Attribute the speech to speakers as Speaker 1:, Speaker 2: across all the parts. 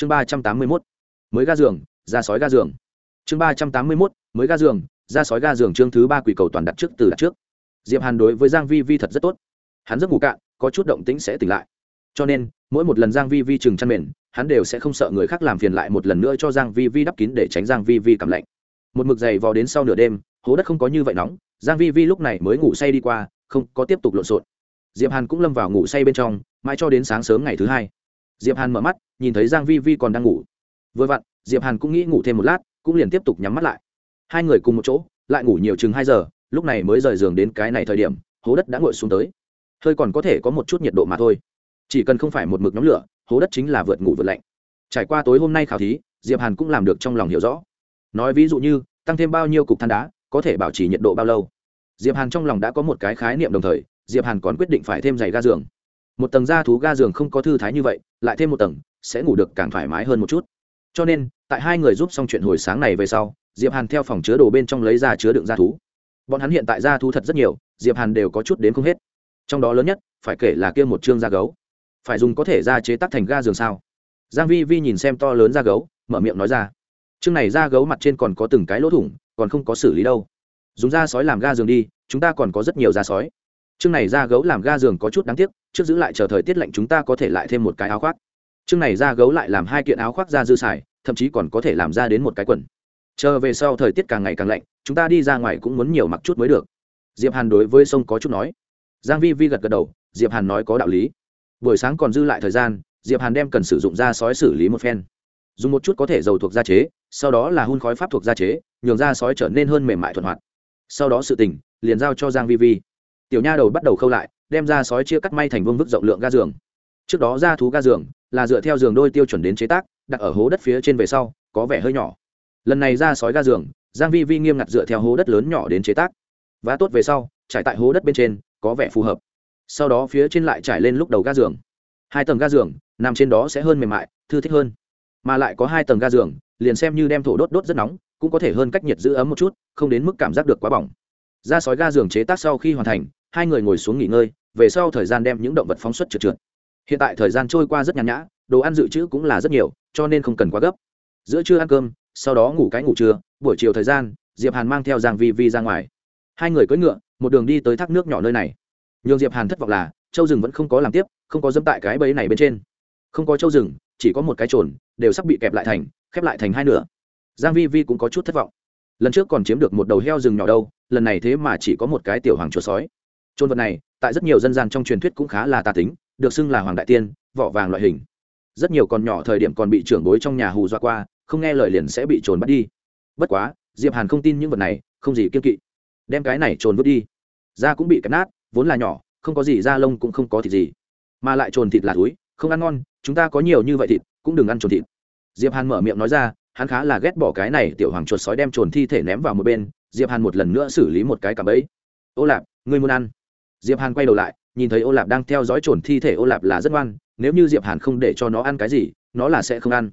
Speaker 1: chương ba trăm tám mươi mốt, mới ga giường, ra sói ga giường. Chương ba trăm tám mươi mốt, mới ga giường, ra sói ga giường chương thứ ba quỷ cầu toàn đặt trước từ đặt trước. Diệp hàn đối với giang vi vi thật rất tốt. Hắn rất ngủ cạn, có chút động tĩnh sẽ tỉnh lại. Cho nên, mỗi một lần giang vi vi chừng chăn mền, hắn đều sẽ không sợ người khác làm phiền lại một lần nữa cho giang vi vi đắp kín để tránh giang vi vi cảm lạnh. Một mực dày vò đến sau nửa đêm, hố đất không có như vậy nóng, giang vi vi lúc này mới ngủ say đi qua, không có tiếp tục lộn xộn. Diệp hàn cũng lâm vào ngủ say bên trong, mãi cho đến sáng sớm ngày thứ hai. Diệp hàn mở mắt nhìn thấy giang vi vi còn đang ngủ. Vừa vặn, diệp hàn cũng nghĩ ngủ thêm một lát, cũng liền tiếp tục nhắm mắt lại. Hai người cùng một chỗ, lại ngủ nhiều chừng hai giờ, lúc này mới rời giường đến cái này thời điểm, hố đất đã ngồi xuống tới. Hơi còn có thể có một chút nhiệt độ mà thôi. Chỉ cần không phải một mực nhóm lửa, hố đất chính là vượt ngủ vượt lạnh. Trải qua tối hôm nay khảo thí, diệp hàn cũng làm được trong lòng hiểu rõ. Nói ví dụ như, tăng thêm bao nhiêu cục than đá, có thể bảo trì nhiệt độ bao lâu. Diệp hàn trong lòng đã có một cái khái niệm đồng thời, diệp hàn còn quyết định phải thêm giày ga giường. Một tầng da thú ga giường không có thư thái như vậy, lại thêm một tầng sẽ ngủ được càng thoải mái hơn một chút. Cho nên, tại hai người giúp xong chuyện hồi sáng này về sau, diệp hàn theo phòng chứa đồ bên trong lấy ra chứa đựng gia thú. Bọn hắn hiện tại gia thú thật rất nhiều, diệp hàn đều có chút đến không hết. Trong đó lớn nhất, phải kể là kia một chương da gấu. Phải dùng có thể ra chế tác thành ga giường sao? Giang vi vi nhìn xem to lớn da gấu, mở miệng nói ra. Chương này da gấu mặt trên còn có từng cái lỗ thủng, còn không có xử lý đâu. Dùng da sói làm ga giường đi, chúng ta còn có rất nhiều da sói. Chương này da gấu làm ga giường có chút đáng tiếc, trước giữ lại chờ thời tiết lạnh chúng ta có thể lại thêm một cái áo khoác chương này da gấu lại làm hai kiện áo khoác da dư xài, thậm chí còn có thể làm ra đến một cái quần. Chờ về sau thời tiết càng ngày càng lạnh, chúng ta đi ra ngoài cũng muốn nhiều mặc chút mới được. Diệp hàn đối với sông có chút nói. Giang vi vi gật gật đầu, diệp hàn nói có đạo lý. Buổi sáng còn dư lại thời gian, diệp hàn đem cần sử dụng da sói xử lý một phen. Dùng một chút có thể dầu thuộc da chế, sau đó là hun khói pháp thuộc da chế, nhường da sói trở nên hơn mềm mại thuận hoạt. Sau đó sự tình, liền giao cho giang vi vi. Tiểu nha đầu bắt đầu khâu lại, đem da sói chia cắt may thành vương vức rộng lượng ga giường. Trước đó da thú ga giường là dựa theo giường đôi tiêu chuẩn đến chế tác, đặt ở hố đất phía trên về sau, có vẻ hơi nhỏ. Lần này ra sói ga giường, giang vi vi nghiêm ngặt dựa theo hố đất lớn nhỏ đến chế tác. Và tốt về sau, trải tại hố đất bên trên, có vẻ phù hợp. Sau đó phía trên lại trải lên lúc đầu ga giường. Hai tầng ga giường, nằm trên đó sẽ hơn mềm mại, thư thích hơn. Mà lại có hai tầng ga giường, liền xem như đem thổ đốt đốt rất nóng, cũng có thể hơn cách nhiệt giữ ấm một chút, không đến mức cảm giác được quá bỏng. Ra sói ga giường chế tác sau khi hoàn thành, hai người ngồi xuống nghỉ ngơi, về sau thời gian đem những động vật phóng xuất trượt trượt hiện tại thời gian trôi qua rất nhàn nhã, đồ ăn dự trữ cũng là rất nhiều, cho nên không cần quá gấp. Giữa trưa ăn cơm, sau đó ngủ cái ngủ trưa, buổi chiều thời gian, diệp hàn mang theo giang vi vi ra ngoài. Hai người cưỡi ngựa, một đường đi tới thác nước nhỏ nơi này. Nhưng diệp hàn thất vọng là, châu rừng vẫn không có làm tiếp, không có dẫm tại cái bẫy này bên trên. Không có châu rừng chỉ có một cái trồn đều sắp bị kẹp lại thành, khép lại thành hai nửa. Giang vi vi cũng có chút thất vọng. Lần trước còn chiếm được một đầu heo rừng nhỏ đâu, lần này thế mà chỉ có một cái tiểu hoàng chuột sói. Trôn vật này, tại rất nhiều dân gian trong truyền thuyết cũng khá là tà tính được xưng là hoàng đại tiên, vỏ vàng loại hình. Rất nhiều con nhỏ thời điểm còn bị trưởng bối trong nhà hù dọa qua, không nghe lời liền sẽ bị trồn bắt đi. Bất quá, diệp hàn không tin những vật này, không gì kiên kỵ. Đem cái này trồn vứt đi. Da cũng bị cắt nát, vốn là nhỏ, không có gì, da lông cũng không có thịt gì. Mà lại trồn thịt là túi, không ăn ngon, chúng ta có nhiều như vậy thịt, cũng đừng ăn trồn thịt. Diệp hàn mở miệng nói ra, hắn khá là ghét bỏ cái này tiểu hoàng chuột sói đem trồn thi thể ném vào một bên, diệp hàn một lần nữa xử lý một cái cạm ấy ô lạp, ngươi muốn ăn? Diệp hàn quay đầu lại nhìn thấy ô lạp đang theo dõi trồn thi thể ô lạp là rất ngoan, nếu như diệp hàn không để cho nó ăn cái gì, nó là sẽ không ăn.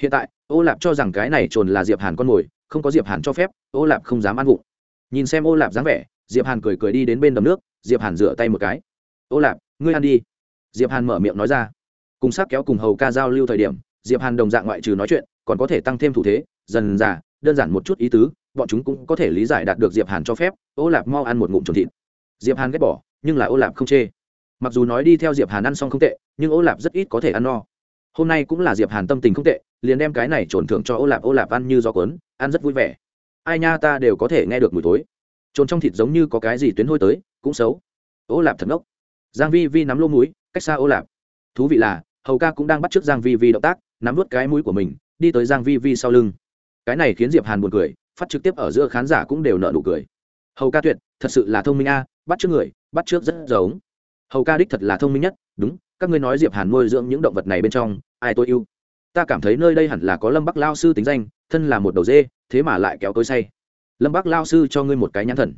Speaker 1: Hiện tại ô lạp cho rằng cái này trồn là diệp hàn con mồi, không có diệp hàn cho phép ô lạp không dám ăn vụng. Nhìn xem ô lạp dáng vẻ, diệp hàn cười cười đi đến bên đầm nước, diệp hàn rửa tay một cái. Ô lạp ngươi ăn đi. Diệp hàn mở miệng nói ra. Cùng sắc kéo cùng hầu ca giao lưu thời điểm, diệp hàn đồng dạng ngoại trừ nói chuyện, còn có thể tăng thêm thủ thế, dần dà, đơn giản một chút ý tứ, bọn chúng cũng có thể lý giải đạt được diệp hàn cho phép ô lạp mau ăn một ngụm trồn thịt. Diệp hàn ghét bỏ nhưng là ô lạp không chê. Mặc dù nói đi theo diệp hàn ăn xong không tệ, nhưng ô lạp rất ít có thể ăn no. Hôm nay cũng là diệp hàn tâm tình không tệ, liền đem cái này trồn thưởng cho ô lạp ô lạp ăn như gió cuốn, ăn rất vui vẻ. Ai nha ta đều có thể nghe được mùi tối. trồn trong thịt giống như có cái gì tuyến hôi tới, cũng xấu. Ô lạp thật ngốc. Giang vi vi nắm lô mũi, cách xa ô lạp. Thú vị là, hầu ca cũng đang bắt trước giang vi vi động tác, nắm vút cái mũi của mình, đi tới giang vi vi sau lưng. Cái này khiến diệp hàn buồn cười, phát trực tiếp ở giữa khán giả cũng đều nở nụ cười. Hầu ca tuyệt, thật sự là thông minh a bắt trước người, bắt trước rất giống. Hầu ca đích thật là thông minh nhất, đúng, các ngươi nói diệp hàn nuôi dưỡng những động vật này bên trong, ai tôi yêu? Ta cảm thấy nơi đây hẳn là có lâm bắc lao sư tính danh, thân là một đầu dê, thế mà lại kéo tôi say. Lâm bắc lao sư cho ngươi một cái nhãn thần.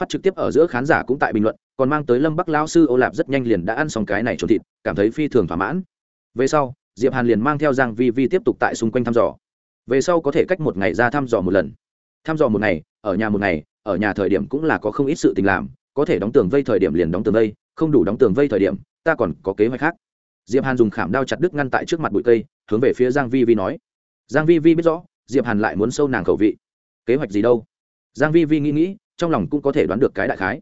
Speaker 1: Phát trực tiếp ở giữa khán giả cũng tại bình luận, còn mang tới lâm bắc lao sư ô lạp rất nhanh liền đã ăn xong cái này trộn thịt, cảm thấy phi thường thỏa mãn. Về sau, diệp hàn liền mang theo giang vi vi tiếp tục tại xung quanh thăm dò. Về sau có thể cách một ngày ra thăm dò một lần. Thăm dò một ngày, ở nhà một ngày, ở nhà thời điểm cũng là có không ít sự tình làm có thể đóng tường vây thời điểm liền đóng tường vây, không đủ đóng tường vây thời điểm, ta còn có kế hoạch khác. Diệp hàn dùng khảm đao chặt đứt ngăn tại trước mặt bụi cây, hướng về phía giang vi vi nói. Giang vi vi biết rõ, diệp hàn lại muốn sâu nàng khẩu vị. Kế hoạch gì đâu? Giang vi vi nghĩ nghĩ, trong lòng cũng có thể đoán được cái đại khái.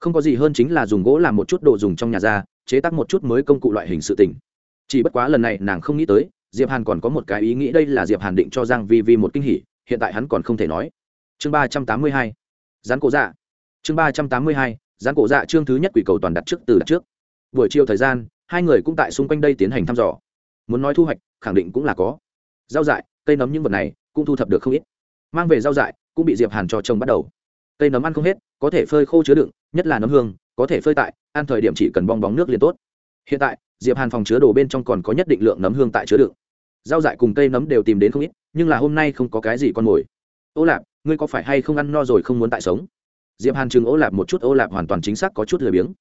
Speaker 1: Không có gì hơn chính là dùng gỗ làm một chút đồ dùng trong nhà ra, chế tác một chút mới công cụ loại hình sự tình. Chỉ bất quá lần này nàng không nghĩ tới, diệp hàn còn có một cái ý nghĩ đây là diệp hàn định cho giang vi vi một kinh hỉ, hiện tại hắn còn không thể nói. Chương ba trăm tám mươi hai. Dán cổ dạ chương ba trăm tám mươi hai, gián cổ dạ chương thứ nhất quỷ cầu toàn đặt trước, từ đặt trước. Buổi chiều thời gian, hai người cũng tại xung quanh đây tiến hành thăm dò. Muốn nói thu hoạch, khẳng định cũng là có. Rau dại, cây nấm những vật này cũng thu thập được không ít. Mang về rau dại cũng bị diệp hàn cho trồng bắt đầu. Cây nấm ăn không hết, có thể phơi khô chứa đựng, nhất là nấm hương, có thể phơi tại, ăn thời điểm chỉ cần bong bóng nước liền tốt. Hiện tại, diệp hàn phòng chứa đồ bên trong còn có nhất định lượng nấm hương tại chứa đựng. Rau dại cùng cây nấm đều tìm đến không ít, nhưng là hôm nay không có cái gì con mồi. Ô lạp, ngươi có phải hay không ăn no rồi không muốn tại sống? diệp hàn chừng ô lạp một chút ô lạp hoàn toàn chính xác có chút lười biếng.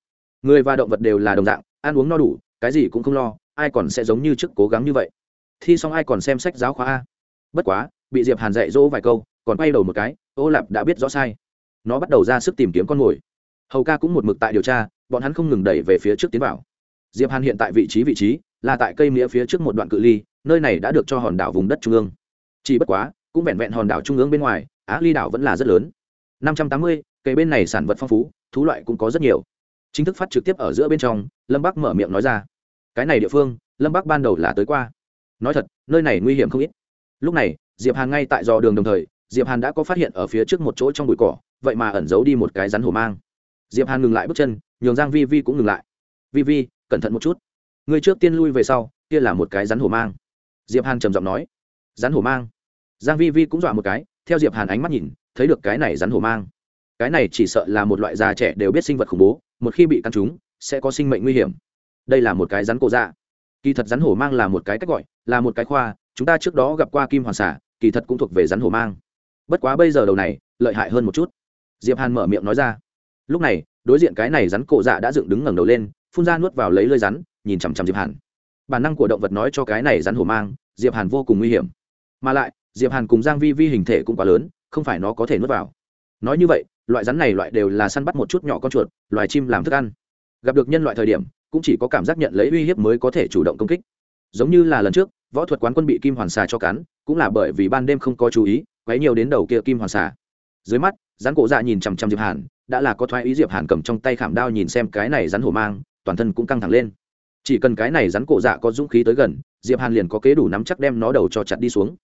Speaker 1: Người và động vật đều là đồng dạng ăn uống no đủ cái gì cũng không lo ai còn sẽ giống như trước cố gắng như vậy. Thi xong ai còn xem sách giáo khoa a. Bất quá bị diệp hàn dạy dỗ vài câu còn quay đầu một cái ô lạp đã biết rõ sai. Nó bắt đầu ra sức tìm kiếm con mồi. Hầu ca cũng một mực tại điều tra bọn hắn không ngừng đẩy về phía trước tiến vào. Diệp hàn hiện tại vị trí vị trí là tại cây mía phía trước một đoạn cự ly nơi này đã được cho hòn đảo vùng đất trung ương. Chỉ bất quá cũng vẹn vẹn hòn đảo trung ương bên ngoài á ly đảo vẫn là rất lớn. 580, kề bên này sản vật phong phú, thú loại cũng có rất nhiều. Chính thức phát trực tiếp ở giữa bên trong, lâm bắc mở miệng nói ra. Cái này địa phương, lâm bắc ban đầu là tới qua. Nói thật, nơi này nguy hiểm không ít. Lúc này, diệp hàn ngay tại dò đường đồng thời, diệp hàn đã có phát hiện ở phía trước một chỗ trong bụi cỏ, vậy mà ẩn giấu đi một cái rắn hổ mang. Diệp hàn ngừng lại bước chân, nhường giang vi vi cũng ngừng lại. Vi vi, cẩn thận một chút. Người trước tiên lui về sau, kia là một cái rắn hổ mang. Diệp hàn trầm giọng nói. Rắn hổ mang. Giang vi vi cũng dọa một cái, theo diệp hàn ánh mắt nhìn, thấy được cái này rắn hổ mang cái này chỉ sợ là một loại già trẻ đều biết sinh vật khủng bố, một khi bị căn trúng sẽ có sinh mệnh nguy hiểm. Đây là một cái rắn cổ dạ. Kỳ thật rắn hổ mang là một cái cách gọi, là một cái khoa, chúng ta trước đó gặp qua kim hoàng xả kỳ thật cũng thuộc về rắn hổ mang. Bất quá bây giờ đầu này, lợi hại hơn một chút. Diệp hàn mở miệng nói ra. Lúc này, đối diện cái này rắn cổ dạ đã dựng đứng ngẩng đầu lên, phun ra nuốt vào lấy lơi rắn, nhìn chằm chằm diệp hàn. Bản năng của động vật nói cho cái này rắn hổ mang, diệp hàn vô cùng nguy hiểm. Mà lại, diệp hàn cùng giang vi vi hình thể cũng quá lớn, không phải nó có thể nuốt vào nói như vậy, loại rắn này loại đều là săn bắt một chút nhỏ con chuột, loài chim làm thức ăn. Gặp được nhân loại thời điểm, cũng chỉ có cảm giác nhận lấy uy hiếp mới có thể chủ động công kích. Giống như là lần trước, võ thuật quán quân bị kim hoàn xà cho cắn, cũng là bởi vì ban đêm không có chú ý, quấy nhiều đến đầu kia kim hoàn xà. Dưới mắt, rắn cổ dạ nhìn chằm chằm diệp hàn, đã là có thoái ý diệp hàn cầm trong tay khảm đao nhìn xem cái này rắn hổ mang, toàn thân cũng căng thẳng lên. Chỉ cần cái này rắn cổ dạ có dũng khí tới gần, diệp hàn liền có kế đủ nắm chắc đem nó đầu cho chặt đi xuống.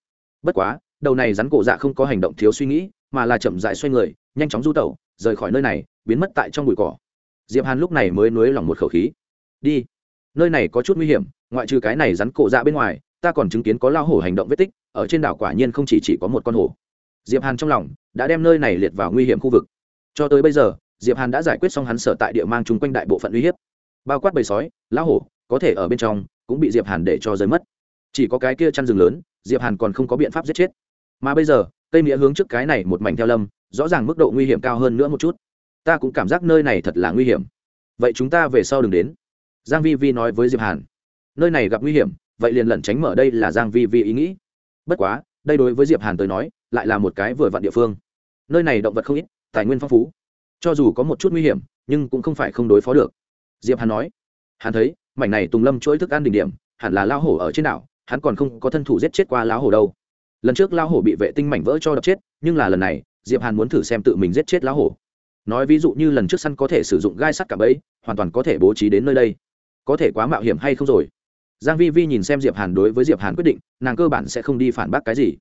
Speaker 1: Bất quá đầu này rắn cổ dạ không có hành động thiếu suy nghĩ mà là chậm dại xoay người nhanh chóng du tẩu rời khỏi nơi này biến mất tại trong bụi cỏ. Diệp hàn lúc này mới nuối lòng một khẩu khí. Đi. Nơi này có chút nguy hiểm ngoại trừ cái này rắn cổ dạ bên ngoài ta còn chứng kiến có lao hổ hành động vết tích ở trên đảo quả nhiên không chỉ, chỉ có một con hổ. Diệp hàn trong lòng đã đem nơi này liệt vào nguy hiểm khu vực. Cho tới bây giờ diệp hàn đã giải quyết xong hắn sở tại địa mang chung quanh đại bộ phận uy hiếp. Bao quát bầy sói lao hổ có thể ở bên trong cũng bị diệp hàn để cho rơi mất. Chỉ có cái kia chăn rừng lớn diệp hàn còn không có biện pháp giết chết mà bây giờ, cây nghĩa hướng trước cái này một mảnh theo lâm, rõ ràng mức độ nguy hiểm cao hơn nữa một chút. Ta cũng cảm giác nơi này thật là nguy hiểm. Vậy chúng ta về sau đừng đến. Giang vi vi nói với diệp hàn. Nơi này gặp nguy hiểm, vậy liền lẩn tránh mở đây là giang vi vi ý nghĩ. Bất quá, đây đối với diệp hàn tới nói, lại là một cái vừa vặn địa phương. Nơi này động vật không ít, tài nguyên phong phú. Cho dù có một chút nguy hiểm, nhưng cũng không phải không đối phó được. Diệp hàn nói. Hắn thấy, mảnh này tùng lâm chuỗi thức ăn đỉnh điểm, hẳn là lao hổ ở trên đảo, hắn còn không có thân thủ giết chết qua lão hổ đâu lần trước lao hổ bị vệ tinh mảnh vỡ cho đập chết, nhưng là lần này, diệp hàn muốn thử xem tự mình giết chết lao hổ. Nói ví dụ như lần trước săn có thể sử dụng gai sắt cả bẫy, hoàn toàn có thể bố trí đến nơi đây. Có thể quá mạo hiểm hay không rồi? Giang vi vi nhìn xem diệp hàn đối với diệp hàn quyết định, nàng cơ bản sẽ không đi phản bác cái gì.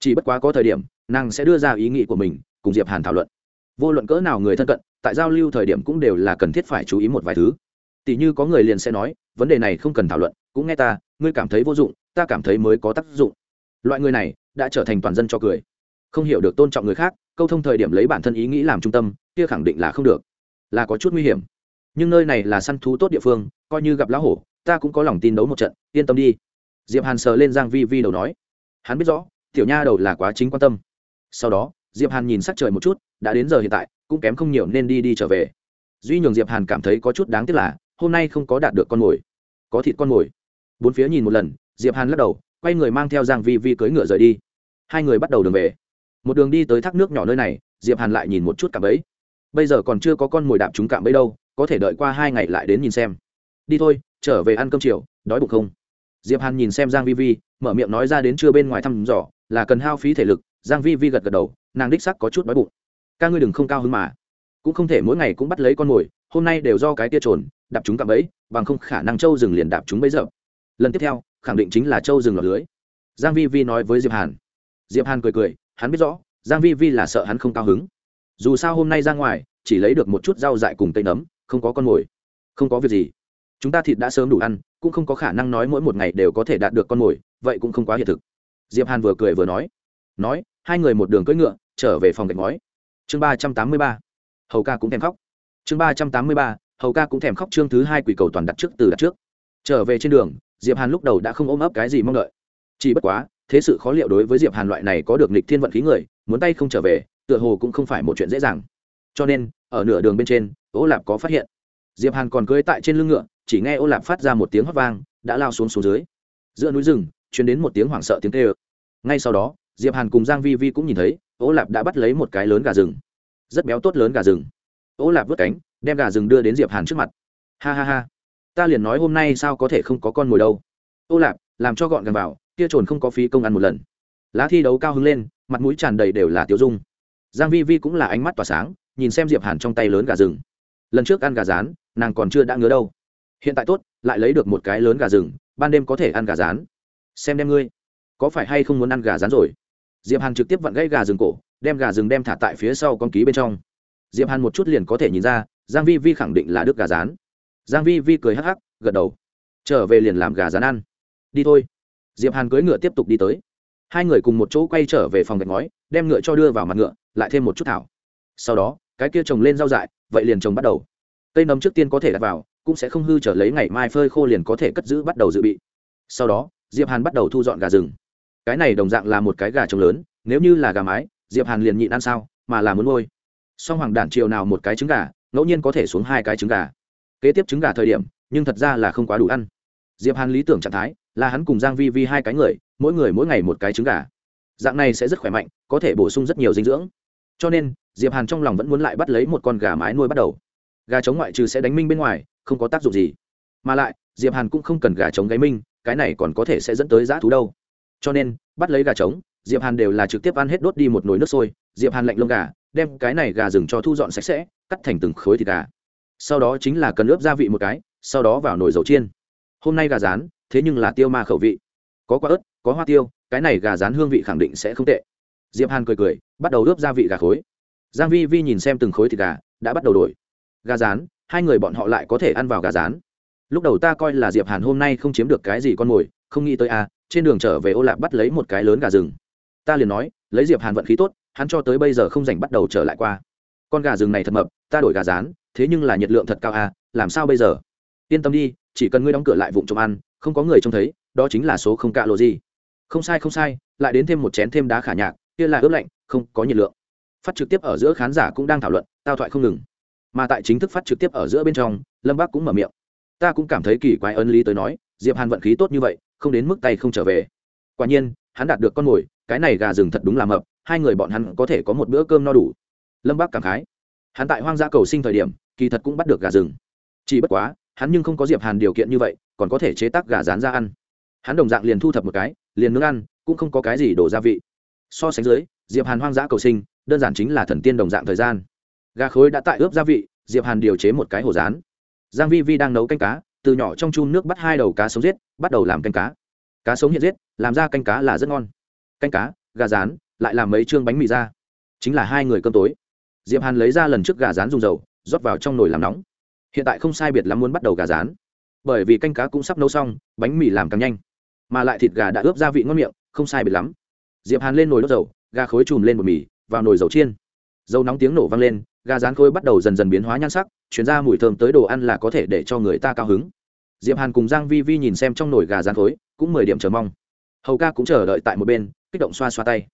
Speaker 1: Chỉ bất quá có thời điểm, nàng sẽ đưa ra ý nghĩ của mình, cùng diệp hàn thảo luận. Vô luận cỡ nào người thân cận, tại giao lưu thời điểm cũng đều là cần thiết phải chú ý một vài thứ. Tỷ như có người liền sẽ nói, vấn đề này không cần thảo luận, cũng nghe ta, ngươi cảm thấy vô dụng, ta cảm thấy mới có tác dụng. Loại người này đã trở thành toàn dân cho cười. Không hiểu được tôn trọng người khác, câu thông thời điểm lấy bản thân ý nghĩ làm trung tâm, kia khẳng định là không được. Là có chút nguy hiểm. Nhưng nơi này là săn thú tốt địa phương, coi như gặp lão hổ, ta cũng có lòng tin đấu một trận, yên tâm đi. Diệp hàn sờ lên giang vi vi đầu nói. Hắn biết rõ, tiểu nha đầu là quá chính quan tâm. Sau đó, diệp hàn nhìn sắc trời một chút, đã đến giờ hiện tại, cũng kém không nhiều nên đi đi trở về. Duy nhường diệp hàn cảm thấy có chút đáng tiếc là, hôm nay không có đạt được con mồi. Có thịt con mồi. Bốn phía nhìn một lần, diệp hàn lắc đầu, quay người mang theo giang vi vi cưỡi ngựa rời đi hai người bắt đầu đường về. Một đường đi tới thác nước nhỏ nơi này, diệp hàn lại nhìn một chút cạm bẫy. Bây giờ còn chưa có con mồi đạp chúng cạm bẫy đâu, có thể đợi qua hai ngày lại đến nhìn xem. Đi thôi, trở về ăn cơm chiều, đói bụng không? Diệp hàn nhìn xem giang vi vi, mở miệng nói ra đến trưa bên ngoài thăm dò, là cần hao phí thể lực. Giang vi vi gật gật đầu, nàng đích sắc có chút đói bụng. Ca ngươi đừng không cao hứng mà. Cũng không thể mỗi ngày cũng bắt lấy con mồi, hôm nay đều do cái tia trồn, đạp chúng cạm bẫy, bằng không khả năng châu rừng liền đạp chúng bấy giờ lần tiếp theo, khẳng định chính là châu rừng lọt lưới. Giang vi vi nói với diệp hàn diệp hàn cười cười, hắn biết rõ, giang vi vi là sợ hắn không cao hứng. Dù sao hôm nay ra ngoài, chỉ lấy được một chút rau dại cùng cây nấm, không có con mồi, không có việc gì. Chúng ta thịt đã sớm đủ ăn, cũng không có khả năng nói mỗi một ngày đều có thể đạt được con mồi, vậy cũng không quá hiện thực. Diệp hàn vừa cười vừa nói. Nói, hai người một đường cưỡi ngựa, trở về phòng gạch ngói. Chương ba trăm tám mươi ba. Hầu ca cũng thèm khóc. Chương ba trăm tám mươi ba, hầu ca cũng thèm khóc chương thứ hai quỷ cầu toàn đặt trước từ đặt trước. Trở về trên đường, diệp hàn lúc đầu đã không ôm ấp cái gì mong đợi. Chỉ bất quá thế sự khó liệu đối với diệp hàn loại này có được nghịch thiên vận khí người, muốn tay không trở về, tựa hồ cũng không phải một chuyện dễ dàng. Cho nên, ở nửa đường bên trên, ô lạp có phát hiện. Diệp hàn còn cưỡi tại trên lưng ngựa, chỉ nghe ô lạp phát ra một tiếng hót vang, đã lao xuống xuống dưới. Giữa núi rừng chuyển đến một tiếng hoảng sợ tiếng tê ơ ngay sau đó, diệp hàn cùng giang vi vi cũng nhìn thấy, ô lạp đã bắt lấy một cái lớn gà rừng. Rất béo tốt lớn gà rừng. Ô lạp vớt cánh, đem gà rừng đưa đến diệp hàn trước mặt. Ha ha ha. Ta liền nói hôm nay sao có thể không có con mồi đâu. Ô lạp, làm cho gọn gàng vào kia trồn không có phí công ăn một lần. Lá thi đấu cao hứng lên, mặt mũi tràn đầy đều là tiêu dung. Giang vi vi cũng là ánh mắt tỏa sáng, nhìn xem diệp hàn trong tay lớn gà rừng. Lần trước ăn gà rán, nàng còn chưa đã ngứa đâu. Hiện tại tốt, lại lấy được một cái lớn gà rừng, ban đêm có thể ăn gà rán. Xem đem ngươi. Có phải hay không muốn ăn gà rán rồi? Diệp hàn trực tiếp vặn gãy gà rừng cổ, đem gà rừng đem thả tại phía sau con ký bên trong. Diệp hàn một chút liền có thể nhìn ra, giang vi vi khẳng định là đức gà rán. Giang vi vi cười hắc hắc, gật đầu. Trở về liền làm gà rán ăn. Đi thôi diệp hàn cưỡi ngựa tiếp tục đi tới. Hai người cùng một chỗ quay trở về phòng gạch ngói, đem ngựa cho đưa vào mặt ngựa, lại thêm một chút thảo. Sau đó, cái kia trồng lên rau dại, vậy liền trồng bắt đầu. Cây nấm trước tiên có thể đặt vào, cũng sẽ không hư trở lấy ngày mai phơi khô liền có thể cất giữ bắt đầu dự bị. Sau đó, diệp hàn bắt đầu thu dọn gà rừng. Cái này đồng dạng là một cái gà trồng lớn, nếu như là gà mái, diệp hàn liền nhịn ăn sao, mà là muốn nuôi. Song hoàng đản chiều nào một cái trứng gà, ngẫu nhiên có thể xuống hai cái trứng gà. Kế tiếp trứng gà thời điểm, nhưng thật ra là không quá đủ ăn. Diệp hàn lý tưởng trạng thái là hắn cùng giang vi vi hai cái người, mỗi người mỗi ngày một cái trứng gà. Dạng này sẽ rất khỏe mạnh, có thể bổ sung rất nhiều dinh dưỡng. Cho nên, diệp hàn trong lòng vẫn muốn lại bắt lấy một con gà mái nuôi bắt đầu. Gà trống ngoại trừ sẽ đánh minh bên ngoài, không có tác dụng gì. Mà lại, diệp hàn cũng không cần gà trống gáy minh, cái này còn có thể sẽ dẫn tới giã thú đâu. Cho nên, bắt lấy gà trống, diệp hàn đều là trực tiếp ăn hết đốt đi một nồi nước sôi, diệp hàn lạnh lông gà, đem cái này gà rừng cho thu dọn sạch sẽ, cắt thành từng khối thịt gà. Sau đó chính là cần ướp gia vị một cái, sau đó vào nồi dầu chiên. Hôm nay gà rán thế nhưng là tiêu ma khẩu vị. Có quả ớt, có hoa tiêu, cái này gà rán hương vị khẳng định sẽ không tệ. Diệp hàn cười cười, bắt đầu ướp gia vị gà khối. Giang vi vi nhìn xem từng khối thịt gà, đã bắt đầu đổi. Gà rán, hai người bọn họ lại có thể ăn vào gà rán. Lúc đầu ta coi là diệp hàn hôm nay không chiếm được cái gì con mồi, không nghĩ tới à trên đường trở về ô lạc bắt lấy một cái lớn gà rừng. Ta liền nói, lấy diệp hàn vận khí tốt, hắn cho tới bây giờ không rảnh bắt đầu trở lại qua. Con gà rừng này thật mập, ta đổi gà rán, thế nhưng là nhiệt lượng thật cao à làm sao bây giờ? Yên tâm đi, chỉ cần ngươi đóng cửa lại vụng trộm ăn không có người trông thấy, đó chính là số không cạ lộ gì. Không sai không sai, lại đến thêm một chén thêm đá khả nhạc, kia là ướp lạnh, không có nhiệt lượng. Phát trực tiếp ở giữa khán giả cũng đang thảo luận, tao thoại không ngừng. Mà tại chính thức phát trực tiếp ở giữa bên trong, lâm bác cũng mở miệng. Ta cũng cảm thấy kỳ quái ân lý tới nói, diệp hàn vận khí tốt như vậy, không đến mức tay không trở về. Quả nhiên, hắn đạt được con mồi, cái này gà rừng thật đúng là mập, hai người bọn hắn có thể có một bữa cơm no đủ. Lâm bác cảm khái. Hắn tại hoang dã cầu sinh thời điểm, kỳ thật cũng bắt được gà rừng. Chỉ bất quá hắn nhưng không có diệp hàn điều kiện như vậy, còn có thể chế tác gà rán ra ăn. Hắn đồng dạng liền thu thập một cái, liền nướng ăn, cũng không có cái gì đổ gia vị. So sánh dưới, diệp hàn hoang dã cầu sinh, đơn giản chính là thần tiên đồng dạng thời gian. Gà khối đã tại ướp gia vị, diệp hàn điều chế một cái hồ rán. Giang vi vi đang nấu canh cá, từ nhỏ trong chun nước bắt hai đầu cá sống giết, bắt đầu làm canh cá. Cá sống hiện giết, làm ra canh cá là rất ngon. Canh cá, gà rán, lại làm mấy trương bánh mì ra. Chính là hai người cơm tối. Diệp hàn lấy ra lần trước gà rán dùng dầu, rót vào trong nồi làm nóng hiện tại không sai biệt lắm muốn bắt đầu gà rán. Bởi vì canh cá cũng sắp nấu xong, bánh mì làm càng nhanh. Mà lại thịt gà đã ướp gia vị ngon miệng, không sai biệt lắm. Diệp hàn lên nồi đốt dầu, gà khối chùm lên bột mì, vào nồi dầu chiên. Dầu nóng tiếng nổ vang lên, gà rán khối bắt đầu dần dần biến hóa nhan sắc, chuyển ra mùi thơm tới đồ ăn là có thể để cho người ta cao hứng. Diệp hàn cùng giang vi vi nhìn xem trong nồi gà rán khối, cũng mười điểm chờ mong. Hầu ca cũng chờ đợi tại một bên, kích động xoa xoa tay.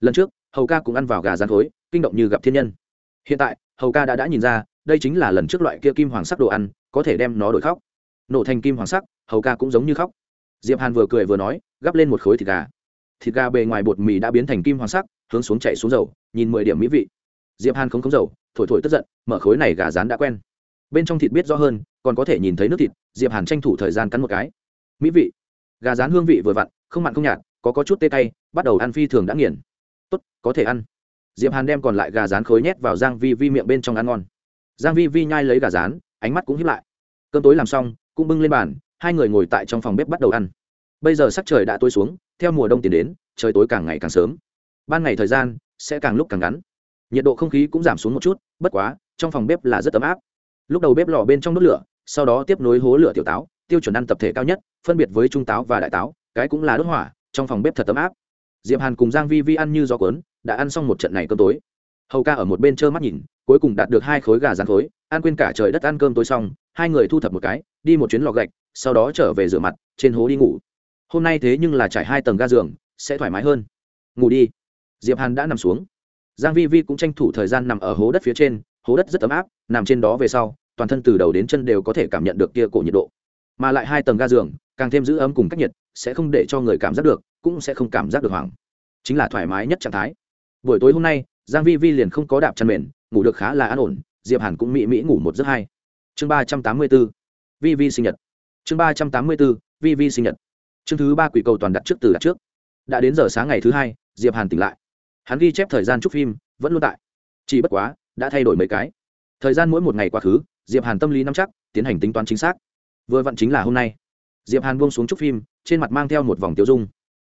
Speaker 1: Lần trước, hầu ca cũng ăn vào gà rán khối, kinh động như gặp thiên nhân. Hiện tại, hầu ca đã đã nhìn ra đây chính là lần trước loại kia kim hoàng sắc đồ ăn, có thể đem nó đổi khóc. Nổ thành kim hoàng sắc, hầu ca cũng giống như khóc. Diệp hàn vừa cười vừa nói, gắp lên một khối thịt gà. Thịt gà bề ngoài bột mì đã biến thành kim hoàng sắc, hướng xuống chạy xuống dầu, nhìn mười điểm mỹ vị. Diệp hàn không không dầu, thổi thổi tức giận, mở khối này gà rán đã quen. Bên trong thịt biết rõ hơn, còn có thể nhìn thấy nước thịt, diệp hàn tranh thủ thời gian cắn một cái. Mỹ vị. Gà rán hương vị vừa vặn, không mặn không nhạt, có có chút tê tay bắt đầu ăn phi thường đã nghiền. Tốt, có thể ăn. Diệp hàn đem còn lại gà rán khối nhét vào giang vi vi miệng bên trong ăn ngon giang vi vi nhai lấy gà rán, ánh mắt cũng hiếp lại. Cơm tối làm xong, cũng bưng lên bàn, hai người ngồi tại trong phòng bếp bắt đầu ăn. Bây giờ sắc trời đã tối xuống, theo mùa đông tiến đến, trời tối càng ngày càng sớm. Ban ngày thời gian sẽ càng lúc càng ngắn. Nhiệt độ không khí cũng giảm xuống một chút, bất quá, trong phòng bếp là rất ấm áp. Lúc đầu bếp lò bên trong đốt lửa, sau đó tiếp nối hố lửa tiểu táo, tiêu chuẩn ăn tập thể cao nhất, phân biệt với trung táo và đại táo, cái cũng là đốt hỏa, trong phòng bếp thật ấm áp. Diệp hàn cùng giang vi vi ăn như gió cuốn, đã ăn xong một trận này cơm tối. Hầu ca ở một bên trơ mắt nhìn cuối cùng đạt được hai khối gà rán khối ăn quên cả trời đất ăn cơm tối xong, hai người thu thập một cái, đi một chuyến lò gạch, sau đó trở về rửa mặt, trên hố đi ngủ. Hôm nay thế nhưng là trải hai tầng ga giường, sẽ thoải mái hơn. Ngủ đi. Diệp hàn đã nằm xuống. Giang vi vi cũng tranh thủ thời gian nằm ở hố đất phía trên, hố đất rất ấm áp, nằm trên đó về sau, toàn thân từ đầu đến chân đều có thể cảm nhận được kia cổ nhiệt độ. Mà lại hai tầng ga giường, càng thêm giữ ấm cùng cách nhiệt, sẽ không để cho người cảm giác được, cũng sẽ không cảm giác được hoảng. Chính là thoải mái nhất trạng thái. Buổi tối hôm nay, giang vi vi liền không có đạp chân mền ngủ được khá là an ổn diệp hàn cũng mỹ mỹ ngủ một giấc hay chương ba trăm tám mươi bốn, vi vi sinh nhật. Chương ba trăm tám mươi bốn, vi vi sinh nhật. Chương thứ ba quỷ cầu toàn đặt trước từ đặt trước. Đã đến giờ sáng ngày thứ hai diệp hàn tỉnh lại. Hắn ghi chép thời gian chúc phim vẫn luôn tại. Chỉ bất quá đã thay đổi mấy cái. Thời gian mỗi một ngày quá khứ diệp hàn tâm lý nắm chắc tiến hành tính toán chính xác. Vừa vặn chính là hôm nay. Diệp hàn buông xuống chúc phim trên mặt mang theo một vòng tiêu dung.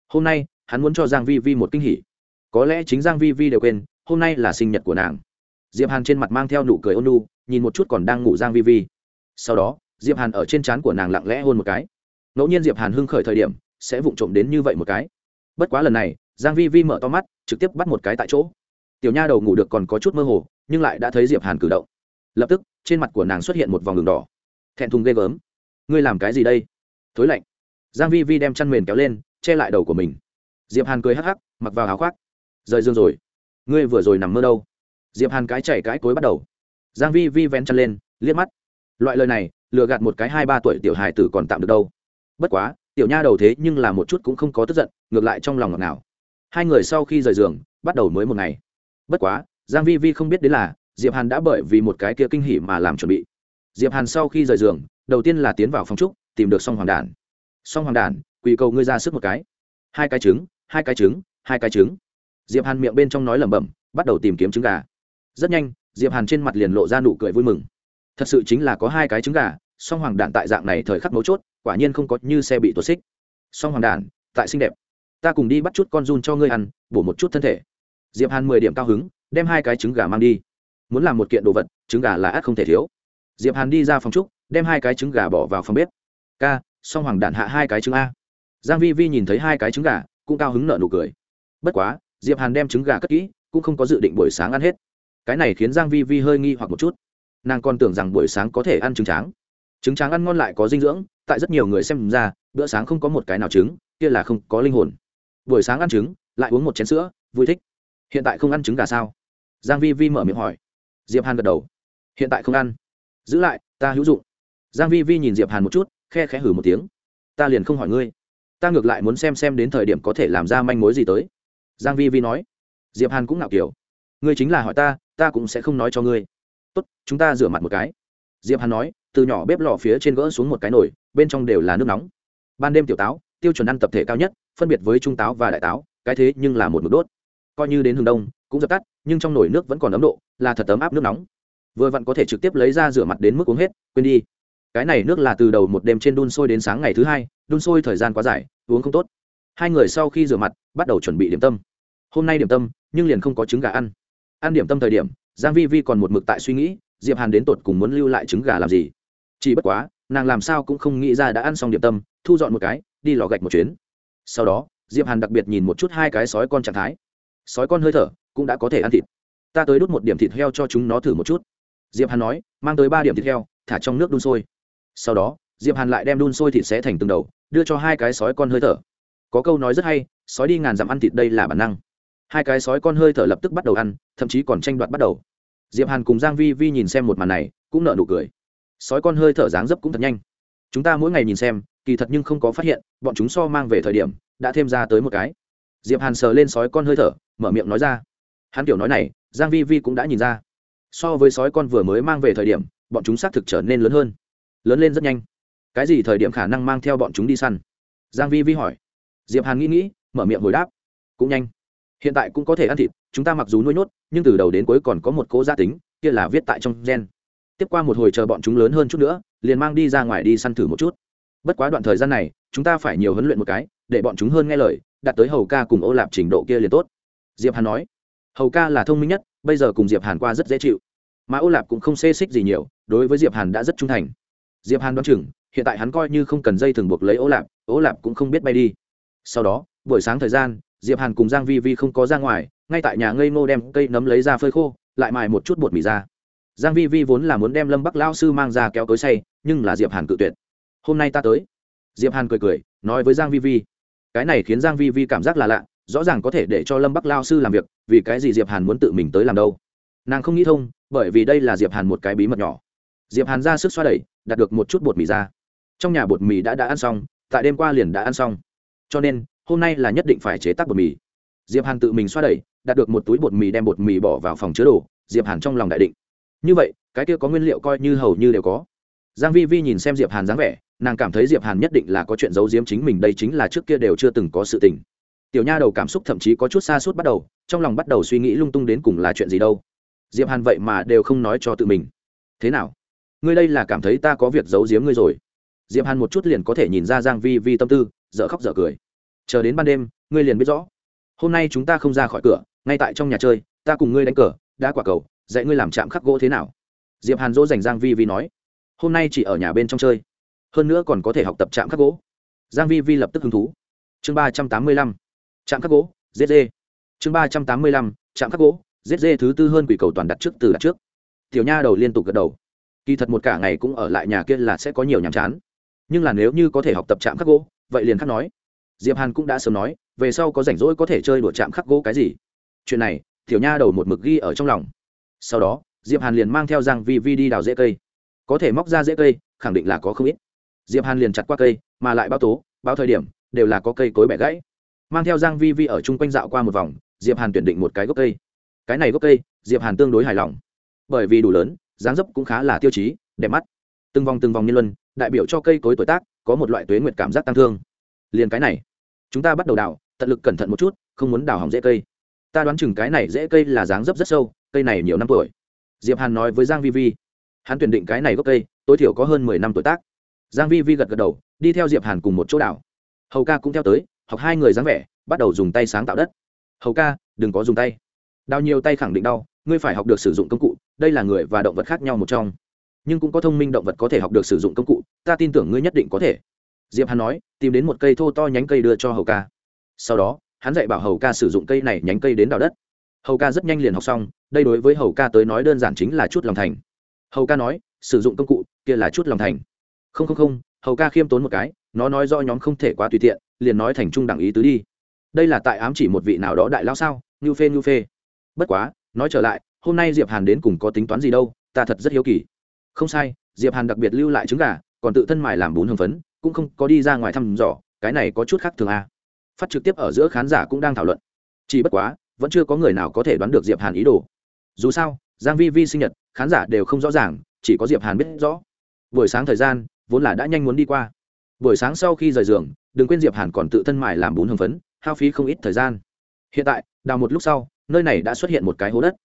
Speaker 1: Hôm nay hắn muốn cho giang vi vi một kinh hỉ. Có lẽ chính giang vi vi đều quên hôm nay là sinh nhật của nàng diệp hàn trên mặt mang theo nụ cười ôn nhu, nhìn một chút còn đang ngủ giang vi vi. Sau đó, diệp hàn ở trên trán của nàng lặng lẽ hôn một cái. Ngẫu nhiên diệp hàn hưng khởi thời điểm, sẽ vụng trộm đến như vậy một cái. Bất quá lần này, giang vi vi mở to mắt, trực tiếp bắt một cái tại chỗ. Tiểu nha đầu ngủ được còn có chút mơ hồ, nhưng lại đã thấy diệp hàn cử động. Lập tức, trên mặt của nàng xuất hiện một vòng đường đỏ. Thẹn thùng ghê gớm. Ngươi làm cái gì đây? Thối lạnh. Giang vi vi đem chăn mền kéo lên, che lại đầu của mình. Diệp hàn cười hắc hắc, mặc vào áo khoác. Rời giường rồi. Ngươi vừa rồi nằm mơ đâu? Diệp hàn cái chảy cái cối bắt đầu. Giang vi vi vén chân lên, liếc mắt. Loại lời này, lừa gạt một cái hai ba tuổi tiểu hài tử còn tạm được đâu. Bất quá, tiểu nha đầu thế nhưng là một chút cũng không có tức giận, ngược lại trong lòng ngọt ngào. Hai người sau khi rời giường, bắt đầu mới một ngày. Bất quá, giang vi vi không biết đến là, diệp hàn đã bởi vì một cái kia kinh hỉ mà làm chuẩn bị. Diệp hàn sau khi rời giường, đầu tiên là tiến vào phòng trúc, tìm được song hoàng đản song hoàng đản quỳ cầu ngươi ra sức một cái. Hai cái trứng, hai cái trứng, hai cái trứng. Diệp hàn miệng bên trong nói lẩm bẩm, bắt đầu tìm kiếm trứng gà rất nhanh, diệp hàn trên mặt liền lộ ra nụ cười vui mừng. Thật sự chính là có hai cái trứng gà, song hoàng đản tại dạng này thời khắc mấu chốt, quả nhiên không có như xe bị tuột xích. Song hoàng đản, tại xinh đẹp. Ta cùng đi bắt chút con run cho ngươi ăn, bổ một chút thân thể. Diệp hàn mười điểm cao hứng, đem hai cái trứng gà mang đi. Muốn làm một kiện đồ vật, trứng gà là ác không thể thiếu. Diệp hàn đi ra phòng trúc, đem hai cái trứng gà bỏ vào phòng bếp. Ca, song hoàng đản hạ hai cái trứng a. Giang vi vi nhìn thấy hai cái trứng gà, cũng cao hứng nở nụ cười. Bất quá, diệp hàn đem trứng gà cất kỹ, cũng không có dự định buổi sáng ăn hết cái này khiến giang vi vi hơi nghi hoặc một chút. Nàng còn tưởng rằng buổi sáng có thể ăn trứng tráng. Trứng tráng ăn ngon lại có dinh dưỡng, tại rất nhiều người xem ra, bữa sáng không có một cái nào trứng, kia là không có linh hồn. Buổi sáng ăn trứng, lại uống một chén sữa, vui thích. Hiện tại không ăn trứng gà sao? Giang vi vi mở miệng hỏi. Diệp hàn gật đầu. Hiện tại không ăn. Giữ lại, ta hữu dụng. Giang vi vi nhìn diệp hàn một chút, khe khẽ hử một tiếng. Ta liền không hỏi ngươi. Ta ngược lại muốn xem xem đến thời điểm có thể làm ra manh mối gì tới. Giang vi vi nói. Diệp hàn cũng ngạo kiểu. Ngươi chính là hỏi ta ta cũng sẽ không nói cho ngươi. Tốt, chúng ta rửa mặt một cái. Diệp hàn nói, từ nhỏ bếp lò phía trên gỡ xuống một cái nồi, bên trong đều là nước nóng. Ban đêm tiểu táo, tiêu chuẩn ăn tập thể cao nhất, phân biệt với trung táo và đại táo, cái thế nhưng là một mực đốt. Coi như đến hương đông, cũng dập tắt, nhưng trong nồi nước vẫn còn ấm độ, là thật ấm áp nước nóng. Vừa vặn có thể trực tiếp lấy ra rửa mặt đến mức uống hết, quên đi. Cái này nước là từ đầu một đêm trên đun sôi đến sáng ngày thứ hai, đun sôi thời gian quá dài, uống không tốt. Hai người sau khi rửa mặt, bắt đầu chuẩn bị điểm tâm. Hôm nay điểm tâm, nhưng liền không có trứng gà ăn ăn điểm tâm thời điểm, giang vi vi còn một mực tại suy nghĩ, diệp hàn đến tột cùng muốn lưu lại trứng gà làm gì. Chỉ bất quá, nàng làm sao cũng không nghĩ ra đã ăn xong điểm tâm, thu dọn một cái, đi lò gạch một chuyến. Sau đó, diệp hàn đặc biệt nhìn một chút hai cái sói con trạng thái. Sói con hơi thở cũng đã có thể ăn thịt. Ta tới đút một điểm thịt heo cho chúng nó thử một chút. Diệp hàn nói, mang tới ba điểm thịt heo, thả trong nước đun sôi. Sau đó, diệp hàn lại đem đun sôi thịt xé thành từng đầu, đưa cho hai cái sói con hơi thở. Có câu nói rất hay, sói đi ngàn dặm ăn thịt đây là bản năng hai cái sói con hơi thở lập tức bắt đầu ăn, thậm chí còn tranh đoạt bắt đầu. Diệp hàn cùng giang vi vi nhìn xem một màn này, cũng nở nụ cười. Sói con hơi thở dáng dấp cũng thật nhanh. Chúng ta mỗi ngày nhìn xem, kỳ thật nhưng không có phát hiện, bọn chúng so mang về thời điểm, đã thêm ra tới một cái. Diệp hàn sờ lên sói con hơi thở, mở miệng nói ra. Hắn kiểu nói này, giang vi vi cũng đã nhìn ra. So với sói con vừa mới mang về thời điểm, bọn chúng xác thực trở nên lớn hơn. Lớn lên rất nhanh. Cái gì thời điểm khả năng mang theo bọn chúng đi săn? Giang vi vi hỏi. Diệp hàn nghĩ nghĩ, mở miệng hồi đáp. Cũng nhanh hiện tại cũng có thể ăn thịt, chúng ta mặc dù nuôi nhốt, nhưng từ đầu đến cuối còn có một cố gia tính, kia là viết tại trong gen. Tiếp qua một hồi chờ bọn chúng lớn hơn chút nữa, liền mang đi ra ngoài đi săn thử một chút. Bất quá đoạn thời gian này, chúng ta phải nhiều huấn luyện một cái, để bọn chúng hơn nghe lời, đạt tới hầu ca cùng ô lạp trình độ kia liền tốt. Diệp hàn nói, hầu ca là thông minh nhất, bây giờ cùng diệp hàn qua rất dễ chịu. Mà ô lạp cũng không xê xích gì nhiều, đối với diệp hàn đã rất trung thành. Diệp hàn đoán chừng, hiện tại hắn coi như không cần dây thường buộc lấy ô lạp ô lạp cũng không biết bay đi. Sau đó, buổi sáng thời gian diệp hàn cùng giang vi vi không có ra ngoài, ngay tại nhà ngây ngô đem cây nấm lấy ra phơi khô, lại mài một chút bột mì ra. Giang vi vi vốn là muốn đem lâm bắc Lão sư mang ra kéo tối say nhưng là diệp hàn cự tuyệt. Hôm nay ta tới. Diệp hàn cười cười, nói với giang vi vi. Cái này khiến giang vi vi cảm giác là lạ, rõ ràng có thể để cho lâm bắc lao sư làm việc, vì cái gì diệp hàn muốn tự mình tới làm đâu? Nàng không nghĩ thông, bởi vì đây là diệp hàn một cái bí mật nhỏ. Diệp hàn ra sức xoa đẩy đạt được một chút bột mì ra. Trong nhà bột mì đã đã ăn xong, tại đêm qua liền đã ăn xong. Cho nên hôm nay là nhất định phải chế tác bột mì. Diệp hàn tự mình xoa đẩy, đạt được một túi bột mì đem bột mì bỏ vào phòng chứa đồ, diệp hàn trong lòng đại định. Như vậy, cái kia có nguyên liệu coi như hầu như đều có. Giang vi vi nhìn xem diệp hàn dáng vẻ, nàng cảm thấy diệp hàn nhất định là có chuyện giấu giếm chính mình, đây chính là trước kia đều chưa từng có sự tình. Tiểu nha đầu cảm xúc thậm chí có chút xa suốt bắt đầu, trong lòng bắt đầu suy nghĩ lung tung đến cùng là chuyện gì đâu. Diệp hàn vậy mà đều không nói cho tự mình. Thế nào? Ngươi đây là cảm thấy ta có việc giấu giếm ngươi rồi. Diệp hàn một chút liền có thể nhìn ra giang vi vi tâm tư, dở khóc dở cười chờ đến ban đêm, ngươi liền biết rõ. Hôm nay chúng ta không ra khỏi cửa, ngay tại trong nhà chơi, ta cùng ngươi đánh cờ, đã quả cầu, dạy ngươi làm chạm khắc gỗ thế nào. Diệp hàn dỗ dành giang vi vi nói, hôm nay chỉ ở nhà bên trong chơi, hơn nữa còn có thể học tập chạm khắc gỗ. Giang vi vi lập tức hứng thú. Chương ba trăm tám mươi lăm, chạm khắc gỗ dê dê. Chương ba trăm tám mươi lăm, chạm khắc gỗ dê dê thứ tư hơn quỷ cầu toàn đặt trước từ đặt trước. Tiểu nha đầu liên tục gật đầu. Kỳ thật một cả ngày cũng ở lại nhà kia là sẽ có nhiều nhàm chán. Nhưng là nếu như có thể học tập chạm khắc gỗ, vậy liền khắc nói diệp hàn cũng đã sớm nói, về sau có rảnh rỗi có thể chơi đùa chạm khắc gỗ cái gì. Chuyện này, tiểu nha đầu một mực ghi ở trong lòng. Sau đó, diệp hàn liền mang theo giang vi vi đi đào rễ cây. Có thể móc ra rễ cây, khẳng định là có không ít. Diệp hàn liền chặt qua cây, mà lại báo tố, báo thời điểm, đều là có cây cối bẻ gãy. Mang theo giang vi vi ở chung quanh dạo qua một vòng, diệp hàn tuyển định một cái gốc cây. Cái này gốc cây, diệp hàn tương đối hài lòng. Bởi vì đủ lớn, dáng dấp cũng khá là tiêu chí, đẹp mắt. Từng vòng từng vòng nhân luân, đại biểu cho cây cối tuổi tác, có một loại tuế nguyệt cảm giác tăng thương. Liền cái này chúng ta bắt đầu đào, tận lực cẩn thận một chút, không muốn đào hỏng dễ cây. Ta đoán chừng cái này dễ cây là dáng dấp rất sâu, cây này nhiều năm tuổi. Diệp hàn nói với giang vi vi. Hắn tuyển định cái này gốc cây, tối thiểu có hơn mười năm tuổi tác. Giang vi vi gật gật đầu, đi theo diệp hàn cùng một chỗ đào. Hầu ca cũng theo tới, học hai người dáng vẻ, bắt đầu dùng tay sáng tạo đất. Hầu ca, đừng có dùng tay. Đào nhiều tay khẳng định đau, ngươi phải học được sử dụng công cụ, đây là người và động vật khác nhau một trong. Nhưng cũng có thông minh động vật có thể học được sử dụng công cụ, ta tin tưởng ngươi nhất định có thể diệp hàn nói, tìm đến một cây thô to nhánh cây đưa cho hầu ca. Sau đó, hắn dạy bảo hầu ca sử dụng cây này nhánh cây đến đào đất. Hầu ca rất nhanh liền học xong, đây đối với hầu ca tới nói đơn giản chính là chút lòng thành. Hầu ca nói, sử dụng công cụ kia là chút lòng thành. Không không không, hầu ca khiêm tốn một cái, nó nói do nhóm không thể quá tùy tiện, liền nói thành trung đẳng ý tứ đi. Đây là tại ám chỉ một vị nào đó đại lao sao? Như phê như phê. Bất quá, nói trở lại, hôm nay diệp hàn đến cùng có tính toán gì đâu, ta thật rất hiếu kỳ. Không sai, diệp hàn đặc biệt lưu lại trứng gà, còn tự thân mài làm bún hương phấn cũng không có đi ra ngoài thăm dò, cái này có chút khác thường à. phát trực tiếp ở giữa khán giả cũng đang thảo luận. Chỉ bất quá, vẫn chưa có người nào có thể đoán được diệp hàn ý đồ. Dù sao, giang vi vi sinh nhật, khán giả đều không rõ ràng, chỉ có diệp hàn biết rõ. Buổi sáng thời gian, vốn là đã nhanh muốn đi qua. Buổi sáng sau khi rời giường, đừng quên diệp hàn còn tự thân mài làm bún hương phấn, hao phí không ít thời gian. Hiện tại, đào một lúc sau, nơi này đã xuất hiện một cái hố đất.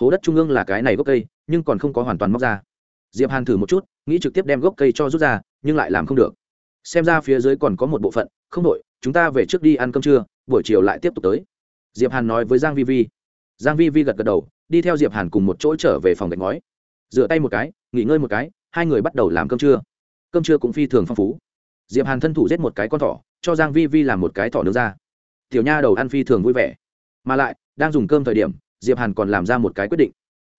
Speaker 1: Hố đất trung ương là cái này gốc cây, nhưng còn không có hoàn toàn móc ra. Diệp hàn thử một chút, nghĩ trực tiếp đem gốc cây cho rút ra, nhưng lại làm không được xem ra phía dưới còn có một bộ phận, không đội, chúng ta về trước đi ăn cơm trưa, buổi chiều lại tiếp tục tới. Diệp hàn nói với giang vi vi. Giang vi vi gật gật đầu, đi theo diệp hàn cùng một chỗ trở về phòng gạch ngói. Rửa tay một cái, nghỉ ngơi một cái, hai người bắt đầu làm cơm trưa. Cơm trưa cũng phi thường phong phú. Diệp hàn thân thủ giết một cái con thỏ, cho giang vi vi làm một cái thỏ nướng ra. Tiểu nha đầu ăn phi thường vui vẻ. Mà lại, đang dùng cơm thời điểm, diệp hàn còn làm ra một cái quyết định.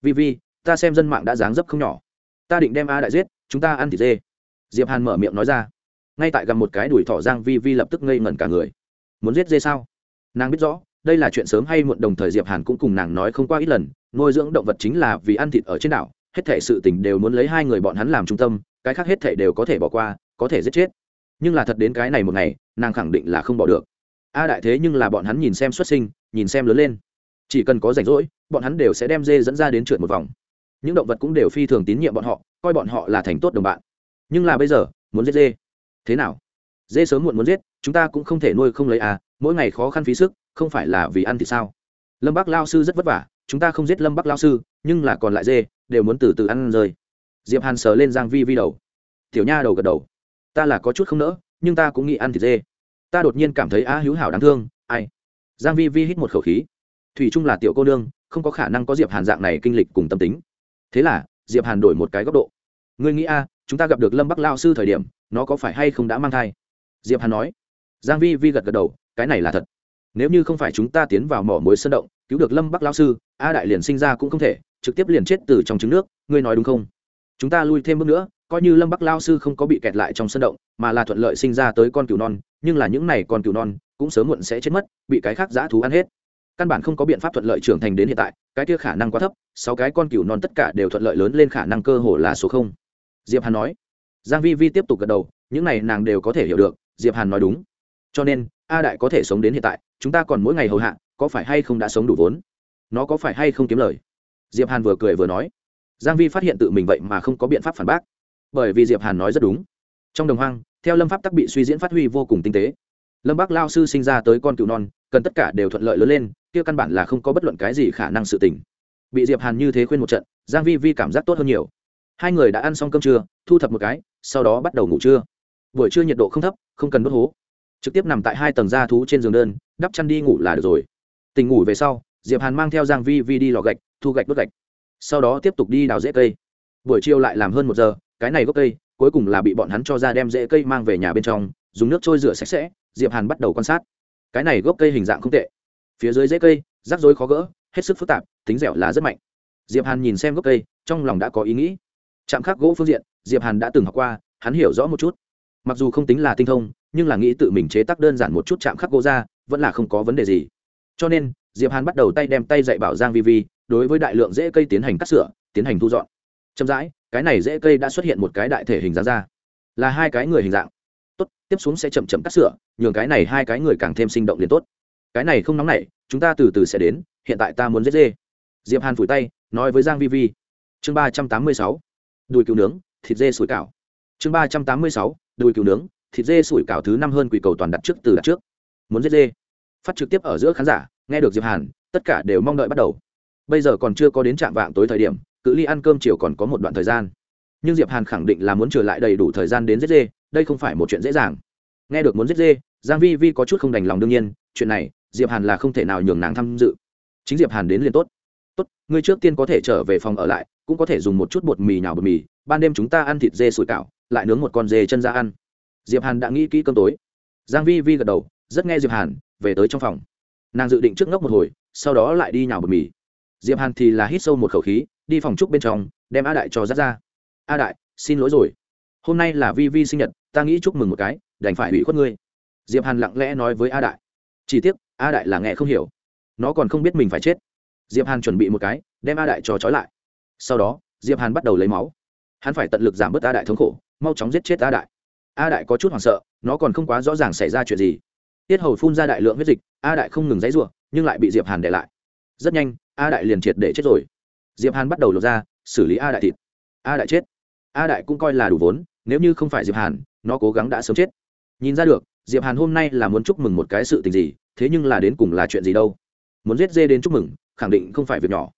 Speaker 1: Vi vi, ta xem dân mạng đã dáng dấp không nhỏ. Ta định đem a đại giết, chúng ta ăn thịt dê. Diệp hàn mở miệng nói ra ngay tại gặp một cái đuổi thỏ giang vi vi lập tức ngây ngẩn cả người. Muốn giết dê sao? Nàng biết rõ, đây là chuyện sớm hay muộn, đồng thời diệp hàn cũng cùng nàng nói không qua ít lần, nuôi dưỡng động vật chính là vì ăn thịt ở trên đảo, hết thể sự tình đều muốn lấy hai người bọn hắn làm trung tâm, cái khác hết thể đều có thể bỏ qua, có thể giết chết. Nhưng là thật đến cái này một ngày, nàng khẳng định là không bỏ được. A à, đại thế nhưng là bọn hắn nhìn xem xuất sinh, nhìn xem lớn lên. Chỉ cần có rảnh rỗi, bọn hắn đều sẽ đem dê dẫn ra đến trượt một vòng. Những động vật cũng đều phi thường tín nhiệm bọn họ, coi bọn họ là thành tốt đồng bạn. Nhưng là bây giờ, muốn giết dê thế nào? Dê sớm muộn muốn giết, chúng ta cũng không thể nuôi không lấy à mỗi ngày khó khăn phí sức, không phải là vì ăn thì sao? Lâm bắc lao sư rất vất vả, chúng ta không giết lâm bắc lao sư, nhưng là còn lại dê, đều muốn từ từ ăn rơi. Diệp hàn sờ lên giang vi vi đầu. Tiểu nha đầu gật đầu. Ta là có chút không nỡ, nhưng ta cũng nghĩ ăn thịt dê. Ta đột nhiên cảm thấy á hữu hảo đáng thương, ai? Giang vi vi hít một khẩu khí. Thủy trung là tiểu cô nương, không có khả năng có diệp hàn dạng này kinh lịch cùng tâm tính. Thế là, diệp hàn đổi một cái góc độ. Ngươi nghĩ a, chúng ta gặp được lâm bắc lao sư thời điểm nó có phải hay không đã mang thai? Diệp hàn nói. Giang vi vi gật gật đầu, cái này là thật. Nếu như không phải chúng ta tiến vào mỏ muối sơn động, cứu được lâm bắc Lão sư, a đại liền sinh ra cũng không thể, trực tiếp liền chết từ trong trứng nước, ngươi nói đúng không? Chúng ta lui thêm bước nữa, coi như lâm bắc lao sư không có bị kẹt lại trong sân động, mà là thuận lợi sinh ra tới con cừu non, nhưng là những này con cừu non cũng sớm muộn sẽ chết mất, bị cái khác dã thú ăn hết. Căn bản không có biện pháp thuận lợi trưởng thành đến hiện tại, cái kia khả năng quá thấp, sáu cái con cừu non tất cả đều thuận lợi lớn lên khả năng cơ hồ là số không. Diệp hàn nói giang vi vi tiếp tục gật đầu, những này nàng đều có thể hiểu được, diệp hàn nói đúng. Cho nên, a đại có thể sống đến hiện tại, chúng ta còn mỗi ngày hầu hạ, có phải hay không đã sống đủ vốn? Nó có phải hay không kiếm lời? Diệp hàn vừa cười vừa nói. Giang vi phát hiện tự mình vậy mà không có biện pháp phản bác. Bởi vì diệp hàn nói rất đúng. Trong đồng hoang, theo lâm pháp tắc bị suy diễn phát huy vô cùng tinh tế. Lâm bác lao sư sinh ra tới con cừu non, cần tất cả đều thuận lợi lớn lên, kia căn bản là không có bất luận cái gì khả năng sự tình. Bị diệp hàn như thế khuyên một trận, giang vi vi cảm giác tốt hơn nhiều hai người đã ăn xong cơm trưa, thu thập một cái, sau đó bắt đầu ngủ trưa. Buổi trưa nhiệt độ không thấp, không cần đốt hố. Trực tiếp nằm tại hai tầng da thú trên giường đơn, đắp chăn đi ngủ là được rồi. Tình ngủ về sau, diệp hàn mang theo giang vi vi đi lò gạch, thu gạch đốt gạch. Sau đó tiếp tục đi đào rễ cây. Buổi chiều lại làm hơn một giờ, cái này gốc cây, cuối cùng là bị bọn hắn cho ra đem rễ cây mang về nhà bên trong, dùng nước trôi rửa sạch sẽ, diệp hàn bắt đầu quan sát. Cái này gốc cây hình dạng không tệ. Phía dưới rễ cây, rắc rối khó gỡ, hết sức phức tạp, tính dẻo là rất mạnh. Diệp hàn nhìn xem gốc cây, trong lòng đã có ý nghĩ chạm khắc gỗ phương diện, diệp hàn đã từng học qua, hắn hiểu rõ một chút. Mặc dù không tính là tinh thông, nhưng là nghĩ tự mình chế tác đơn giản một chút chạm khắc gỗ ra, vẫn là không có vấn đề gì. Cho nên, diệp hàn bắt đầu tay đem tay dạy bảo giang vi vi, đối với đại lượng rễ cây tiến hành cắt sửa, tiến hành thu dọn. Chậm rãi, cái này rễ cây đã xuất hiện một cái đại thể hình dáng ra. Là hai cái người hình dạng. Tốt, tiếp xuống sẽ chậm chậm cắt sửa, nhường cái này hai cái người càng thêm sinh động liền tốt. Cái này không nóng nảy, chúng ta từ từ sẽ đến, hiện tại ta muốn giết dê diệp hàn phủi tay, nói với giang vi vi. Chương ba trăm tám mươi sáu đùi cừu nướng, thịt dê sủi cảo. Chương ba trăm tám mươi sáu, đùi cừu nướng, thịt dê sủi cảo thứ năm hơn quỷ cầu toàn đặt trước từ đặt trước. Muốn giết dê. Phát trực tiếp ở giữa khán giả, nghe được diệp hàn, tất cả đều mong đợi bắt đầu. Bây giờ còn chưa có đến trạm vạng tối thời điểm, cự ly ăn cơm chiều còn có một đoạn thời gian. Nhưng diệp hàn khẳng định là muốn trở lại đầy đủ thời gian đến giết dê, đây không phải một chuyện dễ dàng. Nghe được muốn giết dê, giang vi vi có chút không đành lòng đương nhiên, chuyện này, diệp hàn là không thể nào nhường nàng tham dự. Chính diệp hàn đến liền tốt. Tốt, ngươi trước tiên có thể trở về phòng ở lại cũng có thể dùng một chút bột mì nhào bột mì, ban đêm chúng ta ăn thịt dê sủi cảo, lại nướng một con dê chân ra ăn. Diệp hàn đã nghĩ kỹ cơm tối. Giang vi vi gật đầu, rất nghe diệp hàn, về tới trong phòng. Nàng dự định trước ngốc một hồi, sau đó lại đi nhào bột mì. Diệp hàn thì là hít sâu một khẩu khí, đi phòng trúc bên trong, đem a đại cho dắt ra. A đại, xin lỗi rồi. Hôm nay là vi vi sinh nhật, ta nghĩ chúc mừng một cái, đành phải ủy khuất ngươi. Diệp hàn lặng lẽ nói với a đại. Chỉ tiếc, a đại là nghe không hiểu. Nó còn không biết mình phải chết. Diệp hàn chuẩn bị một cái, đem a đại cho trói lại sau đó, diệp hàn bắt đầu lấy máu. Hắn phải tận lực giảm bớt a đại thống khổ, mau chóng giết chết a đại. A đại có chút hoảng sợ, nó còn không quá rõ ràng xảy ra chuyện gì. Tiết hầu phun ra đại lượng huyết dịch, a đại không ngừng dãy ruộng nhưng lại bị diệp hàn để lại. Rất nhanh, a đại liền triệt để chết rồi. Diệp hàn bắt đầu lột ra xử lý a đại thịt. A đại chết. A đại cũng coi là đủ vốn, nếu như không phải diệp hàn, nó cố gắng đã sớm chết. Nhìn ra được, diệp hàn hôm nay là muốn chúc mừng một cái sự tình gì, thế nhưng là đến cùng là chuyện gì đâu. Muốn giết dê đến chúc mừng, khẳng định không phải việc nhỏ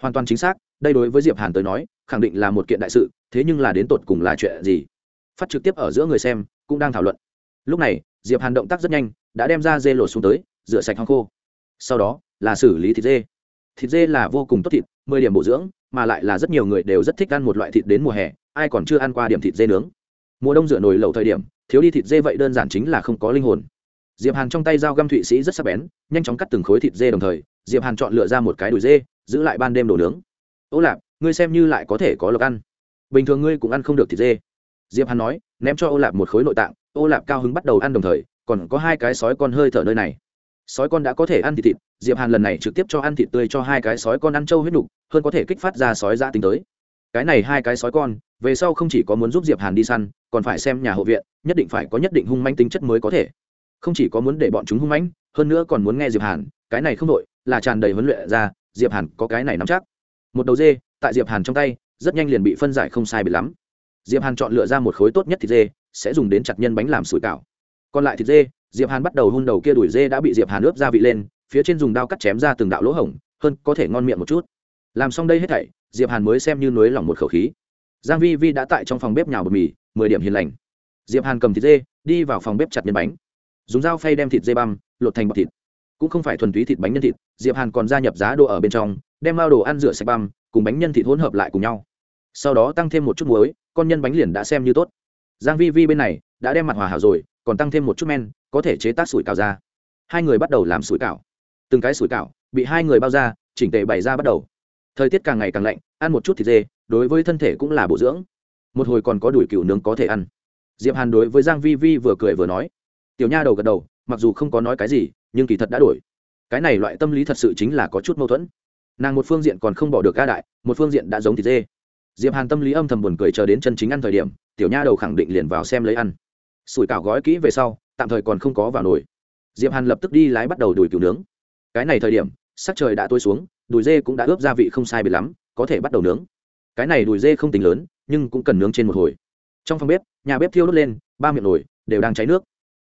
Speaker 1: hoàn toàn chính xác, đây đối với diệp hàn tới nói, khẳng định là một kiện đại sự, thế nhưng là đến tột cùng là chuyện gì? Phát trực tiếp ở giữa người xem, cũng đang thảo luận. Lúc này, diệp hàn động tác rất nhanh, đã đem ra dê lột xuống tới, rửa sạch hong khô. Sau đó, là xử lý thịt dê. Thịt dê là vô cùng tốt thịt, mười điểm bổ dưỡng, mà lại là rất nhiều người đều rất thích ăn một loại thịt đến mùa hè, ai còn chưa ăn qua điểm thịt dê nướng. Mùa đông rửa nồi lẩu thời điểm, thiếu đi thịt dê vậy đơn giản chính là không có linh hồn. Diệp hàn trong tay dao găm thụy sĩ rất sắc bén, nhanh chóng cắt từng khối thịt dê đồng thời, diệp hàn chọn lựa ra một cái đùi dê giữ lại ban đêm đồ nướng. Ô lạp, ngươi xem như lại có thể có lộc ăn. Bình thường ngươi cũng ăn không được thịt dê. Diệp hàn nói, ném cho ô lạp một khối nội tạng. Ô lạp cao hứng bắt đầu ăn đồng thời, còn có hai cái sói con hơi thở nơi này. Sói con đã có thể ăn thịt thịt, diệp hàn lần này trực tiếp cho ăn thịt tươi cho hai cái sói con ăn trâu huyết nục, hơn có thể kích phát ra sói giã tính tới. Cái này hai cái sói con, về sau không chỉ có muốn giúp diệp hàn đi săn, còn phải xem nhà hộ viện, nhất định phải có nhất định hung manh tính chất mới có thể. Không chỉ có muốn để bọn chúng hung mãnh, hơn nữa còn muốn nghe diệp hàn, cái này không đội là tràn đầy huấn luyện ra diệp hàn có cái này nắm chắc. Một đầu dê, tại diệp hàn trong tay, rất nhanh liền bị phân giải không sai biệt lắm. Diệp hàn chọn lựa ra một khối tốt nhất thịt dê, sẽ dùng đến chặt nhân bánh làm sủi cảo. Còn lại thịt dê, diệp hàn bắt đầu hôn đầu kia đuổi dê đã bị diệp hàn ướp gia vị lên, phía trên dùng dao cắt chém ra từng đạo lỗ hổng, hơn có thể ngon miệng một chút. Làm xong đây hết thảy, diệp hàn mới xem như nuối lòng một khẩu khí. Giang vi vi đã tại trong phòng bếp nhào bột mì, mười điểm hiền lành. Diệp hàn cầm thịt dê, đi vào phòng bếp chặt nhân bánh. Dùng dao phay đem thịt dê băm, lột thành bọt thịt cũng không phải thuần túy thịt bánh nhân thịt, diệp hàn còn gia nhập giá đồ ở bên trong, đem mao đồ ăn rửa sạch băm, cùng bánh nhân thịt hỗn hợp lại cùng nhau. Sau đó tăng thêm một chút muối, con nhân bánh liền đã xem như tốt. Giang vi vi bên này đã đem mặt hòa hảo rồi, còn tăng thêm một chút men, có thể chế tác sủi cảo ra. Hai người bắt đầu làm sủi cảo. Từng cái sủi cảo bị hai người bao ra, chỉnh tề bày ra bắt đầu. Thời tiết càng ngày càng lạnh, ăn một chút thịt dê, đối với thân thể cũng là bổ dưỡng. Một hồi còn có đùi cừu nướng có thể ăn. Diệp hàn đối với giang vi vi vừa cười vừa nói. Tiểu nha đầu gật đầu mặc dù không có nói cái gì, nhưng kỳ thật đã đổi. Cái này loại tâm lý thật sự chính là có chút mâu thuẫn. Nàng một phương diện còn không bỏ được ca đại, một phương diện đã giống thịt dê. Diệp hàn tâm lý âm thầm buồn cười chờ đến chân chính ăn thời điểm, tiểu nha đầu khẳng định liền vào xem lấy ăn. Sủi cảo gói kỹ về sau, tạm thời còn không có vào nồi. Diệp hàn lập tức đi lái bắt đầu đùi cừu nướng. Cái này thời điểm, sắc trời đã tối xuống, đùi dê cũng đã ướp gia vị không sai biệt lắm, có thể bắt đầu nướng. Cái này đùi dê không tính lớn, nhưng cũng cần nướng trên một hồi. Trong phòng bếp, nhà bếp thiêu đốt lên, ba miệng nồi đều đang cháy nước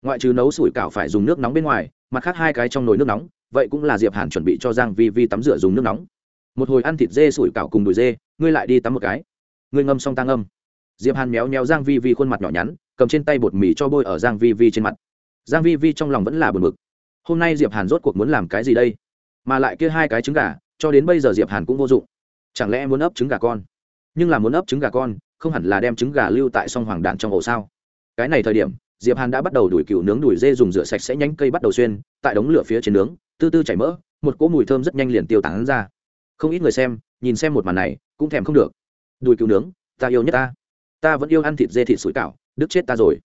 Speaker 1: ngoại trừ nấu sủi cảo phải dùng nước nóng bên ngoài, mặt khác hai cái trong nồi nước nóng, vậy cũng là diệp hàn chuẩn bị cho giang vi vi tắm rửa dùng nước nóng. Một hồi ăn thịt dê sủi cảo cùng đùi dê, ngươi lại đi tắm một cái. Ngươi ngâm xong ta ngâm. Diệp hàn méo méo giang vi vi khuôn mặt nhỏ nhắn, cầm trên tay bột mì cho bôi ở giang vi vi trên mặt. Giang vi vi trong lòng vẫn là buồn bực. Hôm nay diệp hàn rốt cuộc muốn làm cái gì đây? Mà lại kia hai cái trứng gà, cho đến bây giờ diệp hàn cũng vô dụng. Chẳng lẽ muốn ấp trứng gà con? Nhưng là muốn ấp trứng gà con, không hẳn là đem trứng gà lưu tại song hoàng đạn trong ổ sao? Cái này thời điểm diệp hàn đã bắt đầu đuổi cừu nướng đuổi dê dùng rửa sạch sẽ nhánh cây bắt đầu xuyên, tại đống lửa phía trên nướng tư tư chảy mỡ, một cỗ mùi thơm rất nhanh liền tiêu tán ra. Không ít người xem, nhìn xem một màn này, cũng thèm không được. Đùi cừu nướng, ta yêu nhất ta. Ta vẫn yêu ăn thịt dê thịt sủi cảo, đứt chết ta rồi.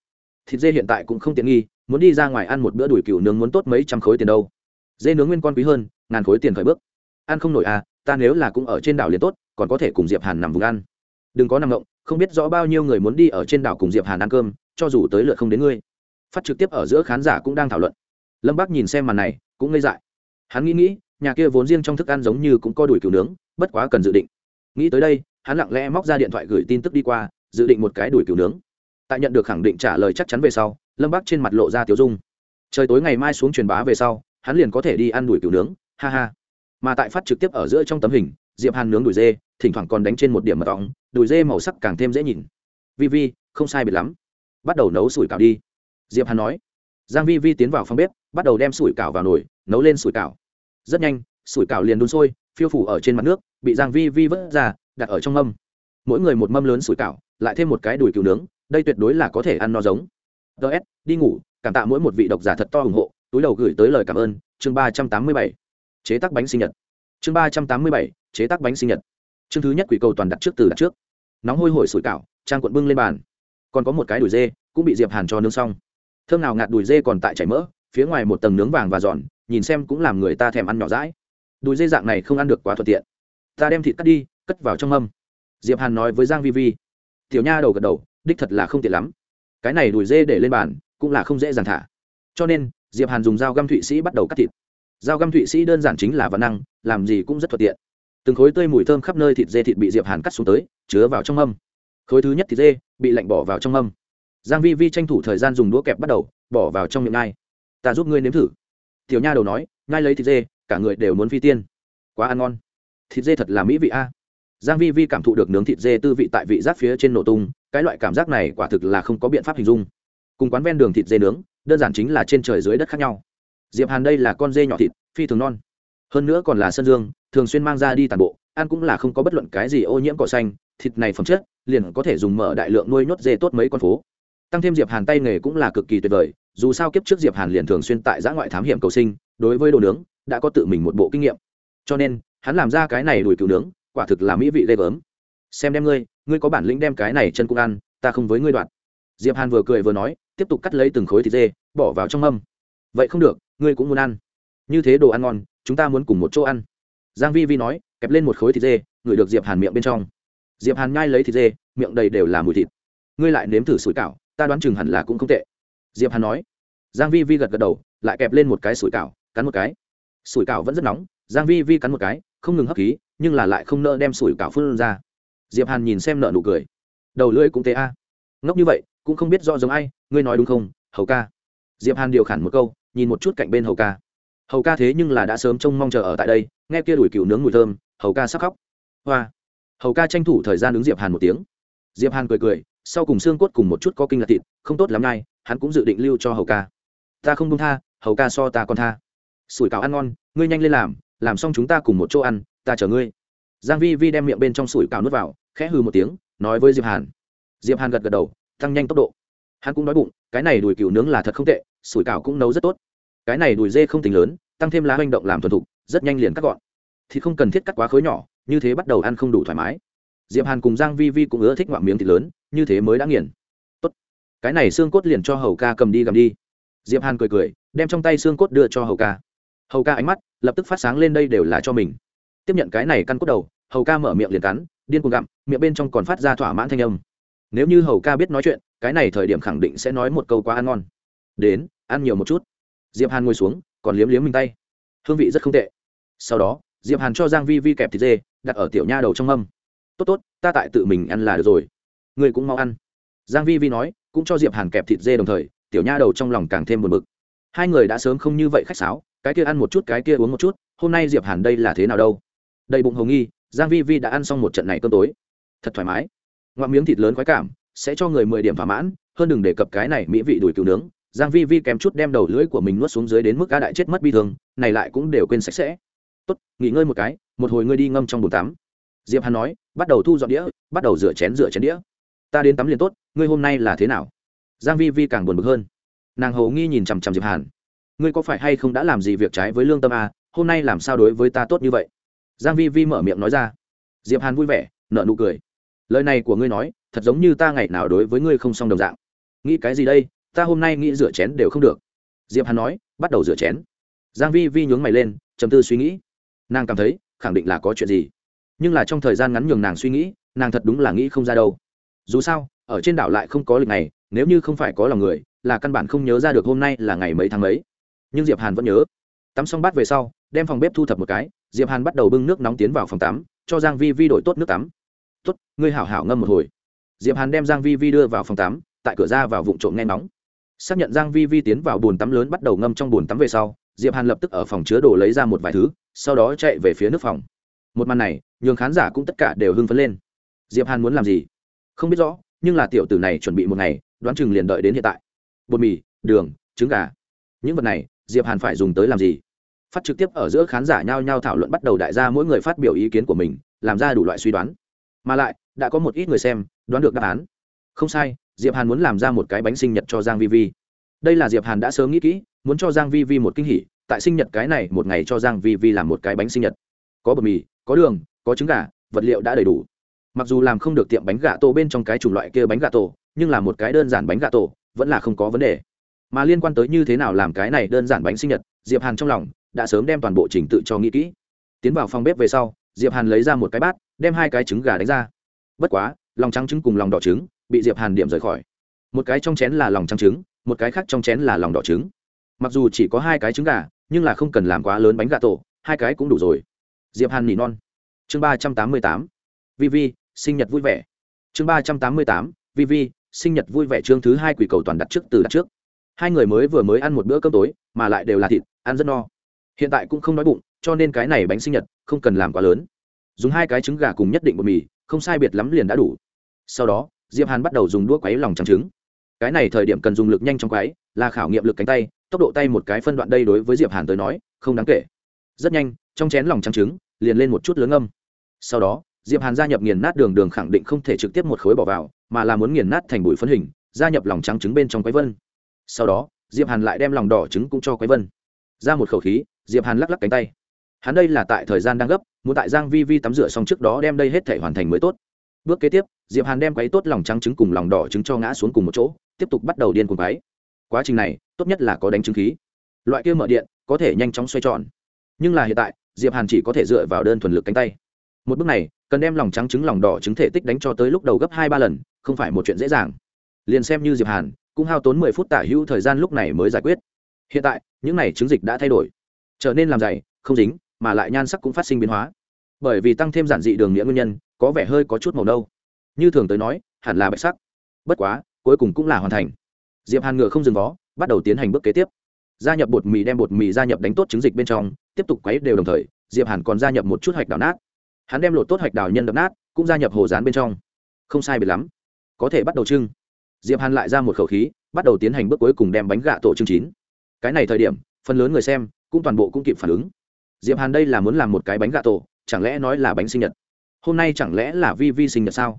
Speaker 1: Thịt dê hiện tại cũng không tiện nghi, muốn đi ra ngoài ăn một bữa đùi cừu nướng muốn tốt mấy trăm khối tiền đâu. Dê nướng nguyên con quý hơn, ngàn khối tiền khởi bước. Ăn không nổi à ta nếu là cũng ở trên đảo liền tốt, còn có thể cùng diệp hàn nằm vùng ăn. Đừng có nằm ngộng không biết rõ bao nhiêu người muốn đi ở trên đảo cùng diệp hàn ăn cơm cho dù tới lượt không đến ngươi. Phát trực tiếp ở giữa khán giả cũng đang thảo luận. Lâm bác nhìn xem màn này, cũng ngây dại. Hắn nghĩ nghĩ, nhà kia vốn riêng trong thức ăn giống như cũng có đùi cừu nướng, bất quá cần dự định. Nghĩ tới đây, hắn lặng lẽ móc ra điện thoại gửi tin tức đi qua, dự định một cái đùi cừu nướng. Tại nhận được khẳng định trả lời chắc chắn về sau, lâm bác trên mặt lộ ra tiểu dung. Trời tối ngày mai xuống truyền bá về sau, hắn liền có thể đi ăn đùi cừu nướng, ha ha. Mà tại phát trực tiếp ở giữa trong tấm hình, diệp hàn nướng đùi dê, thỉnh thoảng còn đánh trên một điểm mật ong, đùi dê màu sắc càng thêm dễ nhìn. Vi vi không sai biệt lắm bắt đầu nấu sủi cảo đi. Diệp hàn nói. Giang vi vi tiến vào phòng bếp, bắt đầu đem sủi cảo vào nồi, nấu lên sủi cảo. Rất nhanh, sủi cảo liền đun sôi, phiêu phủ ở trên mặt nước, bị giang vi vi vớt ra, đặt ở trong mâm. Mỗi người một mâm lớn sủi cảo, lại thêm một cái đùi cừu nướng, đây tuyệt đối là có thể ăn no giống. Ds đi ngủ, cảm tạ mỗi một vị độc giả thật to ủng hộ, túi đầu gửi tới lời cảm ơn, chương ba trăm tám mươi bảy. Chế tác bánh sinh nhật. Chương ba trăm tám mươi bảy, chế tác bánh sinh nhật. Chương thứ nhất quỷ cầu toàn đặt trước từ đặt trước. Nóng hôi hổi sủi cảo, trang cuộn bưng lên bàn còn có một cái đùi dê, cũng bị diệp hàn cho nướng xong. Thơm nào ngạt đùi dê còn tại chảy mỡ, phía ngoài một tầng nướng vàng và giòn, nhìn xem cũng làm người ta thèm ăn nhỏ rãi đùi dê dạng này không ăn được quá thuận tiện. Ta đem thịt cắt đi, cất vào trong mâm. Diệp hàn nói với giang vi vi. Tiểu nha đầu gật đầu, đích thật là không tiện lắm. Cái này đùi dê để lên bàn, cũng là không dễ dàng thả. Cho nên, diệp hàn dùng dao găm thụy sĩ bắt đầu cắt thịt. Dao găm thụy sĩ đơn giản chính là văn năng, làm gì cũng rất thuận tiện. Từng khối tươi mùi thơm khắp nơi thịt dê thịt bị diệp hàn cắt xuống tới, chứa vào trong mâm khối thứ nhất thì dê, bị lạnh bỏ vào trong mâm. Giang vi vi tranh thủ thời gian dùng đũa kẹp bắt đầu, bỏ vào trong miệng ngai. Ta giúp ngươi nếm thử. Tiểu nha đầu nói, ngai lấy thịt dê, cả người đều muốn phi tiên. Quá ăn ngon. Thịt dê thật là mỹ vị a. Giang vi vi cảm thụ được nướng thịt dê tư vị tại vị giác phía trên nổ tung, cái loại cảm giác này quả thực là không có biện pháp hình dung. Cùng quán ven đường thịt dê nướng, đơn giản chính là trên trời dưới đất khác nhau. Diệp hàn đây là con dê nhỏ thịt, phi thường non. Hơn nữa còn là sân dương, thường xuyên mang ra đi tàn bộ, ăn cũng là không có bất luận cái gì ô nhiễm cỏ xanh thịt này phẩm chất, liền có thể dùng mở đại lượng nuôi nhốt dê tốt mấy con phố. Tăng thêm diệp hàn tay nghề cũng là cực kỳ tuyệt vời, dù sao kiếp trước diệp hàn liền thường xuyên tại giã ngoại thám hiểm cầu sinh, đối với đồ nướng, đã có tự mình một bộ kinh nghiệm. Cho nên, hắn làm ra cái này đùi cừu nướng, quả thực là mỹ vị ghê gớm. Xem đem ngươi ngươi có bản lĩnh đem cái này chân cũng ăn, ta không với ngươi đoạn. Diệp hàn vừa cười vừa nói, tiếp tục cắt lấy từng khối thịt dê, bỏ vào trong mâm. Vậy không được, ngươi cũng muốn ăn. Như thế đồ ăn ngon, chúng ta muốn cùng một chỗ ăn. Giang vi vi nói, kẹp lên một khối thịt dê, ngửi được diệp hàn miệng bên trong diệp hàn nhai lấy thịt dê, miệng đầy đều là mùi thịt. Ngươi lại nếm thử sủi cảo, ta đoán chừng hẳn là cũng không tệ. Diệp hàn nói. Giang vi vi gật gật đầu, lại kẹp lên một cái sủi cảo, cắn một cái. Sủi cảo vẫn rất nóng, giang vi vi cắn một cái, không ngừng hấp khí, nhưng là lại không nỡ đem sủi cảo phun ra. Diệp hàn nhìn xem nợ nụ cười. Đầu lưỡi cũng tê a. Ngốc như vậy, cũng không biết rõ giống ai, ngươi nói đúng không, hầu ca? Diệp hàn điều khản một câu, nhìn một chút cạnh bên hầu ca. Hầu ca thế nhưng là đã sớm trông mong chờ ở tại đây, nghe kia đuổi cừu nướng mùi thơm, hầu ca sắc khóc. Hoa hầu ca tranh thủ thời gian ứng diệp hàn một tiếng diệp hàn cười cười sau cùng xương cốt cùng một chút có kinh là thịt không tốt lắm ngay hắn cũng dự định lưu cho hầu ca ta không đông tha hầu ca so ta còn tha sủi cảo ăn ngon ngươi nhanh lên làm làm xong chúng ta cùng một chỗ ăn ta chờ ngươi giang vi vi đem miệng bên trong sủi cảo nuốt vào khẽ hừ một tiếng nói với diệp hàn diệp hàn gật gật đầu tăng nhanh tốc độ hắn cũng nói bụng cái này đùi cừu nướng là thật không tệ sủi cảo cũng nấu rất tốt cái này đùi dê không tính lớn tăng thêm lá hoành động làm thuần thục rất nhanh liền cắt gọn thì không cần thiết cắt quá khối nhỏ như thế bắt đầu ăn không đủ thoải mái. Diệp hàn cùng giang vi vi cũng ưa thích ngoạm miếng thịt lớn, như thế mới đã nghiền. Tốt. Cái này xương cốt liền cho hầu ca cầm đi cầm đi. Diệp hàn cười cười, đem trong tay xương cốt đưa cho hầu ca. Hầu ca ánh mắt lập tức phát sáng lên đây đều là cho mình. Tiếp nhận cái này căn cốt đầu, hầu ca mở miệng liền cắn, điên cuồng gặm, miệng bên trong còn phát ra thỏa mãn thanh âm. Nếu như hầu ca biết nói chuyện, cái này thời điểm khẳng định sẽ nói một câu quá ăn ngon. Đến, ăn nhiều một chút. Diệp hàn ngồi xuống, còn liếm liếm mình tay. Hương vị rất không tệ. Sau đó, diệp hàn cho giang vi vi kẹp thịt dê đặt ở tiểu nha đầu trong mâm tốt tốt, ta tại tự mình ăn là được rồi. Người cũng mau ăn. Giang vi vi nói, cũng cho diệp hàn kẹp thịt dê đồng thời, tiểu nha đầu trong lòng càng thêm buồn bực. Hai người đã sớm không như vậy khách sáo, cái kia ăn một chút, cái kia uống một chút, hôm nay diệp hàn đây là thế nào đâu? Đầy bụng hồng nghi, giang vi vi đã ăn xong một trận này cơm tối. Thật thoải mái. Ngoạm miếng thịt lớn khoái cảm, sẽ cho người mười điểm thỏa mãn, hơn đừng đề cập cái này mỹ vị đùi cừu nướng. Giang vi vi kém chút đem đầu lưỡi của mình nuốt xuống dưới đến mức cá đại chết mất bi thương, này lại cũng đều quên sạch sẽ. Tốt, nghỉ ngơi một cái một hồi ngươi đi ngâm trong bồn tắm. Diệp hàn nói, bắt đầu thu dọn đĩa, bắt đầu rửa chén rửa chén đĩa. Ta đến tắm liền tốt, ngươi hôm nay là thế nào? Giang vi vi càng buồn bực hơn. Nàng hầu nghi nhìn chằm chằm diệp hàn. Ngươi có phải hay không đã làm gì việc trái với lương tâm à? Hôm nay làm sao đối với ta tốt như vậy? Giang vi vi mở miệng nói ra. Diệp hàn vui vẻ, nở nụ cười. Lời này của ngươi nói, thật giống như ta ngày nào đối với ngươi không xong đồng dạng. Nghĩ cái gì đây? Ta hôm nay nghĩ rửa chén đều không được. Diệp hàn nói, bắt đầu rửa chén. Giang vi vi nhướng mày lên, trầm tư suy nghĩ. Nàng cảm thấy khẳng định là có chuyện gì. Nhưng là trong thời gian ngắn nhường nàng suy nghĩ, nàng thật đúng là nghĩ không ra đâu. Dù sao, ở trên đảo lại không có lịch này, nếu như không phải có lòng người, là căn bản không nhớ ra được hôm nay là ngày mấy tháng mấy. Nhưng diệp hàn vẫn nhớ. Tắm xong bát về sau, đem phòng bếp thu thập một cái, diệp hàn bắt đầu bưng nước nóng tiến vào phòng tắm, cho giang vi vi đổi tốt nước tắm. Tốt, ngươi hảo hảo ngâm một hồi. Diệp hàn đem giang vi vi đưa vào phòng tắm, tại cửa ra vào vụng trộm nghe nóng. Xác nhận giang vi vi tiến vào bồn tắm lớn bắt đầu ngâm trong bồn tắm về sau diệp hàn lập tức ở phòng chứa đồ lấy ra một vài thứ, sau đó chạy về phía nước phòng. Một màn này, nhường khán giả cũng tất cả đều hưng phấn lên. Diệp hàn muốn làm gì? Không biết rõ, nhưng là tiểu tử này chuẩn bị một ngày, đoán chừng liền đợi đến hiện tại. Bột mì, đường, trứng gà. Những vật này, diệp hàn phải dùng tới làm gì? Phát trực tiếp ở giữa khán giả nhao nhao thảo luận bắt đầu đại gia mỗi người phát biểu ý kiến của mình, làm ra đủ loại suy đoán. Mà lại, đã có một ít người xem, đoán được đáp án. Không sai, diệp hàn muốn làm ra một cái bánh sinh nhật cho giang vi vi. Đây là diệp hàn đã sớm nghĩ kỹ muốn cho giang vi vi một kinh hỉ, tại sinh nhật cái này một ngày cho giang vi vi làm một cái bánh sinh nhật. Có bột mì, có đường, có trứng gà, vật liệu đã đầy đủ. Mặc dù làm không được tiệm bánh gà tổ bên trong cái chủng loại kia bánh gà tổ, nhưng là một cái đơn giản bánh gà tổ, vẫn là không có vấn đề. Mà liên quan tới như thế nào làm cái này đơn giản bánh sinh nhật, diệp hàn trong lòng đã sớm đem toàn bộ trình tự cho nghĩ kỹ. Tiến vào phòng bếp về sau, diệp hàn lấy ra một cái bát, đem hai cái trứng gà đánh ra. Bất quá, lòng trắng trứng cùng lòng đỏ trứng bị diệp hàn điểm rời khỏi. Một cái trong chén là lòng trắng trứng, một cái khác trong chén là lòng đỏ trứng mặc dù chỉ có hai cái trứng gà, nhưng là không cần làm quá lớn bánh gà tổ, hai cái cũng đủ rồi. Diệp hàn nỉ non. Chương ba trăm tám mươi tám. Vv sinh nhật vui vẻ. Chương ba trăm tám mươi tám vv sinh nhật vui vẻ chương thứ hai quỷ cầu toàn đặt trước từ đặt trước. Hai người mới vừa mới ăn một bữa cơm tối, mà lại đều là thịt, ăn rất no. Hiện tại cũng không đói bụng, cho nên cái này bánh sinh nhật không cần làm quá lớn. Dùng hai cái trứng gà cùng nhất định bột mì, không sai biệt lắm liền đã đủ. Sau đó, diệp hàn bắt đầu dùng đũa quấy lòng trắng trứng cái này thời điểm cần dùng lực nhanh trong quái, là khảo nghiệm lực cánh tay, tốc độ tay một cái phân đoạn đây đối với diệp hàn tới nói, không đáng kể. Rất nhanh, trong chén lòng trắng trứng, liền lên một chút lớn âm sau đó, diệp hàn gia nhập nghiền nát đường đường khẳng định không thể trực tiếp một khối bỏ vào, mà là muốn nghiền nát thành bụi phân hình, gia nhập lòng trắng trứng bên trong quái vân. Sau đó, diệp hàn lại đem lòng đỏ trứng cũng cho quái vân. Ra một khẩu khí, diệp hàn lắc lắc cánh tay. Hắn đây là tại thời gian đang gấp, muốn tại giang vi vi tắm rửa xong trước đó đem đây hết thể hoàn thành mới tốt. Bước kế tiếp, diệp hàn đem quấy tốt lòng trắng trứng cùng lòng đỏ trứng cho ngã xuống cùng một chỗ tiếp tục bắt đầu điên cuồng quấy quá trình này, tốt nhất là có đánh trứng khí. Loại kia mở điện, có thể nhanh chóng xoay tròn. Nhưng là hiện tại, diệp hàn chỉ có thể dựa vào đơn thuần lực cánh tay. Một bước này, cần đem lòng trắng trứng lòng đỏ trứng thể tích đánh cho tới lúc đầu gấp hai ba lần, không phải một chuyện dễ dàng. Liền xem như diệp hàn, cũng hao tốn mười phút tả hữu thời gian lúc này mới giải quyết. Hiện tại, những này trứng dịch đã thay đổi. Trở nên làm dày, không dính, mà lại nhan sắc cũng phát sinh biến hóa. Bởi vì tăng thêm giản dị đường nghĩa nguyên nhân, có vẻ hơi có chút màu nâu. Như thường tới nói, hẳn là bạch sắc. Bất quá cuối cùng cũng là hoàn thành. Diệp hàn ngựa không dừng vó, bắt đầu tiến hành bước kế tiếp. Gia nhập bột mì đem bột mì gia nhập đánh tốt trứng dịch bên trong, tiếp tục quấy đều đồng thời, diệp hàn còn gia nhập một chút hạch đào nát. Hắn đem lột tốt hạch đào nhân đập nát, cũng gia nhập hồ rán bên trong. Không sai biệt lắm. Có thể bắt đầu trưng. Diệp hàn lại ra một khẩu khí, bắt đầu tiến hành bước cuối cùng đem bánh gạ tổ trưng chín. Cái này thời điểm, phần lớn người xem cũng toàn bộ cũng kịp phản ứng. Diệp hàn đây là muốn làm một cái bánh gạ tổ, chẳng lẽ nói là bánh sinh nhật? Hôm nay chẳng lẽ là vi vi sinh nhật sao?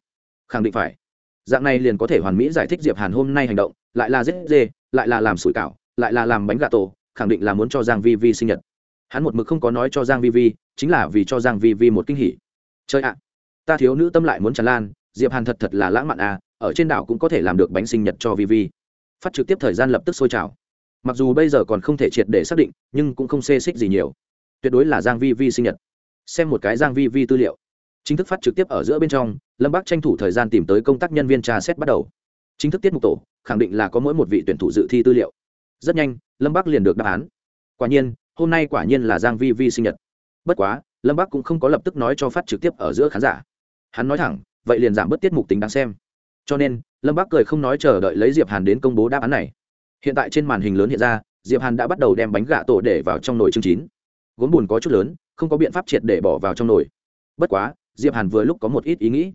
Speaker 1: Khẳng định phải dạng này liền có thể hoàn mỹ giải thích diệp hàn hôm nay hành động, lại là giết dê, lại là làm sủi cảo, lại là làm bánh gà tổ, khẳng định là muốn cho giang vi vi sinh nhật. Hắn một mực không có nói cho giang vi vi, chính là vì cho giang vi vi một kinh hỉ. Chơi ạ, ta thiếu nữ tâm lại muốn tràn lan, diệp hàn thật thật là lãng mạn à ở trên đảo cũng có thể làm được bánh sinh nhật cho vi vi. Phát trực tiếp thời gian lập tức sôi trào. Mặc dù bây giờ còn không thể triệt để xác định, nhưng cũng không xê xích gì nhiều. Tuyệt đối là giang vi vi sinh nhật. Xem một cái giang vi vi tư liệu. Chính thức phát trực tiếp ở giữa bên trong lâm bắc tranh thủ thời gian tìm tới công tác nhân viên tra xét bắt đầu chính thức tiết mục tổ khẳng định là có mỗi một vị tuyển thủ dự thi tư liệu rất nhanh lâm bắc liền được đáp án quả nhiên hôm nay quả nhiên là giang vi vi sinh nhật bất quá lâm bắc cũng không có lập tức nói cho phát trực tiếp ở giữa khán giả hắn nói thẳng vậy liền giảm bớt tiết mục tính đáng xem cho nên lâm bắc cười không nói chờ đợi lấy diệp hàn đến công bố đáp án này hiện tại trên màn hình lớn hiện ra diệp hàn đã bắt đầu đem bánh gà tổ để vào trong nồi chương chín gốm bùn có chút lớn không có biện pháp triệt để bỏ vào trong nồi bất quá diệp hàn vừa lúc có một ít ý nghĩ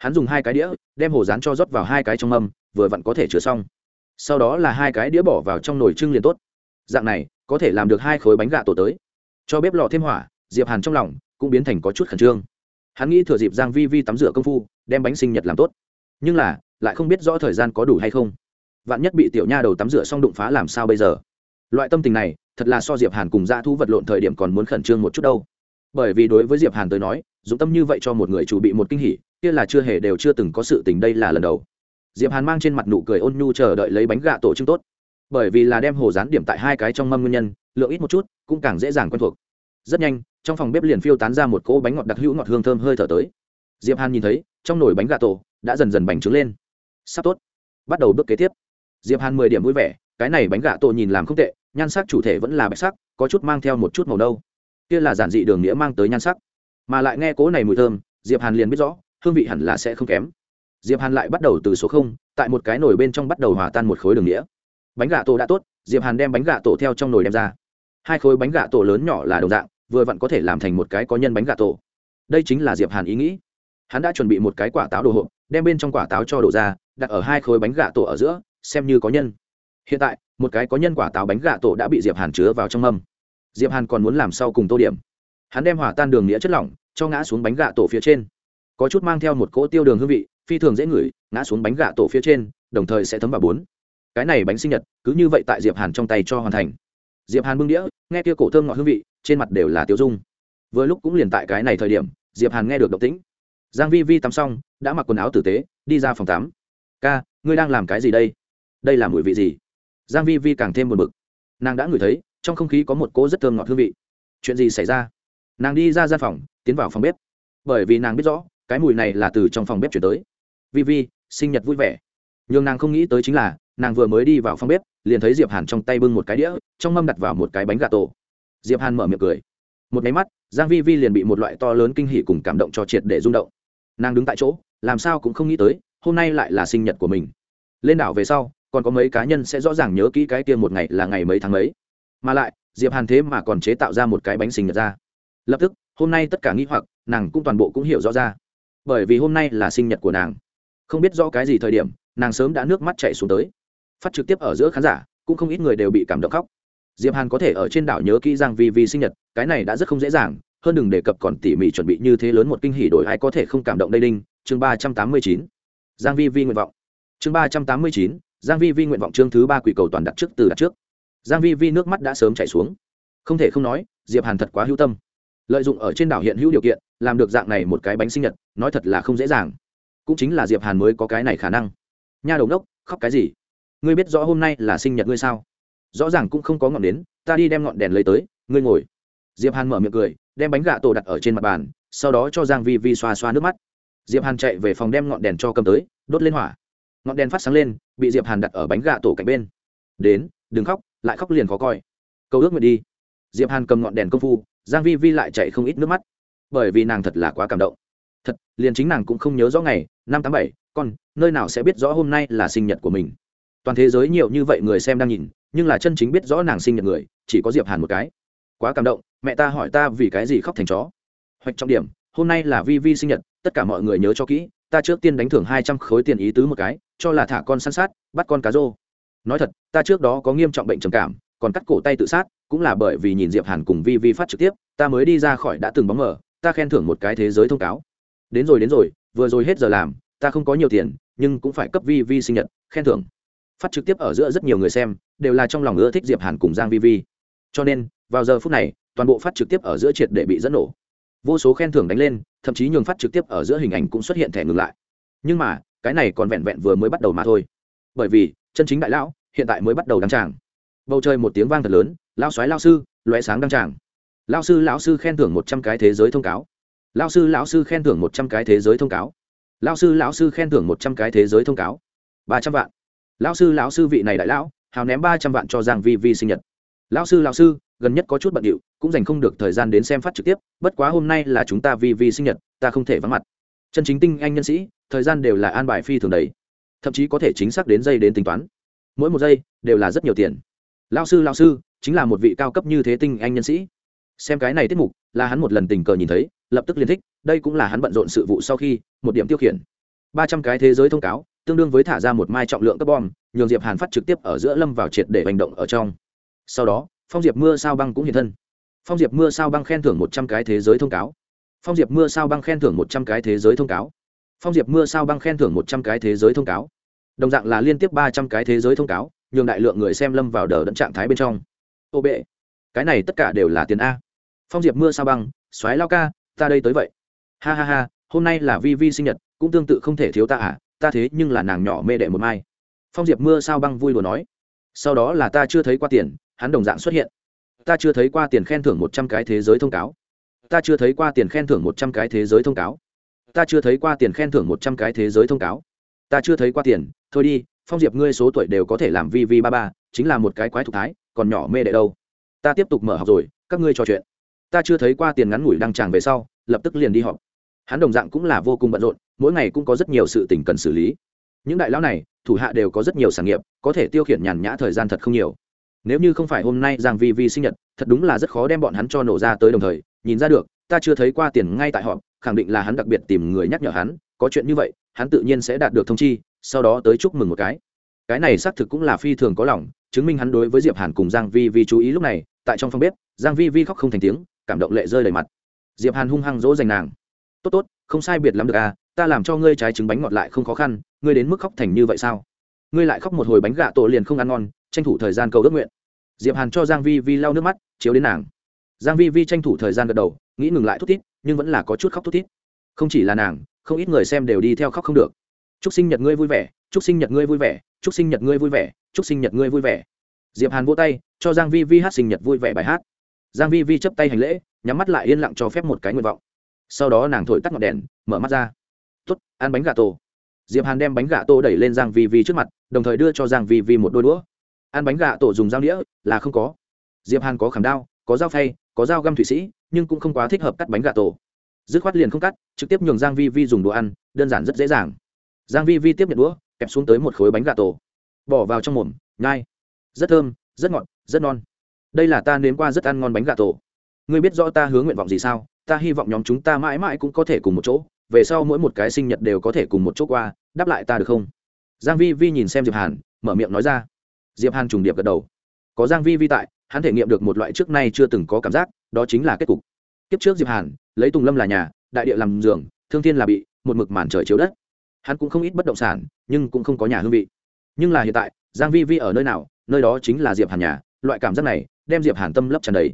Speaker 1: hắn dùng hai cái đĩa, đem hồ rán cho rót vào hai cái trong mâm, vừa vặn có thể chứa xong. Sau đó là hai cái đĩa bỏ vào trong nồi trưng liền tốt. Dạng này, có thể làm được hai khối bánh gà tổ tới. Cho bếp lò thêm hỏa, diệp hàn trong lòng cũng biến thành có chút khẩn trương. Hắn nghĩ thừa dịp giang vi vi tắm rửa công phu, đem bánh sinh nhật làm tốt. Nhưng là, lại không biết rõ thời gian có đủ hay không. Vạn nhất bị tiểu nha đầu tắm rửa xong đụng phá làm sao bây giờ? Loại tâm tình này, thật là so diệp hàn cùng dã thu vật lộn thời điểm còn muốn khẩn trương một chút đâu. Bởi vì đối với diệp hàn tới nói dũng tâm như vậy cho một người chủ bị một kinh hỉ kia là chưa hề đều chưa từng có sự tình đây là lần đầu. Diệp hàn mang trên mặt nụ cười ôn nhu chờ đợi lấy bánh gạ tổ trưng tốt. Bởi vì là đem hồ rán điểm tại hai cái trong mâm nguyên nhân, lượng ít một chút, cũng càng dễ dàng quen thuộc. Rất nhanh, trong phòng bếp liền phiêu tán ra một cỗ bánh ngọt đặc hữu ngọt hương thơm hơi thở tới. Diệp hàn nhìn thấy, trong nồi bánh gà tổ đã dần dần bành trướng lên. Sắp tốt. Bắt đầu bước kế tiếp. Diệp hàn mười điểm vui vẻ, cái này bánh gà tổ nhìn làm không tệ, nhan sắc chủ thể vẫn là bạch sắc, có chút mang theo một chút màu nâu. Kia là giản dị đường nghĩa mang tới nhan sắc. Mà lại nghe cố này mùi thơm, diệp hàn liền biết rõ hương vị hẳn là sẽ không kém. Diệp hàn lại bắt đầu từ số không, tại một cái nồi bên trong bắt đầu hòa tan một khối đường nghĩa. Bánh gà tổ đã tốt, diệp hàn đem bánh gà tổ theo trong nồi đem ra. Hai khối bánh gà tổ lớn nhỏ là đồng dạng, vừa vặn có thể làm thành một cái có nhân bánh gà tổ. Đây chính là diệp hàn ý nghĩ. Hắn đã chuẩn bị một cái quả táo đồ hộp, đem bên trong quả táo cho đổ ra, đặt ở hai khối bánh gà tổ ở giữa, xem như có nhân. Hiện tại, một cái có nhân quả táo bánh gà tổ đã bị diệp hàn chứa vào trong mâm. Diệp hàn còn muốn làm sau cùng tô điểm. Hắn đem hòa tan đường nghĩa chất lỏng, cho ngã xuống bánh gà tổ phía trên có chút mang theo một cỗ tiêu đường hương vị, phi thường dễ ngửi, ngã xuống bánh gà tổ phía trên, đồng thời sẽ thấm vào bốn cái này bánh sinh nhật, cứ như vậy tại diệp hàn trong tay cho hoàn thành. Diệp hàn bưng đĩa, nghe kia cổ thơm ngọt hương vị, trên mặt đều là tiêu dung. Vừa lúc cũng liền tại cái này thời điểm, diệp hàn nghe được động tĩnh. Giang vi vi tắm xong, đã mặc quần áo tử tế, đi ra phòng tắm. Ca, ngươi đang làm cái gì đây? Đây là mùi vị gì? Giang vi vi càng thêm buồn bực. Nàng đã ngửi thấy, trong không khí có một cỗ rất thơm ngọt hương vị. Chuyện gì xảy ra? Nàng đi ra gian phòng, tiến vào phòng bếp. Bởi vì nàng biết rõ cái mùi này là từ trong phòng bếp chuyển tới. Vi vi, sinh nhật vui vẻ. Nhưng nàng không nghĩ tới chính là, nàng vừa mới đi vào phòng bếp, liền thấy diệp hàn trong tay bưng một cái đĩa, trong mâm đặt vào một cái bánh gà tổ. Diệp hàn mở miệng cười. Một máy mắt, giang vi vi liền bị một loại to lớn kinh hỉ cùng cảm động cho triệt để rung động. Nàng đứng tại chỗ, làm sao cũng không nghĩ tới, hôm nay lại là sinh nhật của mình. Lên đảo về sau, còn có mấy cá nhân sẽ rõ ràng nhớ kỹ cái kia một ngày là ngày mấy tháng mấy. Mà lại, diệp hàn thế mà còn chế tạo ra một cái bánh sinh nhật ra. Lập tức, hôm nay tất cả nghĩ hoặc, nàng cũng toàn bộ cũng hiểu rõ ra bởi vì hôm nay là sinh nhật của nàng. Không biết rõ cái gì thời điểm, nàng sớm đã nước mắt chạy xuống tới. Phát trực tiếp ở giữa khán giả, cũng không ít người đều bị cảm động khóc. Diệp hàn có thể ở trên đảo nhớ kỹ rằng vì vì sinh nhật, cái này đã rất không dễ dàng, hơn đừng đề cập còn tỉ mỉ chuẩn bị như thế lớn một kinh hỉ đổi ai có thể không cảm động đây đinh, chương ba trăm tám mươi chín. Giang vi vi nguyện vọng. Chương ba trăm tám mươi chín, giang vi vi nguyện vọng chương thứ ba quỷ cầu toàn đặt trước từ đặt trước. Giang vi vi nước mắt đã sớm chảy xuống. Không thể không nói, diệp hàn thật quá hữu tâm lợi dụng ở trên đảo hiện hữu điều kiện, làm được dạng này một cái bánh sinh nhật, nói thật là không dễ dàng. Cũng chính là diệp hàn mới có cái này khả năng. Nha đầu đốc khóc cái gì? Ngươi biết rõ hôm nay là sinh nhật ngươi sao? Rõ ràng cũng không có ngọn đến, ta đi đem ngọn đèn lấy tới, ngươi ngồi. Diệp hàn mở miệng cười, đem bánh gà tổ đặt ở trên mặt bàn, sau đó cho giang vi vi xoa xoa nước mắt. Diệp hàn chạy về phòng đem ngọn đèn cho cầm tới, đốt lên hỏa. Ngọn đèn phát sáng lên, bị diệp hàn đặt ở bánh gà tổ cạnh bên. Đến, đừng khóc, lại khóc liền khó coi. Câu ước nguyện đi. Diệp hàn cầm ngọn đèn công phu giang vi vi lại chạy không ít nước mắt. Bởi vì nàng thật là quá cảm động. Thật, liền chính nàng cũng không nhớ rõ ngày, năm tám bảy, con, nơi nào sẽ biết rõ hôm nay là sinh nhật của mình. Toàn thế giới nhiều như vậy người xem đang nhìn, nhưng là chân chính biết rõ nàng sinh nhật người, chỉ có diệp hàn một cái. Quá cảm động, mẹ ta hỏi ta vì cái gì khóc thành chó. Hoạch trọng điểm, hôm nay là vi vi sinh nhật, tất cả mọi người nhớ cho kỹ, ta trước tiên đánh thưởng hai trăm khối tiền ý tứ một cái, cho là thả con săn sát, bắt con cá rô. Nói thật, ta trước đó có nghiêm trọng bệnh trầm cảm còn cắt cổ tay tự sát, cũng là bởi vì nhìn diệp hàn cùng vi vi phát trực tiếp, ta mới đi ra khỏi đã từng bóng mở ta khen thưởng một cái thế giới thông cáo. Đến rồi đến rồi, vừa rồi hết giờ làm, ta không có nhiều tiền, nhưng cũng phải cấp vi vi sinh nhật, khen thưởng. Phát trực tiếp ở giữa rất nhiều người xem, đều là trong lòng ưa thích diệp hàn cùng giang vi vi. Cho nên, vào giờ phút này, toàn bộ phát trực tiếp ở giữa triệt để bị dẫn nổ. Vô số khen thưởng đánh lên, thậm chí nhường phát trực tiếp ở giữa hình ảnh cũng xuất hiện thẻ ngừng lại. Nhưng mà, cái này còn vẹn vẹn vừa mới bắt đầu mà thôi. Bởi vì, chân chính đại lão, hiện tại mới bắt đầu đăng tràng bầu trời một tiếng vang thật lớn lao xoáy lao sư loé sáng đăng tràng. Lao sư, lão sư khen thưởng một trăm cái thế giới thông cáo. Lao sư, lão sư khen thưởng một trăm cái thế giới thông cáo. Lao sư, lão sư khen thưởng một trăm cái thế giới thông cáo. Ba trăm vạn. Lão sư lão sư vị này đại lão, hào ném ba trăm vạn cho giang vi vi sinh nhật. Lão sư lão sư, gần nhất có chút bận điệu, cũng dành không được thời gian đến xem phát trực tiếp, bất quá hôm nay là chúng ta vi vi sinh nhật, ta không thể vắng mặt. Chân chính tinh anh nhân sĩ, thời gian đều là an bài phi thường đấy thậm chí có thể chính xác đến giây đến tính toán. Mỗi một giây đều là rất nhiều tiền lão sư lão sư, chính là một vị cao cấp như thế tinh anh nhân sĩ. Xem cái này tiết mục, là hắn một lần tình cờ nhìn thấy, lập tức liên thích, đây cũng là hắn bận rộn sự vụ sau khi, một điểm tiêu khiển. Ba trăm cái thế giới thông cáo, tương đương với thả ra một mai trọng lượng các bom nhường diệp hàn phát trực tiếp ở giữa lâm vào triệt để hành động ở trong. Sau đó, phong diệp mưa sao băng cũng hiện thân. Phong diệp mưa sao băng khen thưởng một trăm cái thế giới thông cáo. Phong diệp mưa sao băng khen thưởng một trăm cái thế giới thông cáo. Phong diệp mưa sao băng khen thưởng một trăm cái thế giới thông cáo. Đồng dạng là liên tiếp ba trăm cái thế giới thông cáo nhường đại lượng người xem lâm vào đờ đẫn trạng thái bên trong. Ô bệ, cái này tất cả đều là tiền a. Phong diệp mưa sao băng xoáy lao ca, ta đây tới vậy. Ha ha ha, hôm nay là vi vi sinh nhật, cũng tương tự không thể thiếu ta à ta thế nhưng là nàng nhỏ mê đệ một mai. Phong diệp mưa sao băng vui đùa nói. Sau đó là ta chưa thấy qua tiền, hắn đồng dạng xuất hiện. Ta chưa thấy qua tiền khen thưởng một trăm cái thế giới thông cáo. Ta chưa thấy qua tiền khen thưởng một trăm cái thế giới thông cáo. Ta chưa thấy qua tiền khen thưởng một trăm cái thế giới thông cáo. Ta chưa thấy qua tiền, thôi đi phong diệp, ngươi số tuổi đều có thể làm vi vi ba ba, chính là một cái quái thục thái, còn nhỏ mê đệ đâu. Ta tiếp tục mở học rồi, các ngươi trò chuyện. Ta chưa thấy qua tiền ngắn ngủi đăng tràng về sau, lập tức liền đi họp. Hắn đồng dạng cũng là vô cùng bận rộn, mỗi ngày cũng có rất nhiều sự tình cần xử lý. Những đại lão này, thủ hạ đều có rất nhiều sản nghiệp, có thể tiêu khiển nhàn nhã thời gian thật không nhiều. Nếu như không phải hôm nay giang vi vi sinh nhật, thật đúng là rất khó đem bọn hắn cho nổ ra tới đồng thời, nhìn ra được, ta chưa thấy qua tiền ngay tại họ khẳng định là hắn đặc biệt tìm người nhắc nhở hắn, có chuyện như vậy, hắn tự nhiên sẽ đạt được thông chi sau đó tới chúc mừng một cái. Cái này xác thực cũng là phi thường có lòng, chứng minh hắn đối với diệp hàn cùng giang vi vi chú ý lúc này, tại trong phòng bếp, giang vi vi khóc không thành tiếng, cảm động lệ rơi đầy mặt. Diệp hàn hung hăng dỗ dành nàng. Tốt tốt, không sai biệt lắm được à ta làm cho ngươi trái trứng bánh ngọt lại không khó khăn, ngươi đến mức khóc thành như vậy sao? Ngươi lại khóc một hồi bánh gạ tổ liền không ăn ngon, tranh thủ thời gian cầu ước nguyện. Diệp hàn cho giang vi vi lau nước mắt, chiếu đến nàng. Giang vi vi tranh thủ thời gian gật đầu, nghĩ ngừng lại thút thít, nhưng vẫn là có chút khóc thút thít. Không chỉ là nàng, không ít người xem đều đi theo khóc không được chúc sinh nhật ngươi vui vẻ, chúc sinh nhật ngươi vui vẻ, chúc sinh nhật ngươi vui vẻ, chúc sinh nhật ngươi vui vẻ. Diệp hàn vỗ tay, cho giang vi vi hát sinh nhật vui vẻ bài hát. Giang vi vi chấp tay hành lễ, nhắm mắt lại yên lặng cho phép một cái nguyện vọng. Sau đó nàng thổi tắt ngọn đèn, mở mắt ra. Tốt, ăn bánh gà tổ. Diệp hàn đem bánh gà tổ đẩy lên giang vi vi trước mặt, đồng thời đưa cho giang vi vi một đôi đũa. Ăn bánh gà tổ dùng dao đĩa, là không có. Diệp hàn có khảm đao, có dao phay, có dao găm thủy sĩ, nhưng cũng không quá thích hợp cắt bánh gà tổ. Dứt khoát liền không cắt, trực tiếp nhường giang vi vi dùng đũa ăn, đơn giản rất dễ dàng giang vi vi tiếp nhận đũa, kẹp xuống tới một khối bánh gà tổ. Bỏ vào trong mồm, nhai. Rất thơm, rất ngọt, rất non. Đây là ta nếm qua rất ăn ngon bánh gà tổ. Ngươi biết rõ ta hướng nguyện vọng gì sao? Ta hy vọng nhóm chúng ta mãi mãi cũng có thể cùng một chỗ. Về sau mỗi một cái sinh nhật đều có thể cùng một chỗ qua. Đáp lại ta được không? Giang vi vi nhìn xem diệp hàn, mở miệng nói ra. Diệp hàn trùng điệp gật đầu. Có giang vi vi tại, hắn thể nghiệm được một loại trước nay chưa từng có cảm giác, đó chính là kết cục. Kiếp trước diệp hàn, lấy tùng lâm là nhà, đại địa làm giường, thương thiên là bị, một mực màn trời chiếu đất hắn cũng không ít bất động sản, nhưng cũng không có nhà hương vị. Nhưng là hiện tại, giang vi vi ở nơi nào, nơi đó chính là diệp hàn nhà, loại cảm giác này đem diệp hàn tâm lấp tràn đầy.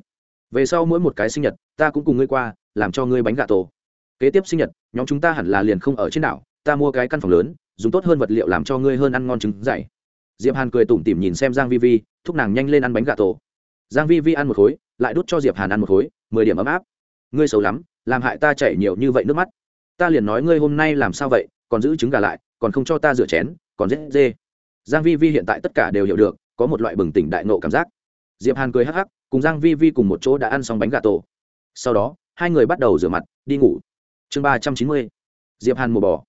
Speaker 1: Về sau mỗi một cái sinh nhật, ta cũng cùng ngươi qua, làm cho ngươi bánh gà tổ. Kế tiếp sinh nhật, nhóm chúng ta hẳn là liền không ở trên đảo, ta mua cái căn phòng lớn, dùng tốt hơn vật liệu làm cho ngươi hơn ăn ngon trứng dày diệp hàn cười tủm tỉm nhìn xem giang vi vi, thúc nàng nhanh lên ăn bánh gà tổ. Giang vi vi ăn một khối, lại đút cho diệp hàn ăn một khối, mười điểm ấm áp. Ngươi xấu lắm, làm hại ta chảy nhiều như vậy nước mắt. Ta liền nói ngươi hôm nay làm sao vậy còn giữ trứng gà lại, còn không cho ta rửa chén, còn dễ dê. Giang vi vi hiện tại tất cả đều hiểu được, có một loại bừng tỉnh đại nộ cảm giác. Diệp hàn cười hắc hắc, cùng giang vi vi cùng một chỗ đã ăn xong bánh gà tổ. Sau đó, hai người bắt đầu rửa mặt, đi ngủ. Chương ba trăm chín mươi, diệp hàn mổ bỏ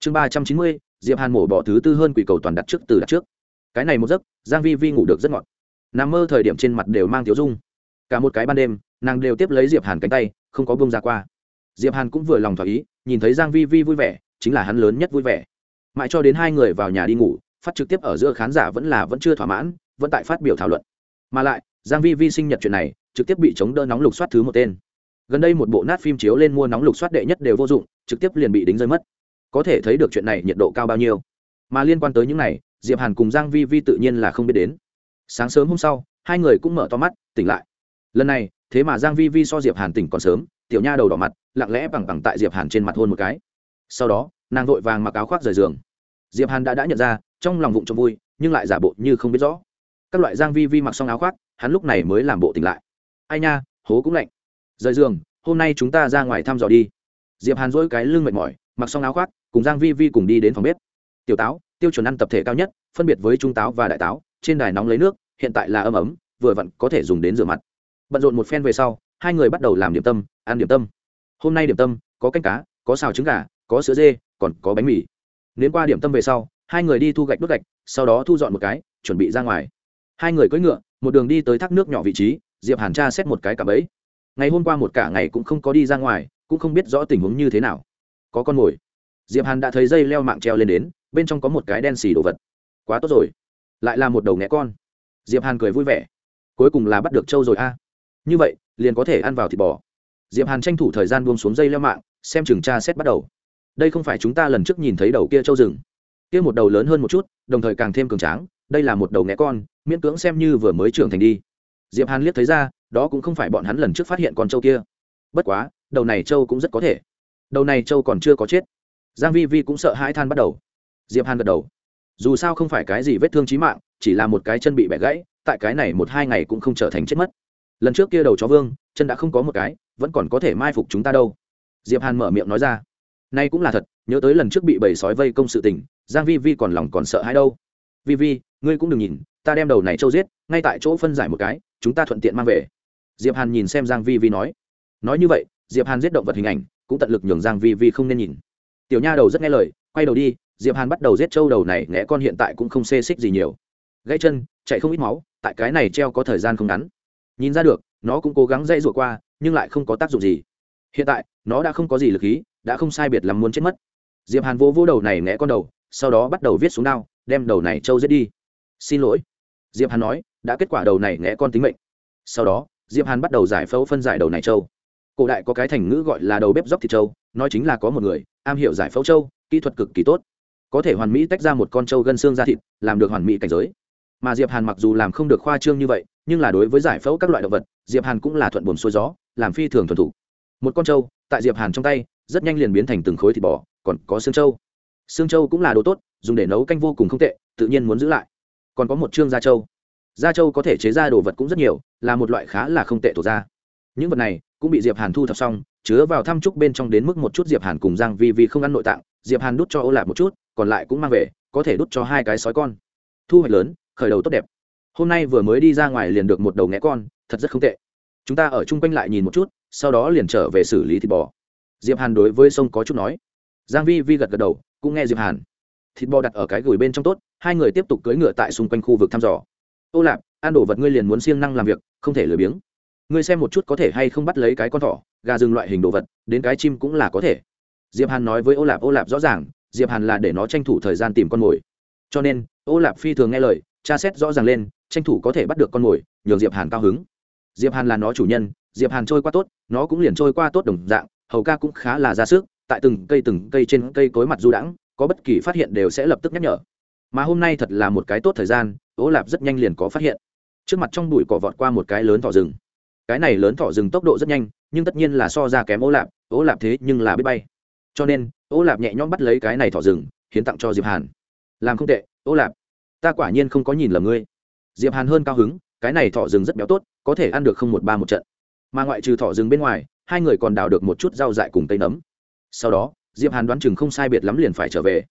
Speaker 1: chương ba trăm chín mươi, diệp hàn mổ bỏ thứ tư hơn quỷ cầu toàn đặt trước từ đặt trước. Cái này một giấc, giang vi vi ngủ được rất ngọt. Nằm mơ thời điểm trên mặt đều mang thiếu dung. Cả một cái ban đêm, nàng đều tiếp lấy diệp hàn cánh tay, không có bông ra qua. Diệp hàn cũng vừa lòng thỏa ý, nhìn thấy giang vi vi vui vẻ chính là hắn lớn nhất vui vẻ. Mãi cho đến hai người vào nhà đi ngủ, phát trực tiếp ở giữa khán giả vẫn là vẫn chưa thỏa mãn, vẫn tại phát biểu thảo luận. Mà lại, giang vi vi sinh nhật chuyện này, trực tiếp bị chống đỡ nóng lục soát thứ một tên. Gần đây một bộ nát phim chiếu lên mua nóng lục soát đệ nhất đều vô dụng, trực tiếp liền bị đính rơi mất. Có thể thấy được chuyện này nhiệt độ cao bao nhiêu. Mà liên quan tới những này, diệp hàn cùng giang vi vi tự nhiên là không biết đến. Sáng sớm hôm sau, hai người cũng mở to mắt, tỉnh lại. Lần này, thế mà giang vi vi so diệp hàn tỉnh còn sớm, tiểu nha đầu đỏ mặt, lặng lẽ bằng bằng tại diệp hàn trên mặt hôn một cái sau đó, nàng vội vàng mặc áo khoác rời giường. Diệp hàn đã đã nhận ra, trong lòng vụng trộm vui, nhưng lại giả bộ như không biết rõ. Các loại giang vi vi mặc xong áo khoác, hắn lúc này mới làm bộ tỉnh lại. Ai nha, hố cũng lạnh. Rời giường, hôm nay chúng ta ra ngoài thăm dò đi. Diệp hàn dỗi cái lưng mệt mỏi, mặc xong áo khoác, cùng giang vi vi cùng đi đến phòng bếp. Tiểu táo, tiêu chuẩn ăn tập thể cao nhất, phân biệt với trung táo và đại táo, trên đài nóng lấy nước, hiện tại là ấm ấm, vừa vặn có thể dùng đến rửa mặt. Bận rộn một phen về sau, hai người bắt đầu làm điểm tâm, ăn điểm tâm. Hôm nay điểm tâm, có canh cá, có xào trứng gà có sữa dê, còn có bánh mì. Nếu qua điểm tâm về sau, hai người đi thu gạch đốt gạch, sau đó thu dọn một cái, chuẩn bị ra ngoài. Hai người cưỡi ngựa, một đường đi tới thác nước nhỏ vị trí, diệp hàn tra xét một cái cả bẫy. Ngày hôm qua một cả ngày cũng không có đi ra ngoài, cũng không biết rõ tình huống như thế nào. Có con mồi. Diệp hàn đã thấy dây leo mạng treo lên đến, bên trong có một cái đen xì đồ vật. Quá tốt rồi. Lại là một đầu nghé con. Diệp hàn cười vui vẻ. Cuối cùng là bắt được trâu rồi a. Như vậy, liền có thể ăn vào thịt bò. Diệp hàn tranh thủ thời gian buông xuống dây leo mạng, xem chừng tra xét bắt đầu đây không phải chúng ta lần trước nhìn thấy đầu kia châu rừng. Kia một đầu lớn hơn một chút, đồng thời càng thêm cường tráng, đây là một đầu nghé con, miễn cưỡng xem như vừa mới trưởng thành đi. Diệp hàn liếc thấy ra, đó cũng không phải bọn hắn lần trước phát hiện con trâu kia. Bất quá, đầu này trâu cũng rất có thể. Đầu này trâu còn chưa có chết. Giang vi vi cũng sợ hãi than bắt đầu. Diệp hàn gật đầu. Dù sao không phải cái gì vết thương chí mạng, chỉ là một cái chân bị bẻ gãy, tại cái này một hai ngày cũng không trở thành chết mất. Lần trước kia đầu chó vương, chân đã không có một cái, vẫn còn có thể mai phục chúng ta đâu. Diệp hàn mở miệng nói ra nay cũng là thật, nhớ tới lần trước bị bầy sói vây công sự tình, giang vi vi còn lòng còn sợ hãi đâu. Vi vi, ngươi cũng đừng nhìn, ta đem đầu này trâu giết, ngay tại chỗ phân giải một cái, chúng ta thuận tiện mang về. Diệp hàn nhìn xem giang vi vi nói. Nói như vậy, diệp hàn giết động vật hình ảnh, cũng tận lực nhường giang vi vi không nên nhìn. Tiểu nha đầu rất nghe lời, quay đầu đi, diệp hàn bắt đầu giết trâu đầu này ngẽ con hiện tại cũng không xê xích gì nhiều. Gãy chân, chạy không ít máu, tại cái này treo có thời gian không ngắn. Nhìn ra được, nó cũng cố gắng dây rủa qua, nhưng lại không có tác dụng gì. Hiện tại, nó đã không có gì lực khí đã không sai biệt lắm muốn chết mất. Diệp hàn vô vô đầu này ngẽ con đầu, sau đó bắt đầu viết xuống đao, đem đầu này trâu giết đi. Xin lỗi. Diệp hàn nói, đã kết quả đầu này ngẽ con tính mệnh. Sau đó, diệp hàn bắt đầu giải phẫu phân giải đầu này trâu. Cổ đại có cái thành ngữ gọi là đầu bếp dốc thịt trâu, nói chính là có một người, am hiểu giải phẫu trâu, kỹ thuật cực kỳ tốt. Có thể hoàn mỹ tách ra một con trâu gân xương ra thịt, làm được hoàn mỹ cảnh giới. Mà diệp hàn mặc dù làm không được khoa trương như vậy, nhưng là đối với giải phẫu các loại động vật, diệp hàn cũng là thuận buồm xuôi gió, làm phi thường thuần thủ. Một con trâu, tại diệp hàn trong tay rất nhanh liền biến thành từng khối thịt bò, còn có xương trâu. Xương trâu cũng là đồ tốt, dùng để nấu canh vô cùng không tệ, tự nhiên muốn giữ lại. Còn có một chương da trâu. Da trâu có thể chế ra đồ vật cũng rất nhiều, là một loại khá là không tệ thuộc da. Những vật này cũng bị diệp hàn thu thập xong, chứa vào thăm trúc bên trong đến mức một chút diệp hàn cùng giang vi vi không ăn nội tạng, diệp hàn đút cho ô lạc một chút, còn lại cũng mang về, có thể đút cho hai cái sói con. Thu hoạch lớn, khởi đầu tốt đẹp. Hôm nay vừa mới đi ra ngoài liền được một đầu nghé con, thật rất không tệ. Chúng ta ở chung quanh lại nhìn một chút, sau đó liền trở về xử lý thịt bò diệp hàn đối với sông có chút nói. Giang vi vi gật gật đầu, cũng nghe diệp hàn. Thịt bò đặt ở cái gửi bên trong tốt, hai người tiếp tục cưỡi ngựa tại xung quanh khu vực thăm dò. Ô lạp, ăn đồ vật ngươi liền muốn siêng năng làm việc, không thể lười biếng. Ngươi xem một chút có thể hay không bắt lấy cái con thỏ, gà rừng loại hình đồ vật, đến cái chim cũng là có thể. Diệp hàn nói với ô lạp ô lạp rõ ràng, diệp hàn là để nó tranh thủ thời gian tìm con mồi. Cho nên, ô lạp phi thường nghe lời, tra xét rõ ràng lên, tranh thủ có thể bắt được con mồi, nhường diệp hàn cao hứng. Diệp hàn là nó chủ nhân, diệp hàn trôi qua tốt, nó cũng liền trôi qua tốt đồng dạng hầu ca cũng khá là ra sức, tại từng cây từng cây trên cây cối mặt du đãng, có bất kỳ phát hiện đều sẽ lập tức nhắc nhở. Mà hôm nay thật là một cái tốt thời gian, ố lạp rất nhanh liền có phát hiện. Trước mặt trong bụi cỏ vọt qua một cái lớn thỏ rừng. Cái này lớn thỏ rừng tốc độ rất nhanh, nhưng tất nhiên là so ra kém ố lạp ố lạp thế nhưng là biết bay. Cho nên, ố lạp nhẹ nhõm bắt lấy cái này thỏ rừng, hiến tặng cho diệp hàn. Làm không tệ, ố lạp, ta quả nhiên không có nhìn lầm ngươi. Diệp hàn hơn cao hứng, cái này thỏ rừng rất béo tốt, có thể ăn được không một ba một trận. Mà ngoại trừ thỏ rừng bên ngoài hai người còn đào được một chút rau dại cùng tây nấm. Sau đó, diệp hàn đoán chừng không sai biệt lắm liền phải trở về.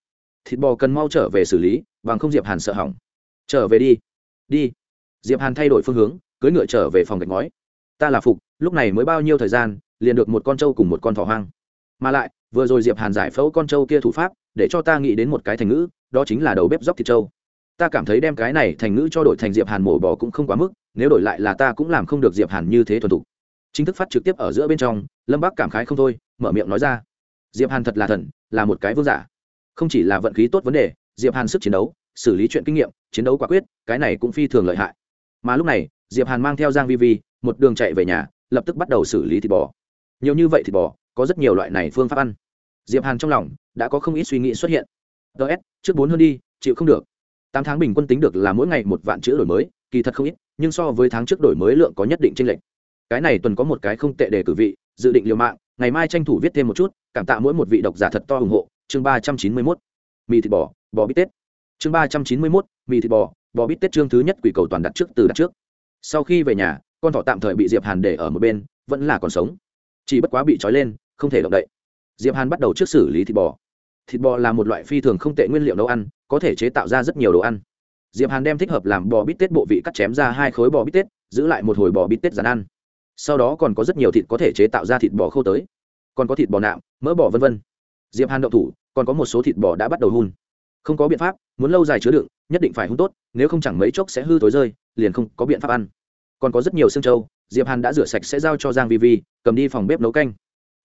Speaker 1: Thịt bò cần mau trở về xử lý, bằng không diệp hàn sợ hỏng. Trở về đi. Đi. Diệp hàn thay đổi phương hướng, cưỡi ngựa trở về phòng gạch ngói. Ta là phục, lúc này mới bao nhiêu thời gian, liền được một con trâu cùng một con thỏ hoang. Mà lại, vừa rồi diệp hàn giải phẫu con trâu kia thủ pháp, để cho ta nghĩ đến một cái thành ngữ, đó chính là đầu bếp dốc thịt trâu. Ta cảm thấy đem cái này thành ngữ cho đổi thành diệp hàn mổ bò cũng không quá mức, nếu đổi lại là ta cũng làm không được diệp hàn như thế thuần thục chính thức phát trực tiếp ở giữa bên trong, lâm bác cảm khái không thôi, mở miệng nói ra. Diệp hàn thật là thần, là một cái vương giả. Không chỉ là vận khí tốt vấn đề, diệp hàn sức chiến đấu, xử lý chuyện kinh nghiệm, chiến đấu quả quyết, cái này cũng phi thường lợi hại. Mà lúc này, diệp hàn mang theo giang vi vi, một đường chạy về nhà, lập tức bắt đầu xử lý thịt bò. Nhiều như vậy thịt bò, có rất nhiều loại này phương pháp ăn. Diệp hàn trong lòng đã có không ít suy nghĩ xuất hiện. Ts trước bốn hơn đi, chịu không được. Tám tháng bình quân tính được là mỗi ngày một vạn chữ đổi mới, kỳ thật không ít, nhưng so với tháng trước đổi mới lượng có nhất định tranh lệch cái này tuần có một cái không tệ để cử vị, dự định liều mạng, ngày mai tranh thủ viết thêm một chút, cảm tạ mỗi một vị độc giả thật to ủng hộ. Chương ba trăm chín mươi mốt, mì thịt bò bò bít tết. Chương ba trăm chín mươi mốt, mì thịt bò bò bít tết chương thứ nhất quỷ cầu toàn đặt trước từ đặt trước. Sau khi về nhà, con thỏ tạm thời bị diệp hàn để ở một bên, vẫn là còn sống. Chỉ bất quá bị trói lên, không thể động đậy. Diệp hàn bắt đầu trước xử lý thịt bò. Thịt bò là một loại phi thường không tệ nguyên liệu nấu ăn, có thể chế tạo ra rất nhiều đồ ăn. Diệp hàn đem thích hợp làm bò bít tết bộ vị cắt chém ra hai khối bò bít tết, giữ lại một hồi bò bít tết dán ăn sau đó còn có rất nhiều thịt có thể chế tạo ra thịt bò khô tới, còn có thịt bò nạm mỡ bò vân vân. Diệp hàn đậu thủ, còn có một số thịt bò đã bắt đầu hun. Không có biện pháp, muốn lâu dài chứa đựng, nhất định phải hun tốt, nếu không chẳng mấy chốc sẽ hư tối rơi, liền không có biện pháp ăn. Còn có rất nhiều xương trâu, diệp hàn đã rửa sạch sẽ giao cho giang vi vi, cầm đi phòng bếp nấu canh.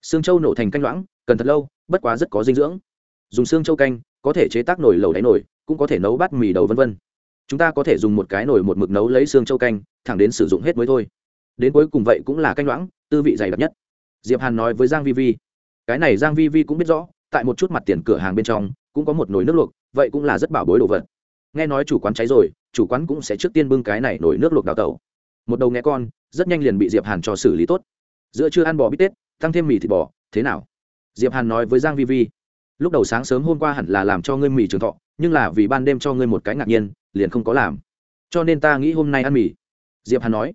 Speaker 1: Xương trâu nổ thành canh loãng, cần thật lâu, bất quá rất có dinh dưỡng. Dùng xương trâu canh, có thể chế tác nồi lẩu đáy nồi, cũng có thể nấu bát mì đầu vân vân. Chúng ta có thể dùng một cái nồi một mực nấu lấy xương trâu canh, thẳng đến sử dụng hết mới thôi đến cuối cùng vậy cũng là canh loãng, tư vị dày đặc nhất. Diệp hàn nói với giang vi vi, cái này giang vi vi cũng biết rõ, tại một chút mặt tiền cửa hàng bên trong, cũng có một nồi nước luộc, vậy cũng là rất bảo bối đồ vật. Nghe nói chủ quán cháy rồi, chủ quán cũng sẽ trước tiên bưng cái này nồi nước luộc đào tẩu. Một đầu nghe con, rất nhanh liền bị diệp hàn cho xử lý tốt. Giữa trưa ăn bò bít tết, tăng thêm mì thịt bò, thế nào? Diệp hàn nói với giang vi vi, lúc đầu sáng sớm hôm qua hẳn là làm cho ngươi mì trường thọ, nhưng là vì ban đêm cho ngươi một cái ngạc nhiên, liền không có làm. Cho nên ta nghĩ hôm nay ăn mì. Diệp hàn nói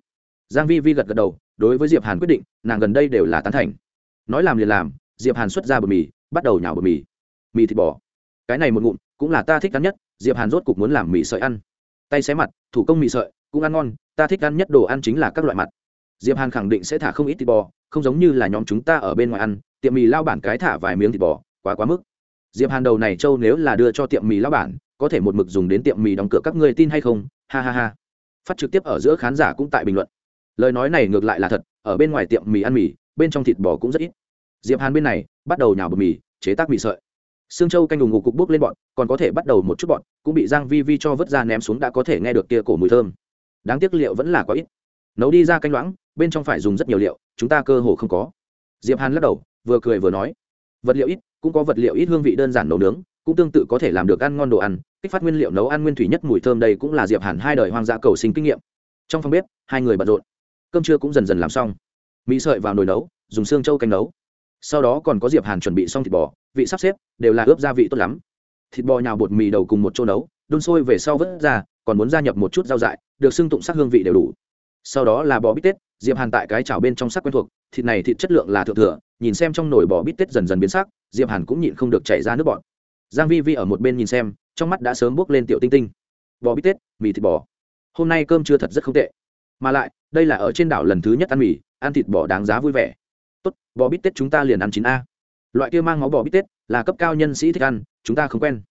Speaker 1: giang vi vi gật gật đầu, đối với diệp hàn quyết định, nàng gần đây đều là tán thành. Nói làm liền làm, diệp hàn xuất ra bột mì, bắt đầu nhào bột mì. Mì thịt bò. Cái này một ngụm, cũng là ta thích ăn nhất, diệp hàn rốt cục muốn làm mì sợi ăn. Tay xé mặt, thủ công mì sợi, cũng ăn ngon, ta thích ăn nhất đồ ăn chính là các loại mặt. Diệp hàn khẳng định sẽ thả không ít thịt bò, không giống như là nhóm chúng ta ở bên ngoài ăn, tiệm mì lao bản cái thả vài miếng thịt bò, quá quá mức. Diệp hàn đầu này châu nếu là đưa cho tiệm mì lao bản, có thể một mực dùng đến tiệm mì đóng cửa các ngươi tin hay không? Ha ha ha. Phát trực tiếp ở giữa khán giả cũng tại bình luận lời nói này ngược lại là thật ở bên ngoài tiệm mì ăn mì bên trong thịt bò cũng rất ít diệp hàn bên này bắt đầu nhào bột mì chế tác mì sợi Sương Châu canh đùng ngục cục bốc lên bọn, còn có thể bắt đầu một chút bọn, cũng bị Giang Vi Vi cho vứt ra ném xuống đã có thể nghe được kia cổ mùi thơm. Đáng tiếc liệu vẫn là quá ít. Nấu đi ra canh loãng, bên trong phải dùng rất nhiều liệu, chúng ta cơ hồ không có. Diệp Hàn lắc đầu, vừa cười vừa nói, vật liệu ít, cũng có vật liệu ít hương vị đơn giản nấu nướng, cũng tương tự có thể làm được ăn ngon đồ ăn, kích phát nguyên liệu nấu ăn nguyên thủy nhất mùi thơm đây cũng là Diệp Hàn hai đời hoang dã cầu sinh kinh nghiệm. Trong phòng bếp, hai người bận rộn. Cơm trưa cũng dần dần làm xong. Mì sợi vào nồi nấu, dùng xương châu canh nấu. Sau đó còn có diệp hàn chuẩn bị xong thịt bò vị sắp xếp đều là ướp gia vị tốt lắm. Thịt bò nhào bột mì đầu cùng một chỗ nấu đun sôi về sau vớt ra còn muốn gia nhập một chút rau dại được xưng tụng sắc hương vị đều đủ. Sau đó là bò bít tết diệp hàn tại cái chảo bên trong sắc quen thuộc thịt này thịt chất lượng là thượng thừa nhìn xem trong nồi bò bít tết dần dần biến sắc diệp hàn cũng nhịn không được chảy ra nước bọt. Giang vi vi ở một bên nhìn xem trong mắt đã sớm bước lên tiểu tinh tinh. Bò bít tết mì thịt bò. Hôm nay cơm chưa thật rất không tệ. Mà lại đây là ở trên đảo lần thứ nhất ăn mì, ăn thịt bò đáng giá vui vẻ. Tốt, bò bít tết chúng ta liền ăn chín a. Loại kia mang máu bò bít tết, là cấp cao nhân sĩ thích ăn, chúng ta không quen.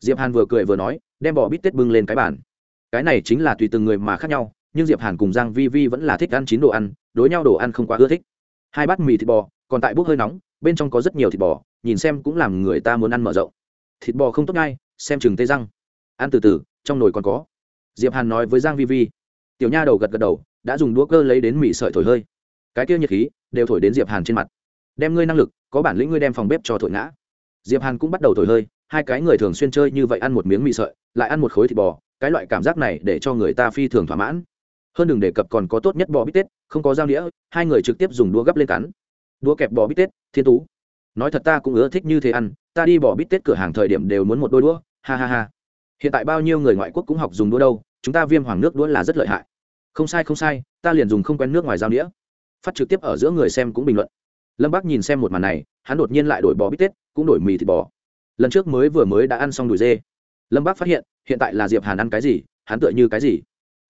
Speaker 1: Diệp hàn vừa cười vừa nói, đem bò bít tết bưng lên cái bàn. Cái này chính là tùy từng người mà khác nhau, nhưng diệp hàn cùng giang vi vi vẫn là thích ăn chín đồ ăn, đối nhau đồ ăn không quá ưa thích. Hai bát mì thịt bò, còn tại bốc hơi nóng, bên trong có rất nhiều thịt bò, nhìn xem cũng làm người ta muốn ăn mở rộng. Thịt bò không tốt ngay, xem chừng tê răng. Ăn từ từ, trong nồi còn có. Diệp hàn nói với giang vi vi. Tiểu nha đầu gật gật đầu đã dùng đũa cơ lấy đến mì sợi thổi hơi. Cái kia nhiệt khí đều thổi đến diệp hàn trên mặt. Đem ngươi năng lực, có bản lĩnh ngươi đem phòng bếp cho thổi ngã. Diệp hàn cũng bắt đầu thổi hơi, hai cái người thường xuyên chơi như vậy ăn một miếng mì sợi, lại ăn một khối thịt bò, cái loại cảm giác này để cho người ta phi thường thỏa mãn. Hơn đừng đề cập còn có tốt nhất bò bít tết, không có dao đĩa, hai người trực tiếp dùng đũa gấp lên cắn. Đũa kẹp bò bít tết, thiên tú. Nói thật ta cũng ưa thích như thế ăn, ta đi bò bít tết cửa hàng thời điểm đều muốn một đôi đũa, ha ha ha. Hiện tại bao nhiêu người ngoại quốc cũng học dùng đũa đâu, chúng ta viêm hoàng nước đũa là rất lợi hại không sai không sai, ta liền dùng không quen nước ngoài dao đĩa phát trực tiếp ở giữa người xem cũng bình luận. Lâm bác nhìn xem một màn này, hắn đột nhiên lại đổi bò bít tết, cũng đổi mì thịt bò. Lần trước mới vừa mới đã ăn xong đùi dê. Lâm bác phát hiện hiện tại là diệp hàn ăn cái gì, hắn tựa như cái gì?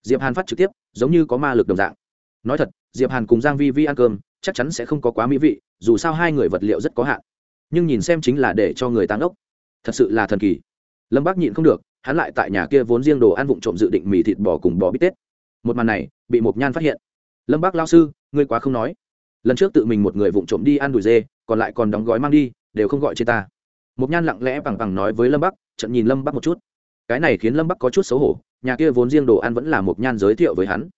Speaker 1: Diệp hàn phát trực tiếp, giống như có ma lực đồng dạng. Nói thật, diệp hàn cùng giang vi vi ăn cơm, chắc chắn sẽ không có quá mỹ vị, dù sao hai người vật liệu rất có hạn. Nhưng nhìn xem chính là để cho người tăng ốc. Thật sự là thần kỳ. Lâm bác nhịn không được, hắn lại tại nhà kia vốn riêng đồ ăn vụng trộm dự định mì thịt bò cùng bò bít tết một màn này bị một nhan phát hiện lâm bác lao sư ngươi quá không nói lần trước tự mình một người vụng trộm đi ăn đùi dê còn lại còn đóng gói mang đi đều không gọi trên ta một nhan lặng lẽ bằng bằng nói với lâm bắc trận nhìn lâm bắc một chút cái này khiến lâm bắc có chút xấu hổ nhà kia vốn riêng đồ ăn vẫn là một nhan giới thiệu với hắn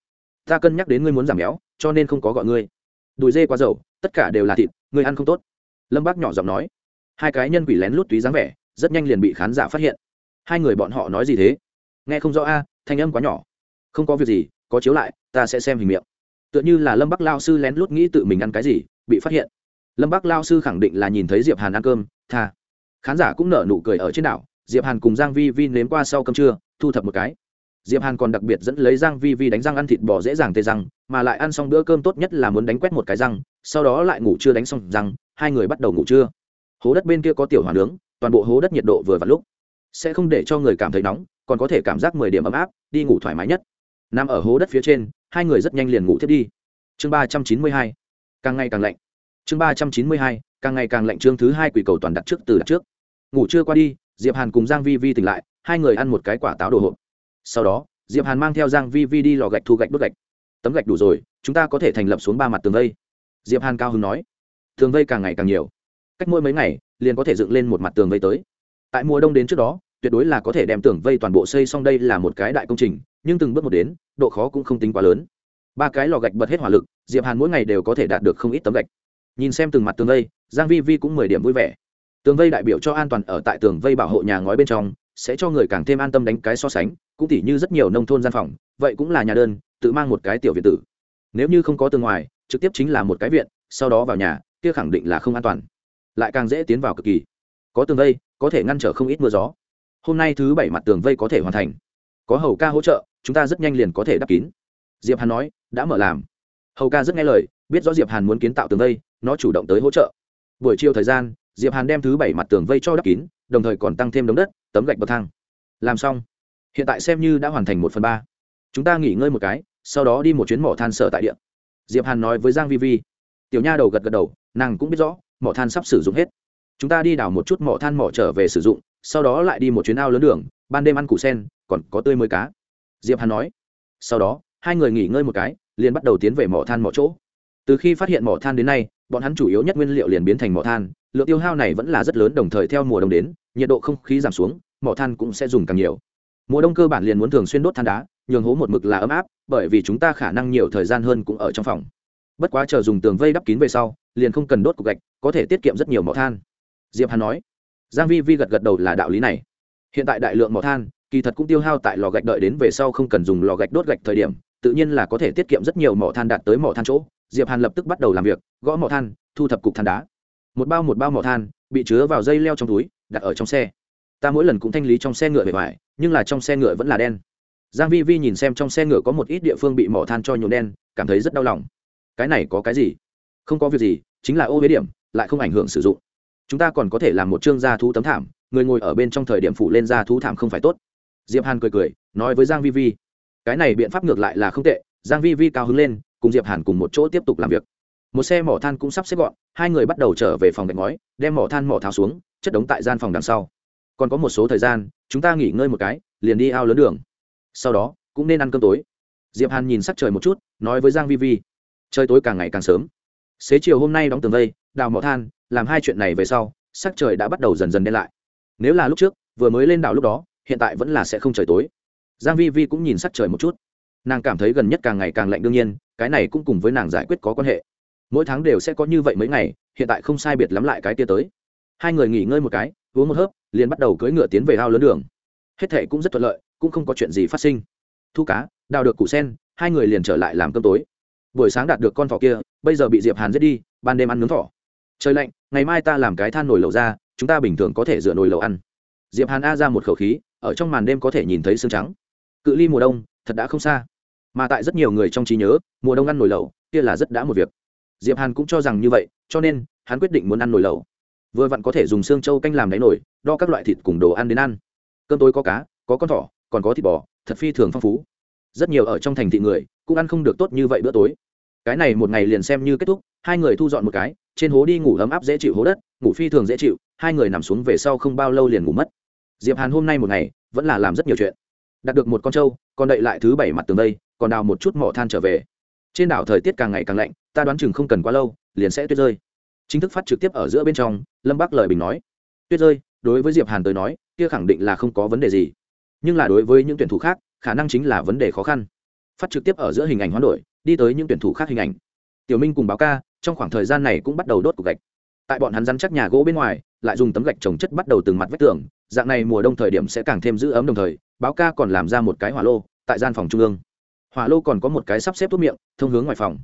Speaker 1: ta cân nhắc đến ngươi muốn giảm béo cho nên không có gọi ngươi đùi dê quá dầu tất cả đều là thịt ngươi ăn không tốt lâm bác nhỏ giọng nói hai cái nhân quỷ lén lút túy dáng vẻ rất nhanh liền bị khán giả phát hiện hai người bọn họ nói gì thế nghe không rõ a thanh âm quá nhỏ không có việc gì, có chiếu lại, ta sẽ xem hình miệng. Tựa như là lâm bắc lao sư lén lút nghĩ tự mình ăn cái gì, bị phát hiện. Lâm bắc lao sư khẳng định là nhìn thấy diệp hàn ăn cơm, tha. Khán giả cũng nở nụ cười ở trên đảo, diệp hàn cùng giang vi vi nếm qua sau cơm trưa, thu thập một cái. Diệp hàn còn đặc biệt dẫn lấy giang vi vi đánh răng ăn thịt bò dễ dàng tê răng, mà lại ăn xong bữa cơm tốt nhất là muốn đánh quét một cái răng, sau đó lại ngủ trưa đánh xong răng, hai người bắt đầu ngủ trưa. Hố đất bên kia có tiểu hỏa nướng, toàn bộ hố đất nhiệt độ vừa vặn lúc sẽ không để cho người cảm thấy nóng, còn có thể cảm giác mười điểm ấm áp, đi ngủ thoải mái nhất nằm ở hố đất phía trên, hai người rất nhanh liền ngủ thiết đi. Chương ba trăm chín mươi hai, càng ngày càng lạnh. Chương ba trăm chín mươi hai, càng ngày càng lạnh chương thứ hai quỷ cầu toàn đặt trước từ đặt trước. Ngủ trưa qua đi, diệp hàn cùng giang vi vi tỉnh lại, hai người ăn một cái quả táo đồ hộp. Sau đó, diệp hàn mang theo giang vi vi đi lò gạch thu gạch đốt gạch. Tấm gạch đủ rồi, chúng ta có thể thành lập xuống ba mặt tường vây. Diệp hàn cao hứng nói. Tường vây càng ngày càng nhiều. Cách mỗi mấy ngày, liền có thể dựng lên một mặt tường vây tới. Tại mùa đông đến trước đó, tuyệt đối là có thể đem tường vây toàn bộ xây xong đây là một cái đại công trình nhưng từng bước một đến, độ khó cũng không tính quá lớn. Ba cái lò gạch bật hết hỏa lực, diệp hàn mỗi ngày đều có thể đạt được không ít tấm gạch. Nhìn xem từng mặt tường vây, giang vi vi cũng mười điểm vui vẻ. Tường vây đại biểu cho an toàn ở tại tường vây bảo hộ nhà ngói bên trong, sẽ cho người càng thêm an tâm đánh cái so sánh, cũng tỉ như rất nhiều nông thôn gian phòng, vậy cũng là nhà đơn, tự mang một cái tiểu viện tử. Nếu như không có tường ngoài, trực tiếp chính là một cái viện, sau đó vào nhà, kia khẳng định là không an toàn. Lại càng dễ tiến vào cực kỳ. Có tường vây, có thể ngăn trở không ít mưa gió. Hôm nay thứ bảy mặt tường vây có thể hoàn thành có hầu ca hỗ trợ, chúng ta rất nhanh liền có thể đắp kín. Diệp hàn nói, đã mở làm. Hầu ca rất nghe lời, biết rõ diệp hàn muốn kiến tạo tường vây, nó chủ động tới hỗ trợ. Buổi chiều thời gian, diệp hàn đem thứ bảy mặt tường vây cho đắp kín, đồng thời còn tăng thêm đống đất, tấm gạch bậc thang. Làm xong. Hiện tại xem như đã hoàn thành một phần ba. Chúng ta nghỉ ngơi một cái, sau đó đi một chuyến mỏ than sở tại địa. Diệp hàn nói với giang vi vi. Tiểu nha đầu gật gật đầu, nàng cũng biết rõ, mỏ than sắp sử dụng hết. Chúng ta đi đào một chút mỏ than mỏ trở về sử dụng, sau đó lại đi một chuyến ao lớn đường, ban đêm ăn củ sen còn có tươi mới cá. Diệp hàn nói. Sau đó, hai người nghỉ ngơi một cái, liền bắt đầu tiến về mỏ than mỏ chỗ. Từ khi phát hiện mỏ than đến nay, bọn hắn chủ yếu nhất nguyên liệu liền biến thành mỏ than, lượng tiêu hao này vẫn là rất lớn, đồng thời theo mùa đông đến, nhiệt độ không khí giảm xuống, mỏ than cũng sẽ dùng càng nhiều. Mùa đông cơ bản liền muốn thường xuyên đốt than đá, nhường hố một mực là ấm áp, bởi vì chúng ta khả năng nhiều thời gian hơn cũng ở trong phòng. Bất quá chờ dùng tường vây đắp kín về sau, liền không cần đốt cục gạch, có thể tiết kiệm rất nhiều mỏ than. Diệp hàn nói. Giang vi vi gật gật đầu là đạo lý này. Hiện tại đại lượng mỏ than kỳ thật cũng tiêu hao tại lò gạch đợi đến về sau không cần dùng lò gạch đốt gạch thời điểm, tự nhiên là có thể tiết kiệm rất nhiều mỏ than đạt tới mỏ than chỗ. Diệp hàn lập tức bắt đầu làm việc, gõ mỏ than, thu thập cục than đá. Một bao một bao mỏ than bị chứa vào dây leo trong túi, đặt ở trong xe. Ta mỗi lần cũng thanh lý trong xe ngựa bề ngoài, nhưng là trong xe ngựa vẫn là đen. Giang vi vi nhìn xem trong xe ngựa có một ít địa phương bị mỏ than cho nhuộm đen, cảm thấy rất đau lòng. Cái này có cái gì? Không có việc gì, chính là ô bế điểm, lại không ảnh hưởng sử dụng. Chúng ta còn có thể làm một chương gia thú tấm thảm, người ngồi ở bên trong thời điểm phủ lên gia thú thảm không phải tốt diệp hàn cười cười, nói với giang vi vi, cái này biện pháp ngược lại là không tệ, giang vi vi cao hứng lên, cùng diệp hàn cùng một chỗ tiếp tục làm việc. Một xe mỏ than cũng sắp xếp gọn, hai người bắt đầu trở về phòng gạch ngói, đem mỏ than mỏ tháo xuống, chất đống tại gian phòng đằng sau. Còn có một số thời gian, chúng ta nghỉ ngơi một cái, liền đi ao lớn đường. Sau đó, cũng nên ăn cơm tối. Diệp hàn nhìn sắc trời một chút, nói với giang vi vi, trời tối càng ngày càng sớm. Xế chiều hôm nay đóng tường vây, đào mỏ than, làm hai chuyện này về sau, sắc trời đã bắt đầu dần dần đen lại. Nếu là lúc trước, vừa mới lên đảo lúc đó hiện tại vẫn là sẽ không trời tối. Giang vi vi cũng nhìn sắc trời một chút. Nàng cảm thấy gần nhất càng ngày càng lạnh đương nhiên, cái này cũng cùng với nàng giải quyết có quan hệ. Mỗi tháng đều sẽ có như vậy mấy ngày, hiện tại không sai biệt lắm lại cái tia tới. Hai người nghỉ ngơi một cái, uống một hớp, liền bắt đầu cưỡi ngựa tiến về ao lớn đường. Hết thệ cũng rất thuận lợi, cũng không có chuyện gì phát sinh. Thu cá, đào được củ sen, hai người liền trở lại làm cơm tối. Buổi sáng đạt được con thỏ kia, bây giờ bị diệp hàn giết đi, ban đêm ăn nướng thỏ. Trời lạnh, ngày mai ta làm cái than nồi lẩu ra, chúng ta bình thường có thể rửa nồi lẩu ăn. Diệp hàn a ra một khẩu khí ở trong màn đêm có thể nhìn thấy sương trắng. Cự ly mùa đông, thật đã không xa. Mà tại rất nhiều người trong trí nhớ, mùa đông ăn nồi lẩu, kia là rất đã một việc. Diệp hàn cũng cho rằng như vậy, cho nên, hắn quyết định muốn ăn nồi lẩu. Vừa vặn có thể dùng xương trâu canh làm đáy nồi, đo các loại thịt cùng đồ ăn đến ăn. Cơm tối có cá, có con thỏ, còn có thịt bò, thật phi thường phong phú. Rất nhiều ở trong thành thị người, cũng ăn không được tốt như vậy bữa tối. Cái này một ngày liền xem như kết thúc, hai người thu dọn một cái, trên hố đi ngủ ấm áp dễ chịu hố đất, ngủ phi thường dễ chịu, hai người nằm xuống về sau không bao lâu liền ngủ mất diệp hàn hôm nay một ngày, vẫn là làm rất nhiều chuyện. Đạt được một con trâu, còn đậy lại thứ bảy mặt tường đây, còn đào một chút mỏ than trở về. Trên đảo thời tiết càng ngày càng lạnh, ta đoán chừng không cần quá lâu, liền sẽ tuyết rơi. Chính thức phát trực tiếp ở giữa bên trong, lâm bắc lời bình nói. Tuyết rơi, đối với diệp hàn tới nói, kia khẳng định là không có vấn đề gì. Nhưng là đối với những tuyển thủ khác, khả năng chính là vấn đề khó khăn. Phát trực tiếp ở giữa hình ảnh hoán đổi, đi tới những tuyển thủ khác hình ảnh. Tiểu minh cùng báo ca, trong khoảng thời gian này cũng bắt đầu đốt cục gạch tại bọn hắn rắn chắc nhà gỗ bên ngoài, lại dùng tấm gạch trồng chất bắt đầu từng mặt vách tường, dạng này mùa đông thời điểm sẽ càng thêm giữ ấm đồng thời, báo ca còn làm ra một cái hỏa lô, tại gian phòng trung ương. Hỏa lô còn có một cái sắp xếp thuốc miệng, thông hướng ngoài phòng.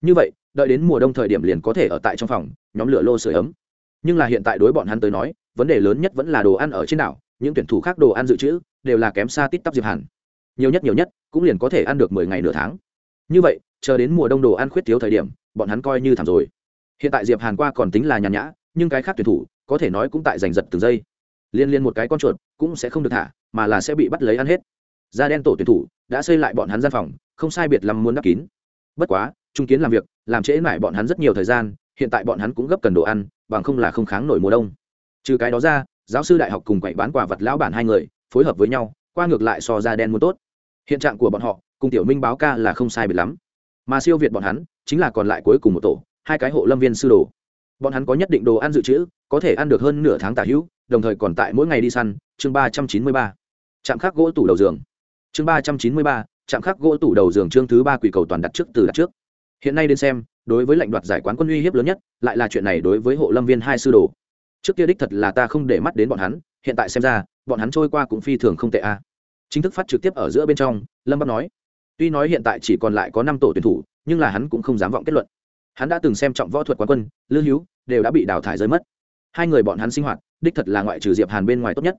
Speaker 1: Như vậy, đợi đến mùa đông thời điểm liền có thể ở tại trong phòng, nhóm lửa lô sửa ấm. Nhưng là hiện tại đối bọn hắn tới nói, vấn đề lớn nhất vẫn là đồ ăn ở trên đảo, những tuyển thủ khác đồ ăn dự trữ, đều là kém xa tít tắp diệp hàn. Nhiều nhất nhiều nhất, cũng liền có thể ăn được mười ngày nửa tháng. Như vậy, chờ đến mùa đông đồ ăn khuyết thiếu thời điểm, bọn hắn coi như thảm rồi hiện tại diệp hàn qua còn tính là nhàn nhã, nhưng cái khác tuyển thủ, có thể nói cũng tại giành giật từng giây. Liên liên một cái con chuột, cũng sẽ không được thả, mà là sẽ bị bắt lấy ăn hết. Da đen tổ tuyển thủ, đã xây lại bọn hắn gian phòng, không sai biệt lắm muốn đắp kín. Bất quá, trung kiến làm việc, làm trễ mãi bọn hắn rất nhiều thời gian, hiện tại bọn hắn cũng gấp cần đồ ăn, bằng không là không kháng nổi mùa đông. Trừ cái đó ra, giáo sư đại học cùng quậy bán quả vật lão bản hai người, phối hợp với nhau, qua ngược lại so da đen muốn tốt. Hiện trạng của bọn họ, cùng tiểu minh báo ca là không sai biệt lắm. Mà siêu việt bọn hắn, chính là còn lại cuối cùng một tổ hai cái hộ lâm viên sư đồ. Bọn hắn có nhất định đồ ăn dự trữ, có thể ăn được hơn nửa tháng tả hữu, đồng thời còn tại mỗi ngày đi săn, chương ba trăm chín mươi ba. Trạm khắc gỗ tủ đầu giường. Chương ba trăm chín mươi ba trạm khắc gỗ tủ đầu giường chương thứ ba quỷ cầu toàn đặt trước từ đặt trước. Hiện nay đến xem, đối với lệnh đoạt giải quán quân uy hiếp lớn nhất, lại là chuyện này đối với hộ lâm viên hai sư đồ. Trước kia đích thật là ta không để mắt đến bọn hắn, hiện tại xem ra, bọn hắn trôi qua cũng phi thường không tệ a. Chính thức phát trực tiếp ở giữa bên trong, lâm bắc nói. Tuy nói hiện tại chỉ còn lại có năm tổ tuyển thủ, nhưng là hắn cũng không dám vọng kết luận hắn đã từng xem trọng võ thuật quán quân, lư hữu, đều đã bị đào thải rơi mất. Hai người bọn hắn sinh hoạt, đích thật là ngoại trừ diệp hàn bên ngoài tốt nhất.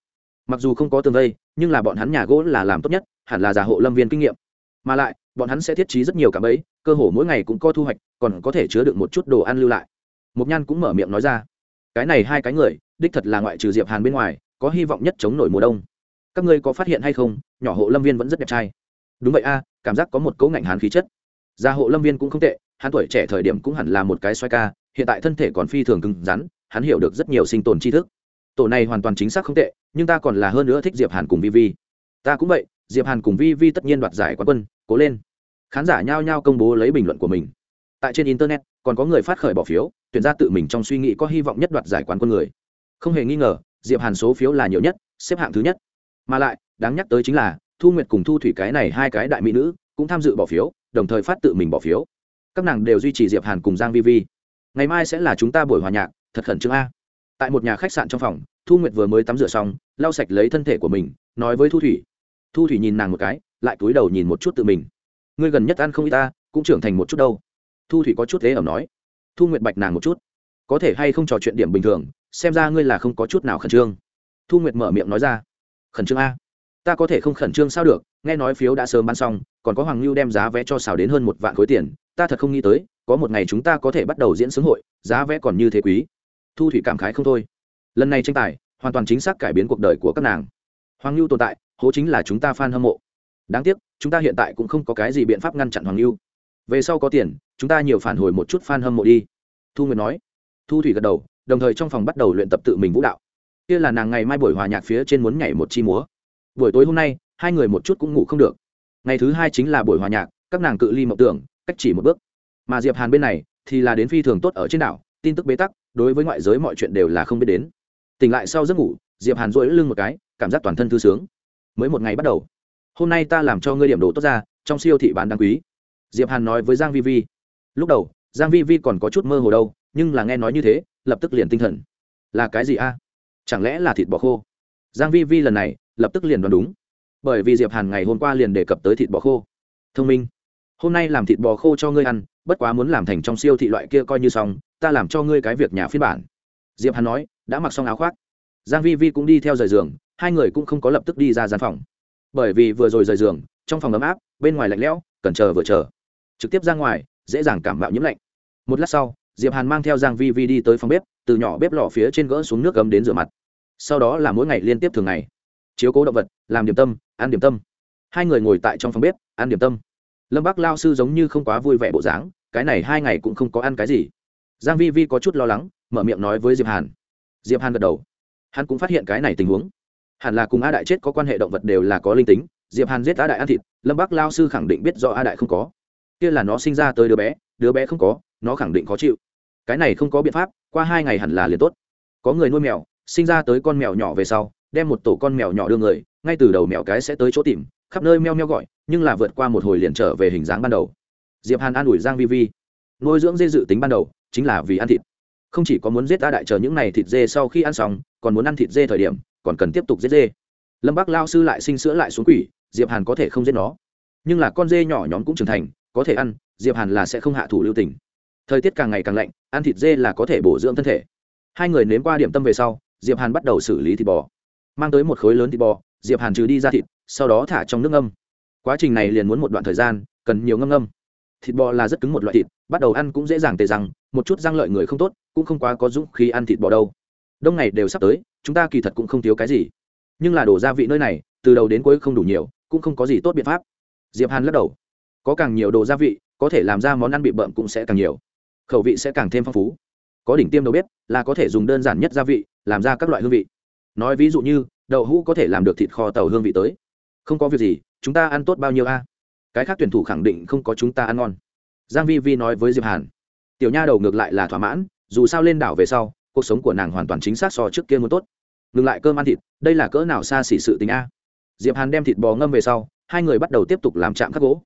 Speaker 1: Mặc dù không có tường vây, nhưng là bọn hắn nhà gỗ là làm tốt nhất, hẳn là giả hộ lâm viên kinh nghiệm. Mà lại, bọn hắn sẽ thiết trí rất nhiều cả ấy cơ hồ mỗi ngày cũng có thu hoạch, còn có thể chứa được một chút đồ ăn lưu lại. Mục nhan cũng mở miệng nói ra, cái này hai cái người, đích thật là ngoại trừ diệp hàn bên ngoài, có hy vọng nhất chống nổi mùa đông. Các ngươi có phát hiện hay không, nhỏ hộ lâm viên vẫn rất đẹp trai. Đúng vậy a, cảm giác có một cấu ngạnh hàn khí chất. Gia hộ lâm viên cũng không tệ hắn tuổi trẻ thời điểm cũng hẳn là một cái xoay ca, hiện tại thân thể còn phi thường cứng rắn, hắn hiểu được rất nhiều sinh tồn tri thức. Tổ này hoàn toàn chính xác không tệ, nhưng ta còn là hơn nữa thích diệp hàn cùng vi vi ta cũng vậy, diệp hàn cùng vi vi tất nhiên đoạt giải quán quân, cố lên. Khán giả nhao nhao công bố lấy bình luận của mình. Tại trên internet, còn có người phát khởi bỏ phiếu, tuyển ra tự mình trong suy nghĩ có hy vọng nhất đoạt giải quán quân người. Không hề nghi ngờ, diệp hàn số phiếu là nhiều nhất, xếp hạng thứ nhất. Mà lại, đáng nhắc tới chính là, thu nguyệt cùng thu thủy cái này hai cái đại mỹ nữ, cũng tham dự bỏ phiếu, đồng thời phát tự mình bỏ phiếu các nàng đều duy trì diệp hàn cùng giang vi vi. Ngày mai sẽ là chúng ta buổi hòa nhạc, thật khẩn trương a. Tại một nhà khách sạn trong phòng, thu nguyệt vừa mới tắm rửa xong, lau sạch lấy thân thể của mình, nói với thu thủy. Thu thủy nhìn nàng một cái, lại cúi đầu nhìn một chút tự mình. Ngươi gần nhất ăn không ít ta, cũng trưởng thành một chút đâu. Thu thủy có chút thế ẩm nói. Thu nguyệt bạch nàng một chút. Có thể hay không trò chuyện điểm bình thường, xem ra ngươi là không có chút nào khẩn trương. Thu nguyệt mở miệng nói ra. Khẩn trương a ta có thể không khẩn trương sao được, nghe nói phiếu đã sớm bán xong, còn có hoàng lưu đem giá vé cho xào đến hơn một vạn khối tiền, ta thật không nghĩ tới, có một ngày chúng ta có thể bắt đầu diễn xướng hội, giá vé còn như thế quý. Thu thủy cảm khái không thôi. Lần này tranh tài, hoàn toàn chính xác cải biến cuộc đời của các nàng. Hoàng lưu tồn tại, hố chính là chúng ta f a n hâm mộ. Đáng tiếc, chúng ta hiện tại cũng không có cái gì biện pháp ngăn chặn hoàng lưu về sau có tiền, chúng ta nhiều phản hồi một chút f a n hâm mộ đi. Thu nguyệt nói. Thu thủy gật đầu, đồng thời trong phòng bắt đầu luyện tập tự mình vũ đạo. Kia là nàng ngày mai buổi hòa nhạc phía trên muốn nhảy một chi múa buổi tối hôm nay, hai người một chút cũng ngủ không được. Ngày thứ hai chính là buổi hòa nhạc, các nàng cự ly mộng tưởng, cách chỉ một bước. Mà diệp hàn bên này thì là đến phi thường tốt ở trên đảo, tin tức bế tắc, đối với ngoại giới mọi chuyện đều là không biết đến. Tỉnh lại sau giấc ngủ, diệp hàn rỗi lưng một cái, cảm giác toàn thân thư sướng. Mới một ngày bắt đầu. Hôm nay ta làm cho ngươi điểm đồ tốt ra, trong siêu thị bán đáng quý. Diệp hàn nói với giang vi vi. Lúc đầu, giang vi vi còn có chút mơ hồ đâu, nhưng là nghe nói như thế, lập tức liền tinh thần. Là cái gì a? Chẳng lẽ là thịt bò khô? Giang vi vi lần này lập tức liền đoán đúng. Bởi vì diệp hàn ngày hôm qua liền đề cập tới thịt bò khô. Thông minh. Hôm nay làm thịt bò khô cho ngươi ăn, bất quá muốn làm thành trong siêu thị loại kia coi như xong, ta làm cho ngươi cái việc nhà phiên bản. Diệp hàn nói, đã mặc xong áo khoác. Giang vi vi cũng đi theo rời giường, hai người cũng không có lập tức đi ra gian phòng. Bởi vì vừa rồi rời giường, trong phòng ấm áp, bên ngoài lạnh lẽo, cần chờ vừa chờ. Trực tiếp ra ngoài, dễ dàng cảm mạo nhiễm lạnh. Một lát sau, diệp hàn mang theo giang vi vi đi tới phòng bếp, từ nhỏ bếp lò phía trên gỡ xuống nước ấm đến rửa mặt. Sau đó là mỗi ngày liên tiếp thường ngày chiếu cố động vật, làm điểm tâm, ăn điểm tâm. Hai người ngồi tại trong phòng bếp, ăn điểm tâm. Lâm bác lao sư giống như không quá vui vẻ bộ dáng, cái này hai ngày cũng không có ăn cái gì. Giang vi vi có chút lo lắng, mở miệng nói với diệp hàn. Diệp hàn gật đầu. Hắn cũng phát hiện cái này tình huống. Hẳn là cùng a đại chết có quan hệ động vật đều là có linh tính, diệp hàn giết a đại ăn thịt, lâm bác lao sư khẳng định biết do a đại không có. Kia là nó sinh ra tới đứa bé đứa bé không có, nó khẳng định khó chịu. Cái này không có biện pháp, qua hai ngày hẳn là liền tốt. Có người nuôi mèo, sinh ra tới con mèo nhỏ về sau đem một tổ con mèo nhỏ đưa người, ngay từ đầu mèo cái sẽ tới chỗ tìm, khắp nơi meo meo gọi, nhưng là vượt qua một hồi liền trở về hình dáng ban đầu. Diệp hàn an ủi giang vi vi. Nuôi dưỡng dê dự tính ban đầu, chính là vì ăn thịt. Không chỉ có muốn giết ta đại chờ những này thịt dê sau khi ăn xong, còn muốn ăn thịt dê thời điểm, còn cần tiếp tục giết dê. Lâm bắc lao sư lại sinh sữa lại xuống quỷ, diệp hàn có thể không giết nó. Nhưng là con dê nhỏ nhóm cũng trưởng thành, có thể ăn, diệp hàn là sẽ không hạ thủ lưu tình. Thời tiết càng ngày càng lạnh, ăn thịt dê là có thể bổ dưỡng thân thể. Hai người nếm qua điểm tâm về sau, diệp hàn bắt đầu xử lý thịt bò mang tới một khối lớn thịt bò, diệp hàn trừ đi ra thịt, sau đó thả trong nước ngâm. Quá trình này liền muốn một đoạn thời gian, cần nhiều ngâm ngâm. Thịt bò là rất cứng một loại thịt, bắt đầu ăn cũng dễ dàng tề rằng, một chút răng lợi người không tốt, cũng không quá có dũng khi ăn thịt bò đâu. Đông ngày đều sắp tới, chúng ta kỳ thật cũng không thiếu cái gì. Nhưng là đổ gia vị nơi này, từ đầu đến cuối không đủ nhiều, cũng không có gì tốt biện pháp. Diệp hàn lắc đầu. Có càng nhiều đồ gia vị, có thể làm ra món ăn bị bợm cũng sẽ càng nhiều. Khẩu vị sẽ càng thêm phong phú. Có đỉnh tiêm đầu bếp là có thể dùng đơn giản nhất gia vị, làm ra các loại hương vị nói ví dụ như, đậu hũ có thể làm được thịt kho tàu hương vị tới. Không có việc gì, chúng ta ăn tốt bao nhiêu a? Cái khác tuyển thủ khẳng định không có chúng ta ăn ngon. Giang vi vi nói với diệp hàn. Tiểu nha đầu ngược lại là thỏa mãn, dù sao lên đảo về sau, cuộc sống của nàng hoàn toàn chính xác so trước kia muốn tốt. Ngừng lại cơm ăn thịt, đây là cỡ nào xa xỉ sự tình a? Diệp hàn đem thịt bò ngâm về sau, hai người bắt đầu tiếp tục làm chạm khắc gỗ.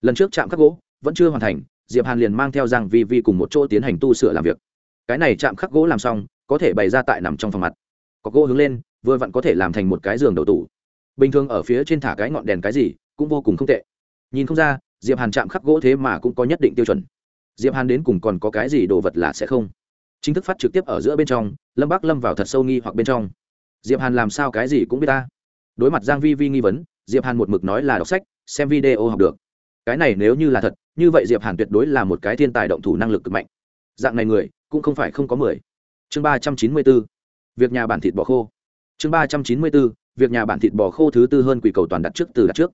Speaker 1: Lần trước chạm khắc gỗ vẫn chưa hoàn thành, diệp hàn liền mang theo giang vi vi cùng một chỗ tiến hành tu sửa làm việc. Cái này chạm khắc gỗ làm xong, có thể bày ra tại nằm trong phòng mặt có gỗ hướng lên, vừa vặn có thể làm thành một cái giường đầu tủ. Bình thường ở phía trên thả cái ngọn đèn cái gì, cũng vô cùng không tệ. Nhìn không ra, diệp hàn chạm khắc gỗ thế mà cũng có nhất định tiêu chuẩn. Diệp hàn đến cùng còn có cái gì đồ vật là sẽ không? Chính thức phát trực tiếp ở giữa bên trong, lâm bắc lâm vào thật sâu nghi hoặc bên trong. Diệp hàn làm sao cái gì cũng biết ta. Đối mặt giang vi vi nghi vấn, diệp hàn một mực nói là đọc sách, xem video học được. Cái này nếu như là thật, như vậy diệp hàn tuyệt đối là một cái thiên tài động thủ năng lực cực mạnh. Dạng này người, cũng không phải không có mười. Chương ba trăm chín mươi bốn việc nhà bản thịt bò khô. Chương ba trăm chín mươi bốn, việc nhà bản thịt bò khô thứ tư hơn quỷ cầu toàn đặt trước từ đặt trước.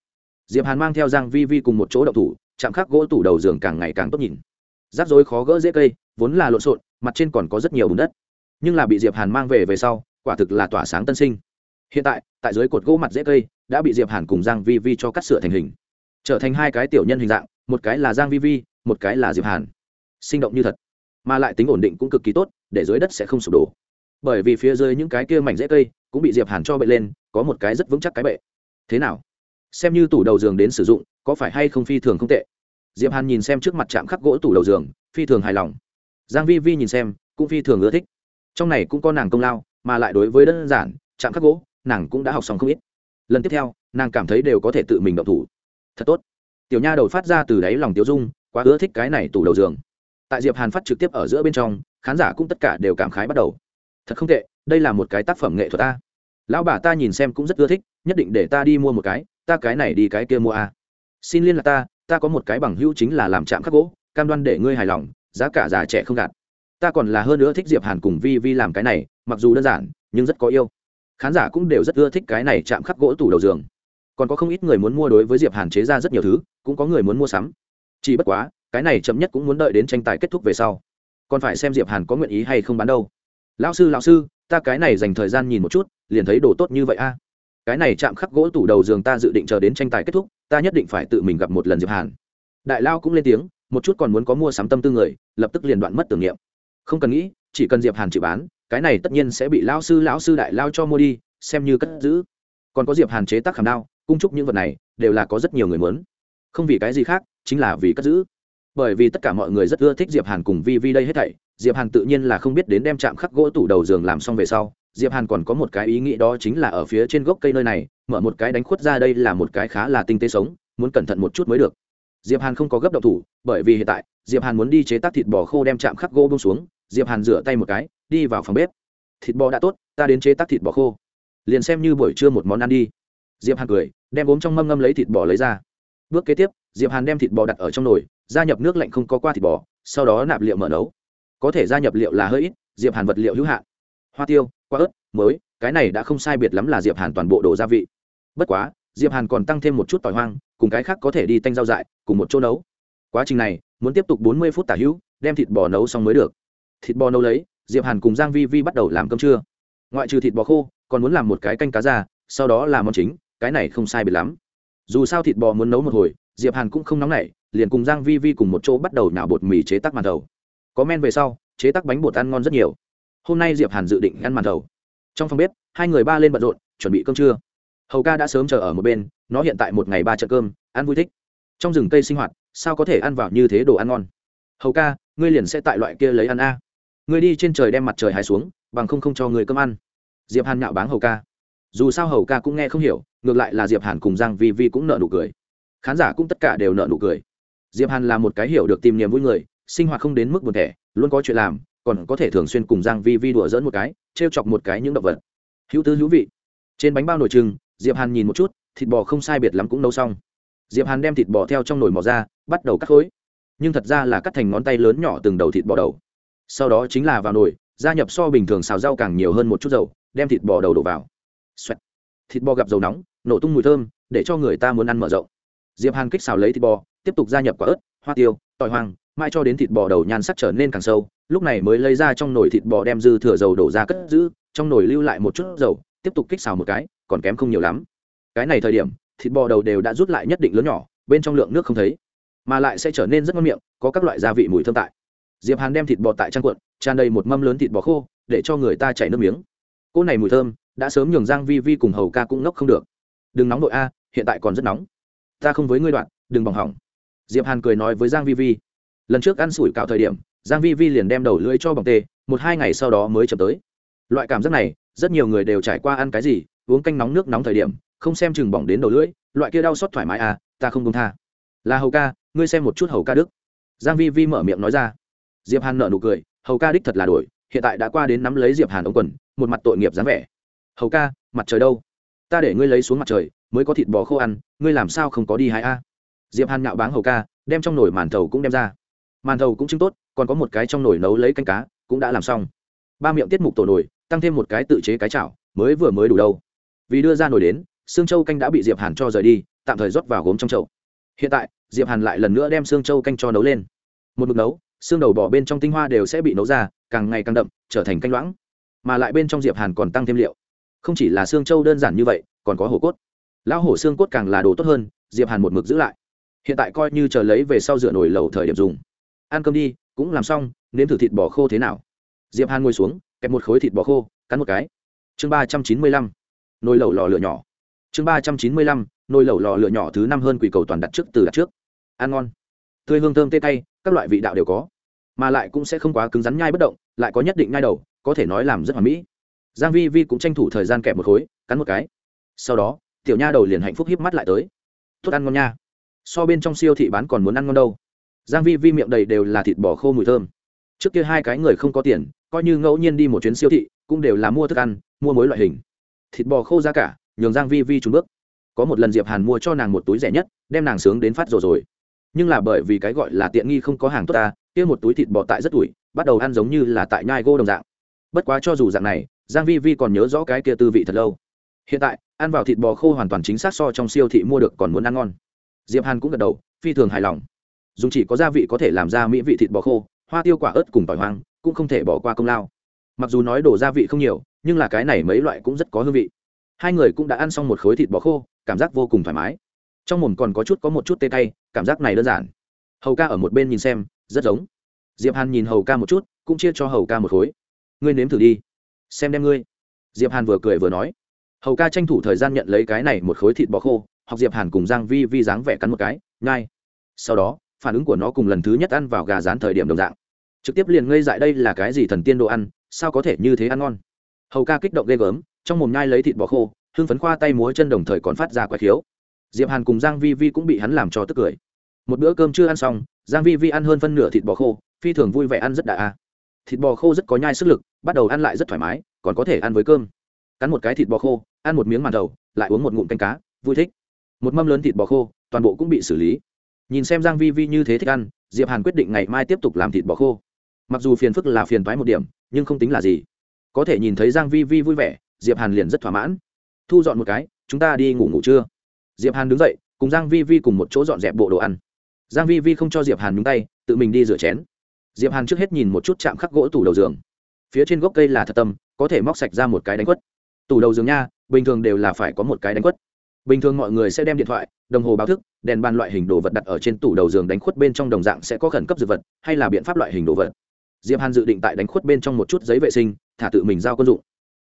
Speaker 1: Diệp hàn mang theo giang vi vi cùng một chỗ đậu thủ, chạm khắc gỗ tủ đầu giường càng ngày càng tốt nhìn. Rắc rối khó gỡ dễ cây, vốn là lộn xộn, mặt trên còn có rất nhiều bùn đất. Nhưng là bị diệp hàn mang về về sau, quả thực là tỏa sáng tân sinh. Hiện tại tại dưới cột gỗ mặt dễ cây, đã bị diệp hàn cùng giang vi vi cho cắt sửa thành hình. Trở thành hai cái tiểu nhân hình dạng, một cái là giang vi vi, một cái là diệp hàn. Sinh động như thật. Mà lại tính ổn định cũng cực kỳ tốt, để dưới đất sẽ không sụp đổ bởi vì phía dưới những cái kia mảnh dễ cây cũng bị diệp hàn cho bệ lên, có một cái rất vững chắc cái bệ. Thế nào? Xem như tủ đầu giường đến sử dụng, có phải hay không phi thường không tệ? Diệp hàn nhìn xem trước mặt chạm khắc gỗ tủ đầu giường, phi thường hài lòng. Giang vi vi nhìn xem, cũng phi thường ưa thích. Trong này cũng có nàng công lao, mà lại đối với đơn giản, chạm khắc gỗ, nàng cũng đã học xong không ít. Lần tiếp theo, nàng cảm thấy đều có thể tự mình động thủ. Thật tốt. Tiểu nha đầu phát ra từ đáy lòng tiêu dung, quá ưa thích cái này tủ đầu giường. Tại diệp hàn phát trực tiếp ở giữa bên trong, khán giả cũng tất cả đều cảm khái bắt đầu thật không tệ, đây là một cái tác phẩm nghệ thuật ta lão bà ta nhìn xem cũng rất ưa thích, nhất định để ta đi mua một cái, ta cái này đi cái kia mua a. Xin liên lạc ta ta có một cái bằng hữu chính là làm chạm khắc gỗ, cam đoan để ngươi hài lòng, giá cả già trẻ không gạt. Ta còn là hơn nữa thích diệp hàn cùng vi vi làm cái này, mặc dù đơn giản, nhưng rất có yêu. Khán giả cũng đều rất ưa thích cái này chạm khắc gỗ tủ đầu giường. Còn có không ít người muốn mua đối với diệp hàn chế ra rất nhiều thứ, cũng có người muốn mua sắm. Chỉ bất quá, cái này chậm nhất cũng muốn đợi đến tranh tài kết thúc về sau. Còn phải xem diệp hàn có nguyện ý hay không bán đâu lão sư lão sư, ta cái này dành thời gian nhìn một chút, liền thấy đồ tốt như vậy a. Cái này chạm khắc gỗ tủ đầu giường ta dự định chờ đến tranh tài kết thúc, ta nhất định phải tự mình gặp một lần diệp hàn. Đại lao cũng lên tiếng, một chút còn muốn có mua sắm tâm tư người, lập tức liền đoạn mất tưởng niệm. Không cần nghĩ, chỉ cần diệp hàn chịu bán, cái này tất nhiên sẽ bị lao sư, lão sư đại lao cho mua đi, xem như cất giữ. Còn có diệp hàn chế tác khảm đao, cung trúc những vật này, đều là có rất nhiều người muốn. Không vì cái gì khác, chính là vì cất giữ bởi vì tất cả mọi người rất ưa thích diệp hàn cùng vi vi đây hết thảy, diệp hàn tự nhiên là không biết đến đem chạm khắc gỗ tủ đầu giường làm xong về sau, diệp hàn còn có một cái ý nghĩ đó chính là ở phía trên gốc cây nơi này, mở một cái đánh khuất ra đây là một cái khá là tinh tế sống, muốn cẩn thận một chút mới được. Diệp hàn không có gấp động thủ, bởi vì hiện tại, diệp hàn muốn đi chế tác thịt bò khô đem chạm khắc gỗ bông xuống, diệp hàn rửa tay một cái, đi vào phòng bếp. Thịt bò đã tốt, ta đến chế tác thịt bò khô. Liền xem như buổi trưa một món ăn đi. Diệp hàn cười, đem ốm trong mâm ngâm lấy thịt bò lấy ra. Bước kế tiếp, diệp hàn đem thịt bò đặt ở trong nồi gia nhập nước lạnh không có qua thịt bò sau đó nạp liệu mở nấu. Có thể gia nhập liệu là hơi ít diệp hàn vật liệu hữu hạn. Hoa tiêu quả ớt mới cái này đã không sai biệt lắm là diệp hàn toàn bộ đồ gia vị. Bất quá diệp hàn còn tăng thêm một chút tỏi hoang cùng cái khác có thể đi tanh rau dại cùng một chỗ nấu. Quá trình này muốn tiếp tục bốn mươi phút tả hữu đem thịt bò nấu xong mới được. Thịt bò nấu lấy diệp hàn cùng giang vi vi bắt đầu làm cơm trưa. Ngoại trừ thịt bò khô còn muốn làm một cái canh cá già, sau đó là món chính cái này không sai biệt lắm. Dù sao thịt bò muốn nấu một hồi diệp hàn cũng không nóng nảy liền cùng giang vi vi cùng một chỗ bắt đầu nạo bột mì chế tác màn thầu. Có men về sau, chế tác bánh bột ăn ngon rất nhiều. Hôm nay diệp hàn dự định ăn màn thầu. Trong phòng bếp, hai người ba lên bận rộn, chuẩn bị cơm trưa. Hầu ca đã sớm chờ ở một bên, nó hiện tại một ngày ba trận cơm, ăn vui thích. Trong rừng cây sinh hoạt, sao có thể ăn vào như thế đồ ăn ngon? Hầu ca, ngươi liền sẽ tại loại kia lấy ăn a. Ngươi đi trên trời đem mặt trời hái xuống, bằng không không cho người cơm ăn. Diệp hàn nhạo báng hầu ca. Dù sao hầu ca cũng nghe không hiểu, ngược lại là diệp hàn cùng giang vi vi cũng nợ nụ cười. Khán giả cũng tất cả đều nợ nụ cười diệp hàn là một cái hiểu được tìm niềm vui người, sinh hoạt không đến mức buồn thẻ, luôn có chuyện làm, còn có thể thường xuyên cùng giang vi vi đùa dỡn một cái, trêu chọc một cái những động vật. Hữu tư hữu vị. Trên bánh bao nồi trừng diệp hàn nhìn một chút, thịt bò không sai biệt lắm cũng nấu xong. Diệp hàn đem thịt bò theo trong nồi mò ra, bắt đầu cắt khối. Nhưng thật ra là cắt thành ngón tay lớn nhỏ từng đầu thịt bò đầu. Sau đó chính là vào nồi, gia nhập so bình thường xào rau càng nhiều hơn một chút dầu, đem thịt bò đầu đổ vào. Xoẹt. thịt bò gặp dầu nóng, nổ tung mùi thơm, để cho người ta muốn ăn mở rộng. Diệp hàn kích xào lấy thịt bò tiếp tục gia nhập quả ớt, hoa tiêu, tỏi hoang mãi cho đến thịt bò đầu nhan sắc trở nên càng sâu, lúc này mới lấy ra trong nồi thịt bò đem dư thừa dầu đổ ra cất giữ, trong nồi lưu lại một chút dầu, tiếp tục kích xào một cái, còn kém không nhiều lắm. Cái này thời điểm, thịt bò đầu đều đã rút lại nhất định lớn nhỏ, bên trong lượng nước không thấy, mà lại sẽ trở nên rất ngon miệng, có các loại gia vị mùi thơm tại. Diệp hàn đem thịt bò tại trang cuộn, tràn đầy một mâm lớn thịt bò khô, để cho người ta chảy nước miếng. Cô này mùi thơm, đã sớm nhường giang vi vi cùng hầu ca cũng ngốc không được. Đừng nóng đội a, hiện tại còn rất nóng. Ta không với ngươi đoạn, đừng bỏng hỏng diệp hàn cười nói với giang vi vi, lần trước ăn sủi cạo thời điểm, giang vi vi liền đem đầu lưỡi cho bằng tê, một hai ngày sau đó mới chậm tới. Loại cảm giác này, rất nhiều người đều trải qua ăn cái gì, uống canh nóng nước nóng thời điểm, không xem chừng bỏng đến đầu lưỡi, loại kia đau xót thoải mái à ta không công tha. Là hầu ca, ngươi xem một chút hầu ca đức. Giang vi vi mở miệng nói ra. Diệp hàn nở nụ cười, hầu ca đích thật là đổi, hiện tại đã qua đến nắm lấy diệp hàn ống quần, một mặt tội nghiệp dáng vẻ. Hầu ca, mặt trời đâu? Ta để ngươi lấy xuống mặt trời, mới có thịt bò khô ăn, ngươi làm sao không có đi hái a? Diệp hàn nhạo báng hầu ca, đem trong nồi màn thầu cũng đem ra. Màn thầu cũng chứng tốt, còn có một cái trong nồi nấu lấy canh cá, cũng đã làm xong. Ba miệng tiết mục tổ nồi, tăng thêm một cái tự chế cái chảo, mới vừa mới đủ đâu. Vì đưa ra nồi đến xương châu canh đã bị diệp hàn cho rời đi, tạm thời rót vào gốm trong chậu. Hiện tại, diệp hàn lại lần nữa đem xương châu canh cho nấu lên. Một mực nấu, xương đầu bò bên trong tinh hoa đều sẽ bị nấu ra, càng ngày càng đậm, trở thành canh loãng. Mà lại bên trong diệp hàn còn tăng thêm liệu. Không chỉ là xương châu đơn giản như vậy, còn có hổ cốt. Lão hổ xương cốt càng là đồ tốt hơn, diệp hàn một mực giữ lại hiện tại coi như chờ lấy về sau rửa nồi lẩu thời điểm dùng. Ăn cơm đi, cũng làm xong, nếm thử thịt bò khô thế nào. Diệp hàn ngồi xuống, kẹp một khối thịt bò khô, cắn một cái. Chương ba trăm chín mươi lăm, nồi lẩu lò lửa nhỏ. Chương ba trăm chín mươi lăm, nồi lẩu lò lửa nhỏ thứ năm hơn quỷ cầu toàn đặt trước từ đặt trước. Ăn ngon. Tươi hương thơm tê tay, các loại vị đạo đều có. Mà lại cũng sẽ không quá cứng rắn nhai bất động, lại có nhất định nhai đầu, có thể nói làm rất hoàn mỹ. Giang vi vi cũng tranh thủ thời gian kẹp một khối, cắn một cái. Sau đó, tiểu nha đầu liền hạnh phúc híp mắt lại tới. Tốt ăn ngon nha so bên trong siêu thị bán còn muốn ăn ngon đâu. Giang vi vi miệng đầy đều là thịt bò khô mùi thơm. Trước kia hai cái người không có tiền, coi như ngẫu nhiên đi một chuyến siêu thị, cũng đều là mua thức ăn, mua mối loại hình. Thịt bò khô giá cả, nhường giang vi vi trúng bước. Có một lần diệp hàn mua cho nàng một túi rẻ nhất, đem nàng sướng đến phát rồi rồi. Nhưng là bởi vì cái gọi là tiện nghi không có hàng tốt ta, kia một túi thịt bò tại rất tuổi, bắt đầu ăn giống như là tại nhai gô đồng dạng. Bất quá cho dù dạng này, giang vi vi còn nhớ rõ cái kia tư vị thật lâu. Hiện tại, ăn vào thịt bò khô hoàn toàn chính xác so trong siêu thị mua được còn muốn ăn ngon diệp hàn cũng gật đầu, phi thường hài lòng. Dùng chỉ có gia vị có thể làm ra mỹ vị thịt bò khô, hoa tiêu quả ớt cùng tỏi hoang, cũng không thể bỏ qua công lao. Mặc dù nói đồ gia vị không nhiều, nhưng là cái này mấy loại cũng rất có hương vị. Hai người cũng đã ăn xong một khối thịt bò khô, cảm giác vô cùng thoải mái. Trong mồm còn có chút có một chút tê tay cảm giác này đơn giản. Hầu ca ở một bên nhìn xem, rất giống. Diệp hàn nhìn hầu ca một chút, cũng chia cho hầu ca một khối. Ngươi nếm thử đi. Xem đem ngươi. Diệp hàn vừa cười vừa nói. Hầu ca tranh thủ thời gian nhận lấy cái này một khối thịt bò khô học diệp hàn cùng giang vi vi dáng vẻ cắn một cái, nhai. Sau đó, phản ứng của nó cùng lần thứ nhất ăn vào gà rán thời điểm đồng dạng. Trực tiếp liền ngây dại đây là cái gì thần tiên đồ ăn, sao có thể như thế ăn ngon. Hầu ca kích động ghê gớm, trong mồm nhai lấy thịt bò khô hương phấn khoa tay múa chân đồng thời còn phát ra quái khiếu. Diệp hàn cùng giang vi vi cũng bị hắn làm cho tức cười. Một bữa cơm chưa ăn xong, giang vi vi ăn hơn phân nửa thịt bò khô, phi thường vui vẻ ăn rất đà a. Thịt bò khô rất có nhai sức lực, bắt đầu ăn lại rất thoải mái, còn có thể ăn với cơm. Cắn một cái thịt bò khô, ăn một miếng màn đầu, lại uống một ngụm canh cá, vui thích một mâm lớn thịt bò khô, toàn bộ cũng bị xử lý. Nhìn xem giang vi vi như thế thích ăn, diệp hàn quyết định ngày mai tiếp tục làm thịt bò khô. Mặc dù phiền phức là phiền toái một điểm, nhưng không tính là gì. Có thể nhìn thấy giang vi vi vui vẻ, diệp hàn liền rất thỏa mãn. Thu dọn một cái, chúng ta đi ngủ ngủ trưa. Diệp hàn đứng dậy, cùng giang vi vi cùng một chỗ dọn dẹp bộ đồ ăn. Giang vi vi không cho diệp hàn nhúng tay, tự mình đi rửa chén. Diệp hàn trước hết nhìn một chút chạm khắc gỗ tủ đầu giường. Phía trên gốc cây là thật tâm, có thể móc sạch ra một cái đánh quất. Tủ đầu giường nha, bình thường đều là phải có một cái đánh quất bình thường mọi người sẽ đem điện thoại, đồng hồ báo thức, đèn bàn loại hình đồ vật đặt ở trên tủ đầu giường đánh khuất bên trong đồng dạng sẽ có khẩn cấp dược vật, hay là biện pháp loại hình đồ vật. Diệp hàn dự định tại đánh khuất bên trong một chút giấy vệ sinh, thả tự mình giao quân dụng.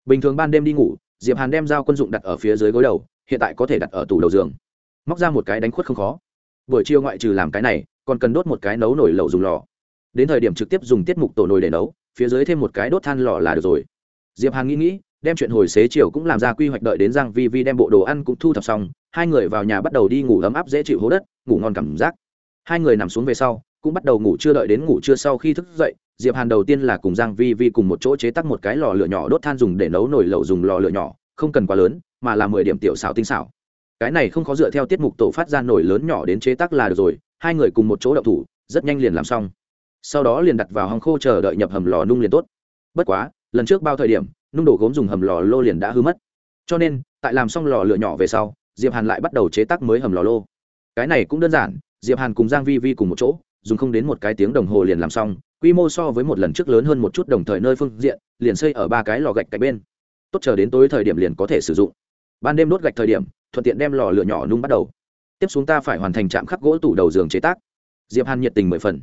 Speaker 1: Bình thường ban đêm đi ngủ, diệp hàn đem giao quân dụng đặt ở phía dưới gối đầu, hiện tại có thể đặt ở tủ đầu giường. Móc ra một cái đánh khuất không khó. Buổi chiều ngoại trừ làm cái này, còn cần đốt một cái nấu nồi lẩu dùng lò. Đến thời điểm trực tiếp dùng tiết mục tổ nồi để nấu, phía dưới thêm một cái đốt than lò là được rồi. Diệp hàn nghĩ nghĩ đem chuyện hồi xế chiều cũng làm ra quy hoạch đợi đến giang vi vi đem bộ đồ ăn cũng thu thập xong, hai người vào nhà bắt đầu đi ngủ ấm áp dễ chịu hố đất, ngủ ngon cảm giác. Hai người nằm xuống về sau, cũng bắt đầu ngủ chưa đợi đến ngủ trưa sau khi thức dậy, diệp hàn đầu tiên là cùng giang vi vi cùng một chỗ chế tác một cái lò lửa nhỏ đốt than dùng để nấu nồi lẩu dùng lò lửa nhỏ, không cần quá lớn, mà là mười điểm tiểu xảo tinh xảo cái này không khó dựa theo tiết mục tổ phát ra nồi lớn nhỏ đến chế tác là được rồi, hai người cùng một chỗ đậu thủ, rất nhanh liền làm xong. Sau đó liền đặt vào hòng khô chờ đợi nhập hầm lò nung liền tốt. Bất quá, lần trước bao thời điểm nung đổ gốm dùng hầm lò lô liền đã hư mất. Cho nên, tại làm xong lò lửa nhỏ về sau, diệp hàn lại bắt đầu chế tác mới hầm lò lô. Cái này cũng đơn giản, diệp hàn cùng giang vi vi cùng một chỗ, dùng không đến một cái tiếng đồng hồ liền làm xong, quy mô so với một lần trước lớn hơn một chút đồng thời nơi phương diện, liền xây ở ba cái lò gạch cạnh bên. Tốt chờ đến tối thời điểm liền có thể sử dụng. Ban đêm đốt gạch thời điểm, thuận tiện đem lò lửa nhỏ nung bắt đầu. Tiếp xuống ta phải hoàn thành trạm khắc gỗ tủ đầu giường chế tác. Diệp hàn nhiệt tình mười phần.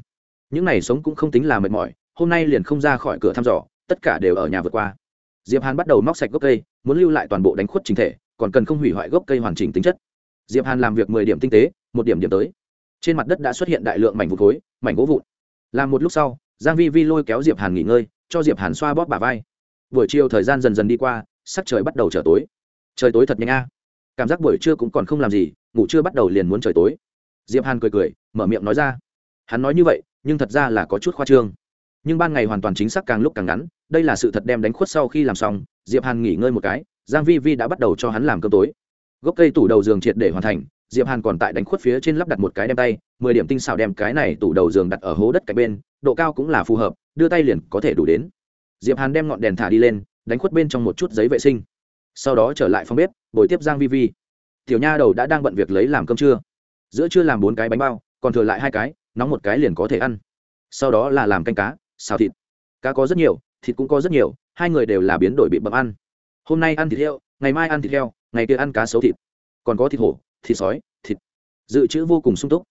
Speaker 1: Những này sống cũng không tính là mệt mỏi, hôm nay liền không ra khỏi cửa thăm dò, tất cả đều ở nhà vượt qua diệp hàn bắt đầu móc sạch gốc cây, muốn lưu lại toàn bộ đánh khuất chính thể, còn cần không hủy hoại gốc cây hoàn chỉnh tính chất. Diệp hàn làm việc mười điểm tinh tế, một điểm điểm tới. Trên mặt đất đã xuất hiện đại lượng mảnh vụn khối, mảnh gỗ vụn. Làm một lúc sau, giang vi vi lôi kéo diệp hàn nghỉ ngơi, cho diệp hàn xoa bóp bả vai. Buổi chiều thời gian dần dần đi qua, sắc trời bắt đầu trở tối. Trời tối thật nhanh a. Cảm giác buổi trưa cũng còn không làm gì, ngủ trưa bắt đầu liền muốn trời tối. Diệp hàn cười cười, mở miệng nói ra. Hắn nói như vậy, nhưng thật ra là có chút khoa trương nhưng ban ngày hoàn toàn chính xác càng lúc càng ngắn, đây là sự thật đem đánh khuất sau khi làm xong, diệp hàn nghỉ ngơi một cái, giang vi vi đã bắt đầu cho hắn làm cơm tối. Gốc cây tủ đầu giường triệt để hoàn thành, diệp hàn còn tại đánh khuất phía trên lắp đặt một cái đem tay, mười điểm tinh xảo đem cái này tủ đầu giường đặt ở hố đất cạnh bên, độ cao cũng là phù hợp, đưa tay liền có thể đủ đến. Diệp hàn đem ngọn đèn thả đi lên, đánh khuất bên trong một chút giấy vệ sinh. Sau đó trở lại phòng bếp, bồi tiếp giang vi vi. Tiểu nha đầu đã đang bận việc lấy làm cơm trưa giữa trưa làm bốn cái bánh bao, còn thừa lại hai cái, nóng một cái liền có thể ăn. Sau đó là làm canh cá xào thịt. Cá có rất nhiều, thịt cũng có rất nhiều, hai người đều là biến đổi bị bậm ăn. Hôm nay ăn thịt heo, ngày mai ăn thịt heo, ngày kia ăn cá sấu thịt. Còn có thịt hổ, thịt sói, thịt. Dự trữ vô cùng sung túc.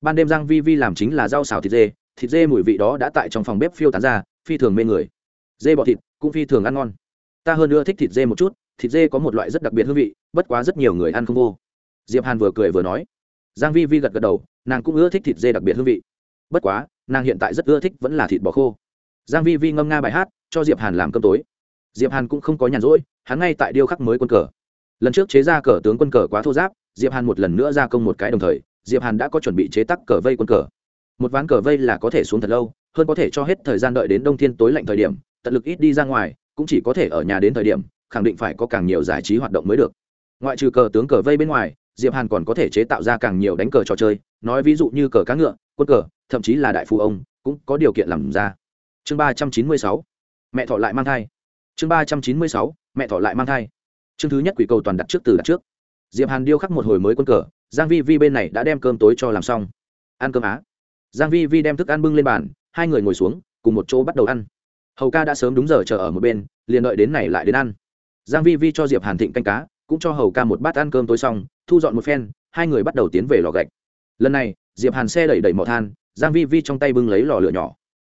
Speaker 1: Ban đêm giang vi vi làm chính là rau xào thịt dê thịt dê mùi vị đó đã tại trong phòng bếp phiêu tán ra, phi thường mê người. Dê bọ thịt cũng phi thường ăn ngon. Ta hơn nữa thích thịt dê một chút, thịt dê có một loại rất đặc biệt hương vị, bất quá rất nhiều người ăn không vô. Diệp hàn vừa cười vừa nói. Giang vi vi gật gật đầu, nàng cũng ưa thích thịt dê đặc biệt hương vị. Bất quá nàng hiện tại rất ưa thích vẫn là thịt bò khô. Giang vi vi ngâm nga bài hát, cho diệp hàn làm cơm tối. Diệp hàn cũng không có nhàn rỗi, hắn ngay tại điêu khắc mới quân cờ. Lần trước chế ra cờ tướng quân cờ quá thô giáp, diệp hàn một lần nữa ra công một cái đồng thời, diệp hàn đã có chuẩn bị chế tác cờ vây quân cờ. Một ván cờ vây là có thể xuống thật lâu, hơn có thể cho hết thời gian đợi đến đông thiên tối lạnh thời điểm, tận lực ít đi ra ngoài, cũng chỉ có thể ở nhà đến thời điểm, khẳng định phải có càng nhiều giải trí hoạt động mới được. Ngoại trừ cờ tướng cờ vây bên ngoài, diệp hàn còn có thể chế tạo ra càng nhiều đánh cờ trò chơi, nói ví dụ như cờ cá ngựa, quân cờ thậm chí là đại phú ông, cũng có điều kiện làm ra. Chương ba trăm chín mươi sáu, mẹ thọ lại mang thai. Chương ba trăm chín mươi sáu, mẹ thọ lại mang thai. Chương thứ nhất quỷ cầu toàn đặt trước từ đặt trước. Diệp hàn điêu khắc một hồi mới quân cờ, giang vi vi bên này đã đem cơm tối cho làm xong. Ăn cơm á. Giang vi vi đem thức ăn bưng lên bàn, hai người ngồi xuống, cùng một chỗ bắt đầu ăn. Hầu ca đã sớm đúng giờ chờ ở một bên, liền đợi đến này lại đến ăn. Giang vi vi cho diệp hàn thịnh canh cá, cũng cho hầu ca một bát ăn cơm tối xong, thu dọn một phen, hai người bắt đầu tiến về lò gạch. Lần này, diệp hàn xe đẩy đẩy mỏ than giang vi vi trong tay bưng lấy lò lửa nhỏ.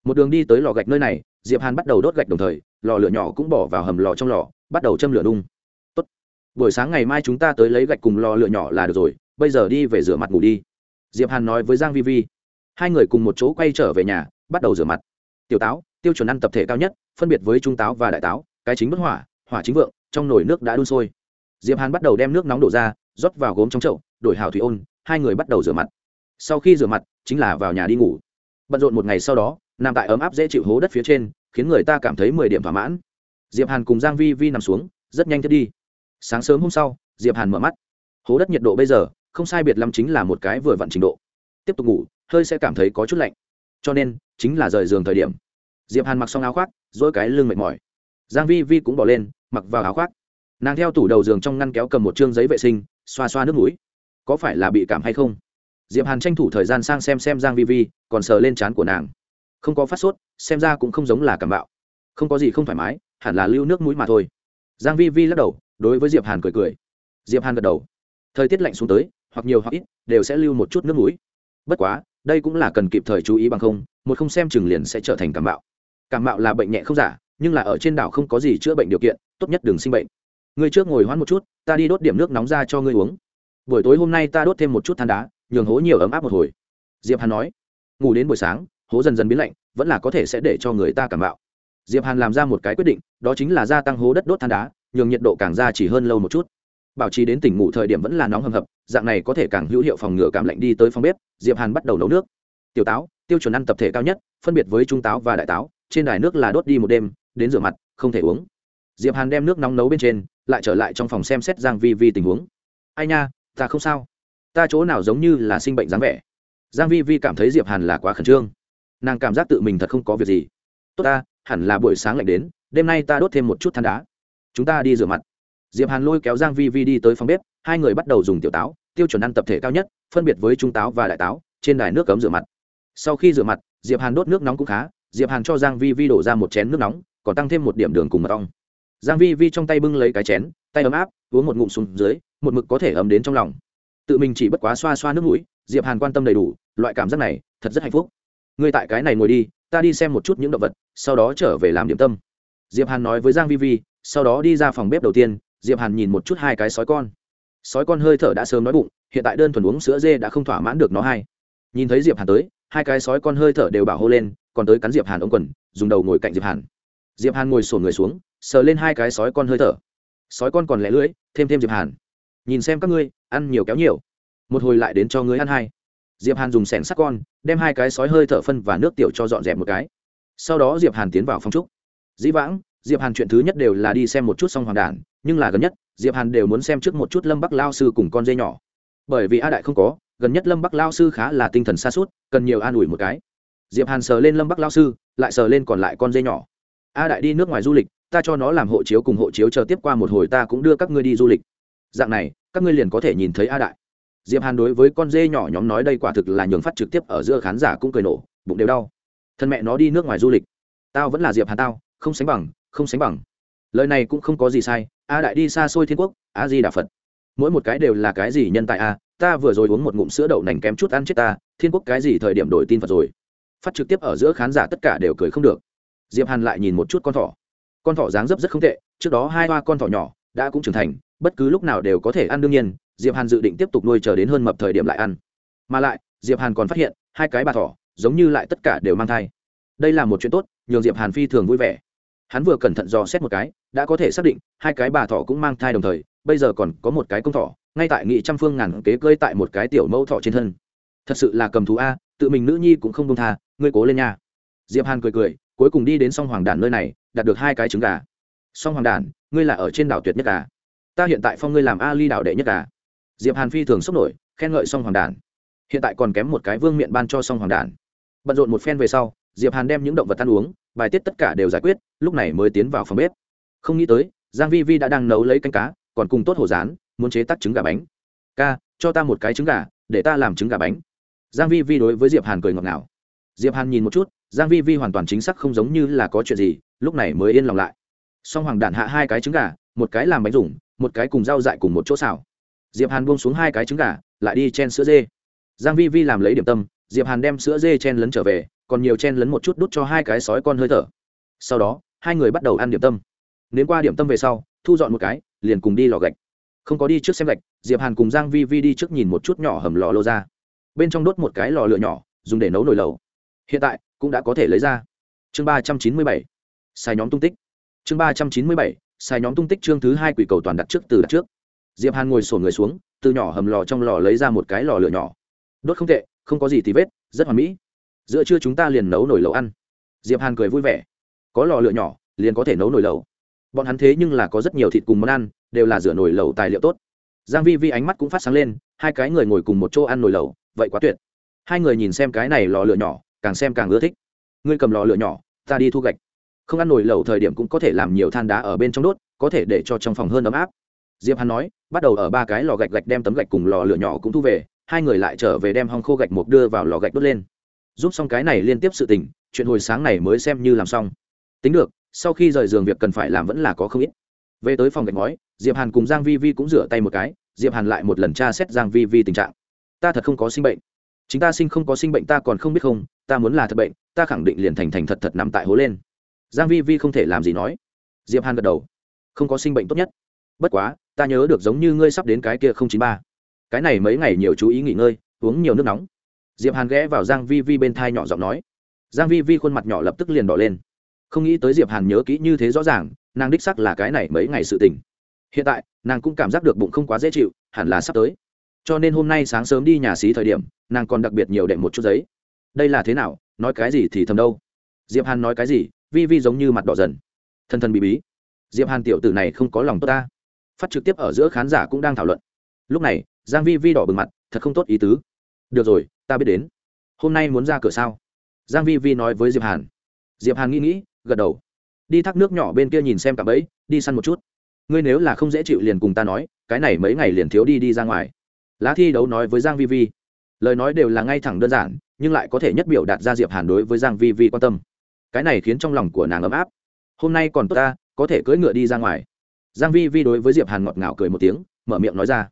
Speaker 1: Một đường đi tới lò gạch nơi này, diệp hàn bắt đầu đốt gạch đồng thời, lò lửa nhỏ cũng bỏ vào hầm lò trong lò, bắt đầu châm lửa đung tốt, buổi sáng ngày mai chúng ta tới lấy gạch cùng lò lửa nhỏ là được rồi, bây giờ đi về rửa mặt ngủ đi. Diệp hàn nói với giang vi vi. Hai người cùng một chỗ quay trở về nhà, bắt đầu rửa mặt. Tiểu táo, tiêu chuẩn ăn tập thể cao nhất, phân biệt với trung táo và đại táo, cái chính bất hỏa hỏa chính vượng, trong nồi nước đã đun sôi. Diệp hàn bắt đầu đem nước nóng đổ ra, rót vào gốm trong chậu, đổi hào thủy ôn, hai người bắt đầu rửa mặt sau khi rửa mặt, chính là vào nhà đi ngủ. Bận rộn một ngày sau đó, nằm tại ấm áp dễ chịu hố đất phía trên, khiến người ta cảm thấy mười điểm thỏa mãn. Diệp hàn cùng giang vi vi nằm xuống, rất nhanh thiết đi. Sáng sớm hôm sau, diệp hàn mở mắt. Hố đất nhiệt độ bây giờ, không sai biệt lắm chính là một cái vừa vặn trình độ. Tiếp tục ngủ, hơi sẽ cảm thấy có chút lạnh. Cho nên, chính là rời giường thời điểm. Diệp hàn mặc xong áo khoác dỗi cái lưng mệt mỏi. Giang vi vi cũng bỏ lên, mặc vào áo khoác. Nàng theo tủ đầu giường trong ngăn kéo cầm một trương giấy vệ sinh, xoa xoa nước mũi. Có phải là bị cảm hay không? Diệp hàn tranh thủ thời gian sang xem xem giang vi vi, còn sờ lên trán của nàng. Không có phát sốt, xem ra cũng không giống là cảm bạo. Không có gì không thoải mái, hẳn là lưu nước mũi mà thôi. Giang vi vi lắc đầu, đối với diệp hàn cười cười. Diệp hàn gật đầu. Thời tiết lạnh xuống tới, hoặc nhiều hoặc ít, đều sẽ lưu một chút nước mũi. Bất quá, đây cũng là cần kịp thời chú ý bằng không, một không xem chừng liền sẽ trở thành cảm mạo cảm mạo là bệnh nhẹ không giả, nhưng là ở trên đảo không có gì chữa bệnh điều kiện, tốt nhất đừng sinh bệnh. Ngươi trước ngồi hoãn một chút, ta đi đốt điểm nước nóng ra cho ngươi uống. Buổi tối hôm nay ta đốt thêm một chút than đá nhường hố nhiều ấm áp một hồi. Diệp hàn nói, ngủ đến buổi sáng, hố dần dần biến lạnh, vẫn là có thể sẽ để cho người ta cảm bạo. Diệp hàn làm ra một cái quyết định, đó chính là gia tăng hố đất đốt than đá, nhường nhiệt độ càng ra chỉ hơn lâu một chút. Bảo trì đến tỉnh ngủ thời điểm vẫn là nóng hầm hập, dạng này có thể càng hữu hiệu phòng ngừa cảm lạnh đi tới phòng bếp, diệp hàn bắt đầu nấu nước. Tiểu táo, tiêu chuẩn ăn tập thể cao nhất, phân biệt với trung táo và đại táo, trên đài nước là đốt đi một đêm, đến rửa mặt, không thể uống. Diệp hàn đem nước nóng nấu bên trên, lại trở lại trong phòng xem xét giang vi vi tình huống. Ai nha, ta không sao ta chỗ nào giống như là sinh bệnh dáng vẻ. Giang vi vi cảm thấy diệp hàn là quá khẩn trương. Nàng cảm giác tự mình thật không có việc gì. Tốt ta, hẳn là buổi sáng lạnh đến, đêm nay ta đốt thêm một chút than đá. Chúng ta đi rửa mặt. Diệp hàn lôi kéo giang vi vi đi tới phòng bếp, hai người bắt đầu dùng tiểu táo, tiêu chuẩn ăn tập thể cao nhất, phân biệt với trung táo và đại táo, trên đài nước cấm rửa mặt. Sau khi rửa mặt, diệp hàn đốt nước nóng cũng khá, diệp hàn cho giang vi vi đổ ra một chén nước nóng, còn tăng thêm một điểm đường cùng mật ong. Giang vi vi trong tay bưng lấy cái chén, tay ấm áp, uống một ngụm xuống dưới, một mực có thể ấm đến trong lòng tự mình chỉ bất quá xoa xoa nước mũi, diệp hàn quan tâm đầy đủ, loại cảm giác này, thật rất hạnh phúc. Ngươi tại cái này ngồi đi, ta đi xem một chút những động vật, sau đó trở về làm điểm tâm. Diệp hàn nói với giang vi vi, sau đó đi ra phòng bếp đầu tiên, diệp hàn nhìn một chút hai cái sói con. Sói con hơi thở đã sớm nói bụng, hiện tại đơn thuần uống sữa dê đã không thỏa mãn được nó hay. Nhìn thấy diệp hàn tới, hai cái sói con hơi thở đều bảo hô lên, còn tới cắn diệp hàn ống quần, dùng đầu ngồi cạnh diệp hàn. Diệp hàn ngồi sổ người xuống, sờ lên hai cái sói con hơi thở. Sói con còn lẻ lưỡi, thêm thêm diệp hàn. Nhìn xem các ngươi ăn nhiều kéo nhiều. Một hồi lại đến cho ngươi ăn hai. Diệp hàn dùng sẻng sắc con, đem hai cái sói hơi thở phân và nước tiểu cho dọn dẹp một cái. Sau đó diệp hàn tiến vào phòng trúc. Dĩ vãng, diệp hàn chuyện thứ nhất đều là đi xem một chút song hoàng đản nhưng là gần nhất, diệp hàn đều muốn xem trước một chút lâm bắc lao sư cùng con dê nhỏ. Bởi vì a đại không có, gần nhất lâm bắc lao sư khá là tinh thần xa suốt cần nhiều an ủi một cái. Diệp hàn sờ lên lâm bắc lao sư, lại sờ lên còn lại con dê nhỏ. A đại đi nước ngoài du lịch, ta cho nó làm hộ chiếu cùng hộ chiếu chờ tiếp qua một hồi ta cũng đưa các ngươi đi du lịch dạng này, các ngươi liền có thể nhìn thấy a đại. Diệp hàn đối với con dê nhỏ nhóm nói đây quả thực là nhường phát trực tiếp ở giữa khán giả cũng cười nổ, bụng đều đau. Thân mẹ nó đi nước ngoài du lịch. Tao vẫn là diệp hàn tao, không sánh bằng, không sánh bằng. Lời này cũng không có gì sai, a đại đi xa xôi thiên quốc, a di đà phật. Mỗi một cái đều là cái gì nhân tài a, ta vừa rồi uống một ngụm sữa đậu nành kém chút ăn chết ta, thiên quốc cái gì thời điểm đổi tin phật rồi. Phát trực tiếp ở giữa khán giả tất cả đều cười không được. Diệp hàn lại nhìn một chút con thỏ. Con thỏ dáng dấp rất không tệ, trước đó hai hoa con thỏ nhỏ, đã cũng trưởng thành bất cứ lúc nào đều có thể ăn đương nhiên, diệp hàn dự định tiếp tục nuôi chờ đến hơn mập thời điểm lại ăn. Mà lại, diệp hàn còn phát hiện, hai cái bà thỏ, giống như lại tất cả đều mang thai. Đây là một chuyện tốt, nhường diệp hàn phi thường vui vẻ. Hắn vừa cẩn thận dò xét một cái, đã có thể xác định, hai cái bà thỏ cũng mang thai đồng thời, bây giờ còn có một cái công thỏ, ngay tại nghị trăm phương ngàn kế cơi tại một cái tiểu mẫu thỏ trên thân. Thật sự là cầm thú a, tự mình nữ nhi cũng không công tha, ngươi cố lên nha. Diệp hàn cười cười, cuối cùng đi đến song hoàng đàn nơi này, đạt được hai cái trứng gà. Song hoàng đàn, ngươi là ở trên đảo tuyệt nhất gà ta hiện tại phong ngươi làm a ly đảo đệ nhất à? diệp hàn phi thường sốc nổi, khen ngợi song hoàng đàn. Hiện tại còn kém một cái vương miện ban cho song hoàng đàn. Bận rộn một phen về sau, diệp hàn đem những động vật ăn uống, bài tiết tất cả đều giải quyết, lúc này mới tiến vào phòng bếp. Không nghĩ tới, giang vi vi đã đang nấu lấy canh cá, còn cùng tốt hồ rán, muốn chế tác trứng gà bánh. Ca, cho ta một cái trứng gà, để ta làm trứng gà bánh. Giang vi vi đối với diệp hàn cười ngọt ngào. Diệp hàn nhìn một chút, giang vi vi hoàn toàn chính xác không giống như là có chuyện gì, lúc này mới yên lòng lại. Song hoàng đạn hạ hai cái trứng gà, một cái làm bánh dùng một cái cùng rau dại cùng một chỗ xào. Diệp hàn buông xuống hai cái trứng gà, lại đi chen sữa dê. Giang vi vi làm lấy điểm tâm, diệp hàn đem sữa dê chen lấn trở về, còn nhiều chen lấn một chút đút cho hai cái sói con hơi thở. Sau đó, hai người bắt đầu ăn điểm tâm. Nếm qua điểm tâm về sau, thu dọn một cái, liền cùng đi lò gạch. Không có đi trước xem gạch, diệp hàn cùng giang vi vi đi trước nhìn một chút nhỏ hầm lò lô ra. Bên trong đốt một cái lò lửa nhỏ, dùng để nấu nồi lẩu. Hiện tại, cũng đã có thể lấy ra. Chương ba trăm chín mươi bảy. Sai nhóm tung tích. Chương ba trăm chín mươi bảy sai nhóm tung tích chương thứ hai quỷ cầu toàn đặt trước từ đặt trước. Diệp hàn ngồi sổ người xuống, từ nhỏ hầm lò trong lò lấy ra một cái lò lửa nhỏ. Đốt không tệ, không có gì thì vết, rất hoàn mỹ. Giữa trưa chúng ta liền nấu nồi lẩu ăn. Diệp hàn cười vui vẻ. Có lò lửa nhỏ, liền có thể nấu nồi lẩu. Bọn hắn thế nhưng là có rất nhiều thịt cùng món ăn, đều là rửa nồi lẩu tài liệu tốt. Giang vi vi ánh mắt cũng phát sáng lên, hai cái người ngồi cùng một chỗ ăn nồi lẩu, vậy quá tuyệt. Hai người nhìn xem cái này lò lửa nhỏ, càng xem càng ưa thích. Ngươi cầm lò lửa nhỏ, ta đi thu gạch không ăn nồi lẩu thời điểm cũng có thể làm nhiều than đá ở bên trong đốt, có thể để cho trong phòng hơn ấm áp. Diệp hàn nói, bắt đầu ở ba cái lò gạch gạch đem tấm gạch cùng lò lửa nhỏ cũng thu về, hai người lại trở về đem hong khô gạch mục đưa vào lò gạch đốt lên. Giúp xong cái này liên tiếp sự tình, chuyện hồi sáng này mới xem như làm xong. Tính được, sau khi rời giường việc cần phải làm vẫn là có không ít. Về tới phòng gạch ngói, diệp hàn cùng giang vi vi cũng rửa tay một cái, diệp hàn lại một lần tra xét giang vi vi tình trạng. Ta thật không có sinh bệnh. Chính ta sinh không có sinh bệnh ta còn không biết không, ta muốn là thật bệnh, ta khẳng định liền thành thành thật thật nằm tại hố lên giang vi vi không thể làm gì nói. Diệp hàn gật đầu. Không có sinh bệnh tốt nhất. Bất quá, ta nhớ được giống như ngươi sắp đến cái kia không chín ba. Cái này mấy ngày nhiều chú ý nghỉ ngơi, uống nhiều nước nóng. Diệp hàn ghé vào giang vi vi bên thai nhỏ giọng nói. Giang vi vi khuôn mặt nhỏ lập tức liền đỏ lên. Không nghĩ tới diệp hàn nhớ kỹ như thế rõ ràng, nàng đích xác là cái này mấy ngày sự tình. Hiện tại, nàng cũng cảm giác được bụng không quá dễ chịu, hẳn là sắp tới. Cho nên hôm nay sáng sớm đi nhà xí thời điểm, nàng còn đặc biệt nhiều đệm một chút giấy. Đây là thế nào, nói cái gì thì thầm đâu. Diệp hàn nói cái gì vi vi giống như mặt đỏ dần. Thân thân bị bí. Diệp hàn tiểu tử này không có lòng tốt ta. Phát trực tiếp ở giữa khán giả cũng đang thảo luận. Lúc này, giang vi vi đỏ bừng mặt, thật không tốt ý tứ. Được rồi, ta biết đến. Hôm nay muốn ra cửa sao? Giang vi vi nói với diệp hàn. Diệp hàn nghĩ nghĩ, gật đầu. Đi thác nước nhỏ bên kia nhìn xem cả bẫy, đi săn một chút. Ngươi nếu là không dễ chịu liền cùng ta nói, cái này mấy ngày liền thiếu đi đi ra ngoài. Lá thi đấu nói với giang vi vi. Lời nói đều là ngay thẳng đơn giản, nhưng lại có thể nhất biểu đạt ra diệp hàn đối với giang vi vi quan tâm cái này khiến trong lòng của nàng ấm áp. Hôm nay còn tốt ta, có thể cưỡi ngựa đi ra ngoài. Giang vi vi đối với diệp hàn ngọt ngào cười một tiếng, mở miệng nói ra.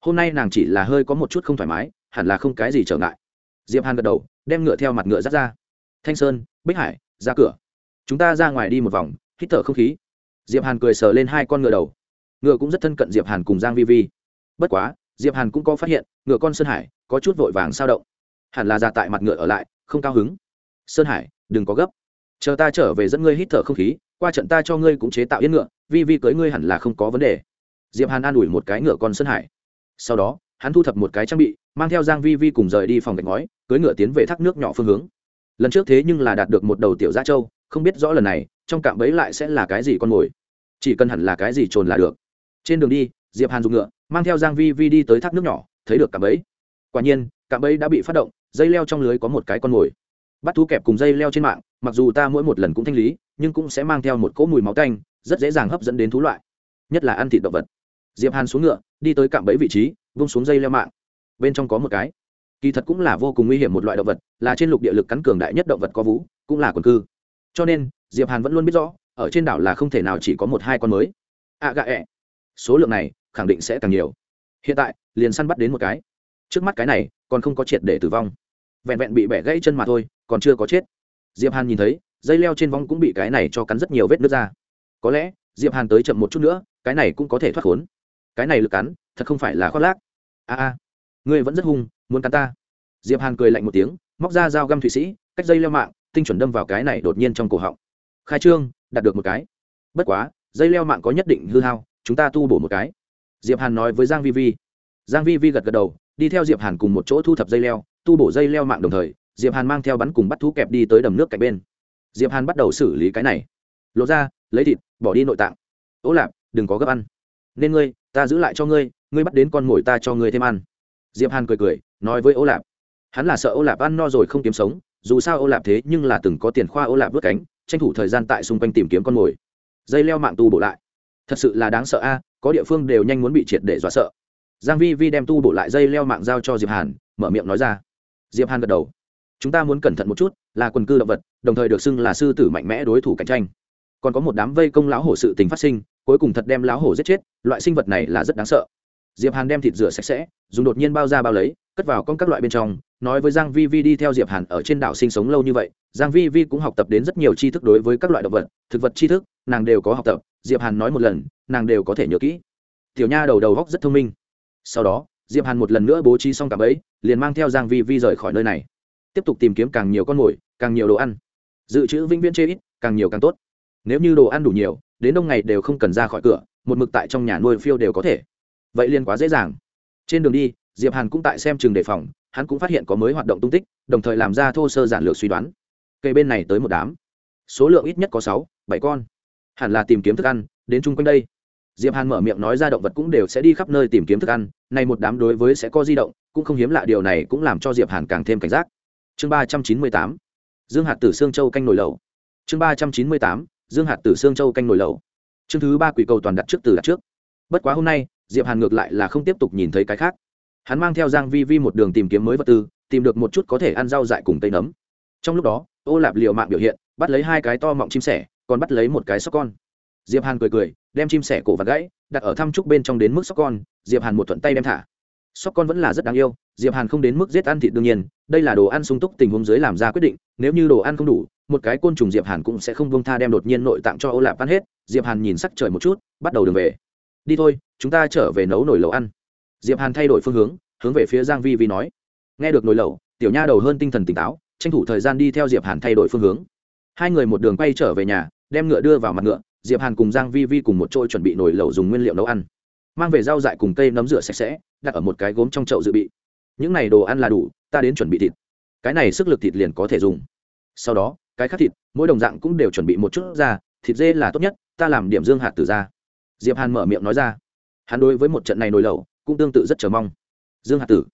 Speaker 1: Hôm nay nàng chỉ là hơi có một chút không thoải mái, hẳn là không cái gì trở ngại. Diệp hàn gật đầu, đem ngựa theo mặt ngựa dắt ra. Thanh sơn, bích hải, ra cửa. Chúng ta ra ngoài đi một vòng, hít thở không khí. Diệp hàn cười sờ lên hai con ngựa đầu. Ngựa cũng rất thân cận diệp hàn cùng giang vi vi. Bất quá, diệp hàn cũng có phát hiện, ngựa con sơn hải có chút vội vàng sao động. Hẳn là ra tại mặt ngựa ở lại, không cao hứng. Sơn hải, đừng có gấp chờ ta trở về dẫn ngươi hít thở không khí, qua trận ta cho ngươi cũng chế tạo yên ngựa, vi vi cưới ngươi hẳn là không có vấn đề. Diệp hàn an ủi một cái ngựa con sơn hải. Sau đó, hắn thu thập một cái trang bị, mang theo giang vi vi cùng rời đi phòng gạch ngói, cưới ngựa tiến về thác nước nhỏ phương hướng. Lần trước thế nhưng là đạt được một đầu tiểu gia châu, không biết rõ lần này, trong cạm bẫy lại sẽ là cái gì con mồi. Chỉ cần hẳn là cái gì trồn là được. Trên đường đi, diệp hàn dùng ngựa, mang theo giang vi vi đi tới thác nước nhỏ, thấy được cạm bẫy. Quả nhiên, cạm bẫy đã bị phát động, dây leo trong lưới có một cái con mồi bắt thú kẹp cùng dây leo trên mạng, mặc dù ta mỗi một lần cũng thanh lý, nhưng cũng sẽ mang theo một cỗ mùi máu tanh, rất dễ dàng hấp dẫn đến thú loại. Nhất là ăn thịt động vật. Diệp hàn xuống ngựa, đi tới cạm bẫy vị trí, vung xuống dây leo mạng. Bên trong có một cái. Kỳ thật cũng là vô cùng nguy hiểm một loại động vật, là trên lục địa lực cắn cường đại nhất động vật có vũ, cũng là quần cư. Cho nên, diệp hàn vẫn luôn biết rõ, ở trên đảo là không thể nào chỉ có một hai con mới. Ạ gạ ẹ. Số lượng này, khẳng định sẽ càng nhiều. Hiện tại, liền săn bắt đến một cái. Trước mắt cái này, còn không có triệt để tử vong. Vẹn vẹn bị bẻ gãy chân mà thôi còn chưa có chết. Diệp hàn nhìn thấy, dây leo trên vong cũng bị cái này cho cắn rất nhiều vết nước ra. Có lẽ, diệp hàn tới chậm một chút nữa, cái này cũng có thể thoát khốn. Cái này lực cắn, thật không phải là khoác lác. A a, ngươi vẫn rất hung, muốn cắn ta. Diệp hàn cười lạnh một tiếng, móc ra dao găm thụy sĩ, cách dây leo mạng, tinh chuẩn đâm vào cái này đột nhiên trong cổ họng. Khai trương, đạt được một cái. Bất quá, dây leo mạng có nhất định hư hao, chúng ta tu bổ một cái. Diệp hàn nói với giang vi vi. Giang vi vi gật gật đầu, đi theo diệp hàn cùng một chỗ thu thập dây leo, tu bổ dây leo mạng đồng thời diệp hàn mang theo bắn cùng bắt thú kẹp đi tới đầm nước cạnh bên. Diệp hàn bắt đầu xử lý cái này. Lộ ra, lấy thịt, bỏ đi nội tạng. Ố lạp, đừng có gấp ăn. Nên ngươi, ta giữ lại cho ngươi ngươi bắt đến con mồi ta cho ngươi thêm ăn. Diệp hàn cười cười, nói với ô lạp. Hắn là sợ ô lạp ăn no rồi không kiếm sống, dù sao ô lạp thế nhưng là từng có tiền khoa ô lạp vớt cánh, tranh thủ thời gian tại xung quanh tìm kiếm con mồi. Dây leo mạng tu bổ lại. Thật sự là đáng sợ a, có địa phương đều nhanh muốn bị triệt để dọa sợ. Giang vi vi đem tu bổ lại dây leo mạng giao cho diệp hàn, mở miệng nói ra. Diệp hàn gật đầu chúng ta muốn cẩn thận một chút, là quần cư động vật, đồng thời được xưng là sư tử mạnh mẽ đối thủ cạnh tranh. Còn có một đám vây công lão hổ sự tình phát sinh, cuối cùng thật đem lão hổ giết chết, loại sinh vật này là rất đáng sợ. Diệp hàn đem thịt rửa sạch sẽ, dùng đột nhiên bao ra bao lấy, cất vào con các loại bên trong, nói với giang vi vi đi theo diệp hàn ở trên đảo sinh sống lâu như vậy, giang vi vi cũng học tập đến rất nhiều tri thức đối với các loại động vật, thực vật tri thức, nàng đều có học tập, diệp hàn nói một lần, nàng đều có thể nhớ kỹ. Tiểu nha đầu đầu góc rất thông minh. Sau đó, diệp hàn một lần nữa bố trí xong cả bẫy, liền mang theo giang vi vi rời khỏi nơi này tiếp tục tìm kiếm càng nhiều con mồi, càng nhiều đồ ăn. Dự trữ vĩnh viễn chê ít, càng nhiều càng tốt. Nếu như đồ ăn đủ nhiều, đến đông ngày đều không cần ra khỏi cửa, một mực tại trong nhà nuôi phiêu đều có thể. Vậy liền quá dễ dàng. Trên đường đi, diệp hàn cũng tại xem trường đề phòng, hắn cũng phát hiện có mới hoạt động tung tích, đồng thời làm ra thô sơ giản lược suy đoán. Cây bên này tới một đám. Số lượng ít nhất có sáu, bảy con. Hẳn là tìm kiếm thức ăn, đến chung quanh đây. Diệp hàn mở miệng nói ra động vật cũng đều sẽ đi khắp nơi tìm kiếm thức ăn, này một đám đối với sẽ có di động, cũng không hiếm lạ, điều này cũng làm cho diệp hàn càng thêm cảnh giác chương ba trăm chín mươi tám. Dương hạt tử sương châu canh nồi lẩu. Chương ba trăm chín mươi tám. Dương hạt tử sương châu canh nồi lẩu. Chương thứ ba quỷ cầu toàn đặt trước từ đặt trước. Bất quá hôm nay, diệp hàn ngược lại là không tiếp tục nhìn thấy cái khác. Hắn mang theo giang vi vi một đường tìm kiếm mới vật tư, tìm được một chút có thể ăn rau dại cùng tây nấm. Trong lúc đó, ô lạp liều mạng biểu hiện, bắt lấy hai cái to mọng chim sẻ, còn bắt lấy một cái sóc con. Diệp hàn cười cười, đem chim sẻ cổ và gãy, đặt ở thăm trúc bên trong đến mức sóc con. Diệp hàn một thuận tay đem thả sóc con vẫn là rất đáng yêu, diệp hàn không đến mức giết ăn thịt đương nhiên, đây là đồ ăn sung túc tình huống dưới làm ra quyết định, nếu như đồ ăn không đủ, một cái côn trùng diệp hàn cũng sẽ không bông tha đem đột nhiên nội tạng cho ô lạp ăn hết, diệp hàn nhìn sắc trời một chút, bắt đầu đường về. Đi thôi, chúng ta trở về nấu nồi lẩu ăn. Diệp hàn thay đổi phương hướng hướng về phía giang vi vi nói. Nghe được nồi lẩu, tiểu nha đầu hơn tinh thần tỉnh táo, tranh thủ thời gian đi theo diệp hàn thay đổi phương hướng. Hai người một đường quay trở về nhà, đem ngựa đưa vào mặt ngựa, diệp hàn cùng giang vi vi cùng một chỗ chuẩn bị nồi lẩu dùng nguyên liệu nấu ăn mang về rau dại cùng cây nấm rửa sạch sẽ, đặt ở một cái gốm trong chậu dự bị. Những này đồ ăn là đủ, ta đến chuẩn bị thịt. Cái này sức lực thịt liền có thể dùng. Sau đó, cái khác thịt, mỗi đồng dạng cũng đều chuẩn bị một chút ra, thịt dê là tốt nhất, ta làm điểm dương hạt tử ra diệp hàn mở miệng nói ra. Hắn đối với một trận này nồi lẩu, cũng tương tự rất chờ mong. Dương hạt tử.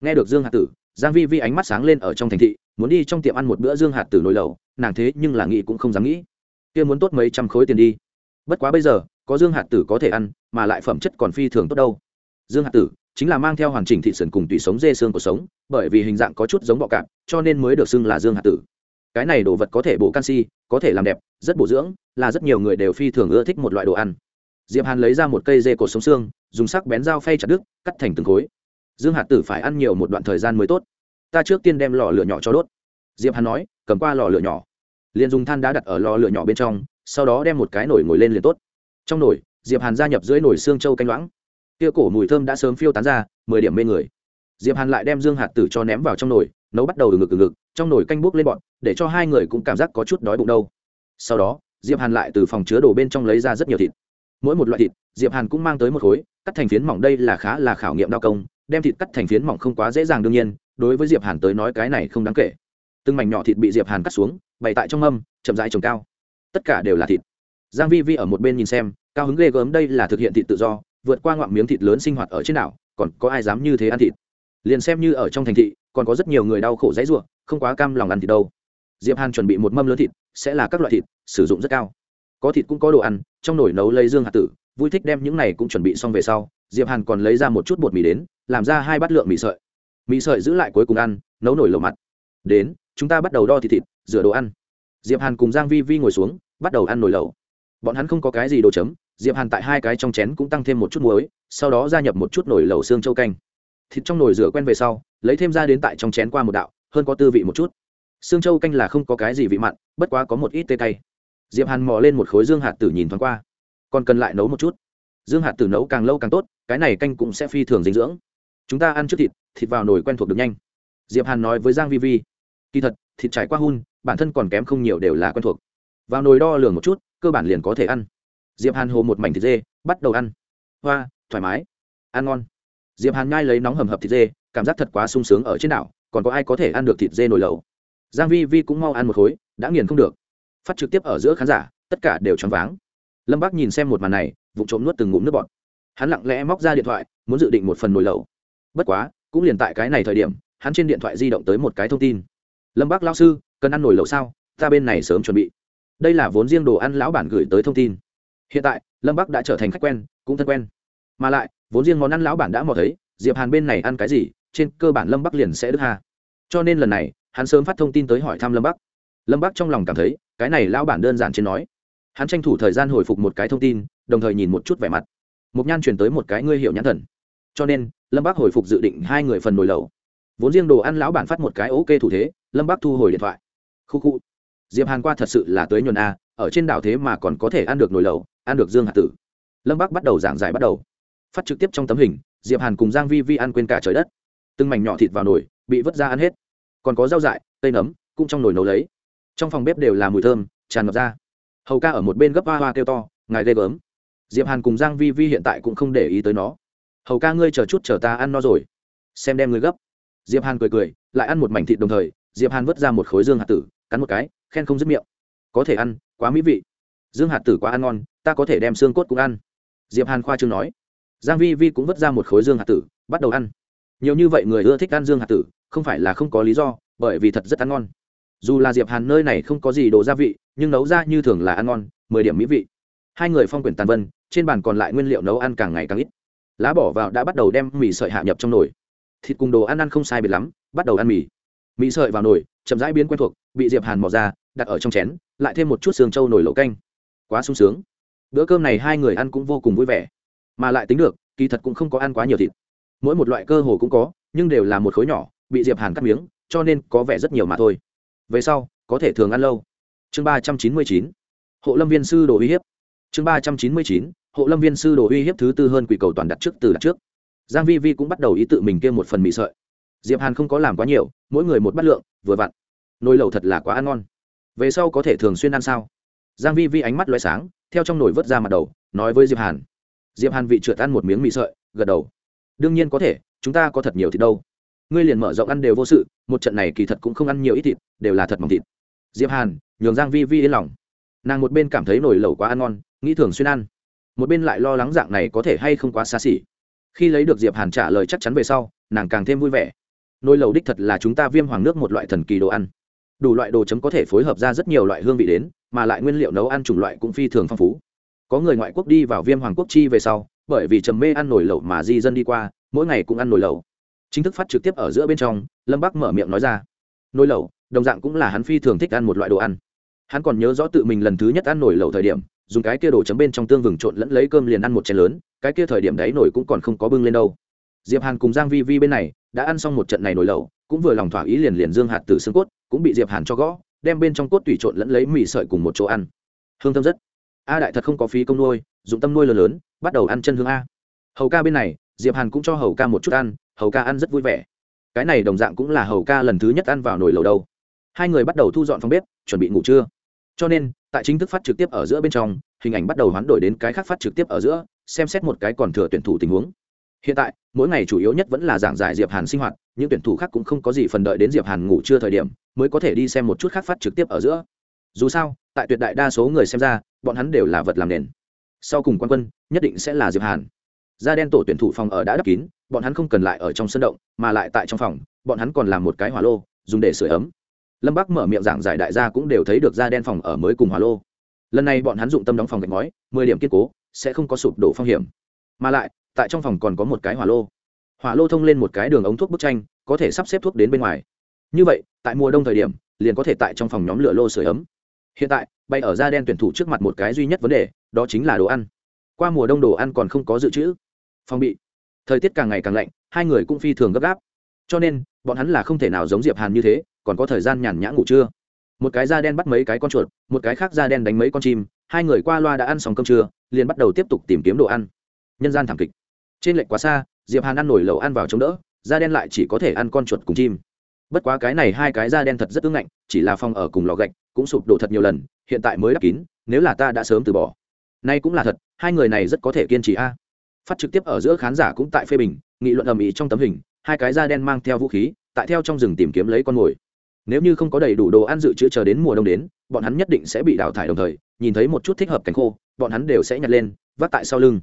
Speaker 1: Nghe được dương hạt tử, giang vi vi ánh mắt sáng lên ở trong thành thị, muốn đi trong tiệm ăn một bữa dương hạt tử nồi lẩu, nàng thế nhưng là nghĩ cũng không dám nghĩ. Kia muốn tốt mấy trăm khối tiền đi. Bất quá bây giờ có dương hạt tử có thể ăn, mà lại phẩm chất còn phi thường tốt đâu. Dương hạt tử chính là mang theo hoàn chỉnh thị sườn cùng tủy sống dê xương của sống, bởi vì hình dạng có chút giống bọ cạp, cho nên mới được xưng là dương hạt tử. Cái này đồ vật có thể bổ canxi, có thể làm đẹp, rất bổ dưỡng, là rất nhiều người đều phi thường ưa thích một loại đồ ăn. Diệp hàn lấy ra một cây dê cột sống xương, dùng sắc bén dao phay chặt đứt, cắt thành từng khối. Dương hạt tử phải ăn nhiều một đoạn thời gian mới tốt. Ta trước tiên đem lò lửa nhỏ cho đốt. Diệp hàn nói, cầm qua lò lửa nhỏ. Liền dùng than đá đặt ở lò lửa nhỏ bên trong, sau đó đem một cái nồi ngồi lên liền tốt trong nồi diệp hàn gia nhập dưới nồi xương châu canh loãng. Kia cổ mùi thơm đã sớm phiêu tán ra mười điểm mê người. Diệp hàn lại đem dương hạt tử cho ném vào trong nồi nấu bắt đầu từ ngực từ ngực trong nồi canh bốc lên bọn để cho hai người cũng cảm giác có chút đói bụng đâu. Sau đó diệp hàn lại từ phòng chứa đồ bên trong lấy ra rất nhiều thịt. Mỗi một loại thịt diệp hàn cũng mang tới một khối cắt thành phiến mỏng đây là khá là khảo nghiệm đao công đem thịt cắt thành phiến mỏng không quá dễ dàng đương nhiên đối với diệp hàn tới nói cái này không đáng kể. Từng mảnh nhỏ thịt bị diệp hàn cắt xuống bày tại trong âm, chậm rãi trồng cao. Tất cả đều là thịt giang vi vi ở một bên nhìn xem, cao hứng ghê gớm đây là thực hiện thịt tự do, vượt qua ngoạm miếng thịt lớn sinh hoạt ở trên đảo, còn có ai dám như thế ăn thịt? Liền xem như ở trong thành thị, còn có rất nhiều người đau khổ dãy ruộng không quá cam lòng ăn thịt đâu. Diệp hàn chuẩn bị một mâm lớn thịt, sẽ là các loại thịt, sử dụng rất cao. Có thịt cũng có đồ ăn, trong nồi nấu lấy dương hạt tử, vui thích đem những này cũng chuẩn bị xong về sau, diệp hàn còn lấy ra một chút bột mì đến, làm ra hai bát lượng mì sợi. Mì sợi giữ lại cuối cùng ăn, nấu nổi lẩu mặt. Đến, chúng ta bắt đầu đo thịt thịt, rửa đồ ăn. Diệp hàn cùng giang vi vi ngồi xuống, bắt đầu ăn nồi lẩu bọn hắn không có cái gì đồ chấm, diệp hàn tại hai cái trong chén cũng tăng thêm một chút muối, sau đó gia nhập một chút nồi lẩu xương châu canh. Thịt trong nồi rửa quen về sau, lấy thêm ra đến tại trong chén qua một đạo, hơn có tư vị một chút. Xương châu canh là không có cái gì vị mặn, bất quá có một ít tê cay. Diệp hàn mò lên một khối dương hạt tử nhìn thoáng qua. Còn cần lại nấu một chút. Dương hạt tử nấu càng lâu càng tốt, cái này canh cũng sẽ phi thường dinh dưỡng. Chúng ta ăn trước thịt thịt vào nồi quen thuộc được nhanh. Diệp hàn nói với giang vi vi. Kỳ thật, thịt trải qua hun, bản thân còn kém không nhiều đều là quen thuộc. Vào nồi đo lường một chút cơ bản liền có thể ăn. Diệp hàn hồ một mảnh thịt dê, bắt đầu ăn. Hoa, thoải mái. Ăn ngon. Diệp hàn ngai lấy nóng hầm hập thịt dê, cảm giác thật quá sung sướng ở trên đảo, còn có ai có thể ăn được thịt dê nồi lẩu? Giang vi vi cũng mau ăn một khối, đã nghiền không được. Phát trực tiếp ở giữa khán giả, tất cả đều choáng váng. Lâm bác nhìn xem một màn này vụ trộm nuốt từng ngụm nước bọt. Hắn lặng lẽ móc ra điện thoại, muốn dự định một phần nồi lẩu. Bất quá, cũng liền tại cái này thời điểm, hắn trên điện thoại di động tới một cái thông tin. Lâm bác lao sư, cần ăn nồi lẩu sao? Ta bên này sớm chuẩn bị đây là vốn riêng đồ ăn lão bản gửi tới thông tin. Hiện tại, lâm bắc đã trở thành khách quen, cũng thân quen. Mà lại, vốn riêng món ăn lão bản đã mò thấy, diệp hàn bên này ăn cái gì, trên cơ bản lâm bắc liền sẽ đức hà cho nên lần này, hắn sớm phát thông tin tới hỏi thăm lâm bắc. Lâm bắc trong lòng cảm thấy, cái này lão bản đơn giản trên nói. Hắn tranh thủ thời gian hồi phục một cái thông tin, đồng thời nhìn một chút vẻ mặt. Mục nhan truyền tới một cái ngươi hiểu nhãn thần. Cho nên, lâm bắc hồi phục dự định hai người phần nồi lẩu. Vốn riêng đồ ăn lão bản phát một cái ok thủ thế, lâm bắc thu hồi điện thoại. Khu khu diệp hàn qua thật sự là tới nhuần a, ở trên đảo thế mà còn có thể ăn được nồi lẩu, ăn được dương hạt tử. Lâm bắc bắt đầu giảng giải bắt đầu. Phát trực tiếp trong tấm hình, diệp hàn cùng giang vi vi ăn quên cả trời đất. Từng mảnh nhỏ thịt vào nồi, bị vứt ra ăn hết. Còn có rau dại, cây nấm, cũng trong nồi nấu lấy. Trong phòng bếp đều là mùi thơm, tràn ngập ra. Hầu ca ở một bên gấp hoa hoa kêu to, ngài ghê gớm. Diệp hàn cùng giang vi vi hiện tại cũng không để ý tới nó. Hầu ca ngươi chờ chút chờ ta ăn no rồi. Xem đem ngươi gấp. Diệp hàn cười cười, lại ăn một mảnh thịt đồng thời, diệp hàn vứt ra một khối dương hạt tử, cắn một cái khen không dứt miệng. Có thể ăn, quá mỹ vị. Dương hạt tử quá ăn ngon, ta có thể đem xương cốt cũng ăn. Diệp hàn khoa trương nói. Giang vi vi cũng vứt ra một khối dương hạt tử, bắt đầu ăn. Nhiều như vậy người ưa thích ăn dương hạt tử, không phải là không có lý do, bởi vì thật rất ăn ngon. Dù là diệp hàn nơi này không có gì đồ gia vị, nhưng nấu ra như thường là ăn ngon, mười điểm mỹ vị. Hai người phong quyển tàn vân, trên bàn còn lại nguyên liệu nấu ăn càng ngày càng ít. Lá bỏ vào đã bắt đầu đem mì sợi hạ nhập trong nồi. Thịt cùng đồ ăn ăn không sai biệt lắm, bắt đầu ăn mì. Mì sợi vào nồi, chậm rãi biến quen thuộc bị diệp hàn mò ra đặt ở trong chén lại thêm một chút xương trâu nổi lẩu canh quá sung sướng bữa cơm này hai người ăn cũng vô cùng vui vẻ mà lại tính được kỳ thật cũng không có ăn quá nhiều thịt mỗi một loại cơ hồ cũng có nhưng đều là một khối nhỏ bị diệp hàn cắt miếng cho nên có vẻ rất nhiều mà thôi về sau có thể thường ăn lâu chương ba trăm chín mươi chín hộ lâm viên sư đồ uy hiếp chương ba trăm chín mươi chín hộ lâm viên sư đồ uy hiếp thứ tư hơn quỷ cầu toàn đặt trước từ đặt trước giang vi vi cũng bắt đầu ý tự mình kêu một phần mì sợi diệp hàn không có làm quá nhiều mỗi người một bát lượng vừa vặn nồi lẩu thật là quá ăn ngon. Về sau có thể thường xuyên ăn sao? Giang vi vi ánh mắt loé sáng, theo trong nồi vớt ra mặt đầu, nói với diệp hàn. Diệp hàn vị trượt ăn một miếng mì sợi, gật đầu. Đương nhiên có thể, chúng ta có thật nhiều thịt đâu. Ngươi liền mở rộng ăn đều vô sự, một trận này kỳ thật cũng không ăn nhiều ít thịt, đều là thật mỏng thịt. Diệp hàn, nhường giang vi vi yên lòng. Nàng một bên cảm thấy nồi lẩu quá ăn ngon, nghĩ thường xuyên ăn. Một bên lại lo lắng dạng này có thể hay không quá xa xỉ. Khi lấy được diệp hàn trả lời chắc chắn về sau, nàng càng thêm vui vẻ. Nồi lẩu đích thật là chúng ta viêm hoàng nước một loại thần kỳ đồ ăn đủ loại đồ chấm có thể phối hợp ra rất nhiều loại hương vị đến, mà lại nguyên liệu nấu ăn chủng loại cũng phi thường phong phú. Có người ngoại quốc đi vào viêm hoàng quốc chi về sau, bởi vì trầm mê ăn nổi lẩu mà di dân đi qua, mỗi ngày cũng ăn nổi lẩu. Chính thức phát trực tiếp ở giữa bên trong, lâm bắc mở miệng nói ra, nồi lẩu, đồng dạng cũng là hắn phi thường thích ăn một loại đồ ăn. Hắn còn nhớ rõ tự mình lần thứ nhất ăn nổi lẩu thời điểm, dùng cái kia đồ chấm bên trong tương vừng trộn lẫn lấy cơm liền ăn một chén lớn, cái kia thời điểm đấy nổi cũng còn không có bưng lên đâu. Diệp hàn cùng giang vi vi bên này đã ăn xong một trận này nồi lẩu, cũng vừa lòng thỏa ý liền liền dương hạt từ xương cốt, cũng bị diệp hàn cho gõ, đem bên trong cốt tùy trộn lẫn lấy mì sợi cùng một chỗ ăn. Hương thơm rất. A đại thật không có phí công nuôi, dụng tâm nuôi lớn lớn, bắt đầu ăn chân hương a. Hầu ca bên này, diệp hàn cũng cho hầu ca một chút ăn, hầu ca ăn rất vui vẻ. Cái này đồng dạng cũng là hầu ca lần thứ nhất ăn vào nồi lẩu đâu. Hai người bắt đầu thu dọn phòng bếp, chuẩn bị ngủ trưa. Cho nên, tại chính thức phát trực tiếp ở giữa bên trong, hình ảnh bắt đầu hoán đổi đến cái khác phát trực tiếp ở giữa, xem xét một cái còn thừa tuyển thủ tình huống hiện tại, mỗi ngày chủ yếu nhất vẫn là giảng giải diệp hàn sinh hoạt, những tuyển thủ khác cũng không có gì phần đợi đến diệp hàn ngủ trưa thời điểm, mới có thể đi xem một chút khác phát trực tiếp ở giữa. Dù sao, tại tuyệt đại đa số người xem ra, bọn hắn đều là vật làm nền. Sau cùng quan quân, nhất định sẽ là diệp hàn. Da đen tổ tuyển thủ phòng ở đã đắp kín, bọn hắn không cần lại ở trong sân động, mà lại tại trong phòng, bọn hắn còn làm một cái hỏa lô, dùng để sửa ấm. Lâm bắc mở miệng giảng giải đại gia cũng đều thấy được da đen phòng ở mới cùng hỏa lô. Lần này bọn hắn dụng tâm đóng phòng gạch ngói, mười điểm kiên cố, sẽ không có sụp đổ phong hiểm mà lại, tại trong phòng còn có một cái hỏa lô. Hỏa lô thông lên một cái đường ống thuốc bức tranh, có thể sắp xếp thuốc đến bên ngoài. Như vậy, tại mùa đông thời điểm, liền có thể tại trong phòng nhóm lửa lô sửa ấm. Hiện tại, bay ở da đen tuyển thủ trước mặt một cái duy nhất vấn đề, đó chính là đồ ăn. Qua mùa đông đồ ăn còn không có dự trữ. Phòng bị. Thời tiết càng ngày càng lạnh, hai người cũng phi thường gấp gáp. Cho nên, bọn hắn là không thể nào giống diệp hàn như thế, còn có thời gian nhàn nhã ngủ trưa. Một cái da đen bắt mấy cái con chuột, một cái khác da đen đánh mấy con chim, hai người qua loa đã ăn xong cơm trưa, liền bắt đầu tiếp tục tìm kiếm đồ ăn nhân gian thảm kịch. Trên lệnh quá xa, diệp hàn ăn nổi lẩu ăn vào chống đỡ, da đen lại chỉ có thể ăn con chuột cùng chim. Bất quá cái này hai cái da đen thật rất ưng ngạnh, chỉ là phòng ở cùng lò gạch, cũng sụp đổ thật nhiều lần, hiện tại mới đắp kín, nếu là ta đã sớm từ bỏ. Nay cũng là thật, hai người này rất có thể kiên trì a. Phát trực tiếp ở giữa khán giả cũng tại phê bình, nghị luận ầm ĩ trong tấm hình, hai cái da đen mang theo vũ khí, tại theo trong rừng tìm kiếm lấy con mồi. Nếu như không có đầy đủ đồ ăn dự trữ chờ đến mùa đông đến, bọn hắn nhất định sẽ bị đào thải đồng thời, nhìn thấy một chút thích hợp cánh khô, bọn hắn đều sẽ nhặt lên, vác tại sau lưng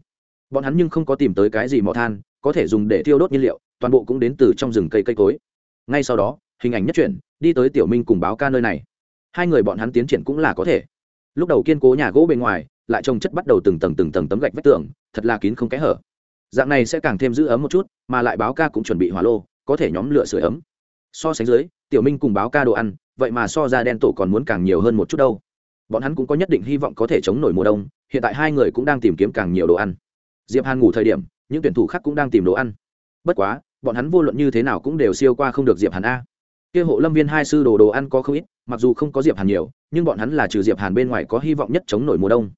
Speaker 1: bọn hắn nhưng không có tìm tới cái gì mỏ than, có thể dùng để thiêu đốt nhiên liệu, toàn bộ cũng đến từ trong rừng cây cây cối. Ngay sau đó, hình ảnh nhất chuyển, đi tới tiểu minh cùng báo ca nơi này. Hai người bọn hắn tiến triển cũng là có thể. Lúc đầu kiên cố nhà gỗ bên ngoài, lại trồng chất bắt đầu từng tầng từng tầng tấm gạch vách tường, thật là kín không kẽ hở. Dạng này sẽ càng thêm giữ ấm một chút, mà lại báo ca cũng chuẩn bị hỏa lô, có thể nhóm lửa sửa ấm. So sánh dưới, tiểu minh cùng báo ca đồ ăn, vậy mà so ra đen tổ còn muốn càng nhiều hơn một chút đâu. Bọn hắn cũng có nhất định hy vọng có thể chống nổi mùa đông, hiện tại hai người cũng đang tìm kiếm càng nhiều đồ ăn diệp hàn ngủ thời điểm, những tuyển thủ khác cũng đang tìm đồ ăn. Bất quá, bọn hắn vô luận như thế nào cũng đều siêu qua không được diệp hàn a. Kia hộ lâm viên hai sư đồ đồ ăn có không ít, mặc dù không có diệp hàn nhiều, nhưng bọn hắn là trừ diệp hàn bên ngoài có hy vọng nhất chống nổi mùa đông.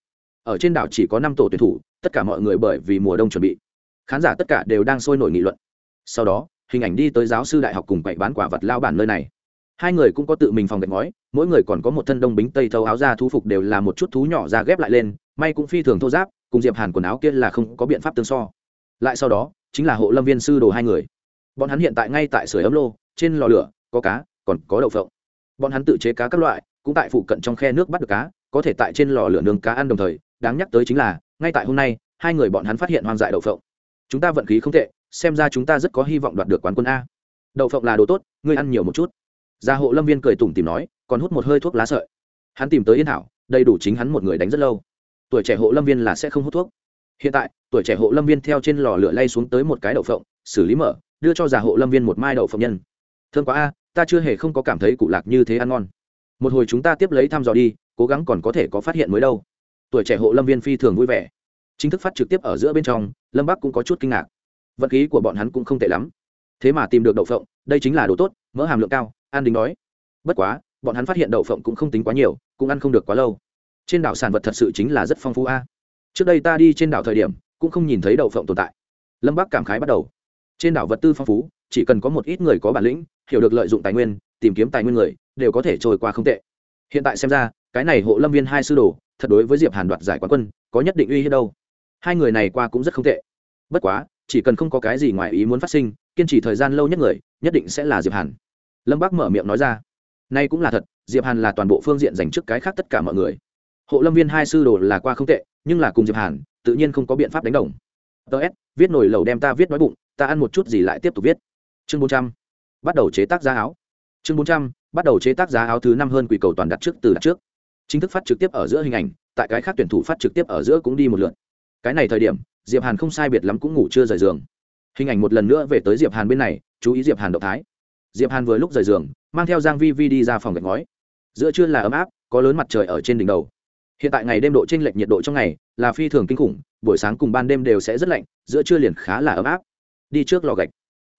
Speaker 1: Ở trên đảo chỉ có năm tổ tuyển thủ, tất cả mọi người bởi vì mùa đông chuẩn bị. Khán giả tất cả đều đang sôi nổi nghị luận. Sau đó, hình ảnh đi tới giáo sư đại học cùng quậy bán quả vật lao bản nơi này. Hai người cũng có tự mình phòng gạch ngói, mỗi người còn có một thân đông bính tây thâu áo da thu phục đều là một chút thú nhỏ ra ghép lại lên, may cũng phi thường thô giáp cùng diệp hàn quần áo kia là không có biện pháp tương so lại sau đó chính là hộ lâm viên sư đồ hai người bọn hắn hiện tại ngay tại sửa ấm lô trên lò lửa có cá còn có đậu phộng bọn hắn tự chế cá các loại cũng tại phụ cận trong khe nước bắt được cá có thể tại trên lò lửa nướng cá ăn đồng thời đáng nhắc tới chính là ngay tại hôm nay hai người bọn hắn phát hiện hoang dại đậu phộng chúng ta vận khí không tệ xem ra chúng ta rất có hy vọng đoạt được quán quân a đậu phộng là đồ tốt ngươi ăn nhiều một chút gia hộ lâm viên cười tủm tìm nói còn hút một hơi thuốc lá sợi hắn tìm tới yên thảo đầy đủ chính hắn một người đánh rất lâu tuổi trẻ hộ lâm viên là sẽ không hút thuốc. Hiện tại, tuổi trẻ hộ lâm viên theo trên lò lửa lay xuống tới một cái đậu phộng, xử lý mở, đưa cho già hộ lâm viên một mai đậu phộng nhân. Thương quá a, ta chưa hề không có cảm thấy cụ lạc như thế ăn ngon. Một hồi chúng ta tiếp lấy thăm dò đi, cố gắng còn có thể có phát hiện mới đâu. Tuổi trẻ hộ lâm viên phi thường vui vẻ. Chính thức phát trực tiếp ở giữa bên trong, lâm bắc cũng có chút kinh ngạc. Vật khí của bọn hắn cũng không tệ lắm. Thế mà tìm được đậu phộng, đây chính là đồ tốt, mỡ hàm lượng cao, an đình nói. Bất quá, bọn hắn phát hiện đậu phộng cũng không tính quá nhiều, cũng ăn không được quá lâu trên đảo sản vật thật sự chính là rất phong phú a. Trước đây ta đi trên đảo thời điểm, cũng không nhìn thấy đậu phộng tồn tại. Lâm bắc cảm khái bắt đầu. Trên đảo vật tư phong phú, chỉ cần có một ít người có bản lĩnh, hiểu được lợi dụng tài nguyên, tìm kiếm tài nguyên người, đều có thể trôi qua không tệ. Hiện tại xem ra, cái này hộ lâm viên hai sư đồ, thật đối với diệp hàn đoạt giải quán quân, có nhất định uy hiếp đâu. Hai người này qua cũng rất không tệ. Bất quá, chỉ cần không có cái gì ngoài ý muốn phát sinh, kiên trì thời gian lâu nhất người, nhất định sẽ là diệp hàn. Lâm bác mở miệng nói ra. Nay cũng là thật, diệp hàn là toàn bộ phương diện dành trước cái khác tất cả mọi người hộ lâm viên hai sư đồ là qua không tệ, nhưng là cùng diệp hàn, tự nhiên không có biện pháp đánh đồng. Ts viết nổi lầu đem ta viết nói bụng, ta ăn một chút gì lại tiếp tục viết. Chương bốn trăm, bắt đầu chế tác giá áo. Chương bốn trăm, bắt đầu chế tác giá áo thứ năm hơn quỷ cầu toàn đặt trước từ đặt trước. Chính thức phát trực tiếp ở giữa hình ảnh, tại cái khác tuyển thủ phát trực tiếp ở giữa cũng đi một lượt. Cái này thời điểm, diệp hàn không sai biệt lắm cũng ngủ chưa rời giường. Hình ảnh một lần nữa về tới diệp hàn bên này, chú ý diệp hàn động thái. Diệp hàn vừa lúc rời giường, mang theo giang vi vi đi ra phòng gạch ngói. Giữa trưa là ấm áp, có lớn mặt trời ở trên đỉnh đầu hiện tại ngày đêm độ chênh lệch nhiệt độ trong ngày là phi thường kinh khủng, buổi sáng cùng ban đêm đều sẽ rất lạnh, giữa trưa liền khá là ấm áp. Đi trước lò gạch.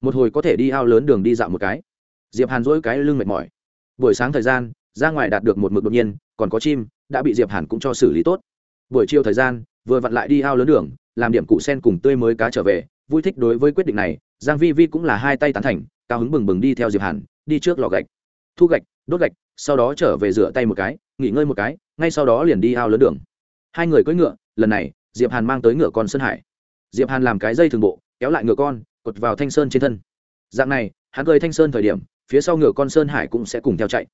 Speaker 1: Một hồi có thể đi ao lớn đường đi dạo một cái. Diệp hàn dỗi cái lưng mệt mỏi. Buổi sáng thời gian, ra ngoài đạt được một mực đột nhiên, còn có chim, đã bị diệp hàn cũng cho xử lý tốt. Buổi chiều thời gian, vừa vặn lại đi ao lớn đường, làm điểm cụ sen cùng tươi mới cá trở về, vui thích đối với quyết định này, giang vi vi cũng là hai tay tán thành, cao hứng bừng bừng đi theo diệp hàn, đi trước lò gạch. Thu gạch, đốt gạch, sau đó trở về rửa tay một cái nghỉ ngơi một cái, ngay sau đó liền đi ao lớn đường. Hai người cưỡi ngựa, lần này, diệp hàn mang tới ngựa con sơn hải. Diệp hàn làm cái dây thường bộ, kéo lại ngựa con, cột vào thanh sơn trên thân. Dạng này, hắn cười thanh sơn thời điểm, phía sau ngựa con sơn hải cũng sẽ cùng theo chạy.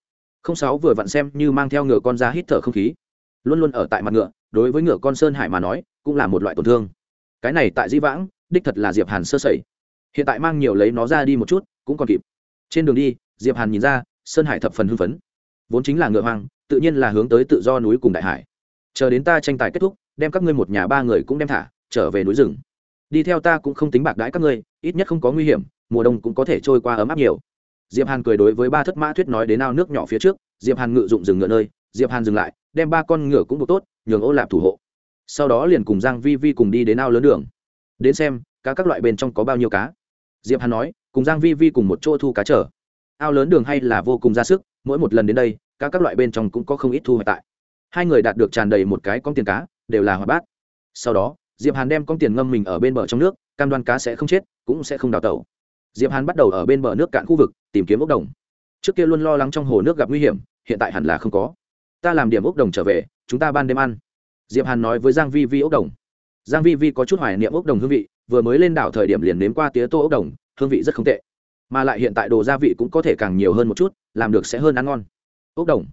Speaker 1: Không sáu vừa vặn xem như mang theo ngựa con ra hít thở không khí. Luôn luôn ở tại mặt ngựa, đối với ngựa con sơn hải mà nói, cũng là một loại tổn thương. Cái này tại di vãng, đích thật là diệp hàn sơ sẩy. Hiện tại mang nhiều lấy nó ra đi một chút, cũng còn kịp. Trên đường đi, diệp hàn nhìn ra, sơn hải thập phần hưng phấn. Vốn chính là ngựa hoang tự nhiên là hướng tới tự do núi cùng đại hải. Chờ đến ta tranh tài kết thúc, đem các ngươi một nhà ba người cũng đem thả, trở về núi rừng. Đi theo ta cũng không tính bạc đãi các ngươi, ít nhất không có nguy hiểm, mùa đông cũng có thể trôi qua ấm áp nhiều. Diệp hàn cười đối với ba thất mã thuyết nói đến ao nước nhỏ phía trước, diệp hàn ngự dụng rừng ngựa nơi, diệp hàn dừng lại, đem ba con ngựa cũng buộc tốt, nhường ô lạp thủ hộ. Sau đó liền cùng giang vi vi cùng đi đến ao lớn đường. Đến xem, cá các loại bên trong có bao nhiêu cá. Diệp hàn nói, cùng giang vi vi cùng một chỗ thu cá trở ao lớn đường hay là vô cùng ra sức, mỗi một lần đến đây cá các loại bên trong cũng có không ít thu hoạch tại. Hai người đạt được tràn đầy một cái con tiền cá, đều là hoạt bát. Sau đó, diệp hàn đem con tiền ngâm mình ở bên bờ trong nước, cam đoan cá sẽ không chết, cũng sẽ không đào tẩu. Diệp hàn bắt đầu ở bên bờ nước cạn khu vực, tìm kiếm ốc đồng. Trước kia luôn lo lắng trong hồ nước gặp nguy hiểm, hiện tại hẳn là không có. Ta làm điểm ốc đồng trở về, chúng ta ban đêm ăn. Diệp hàn nói với giang vi vi ốc đồng. Giang vi vi có chút hoài niệm ốc đồng hương vị, vừa mới lên đảo thời điểm liền nếm qua tía tô ốc đồng, hương vị rất không tệ. Mà lại hiện tại đồ gia vị cũng có thể càng nhiều hơn một chút, làm được sẽ hơn ăn ngon ốc đồng.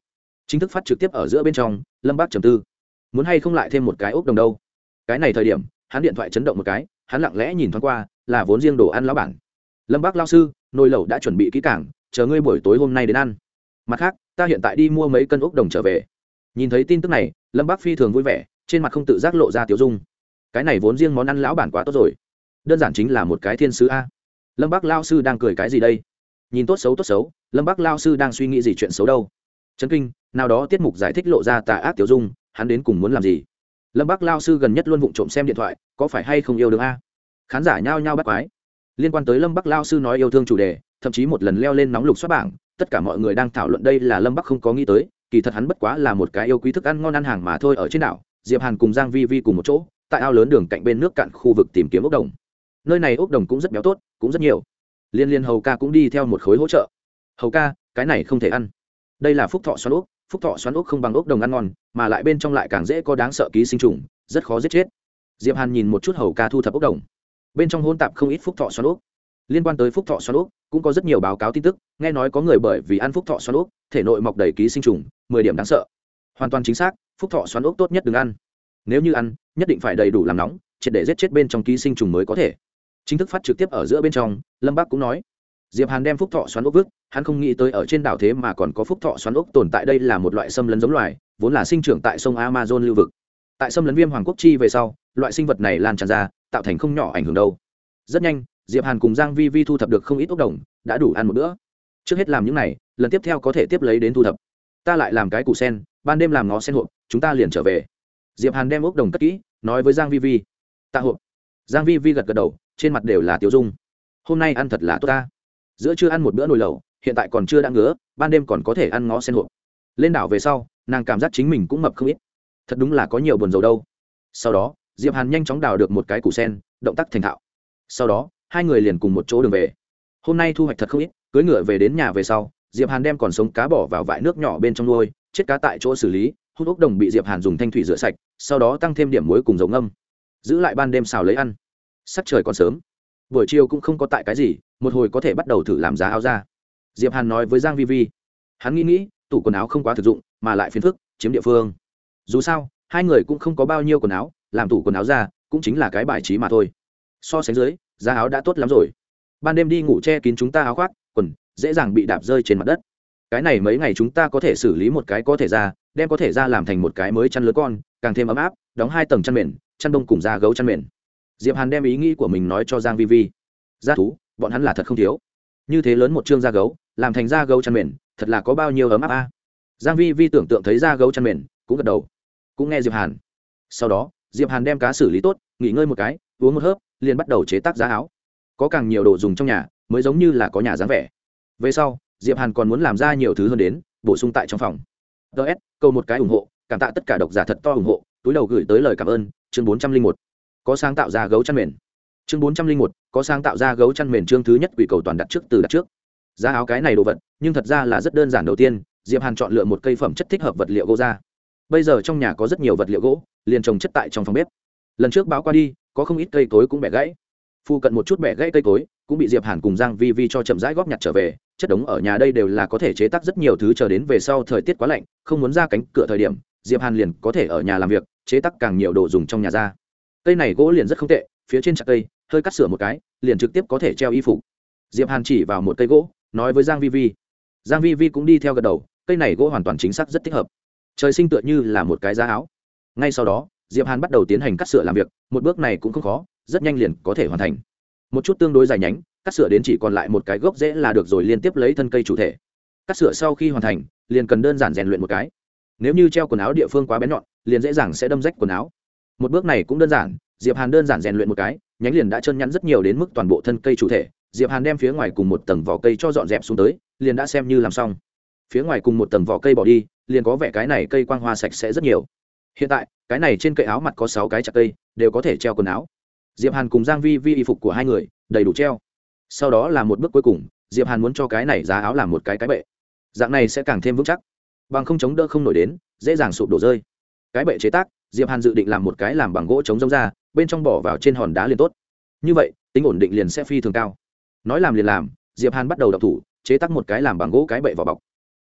Speaker 1: Chính thức phát trực tiếp ở giữa bên trong, lâm bác trầm tư. Muốn hay không lại thêm một cái ốc đồng đâu? Cái này thời điểm, hắn điện thoại chấn động một cái, hắn lặng lẽ nhìn thoáng qua, là vốn riêng đồ ăn lão bản. Lâm bác lao sư, nồi lẩu đã chuẩn bị kỹ cảng chờ ngươi buổi tối hôm nay đến ăn. Mặt khác, ta hiện tại đi mua mấy cân ốc đồng trở về. Nhìn thấy tin tức này, lâm bác phi thường vui vẻ, trên mặt không tự giác lộ ra tiểu dung. Cái này vốn riêng món ăn lão bản quá tốt rồi. Đơn giản chính là một cái thiên sứ a. Lâm bác lao sư đang cười cái gì đây? Nhìn tốt xấu tốt xấu, lâm bác lao sư đang suy nghĩ gì chuyện xấu đâu? Trấn kinh, nào đó tiết mục giải thích lộ ra tà ác tiểu dung, hắn đến cùng muốn làm gì? Lâm bác lao sư gần nhất luôn vụng trộm xem điện thoại, có phải hay không yêu đương a? Khán giả nhao nhao bắt quái. Liên quan tới lâm bắc lao sư nói yêu thương chủ đề, thậm chí một lần leo lên nóng lục xuất bảng, tất cả mọi người đang thảo luận đây là lâm bắc không có nghĩ tới, kỳ thật hắn bất quá là một cái yêu quý thức ăn ngon ăn hàng mà thôi ở trên đảo, diệp hàn cùng giang vi vi cùng một chỗ, tại ao lớn đường cạnh bên nước cạn khu vực tìm kiếm ốc đồng. Nơi này ốc đồng cũng rất béo tốt, cũng rất nhiều. Liên liên hầu ca cũng đi theo một khối hỗ trợ. Hầu ca, cái này không thể ăn đây là phúc thọ xoắn ốc, phúc thọ xoắn ốc không bằng ốc đồng ăn ngon, mà lại bên trong lại càng dễ có đáng sợ ký sinh trùng, rất khó giết chết. Diệp hàn nhìn một chút hầu ca thu thập ốc đồng. Bên trong hôn tạp không ít phúc thọ xoắn ốc. Liên quan tới phúc thọ xoắn ốc, cũng có rất nhiều báo cáo tin tức, nghe nói có người bởi vì ăn phúc thọ xoắn ốc, thể nội mọc đầy ký sinh trùng, mười điểm đáng sợ. Hoàn toàn chính xác, phúc thọ xoắn ốc tốt nhất đừng ăn. Nếu như ăn, nhất định phải đầy đủ làm nóng, triệt để giết chết bên trong ký sinh trùng mới có thể. Chính thức phát trực tiếp ở giữa bên trong, lâm bác cũng nói diệp hàn đem phúc thọ xoắn ốc vứt, hắn không nghĩ tới ở trên đảo thế mà còn có phúc thọ xoắn ốc tồn tại đây là một loại xâm lấn giống loài, vốn là sinh trưởng tại sông amazon lưu vực. Tại xâm lấn viêm hoàng quốc chi về sau, loại sinh vật này lan tràn ra, tạo thành không nhỏ ảnh hưởng đâu. Rất nhanh, diệp hàn cùng giang vi vi thu thập được không ít ốc đồng, đã đủ ăn một bữa. Trước hết làm những này, lần tiếp theo có thể tiếp lấy đến thu thập. Ta lại làm cái củ sen, ban đêm làm ngó sen hộp, chúng ta liền trở về. Diệp hàn đem ốc đồng cất kỹ, nói với giang vi vi. Tạ hộp. Giang vi vi gật gật đầu, trên mặt đều là tiêu dung. Hôm nay ăn thật là tốt ta giữa chưa ăn một bữa nồi lẩu, hiện tại còn chưa đã ngứa, ban đêm còn có thể ăn ngó sen hộp. Lên đảo về sau, nàng cảm giác chính mình cũng mập không ít. Thật đúng là có nhiều buồn dầu đâu. Sau đó, diệp hàn nhanh chóng đào được một cái củ sen, động tác thành thạo. Sau đó, hai người liền cùng một chỗ đường về. Hôm nay thu hoạch thật không ít cưới ngựa về đến nhà về sau, diệp hàn đem còn sống cá bỏ vào vại nước nhỏ bên trong nuôi, chết cá tại chỗ xử lý, hút ốc đồng bị diệp hàn dùng thanh thủy rửa sạch, sau đó tăng thêm điểm muối cùng dầu ngâm. Giữ lại ban đêm xào lấy ăn. Sắc trời còn sớm buổi chiều cũng không có tại cái gì, một hồi có thể bắt đầu thử làm giá áo ra diệp hàn nói với giang vi vi. Hắn nghĩ nghĩ, tủ quần áo không quá thực dụng, mà lại phiền phức, chiếm địa phương. Dù sao, hai người cũng không có bao nhiêu quần áo, làm tủ quần áo ra, cũng chính là cái bài trí mà thôi. So sánh dưới, giá áo đã tốt lắm rồi. Ban đêm đi ngủ che kín chúng ta áo khoác, quần, dễ dàng bị đạp rơi trên mặt đất. Cái này mấy ngày chúng ta có thể xử lý một cái có thể ra, đem có thể ra làm thành một cái mới chăn lứa con, càng thêm ấm áp, đóng hai tầng chăn mền, chăn đông cùng da gấu chăn mền diệp hàn đem ý nghĩ của mình nói cho giang vi vi. Gia thú, bọn hắn là thật không thiếu. Như thế lớn một trương da gấu, làm thành da gấu chăn mền, thật là có bao nhiêu ấm áp a. Giang vi vi tưởng tượng thấy da gấu chăn mền, cũng gật đầu. Cũng nghe diệp hàn. Sau đó, diệp hàn đem cá xử lý tốt, nghỉ ngơi một cái, uống một hớp, liền bắt đầu chế tác giá áo. Có càng nhiều đồ dùng trong nhà, mới giống như là có nhà dáng vẻ. Về sau, diệp hàn còn muốn làm ra nhiều thứ hơn đến, bổ sung tại trong phòng. Ts câu một cái ủng hộ, cảm tạ tất cả độc giả thật to ủng hộ, túi đầu gửi tới lời cảm ơn, chương bốn trăm linh một có sáng tạo ra gấu chăn mền. Chương bốn trăm linh một, có sáng tạo ra gấu chăn mền chương thứ nhất quỷ cầu toàn đặt trước từ đặt trước. Giá áo cái này đồ vật, nhưng thật ra là rất đơn giản đầu tiên, diệp hàn chọn lựa một cây phẩm chất thích hợp vật liệu gỗ ra. Bây giờ trong nhà có rất nhiều vật liệu gỗ, liền trồng chất tại trong phòng bếp. Lần trước báo qua đi, có không ít cây cối cũng bẻ gãy. Phu cận một chút bẻ gãy cây cối, cũng bị diệp hàn cùng giang vi vi cho chậm rãi góp nhặt trở về, chất đống ở nhà đây đều là có thể chế tác rất nhiều thứ chờ đến về sau thời tiết quá lạnh, không muốn ra cánh cửa thời điểm, diệp hàn liền có thể ở nhà làm việc, chế tác càng nhiều đồ dùng trong nhà ra cây này gỗ liền rất không tệ, phía trên chặt cây, hơi cắt sửa một cái, liền trực tiếp có thể treo y phục. Diệp hàn chỉ vào một cây gỗ, nói với giang vi vi. Giang vi vi cũng đi theo gật đầu, cây này gỗ hoàn toàn chính xác rất thích hợp. Trời sinh tựa như là một cái giá áo. Ngay sau đó, diệp hàn bắt đầu tiến hành cắt sửa làm việc, một bước này cũng không khó, rất nhanh liền có thể hoàn thành. Một chút tương đối dài nhánh, cắt sửa đến chỉ còn lại một cái gốc dễ là được rồi liên tiếp lấy thân cây chủ thể. Cắt sửa sau khi hoàn thành, liền cần đơn giản rèn luyện một cái. Nếu như treo quần áo địa phương quá bén nhọn, liền dễ dàng sẽ đâm rách quần áo một bước này cũng đơn giản, diệp hàn đơn giản rèn luyện một cái, nhánh liền đã chân nhắn rất nhiều đến mức toàn bộ thân cây chủ thể. Diệp hàn đem phía ngoài cùng một tầng vỏ cây cho dọn dẹp xuống tới, liền đã xem như làm xong. Phía ngoài cùng một tầng vỏ cây bỏ đi, liền có vẻ cái này cây quang hoa sạch sẽ rất nhiều. Hiện tại, cái này trên cây áo mặt có sáu cái chặt cây, đều có thể treo quần áo. Diệp hàn cùng giang vi vi y phục của hai người, đầy đủ treo. Sau đó là một bước cuối cùng, diệp hàn muốn cho cái này giá áo làm một cái cái bệ. Dạng này sẽ càng thêm vững chắc. Bằng không chống đỡ không nổi đến, dễ dàng sụp đổ rơi. Cái bệ chế tác diệp hàn dự định làm một cái làm bằng gỗ chống rông ra, bên trong bỏ vào trên hòn đá liền tốt. Như vậy, tính ổn định liền sẽ phi thường cao. Nói làm liền làm, diệp hàn bắt đầu đọc thủ, chế tác một cái làm bằng gỗ cái bậy vỏ bọc.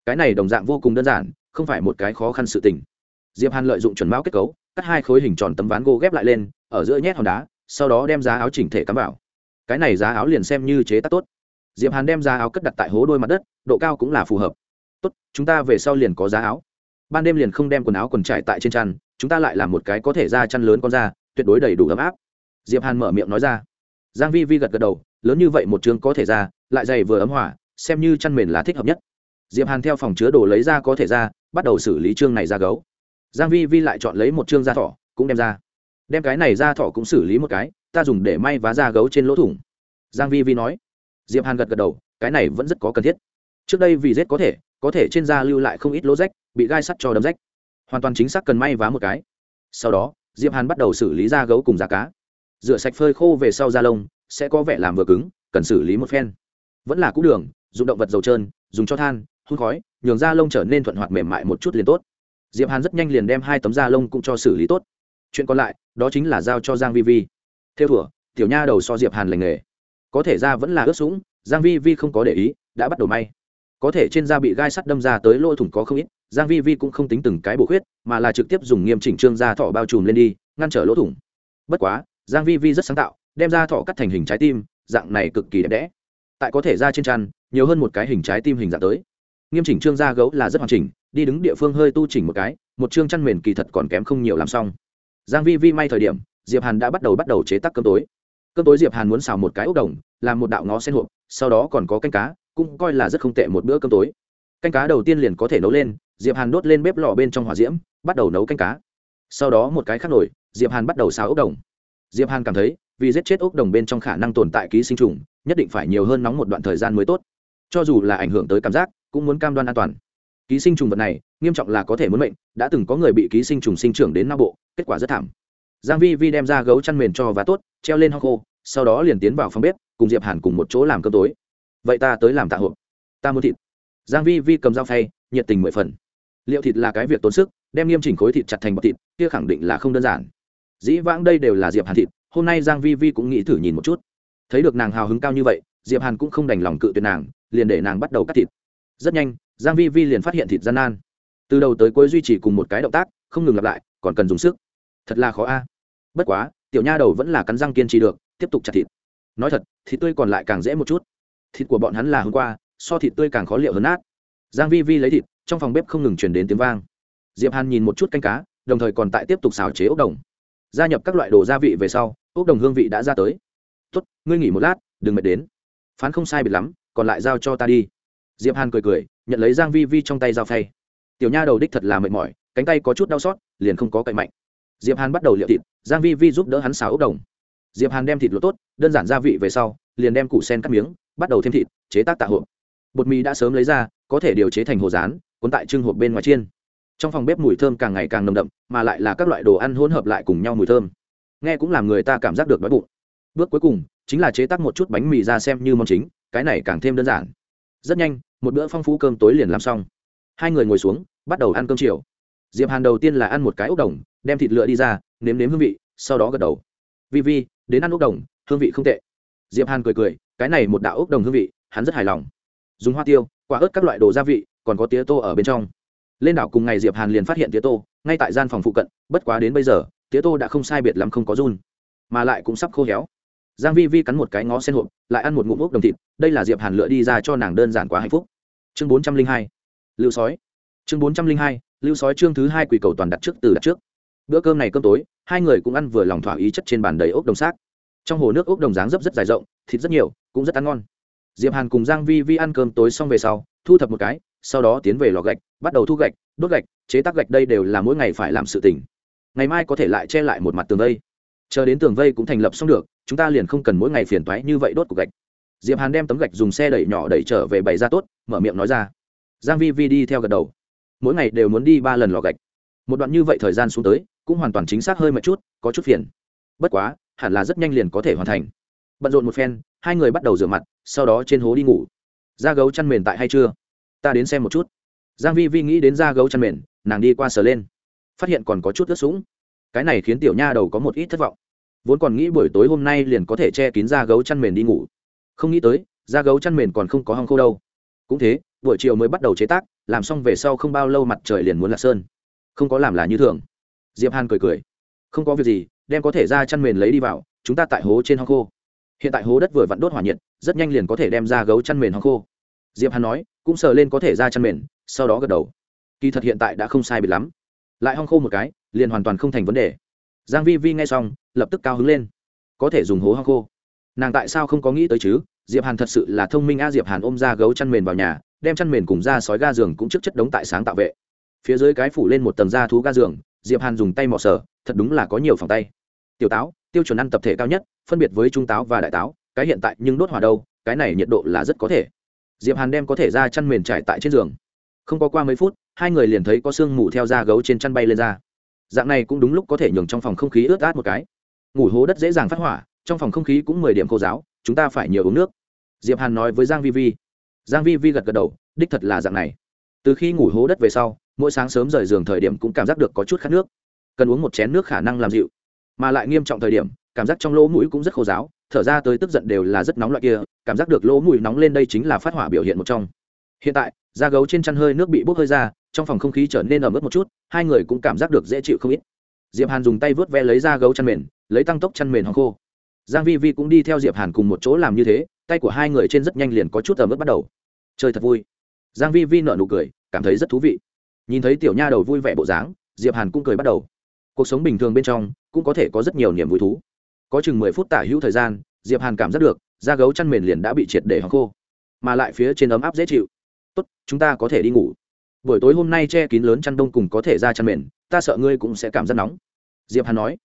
Speaker 1: Cái này đồng dạng vô cùng đơn giản, không phải một cái khó khăn sự tình. Diệp hàn lợi dụng chuẩn mão kết cấu, cắt hai khối hình tròn tấm ván gỗ ghép lại lên, ở giữa nhét hòn đá, sau đó đem giá áo chỉnh thể cắm vào. Cái này giá áo liền xem như chế tác tốt. Diệp hàn đem giá áo cất đặt tại hố đôi mặt đất, độ cao cũng là phù hợp. Tốt, chúng ta về sau liền có giá áo. Ban đêm liền không đem quần áo quần trải tại trên tràn chúng ta lại làm một cái có thể ra chăn lớn con ra tuyệt đối đầy đủ ấm áp. Diệp hàn mở miệng nói ra. Giang vi vi gật gật đầu, lớn như vậy một trường có thể ra, lại dày vừa ấm hỏa, xem như chăn mền là thích hợp nhất. Diệp hàn theo phòng chứa đồ lấy ra có thể ra, bắt đầu xử lý chương này ra gấu. Giang vi vi lại chọn lấy một chương da thỏ, cũng đem ra. Đem cái này ra thỏ cũng xử lý một cái, ta dùng để may vá da gấu trên lỗ thủng. Giang vi vi nói. Diệp hàn gật gật đầu, cái này vẫn rất có cần thiết. Trước đây vì rết có thể có thể trên da lưu lại không ít lỗ rách, bị gai sắt cho đâm rách hoàn toàn chính xác cần may vá một cái. Sau đó, diệp hàn bắt đầu xử lý da gấu cùng da cá. Rửa sạch phơi khô về sau da lông, sẽ có vẻ làm vừa cứng, cần xử lý một phen. Vẫn là cũ đường, dùng động vật dầu trơn, dùng cho than hút khói, nhường da lông trở nên thuận hoạt mềm mại một chút liền tốt. Diệp hàn rất nhanh liền đem hai tấm da lông cũng cho xử lý tốt. Chuyện còn lại, đó chính là giao cho giang vi vi. Theo thủa, tiểu nha đầu so diệp hàn lành nghề. Có thể da vẫn là ướt sũng, giang vi vi không có để ý, đã bắt đầu may. Có thể trên da bị gai sắt đâm ra tới lỗ thủng có không ít giang vi vi cũng không tính từng cái bổ khuyết, mà là trực tiếp dùng nghiêm chỉnh trương da thọ bao trùm lên đi, ngăn trở lỗ thủng. Bất quá, giang vi vi rất sáng tạo, đem da thọ cắt thành hình trái tim, dạng này cực kỳ đẹp đẽ. Tại có thể ra trên chăn, nhiều hơn một cái hình trái tim hình dạng tới. Nghiêm chỉnh trương da gấu là rất hoàn chỉnh, đi đứng địa phương hơi tu chỉnh một cái, một chương chăn mền kỳ thật còn kém không nhiều làm xong. Giang vi vi may thời điểm, diệp hàn đã bắt đầu bắt đầu chế tác cơm tối. Cơm tối diệp hàn muốn xào một cái ốc đồng, làm một đạo ngó sen hộp, sau đó còn có canh cá, cũng coi là rất không tệ một bữa cơm tối. Canh cá đầu tiên liền có thể nấu lên diệp hàn đốt lên bếp lò bên trong hỏa diễm, bắt đầu nấu canh cá. Sau đó một cái khác nổi, diệp hàn bắt đầu xào ốc đồng. Diệp hàn cảm thấy, vì giết chết ốc đồng bên trong khả năng tồn tại ký sinh trùng, nhất định phải nhiều hơn nóng một đoạn thời gian mới tốt. Cho dù là ảnh hưởng tới cảm giác, cũng muốn cam đoan an toàn. Ký sinh trùng vật này, nghiêm trọng là có thể muốn mệnh, đã từng có người bị ký sinh trùng sinh trưởng đến não bộ, kết quả rất thảm. Giang vi vi đem ra gấu chăn mền cho và tốt, treo lên ho khô, sau đó liền tiến vào phòng bếp, cùng diệp hàn cùng một chỗ làm cơm tối. Vậy ta tới làm tạ hộp. Ta muốn thịt. Giang vi vi cầm dao phay, nhiệt tình mười phần liệu thịt là cái việc tốn sức, đem nghiêm chỉnh khối thịt chặt thành bọc thịt, kia khẳng định là không đơn giản. Dĩ vãng đây đều là diệp hàn thịt, hôm nay giang vi vi cũng nghĩ thử nhìn một chút. Thấy được nàng hào hứng cao như vậy, diệp hàn cũng không đành lòng cự tuyệt nàng, liền để nàng bắt đầu cắt thịt. Rất nhanh, giang vi vi liền phát hiện thịt gian nan. Từ đầu tới cuối duy trì cùng một cái động tác, không ngừng lặp lại, còn cần dùng sức. Thật là khó a. Bất quá, tiểu nha đầu vẫn là cắn răng kiên trì được, tiếp tục chặt thịt. Nói thật, thịt tươi còn lại càng dễ một chút. Thịt của bọn hắn là hôm qua, so thịt tươi càng khó liệu hơn nát. Giang vi vi lấy thịt trong phòng bếp không ngừng truyền đến tiếng vang. Diệp hàn nhìn một chút canh cá, đồng thời còn tại tiếp tục xào chế ốc đồng. Gia nhập các loại đồ gia vị về sau, ốc đồng hương vị đã ra tới. Tốt, ngươi nghỉ một lát, đừng mệt đến. Phán không sai biệt lắm, còn lại giao cho ta đi. Diệp hàn cười cười, nhận lấy giang vi vi trong tay dao phay. Tiểu nha đầu đích thật là mệt mỏi, cánh tay có chút đau xót, liền không có cậy mạnh. Diệp hàn bắt đầu liệu thịt, giang vi vi giúp đỡ hắn xào ốc đồng. Diệp hàn đem thịt lột tốt, đơn giản gia vị về sau, liền đem củ sen cắt miếng, bắt đầu thêm thịt, chế tác tạ hộp. Bột mì đã sớm lấy ra, có thể điều chế thành hồ rán cuốn tại trưng hộp bên ngoài chiên. Trong phòng bếp mùi thơm càng ngày càng nồng đậm, mà lại là các loại đồ ăn hỗn hợp lại cùng nhau mùi thơm. Nghe cũng làm người ta cảm giác được đói bụng. Bước cuối cùng, chính là chế tác một chút bánh mì ra xem như món chính, cái này càng thêm đơn giản. Rất nhanh, một bữa phong phú cơm tối liền làm xong. Hai người ngồi xuống, bắt đầu ăn cơm chiều. Diệp hàn đầu tiên là ăn một cái ốc đồng, đem thịt lựa đi ra, nếm nếm hương vị, sau đó gật đầu. Vi vi, đến ăn ốc đồng, hương vị không tệ. Diệp hàn cười cười, cái này một đạo ốc đồng hương vị, hắn rất hài lòng. Dùng hoa tiêu, quả ớt các loại đồ gia vị còn có tía tô ở bên trong. Lên đảo cùng ngày diệp hàn liền phát hiện tía tô, ngay tại gian phòng phụ cận, bất quá đến bây giờ, tía tô đã không sai biệt lắm không có run, mà lại cũng sắp khô héo. Giang vi vi cắn một cái ngó sen hộp, lại ăn một ngụm ốc đồng thịt, đây là diệp hàn lựa đi ra cho nàng đơn giản quá hạnh phúc. Chương bốn trăm linh hai, lưu sói. Chương bốn trăm linh hai, lưu sói chương thứ hai quỷ cầu toàn đặt trước từ đặt trước. Bữa cơm này cơm tối, hai người cũng ăn vừa lòng thỏa ý chất trên bàn đầy ốc đồng xác. Trong hồ nước ốc đồng dáng dấp rất dài rộng, thịt rất nhiều, cũng rất ăn ngon. Diệp hàn cùng giang vi vi ăn cơm tối xong về sau, thu thập một cái sau đó tiến về lò gạch, bắt đầu thu gạch, đốt gạch, chế tác gạch đây đều là mỗi ngày phải làm sự tình. Ngày mai có thể lại che lại một mặt tường vây. Chờ đến tường vây cũng thành lập xong được, chúng ta liền không cần mỗi ngày phiền toái như vậy đốt cục gạch. Diệp hàn đem tấm gạch dùng xe đẩy nhỏ đẩy trở về bày ra tốt, mở miệng nói ra. Giang vi vi đi theo gật đầu. Mỗi ngày đều muốn đi ba lần lò gạch. Một đoạn như vậy thời gian xuống tới, cũng hoàn toàn chính xác hơi một chút, có chút phiền. Bất quá, hẳn là rất nhanh liền có thể hoàn thành. Bận rộn một phen, hai người bắt đầu rửa mặt, sau đó trên hố đi ngủ. Da gấu chăn mền tại hay chưa? Ta đến xem một chút. Giang vi vi nghĩ đến da gấu chăn mền, nàng đi qua sờ lên. Phát hiện còn có chút ướt sũng. Cái này khiến tiểu nha đầu có một ít thất vọng. Vốn còn nghĩ buổi tối hôm nay liền có thể che kín da gấu chăn mền đi ngủ. Không nghĩ tới, da gấu chăn mền còn không có hong khô đâu. Cũng thế, buổi chiều mới bắt đầu chế tác, làm xong về sau không bao lâu mặt trời liền muốn lạc sơn. Không có làm là như thường. Diệp hàn cười cười. Không có việc gì, đem có thể ra chăn mền lấy đi vào, chúng ta tại hố trên hong khô. Hiện tại hố đất vừa vặn đốt hỏa nhiệt, rất nhanh liền có thể đem ra gấu chăn mền hong khô. Diệp hàn nói cũng sờ lên có thể ra chăn mền, sau đó gật đầu. Kỳ thật hiện tại đã không sai biệt lắm. Lại hong khô một cái, liền hoàn toàn không thành vấn đề. Giang vi vi nghe xong, lập tức cao hứng lên. Có thể dùng hố hong khô. Nàng tại sao không có nghĩ tới chứ? Diệp hàn thật sự là thông minh a, diệp hàn ôm ra gấu chăn mền vào nhà, đem chăn mền cùng ra sói ga giường cũng trước chất đống tại sáng tạo vệ. Phía dưới cái phủ lên một tầng da thú ga giường, diệp hàn dùng tay mò sờ, thật đúng là có nhiều phòng tay. Tiểu táo, tiêu chuẩn ăn tập thể cao nhất, phân biệt với trung táo và đại táo, cái hiện tại nhưng đốt hỏa đâu, cái này nhiệt độ là rất có thể diệp hàn đem có thể ra chăn mền trải tại trên giường. Không có qua mấy phút, hai người liền thấy có sương mù theo da gấu trên chăn bay lên ra. Dạng này cũng đúng lúc có thể nhường trong phòng không khí ướt át một cái. Ngủ hố đất dễ dàng phát hỏa, trong phòng không khí cũng mười điểm khô giáo chúng ta phải nhiều uống nước. Diệp hàn nói với giang vi vi. Giang vi vi gật gật đầu, đích thật là dạng này. Từ khi ngủ hố đất về sau, mỗi sáng sớm rời giường thời điểm cũng cảm giác được có chút khát nước. Cần uống một chén nước khả năng làm dịu. Mà lại nghiêm trọng thời điểm, cảm giác trong lỗ mũi cũng rất khô giáo thở ra tới tức giận đều là rất nóng loại kia, cảm giác được lỗ mùi nóng lên đây chính là phát hỏa biểu hiện một trong. Hiện tại, da gấu trên chăn hơi nước bị bốc hơi ra, trong phòng không khí trở nên ẩm ướt một chút, hai người cũng cảm giác được dễ chịu không ít. Diệp hàn dùng tay vớt ve lấy da gấu chăn mền, lấy tăng tốc chăn mền hòng khô. Giang vi vi cũng đi theo diệp hàn cùng một chỗ làm như thế, tay của hai người trên rất nhanh liền có chút ẩm ướt bắt đầu. Chơi thật vui. Giang vi vi nở nụ cười, cảm thấy rất thú vị. Nhìn thấy tiểu nha đầu vui vẻ bộ dáng, diệp hàn cũng cười bắt đầu. Cuộc sống bình thường bên trong, cũng có thể có rất nhiều niềm vui thú có chừng mười phút tả hữu thời gian, diệp hàn cảm giác được, da gấu chăn mền liền đã bị triệt để hòng khô, mà lại phía trên ấm áp dễ chịu. Tốt, chúng ta có thể đi ngủ. Buổi tối hôm nay che kín lớn chăn đông cùng có thể ra chăn mền, ta sợ ngươi cũng sẽ cảm giác nóng. Diệp hàn nói.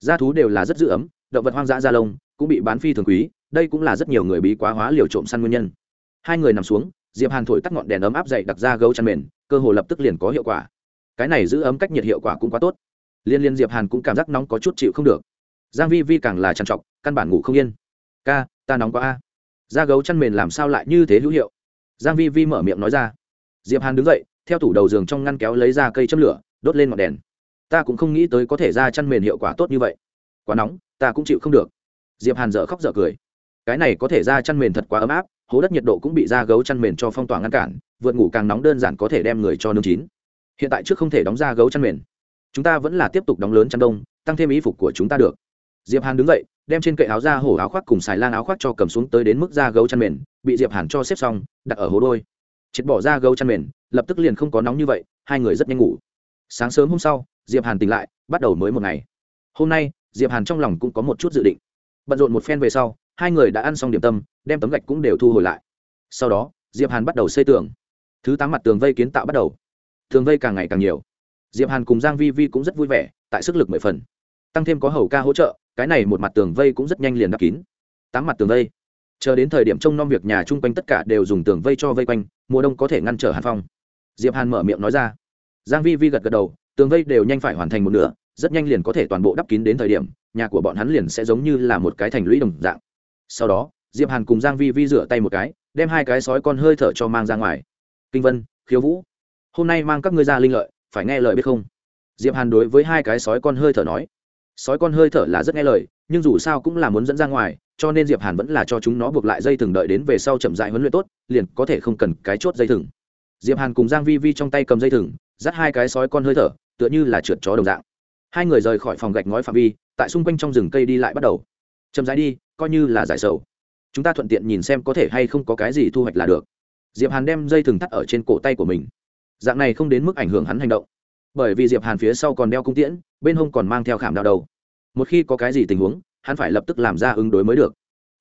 Speaker 1: Da thú đều là rất giữ ấm, động vật hoang dã da lông cũng bị bán phi thường quý, đây cũng là rất nhiều người bí quá hóa liều trộm săn nguyên nhân. Hai người nằm xuống, diệp hàn thổi tắt ngọn đèn ấm áp dậy đặc ra gấu chăn mền, cơ hồ lập tức liền có hiệu quả. Cái này giữ ấm cách nhiệt hiệu quả cũng quá tốt. Liên liên diệp hàn cũng cảm giác nóng có chút chịu không được giang vi vi càng là trằn trọc, căn bản ngủ không yên. Ca, ta nóng quá a. Da gấu chăn mền làm sao lại như thế hữu hiệu? Giang vi vi mở miệng nói ra. Diệp hàn đứng dậy, theo tủ đầu giường trong ngăn kéo lấy ra cây châm lửa, đốt lên ngọn đèn. Ta cũng không nghĩ tới có thể ra chăn mền hiệu quả tốt như vậy. Quá nóng, ta cũng chịu không được. Diệp hàn dở khóc dở cười. Cái này có thể ra chăn mền thật quá ấm áp, hố đất nhiệt độ cũng bị da gấu chăn mền cho phong tỏa ngăn cản, vượt ngủ càng nóng đơn giản có thể đem người cho nương chín. Hiện tại trước không thể đóng da gấu chăn mền. Chúng ta vẫn là tiếp tục đóng lớn chăn đông, tăng thêm ý phục của chúng ta được diệp hàn đứng dậy, đem trên kệ áo ra hổ áo khoác cùng xài lan áo khoác cho cầm xuống tới đến mức da gấu chăn mền, bị diệp hàn cho xếp xong, đặt ở hố đôi. Triệt bỏ da gấu chăn mền, lập tức liền không có nóng như vậy, hai người rất nhanh ngủ. Sáng sớm hôm sau, diệp hàn tỉnh lại, bắt đầu mới một ngày. Hôm nay, diệp hàn trong lòng cũng có một chút dự định. Bận rộn một phen về sau, hai người đã ăn xong điểm tâm, đem tấm gạch cũng đều thu hồi lại. Sau đó, diệp hàn bắt đầu xây tường. Thứ tám mặt tường vây kiến tạo bắt đầu. Tường vây càng ngày càng nhiều. Diệp hàn cùng giang vi vi cũng rất vui vẻ, tại sức lực mười phần. Tăng thêm có hầu ca hỗ trợ cái này một mặt tường vây cũng rất nhanh liền đắp kín. Tám mặt tường vây. Chờ đến thời điểm trông nom việc nhà chung quanh tất cả đều dùng tường vây cho vây quanh, mùa đông có thể ngăn trở hàn phong. Diệp hàn mở miệng nói ra. Giang vi vi gật gật đầu, tường vây đều nhanh phải hoàn thành một nửa, rất nhanh liền có thể toàn bộ đắp kín đến thời điểm, nhà của bọn hắn liền sẽ giống như là một cái thành lũy đồng dạng. Sau đó, diệp hàn cùng giang vi vi rửa tay một cái, đem hai cái sói con hơi thở cho mang ra ngoài. Kinh vân, khiếu vũ, hôm nay mang các ngươi ra linh lợi, phải nghe lời biết không? Diệp hàn đối với hai cái sói con hơi thở nói sói con hơi thở là rất nghe lời, nhưng dù sao cũng là muốn dẫn ra ngoài, cho nên diệp hàn vẫn là cho chúng nó buộc lại dây thừng đợi đến về sau chậm dại huấn luyện tốt, liền có thể không cần cái chốt dây thừng. Diệp hàn cùng giang vi vi trong tay cầm dây thừng, dắt hai cái sói con hơi thở, tựa như là trượt chó đồng dạng. Hai người rời khỏi phòng gạch ngói phạm vi, tại xung quanh trong rừng cây đi lại bắt đầu. Chậm rãi đi, coi như là giải sầu. Chúng ta thuận tiện nhìn xem có thể hay không có cái gì thu hoạch là được. Diệp hàn đem dây thừng thắt ở trên cổ tay của mình. Dạng này không đến mức ảnh hưởng hắn hành động bởi vì diệp hàn phía sau còn đeo cung tiễn, bên hông còn mang theo khảm đao đầu. Một khi có cái gì tình huống, hắn phải lập tức làm ra ứng đối mới được.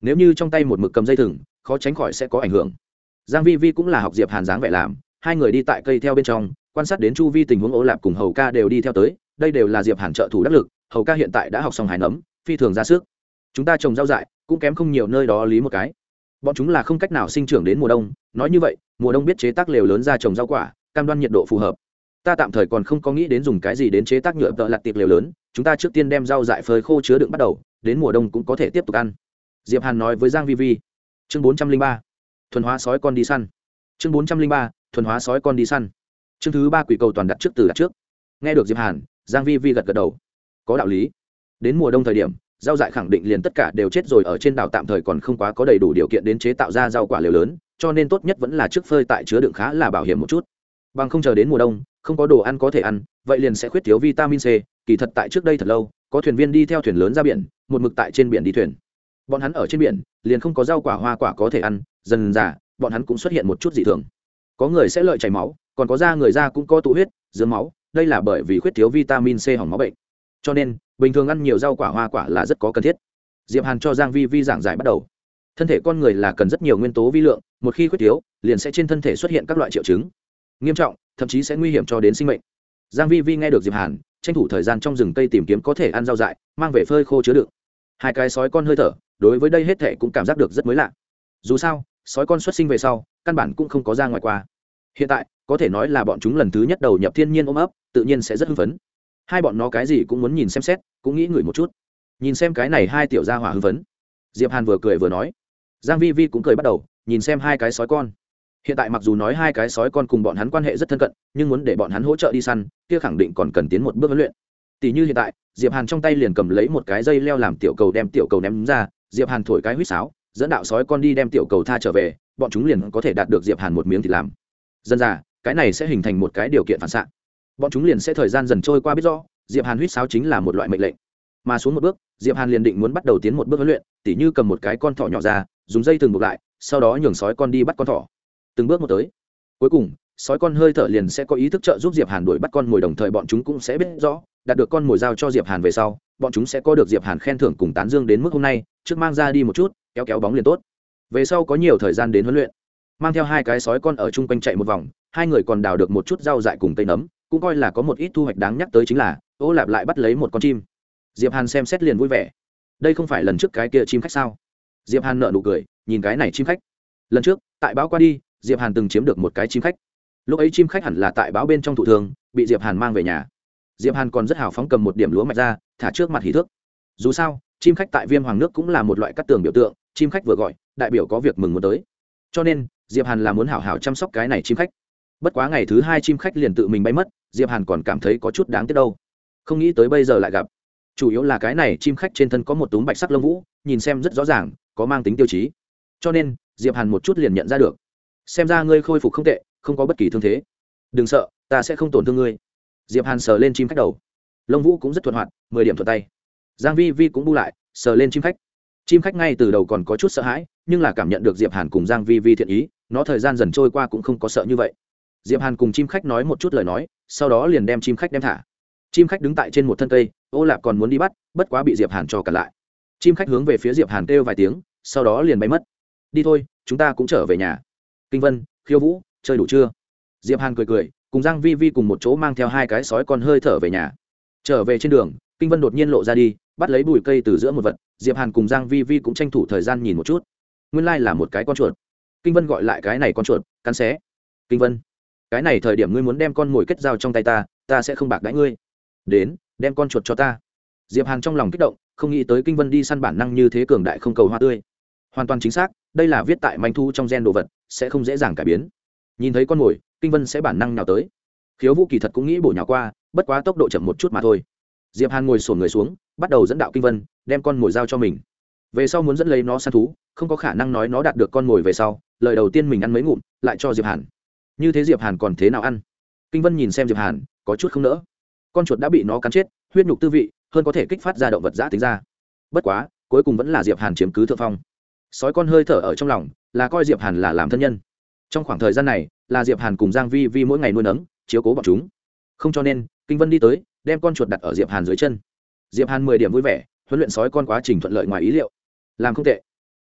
Speaker 1: Nếu như trong tay một mực cầm dây thừng, khó tránh khỏi sẽ có ảnh hưởng. Giang vi vi cũng là học diệp hàn dáng vẻ làm, hai người đi tại cây theo bên trong, quan sát đến chu vi tình huống ố lạp cùng hầu ca đều đi theo tới, đây đều là diệp hàn trợ thủ đắc lực, hầu ca hiện tại đã học xong hài nấm, phi thường ra sức. Chúng ta trồng rau dại, cũng kém không nhiều nơi đó lý một cái. Bọn chúng là không cách nào sinh trưởng đến mùa đông, nói như vậy, mùa đông biết chế tác lều lớn ra trồng rau quả, cam đoan nhiệt độ phù hợp ta tạm thời còn không có nghĩ đến dùng cái gì đến chế tác nhựa tợ lặt tiệc liều lớn, chúng ta trước tiên đem rau dại phơi khô chứa đựng bắt đầu, đến mùa đông cũng có thể tiếp tục ăn. Diệp hàn nói với giang vi vi. Chương bốn trăm linh ba, thuần hóa sói con đi săn. Chương bốn trăm linh ba, thuần hóa sói con đi săn. Chương thứ ba quỷ cầu toàn đặt trước từ đặt trước. Nghe được diệp hàn, giang vi vi gật gật đầu. Có đạo lý. Đến mùa đông thời điểm, rau dại khẳng định liền tất cả đều chết rồi, ở trên đảo tạm thời còn không quá có đầy đủ điều kiện đến chế tạo ra rau quả liều lớn, cho nên tốt nhất vẫn là trước phơi tại chứa đựng khá là bảo hiểm một chút. Bằng không chờ đến mùa đông không có đồ ăn có thể ăn, vậy liền sẽ khuyết thiếu vitamin c, kỳ thật tại trước đây thật lâu, có thuyền viên đi theo thuyền lớn ra biển, một mực tại trên biển đi thuyền. Bọn hắn ở trên biển, liền không có rau quả hoa quả có thể ăn, dần dà, bọn hắn cũng xuất hiện một chút dị thường. Có người sẽ lợi chảy máu, còn có da người da cũng có tụ huyết dưới máu, đây là bởi vì khuyết thiếu vitamin c hỏng máu bệnh. Cho nên, bình thường ăn nhiều rau quả hoa quả là rất có cần thiết. Diệp hàn cho giang vi vi giảng giải bắt đầu. Thân thể con người là cần rất nhiều nguyên tố vi lượng, một khi khuyết thiếu, liền sẽ trên thân thể xuất hiện các loại triệu chứng nghiêm trọng, thậm chí sẽ nguy hiểm cho đến sinh mệnh. Giang vi vi nghe được diệp hàn, tranh thủ thời gian trong rừng cây tìm kiếm có thể ăn rau dại, mang về phơi khô chứa đựng. Hai cái sói con hơi thở, đối với đây hết thảy cũng cảm giác được rất mới lạ. Dù sao, sói con xuất sinh về sau, căn bản cũng không có ra ngoài qua. Hiện tại, có thể nói là bọn chúng lần thứ nhất đầu nhập thiên nhiên ôm ấp, tự nhiên sẽ rất hưng phấn. Hai bọn nó cái gì cũng muốn nhìn xem xét, cũng nghĩ ngửi một chút. Nhìn xem cái này hai tiểu gia hỏa hưng phấn. Diệp hàn vừa cười vừa nói. Giang vi vi cũng cười bắt đầu, nhìn xem hai cái sói con hiện tại mặc dù nói hai cái sói con cùng bọn hắn quan hệ rất thân cận, nhưng muốn để bọn hắn hỗ trợ đi săn, kia khẳng định còn cần tiến một bước huấn luyện. Tỷ như hiện tại, diệp hàn trong tay liền cầm lấy một cái dây leo làm tiểu cầu đem tiểu cầu ném ra, diệp hàn thổi cái huýt sáo, dẫn đạo sói con đi đem tiểu cầu tha trở về, bọn chúng liền có thể đạt được diệp hàn một miếng thịt làm. Dân ra cái này sẽ hình thành một cái điều kiện phản xạ. Bọn chúng liền sẽ thời gian dần trôi qua biết rõ, diệp hàn huýt sáo chính là một loại mệnh lệnh. Mà xuống một bước, diệp hàn liền định muốn bắt đầu tiến một bước huấn luyện, tỉ như cầm một cái con thỏ nhỏ ra, dùng dây thừng buộc lại, sau đó nhường sói con đi bắt con thỏ từng bước một tới. Cuối cùng, sói con hơi thở liền sẽ có ý thức trợ giúp diệp hàn đuổi bắt con mồi đồng thời bọn chúng cũng sẽ biết rõ, đạt được con mồi giao cho diệp hàn về sau, bọn chúng sẽ có được diệp hàn khen thưởng cùng tán dương đến mức hôm nay, trước mang ra đi một chút, kéo kéo bóng liền tốt. Về sau có nhiều thời gian đến huấn luyện, mang theo hai cái sói con ở chung quanh chạy một vòng, hai người còn đào được một chút rau dại cùng cây nấm, cũng coi là có một ít thu hoạch đáng nhắc tới chính là, ô lạp lại bắt lấy một con chim. Diệp hàn xem xét liền vui vẻ. Đây không phải lần trước cái kia chim khách sao? Diệp hàn nợ nụ cười, nhìn cái này chim khách. Lần trước, tại báo qua đi diệp hàn từng chiếm được một cái chim khách. Lúc ấy chim khách hẳn là tại báo bên trong thủ thường, bị diệp hàn mang về nhà. Diệp hàn còn rất hào phóng cầm một điểm lúa mạch ra, thả trước mặt hỉ thước. Dù sao, chim khách tại viêm hoàng nước cũng là một loại cắt tường biểu tượng, chim khách vừa gọi, đại biểu có việc mừng muốn tới. Cho nên, diệp hàn là muốn hảo hảo chăm sóc cái này chim khách. Bất quá ngày thứ hai chim khách liền tự mình bay mất, diệp hàn còn cảm thấy có chút đáng tiếc đâu. Không nghĩ tới bây giờ lại gặp. Chủ yếu là cái này chim khách trên thân có một túm bạch sắc lông vũ, nhìn xem rất rõ ràng, có mang tính tiêu chí. Cho nên, diệp hàn một chút liền nhận ra được xem ra ngươi khôi phục không tệ, không có bất kỳ thương thế. Đừng sợ, ta sẽ không tổn thương ngươi. Diệp hàn sờ lên chim khách đầu. Lông vũ cũng rất thuận hoạt, mười điểm thuận tay. Giang vi vi cũng bu lại, sờ lên chim khách. Chim khách ngay từ đầu còn có chút sợ hãi, nhưng là cảm nhận được diệp hàn cùng giang vi vi thiện ý, nó thời gian dần trôi qua cũng không có sợ như vậy. Diệp hàn cùng chim khách nói một chút lời nói, sau đó liền đem chim khách đem thả. Chim khách đứng tại trên một thân cây, ô lạp còn muốn đi bắt, bất quá bị diệp hàn cho cả lại. Chim khách hướng về phía diệp hàn kêu vài tiếng, sau đó liền bay mất. Đi thôi, chúng ta cũng trở về nhà kinh vân, khiêu vũ, chơi đủ chưa? Diệp hàn cười cười, cùng giang vi vi cùng một chỗ mang theo hai cái sói con hơi thở về nhà. Trở về trên đường, kinh vân đột nhiên lộ ra đi, bắt lấy bụi cây từ giữa một vật. Diệp hàn cùng giang vi vi cũng tranh thủ thời gian nhìn một chút. Nguyên lai là một cái con chuột. Kinh vân gọi lại cái này con chuột, cắn xé. Kinh vân, cái này thời điểm ngươi muốn đem con mồi kết giao trong tay ta ta sẽ không bạc đãi ngươi. Đến, đem con chuột cho ta. Diệp hàn trong lòng kích động, không nghĩ tới kinh vân đi săn bản năng như thế cường đại không cầu hoa tươi. Hoàn toàn chính xác, đây là viết tại manh thu trong gen đồ vật sẽ không dễ dàng cải biến. Nhìn thấy con mồi, kinh vân sẽ bản năng nhào tới. Khiếu vũ kỳ thật cũng nghĩ bổ nhào qua, bất quá tốc độ chậm một chút mà thôi. Diệp hàn ngồi sổn người xuống, bắt đầu dẫn đạo kinh vân, đem con mồi giao cho mình. Về sau muốn dẫn lấy nó săn thú, không có khả năng nói nó đạt được con mồi về sau, lời đầu tiên mình ăn mấy ngụm, lại cho diệp hàn. Như thế diệp hàn còn thế nào ăn? Kinh vân nhìn xem diệp hàn, có chút không nỡ. Con chuột đã bị nó cắn chết, huyết nhục tư vị, hơn có thể kích phát ra động vật giã tính ra. Bất quá, cuối cùng vẫn là diệp hàn chiếm cứ thượng phong. Sói con hơi thở ở trong lòng là coi diệp hàn là làm thân nhân. Trong khoảng thời gian này, là diệp hàn cùng giang vi vi mỗi ngày nuôi nấng, chiếu cố bọn chúng. Không cho nên, kinh vân đi tới, đem con chuột đặt ở diệp hàn dưới chân. Diệp hàn mười điểm vui vẻ, huấn luyện sói con quá trình thuận lợi ngoài ý liệu. Làm không tệ.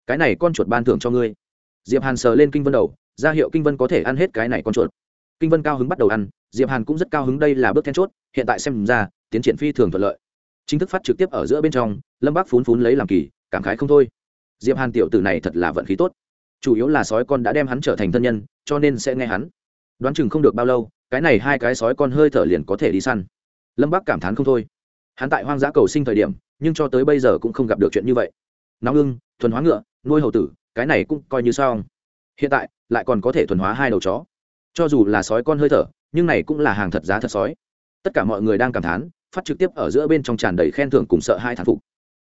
Speaker 1: Cái này con chuột ban thưởng cho ngươi. Diệp hàn sờ lên kinh vân đầu, ra hiệu kinh vân có thể ăn hết cái này con chuột. Kinh vân cao hứng bắt đầu ăn, diệp hàn cũng rất cao hứng đây là bước then chốt, hiện tại xem ra, tiến triển phi thường thuận lợi. Chính thức phát trực tiếp ở giữa bên trong, lâm bác phún phún lấy làm kỳ, cảm khái không thôi. Diệp hàn tiểu tử này thật là vận khí tốt chủ yếu là sói con đã đem hắn trở thành thân nhân, cho nên sẽ nghe hắn. Đoán chừng không được bao lâu, cái này hai cái sói con hơi thở liền có thể đi săn. Lâm bác cảm thán không thôi. Hắn tại hoang dã cầu sinh thời điểm, nhưng cho tới bây giờ cũng không gặp được chuyện như vậy. Nóng ưng, thuần hóa ngựa, nuôi hầu tử, cái này cũng coi như sao hiện tại, lại còn có thể thuần hóa hai đầu chó. Cho dù là sói con hơi thở, nhưng này cũng là hàng thật giá thật sói. Tất cả mọi người đang cảm thán, phát trực tiếp ở giữa bên trong tràn đầy khen thưởng cùng sợ hai thản phục.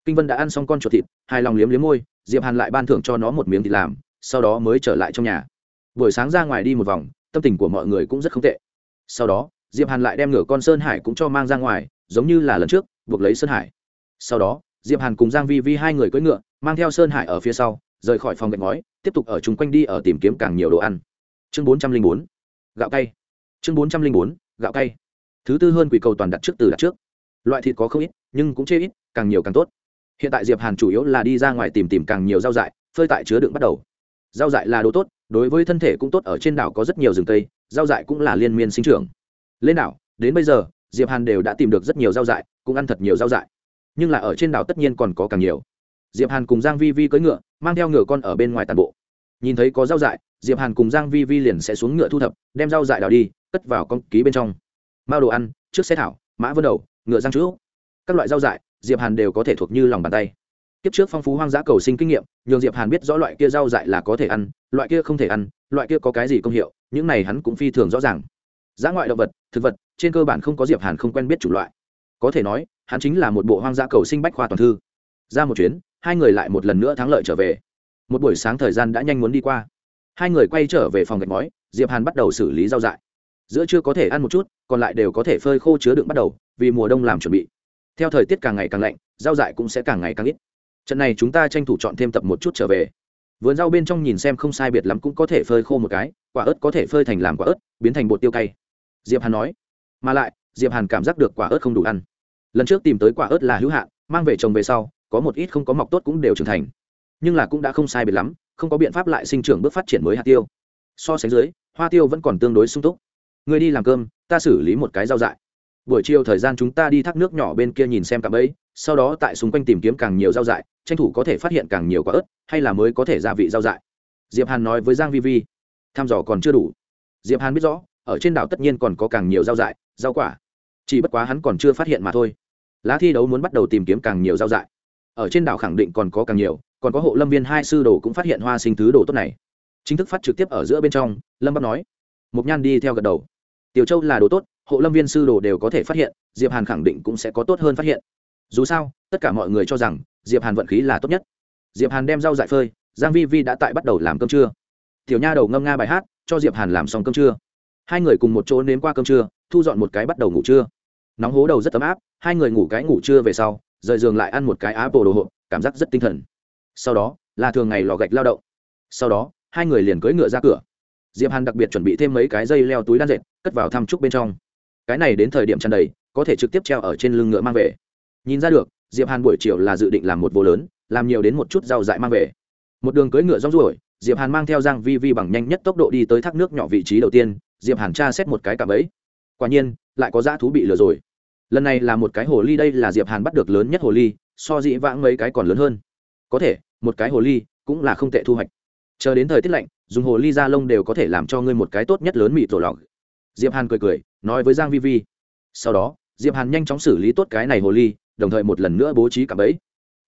Speaker 1: Kinh vân đã ăn xong con chuột thịt, hài lòng liếm liếm môi, diệp hàn lại ban thưởng cho nó một miếng thịt làm sau đó mới trở lại trong nhà. Buổi sáng ra ngoài đi một vòng, tâm tình của mọi người cũng rất không tệ. Sau đó, diệp hàn lại đem ngửa con sơn hải cũng cho mang ra ngoài, giống như là lần trước, buộc lấy sơn hải. Sau đó, diệp hàn cùng giang vi vi hai người cưỡi ngựa, mang theo sơn hải ở phía sau, rời khỏi phòng gạch ngói, tiếp tục ở chung quanh đi ở tìm kiếm càng nhiều đồ ăn. Chương bốn trăm linh bốn, gạo cay. Chương bốn trăm linh bốn, gạo cay. Thứ tư hơn quỷ cầu toàn đặt trước từ đặt trước. Loại thịt có không ít, nhưng cũng chê ít, càng nhiều càng tốt. Hiện tại diệp hàn chủ yếu là đi ra ngoài tìm tìm càng nhiều rau dại, phơi tại chứa đựng bắt đầu rau dại là đồ tốt, đối với thân thể cũng tốt, ở trên đảo có rất nhiều rừng tây rau dại cũng là liên miên sinh trưởng. Lên đảo, đến bây giờ, diệp hàn đều đã tìm được rất nhiều rau dại, cũng ăn thật nhiều rau dại. Nhưng là ở trên đảo tất nhiên còn có càng nhiều. Diệp hàn cùng giang vi vi cưỡi ngựa, mang theo ngựa con ở bên ngoài tàn bộ. Nhìn thấy có rau dại, diệp hàn cùng giang vi vi liền sẽ xuống ngựa thu thập, đem rau dại đào đi, cất vào con ký bên trong. Mao đồ ăn, trước xe thảo, mã vân đầu, ngựa giang chữ các loại rau dại, diệp hàn đều có thể thuộc như lòng bàn tay. Kiếp trước phong phú hoang dã cầu sinh kinh nghiệm, nhường Diệp Hàn biết rõ loại kia rau dại là có thể ăn, loại kia không thể ăn, loại kia có cái gì công hiệu, những này hắn cũng phi thường rõ ràng. Dã ngoại động vật, thực vật, trên cơ bản không có Diệp Hàn không quen biết chủ loại. Có thể nói, hắn chính là một bộ hoang dã cầu sinh bách khoa toàn thư. Ra một chuyến, hai người lại một lần nữa thắng lợi trở về. Một buổi sáng thời gian đã nhanh muốn đi qua. Hai người quay trở về phòng gạch ngói, Diệp Hàn bắt đầu xử lý rau dại. Giữa chưa có thể ăn một chút, còn lại đều có thể phơi khô chứa đựng bắt đầu, vì mùa đông làm chuẩn bị. Theo thời tiết càng ngày càng lạnh, rau dại cũng sẽ càng ngày càng ít trận này chúng ta tranh thủ chọn thêm tập một chút trở về. Vườn rau bên trong nhìn xem không sai biệt lắm cũng có thể phơi khô một cái, quả ớt có thể phơi thành làm quả ớt, biến thành bột tiêu cay. Diệp hàn nói. Mà lại, diệp hàn cảm giác được quả ớt không đủ ăn. Lần trước tìm tới quả ớt là hữu hạn, mang về trồng về sau, có một ít không có mọc tốt cũng đều trưởng thành. Nhưng là cũng đã không sai biệt lắm, không có biện pháp lại sinh trưởng bước phát triển mới hạt tiêu. So sánh dưới, hoa tiêu vẫn còn tương đối sung túc. Người đi làm cơm, ta xử lý một cái rau dại. Buổi chiều thời gian chúng ta đi thác nước nhỏ bên kia nhìn xem cạm ấy sau đó tại xung quanh tìm kiếm càng nhiều rau dại, tranh thủ có thể phát hiện càng nhiều quả ớt, hay là mới có thể gia vị rau dại. Diệp hàn nói với giang vi vi, tham dò còn chưa đủ. Diệp hàn biết rõ, ở trên đảo tất nhiên còn có càng nhiều rau dại, rau quả. Chỉ bất quá hắn còn chưa phát hiện mà thôi. Lá thi đấu muốn bắt đầu tìm kiếm càng nhiều rau dại. Ở trên đảo khẳng định còn có càng nhiều, còn có hộ lâm viên hai sư đồ cũng phát hiện hoa sinh thứ đồ tốt này. Chính thức phát trực tiếp ở giữa bên trong, lâm bắc nói. Mục nhan đi theo gật đầu. Tiểu châu là đồ tốt, hộ lâm viên sư đồ đều có thể phát hiện, diệp hàn khẳng định cũng sẽ có tốt hơn phát hiện dù sao, tất cả mọi người cho rằng, diệp hàn vận khí là tốt nhất. Diệp hàn đem rau dại phơi, giang vi vi đã tại bắt đầu làm cơm trưa. Tiểu nha đầu ngâm nga bài hát, cho diệp hàn làm xong cơm trưa. Hai người cùng một chỗ nếm qua cơm trưa, thu dọn một cái bắt đầu ngủ trưa. Nóng hố đầu rất ấm áp, hai người ngủ cái ngủ trưa về sau, rời giường lại ăn một cái apple đồ hộp, cảm giác rất tinh thần. Sau đó, là thường ngày lò gạch lao động. Sau đó, hai người liền cưỡi ngựa ra cửa. Diệp hàn đặc biệt chuẩn bị thêm mấy cái dây leo túi đan dệt, cất vào thăm trúc bên trong. Cái này đến thời điểm tràn đầy, có thể trực tiếp treo ở trên lưng ngựa mang về nhìn ra được, diệp hàn buổi chiều là dự định làm một vô lớn, làm nhiều đến một chút rau dại mang về. Một đường cưỡi ngựa rong ruổi, diệp hàn mang theo giang vi vi bằng nhanh nhất tốc độ đi tới thác nước nhỏ vị trí đầu tiên, diệp hàn tra xét một cái cạm ấy quả nhiên, lại có dã thú bị lừa rồi. Lần này là một cái hồ ly, đây là diệp hàn bắt được lớn nhất hồ ly, so dĩ vãng mấy cái còn lớn hơn. Có thể, một cái hồ ly cũng là không tệ thu hoạch. Chờ đến thời tiết lạnh, dùng hồ ly da lông đều có thể làm cho ngươi một cái tốt nhất lớn mịt rổ lọc. Diệp hàn cười cười, nói với giang vi vi. Sau đó, diệp hàn nhanh chóng xử lý tốt cái này hồ ly đồng thời một lần nữa bố trí cả bẫy.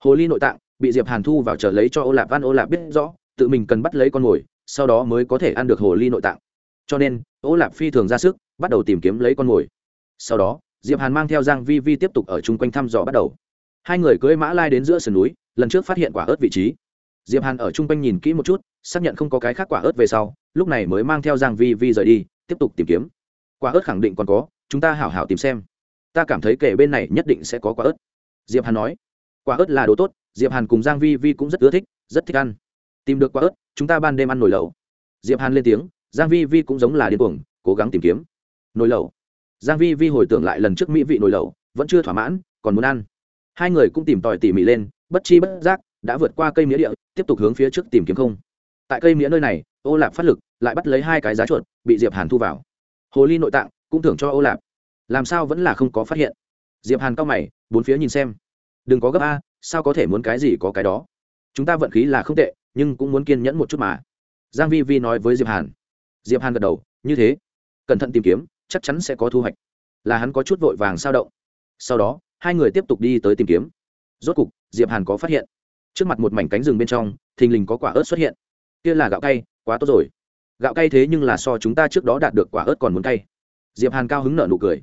Speaker 1: Hồ ly nội tạng, bị diệp hàn thu vào chờ lấy cho ô lạp Văn, ô lạp biết rõ, tự mình cần bắt lấy con mồi, sau đó mới có thể ăn được hồ ly nội tạng. Cho nên, ô lạp phi thường ra sức, bắt đầu tìm kiếm lấy con mồi. Sau đó, diệp hàn mang theo giang vi vi tiếp tục ở chung quanh thăm dò bắt đầu. Hai người cưỡi mã lai đến giữa sườn núi, lần trước phát hiện quả ớt vị trí. Diệp hàn ở chung quanh nhìn kỹ một chút, xác nhận không có cái khác quả ớt về sau, lúc này mới mang theo giang vi vi rời đi, tiếp tục tìm kiếm. Quả ớt khẳng định còn có, chúng ta hảo hảo tìm xem ta cảm thấy kể bên này nhất định sẽ có quả ớt. Diệp hàn nói. Quả ớt là đồ tốt, diệp hàn cùng giang vi vi cũng rất ưa thích, rất thích ăn. Tìm được quả ớt, chúng ta ban đêm ăn nồi lẩu. Diệp hàn lên tiếng, giang vi vi cũng giống là điên cuồng, cố gắng tìm kiếm. Nồi lẩu. Giang vi vi hồi tưởng lại lần trước mỹ vị nồi lẩu, vẫn chưa thỏa mãn, còn muốn ăn. Hai người cũng tìm tòi tỉ mỉ lên, bất chi bất giác, đã vượt qua cây mía địa, tiếp tục hướng phía trước tìm kiếm không. Tại cây mía nơi này, ô lạp phát lực, lại bắt lấy hai cái giá chuột, bị diệp hàn thu vào. Hồ ly nội tạng, cũng thưởng cho ô lạp làm sao vẫn là không có phát hiện? Diệp hàn cao mày, bốn phía nhìn xem. Đừng có gấp a, sao có thể muốn cái gì có cái đó? Chúng ta vận khí là không tệ, nhưng cũng muốn kiên nhẫn một chút mà. Giang vi vi nói với diệp hàn. Diệp hàn gật đầu, như thế. Cẩn thận tìm kiếm, chắc chắn sẽ có thu hoạch. Là hắn có chút vội vàng sao động. Sau đó, hai người tiếp tục đi tới tìm kiếm. Rốt cục, diệp hàn có phát hiện. Trước mặt một mảnh cánh rừng bên trong, thình lình có quả ớt xuất hiện. Kia là gạo cay, quá tốt rồi. Gạo cay thế nhưng là so chúng ta trước đó đạt được quả ớt còn muốn cay. Diệp hàn cao hứng nở nụ cười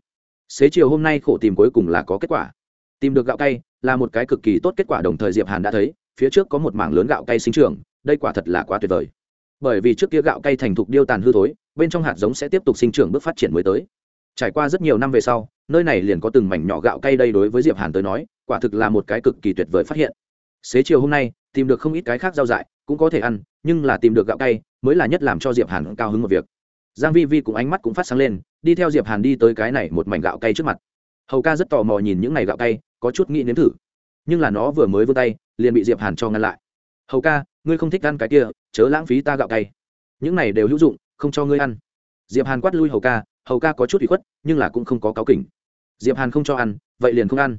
Speaker 1: xế chiều hôm nay khổ tìm cuối cùng là có kết quả. Tìm được gạo cay là một cái cực kỳ tốt kết quả, đồng thời diệp hàn đã thấy, phía trước có một mảng lớn gạo cay sinh trưởng, đây quả thật là quá tuyệt vời. Bởi vì trước kia gạo cay thành thục điêu tàn hư thối, bên trong hạt giống sẽ tiếp tục sinh trưởng bước phát triển mới tới. Trải qua rất nhiều năm về sau, nơi này liền có từng mảnh nhỏ gạo cay đây đối với diệp hàn tới nói, quả thực là một cái cực kỳ tuyệt vời phát hiện. Xế chiều hôm nay, tìm được không ít cái khác rau dại, cũng có thể ăn, nhưng là tìm được gạo cay mới là nhất làm cho diệp hàn cao hứng một việc. Giang vi vi cũng ánh mắt cũng phát sáng lên đi theo diệp hàn đi tới cái này một mảnh gạo cay trước mặt. Hầu ca rất tò mò nhìn những này gạo cay, có chút nghĩ nếm thử. Nhưng là nó vừa mới vươn tay, liền bị diệp hàn cho ngăn lại. Hầu ca, ngươi không thích ăn cái kia, chớ lãng phí ta gạo cay. Những này đều hữu dụng, không cho ngươi ăn. Diệp hàn quát lui hầu ca hầu ca có chút bị khuất, nhưng là cũng không có cáo kỉnh. Diệp hàn không cho ăn, vậy liền không ăn.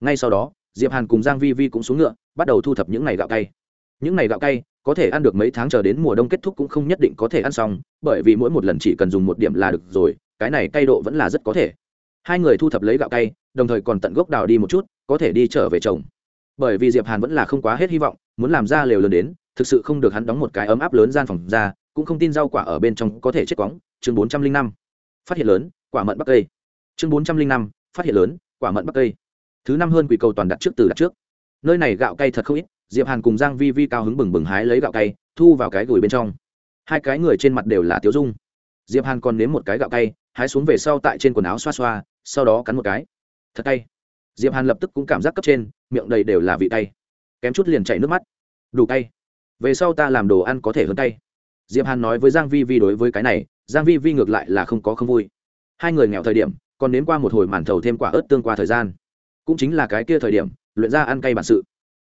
Speaker 1: Ngay sau đó, diệp hàn cùng giang vi vi cũng xuống ngựa, bắt đầu thu thập những ngày gạo cay. Những ngày gạo cay, có thể ăn được mấy tháng chờ đến mùa đông kết thúc cũng không nhất định có thể ăn xong, bởi vì mỗi một lần chỉ cần dùng một điểm là được rồi cái này cay độ vẫn là rất có thể. Hai người thu thập lấy gạo cay, đồng thời còn tận gốc đào đi một chút, có thể đi trở về trồng. Bởi vì diệp hàn vẫn là không quá hết hy vọng, muốn làm ra lều lớn đến, thực sự không được hắn đóng một cái ấm áp lớn gian phòng ra, cũng không tin rau quả ở bên trong có thể chết quóng. Chương bốn trăm linh năm, phát hiện lớn, quả mận bắc cây chương bốn trăm linh năm, phát hiện lớn, quả mận bắc cây thứ năm hơn quỷ cầu toàn đặt trước từ đặt trước. Nơi này gạo cay thật không ít, diệp hàn cùng giang vi vi cao hứng bừng bừng hái lấy gạo cay, thu vào cái gửi bên trong. Hai cái người trên mặt đều là tiếu dung. Diệp hàn còn nếm một cái gạo cay hái xuống về sau tại trên quần áo xoa xoa sau đó cắn một cái. Thật cay. Diệp hàn lập tức cũng cảm giác cấp trên miệng đầy đều là vị tay, kém chút liền chảy nước mắt. Đủ cay. Về sau ta làm đồ ăn có thể hơn cay. Diệp hàn nói với giang vi vi đối với cái này giang vi vi ngược lại là không có không vui. Hai người nghèo thời điểm còn nếm qua một hồi màn thầu thêm quả ớt tương qua thời gian. Cũng chính là cái kia thời điểm luyện ra ăn cay bản sự.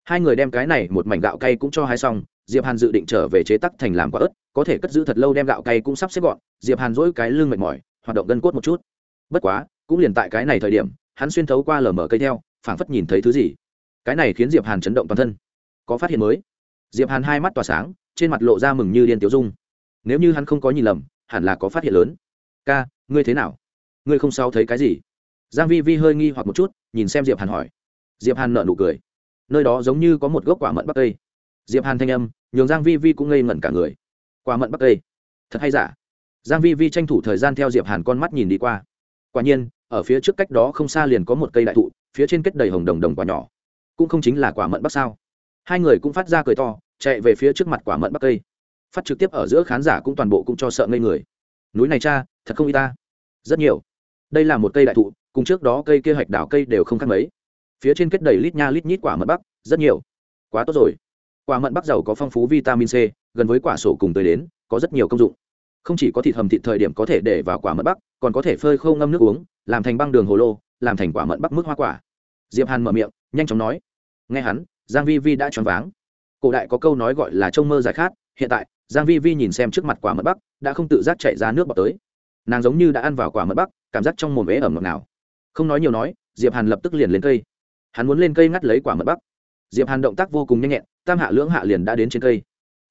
Speaker 1: Hai người đem cái này một mảnh gạo cay cũng cho hai xong diệp hàn dự định trở về chế tắc thành làm quả ớt có thể cất giữ thật lâu đem gạo cay cũng sắp xếp gọn. Diệp hàn dỗi cái lưng mệt mỏi hoạt động gân cốt một chút. Bất quá, cũng liền tại cái này thời điểm, hắn xuyên thấu qua lở mở cây theo, phảng phất nhìn thấy thứ gì. Cái này khiến diệp hàn chấn động toàn thân. Có phát hiện mới. Diệp hàn hai mắt tỏa sáng, trên mặt lộ ra mừng như điên tiểu dung. Nếu như hắn không có nhìn lầm, hẳn là có phát hiện lớn. Ca, ngươi thế nào? Ngươi không sao thấy cái gì? Giang vi vi hơi nghi hoặc một chút, nhìn xem diệp hàn hỏi. Diệp hàn nở nụ cười. Nơi đó giống như có một gốc quả mận bắc cây. Diệp hàn thanh âm, nhường giang vi vi cũng ngây ngẩn cả người. Quả mận bắc cây? Thật hay giả? Giang vi vi tranh thủ thời gian theo diệp hàn con mắt nhìn đi qua. Quả nhiên, ở phía trước cách đó không xa liền có một cây đại thụ, phía trên kết đầy hồng đồng đồng quả nhỏ. Cũng không chính là quả mận bắc sao. Hai người cũng phát ra cười to, chạy về phía trước mặt quả mận bắc cây. Phát trực tiếp ở giữa khán giả cũng toàn bộ cũng cho sợ ngây người. Núi này cha, thật không y ta. Rất nhiều. Đây là một cây đại thụ, cùng trước đó cây kia hạch đảo cây đều không khác mấy. Phía trên kết đầy lít nha lít nhít quả mận bắc, rất nhiều. Quá tốt rồi. Quả mận bắc giàu có phong phú vitamin c, gần với quả sổ cùng tới đến, có rất nhiều công dụng không chỉ có thịt hầm thịt thời điểm có thể để vào quả mận bắc, còn có thể phơi khô ngâm nước uống, làm thành băng đường hồ lô, làm thành quả mận bắc mức hoa quả. Diệp hàn mở miệng, nhanh chóng nói. Nghe hắn, giang vi vi đã choáng váng. Cổ đại có câu nói gọi là trông mơ giải khát, hiện tại, giang vi vi nhìn xem trước mặt quả mận bắc, đã không tự giác chạy ra nước bọt tới. Nàng giống như đã ăn vào quả mận bắc, cảm giác trong mồm ế ẩm ngọt nào không nói nhiều nói, diệp hàn lập tức liền lên cây. Hắn muốn lên cây ngắt lấy quả mận bắc. Diệp hàn động tác vô cùng nhanh nhẹn, tam hạ lưỡng hạ liền đã đến trên cây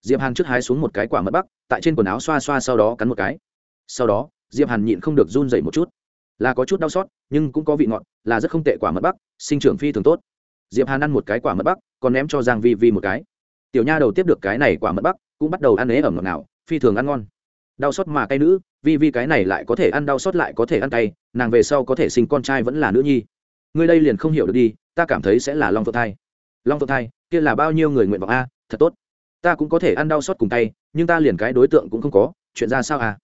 Speaker 1: diệp hàn trước hái xuống một cái quả mật bắc, tại trên quần áo xoa xoa sau đó cắn một cái. Sau đó, diệp hàn nhịn không được run dậy một chút. Là có chút đau xót, nhưng cũng có vị ngọt, là rất không tệ quả mật bắc, sinh trưởng phi thường tốt. Diệp hàn ăn một cái quả mật bắc, còn ném cho giang vi vi một cái. Tiểu nha đầu tiếp được cái này quả mật bắc, cũng bắt đầu ăn ế ẩm ngọt nào phi thường ăn ngon. Đau xót mà cay nữ, vi vi cái này lại có thể ăn đau xót lại có thể ăn cay, nàng về sau có thể sinh con trai vẫn là nữ nhi. Ngươi đây liền không hiểu được đi, ta cảm thấy sẽ là long phượng thai. Long phượng thai, kia là bao nhiêu người nguyện vọng a, thật tốt ta cũng có thể ăn đau xót cùng tay, nhưng ta liền cái đối tượng cũng không có, chuyện ra sao à?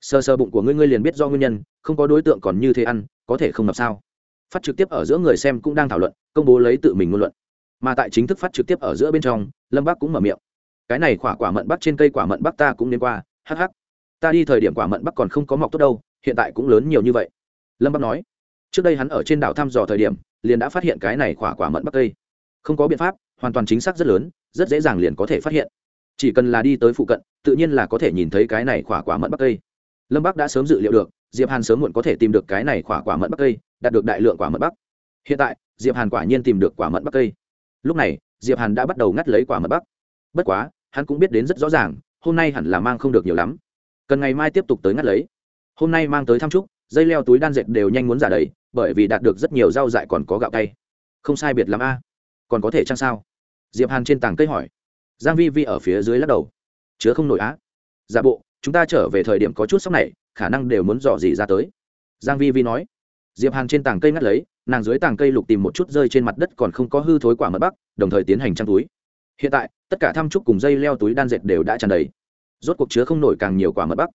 Speaker 1: Sơ sơ bụng của ngươi ngươi liền biết do nguyên nhân, không có đối tượng còn như thế ăn, có thể không ngập sao? Phát trực tiếp ở giữa người xem cũng đang thảo luận, công bố lấy tự mình ngôn luận. Mà tại chính thức phát trực tiếp ở giữa bên trong, lâm Bác cũng mở miệng. Cái này quả quả mận bắc trên cây quả mận bắc ta cũng nên qua hh ta đi thời điểm quả mận bắc còn không có mọc tốt đâu, hiện tại cũng lớn nhiều như vậy. Lâm bắc nói. Trước đây hắn ở trên đảo thăm dò thời điểm, liền đã phát hiện cái này quả quả mận bắc cây. Không có biện pháp hoàn toàn chính xác rất lớn, rất dễ dàng liền có thể phát hiện. Chỉ cần là đi tới phụ cận, tự nhiên là có thể nhìn thấy cái này quả quả mận bắc cây. Lâm bắc đã sớm dự liệu được, diệp hàn sớm muộn có thể tìm được cái này quả quả mận bắc cây, đạt được đại lượng quả mận bắc. Hiện tại, diệp hàn quả nhiên tìm được quả mận bắc cây. Lúc này, diệp hàn đã bắt đầu ngắt lấy quả mận bắc. Bất quá, hắn cũng biết đến rất rõ ràng, hôm nay hẳn là mang không được nhiều lắm. Cần ngày mai tiếp tục tới ngắt lấy. Hôm nay mang tới thăm trúc dây leo túi đan dệt đều nhanh muốn giả đầy, bởi vì đạt được rất nhiều rau dại còn có gạo tay không sai biệt lắm a. Còn có thể chăng sao? Diệp hàn trên tảng cây hỏi. Giang vi vi ở phía dưới lắc đầu. Chứa không nổi á. Giả bộ, chúng ta trở về thời điểm có chút sốc này, khả năng đều muốn dò gì ra tới. Giang vi vi nói. Diệp hàn trên tảng cây ngắt lấy, nàng dưới tảng cây lục tìm một chút rơi trên mặt đất còn không có hư thối quả mật bắc, đồng thời tiến hành trang túi. Hiện tại, tất cả thăm trúc cùng dây leo túi đan dệt đều đã tràn đầy. Rốt cuộc chứa không nổi càng nhiều quả mật bắc.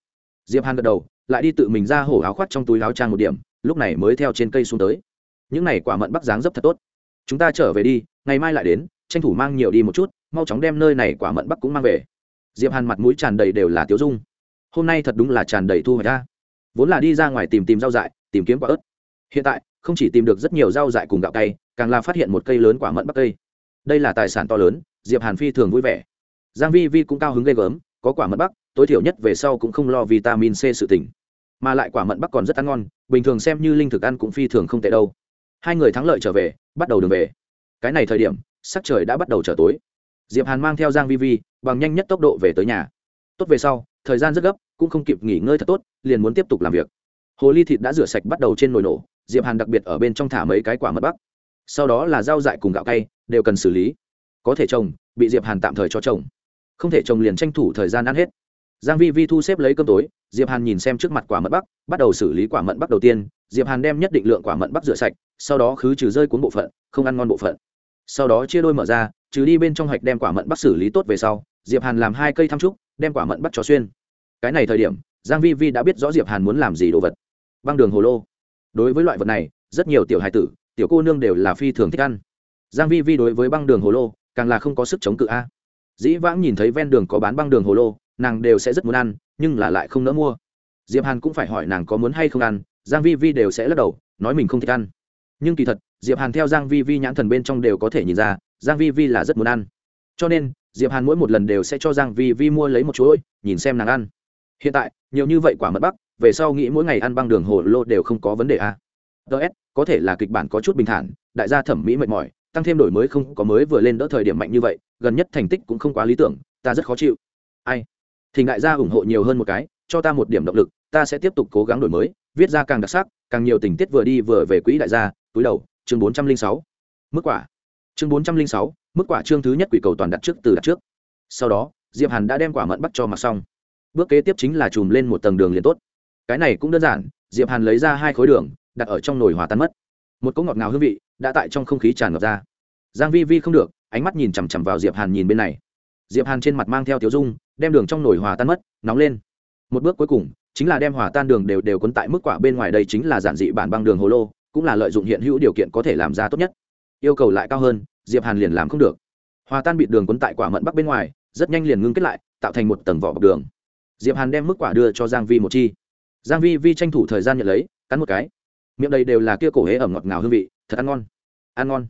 Speaker 1: Diệp hàn gật đầu, lại đi tự mình ra hổ áo khoác trong túi áo trang một điểm, lúc này mới theo trên cây xuống tới. Những này quả mận bắc dáng dấp thật tốt. Chúng ta trở về đi, ngày mai lại đến tranh thủ mang nhiều đi một chút, mau chóng đem nơi này quả mận bắc cũng mang về. Diệp hàn mặt mũi tràn đầy đều là tiếu dung. Hôm nay thật đúng là tràn đầy thu hoạch ra vốn là đi ra ngoài tìm tìm rau dại, tìm kiếm quả ớt. Hiện tại, không chỉ tìm được rất nhiều rau dại cùng gạo cây càng là phát hiện một cây lớn quả mận bắc cây. Đây là tài sản to lớn, diệp hàn phi thường vui vẻ. Giang vi vi cũng cao hứng ghê gớm, có quả mận bắc, tối thiểu nhất về sau cũng không lo vitamin c sự tỉnh mà lại quả mận bắc còn rất ăn ngon, bình thường xem như linh thực ăn cũng phi thường không tệ đâu. Hai người thắng lợi trở về, bắt đầu đường về. Cái này thời điểm sắc trời đã bắt đầu trở tối. Diệp hàn mang theo giang vi vi, bằng nhanh nhất tốc độ về tới nhà. Tốt về sau, thời gian rất gấp, cũng không kịp nghỉ ngơi thật tốt, liền muốn tiếp tục làm việc. Hồ ly thịt đã rửa sạch bắt đầu trên nồi nổ, diệp hàn đặc biệt ở bên trong thả mấy cái quả mật bắc. Sau đó là rau dại cùng gạo cay, đều cần xử lý. Có thể trồng, bị diệp hàn tạm thời cho trồng. Không thể trồng liền tranh thủ thời gian ăn hết. Giang vi vi thu xếp lấy cơm tối, diệp hàn nhìn xem trước mặt quả mận bắc, bắt đầu xử lý quả mận bắc đầu tiên. Diệp hàn đem nhất định lượng quả mận bắc rửa sạch, sau đó khứ trừ rơi cuốn bộ phận, không ăn ngon bộ phận sau đó chia đôi mở ra, trừ đi bên trong hạch đem quả mận bắc xử lý tốt về sau, diệp hàn làm hai cây thăm trúc, đem quả mận bắt cho xuyên. Cái này thời điểm, giang vi vi đã biết rõ diệp hàn muốn làm gì đồ vật. Băng đường hồ lô. Đối với loại vật này, rất nhiều tiểu hài tử, tiểu cô nương đều là phi thường thích ăn. Giang vi vi đối với băng đường hồ lô, càng là không có sức chống cự a. Dĩ vãng nhìn thấy ven đường có bán băng đường hồ lô, nàng đều sẽ rất muốn ăn, nhưng là lại không nỡ mua. Diệp hàn cũng phải hỏi nàng có muốn hay không ăn, giang vi vi đều sẽ lắc đầu, nói mình không thích ăn. Nhưng kỳ thật diệp hàn theo giang vi vi nhãn thần bên trong đều có thể nhìn ra, giang vi vi là rất muốn ăn. Cho nên, diệp hàn mỗi một lần đều sẽ cho giang vi vi mua lấy một chuỗi, nhìn xem nàng ăn. Hiện tại, nhiều như vậy quả mật bắc, về sau nghĩ mỗi ngày ăn băng đường hồ lô đều không có vấn đề a. Ts có thể là kịch bản có chút bình thản, đại gia thẩm mỹ mệt mỏi, tăng thêm đổi mới không có mới vừa lên đỡ thời điểm mạnh như vậy, gần nhất thành tích cũng không quá lý tưởng, ta rất khó chịu. Ai? Thì đại gia ủng hộ nhiều hơn một cái, cho ta một điểm động lực, ta sẽ tiếp tục cố gắng đổi mới, viết ra càng đặc sắc, càng nhiều tình tiết vừa đi vừa về quỹ đại gia, túi đầu chương bốn trăm linh sáu, mức quả. Chương bốn trăm linh sáu, mức quả chương thứ nhất quỷ cầu toàn đặt trước từ đặt trước. Sau đó, diệp hàn đã đem quả mận bắt cho mặc xong bước kế tiếp chính là chùm lên một tầng đường liền tốt. Cái này cũng đơn giản, diệp hàn lấy ra hai khối đường, đặt ở trong nồi hòa tan mất. Một cỗ ngọt ngào hương vị đã tại trong không khí tràn ngập ra. Giang vi vi không được, ánh mắt nhìn chằm chằm vào diệp hàn nhìn bên này. Diệp hàn trên mặt mang theo tiểu dung, đem đường trong nồi hòa tan mất, nóng lên. Một bước cuối cùng, chính là đem hòa tan đường đều đều cuốn tại mức quả bên ngoài đây chính là giản dị bản băng đường hồ lô cũng là lợi dụng hiện hữu điều kiện có thể làm ra tốt nhất. Yêu cầu lại cao hơn, diệp hàn liền làm không được. Hòa tan bịt đường cuốn tại quả mận bắc bên ngoài, rất nhanh liền ngưng kết lại, tạo thành một tầng vỏ bọc đường. Diệp hàn đem mức quả đưa cho giang vi một chi. Giang vi vi tranh thủ thời gian nhận lấy, cắn một cái. Miệng đây đều là kia cổ hế ẩm ngọt ngào hương vị, thật ăn ngon. Ăn ngon.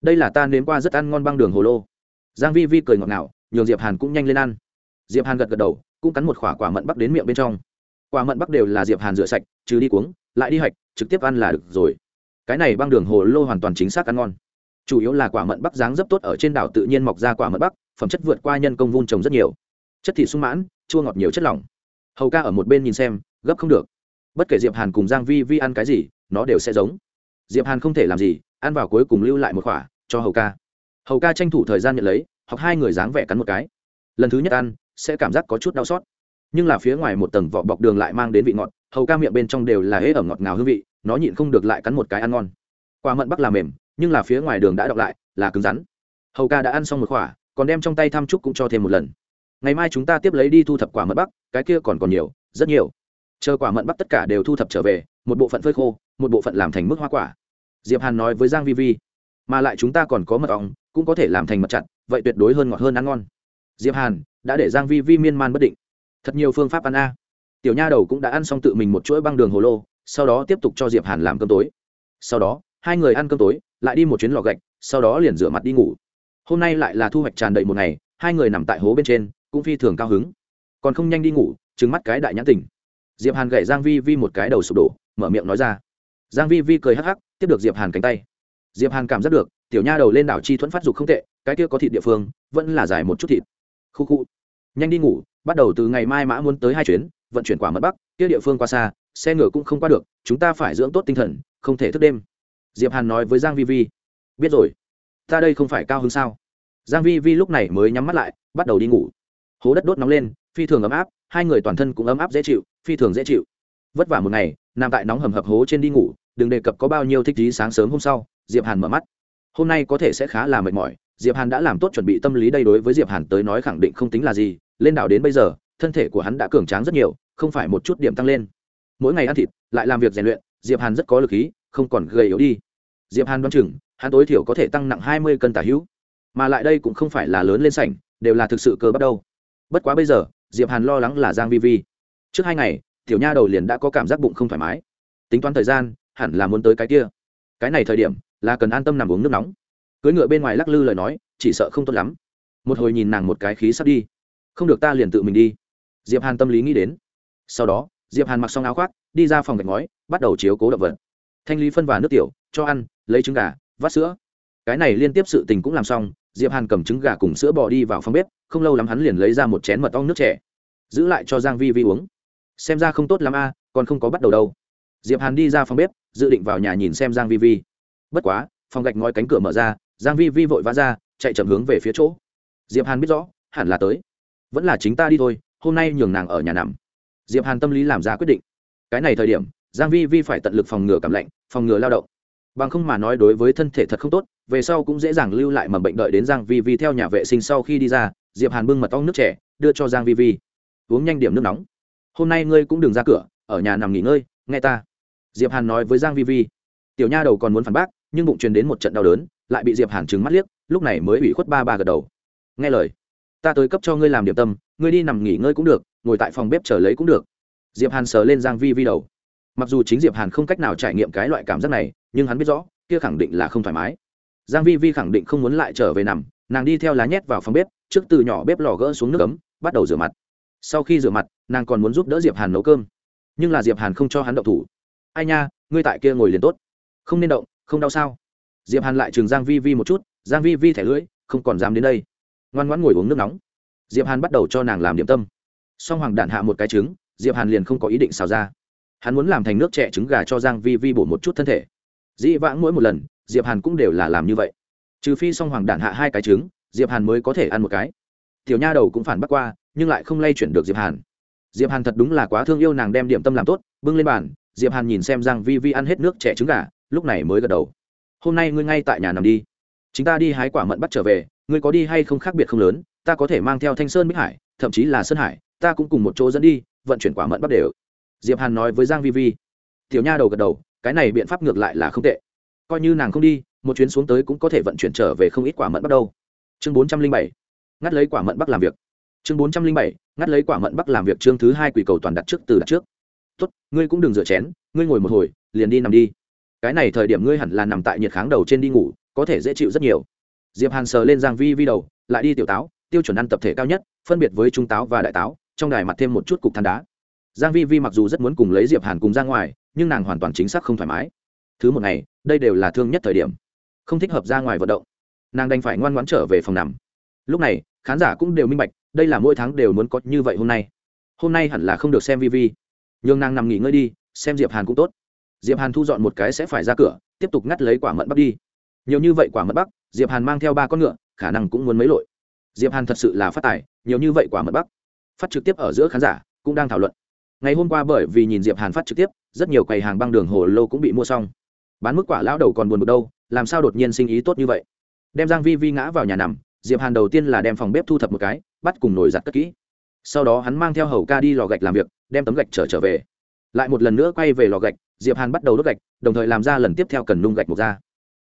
Speaker 1: Đây là ta nếm qua rất ăn ngon băng đường hồ lô. Giang vi vi cười ngọt ngào, nhường diệp hàn cũng nhanh lên ăn. Diệp hàn gật gật đầu, cũng cắn một quả quả mận bắc đến miệng bên trong. Quả mận bắc đều là diệp hàn rửa sạch, trừ đi cuống, lại đi hạch, trực tiếp ăn là được rồi cái này băng đường hồ lô hoàn toàn chính xác ăn ngon. Chủ yếu là quả mận bắc dáng rất tốt ở trên đảo tự nhiên mọc ra quả mận bắc, phẩm chất vượt qua nhân công vun trồng rất nhiều. Chất thịt sung mãn, chua ngọt nhiều chất lỏng. Hầu ca ở một bên nhìn xem, gấp không được. Bất kể diệp hàn cùng giang vi vi ăn cái gì, nó đều sẽ giống. Diệp hàn không thể làm gì, ăn vào cuối cùng lưu lại một khỏa cho hầu ca. Hầu ca tranh thủ thời gian nhận lấy hoặc hai người dáng vẻ cắn một cái. Lần thứ nhất ăn, sẽ cảm giác có chút đau xót. Nhưng là phía ngoài một tầng vỏ bọc đường lại mang đến vị ngọt, hầu ca miệng bên trong đều là hế ẩm ngọt ngào hương vị nó nhịn không được lại cắn một cái ăn ngon. Quả mận bắc là mềm, nhưng là phía ngoài đường đã đọc lại, là cứng rắn. Hầu ca đã ăn xong một khỏa còn đem trong tay thăm trúc cũng cho thêm một lần. Ngày mai chúng ta tiếp lấy đi thu thập quả mận bắc, cái kia còn còn nhiều, rất nhiều. Chờ quả mận bắc tất cả đều thu thập trở về, một bộ phận phơi khô, một bộ phận làm thành mức hoa quả. Diệp hàn nói với giang vi vi, mà lại chúng ta còn có mật ong, cũng có thể làm thành mật chặt, vậy tuyệt đối hơn ngọt hơn ăn ngon. Diệp hàn đã để giang vi vi miên man bất định. Thật nhiều phương pháp ăn a. Tiểu nha đầu cũng đã ăn xong tự mình một chuỗi băng đường hồ lô sau đó tiếp tục cho diệp hàn làm cơm tối. Sau đó, hai người ăn cơm tối, lại đi một chuyến lò gạch, sau đó liền rửa mặt đi ngủ. Hôm nay lại là thu hoạch tràn đầy một ngày, hai người nằm tại hố bên trên, cũng phi thường cao hứng. Còn không nhanh đi ngủ, trừng mắt cái đại nhãn tình diệp hàn gậy giang vi vi một cái đầu sụp đổ, mở miệng nói ra. Giang vi vi cười hắc hắc, tiếp được diệp hàn cánh tay. Diệp hàn cảm giác được, tiểu nha đầu lên đảo chi thuẫn phát dục không tệ, cái kia có thịt địa phương, vẫn là dài một chút thịt. Khu khu. Nhanh đi ngủ, bắt đầu từ ngày mai mã muốn tới hai chuyến, vận chuyển quả mật bắc, kia địa phương qua xa xe ngựa cũng không qua được, chúng ta phải dưỡng tốt tinh thần, không thể thức đêm. Diệp hàn nói với giang vi vi. Biết rồi. Ta đây không phải cao hứng sao? Giang vi vi lúc này mới nhắm mắt lại, bắt đầu đi ngủ. Hố đất đốt nóng lên, phi thường ấm áp, hai người toàn thân cũng ấm áp dễ chịu, phi thường dễ chịu. Vất vả một ngày, nằm tại nóng hầm hập hố trên đi ngủ, đừng đề cập có bao nhiêu thích trí sáng sớm hôm sau, diệp hàn mở mắt. Hôm nay có thể sẽ khá là mệt mỏi, diệp hàn đã làm tốt chuẩn bị tâm lý đây đối với diệp hàn tới nói khẳng định không tính là gì, lên đảo đến bây giờ, thân thể của hắn đã cường tráng rất nhiều, không phải một chút điểm tăng lên mỗi ngày ăn thịt, lại làm việc rèn luyện, diệp hàn rất có lực khí không còn gầy yếu đi. Diệp hàn đoán chừng, hắn tối thiểu có thể tăng nặng hai mươi cân tả hữu, mà lại đây cũng không phải là lớn lên sảnh, đều là thực sự cơ bắp đâu. bất quá bây giờ, diệp hàn lo lắng là giang vi vi. Trước hai ngày, tiểu nha đầu liền đã có cảm giác bụng không thoải mái. Tính toán thời gian, hẳn là muốn tới cái kia. Cái này thời điểm, là cần an tâm nằm uống nước nóng. Cưới ngựa bên ngoài lắc lư lời nói, chỉ sợ không tốt lắm. Một hồi nhìn nàng một cái khí sắp đi. Không được ta liền tự mình đi. Diệp hàn tâm lý nghĩ đến. Sau đó diệp hàn mặc xong áo khoác, đi ra phòng gạch ngói, bắt đầu chiếu cố động vật. Thanh lý phân và nước tiểu, cho ăn, lấy trứng gà, vắt sữa. Cái này liên tiếp sự tình cũng làm xong, diệp hàn cầm trứng gà cùng sữa bò đi vào phòng bếp, không lâu lắm hắn liền lấy ra một chén mật ong nước trẻ giữ lại cho giang vi vi uống. Xem ra không tốt lắm a à, còn không có bắt đầu đâu. Diệp hàn đi ra phòng bếp, dự định vào nhà nhìn xem giang vi vi. Bất quá, phòng gạch ngói cánh cửa mở ra, giang vi vi vội vã ra, chạy chậm hướng về phía chỗ. Diệp hàn biết rõ, hẳn là tới. Vẫn là chính ta đi thôi, hôm nay nhường nàng ở nhà nằm diệp hàn tâm lý làm ra quyết định. Cái này thời điểm, giang vi vi phải tận lực phòng ngừa cảm lạnh, phòng ngừa lao động. Bằng không mà nói đối với thân thể thật không tốt, về sau cũng dễ dàng lưu lại mầm bệnh đợi đến giang vi vi theo nhà vệ sinh sau khi đi ra, diệp hàn bưng mật ong nước trẻ đưa cho giang vi vi. Uống nhanh điểm nước nóng. Hôm nay ngươi cũng đừng ra cửa, ở nhà nằm nghỉ ngơi, nghe ta. Diệp hàn nói với giang vi vi. Tiểu nha đầu còn muốn phản bác, nhưng bụng truyền đến một trận đau đớn, lại bị diệp hàn trừng mắt liếc, lúc này mới ủy khuất ba ba gật đầu. Nghe lời ta tới cấp cho ngươi làm điểm tâm, ngươi đi nằm nghỉ ngơi cũng được, ngồi tại phòng bếp chờ lấy cũng được. Diệp hàn sờ lên giang vi vi đầu. Mặc dù chính diệp hàn không cách nào trải nghiệm cái loại cảm giác này, nhưng hắn biết rõ, kia khẳng định là không thoải mái. Giang vi vi khẳng định không muốn lại trở về nằm, nàng đi theo lá nhét vào phòng bếp, trước từ nhỏ bếp lò gỡ xuống nước ấm, bắt đầu rửa mặt. Sau khi rửa mặt, nàng còn muốn giúp đỡ diệp hàn nấu cơm. Nhưng là diệp hàn không cho hắn động thủ. Ai nha, ngươi tại kia ngồi liền tốt. Không nên động, không đau sao? Diệp hàn lại trường giang vi vi một chút, giang vi vi thẻ lưỡi, không còn dám đến đây ngoan ngoãn ngồi uống nước nóng. Diệp hàn bắt đầu cho nàng làm điểm tâm. Song hoàng đạn hạ một cái trứng, diệp hàn liền không có ý định xào ra. Hắn muốn làm thành nước trẻ trứng gà cho giang vi vi bổ một chút thân thể. Dĩ vãng mỗi một lần, diệp hàn cũng đều là làm như vậy. Trừ phi song hoàng đạn hạ hai cái trứng, diệp hàn mới có thể ăn một cái. Tiểu nha đầu cũng phản bác qua, nhưng lại không lay chuyển được diệp hàn. Diệp hàn thật đúng là quá thương yêu nàng đem điểm tâm làm tốt, bưng lên bàn, diệp hàn nhìn xem giang vi vi ăn hết nước trẻ trứng gà, lúc này mới gật đầu. Hôm nay ngươi ngay tại nhà nằm đi. Chúng ta đi hái quả mận bắt trở về ngươi có đi hay không khác biệt không lớn, ta có thể mang theo thanh sơn bích hải, thậm chí là sơn hải, ta cũng cùng một chỗ dẫn đi, vận chuyển quả mận bắt đều. Diệp hàn nói với giang vi vi. Tiểu nha đầu gật đầu, cái này biện pháp ngược lại là không tệ. Coi như nàng không đi, một chuyến xuống tới cũng có thể vận chuyển trở về không ít quả mận bắt đâu. Chương bốn trăm linh bảy. Ngắt lấy quả mận bắc làm việc. Chương bốn trăm linh bảy. Ngắt lấy quả mận bắc làm việc chương thứ hai quỷ cầu toàn đặt trước từ đặt trước. Tốt, ngươi cũng đừng rửa chén, ngươi ngồi một hồi, liền đi nằm đi. Cái này thời điểm ngươi hẳn là nằm tại nhiệt kháng đầu trên đi ngủ, có thể dễ chịu rất nhiều diệp hàn sờ lên giang vi vi đầu, lại đi tiểu táo, tiêu chuẩn ăn tập thể cao nhất, phân biệt với trung táo và đại táo, trong đài mặt thêm một chút cục than đá. Giang vi vi mặc dù rất muốn cùng lấy diệp hàn cùng ra ngoài, nhưng nàng hoàn toàn chính xác không thoải mái. Thứ một ngày, đây đều là thương nhất thời điểm. Không thích hợp ra ngoài vận động. Nàng đành phải ngoan ngoãn trở về phòng nằm. Lúc này, khán giả cũng đều minh bạch, đây là mỗi tháng đều muốn có như vậy hôm nay. Hôm nay hẳn là không được xem vi vi. Nhường nàng nằm nghỉ ngơi đi, xem diệp hàn cũng tốt. Diệp hàn thu dọn một cái sẽ phải ra cửa, tiếp tục ngắt lấy quả mận bắc đi. Nhiều như vậy quả mận bắc diệp hàn mang theo ba con ngựa, khả năng cũng muốn mấy lội. Diệp hàn thật sự là phát tài, nhiều như vậy quả mật bắc. Phát trực tiếp ở giữa khán giả cũng đang thảo luận. Ngày hôm qua bởi vì nhìn diệp hàn phát trực tiếp, rất nhiều quầy hàng băng đường hồ lô cũng bị mua xong. Bán mức quả lão đầu còn buồn bực đâu, làm sao đột nhiên sinh ý tốt như vậy? Đem giang vi vi ngã vào nhà nằm, diệp hàn đầu tiên là đem phòng bếp thu thập một cái, bắt cùng nồi giặt cất kỹ. Sau đó hắn mang theo hầu ca đi lò gạch làm việc, đem tấm gạch trở trở về. Lại một lần nữa quay về lò gạch, diệp hàn bắt đầu đốt gạch, đồng thời làm ra lần tiếp theo cần nung gạch một ra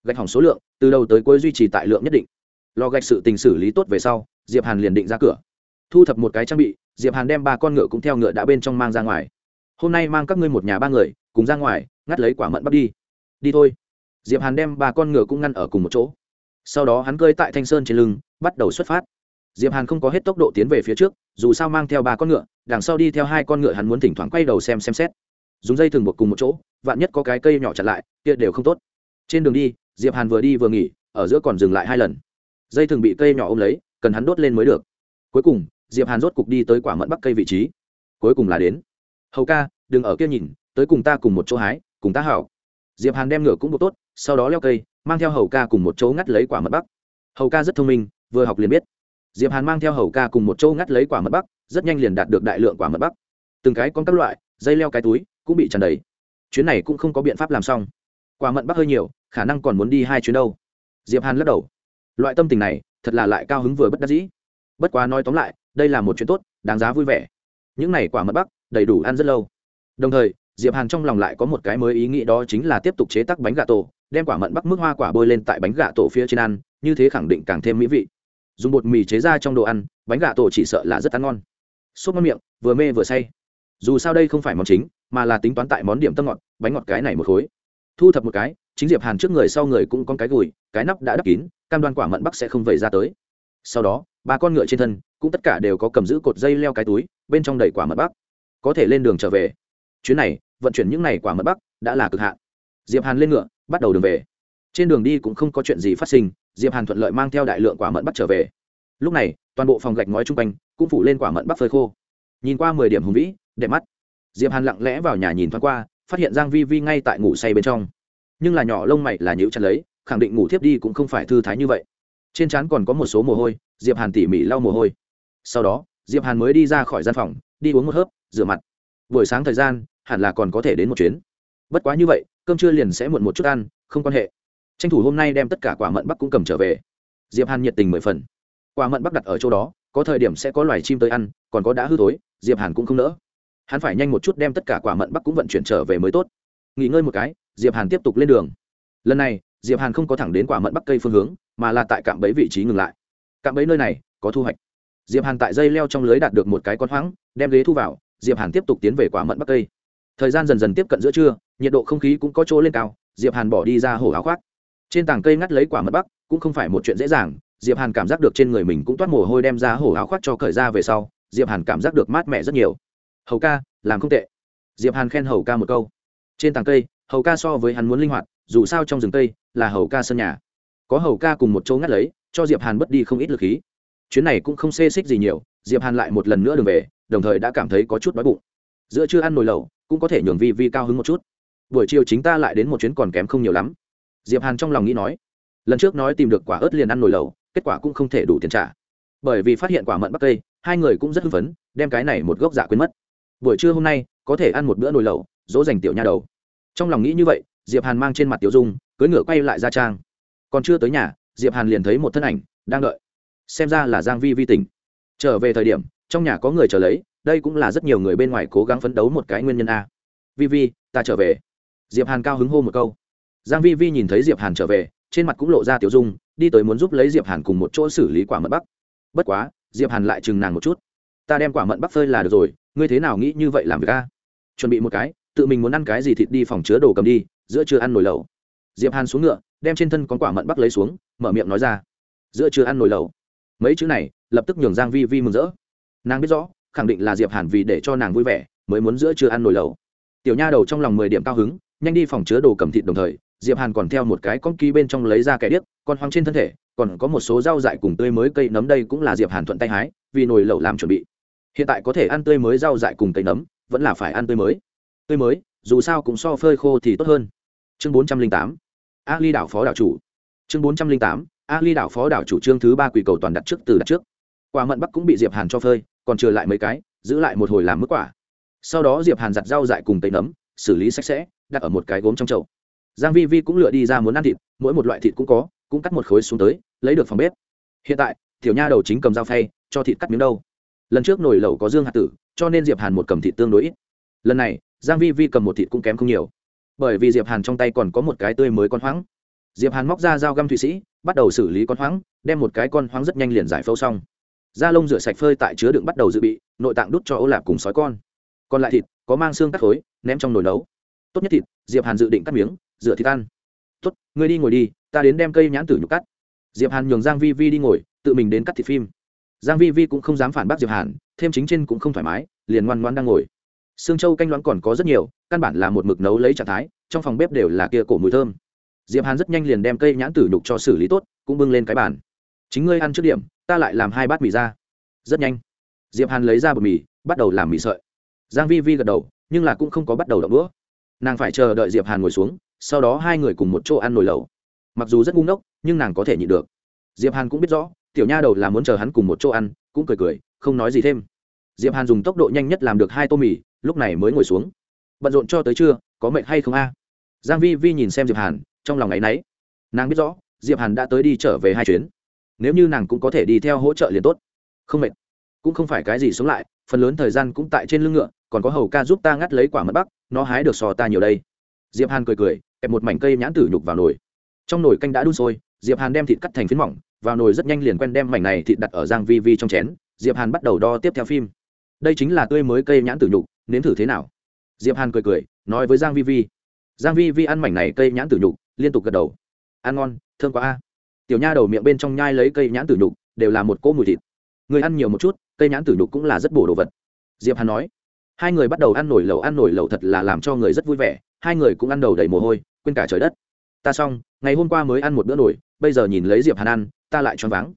Speaker 1: gạch hỏng số lượng, từ đầu tới cuối duy trì tại lượng nhất định. Lò gạch sự tình xử lý tốt về sau, diệp hàn liền định ra cửa. Thu thập một cái trang bị, diệp hàn đem ba con ngựa cũng theo ngựa đã bên trong mang ra ngoài. Hôm nay mang các ngươi một nhà ba người, cùng ra ngoài, ngắt lấy quả mận bắt đi. Đi thôi. Diệp hàn đem ba con ngựa cũng ngăn ở cùng một chỗ. Sau đó hắn cơi tại thanh sơn trên lưng, bắt đầu xuất phát. Diệp hàn không có hết tốc độ tiến về phía trước, dù sao mang theo ba con ngựa, đằng sau đi theo hai con ngựa hắn muốn thỉnh thoảng quay đầu xem xem xét. Dùng dây thừng buộc cùng một chỗ, vạn nhất có cái cây nhỏ chặt lại, kia đều không tốt. Trên đường đi diệp hàn vừa đi vừa nghỉ, ở giữa còn dừng lại hai lần. Dây thường bị cây nhỏ ôm lấy, cần hắn đốt lên mới được. Cuối cùng, diệp hàn rốt cục đi tới quả mận bắc cây vị trí. Cuối cùng là đến. Hầu ca, đừng ở kia nhìn, tới cùng ta cùng một chỗ hái, cùng ta hảo. Diệp hàn đem ngựa cũng buộc tốt, sau đó leo cây, mang theo hầu ca cùng một chỗ ngắt lấy quả mận bắc. Hầu ca rất thông minh, vừa học liền biết. Diệp hàn mang theo hầu ca cùng một chỗ ngắt lấy quả mận bắc, rất nhanh liền đạt được đại lượng quả mận bắc. Từng cái con các loại, dây leo cái túi, cũng bị tràn đầy. Chuyến này cũng không có biện pháp làm xong quả mận bắc hơi nhiều, khả năng còn muốn đi hai chuyến đâu. Diệp hàn lắc đầu. Loại tâm tình này, thật là lại cao hứng vừa bất đắc dĩ. Bất quá nói tóm lại, đây là một chuyện tốt, đáng giá vui vẻ. Những này quả mận bắc, đầy đủ ăn rất lâu. Đồng thời, diệp hàn trong lòng lại có một cái mới ý nghĩ đó chính là tiếp tục chế tác bánh gà tổ, đem quả mận bắc mức hoa quả bôi lên tại bánh gà tổ phía trên ăn, như thế khẳng định càng thêm mỹ vị. Dùng bột mì chế ra trong đồ ăn, bánh gà tổ chỉ sợ là rất ăn ngon. Sốt ngon miệng, vừa mê vừa say. Dù sao đây không phải món chính, mà là tính toán tại món điểm tâm ngọt, bánh ngọt cái này một khối thu thập một cái, chính diệp hàn trước người sau người cũng có cái gùi, cái nắp đã đắp kín, cam đoan quả mận bắc sẽ không vẩy ra tới. Sau đó, ba con ngựa trên thân, cũng tất cả đều có cầm giữ cột dây leo cái túi, bên trong đầy quả mận bắc. Có thể lên đường trở về. Chuyến này, vận chuyển những này quả mận bắc đã là cực hạn. Diệp hàn lên ngựa, bắt đầu đường về. Trên đường đi cũng không có chuyện gì phát sinh, diệp hàn thuận lợi mang theo đại lượng quả mận bắc trở về. Lúc này, toàn bộ phòng gạch ngói chung quanh cũng phủ lên quả mận bắc phơi khô. Nhìn qua mười điểm hùng vĩ, đẹp mắt. Diệp hàn lặng lẽ vào nhà nhìn thoáng qua phát hiện giang vi vi ngay tại ngủ say bên trong. Nhưng là nhỏ lông mày là nhíu chặt lấy, khẳng định ngủ thiếp đi cũng không phải thư thái như vậy. Trên trán còn có một số mồ hôi, diệp hàn tỉ mỉ lau mồ hôi. Sau đó, diệp hàn mới đi ra khỏi gian phòng, đi uống một hớp, rửa mặt. Buổi sáng thời gian, hẳn là còn có thể đến một chuyến. Bất quá như vậy, cơm trưa liền sẽ muộn một chút ăn, không quan hệ. Tranh thủ hôm nay đem tất cả quả mận bắc cũng cầm trở về. Diệp hàn nhiệt tình mười phần. Quả mận bắc đặt ở chỗ đó, có thời điểm sẽ có loài chim tới ăn, còn có đã hư tối diệp hàn cũng không nỡ hắn phải nhanh một chút đem tất cả quả mận bắc cũng vận chuyển trở về mới tốt. Nghỉ ngơi một cái, diệp hàn tiếp tục lên đường. Lần này, diệp hàn không có thẳng đến quả mận bắc cây phương hướng, mà là tại cạm bẫy vị trí ngừng lại. Cạm bẫy nơi này, có thu hoạch. Diệp hàn tại dây leo trong lưới đạt được một cái con hoáng, đem ghế thu vào, diệp hàn tiếp tục tiến về quả mận bắc cây. Thời gian dần dần tiếp cận giữa trưa, nhiệt độ không khí cũng có chỗ lên cao, diệp hàn bỏ đi ra hổ áo khoác. Trên tảng cây ngắt lấy quả mận bắc, cũng không phải một chuyện dễ dàng, diệp hàn cảm giác được trên người mình cũng toát mồ hôi đem ra hổ áo khoác cho cởi ra về sau, diệp hàn cảm giác được mát mẻ rất nhiều hầu ca, làm không tệ. Diệp hàn khen hầu ca một câu. Trên tàng cây, hầu ca so với hắn muốn linh hoạt, dù sao trong rừng cây là hầu ca sân nhà. Có hầu ca cùng một chỗ ngắt lấy, cho diệp hàn bất đi không ít lực khí. Chuyến này cũng không xê xích gì nhiều, diệp hàn lại một lần nữa đường về, đồng thời đã cảm thấy có chút đói bụng. Giữa chưa ăn nồi lẩu, cũng có thể nhường vi vi cao hứng một chút. Buổi chiều chính ta lại đến một chuyến còn kém không nhiều lắm. Diệp hàn trong lòng nghĩ nói. Lần trước nói tìm được quả ớt liền ăn nồi lẩu, kết quả cũng không thể đủ tiền trả. Bởi vì phát hiện quả mận bắc cây, hai người cũng rất hưng phấn, đem cái này một gốc giả quên mất buổi trưa hôm nay, có thể ăn một bữa nồi lẩu, dỗ dành tiểu nha đầu. Trong lòng nghĩ như vậy, diệp hàn mang trên mặt tiểu dung, cưỡi ngựa quay lại ra trang. Còn chưa tới nhà, diệp hàn liền thấy một thân ảnh đang đợi. Xem ra là giang vi vi tỉnh. Trở về thời điểm, trong nhà có người chờ lấy, đây cũng là rất nhiều người bên ngoài cố gắng phấn đấu một cái nguyên nhân a. Vi vi, ta trở về. Diệp hàn cao hứng hô một câu. Giang vi vi nhìn thấy diệp hàn trở về, trên mặt cũng lộ ra tiểu dung, đi tới muốn giúp lấy diệp hàn cùng một chỗ xử lý quả mận bắc bất quá, diệp hàn lại chừng nàng một chút. Ta đem quả mận bắc phơi là được rồi ngươi thế nào nghĩ như vậy làm việc a? Chuẩn bị một cái, tự mình muốn ăn cái gì thịt đi phòng chứa đồ cầm đi, giữa chưa ăn nồi lẩu. Diệp hàn xuống ngựa, đem trên thân con quả mận bắc lấy xuống, mở miệng nói ra. Giữa chưa ăn nồi lẩu. Mấy chữ này, lập tức nhường giang vi vi mừng rỡ. Nàng biết rõ, khẳng định là diệp hàn vì để cho nàng vui vẻ, mới muốn giữa chưa ăn nồi lẩu. Tiểu nha đầu trong lòng mười điểm cao hứng, nhanh đi phòng chứa đồ cầm thịt đồng thời, diệp hàn còn theo một cái con ký bên trong lấy ra kẻ điếc còn hoang trên thân thể, còn có một số rau dại cùng tươi mới cây nấm đây cũng là diệp hàn thuận tay hái, vì nồi lẩu làm chuẩn bị hiện tại có thể ăn tươi mới rau dại cùng cây nấm, vẫn là phải ăn tươi mới. Tươi mới, dù sao cũng so phơi khô thì tốt hơn. Chương bốn trăm linh tám, a ly đảo phó đảo chủ. Chương bốn trăm linh tám, a ly đảo phó đảo chủ trương thứ ba quỷ cầu toàn đặt trước từ đặt trước. Quả mận bắc cũng bị diệp hàn cho phơi, còn trừ lại mấy cái, giữ lại một hồi làm mức quả. Sau đó diệp hàn giặt rau dại cùng tây nấm, xử lý sạch sẽ, đặt ở một cái gốm trong chậu. Giang vi vi cũng lựa đi ra muốn ăn thịt, mỗi một loại thịt cũng có, cũng cắt một khối xuống tới, lấy được phòng bếp. Hiện tại, tiểu nha đầu chính cầm dao phay, cho thịt cắt miếng đâu lần trước nồi lẩu có dương hạt tử, cho nên diệp hàn một cầm thịt tương đối ít. Lần này, giang vi vi cầm một thịt cũng kém không nhiều. Bởi vì diệp hàn trong tay còn có một cái tươi mới con hoáng. Diệp hàn móc ra dao găm thụy sĩ, bắt đầu xử lý con hoáng, đem một cái con hoáng rất nhanh liền giải phẫu xong. Da lông rửa sạch phơi tại chứa đựng bắt đầu dự bị, nội tạng đút cho ô lạp cùng sói con. Còn lại thịt, có mang xương cắt khối, ném trong nồi nấu. Tốt nhất thịt, diệp hàn dự định cắt miếng, rửa thịt ăn. Tốt, ngươi đi ngồi đi, ta đến đem cây nhãn tử nhục cắt. Diệp hàn nhường giang vi vi đi ngồi, tự mình đến cắt thịt phim giang vi vi cũng không dám phản bác diệp hàn, thêm chính trên cũng không thoải mái, liền ngoan ngoan đang ngồi. Xương châu canh loãng còn có rất nhiều, căn bản là một mực nấu lấy trạng thái, trong phòng bếp đều là kia cổ mùi thơm. Diệp hàn rất nhanh liền đem cây nhãn tử nhục cho xử lý tốt, cũng bưng lên cái bàn. Chính ngươi ăn trước điểm, ta lại làm hai bát mì ra. Rất nhanh, diệp hàn lấy ra bột mì, bắt đầu làm mì sợi. Giang vi vi gật đầu, nhưng là cũng không có bắt đầu đậu đũa. Nàng phải chờ đợi diệp hàn ngồi xuống, sau đó hai người cùng một chỗ ăn nồi lẩu. Mặc dù rất ngu ngốc, nhưng nàng có thể nhịn được. Diệp hàn cũng biết rõ tiểu nha đầu là muốn chờ hắn cùng một chỗ ăn, cũng cười cười, không nói gì thêm. Diệp hàn dùng tốc độ nhanh nhất làm được hai tô mì, lúc này mới ngồi xuống. Bận rộn cho tới trưa, có mệt hay không a? Giang vi vi nhìn xem diệp hàn, trong lòng áy nấy nàng biết rõ, diệp hàn đã tới đi trở về hai chuyến. Nếu như nàng cũng có thể đi theo hỗ trợ liền tốt. Không mệt. Cũng không phải cái gì sống lại, phần lớn thời gian cũng tại trên lưng ngựa, còn có hầu ca giúp ta ngắt lấy quả mật bắc, nó hái được sò ta nhiều đây. Diệp hàn cười cười, kẹp một mảnh cây nhãn tử nhục vào nồi. Trong nồi canh đã đun sôi diệp hàn đem thịt cắt thành phiến mỏng, vào nồi rất nhanh liền quen đem mảnh này thịt đặt ở giang vi vi trong chén, diệp hàn bắt đầu đo tiếp theo phim. Đây chính là tươi mới cây nhãn tử nhục, nếm thử thế nào? Diệp hàn cười cười, nói với giang vi vi. Giang vi vi ăn mảnh này cây nhãn tử nhục, liên tục gật đầu. Ăn ngon, thơm quá a. Tiểu nha đầu miệng bên trong nhai lấy cây nhãn tử nhục, đều là một cỗ mùi thịt. Người ăn nhiều một chút, cây nhãn tử nhục cũng là rất bổ đồ vật. Diệp hàn nói. Hai người bắt đầu ăn nổi lẩu, ăn nổi lẩu thật là làm cho người rất vui vẻ. Hai người cũng ăn đầu đầy mồ hôi, quên cả trời đất. Ta xong, ngày hôm qua mới ăn một bữa nổi bây giờ nhìn lấy diệp hàn ăn, ta lại choáng váng.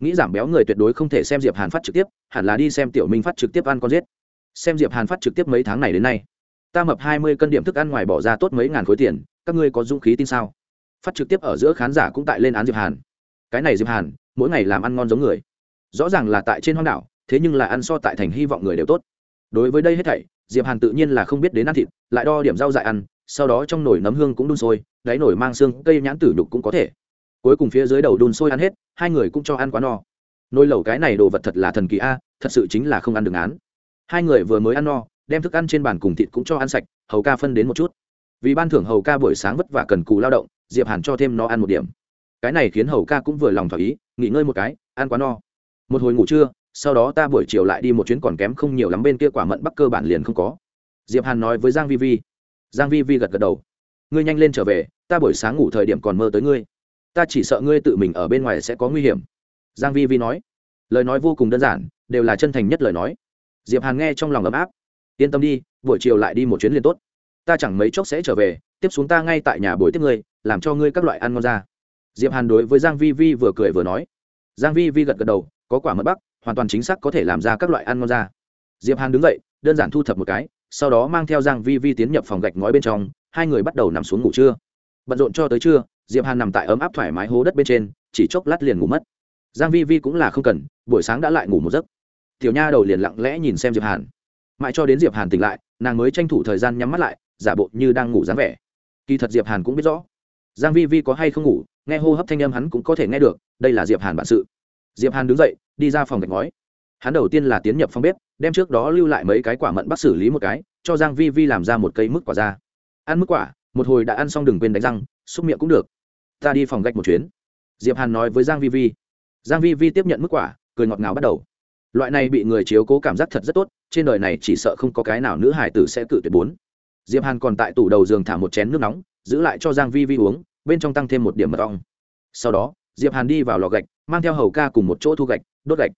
Speaker 1: Nghĩ giảm béo người tuyệt đối không thể xem diệp hàn phát trực tiếp, hẳn là đi xem tiểu minh phát trực tiếp ăn con giết. Xem diệp hàn phát trực tiếp mấy tháng này đến nay, ta mập hai mươi cân điểm thức ăn ngoài bỏ ra tốt mấy ngàn khối tiền, các ngươi có dũng khí tin sao? Phát trực tiếp ở giữa khán giả cũng tại lên án diệp hàn. Cái này diệp hàn, mỗi ngày làm ăn ngon giống người. Rõ ràng là tại trên hoang đảo, thế nhưng là ăn so tại thành hy vọng người đều tốt. Đối với đây hết thảy, diệp hàn tự nhiên là không biết đến ăn thịt, lại đo điểm rau dại ăn, sau đó trong nồi nấm hương cũng đun sôi, đáy nồi mang xương, cây nhãn tử nhục cũng có thể cuối cùng phía dưới đầu đun sôi ăn hết, hai người cũng cho ăn quá no. Nồi lẩu cái này đồ vật thật là thần kỳ a, thật sự chính là không ăn được án. Hai người vừa mới ăn no, đem thức ăn trên bàn cùng thịt cũng cho ăn sạch, hầu ca phân đến một chút. Vì ban thưởng hầu ca buổi sáng vất vả cần cù lao động, diệp hàn cho thêm nó ăn một điểm. Cái này khiến hầu ca cũng vừa lòng thỏa ý, nghỉ ngơi một cái, ăn quá no. Một hồi ngủ trưa, sau đó ta buổi chiều lại đi một chuyến còn kém không nhiều lắm bên kia quả mận bắc cơ bản liền không có. Diệp hàn nói với giang vi vi. Giang vi vi gật gật đầu. Ngươi nhanh lên trở về, ta buổi sáng ngủ thời điểm còn mơ tới ngươi ta chỉ sợ ngươi tự mình ở bên ngoài sẽ có nguy hiểm. Giang vi vi nói. Lời nói vô cùng đơn giản, đều là chân thành nhất lời nói. Diệp hàn nghe trong lòng ấm áp. Yên tâm đi, buổi chiều lại đi một chuyến liền tốt. Ta chẳng mấy chốc sẽ trở về, tiếp xuống ta ngay tại nhà buổi tiếp ngươi, làm cho ngươi các loại ăn ngon ra. Diệp hàn đối với giang vi vi vừa cười vừa nói. Giang vi vi gật gật đầu, có quả mật bắc, hoàn toàn chính xác có thể làm ra các loại ăn ngon ra. Diệp hàn đứng dậy, đơn giản thu thập một cái, sau đó mang theo giang vi vi tiến nhập phòng gạch ngói bên trong, hai người bắt đầu nằm xuống ngủ trưa. Bận rộn cho tới trưa diệp hàn nằm tại ấm áp thoải mái hố đất bên trên, chỉ chốc lát liền ngủ mất. Giang vi vi cũng là không cần, buổi sáng đã lại ngủ một giấc. Tiểu nha đầu liền lặng lẽ nhìn xem diệp hàn. Mãi cho đến diệp hàn tỉnh lại, nàng mới tranh thủ thời gian nhắm mắt lại, giả bộ như đang ngủ dáng vẻ. Kỳ thật diệp hàn cũng biết rõ. Giang vi vi có hay không ngủ, nghe hô hấp thanh âm hắn cũng có thể nghe được, đây là diệp hàn bản sự. Diệp hàn đứng dậy, đi ra phòng gạch ngói. Hắn đầu tiên là tiến nhập phòng bếp, đem trước đó lưu lại mấy cái quả mận bắt xử lý một cái, cho giang vi vi làm ra một cây mức quả ra. Ăn mức quả, một hồi đã ăn xong đừng quên đánh răng, xúc miệng cũng được ta đi phòng gạch một chuyến. Diệp hàn nói với giang vi vi. Giang vi vi tiếp nhận mức quả, cười ngọt ngào bắt đầu. Loại này bị người chiếu cố cảm giác thật rất tốt, trên đời này chỉ sợ không có cái nào nữ hải tử sẽ cự tuyệt bốn. Diệp hàn còn tại tủ đầu giường thả một chén nước nóng, giữ lại cho giang vi vi uống, bên trong tăng thêm một điểm mật ong. Sau đó, diệp hàn đi vào lò gạch, mang theo hầu ca cùng một chỗ thu gạch, đốt gạch.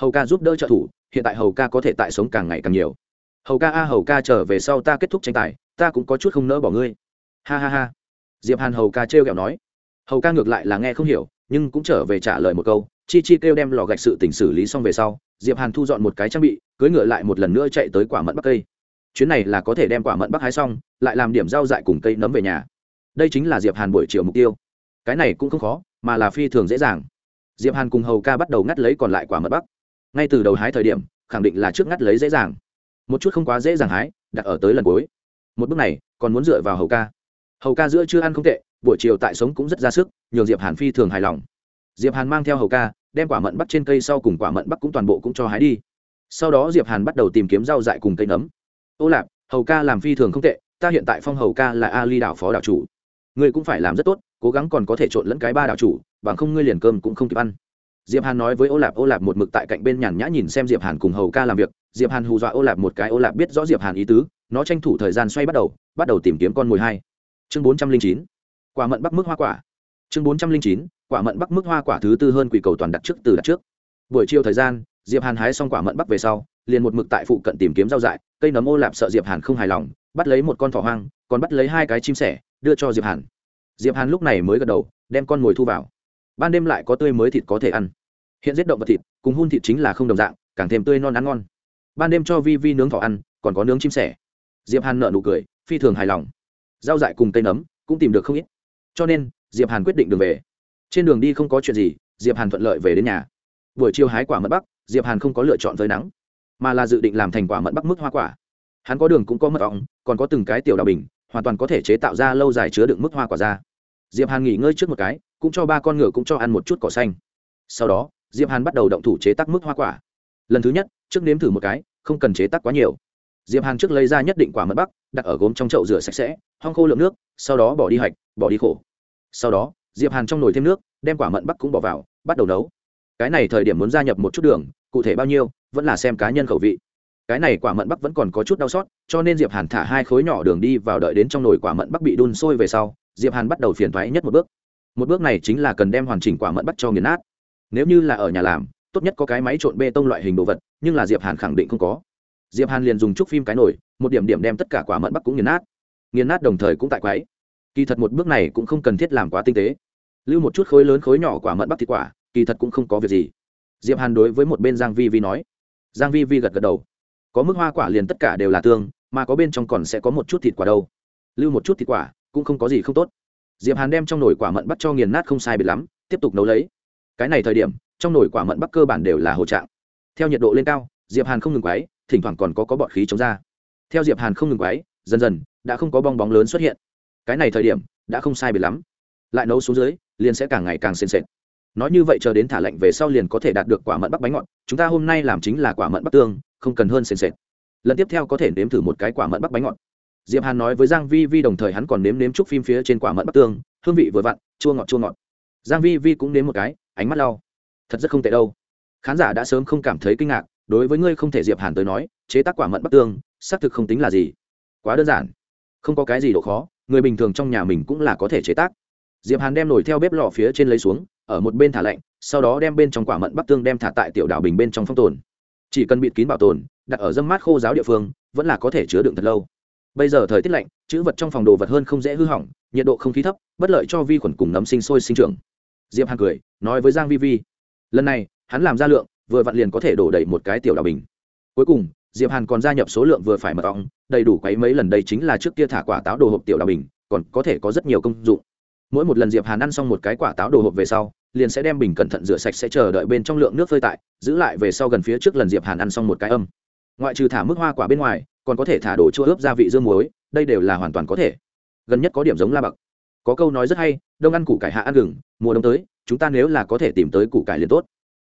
Speaker 1: Hầu ca giúp đỡ trợ thủ, hiện tại hầu ca có thể tại sống càng ngày càng nhiều. Hầu ca a, hầu ca trở về sau ta kết thúc tranh tài, ta cũng có chút không nỡ bỏ ngươi. Ha ha ha. Diệp hàn hầu ca trêu ghẹo nói hầu ca ngược lại là nghe không hiểu, nhưng cũng trở về trả lời một câu, chi chi kêu đem lò gạch sự tỉnh xử lý xong về sau, diệp hàn thu dọn một cái trang bị, cưỡi ngựa lại một lần nữa chạy tới quả mận bắc cây chuyến này là có thể đem quả mận bắc hái xong, lại làm điểm rau dại cùng cây nấm về nhà. Đây chính là diệp hàn buổi chiều mục tiêu. Cái này cũng không khó, mà là phi thường dễ dàng. Diệp hàn cùng hầu ca bắt đầu ngắt lấy còn lại quả mận bắc. Ngay từ đầu hái thời điểm, khẳng định là trước ngắt lấy dễ dàng. Một chút không quá dễ dàng hái, đặt ở tới lần cuối. Một bước này, còn muốn dựa vào hầu ca. Hầu ca giữa chưa ăn không tệ buổi chiều tại sống cũng rất ra sức, nhường diệp hàn phi thường hài lòng. Diệp hàn mang theo hầu ca, đem quả mận bắt trên cây sau cùng quả mận bắc cũng toàn bộ cũng cho hái đi. Sau đó diệp hàn bắt đầu tìm kiếm rau dại cùng cây nấm. Ô lạp, hầu ca làm phi thường không tệ, ta hiện tại phong hầu ca là ali đảo phó đảo chủ. Ngươi cũng phải làm rất tốt, cố gắng còn có thể trộn lẫn cái ba đảo chủ, bằng không ngươi liền cơm cũng không kịp ăn. Diệp hàn nói với ô lạp ô lạp một mực tại cạnh bên nhàn nhã nhìn xem diệp hàn cùng hầu ca làm việc. Diệp hàn hù dọa ô lạp một cái, ô lạp biết rõ diệp hàn ý tứ, nó tranh thủ thời gian xoay bắt đầu bắt đầu tìm kiếm con mồi hai. Chương bốn trăm linh chín quả mận bắc mức hoa quả. Chương bốn trăm linh chín, quả mận bắc mức hoa quả thứ tư hơn quỷ cầu toàn đặt trước từ đặt trước. Buổi chiều thời gian, diệp hàn hái xong quả mận bắc về sau, liền một mực tại phụ cận tìm kiếm rau dại, cây nấm ô lạp sợ diệp hàn không hài lòng, bắt lấy một con thỏ hoang, còn bắt lấy hai cái chim sẻ, đưa cho diệp hàn. Diệp hàn lúc này mới gật đầu, đem con mồi thu vào. Ban đêm lại có tươi mới thịt có thể ăn. Hiện giết động vật thịt, cùng hun thịt chính là không đồng dạng, càng thêm tươi non ăn ngon. Ban đêm cho vi vi nướng thỏ ăn, còn có nướng chim sẻ. Diệp hàn nợ nụ cười, phi thường hài lòng. Rau dại cùng cây nấm cũng tìm được không ít cho nên, diệp hàn quyết định đường về. Trên đường đi không có chuyện gì, diệp hàn thuận lợi về đến nhà. Buổi chiều hái quả mận bắc, diệp hàn không có lựa chọn với nắng, mà là dự định làm thành quả mận bắc mức hoa quả. Hắn có đường cũng có mật ong, còn có từng cái tiểu đào bình, hoàn toàn có thể chế tạo ra lâu dài chứa đựng mức hoa quả ra. Diệp hàn nghỉ ngơi trước một cái, cũng cho ba con ngựa cũng cho ăn một chút cỏ xanh. Sau đó, diệp hàn bắt đầu động thủ chế tác mức hoa quả. Lần thứ nhất, trước nếm thử một cái, không cần chế tác quá nhiều diệp hàn trước lấy ra nhất định quả mật bắc, đặt ở gốm trong chậu rửa sạch sẽ, hong khô lượng nước, sau đó bỏ đi hạch, bỏ đi khổ. Sau đó, diệp hàn trong nồi thêm nước, đem quả mận bắc cũng bỏ vào, bắt đầu nấu. Cái này thời điểm muốn gia nhập một chút đường, cụ thể bao nhiêu, vẫn là xem cá nhân khẩu vị. Cái này quả mận bắc vẫn còn có chút đau xót, cho nên diệp hàn thả hai khối nhỏ đường đi vào đợi đến trong nồi quả mận bắc bị đun sôi về sau, diệp hàn bắt đầu phiền thoái nhất một bước. Một bước này chính là cần đem hoàn chỉnh quả mận bắc cho nghiền nát. Nếu như là ở nhà làm, tốt nhất có cái máy trộn bê tông loại hình đồ vật, nhưng là diệp hàn khẳng định không có diệp hàn liền dùng chút phim cái nồi, một điểm điểm đem tất cả quả mận bắc cũng nghiền nát. Nghiền nát đồng thời cũng tại quái kỳ thật một bước này cũng không cần thiết làm quá tinh tế. Lưu một chút khối lớn khối nhỏ quả mận bắc thịt quả, kỳ thật cũng không có việc gì. Diệp hàn đối với một bên giang vi vi nói. Giang vi vi gật gật đầu. Có mức hoa quả liền tất cả đều là tương, mà có bên trong còn sẽ có một chút thịt quả đâu. Lưu một chút thịt quả, cũng không có gì không tốt. Diệp hàn đem trong nồi quả mận bắc cho nghiền nát không sai biệt lắm, tiếp tục nấu lấy. Cái này thời điểm, trong nồi quả mận bắc cơ bản đều là hồ trạng. Theo nhiệt độ lên cao, diệp hàn không ngừng quấy thỉnh thoảng còn có có bọt khí chống ra. Theo diệp hàn không ngừng quấy, dần dần, đã không có bong bóng lớn xuất hiện. Cái này thời điểm, đã không sai biệt lắm. Lại nấu xuống dưới, liền sẽ càng ngày càng sền sệt. Nói như vậy chờ đến thả lạnh về sau liền có thể đạt được quả mận bắc bánh ngọt. Chúng ta hôm nay làm chính là quả mận bắc tương, không cần hơn sền sệt. Lần tiếp theo có thể nếm thử một cái quả mận bắc bánh ngọt. Diệp hàn nói với giang vi vi đồng thời hắn còn nếm nếm chút phim phía trên quả mận bắc tương, hương vị vừa vặn, chua ngọt chua ngọt. Giang vi vi cũng nếm một cái, ánh mắt lau. Thật rất không tệ đâu. Khán giả đã sớm không cảm thấy kinh ngạc đối với ngươi không thể diệp hàn tới nói, chế tác quả mận bắc tương, xác thực không tính là gì. Quá đơn giản. Không có cái gì độ khó, người bình thường trong nhà mình cũng là có thể chế tác. Diệp hàn đem nồi theo bếp lò phía trên lấy xuống, ở một bên thả lạnh, sau đó đem bên trong quả mận bắc tương đem thả tại tiểu đảo bình bên trong phong tồn. Chỉ cần bịt kín bảo tồn, đặt ở dâm mát khô giáo địa phương, vẫn là có thể chứa đựng thật lâu. Bây giờ thời tiết lạnh, chữ vật trong phòng đồ vật hơn không dễ hư hỏng, nhiệt độ không khí thấp, bất lợi cho vi khuẩn cùng nấm sinh sôi sinh trưởng. Diệp hàn cười, nói với giang vi vi, lần này, hắn làm ra lượng vừa vặn liền có thể đổ đầy một cái tiểu đào bình. Cuối cùng, diệp hàn còn gia nhập số lượng vừa phải mật ong, đầy đủ quấy mấy lần đây chính là trước kia thả quả táo đồ hộp tiểu đào bình, còn có thể có rất nhiều công dụng. Mỗi một lần diệp hàn ăn xong một cái quả táo đồ hộp về sau, liền sẽ đem bình cẩn thận rửa sạch sẽ chờ đợi bên trong lượng nước phơi tại, giữ lại về sau gần phía trước lần diệp hàn ăn xong một cái âm. Ngoại trừ thả mức hoa quả bên ngoài, còn có thể thả đồ chua ướp gia vị dương muối, đây đều là hoàn toàn có thể. Gần nhất có điểm giống la bạc có câu nói rất hay, đông ăn củ cải hạ ăn gừng, mùa đông tới, chúng ta nếu là có thể tìm tới củ cải liền tốt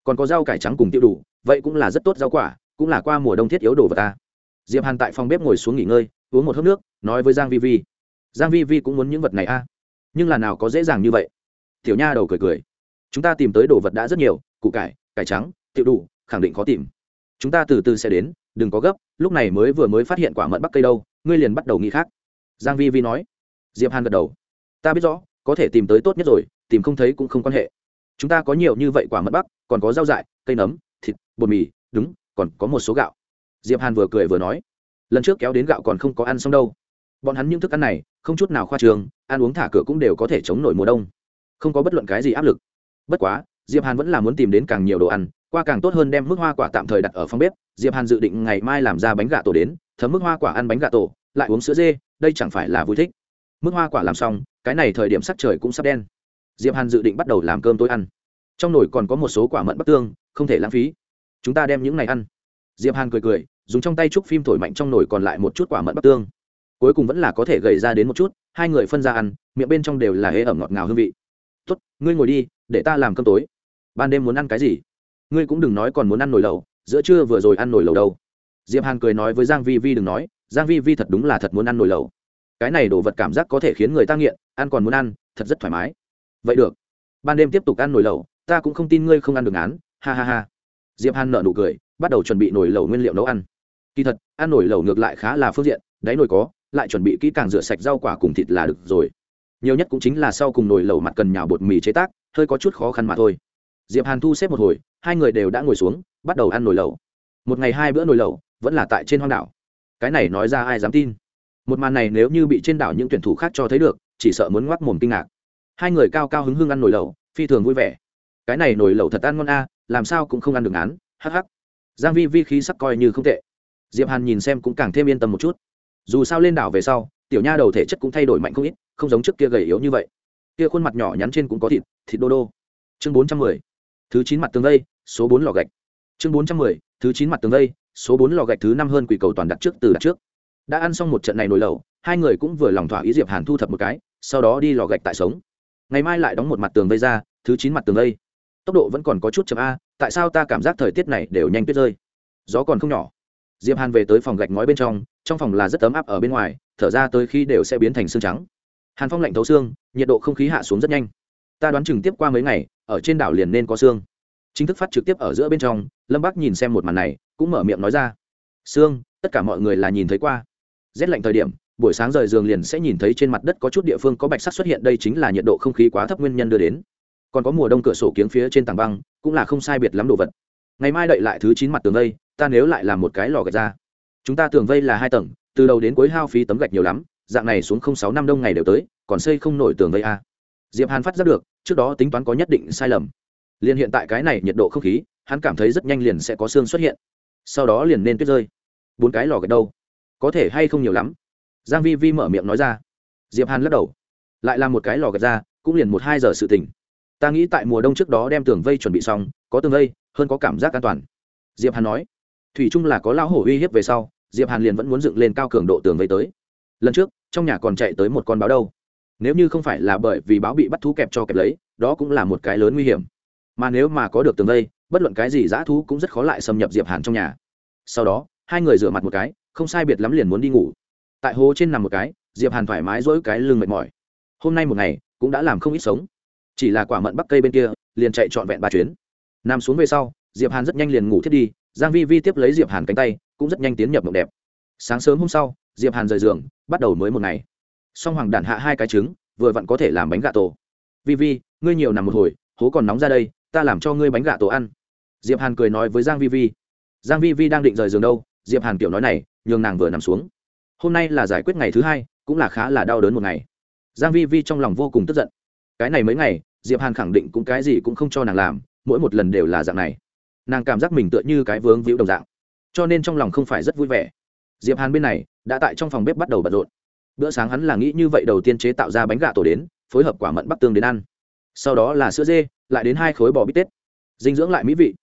Speaker 1: còn có rau cải trắng cùng tiêu đủ, vậy cũng là rất tốt rau quả, cũng là qua mùa đông thiết yếu đồ vật ta. Diệp hàn tại phòng bếp ngồi xuống nghỉ ngơi, uống một hớp nước, nói với giang vi vi. Giang vi vi cũng muốn những vật này a. Nhưng là nào có dễ dàng như vậy? Tiểu nha đầu cười cười. Chúng ta tìm tới đồ vật đã rất nhiều, củ cải cải trắng, tiêu đủ, khẳng định khó tìm. Chúng ta từ từ sẽ đến, đừng có gấp, lúc này mới vừa mới phát hiện quả mận bắc cây đâu, ngươi liền bắt đầu nghĩ khác. Giang vi vi nói. Diệp hàn gật đầu. Ta biết rõ, có thể tìm tới tốt nhất rồi, tìm không thấy cũng không quan hệ. Chúng ta có nhiều như vậy quả mận bắc còn có rau dại, cây nấm, thịt, bột mì, đúng, còn có một số gạo. Diệp hàn vừa cười vừa nói, lần trước kéo đến gạo còn không có ăn xong đâu. Bọn hắn những thức ăn này, không chút nào khoa trường, ăn uống thả cửa cũng đều có thể chống nổi mùa đông. Không có bất luận cái gì áp lực. Bất quá, diệp hàn vẫn là muốn tìm đến càng nhiều đồ ăn, qua càng tốt hơn đem mức hoa quả tạm thời đặt ở phòng bếp. Diệp hàn dự định ngày mai làm ra bánh gà tổ đến, thấm mức hoa quả ăn bánh gà tổ, lại uống sữa dê, đây chẳng phải là vui thích. Mức hoa quả làm xong, cái này thời điểm sắc trời cũng sắp đen. Diệp hàn dự định bắt đầu làm cơm tối ăn trong nồi còn có một số quả mận bắc tương, không thể lãng phí. Chúng ta đem những này ăn. Diệp hàn cười cười, dùng trong tay trúc phim thổi mạnh trong nồi còn lại một chút quả mận bắc tương. Cuối cùng vẫn là có thể gầy ra đến một chút, hai người phân ra ăn, miệng bên trong đều là hế ẩm ngọt ngào hương vị. Tốt, ngươi ngồi đi, để ta làm cơm tối. Ban đêm muốn ăn cái gì? Ngươi cũng đừng nói còn muốn ăn nồi lẩu, giữa trưa vừa rồi ăn nồi lẩu đâu. Diệp hàn cười nói với giang vi vi đừng nói, giang vi vi thật đúng là thật muốn ăn nồi lẩu. Cái này đồ vật cảm giác có thể khiến người ta nghiện, ăn còn muốn ăn, thật rất thoải mái. Vậy được. Ban đêm tiếp tục ăn nồi lẩu ta cũng không tin ngươi không ăn được án ha ha ha. Diệp hàn nợ nụ cười, bắt đầu chuẩn bị nồi lẩu nguyên liệu nấu ăn. Kỳ thật, ăn nồi lẩu ngược lại khá là phương diện, đáy nồi có, lại chuẩn bị kỹ càng rửa sạch rau quả cùng thịt là được rồi. Nhiều nhất cũng chính là sau cùng nồi lẩu mặt cần nhào bột mì chế tác, hơi có chút khó khăn mà thôi. Diệp hàn thu xếp một hồi, hai người đều đã ngồi xuống, bắt đầu ăn nồi lẩu. Một ngày hai bữa nồi lẩu, vẫn là tại trên hoang đảo. Cái này nói ra ai dám tin? Một màn này nếu như bị trên đảo những tuyển thủ khác cho thấy được, chỉ sợ muốn ngoác mồm kinh ngạc. Hai người cao cao hứng hưng ăn nồi lẩu, phi thường vui vẻ cái này nồi lẩu thật ăn ngon a, làm sao cũng không ăn được án hắc hắc. Giang vi vi khí sắc coi như không tệ. Diệp hàn nhìn xem cũng càng thêm yên tâm một chút. Dù sao lên đảo về sau, tiểu nha đầu thể chất cũng thay đổi mạnh không ít, không giống trước kia gầy yếu như vậy. Kia khuôn mặt nhỏ nhắn trên cũng có thịt thịt đô đô. Chương bốn trăm mười, thứ chín mặt tường vây, số bốn lò gạch. Chương bốn trăm mười, thứ chín mặt tường vây, số bốn lò gạch thứ năm hơn quỷ cầu toàn đặt trước từ đặt trước. Đã ăn xong một trận này nồi lẩu, hai người cũng vừa lòng thỏa ý diệp hàn thu thập một cái, sau đó đi lò gạch tại sống. Ngày mai lại đóng một mặt tường vây ra, thứ chín mặt tường vây tốc độ vẫn còn có chút chậm a, tại sao ta cảm giác thời tiết này đều nhanh tuyết rơi? Gió còn không nhỏ. Diệp hàn về tới phòng gạch ngói bên trong trong phòng là rất ấm áp ở bên ngoài, thở ra tới khi đều sẽ biến thành xương trắng. Hàn phong lạnh thấu xương, nhiệt độ không khí hạ xuống rất nhanh. Ta đoán chừng tiếp qua mấy ngày, ở trên đảo liền nên có xương. Chính thức phát trực tiếp ở giữa bên trong, lâm Bác nhìn xem một màn này, cũng mở miệng nói ra. Xương, tất cả mọi người là nhìn thấy qua. Rét lạnh thời điểm, buổi sáng rời giường liền sẽ nhìn thấy trên mặt đất có chút địa phương có bạch sắc xuất hiện, đây chính là nhiệt độ không khí quá thấp nguyên nhân đưa đến còn có mùa đông cửa sổ kiếng phía trên tảng băng, cũng là không sai biệt lắm đồ vật. Ngày mai đậy lại thứ chín mặt tường vây, ta nếu lại làm một cái lò gạch ra. Chúng ta tường vây là hai tầng, từ đầu đến cuối hao phí tấm gạch nhiều lắm, dạng này xuống không sáu năm đông ngày đều tới, còn xây không nổi tường vây a. Diệp hàn phát giác được, trước đó tính toán có nhất định sai lầm. Liền hiện tại cái này nhiệt độ không khí, hắn cảm thấy rất nhanh liền sẽ có xương xuất hiện. Sau đó liền nên tuyết rơi. Bốn cái lò gạch đâu? Có thể hay không nhiều lắm? Giang vi vi mở miệng nói ra. Diệp hàn lắc đầu. Lại làm một cái lò gạch ra, cũng liền một hai giờ sự tỉnh ta nghĩ tại mùa đông trước đó đem tường vây chuẩn bị xong, có tường vây, hơn có cảm giác an toàn. Diệp hàn nói. Thủy chung là có lão hổ uy hiếp về sau, diệp hàn liền vẫn muốn dựng lên cao cường độ tường vây tới. Lần trước, trong nhà còn chạy tới một con báo đâu. Nếu như không phải là bởi vì báo bị bắt thú kẹp cho kẹp lấy, đó cũng là một cái lớn nguy hiểm. Mà nếu mà có được tường vây, bất luận cái gì dã thú cũng rất khó lại xâm nhập diệp hàn trong nhà. Sau đó, hai người rửa mặt một cái, không sai biệt lắm liền muốn đi ngủ. Tại hồ trên nằm một cái, diệp hàn thoải mái dỗi cái lưng mệt mỏi. Hôm nay một ngày, cũng đã làm không ít sống chỉ là quả mận bắc cây bên kia, liền chạy trọn vẹn ba chuyến. Nằm xuống về sau, diệp hàn rất nhanh liền ngủ thiết đi, giang vi vi tiếp lấy diệp hàn cánh tay, cũng rất nhanh tiến nhập mộng đẹp. Sáng sớm hôm sau, diệp hàn rời giường, bắt đầu mới một ngày. Song hoàng đản hạ hai cái trứng, vừa vặn có thể làm bánh gà tổ. Vi vi, ngươi nhiều nằm một hồi, hố còn nóng ra đây, ta làm cho ngươi bánh gà tổ ăn. Diệp hàn cười nói với giang vi vi. Giang vi vi đang định rời giường đâu, diệp hàn kiểu nói này, nhường nàng vừa nằm xuống. Hôm nay là giải quyết ngày thứ hai, cũng là khá là đau đớn một ngày. Giang vi vi trong lòng vô cùng tức giận. Cái này mấy ngày diệp hàn khẳng định cũng cái gì cũng không cho nàng làm, mỗi một lần đều là dạng này. Nàng cảm giác mình tựa như cái vướng víu đồng dạng, cho nên trong lòng không phải rất vui vẻ. Diệp hàn bên này đã tại trong phòng bếp bắt đầu bận rộn. Bữa sáng hắn là nghĩ như vậy đầu tiên chế tạo ra bánh gà tổ đến, phối hợp quả mận bắc tương đến ăn. Sau đó là sữa dê, lại đến hai khối bò bít tết. Dinh dưỡng lại mỹ vị.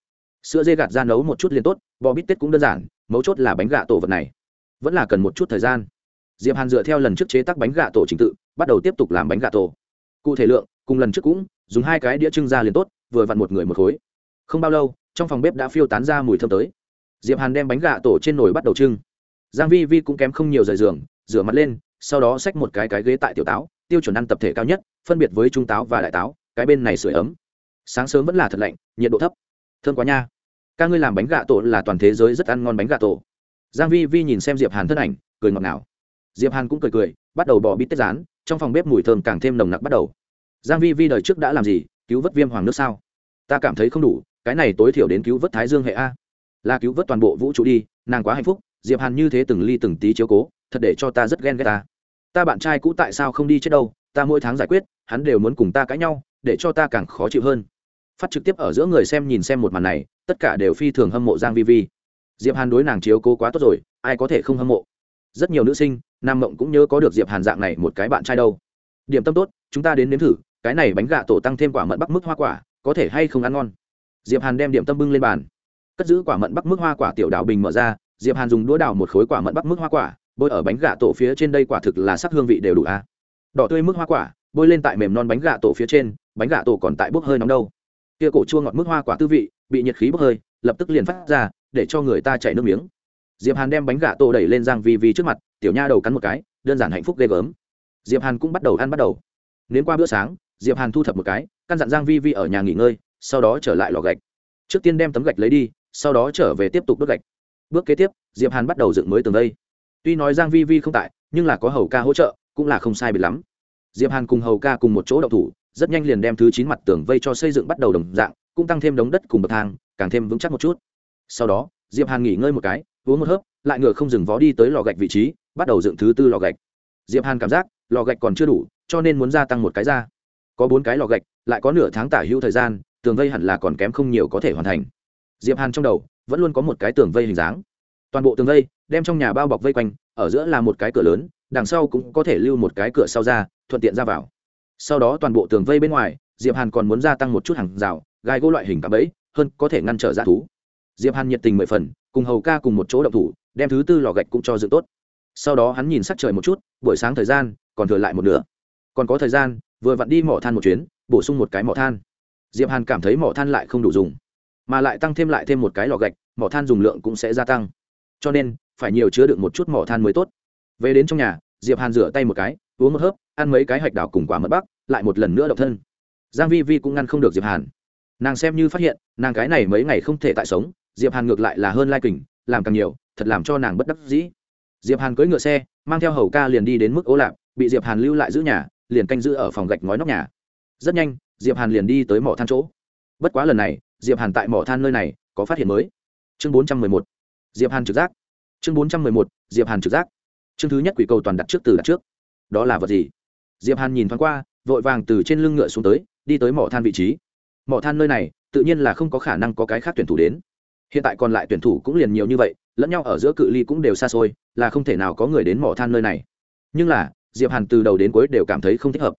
Speaker 1: Sữa dê gạt ra nấu một chút liền tốt, bò bít tết cũng đơn giản, mấu chốt là bánh gà tổ vật này. Vẫn là cần một chút thời gian. Diệp hàn dựa theo lần trước chế tác bánh gà tổ trình tự, bắt đầu tiếp tục làm bánh gà tổ. Cụ thể lượng cùng lần trước cũng, dùng hai cái đĩa trưng ra liền tốt, vừa vặn một người một khối. Không bao lâu, trong phòng bếp đã phiêu tán ra mùi thơm tới. Diệp hàn đem bánh gà tổ trên nồi bắt đầu trưng. Giang vi vi cũng kém không nhiều rời giường, rửa mặt lên, sau đó xách một cái cái ghế tại tiểu táo, tiêu chuẩn ăn tập thể cao nhất, phân biệt với trung táo và đại táo, cái bên này sưởi ấm. Sáng sớm vẫn là thật lạnh, nhiệt độ thấp. Thơm quá nha. Ca ngươi làm bánh gà tổ là toàn thế giới rất ăn ngon bánh gà tổ. Giang vi vi nhìn xem diệp hàn thân ảnh, cười ngọt ngào. Diệp hàn cũng cười cười, bắt đầu bỏ bít tết rán, trong phòng bếp mùi thơm càng thêm nồng nặc bắt đầu giang vi vi đời trước đã làm gì? Cứu vớt viêm hoàng nước sao? Ta cảm thấy không đủ, cái này tối thiểu đến cứu vớt thái dương hệ a. Là cứu vớt toàn bộ vũ trụ đi, nàng quá hạnh phúc, diệp hàn như thế từng ly từng tí chiếu cố, thật để cho ta rất ghen ghét ta. Ta bạn trai cũ tại sao không đi chết đâu, ta mỗi tháng giải quyết, hắn đều muốn cùng ta cãi nhau, để cho ta càng khó chịu hơn. Phát trực tiếp ở giữa người xem nhìn xem một màn này, tất cả đều phi thường hâm mộ giang vi vi. Diệp hàn đối nàng chiếu cố quá tốt rồi, ai có thể không hâm mộ? Rất nhiều nữ sinh, nam mộng cũng nhớ có được diệp hàn dạng này một cái bạn trai đâu. Điểm tâm tốt, chúng ta đến nếm thử cái này bánh gà tổ tăng thêm quả mận bắc mức hoa quả, có thể hay không ăn ngon? Diệp hàn đem điểm tâm bưng lên bàn. Cất giữ quả mận bắc mức hoa quả tiểu đảo bình mở ra, diệp hàn dùng đũa đào một khối quả mận bắc mức hoa quả, bôi ở bánh gà tổ phía trên đây quả thực là sắc hương vị đều đủ a. À? Đỏ tươi mức hoa quả, bôi lên tại mềm non bánh gà tổ phía trên, bánh gà tổ còn tại bốc hơi nóng đâu. Kia cổ chua ngọt mức hoa quả tư vị, bị nhiệt khí bốc hơi, lập tức liền phát ra, để cho người ta chảy nước miếng. Diệp hàn đem bánh gà tổ đẩy lên giang vi vi trước mặt, tiểu nha đầu cắn một cái, đơn giản hạnh phúc ghê gớm. Diệp hàn cũng bắt đầu ăn bắt đầu. Nến qua bữa sáng diệp hàn thu thập một cái, căn dặn giang vi vi ở nhà nghỉ ngơi, sau đó trở lại lò gạch. Trước tiên đem tấm gạch lấy đi, sau đó trở về tiếp tục đốt gạch. Bước kế tiếp, diệp hàn bắt đầu dựng mới tường đây. tuy nói giang vi vi không tại, nhưng là có hầu ca hỗ trợ, cũng là không sai biệt lắm. Diệp hàn cùng hầu ca cùng một chỗ đậu thủ, rất nhanh liền đem thứ chín mặt tường vây cho xây dựng bắt đầu đồng dạng, cũng tăng thêm đống đất cùng bậc thang, càng thêm vững chắc một chút. Sau đó, diệp hàn nghỉ ngơi một cái, uống một hớp, lại ngựa không dừng vó đi tới lò gạch vị trí, bắt đầu dựng thứ tư lò gạch. Diệp hàn cảm giác, lò gạch còn chưa đủ, cho nên muốn gia tăng một cái ra có bốn cái lò gạch, lại có nửa tháng tả hữu thời gian, tường vây hẳn là còn kém không nhiều có thể hoàn thành. Diệp hàn trong đầu, vẫn luôn có một cái tường vây hình dáng. Toàn bộ tường vây, đem trong nhà bao bọc vây quanh, ở giữa là một cái cửa lớn, đằng sau cũng có thể lưu một cái cửa sau ra, thuận tiện ra vào. Sau đó toàn bộ tường vây bên ngoài, diệp hàn còn muốn gia tăng một chút hàng rào, gai gỗ loại hình cả bẫy, hơn có thể ngăn trở g thú. Diệp hàn nhiệt tình mười phần, cùng hầu ca cùng một chỗ động thủ, đem thứ tư lò gạch cũng cho dựng tốt. Sau đó hắn nhìn sắc trời một chút, buổi sáng thời gian, còn thừa lại một nửa. Còn có thời gian vừa vặn đi mỏ than một chuyến, bổ sung một cái mỏ than. Diệp hàn cảm thấy mỏ than lại không đủ dùng, mà lại tăng thêm lại thêm một cái lò gạch, mỏ than dùng lượng cũng sẽ gia tăng. Cho nên, phải nhiều chứa được một chút mỏ than mới tốt. Về đến trong nhà, diệp hàn rửa tay một cái, uống một hớp, ăn mấy cái hạch đào cùng quả mật bắc, lại một lần nữa độc thân. Giang vi vi cũng ngăn không được diệp hàn. Nàng xem như phát hiện, nàng cái này mấy ngày không thể tại sống, diệp hàn ngược lại là hơn lai kình, làm càng nhiều, thật làm cho nàng bất đắc dĩ. Diệp hàn cưỡi ngựa xe, mang theo hầu ca liền đi đến mức ố lạp, bị diệp hàn lưu lại giữ nhà liền canh giữ ở phòng gạch ngói nóc nhà. Rất nhanh, diệp hàn liền đi tới mỏ than chỗ. Bất quá lần này, diệp hàn tại mỏ than nơi này có phát hiện mới. Chương bốn trăm mười một, diệp hàn trực giác. Chương bốn trăm mười một, diệp hàn trực giác. Chương thứ nhất quỷ cầu toàn đặt trước từ đặt trước. Đó là vật gì? Diệp hàn nhìn thoáng qua, vội vàng từ trên lưng ngựa xuống tới, đi tới mỏ than vị trí. Mỏ than nơi này, tự nhiên là không có khả năng có cái khác tuyển thủ đến. Hiện tại còn lại tuyển thủ cũng liền nhiều như vậy, lẫn nhau ở giữa cự ly cũng đều xa xôi, là không thể nào có người đến mỏ than nơi này. Nhưng là diệp hàn từ đầu đến cuối đều cảm thấy không thích hợp.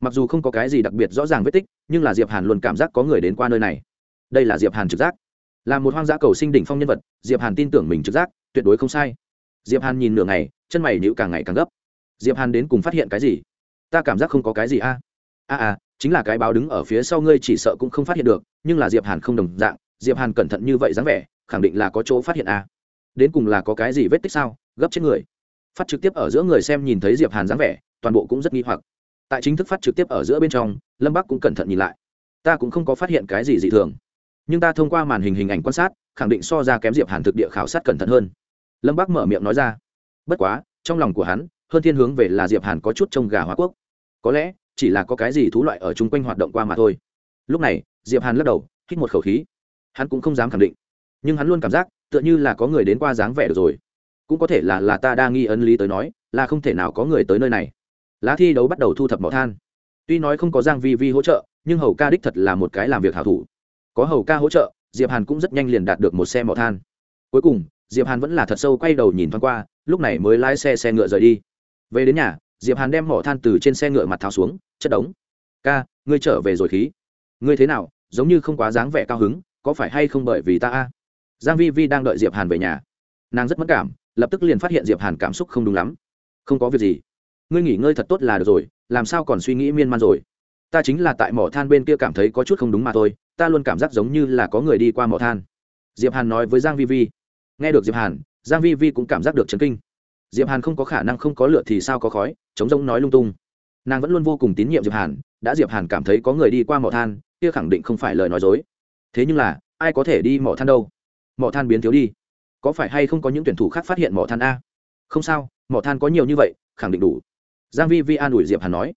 Speaker 1: Mặc dù không có cái gì đặc biệt rõ ràng vết tích, nhưng là diệp hàn luôn cảm giác có người đến qua nơi này. Đây là diệp hàn trực giác. Là một hoang dã cầu sinh đỉnh phong nhân vật, diệp hàn tin tưởng mình trực giác, tuyệt đối không sai. Diệp hàn nhìn nửa ngày, chân mày nhíu càng ngày càng gấp. Diệp hàn đến cùng phát hiện cái gì? Ta cảm giác không có cái gì a. A a, chính là cái báo đứng ở phía sau ngươi chỉ sợ cũng không phát hiện được, nhưng là diệp hàn không đồng dạng, diệp hàn cẩn thận như vậy dáng vẻ, khẳng định là có chỗ phát hiện a. Đến cùng là có cái gì vết tích sao? Gấp chết người phát trực tiếp ở giữa người xem nhìn thấy diệp hàn dáng vẻ, toàn bộ cũng rất nghi hoặc. Tại chính thức phát trực tiếp ở giữa bên trong, lâm bắc cũng cẩn thận nhìn lại. Ta cũng không có phát hiện cái gì dị thường. Nhưng ta thông qua màn hình hình ảnh quan sát, khẳng định so ra kém diệp hàn thực địa khảo sát cẩn thận hơn. Lâm bắc mở miệng nói ra. Bất quá, trong lòng của hắn, hơn thiên hướng về là diệp hàn có chút trông gà hóa quốc. Có lẽ, chỉ là có cái gì thú loại ở chung quanh hoạt động qua mà thôi. Lúc này, diệp hàn lắc đầu, hít một khẩu khí. Hắn cũng không dám khẳng định. Nhưng hắn luôn cảm giác, tựa như là có người đến qua dáng vẻ được rồi cũng có thể là là ta đa nghi ấn lý tới nói, là không thể nào có người tới nơi này. Lá thi đấu bắt đầu thu thập mỏ than. Tuy nói không có giang vi vi hỗ trợ, nhưng hầu ca đích thật là một cái làm việc hảo thủ. Có hầu ca hỗ trợ, diệp hàn cũng rất nhanh liền đạt được một xe mỏ than. Cuối cùng, diệp hàn vẫn là thật sâu quay đầu nhìn thoáng qua, lúc này mới lái xe xe ngựa rời đi. Về đến nhà, diệp hàn đem mỏ than từ trên xe ngựa mặt tháo xuống, chất đống. Ca, ngươi trở về rồi khí. Ngươi thế nào, giống như không quá dáng vẻ cao hứng, có phải hay không bởi vì ta a? Giang vi vi đang đợi diệp hàn về nhà. Nàng rất mất cảm lập tức liền phát hiện diệp hàn cảm xúc không đúng lắm. Không có việc gì. Ngươi nghỉ ngơi thật tốt là được rồi, làm sao còn suy nghĩ miên man rồi? Ta chính là tại mỏ than bên kia cảm thấy có chút không đúng mà thôi, ta luôn cảm giác giống như là có người đi qua mỏ than. Diệp hàn nói với giang vi vi. Nghe được diệp hàn, giang vi vi cũng cảm giác được chấn kinh. Diệp hàn không có khả năng không có lửa thì sao có khói chống rỗng nói lung tung. Nàng vẫn luôn vô cùng tín nhiệm diệp hàn, đã diệp hàn cảm thấy có người đi qua mỏ than, kia khẳng định không phải lời nói dối. Thế nhưng là, ai có thể đi mỏ than đâu? Mỏ than biến thiếu đi có phải hay không có những tuyển thủ khác phát hiện mỏ than a? Không sao, mỏ than có nhiều như vậy, khẳng định đủ. Giang vi vi an ủi diệp hàn nói.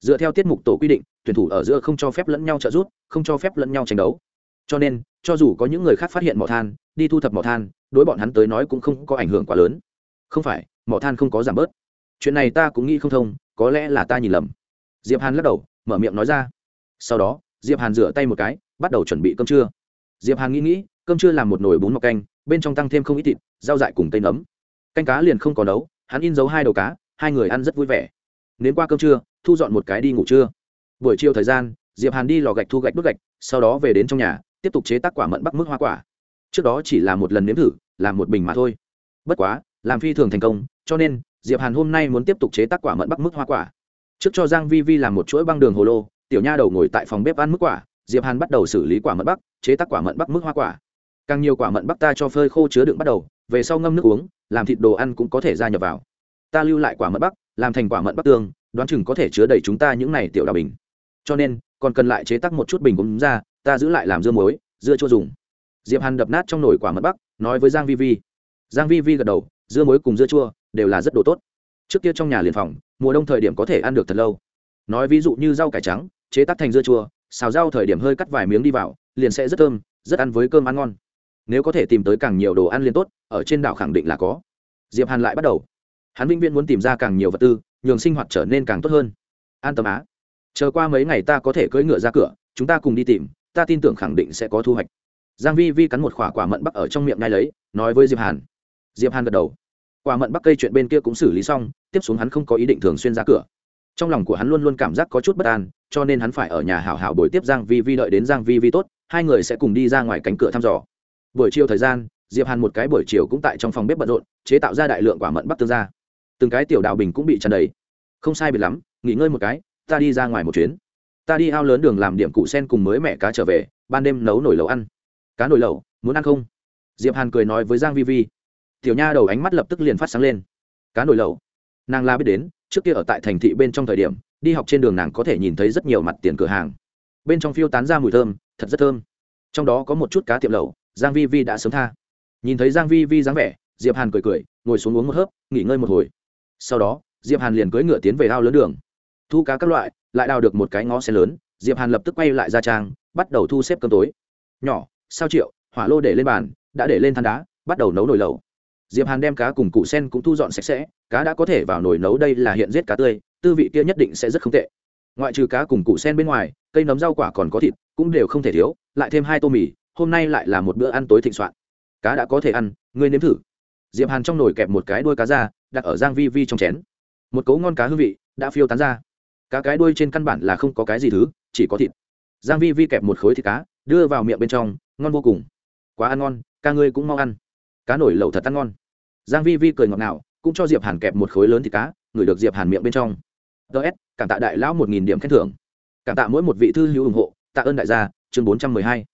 Speaker 1: Dựa theo tiết mục tổ quy định, tuyển thủ ở giữa không cho phép lẫn nhau trợ giúp, không cho phép lẫn nhau tranh đấu. Cho nên, cho dù có những người khác phát hiện mỏ than, đi thu thập mỏ than, đối bọn hắn tới nói cũng không có ảnh hưởng quá lớn. Không phải, mỏ than không có giảm bớt. Chuyện này ta cũng nghĩ không thông, có lẽ là ta nhìn lầm. Diệp hàn lắc đầu, mở miệng nói ra. Sau đó, diệp hàn rửa tay một cái, bắt đầu chuẩn bị cơm trưa. Diệp hàn nghĩ nghĩ, cơm trưa làm một nồi bún mọc canh bên trong tăng thêm không ít thịt, rau dại cùng cây nấm. Canh cá liền không còn nấu, hắn in dấu hai đầu cá, hai người ăn rất vui vẻ. Nến qua cơm trưa, thu dọn một cái đi ngủ trưa. Buổi chiều thời gian, diệp hàn đi lò gạch thu gạch đốt gạch, sau đó về đến trong nhà, tiếp tục chế tác quả mận bắc mức hoa quả. Trước đó chỉ là một lần nếm thử làm một bình mà thôi. Bất quá, làm phi thường thành công, cho nên, diệp hàn hôm nay muốn tiếp tục chế tác quả mận bắc mức hoa quả. Trước cho giang vi vi làm một chuỗi băng đường hồ lô, tiểu nha đầu ngồi tại phòng bếp ăn mức quả, diệp hàn bắt đầu xử lý quả mận bắc, chế tác quả mận bắc mức hoa quả càng nhiều quả mận bắc ta cho phơi khô chứa đựng bắt đầu, về sau ngâm nước uống, làm thịt đồ ăn cũng có thể gia nhập vào. Ta lưu lại quả mận bắc làm thành quả mận bắc tương, đoán chừng có thể chứa đầy chúng ta những này tiểu đào bình. Cho nên, còn cần lại chế tác một chút bình uống ra, ta giữ lại làm dưa muối, dưa chua dùng. Diệp hàn đập nát trong nồi quả mận bắc nói với giang vi vi. Giang vi vi gật đầu, dưa muối cùng dưa chua, đều là rất đồ tốt. Trước kia trong nhà liền phòng, mùa đông thời điểm có thể ăn được thật lâu. Nói ví dụ như rau cải trắng, chế tác thành dưa chua, xào rau thời điểm hơi cắt vài miếng đi vào, liền sẽ rất thơm, rất ăn với cơm ăn ngon nếu có thể tìm tới càng nhiều đồ ăn liên tốt, ở trên đảo khẳng định là có. Diệp hàn lại bắt đầu. Hắn vĩnh viễn muốn tìm ra càng nhiều vật tư, nhường sinh hoạt trở nên càng tốt hơn. An tâm á. Chờ qua mấy ngày ta có thể cưỡi ngựa ra cửa, chúng ta cùng đi tìm, ta tin tưởng khẳng định sẽ có thu hoạch. Giang vi vi cắn một quả quả mận bắc ở trong miệng ngay lấy, nói với diệp hàn. Diệp hàn gật đầu. Quả mận bắc cây chuyện bên kia cũng xử lý xong, tiếp xuống hắn không có ý định thường xuyên ra cửa. Trong lòng của hắn luôn luôn cảm giác có chút bất an, cho nên hắn phải ở nhà hảo hảo buổi tiếp giang vi vi đợi đến giang vi vi tốt, hai người sẽ cùng đi ra ngoài cánh cửa thăm dò buổi chiều thời gian, diệp hàn một cái buổi chiều cũng tại trong phòng bếp bận rộn, chế tạo ra đại lượng quả mận bắc tương ra. Từng cái tiểu đào bình cũng bị tràn đầy. Không sai biệt lắm, nghỉ ngơi một cái, ta đi ra ngoài một chuyến. Ta đi ao lớn đường làm điểm cụ sen cùng mới mẹ cá trở về, ban đêm nấu nồi lẩu ăn. Cá nồi lẩu, muốn ăn không? Diệp hàn cười nói với giang vi vi. Tiểu nha đầu ánh mắt lập tức liền phát sáng lên. Cá nồi lẩu. Nàng la biết đến, trước kia ở tại thành thị bên trong thời điểm, đi học trên đường nàng có thể nhìn thấy rất nhiều mặt tiền cửa hàng. Bên trong phiêu tán ra mùi thơm, thật rất thơm. Trong đó có một chút cá tiệm lẩu giang vi vi đã sớm tha. Nhìn thấy giang vi vi dáng vẻ, diệp hàn cười cười, ngồi xuống uống một hớp, nghỉ ngơi một hồi. Sau đó, diệp hàn liền cưỡi ngựa tiến về ao lớn đường. Thu cá các loại, lại đào được một cái ngõ xe lớn, diệp hàn lập tức quay lại ra trang, bắt đầu thu xếp cơm tối. Nhỏ, sao triệu, hỏa lô để lên bàn, đã để lên than đá, bắt đầu nấu nồi lẩu. Diệp hàn đem cá cùng củ sen cũng thu dọn sạch sẽ, cá đã có thể vào nồi nấu đây là hiện giết cá tươi, tư vị kia nhất định sẽ rất không tệ. Ngoại trừ cá cùng củ sen bên ngoài, cây nấm rau quả còn có thịt, cũng đều không thể thiếu, lại thêm hai tô mì hôm nay lại là một bữa ăn tối thịnh soạn. Cá đã có thể ăn, ngươi nếm thử. Diệp hàn trong nồi kẹp một cái đuôi cá ra, đặt ở giang vi vi trong chén. Một cấu ngon cá hương vị đã phiêu tán ra. Cá cái đuôi trên căn bản là không có cái gì thứ, chỉ có thịt. Giang vi vi kẹp một khối thịt cá, đưa vào miệng bên trong, ngon vô cùng. Quá ăn ngon, ca ngươi cũng mau ăn. Cá nổi lẩu thật ăn ngon. Giang vi vi cười ngọt ngào, cũng cho diệp hàn kẹp một khối lớn thịt cá, ngửi được diệp hàn miệng bên trong. Ts cảm tạ đại lão một nghìn điểm khen thưởng. Cảm tạ mỗi một vị thư hữu ủng hộ. Tạ ơn đại gia, chương bốn trăm mười hai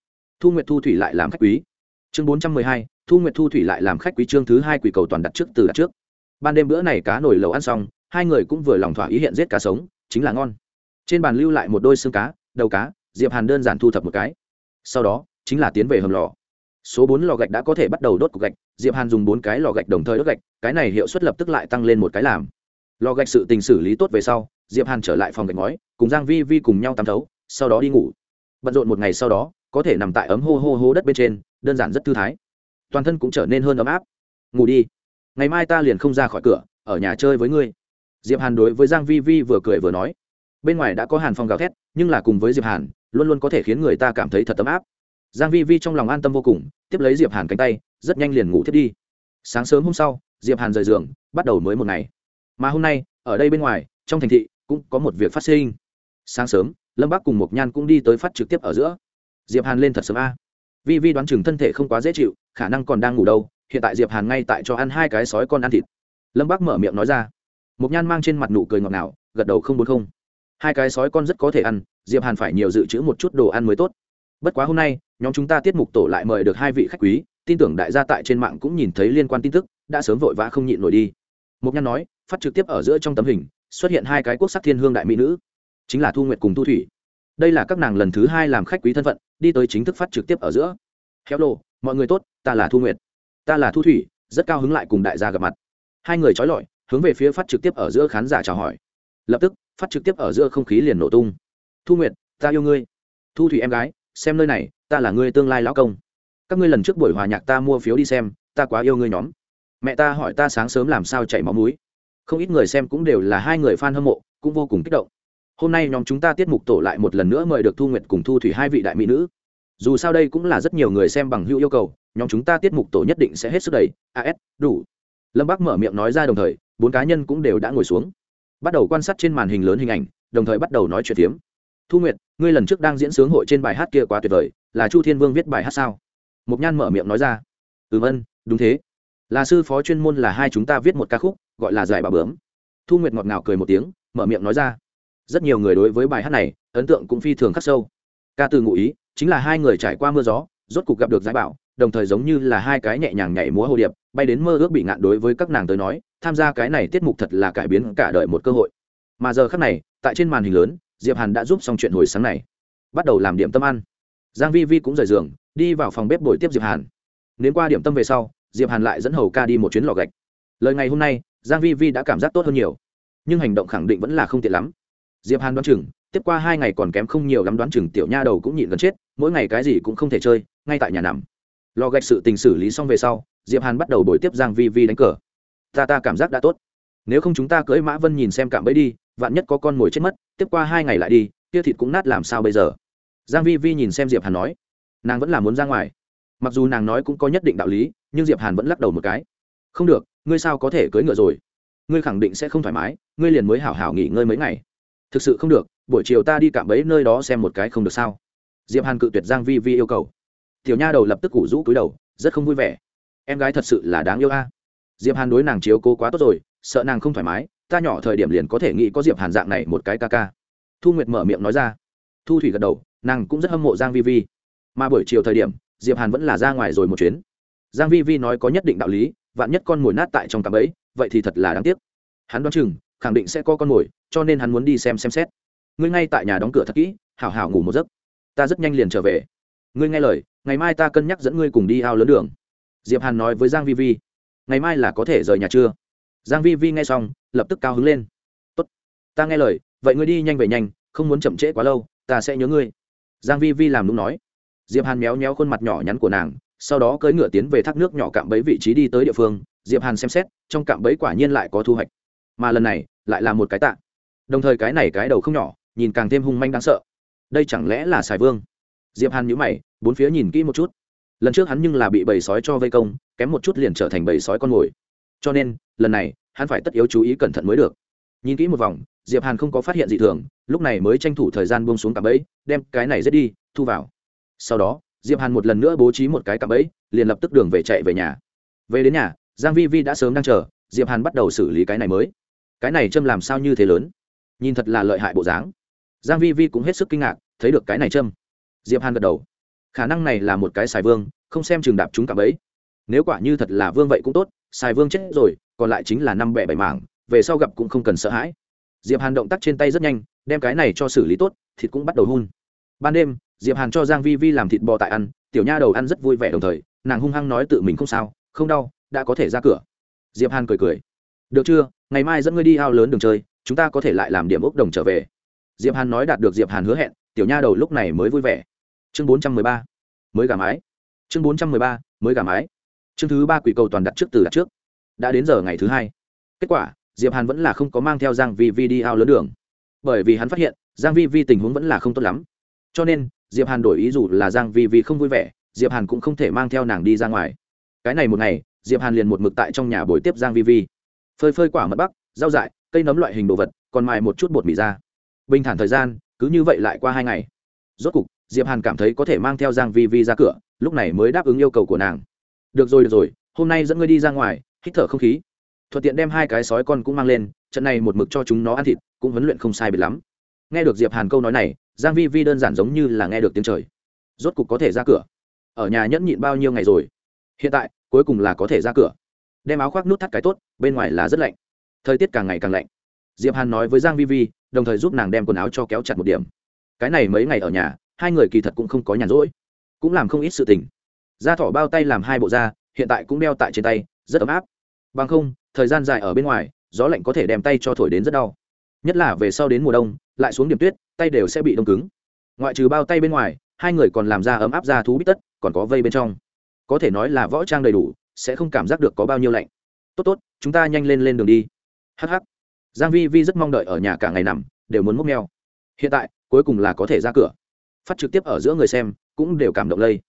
Speaker 1: thu nguyệt thu thủy lại làm khách quý. Chương bốn trăm mười hai, thu nguyệt thu thủy lại làm khách quý chương thứ hai quỷ cầu toàn đặt trước từ đặt trước. Ban đêm bữa này cá nổi lẩu ăn xong, hai người cũng vừa lòng thỏa ý hiện giết cá sống, chính là ngon. Trên bàn lưu lại một đôi xương cá, đầu cá, diệp hàn đơn giản thu thập một cái. Sau đó, chính là tiến về hầm lò. Số bốn lò gạch đã có thể bắt đầu đốt cục gạch, diệp hàn dùng bốn cái lò gạch đồng thời đốt gạch, cái này hiệu suất lập tức lại tăng lên một cái làm. Lò gạch sự tình xử lý tốt về sau, diệp hàn trở lại phòng gạch ngói, cùng giang vi vi cùng nhau tắm thấu, sau đó đi ngủ. Bận rộn một ngày sau đó có thể nằm tại ấm hô hô hô đất bên trên, đơn giản rất thư thái. Toàn thân cũng trở nên hơn ấm áp. Ngủ đi. Ngày mai ta liền không ra khỏi cửa, ở nhà chơi với ngươi. Diệp hàn đối với giang vi vi vừa cười vừa nói. Bên ngoài đã có hàn phong gào thét, nhưng là cùng với diệp hàn, luôn luôn có thể khiến người ta cảm thấy thật ấm áp. Giang vi vi trong lòng an tâm vô cùng, tiếp lấy diệp hàn cánh tay, rất nhanh liền ngủ thiết đi. Sáng sớm hôm sau, diệp hàn rời giường, bắt đầu mới một ngày. Mà hôm nay, ở đây bên ngoài, trong thành thị, cũng có một việc phát sinh. Sáng sớm, lâm bắc cùng một nhan cũng đi tới phát trực tiếp ở giữa diệp hàn lên thật sớm a. Vi vi đoán chừng thân thể không quá dễ chịu, khả năng còn đang ngủ đâu, hiện tại diệp hàn ngay tại cho ăn hai cái sói con ăn thịt. Lâm Bác mở miệng nói ra. Một nhan mang trên mặt nụ cười ngọt ngào, gật đầu không bốn không. Hai cái sói con rất có thể ăn, diệp hàn phải nhiều dự trữ một chút đồ ăn mới tốt. Bất quá hôm nay, nhóm chúng ta tiết mục tổ lại mời được hai vị khách quý, tin tưởng đại gia tại trên mạng cũng nhìn thấy liên quan tin tức, đã sớm vội vã không nhịn nổi đi. Mục nhan nói, phát trực tiếp ở giữa trong tấm hình, xuất hiện hai cái quốc sắc thiên hương đại mỹ nữ, chính là thu nguyệt cùng thu thủy. Đây là các nàng lần thứ hai làm khách quý thân phận đi tới chính thức phát trực tiếp ở giữa. Héo lô mọi người tốt, ta là thu nguyệt. Ta là thu thủy, rất cao hứng lại cùng đại gia gặp mặt. Hai người trói lọi, hướng về phía phát trực tiếp ở giữa khán giả chào hỏi. Lập tức, phát trực tiếp ở giữa không khí liền nổ tung. Thu nguyệt, ta yêu ngươi. Thu thủy em gái, xem nơi này, ta là ngươi tương lai lão công. Các ngươi lần trước buổi hòa nhạc ta mua phiếu đi xem, ta quá yêu ngươi nhóm. Mẹ ta hỏi ta sáng sớm làm sao chảy máu múi không ít người xem cũng đều là hai người fan hâm mộ, cũng vô cùng kích động hôm nay nhóm chúng ta tiết mục tổ lại một lần nữa mời được thu nguyệt cùng thu thủy hai vị đại mỹ nữ. Dù sao đây cũng là rất nhiều người xem bằng hữu yêu cầu, nhóm chúng ta tiết mục tổ nhất định sẽ hết sức đầy. As đủ. Lâm bác mở miệng nói ra đồng thời, bốn cá nhân cũng đều đã ngồi xuống. Bắt đầu quan sát trên màn hình lớn hình ảnh, đồng thời bắt đầu nói chuyện phiếm. Thu nguyệt, ngươi lần trước đang diễn sướng hội trên bài hát kia quá tuyệt vời, là chu thiên vương viết bài hát sao? Mục nhan mở miệng nói ra. Ừm ân, đúng thế. Là sư phó chuyên môn là hai chúng ta viết một ca khúc, gọi là giải bà bướm. Thu nguyệt ngọt ngào cười một tiếng, mở miệng nói ra rất nhiều người đối với bài hát này, ấn tượng cũng phi thường khắc sâu. Ca từ ngụ ý, chính là hai người trải qua mưa gió, rốt cục gặp được giải bảo, đồng thời giống như là hai cái nhẹ nhàng nhảy múa hồ điệp, bay đến mơ ước bị ngạn đối với các nàng tới nói, tham gia cái này tiết mục thật là cải biến cả đời một cơ hội. Mà giờ khắc này, tại trên màn hình lớn, diệp hàn đã giúp xong chuyện hồi sáng này. Bắt đầu làm điểm tâm ăn. Giang vi vi cũng rời giường, đi vào phòng bếp buổi tiếp diệp hàn. Đến qua điểm tâm về sau, diệp hàn lại dẫn hầu ca đi một chuyến lò gạch. Lời ngày hôm nay, giang vi vi đã cảm giác tốt hơn nhiều. Nhưng hành động khẳng định vẫn là không tiện lắm diệp hàn đoán chừng, tiếp qua hai ngày còn kém không nhiều lắm đoán chừng tiểu nha đầu cũng nhịn gần chết, mỗi ngày cái gì cũng không thể chơi, ngay tại nhà nằm. Lò gạch sự tình xử lý xong về sau, diệp hàn bắt đầu bồi tiếp giang vi vi đánh cờ. Ta ta cảm giác đã tốt. Nếu không chúng ta cưỡi mã vân nhìn xem cảm bẫy đi, vạn nhất có con mồi chết mất, tiếp qua hai ngày lại đi, kia thịt cũng nát làm sao bây giờ? Giang vi vi nhìn xem diệp hàn nói. Nàng vẫn là muốn ra ngoài. Mặc dù nàng nói cũng có nhất định đạo lý, nhưng diệp hàn vẫn lắc đầu một cái. Không được, ngươi sao có thể cưỡi ngựa rồi? Ngươi khẳng định sẽ không thoải mái, ngươi liền mới hảo hảo nghỉ ngơi mấy ngày thực sự không được, buổi chiều ta đi cạm bẫy nơi đó xem một cái không được sao. Diệp hàn cự tuyệt giang vi vi yêu cầu. Tiểu nha đầu lập tức củ rũ cúi đầu, rất không vui vẻ. Em gái thật sự là đáng yêu a. Diệp hàn đối nàng chiếu cố quá tốt rồi, sợ nàng không thoải mái, ta nhỏ thời điểm liền có thể nghĩ có diệp hàn dạng này một cái ca ca. Thu nguyệt mở miệng nói ra. Thu thủy gật đầu, nàng cũng rất hâm mộ giang vi vi. Mà buổi chiều thời điểm, diệp hàn vẫn là ra ngoài rồi một chuyến. Giang vi vi nói có nhất định đạo lý, vạn nhất con mồi nát tại trong cạm bẫy, vậy thì thật là đáng tiếc. Hắn đoán chừng, khẳng định sẽ có con mồi cho nên hắn muốn đi xem xem xét. Ngươi ngay tại nhà đóng cửa thật kỹ, hảo hảo ngủ một giấc. Ta rất nhanh liền trở về. Ngươi nghe lời, ngày mai ta cân nhắc dẫn ngươi cùng đi ao lớn đường. Diệp hàn nói với giang vi vi. Ngày mai là có thể rời nhà chưa? Giang vi vi nghe xong, lập tức cao hứng lên. Tốt. Ta nghe lời, vậy ngươi đi nhanh về nhanh, không muốn chậm trễ quá lâu, ta sẽ nhớ ngươi. Giang vi vi làm đúng nói. Diệp hàn méo méo khuôn mặt nhỏ nhắn của nàng, sau đó cưỡi ngựa tiến về thác nước nhỏ cạm bẫy vị trí đi tới địa phương. Diệp hàn xem xét, trong cạm bẫy quả nhiên lại có thu hoạch. Mà lần này, lại là một cái tạ đồng thời cái này cái đầu không nhỏ, nhìn càng thêm hung manh đáng sợ. Đây chẳng lẽ là xài vương? Diệp hàn nhíu mày, bốn phía nhìn kỹ một chút. Lần trước hắn nhưng là bị bầy sói cho vây công, kém một chút liền trở thành bầy sói con mồi. Cho nên, lần này, hắn phải tất yếu chú ý cẩn thận mới được. Nhìn kỹ một vòng, diệp hàn không có phát hiện gì thường, lúc này mới tranh thủ thời gian buông xuống cạm bẫy, đem cái này giết đi, thu vào. Sau đó, diệp hàn một lần nữa bố trí một cái cạm bẫy, liền lập tức đường về chạy về nhà. Về đến nhà, giang vi vi đã sớm đang chờ, diệp hàn bắt đầu xử lý cái này mới. Cái này châm làm sao như thế lớn? Nhìn thật là lợi hại bộ dáng. Giang vi vi cũng hết sức kinh ngạc, thấy được cái này châm. Diệp hàn gật đầu. Khả năng này là một cái xài vương, không xem trường đạp chúng cả bấy. nếu quả như thật là vương vậy cũng tốt, xài vương chết rồi, còn lại chính là năm bẻ bảy mảng, về sau gặp cũng không cần sợ hãi. Diệp hàn động tác trên tay rất nhanh, đem cái này cho xử lý tốt, thịt cũng bắt đầu hun. Ban đêm, diệp hàn cho giang vi vi làm thịt bò tại ăn, tiểu nha đầu ăn rất vui vẻ đồng thời, nàng hung hăng nói tự mình không sao, không đau, đã có thể ra cửa. Diệp hàn cười cười. Được chưa, ngày mai dẫn ngươi đi ao lớn đường chơi chúng ta có thể lại làm điểm ốc đồng trở về. Diệp hàn nói đạt được diệp hàn hứa hẹn, tiểu nha đầu lúc này mới vui vẻ. Chương bốn trăm mười ba, mới gà mái. Chương bốn trăm mười ba, mới gà mái. Chương thứ ba quỷ cầu toàn đặt trước từ đặt trước. Đã đến giờ ngày thứ hai. Kết quả, diệp hàn vẫn là không có mang theo giang vi vi đi ao lớn đường. Bởi vì hắn phát hiện, giang vi vi tình huống vẫn là không tốt lắm. Cho nên, diệp hàn đổi ý dù là giang vi vi không vui vẻ, diệp hàn cũng không thể mang theo nàng đi ra ngoài. Cái này một ngày, diệp hàn liền một mực tại trong nhà buổi tiếp giang vi vi. Phơi phơi quả mật bắc rau dại, cây nấm loại hình đồ vật, còn mài một chút bột mì ra. Bình thản thời gian, cứ như vậy lại qua hai ngày. Rốt cục, diệp hàn cảm thấy có thể mang theo giang vi vi ra cửa, lúc này mới đáp ứng yêu cầu của nàng. Được rồi được rồi, hôm nay dẫn ngươi đi ra ngoài, hít thở không khí. Thuận tiện đem hai cái sói con cũng mang lên, trận này một mực cho chúng nó ăn thịt, cũng huấn luyện không sai biệt lắm. Nghe được diệp hàn câu nói này, giang vi vi đơn giản giống như là nghe được tiếng trời. Rốt cục có thể ra cửa. Ở nhà nhẫn nhịn bao nhiêu ngày rồi? Hiện tại, cuối cùng là có thể ra cửa. Đem áo khoác nút thắt cái tốt, bên ngoài là rất lạnh thời tiết càng ngày càng lạnh. Diệp hàn nói với giang vi vi, đồng thời giúp nàng đem quần áo cho kéo chặt một điểm. Cái này mấy ngày ở nhà, hai người kỳ thật cũng không có nhàn rỗi, cũng làm không ít sự tình. Da thỏ bao tay làm hai bộ da, hiện tại cũng đeo tại trên tay, rất ấm áp. Bằng không, thời gian dài ở bên ngoài, gió lạnh có thể đem tay cho thổi đến rất đau. Nhất là về sau đến mùa đông, lại xuống điểm tuyết, tay đều sẽ bị đông cứng. Ngoại trừ bao tay bên ngoài, hai người còn làm ra ấm áp da thú bít tất, còn có vây bên trong. Có thể nói là võ trang đầy đủ, sẽ không cảm giác được có bao nhiêu lạnh. Tốt tốt, chúng ta nhanh lên lên đường đi hh giang vi vi rất mong đợi ở nhà cả ngày nằm, đều muốn múc mèo. hiện tại, cuối cùng là có thể ra cửa. Phát trực tiếp ở giữa người xem, cũng đều cảm động lây.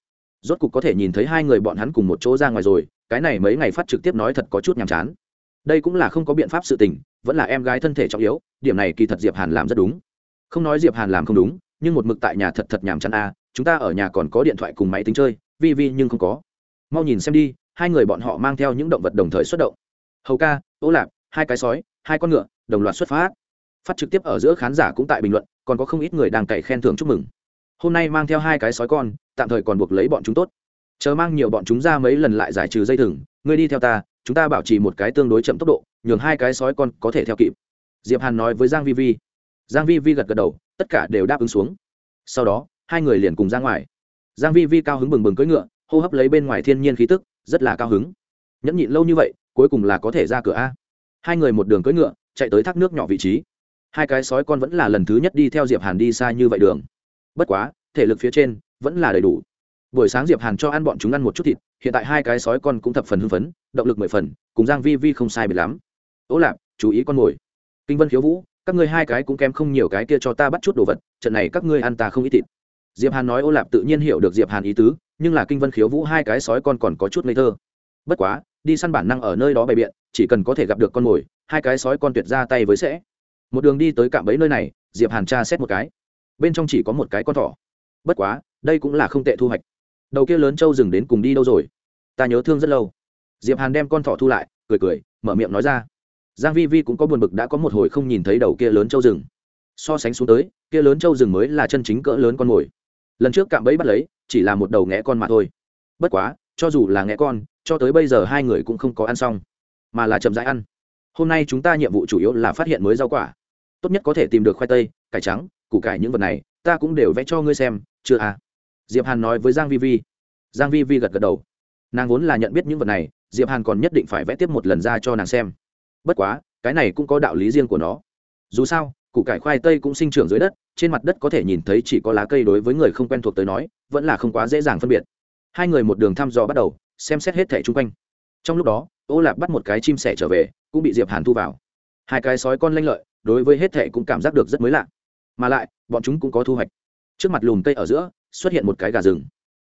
Speaker 1: Rốt cục có thể nhìn thấy hai người bọn hắn cùng một chỗ ra ngoài rồi, cái này mấy ngày phát trực tiếp nói thật có chút nhàm chán. Đây cũng là không có biện pháp sự tình, vẫn là em gái thân thể trọng yếu, điểm này kỳ thật diệp hàn làm rất đúng. Không nói diệp hàn làm không đúng, nhưng một mực tại nhà thật thật nhàm chán a chúng ta ở nhà còn có điện thoại cùng máy tính chơi, vi vi nhưng không có. Mau nhìn xem đi, hai người bọn họ mang theo những động vật đồng thời xuất động. Hầu ca, ô lạp hai cái sói, hai con ngựa, đồng loạt xuất phát. Phát trực tiếp ở giữa khán giả cũng tại bình luận, còn có không ít người đang cày khen thưởng chúc mừng. Hôm nay mang theo hai cái sói con, tạm thời còn buộc lấy bọn chúng tốt. Chờ mang nhiều bọn chúng ra mấy lần lại giải trừ dây thừng, ngươi đi theo ta, chúng ta bảo trì một cái tương đối chậm tốc độ, nhường hai cái sói con có thể theo kịp. Diệp hàn nói với giang vi vi. Giang vi vi gật gật đầu, tất cả đều đáp ứng xuống. Sau đó, hai người liền cùng ra ngoài. Giang vi vi cao hứng bừng bừng cưỡi ngựa, hô hấp lấy bên ngoài thiên nhiên khí tức, rất là cao hứng. Nhẫn nhịn lâu như vậy, cuối cùng là có thể ra cửa a hai người một đường cưỡi ngựa, chạy tới thác nước nhỏ vị trí. Hai cái sói con vẫn là lần thứ nhất đi theo diệp hàn đi xa như vậy đường. Bất quá, thể lực phía trên vẫn là đầy đủ. Buổi sáng diệp hàn cho ăn bọn chúng ăn một chút thịt, hiện tại hai cái sói con cũng thập phần hưng phấn, động lực mười phần, cùng giang vi vi không sai biệt lắm. Ố lạp, chú ý con mồi kinh vân khiếu vũ, các ngươi hai cái cũng kém không nhiều cái kia cho ta bắt chút đồ vật, trận này các ngươi ăn ta không ít thịt. Diệp hàn nói ô lạp tự nhiên hiểu được diệp hàn ý tứ, nhưng là kinh vân khiếu vũ hai cái sói con còn có chút ngây thơ. Bất quá đi săn bản năng ở nơi đó bày biện, chỉ cần có thể gặp được con mồi, hai cái sói con tuyệt ra tay với sẽ. Một đường đi tới cạm bẫy nơi này, diệp hàn tra xét một cái. Bên trong chỉ có một cái con thỏ. Bất quá, đây cũng là không tệ thu hoạch. Đầu kia lớn trâu rừng đến cùng đi đâu rồi? Ta nhớ thương rất lâu. Diệp hàn đem con thỏ thu lại, cười cười, mở miệng nói ra. Giang vi vi cũng có buồn bực đã có một hồi không nhìn thấy đầu kia lớn trâu rừng so sánh xuống tới, kia lớn trâu rừng mới là chân chính cỡ lớn con mồi. Lần trước cạm bẫy bắt lấy, chỉ là một đầu ngẽ con mà thôi. Bất quá, cho dù là ngẽ con cho tới bây giờ hai người cũng không có ăn xong, mà là chậm rãi ăn. Hôm nay chúng ta nhiệm vụ chủ yếu là phát hiện mới rau quả. Tốt nhất có thể tìm được khoai tây, cải trắng, củ cải những vật này, ta cũng đều vẽ cho ngươi xem, chưa à? Diệp hàn nói với giang vi vi. Giang vi vi gật gật đầu. Nàng vốn là nhận biết những vật này, diệp hàn còn nhất định phải vẽ tiếp một lần ra cho nàng xem. Bất quá, cái này cũng có đạo lý riêng của nó. Dù sao, củ cải khoai tây cũng sinh trưởng dưới đất, trên mặt đất có thể nhìn thấy chỉ có lá cây đối với người không quen thuộc tới nói, vẫn là không quá dễ dàng phân biệt. Hai người một đường thăm dò bắt đầu xem xét hết thẻ chung quanh. Trong lúc đó, ô lạp bắt một cái chim sẻ trở về, cũng bị diệp hàn thu vào. Hai cái sói con lanh lợi, đối với hết thẻ cũng cảm giác được rất mới lạ. Mà lại, bọn chúng cũng có thu hoạch. Trước mặt lùm cây ở giữa, xuất hiện một cái gà rừng.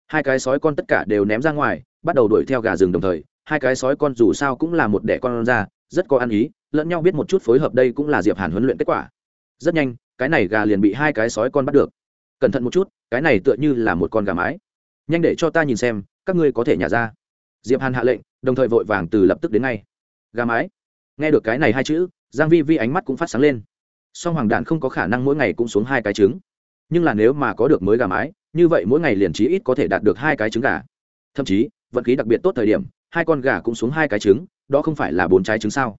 Speaker 1: Hai cái sói con tất cả đều ném ra ngoài, bắt đầu đuổi theo gà rừng đồng thời, hai cái sói con dù sao cũng là một đẻ con ra, rất có ăn ý, lẫn nhau biết một chút phối hợp đây cũng là diệp hàn huấn luyện kết quả. Rất nhanh, cái này gà liền bị hai cái sói con bắt được. Cẩn thận một chút, cái này tựa như là một con gà mái. Nhanh để cho ta nhìn xem các ngươi có thể nhả ra. Diệp hàn hạ lệnh, đồng thời vội vàng từ lập tức đến ngay. Gà mái. Nghe được cái này hai chữ, giang vi vi ánh mắt cũng phát sáng lên. Song hoàng đạn không có khả năng mỗi ngày cũng xuống hai cái trứng. Nhưng là nếu mà có được mới gà mái, như vậy mỗi ngày liền chí ít có thể đạt được hai cái trứng gà. Thậm chí, vận khí đặc biệt tốt thời điểm, hai con gà cũng xuống hai cái trứng, đó không phải là bốn trái trứng sao?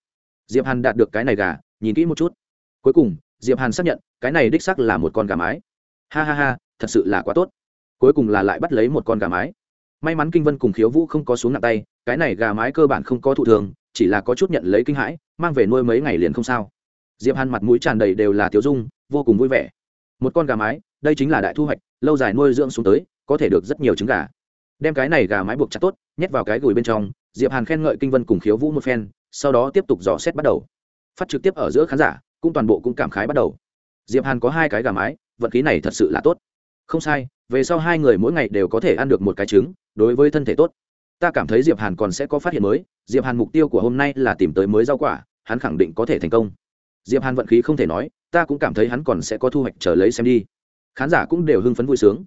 Speaker 1: Diệp hàn đạt được cái này gà, nhìn kỹ một chút. Cuối cùng, diệp hàn xác nhận, cái này đích xác là một con gà mái. Ha ha ha, thật sự là quá tốt. Cuối cùng là lại bắt lấy một con gà mái may mắn kinh vân cùng khiếu vũ không có xuống nặng tay, cái này gà mái cơ bản không có thụ thường, chỉ là có chút nhận lấy kinh hãi, mang về nuôi mấy ngày liền không sao. Diệp hàn mặt mũi tràn đầy đều là tiếu dung, vô cùng vui vẻ. Một con gà mái, đây chính là đại thu hoạch, lâu dài nuôi dưỡng xuống tới, có thể được rất nhiều trứng gà. Đem cái này gà mái buộc chặt tốt, nhét vào cái gùi bên trong, diệp hàn khen ngợi kinh vân cùng khiếu vũ một phen, sau đó tiếp tục dò xét bắt đầu. Phát trực tiếp ở giữa khán giả, cũng toàn bộ cũng cảm khái bắt đầu. Diệp hàn có hai cái gà mái, vận khí này thật sự là tốt. Không sai về sau hai người mỗi ngày đều có thể ăn được một cái trứng, đối với thân thể tốt. Ta cảm thấy diệp hàn còn sẽ có phát hiện mới. Diệp hàn mục tiêu của hôm nay là tìm tới mới rau quả, hắn khẳng định có thể thành công. Diệp hàn vận khí không thể nói, ta cũng cảm thấy hắn còn sẽ có thu hoạch trở lấy xem đi. Khán giả cũng đều hưng phấn vui sướng.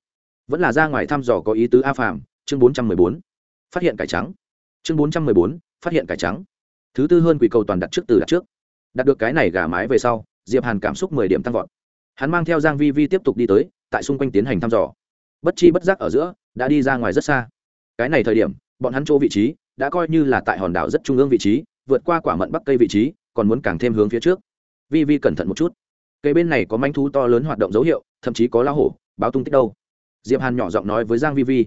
Speaker 1: Vẫn là ra ngoài thăm dò có ý tứ a phàm, chương bốn trăm mười bốn. Phát hiện cải trắng. Chương bốn trăm mười bốn, phát hiện cải trắng. Thứ tư hơn quỷ cầu toàn đặt trước từ đặt trước. Đặt được cái này gà mái về sau, diệp hàn cảm xúc mười điểm tăng vọt. Hắn mang theo giang vi vi tiếp tục đi tới, tại xung quanh tiến hành thăm dò bất chi bất giác ở giữa, đã đi ra ngoài rất xa. Cái này thời điểm, bọn hắn chỗ vị trí, đã coi như là tại hòn đảo rất trung ương vị trí, vượt qua quả mận bắc cây vị trí, còn muốn càng thêm hướng phía trước. Vi vi cẩn thận một chút. Cây bên này có manh thú to lớn hoạt động dấu hiệu, thậm chí có lao hổ, báo tung tích đâu. Diệp hàn nhỏ giọng nói với giang vi vi.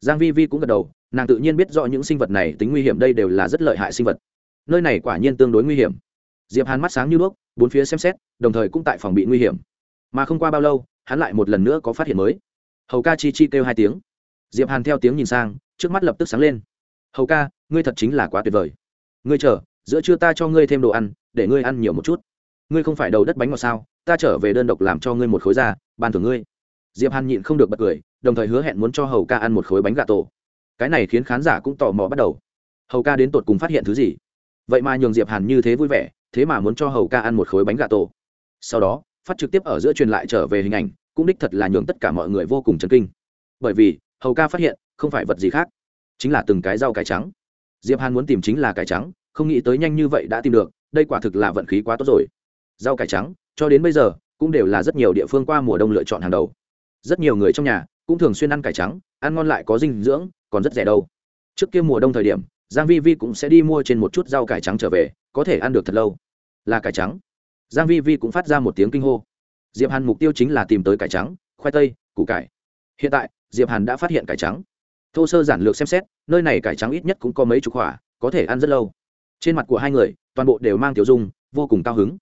Speaker 1: Giang vi vi cũng gật đầu, nàng tự nhiên biết rõ những sinh vật này tính nguy hiểm đây đều là rất lợi hại sinh vật. Nơi này quả nhiên tương đối nguy hiểm. Diệp hàn mắt sáng như đuốc, bốn phía xem xét, đồng thời cũng tại phòng bị nguy hiểm. Mà không qua bao lâu, hắn lại một lần nữa có phát hiện mới hầu ca chi chi kêu hai tiếng. Diệp hàn theo tiếng nhìn sang, trước mắt lập tức sáng lên. Hầu ca, ngươi thật chính là quá tuyệt vời. Ngươi chờ, giữa trưa ta cho ngươi thêm đồ ăn, để ngươi ăn nhiều một chút. Ngươi không phải đầu đất bánh ngọt sao? Ta trở về đơn độc làm cho ngươi một khối da ban thưởng ngươi. Diệp hàn nhịn không được bật cười, đồng thời hứa hẹn muốn cho hầu ca ăn một khối bánh gà tổ. Cái này khiến khán giả cũng tò mò bắt đầu. Hầu ca đến tột cùng phát hiện thứ gì? Vậy mà nhường diệp hàn như thế vui vẻ, thế mà muốn cho hầu ca ăn một khối bánh gà tổ. Sau đó, phát trực tiếp ở giữa truyền lại trở về hình ảnh cũng đích thật là nhường tất cả mọi người vô cùng chấn kinh. Bởi vì, hầu ca phát hiện, không phải vật gì khác, chính là từng cái rau cải trắng. Diệp hàn muốn tìm chính là cải trắng, không nghĩ tới nhanh như vậy đã tìm được, đây quả thực là vận khí quá tốt rồi. Rau cải trắng, cho đến bây giờ, cũng đều là rất nhiều địa phương qua mùa đông lựa chọn hàng đầu. Rất nhiều người trong nhà, cũng thường xuyên ăn cải trắng, ăn ngon lại có dinh dưỡng, còn rất rẻ đâu. Trước kia mùa đông thời điểm, giang vi vi cũng sẽ đi mua trên một chút rau cải trắng trở về, có thể ăn được thật lâu. Là cải trắng. Giang vi vi cũng phát ra một tiếng kinh hô diệp hàn mục tiêu chính là tìm tới cải trắng, khoai tây, củ cải. Hiện tại, diệp hàn đã phát hiện cải trắng. Thô sơ giản lược xem xét, nơi này cải trắng ít nhất cũng có mấy chục quả, có thể ăn rất lâu. Trên mặt của hai người, toàn bộ đều mang tiểu dung, vô cùng cao hứng.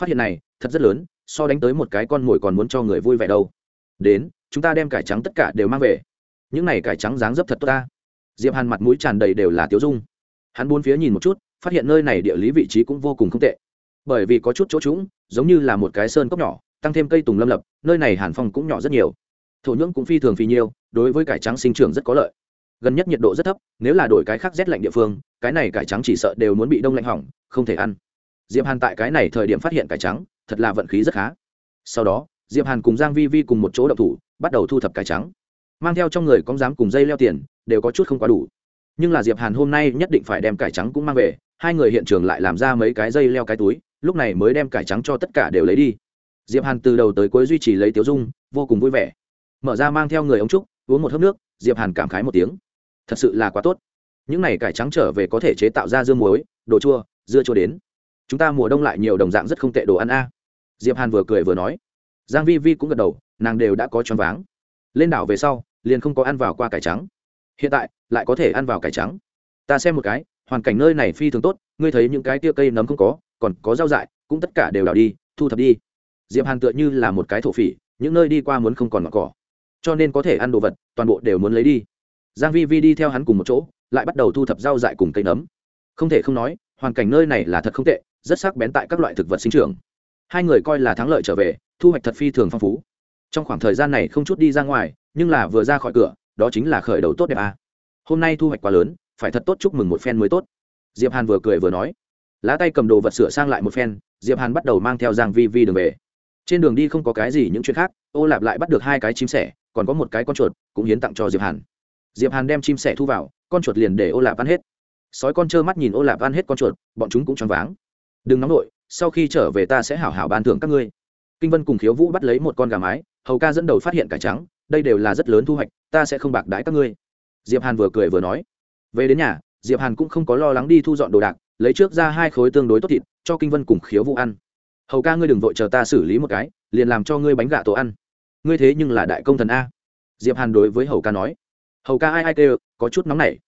Speaker 1: Phát hiện này, thật rất lớn, so đánh tới một cái con mồi còn muốn cho người vui vẻ đâu. Đến, chúng ta đem cải trắng tất cả đều mang về. Những này cải trắng dáng dấp thật tốt ta. Diệp hàn mặt mũi tràn đầy đều là tiểu dung. Hắn bốn phía nhìn một chút, phát hiện nơi này địa lý vị trí cũng vô cùng không tệ. Bởi vì có chút chỗ trũng, giống như là một cái sơn cốc nhỏ tăng thêm cây tùng lâm lập, nơi này hàn phong cũng nhỏ rất nhiều. Thổ nhưỡng cũng phi thường phi nhiêu, đối với cải trắng sinh trưởng rất có lợi. Gần nhất nhiệt độ rất thấp, nếu là đổi cái khác rét lạnh địa phương, cái này cải trắng chỉ sợ đều muốn bị đông lạnh hỏng, không thể ăn. Diệp hàn tại cái này thời điểm phát hiện cải trắng, thật là vận khí rất khá. Sau đó, diệp hàn cùng giang vi vi cùng một chỗ đậu thủ, bắt đầu thu thập cải trắng. Mang theo trong người con dám cùng dây leo tiền, đều có chút không quá đủ. Nhưng là diệp hàn hôm nay nhất định phải đem cải trắng cũng mang về, hai người hiện trường lại làm ra mấy cái dây leo cái túi, lúc này mới đem cải trắng cho tất cả đều lấy đi diệp hàn từ đầu tới cuối duy trì lấy tiểu dung, vô cùng vui vẻ. Mở ra mang theo người ống trúc, uống một hớp nước, diệp hàn cảm khái một tiếng. Thật sự là quá tốt. Những này cải trắng trở về có thể chế tạo ra dưa muối, đồ chua, dưa chua đến. Chúng ta mùa đông lại nhiều đồng dạng rất không tệ đồ ăn a. Diệp hàn vừa cười vừa nói. Giang vi vi cũng gật đầu, nàng đều đã có choáng váng. Lên đảo về sau, liền không có ăn vào qua cải trắng. Hiện tại, lại có thể ăn vào cải trắng. Ta xem một cái, hoàn cảnh nơi này phi thường tốt, ngươi thấy những cái tia cây nấm không có, còn có rau dại, cũng tất cả đều đào đi, thu thập đi diệp hàn tựa như là một cái thổ phỉ, những nơi đi qua muốn không còn ngọn cỏ. Cho nên có thể ăn đồ vật, toàn bộ đều muốn lấy đi. Giang vi vi đi theo hắn cùng một chỗ, lại bắt đầu thu thập rau dại cùng cây nấm. Không thể không nói, hoàn cảnh nơi này là thật không tệ, rất sắc bén tại các loại thực vật sinh trưởng. Hai người coi là thắng lợi trở về, thu hoạch thật phi thường phong phú. Trong khoảng thời gian này không chút đi ra ngoài, nhưng là vừa ra khỏi cửa, đó chính là khởi đầu tốt đẹp à. hôm nay thu hoạch quá lớn, phải thật tốt chúc mừng một phen mới tốt. Diệp hàn vừa cười vừa nói. Lá tay cầm đồ vật sửa sang lại một phen, diệp hàn bắt đầu mang theo giang vi vi đường về trên đường đi không có cái gì những chuyện khác, ô lạp lại bắt được hai cái chim sẻ, còn có một cái con chuột, cũng hiến tặng cho diệp hàn. Diệp hàn đem chim sẻ thu vào, con chuột liền để ô lạp ăn hết. Sói con trơ mắt nhìn ô lạp ăn hết con chuột, bọn chúng cũng choáng váng. Đừng nóng nổi sau khi trở về ta sẽ hảo hảo ban thưởng các ngươi. Kinh vân cùng khiếu vũ bắt lấy một con gà mái, hầu ca dẫn đầu phát hiện cải trắng, đây đều là rất lớn thu hoạch, ta sẽ không bạc đãi các ngươi. Diệp hàn vừa cười vừa nói, về đến nhà, diệp hàn cũng không có lo lắng đi thu dọn đồ đạc, lấy trước ra hai khối tương đối tốt thịt, cho kinh vân cùng khiếu vũ ăn hầu ca ngươi đừng vội chờ ta xử lý một cái, liền làm cho ngươi bánh gà tổ ăn. Ngươi thế nhưng là đại công thần a. Diệp hàn đối với hầu ca nói. Hầu ca ai ai kêu, có chút nóng nảy.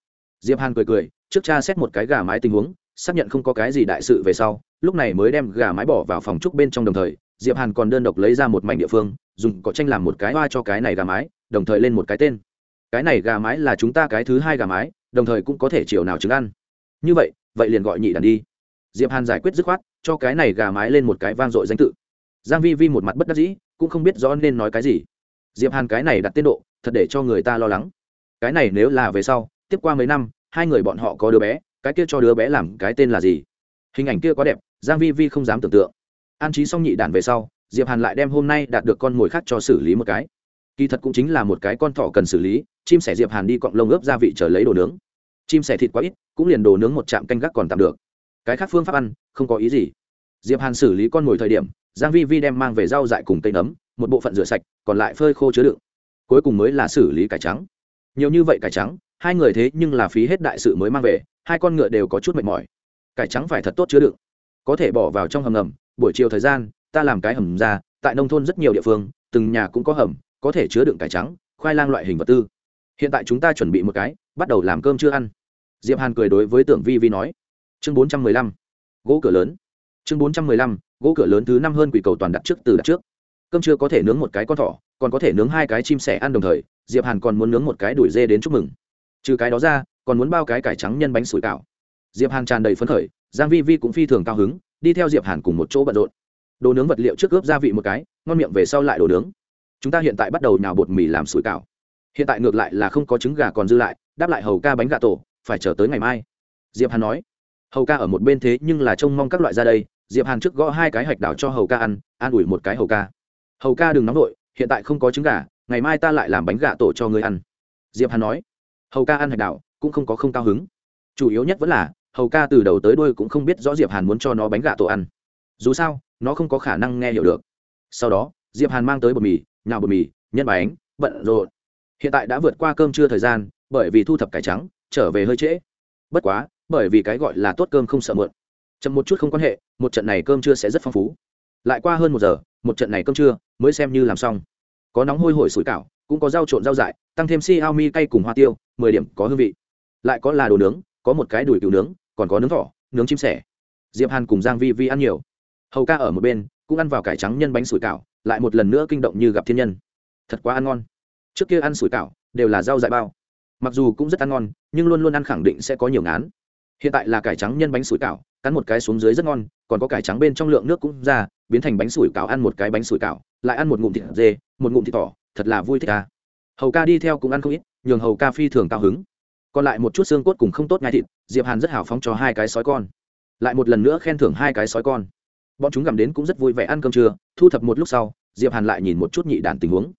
Speaker 1: Diệp hàn cười cười, trước cha xét một cái gà mái tình huống, xác nhận không có cái gì đại sự về sau, lúc này mới đem gà mái bỏ vào phòng trúc bên trong đồng thời, diệp hàn còn đơn độc lấy ra một mảnh địa phương, dùng cỏ tranh làm một cái hoa cho cái này gà mái, đồng thời lên một cái tên. Cái này gà mái là chúng ta cái thứ hai gà mái, đồng thời cũng có thể chiều nào trứng ăn. Như vậy vậy liền gọi nhị đàn đi. Diệp hàn giải quyết dứt khoát cho cái này gà mái lên một cái vang dội danh tự. Giang vi vi một mặt bất đắc dĩ, cũng không biết rõ nên nói cái gì. Diệp hàn cái này đặt tiến độ, thật để cho người ta lo lắng. Cái này nếu là về sau, tiếp qua mấy năm, hai người bọn họ có đứa bé, cái kia cho đứa bé làm cái tên là gì? Hình ảnh kia quá đẹp, giang vi vi không dám tưởng tượng. An trí xong nhị đàn về sau, diệp hàn lại đem hôm nay đạt được con mồi khác cho xử lý một cái. Kỳ thật cũng chính là một cái con thỏ cần xử lý, chim sẻ diệp hàn đi cọng lông ướp gia vị chờ lấy đồ nướng. Chim sẻ thịt quá ít, cũng liền đồ nướng một chạm canh gác còn tạm được cái khác phương pháp ăn, không có ý gì. Diệp hàn xử lý con mồi thời điểm, giang vi vi đem mang về rau dại cùng cây nấm, một bộ phận rửa sạch, còn lại phơi khô chứa đựng. Cuối cùng mới là xử lý cải trắng. Nhiều như vậy cải trắng, hai người thế nhưng là phí hết đại sự mới mang về, hai con ngựa đều có chút mệt mỏi. Cải trắng phải thật tốt chứa đựng. Có thể bỏ vào trong hầm ngầm, buổi chiều thời gian, ta làm cái hầm ra, tại nông thôn rất nhiều địa phương, từng nhà cũng có hầm, có thể chứa đựng cải trắng, khoai lang loại hình vật tư. Hiện tại chúng ta chuẩn bị một cái, bắt đầu làm cơm chưa ăn. Diệp hàn cười đối với tưởng vi vi nói chương bốn trăm mười lăm, gỗ cửa lớn. Chương bốn trăm mười lăm, gỗ cửa lớn thứ năm hơn quỷ cầu toàn đặt trước từ đặt trước. Cơm chưa có thể nướng một cái con thỏ, còn có thể nướng hai cái chim sẻ ăn đồng thời, diệp hàn còn muốn nướng một cái đuổi dê đến chúc mừng. Trừ cái đó ra, còn muốn bao cái cải trắng nhân bánh sủi cảo. Diệp hàn tràn đầy phấn khởi, giang vi vi cũng phi thường cao hứng, đi theo diệp hàn cùng một chỗ bận rộn. Đồ nướng vật liệu trước ướp gia vị một cái, ngon miệng về sau lại đồ nướng. Chúng ta hiện tại bắt đầu nhào bột mì làm sủi cảo. Hiện tại ngược lại là không có trứng gà còn dư lại, đáp lại hầu ca bánh gà tổ, phải chờ tới ngày mai. Diệp hàn nói hầu ca ở một bên thế nhưng là trông mong các loại ra đây, diệp hàn trước gõ hai cái hạch đảo cho hầu ca ăn, an ủi một cái hầu ca. Hầu ca đừng nóng nổi hiện tại không có trứng gà, ngày mai ta lại làm bánh gà tổ cho ngươi ăn. Diệp hàn nói. Hầu ca ăn hạch đảo, cũng không có không cao hứng. Chủ yếu nhất vẫn là, hầu ca từ đầu tới đuôi cũng không biết rõ diệp hàn muốn cho nó bánh gà tổ ăn. Dù sao, nó không có khả năng nghe hiểu được. Sau đó, diệp hàn mang tới bột mì, nhào bột mì, nhân bánh, bận rộn. Hiện tại đã vượt qua cơm trưa thời gian, bởi vì thu thập cải trắng, trở về hơi trễ. Bất quá bởi vì cái gọi là tốt cơm không sợ mượn. Chậm một chút không quan hệ, một trận này cơm trưa sẽ rất phong phú. Lại qua hơn một giờ, một trận này cơm trưa mới xem như làm xong. Có nóng hôi hổi sủi cảo, cũng có rau trộn rau dại, tăng thêm si ao mi cay cùng hoa tiêu, mười điểm có hương vị. Lại có là đồ nướng, có một cái đùi cừu nướng, còn có nướng thỏ, nướng chim sẻ. Diệp hàn cùng giang vi vi ăn nhiều. Hầu ca ở một bên, cũng ăn vào cải trắng nhân bánh sủi cảo, lại một lần nữa kinh động như gặp thiên nhân. Thật quá ăn ngon. Trước kia ăn sủi cảo, đều là rau dại bao. Mặc dù cũng rất ăn ngon, nhưng luôn luôn ăn khẳng định sẽ có nhiều ngán hiện tại là cải trắng nhân bánh sủi cảo, cắn một cái xuống dưới rất ngon, còn có cải trắng bên trong lượng nước cũng ra, biến thành bánh sủi cảo ăn một cái bánh sủi cảo, lại ăn một ngụm thịt dê, một ngụm thịt thỏ, thật là vui thích ca hầu ca đi theo cũng ăn không ít, nhường hầu ca phi thường cao hứng. Còn lại một chút xương cốt cùng không tốt ngay thịt, diệp hàn rất hào phóng cho hai cái sói con. Lại một lần nữa khen thưởng hai cái sói con. Bọn chúng gặm đến cũng rất vui vẻ ăn cơm trưa, thu thập một lúc sau, diệp hàn lại nhìn một chút nhị đàn tình huống.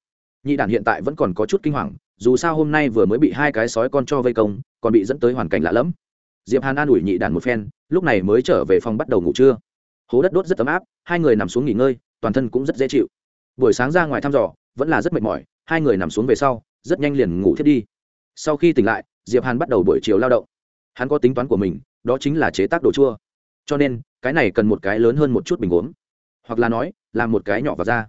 Speaker 1: Nhị đàn hiện tại vẫn còn có chút kinh hoàng, dù sao hôm nay vừa mới bị hai cái sói con cho vây công, còn bị dẫn tới hoàn cảnh lạ lẫm diệp hàn an ủi nhị đàn một phen, lúc này mới trở về phòng bắt đầu ngủ trưa. Hố đất đốt rất ấm áp, hai người nằm xuống nghỉ ngơi, toàn thân cũng rất dễ chịu. Buổi sáng ra ngoài thăm dò, vẫn là rất mệt mỏi, hai người nằm xuống về sau, rất nhanh liền ngủ thiết đi. Sau khi tỉnh lại, diệp hàn bắt đầu buổi chiều lao động. Hắn có tính toán của mình, đó chính là chế tác đồ chua. Cho nên, cái này cần một cái lớn hơn một chút bình gốm, hoặc là nói, làm một cái nhỏ vào ra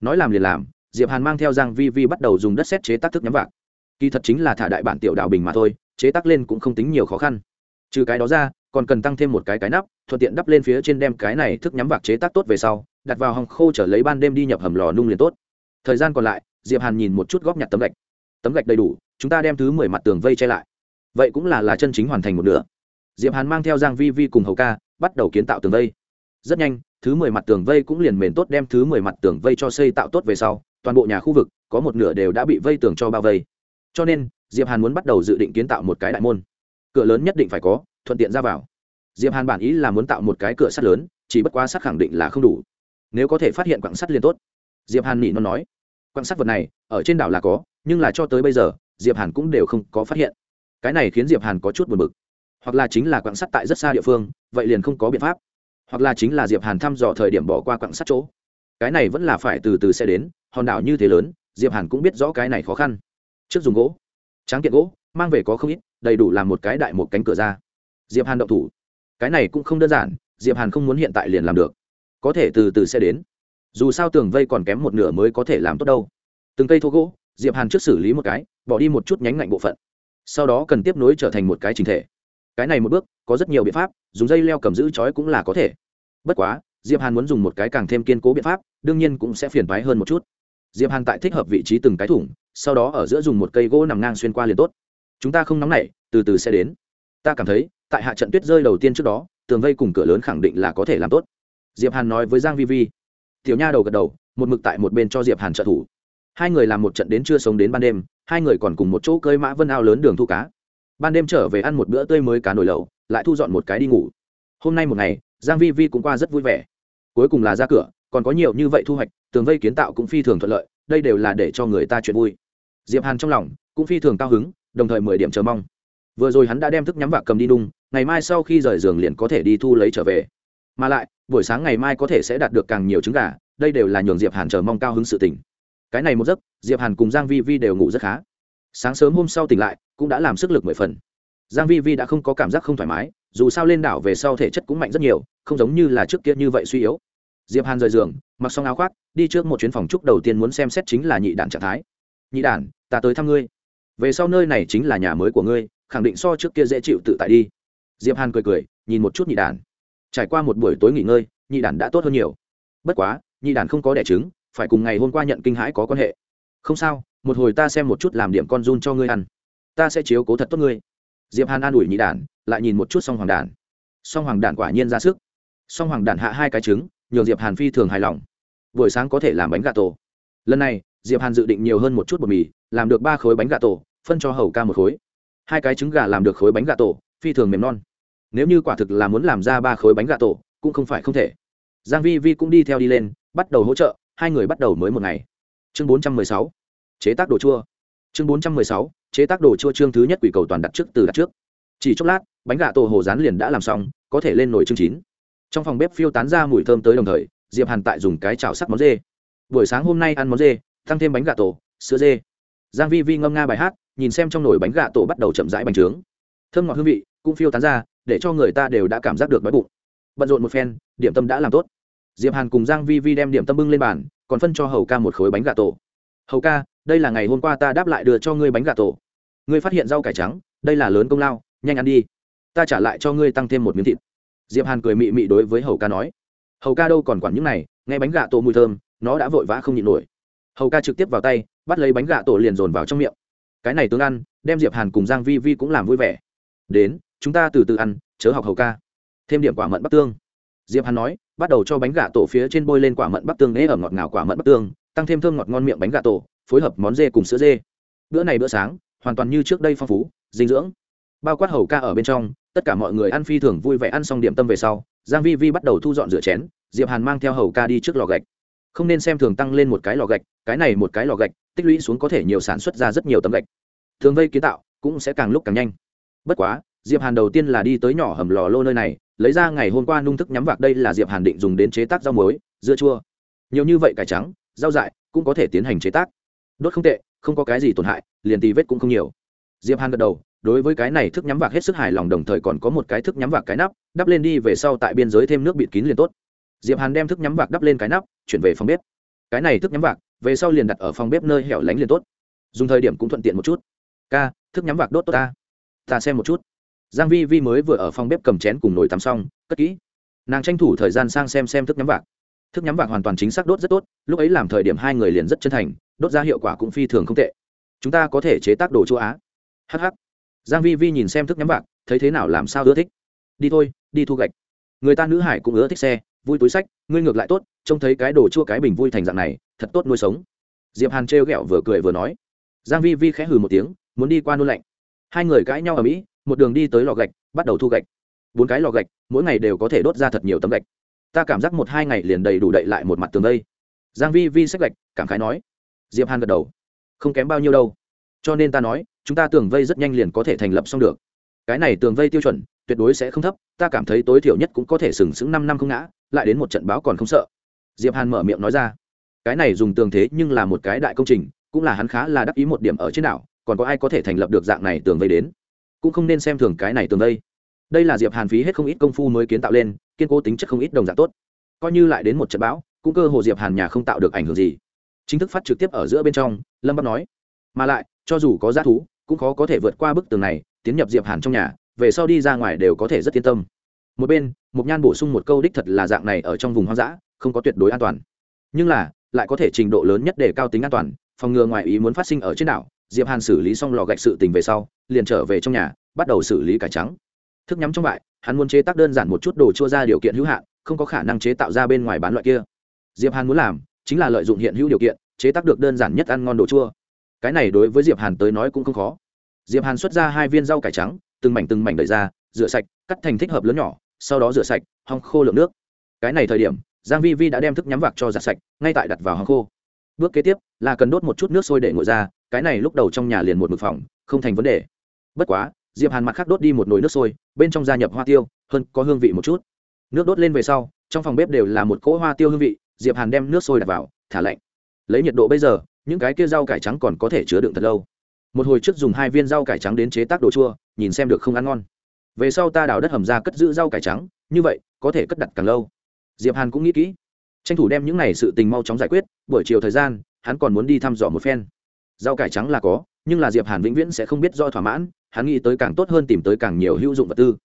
Speaker 1: nói làm liền làm, diệp hàn mang theo giang vi vi bắt đầu dùng đất sét chế tác thức nhắm vạc. Kỳ thật chính là thả đại bản tiểu đào bình mà thôi, chế tác lên cũng không tính nhiều khó khăn trừ cái đó ra, còn cần tăng thêm một cái cái nắp, thuận tiện đắp lên phía trên đem cái này thức nhắm vạc chế tác tốt về sau, đặt vào hòng khô trở lấy ban đêm đi nhập hầm lò nung liền tốt. Thời gian còn lại, diệp hàn nhìn một chút góp nhặt tấm gạch. Tấm gạch đầy đủ, chúng ta đem thứ mười mặt tường vây che lại. Vậy cũng là là chân chính hoàn thành một nửa. Diệp hàn mang theo giang vi vi cùng hầu ca, bắt đầu kiến tạo tường vây. Rất nhanh, thứ mười mặt tường vây cũng liền mền tốt đem thứ mười mặt tường vây cho xây tạo tốt về sau, toàn bộ nhà khu vực, có một nửa đều đã bị vây tường cho bao vây. Cho nên, diệp hàn muốn bắt đầu dự định kiến tạo một cái đại môn cửa lớn nhất định phải có, thuận tiện ra vào. Diệp hàn bản ý là muốn tạo một cái cửa sắt lớn, chỉ bất quá sắt khẳng định là không đủ. Nếu có thể phát hiện quặng sắt liền tốt. Diệp hàn nỉ nó nói. Quặng sắt vật này, ở trên đảo là có, nhưng là cho tới bây giờ, diệp hàn cũng đều không có phát hiện. Cái này khiến diệp hàn có chút buồn bực. Hoặc là chính là quặng sắt tại rất xa địa phương, vậy liền không có biện pháp. Hoặc là chính là diệp hàn thăm dò thời điểm bỏ qua quặng sắt chỗ. Cái này vẫn là phải từ từ sẽ đến, hòn đảo như thế lớn, diệp hàn cũng biết rõ cái này khó khăn. Trước dùng gỗ, tráng kiện gỗ, mang về có không ít đầy đủ làm một cái đại một cánh cửa ra. Diệp hàn động thủ. Cái này cũng không đơn giản, diệp hàn không muốn hiện tại liền làm được. Có thể từ từ sẽ đến. Dù sao tường vây còn kém một nửa mới có thể làm tốt đâu. Từng cây thô gỗ, diệp hàn trước xử lý một cái, bỏ đi một chút nhánh ngạnh bộ phận. Sau đó cần tiếp nối trở thành một cái trình thể. Cái này một bước, có rất nhiều biện pháp, dùng dây leo cầm giữ chói cũng là có thể. Bất quá, diệp hàn muốn dùng một cái càng thêm kiên cố biện pháp, đương nhiên cũng sẽ phiền toái hơn một chút. Diệp hàn tại thích hợp vị trí từng cái thủng, sau đó ở giữa dùng một cây gỗ nằm ngang xuyên qua liền tốt chúng ta không nóng nảy, từ từ sẽ đến. Ta cảm thấy, tại hạ trận tuyết rơi đầu tiên trước đó, tường vây cùng cửa lớn khẳng định là có thể làm tốt. Diệp hàn nói với giang vi vi. Tiểu nha đầu gật đầu, một mực tại một bên cho diệp hàn trợ thủ. Hai người làm một trận đến chưa sống đến ban đêm, hai người còn cùng một chỗ cơi mã vân ao lớn đường thu cá. Ban đêm trở về ăn một bữa tươi mới cá nồi lẩu, lại thu dọn một cái đi ngủ. Hôm nay một ngày, giang vi vi cũng qua rất vui vẻ. Cuối cùng là ra cửa, còn có nhiều như vậy thu hoạch, tường vây kiến tạo cũng phi thường thuận lợi, đây đều là để cho người ta chuyện vui. Diệp hàn trong lòng cũng phi thường cao hứng đồng thời mười điểm chờ mong. Vừa rồi hắn đã đem thức nhắm vạc cầm đi đung, ngày mai sau khi rời giường liền có thể đi thu lấy trở về. Mà lại, buổi sáng ngày mai có thể sẽ đạt được càng nhiều trứng gà, đây đều là nhường diệp hàn chờ mong cao hứng sự tỉnh cái này một giấc, diệp hàn cùng giang vi vi đều ngủ rất khá. Sáng sớm hôm sau tỉnh lại, cũng đã làm sức lực mười phần. Giang vi vi đã không có cảm giác không thoải mái, dù sao lên đảo về sau thể chất cũng mạnh rất nhiều, không giống như là trước kia như vậy suy yếu. Diệp hàn rời giường, mặc xong áo khoác, đi trước một chuyến phòng trúc đầu tiên muốn xem xét chính là nhị đản trạng thái. Nhị đản, ta tới thăm ngươi về sau nơi này chính là nhà mới của ngươi, khẳng định so trước kia dễ chịu tự tại đi. Diệp hàn cười cười, nhìn một chút nhị đản trải qua một buổi tối nghỉ ngơi, nhị đản đã tốt hơn nhiều. Bất quá, nhị đản không có đẻ trứng, phải cùng ngày hôm qua nhận kinh hãi có quan hệ. Không sao, một hồi ta xem một chút làm điểm con run cho ngươi ăn. Ta sẽ chiếu cố thật tốt ngươi. Diệp hàn an ủi nhị đản lại nhìn một chút song hoàng đản song hoàng đản quả nhiên ra sức. Song hoàng đản hạ hai cái trứng nhường diệp hàn phi thường hài lòng. Buổi sáng có thể làm bánh gà tổ. Lần này, diệp hàn dự định nhiều hơn một chút bột mì, làm được ba khối bánh gà tổ phân cho hầu ca một khối. Hai cái trứng gà làm được khối bánh gà tổ, phi thường mềm non. Nếu như quả thực là muốn làm ra ba khối bánh gà tổ, cũng không phải không thể. Giang vi vi cũng đi theo đi lên, bắt đầu hỗ trợ, hai người bắt đầu mới một ngày. Chương 416 chế tác đồ chua. Chương 416 chế tác đồ chua chương thứ nhất quỷ cầu toàn đặt trước từ đặt trước. Chỉ chốc lát, bánh gà tổ hồ rán liền đã làm xong, có thể lên nồi chương chín. Trong phòng bếp phiêu tán ra mùi thơm tới đồng thời, diệp hàn tại dùng cái chảo sắc món dê. Buổi sáng hôm nay ăn món dê, tăng thêm bánh gà tổ, sữa dê. Giang vi vi ngâm nga bài hát nhìn xem trong nồi bánh gà tổ bắt đầu chậm rãi bành trướng. Thơm ngọt hương vị cũng phiêu tán ra, để cho người ta đều đã cảm giác được đói bụng. Bận rộn một phen, điểm tâm đã làm tốt. Diệp hàn cùng giang vi vi đem điểm tâm bưng lên bàn, còn phân cho hầu ca một khối bánh gà tổ. Hầu ca, đây là ngày hôm qua ta đáp lại đưa cho ngươi bánh gà tổ. Ngươi phát hiện rau cải trắng, đây là lớn công lao, nhanh ăn đi. Ta trả lại cho ngươi tăng thêm một miếng thịt. Diệp hàn cười mị mị đối với hầu ca nói. Hầu ca đâu còn quản những này, nghe bánh gà tổ mùi thơm, nó đã vội vã không nhịn nổi. Hầu ca trực tiếp vào tay, bắt lấy bánh gà tổ liền dồn vào trong miệng cái này tướng ăn, đem diệp hàn cùng giang vi vi cũng làm vui vẻ. Đến, chúng ta từ từ ăn, chớ học hầu ca. Thêm điểm quả mận bắc tương. Diệp hàn nói, bắt đầu cho bánh gà tổ phía trên bôi lên quả mận bắc tương nế ở ngọt ngào quả mận bắc tương, tăng thêm thơm ngọt ngon miệng bánh gà tổ, phối hợp món dê cùng sữa dê. Bữa này bữa sáng, hoàn toàn như trước đây phong phú, dinh dưỡng. Bao quát hầu ca ở bên trong, tất cả mọi người ăn phi thường vui vẻ ăn xong điểm tâm về sau, giang vi vi bắt đầu thu dọn rửa chén, diệp hàn mang theo hầu ca đi trước lò gạch. Không nên xem thường tăng lên một cái lò gạch, cái này một cái lò gạch, tích lũy xuống có thể nhiều sản xuất ra rất nhiều tấm gạch thường vây kiến tạo cũng sẽ càng lúc càng nhanh. Bất quá, diệp hàn đầu tiên là đi tới nhỏ hầm lò lô nơi này, lấy ra ngày hôm qua nung thức nhắm vạc đây là diệp hàn định dùng đến chế tác rau muối, dưa chua. Nhiều như vậy cải trắng, rau dại cũng có thể tiến hành chế tác. Đốt không tệ, không có cái gì tổn hại, liền tì vết cũng không nhiều. Diệp hàn gật đầu, đối với cái này thức nhắm vạc hết sức hài lòng đồng thời còn có một cái thức nhắm vạc cái nắp, đắp lên đi về sau tại biên giới thêm nước bịt kín liền tốt. Diệp hàn đem thức nhắm vạc đắp lên cái nắp, chuyển về phòng bếp. Cái này thức nhắm vạc, về sau liền đặt ở phòng bếp nơi hẻo lánh liền tốt. Dùng thời điểm cũng thuận tiện một chút ca, thức nhắm vạc đốt tốt ta. Ta xem một chút. Giang vi vi mới vừa ở phòng bếp cầm chén cùng nồi tắm xong, cất kỹ. Nàng tranh thủ thời gian sang xem xem thức nhắm vạc. Thức nhắm vạc hoàn toàn chính xác đốt rất tốt, lúc ấy làm thời điểm hai người liền rất chân thành, đốt ra hiệu quả cũng phi thường không tệ. Chúng ta có thể chế tác đồ châu á. Hh giang vi vi nhìn xem thức nhắm vạc, thấy thế nào làm sao ưa thích. Đi thôi, đi thu gạch. Người ta nữ hải cũng ưa thích xe, vui túi sách, ngươi ngược lại tốt, trông thấy cái đồ chua cái bình vui thành dạng này, thật tốt nuôi sống. Diệp hàn trêu ghẹo vừa cười vừa nói. Giang vi vi khẽ hừ một tiếng muốn đi qua nôn lạnh. Hai người cãi nhau ở mỹ, một đường đi tới lò gạch, bắt đầu thu gạch. Bốn cái lò gạch, mỗi ngày đều có thể đốt ra thật nhiều tấm gạch. Ta cảm giác một hai ngày liền đầy đủ đậy lại một mặt tường đây. Giang vi vi xách gạch, cảm khái nói. Diệp hàn gật đầu. Không kém bao nhiêu đâu. Cho nên ta nói, chúng ta tường vây rất nhanh liền có thể thành lập xong được. Cái này tường vây tiêu chuẩn, tuyệt đối sẽ không thấp, ta cảm thấy tối thiểu nhất cũng có thể sừng sững năm năm không ngã, lại đến một trận báo còn không sợ. Diệp hàn mở miệng nói ra. Cái này dùng tường thế nhưng là một cái đại công trình, cũng là hắn khá là đắc ý một điểm ở trên đảo còn có ai có thể thành lập được dạng này tường vây đến? Cũng không nên xem thường cái này tường vây. Đây là diệp hàn phí hết không ít công phu mới kiến tạo lên, kiên cố tính chất không ít đồng dạng tốt. Coi như lại đến một trận bão, cũng cơ hồ diệp hàn nhà không tạo được ảnh hưởng gì. Chính thức phát trực tiếp ở giữa bên trong, lâm bắc nói, mà lại, cho dù có giá thú, cũng khó có thể vượt qua bức tường này, tiến nhập diệp hàn trong nhà, về sau đi ra ngoài đều có thể rất yên tâm. Một bên, mục nhan bổ sung một câu đích thật là dạng này ở trong vùng hoang dã, không có tuyệt đối an toàn. Nhưng là, lại có thể trình độ lớn nhất để cao tính an toàn, phòng ngừa ngoài ý muốn phát sinh ở trên đảo diệp hàn xử lý xong lò gạch sự tình về sau, liền trở về trong nhà, bắt đầu xử lý cải trắng. Thức nhắm trong vại hắn muốn chế tác đơn giản một chút đồ chua ra điều kiện hữu hạn, không có khả năng chế tạo ra bên ngoài bán loại kia. Diệp hàn muốn làm, chính là lợi dụng hiện hữu điều kiện, chế tác được đơn giản nhất ăn ngon đồ chua. Cái này đối với diệp hàn tới nói cũng không khó. Diệp hàn xuất ra hai viên rau cải trắng, từng mảnh từng mảnh đợi ra, rửa sạch, cắt thành thích hợp lớn nhỏ, sau đó rửa sạch, hong khô lượng nước. Cái này thời điểm, giang vi vi đã đem thức nhắm vạc cho giặt sạch, ngay tại đặt vào hong khô. Bước kế tiếp, là cần đốt một chút nước sôi để nguội ra cái này lúc đầu trong nhà liền một mực phòng, không thành vấn đề. Bất quá, diệp hàn mặt khác đốt đi một nồi nước sôi, bên trong gia nhập hoa tiêu, hơn có hương vị một chút. Nước đốt lên về sau, trong phòng bếp đều là một cỗ hoa tiêu hương vị, diệp hàn đem nước sôi đặt vào, thả lạnh. Lấy nhiệt độ bây giờ, những cái kia rau cải trắng còn có thể chứa đựng thật lâu. Một hồi trước dùng hai viên rau cải trắng đến chế tác đồ chua, nhìn xem được không ăn ngon. Về sau ta đào đất hầm ra cất giữ rau cải trắng, như vậy, có thể cất đặt càng lâu. Diệp hàn cũng nghĩ kỹ. Tranh thủ đem những này sự tình mau chóng giải quyết, buổi chiều thời gian, hắn còn muốn đi thăm dò một phen rau cải trắng là có, nhưng là diệp hàn vĩnh viễn sẽ không biết do thỏa mãn, hắn nghĩ tới càng tốt hơn tìm tới càng nhiều hữu dụng vật tư.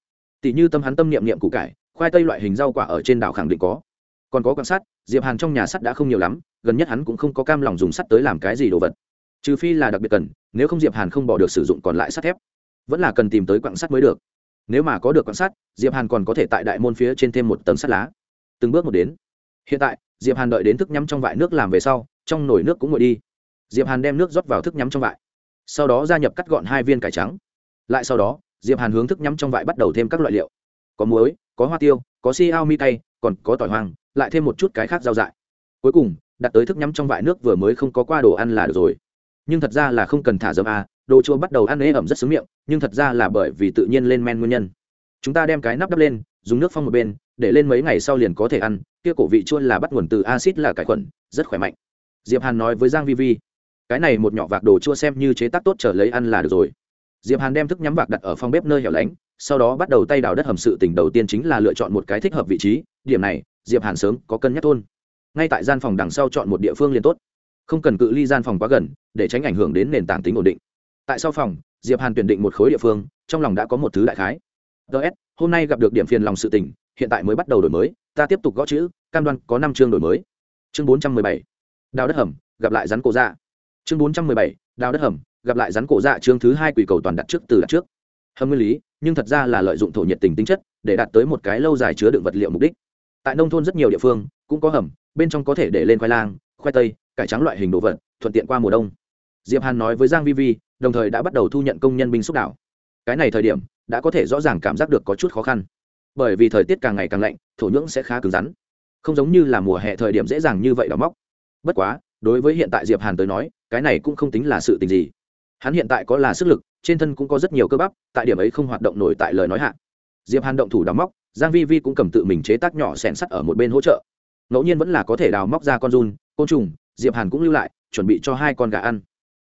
Speaker 1: Tỷ như tâm hắn tâm niệm niệm củ cải, khoai tây loại hình rau quả ở trên đảo khẳng định có. Còn có quan sát diệp hàn trong nhà sắt đã không nhiều lắm, gần nhất hắn cũng không có cam lòng dùng sắt tới làm cái gì đồ vật. Trừ phi là đặc biệt cần, nếu không diệp hàn không bỏ được sử dụng còn lại sắt thép. Vẫn là cần tìm tới quặng sắt mới được. Nếu mà có được quặng sắt, diệp hàn còn có thể tại đại môn phía trên thêm một tấm sắt lá. Từng bước một đến. Hiện tại, diệp hàn đợi đến thức nhắm trong vại nước làm về sau, trong nồi nước cũng nguội đi diệp hàn đem nước rót vào thức nhắm trong vại. Sau đó gia nhập cắt gọn hai viên cải trắng. Lại sau đó, diệp hàn hướng thức nhắm trong vại bắt đầu thêm các loại liệu. Có muối, có hoa tiêu, có si ao mi tay còn có tỏi hoang, lại thêm một chút cái khác rau dại. Cuối cùng, đặt tới thức nhắm trong vại nước vừa mới không có qua đồ ăn là được rồi. Nhưng thật ra là không cần thả dơm à đồ chua bắt đầu ăn ế ẩm rất sướng miệng, nhưng thật ra là bởi vì tự nhiên lên men nguyên nhân. Chúng ta đem cái nắp đắp lên, dùng nước phong một bên, để lên mấy ngày sau liền có thể ăn, kia cổ vị chua là bắt nguồn từ acid là cải khuẩn, rất khỏe mạnh. Diệp hàn nói với giang vi vi cái này một nhỏ vạc đồ chua xem như chế tác tốt trở lấy ăn là được rồi. Diệp hàn đem thức nhắm vạc đặt ở phòng bếp nơi hẻo lánh, sau đó bắt đầu tay đào đất hầm sự tỉnh đầu tiên chính là lựa chọn một cái thích hợp vị trí. Điểm này, diệp hàn sớm có cân nhắc thôn. Ngay tại gian phòng đằng sau chọn một địa phương liền tốt. Không cần cự ly gian phòng quá gần, để tránh ảnh hưởng đến nền tảng tính ổn định. Tại sau phòng, diệp hàn tuyển định một khối địa phương, trong lòng đã có một thứ đại khái. Ts hôm nay gặp được điểm phiền lòng sự tỉnh hiện tại mới bắt đầu đổi mới, ta tiếp tục gõ chữ, cam đoan có năm chương đổi mới. Chương bốn trăm mười bảy. Đào đất hầm, gặp lại rắn cổ dạ chương bốn trăm mười bảy, đào đất hầm, gặp lại rắn cổ dạ chương thứ hai quỷ cầu toàn đặt trước từ đặt trước. Hầm nguyên lý, nhưng thật ra là lợi dụng thổ nhiệt tình tính chất, để đạt tới một cái lâu dài chứa đựng vật liệu mục đích. Tại nông thôn rất nhiều địa phương, cũng có hầm, bên trong có thể để lên khoai lang, khoai tây, cải trắng loại hình đồ vật, thuận tiện qua mùa đông. Diệp hàn nói với giang vi vi, đồng thời đã bắt đầu thu nhận công nhân binh xúc đảo. Cái này thời điểm, đã có thể rõ ràng cảm giác được có chút khó khăn. Bởi vì thời tiết càng ngày càng lạnh, thổ nhưỡng sẽ khá cứng rắn. Không giống như là mùa hè thời điểm dễ dàng như vậy đào móc. Bất quá, đối với hiện tại diệp hàn tới nói cái này cũng không tính là sự tình gì. Hắn hiện tại có là sức lực, trên thân cũng có rất nhiều cơ bắp, tại điểm ấy không hoạt động nổi tại lời nói hạ. Diệp hàn động thủ đào móc, giang vi vi cũng cầm tự mình chế tác nhỏ xẻn sắt ở một bên hỗ trợ. Ngẫu nhiên vẫn là có thể đào móc ra con run, côn trùng, diệp hàn cũng lưu lại, chuẩn bị cho hai con gà ăn.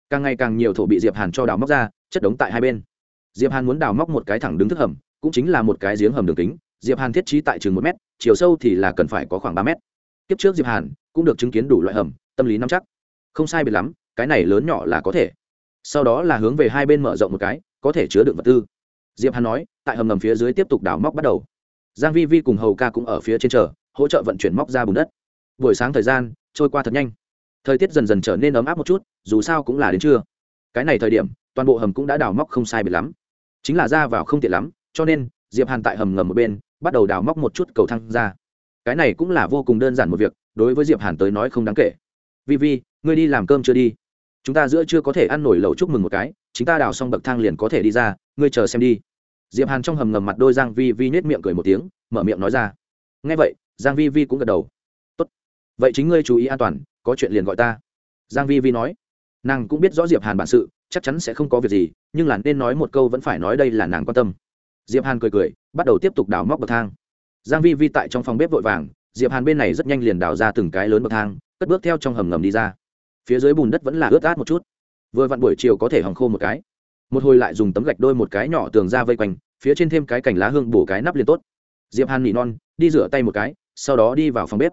Speaker 1: Càng ngày càng nhiều thổ bị diệp hàn cho đào móc ra, chất đống tại hai bên. Diệp hàn muốn đào móc một cái thẳng đứng thức hầm, cũng chính là một cái giếng hầm đường kính, diệp hàn thiết trí tại chừng một mét, chiều sâu thì là cần phải có khoảng ba mét. Kiếp trước diệp hàn cũng được chứng kiến đủ loại hầm, tâm lý nắm chắc. Không sai biệt lắm cái này lớn nhỏ là có thể. Sau đó là hướng về hai bên mở rộng một cái, có thể chứa đựng vật tư. Diệp hàn nói, tại hầm ngầm phía dưới tiếp tục đào móc bắt đầu. Giang vi vi cùng hầu ca cũng ở phía trên chờ, hỗ trợ vận chuyển móc ra bùn đất. Buổi sáng thời gian, trôi qua thật nhanh. Thời tiết dần dần trở nên ấm áp một chút, dù sao cũng là đến trưa. Cái này thời điểm, toàn bộ hầm cũng đã đào móc không sai biệt lắm. Chính là ra vào không tiện lắm, cho nên, diệp hàn tại hầm ngầm một bên, bắt đầu đào móc một chút cầu thang ra. Cái này cũng là vô cùng đơn giản một việc, đối với diệp hàn tới nói không đáng kể. Vi vi, ngươi đi làm cơm chưa đi? Chúng ta giữa chưa có thể ăn nổi lẩu chúc mừng một cái chúng ta đào xong bậc thang liền có thể đi ra, ngươi chờ xem đi. Diệp hàn trong hầm ngầm mặt đôi giang vi vi nết miệng cười một tiếng, mở miệng nói ra. Nghe vậy, giang vi vi cũng gật đầu. Tốt. Vậy chính ngươi chú ý an toàn, có chuyện liền gọi ta. Giang vi vi nói. Nàng cũng biết rõ diệp hàn bản sự, chắc chắn sẽ không có việc gì, nhưng là nên nói một câu vẫn phải nói đây là nàng quan tâm. Diệp hàn cười cười, bắt đầu tiếp tục đào móc bậc thang. Giang vi vi tại trong phòng bếp vội vàng, diệp hàn bên này rất nhanh liền đào ra từng cái lớn bậc thang, cất bước theo trong hầm ngầm đi ra phía dưới bùn đất vẫn là ướt át một chút. Vừa vặn buổi chiều có thể hòng khô một cái. Một hồi lại dùng tấm gạch đôi một cái nhỏ tường ra vây quanh, phía trên thêm cái cành lá hương bổ cái nắp liền tốt. Diệp hàn nỉ non, đi rửa tay một cái, sau đó đi vào phòng bếp.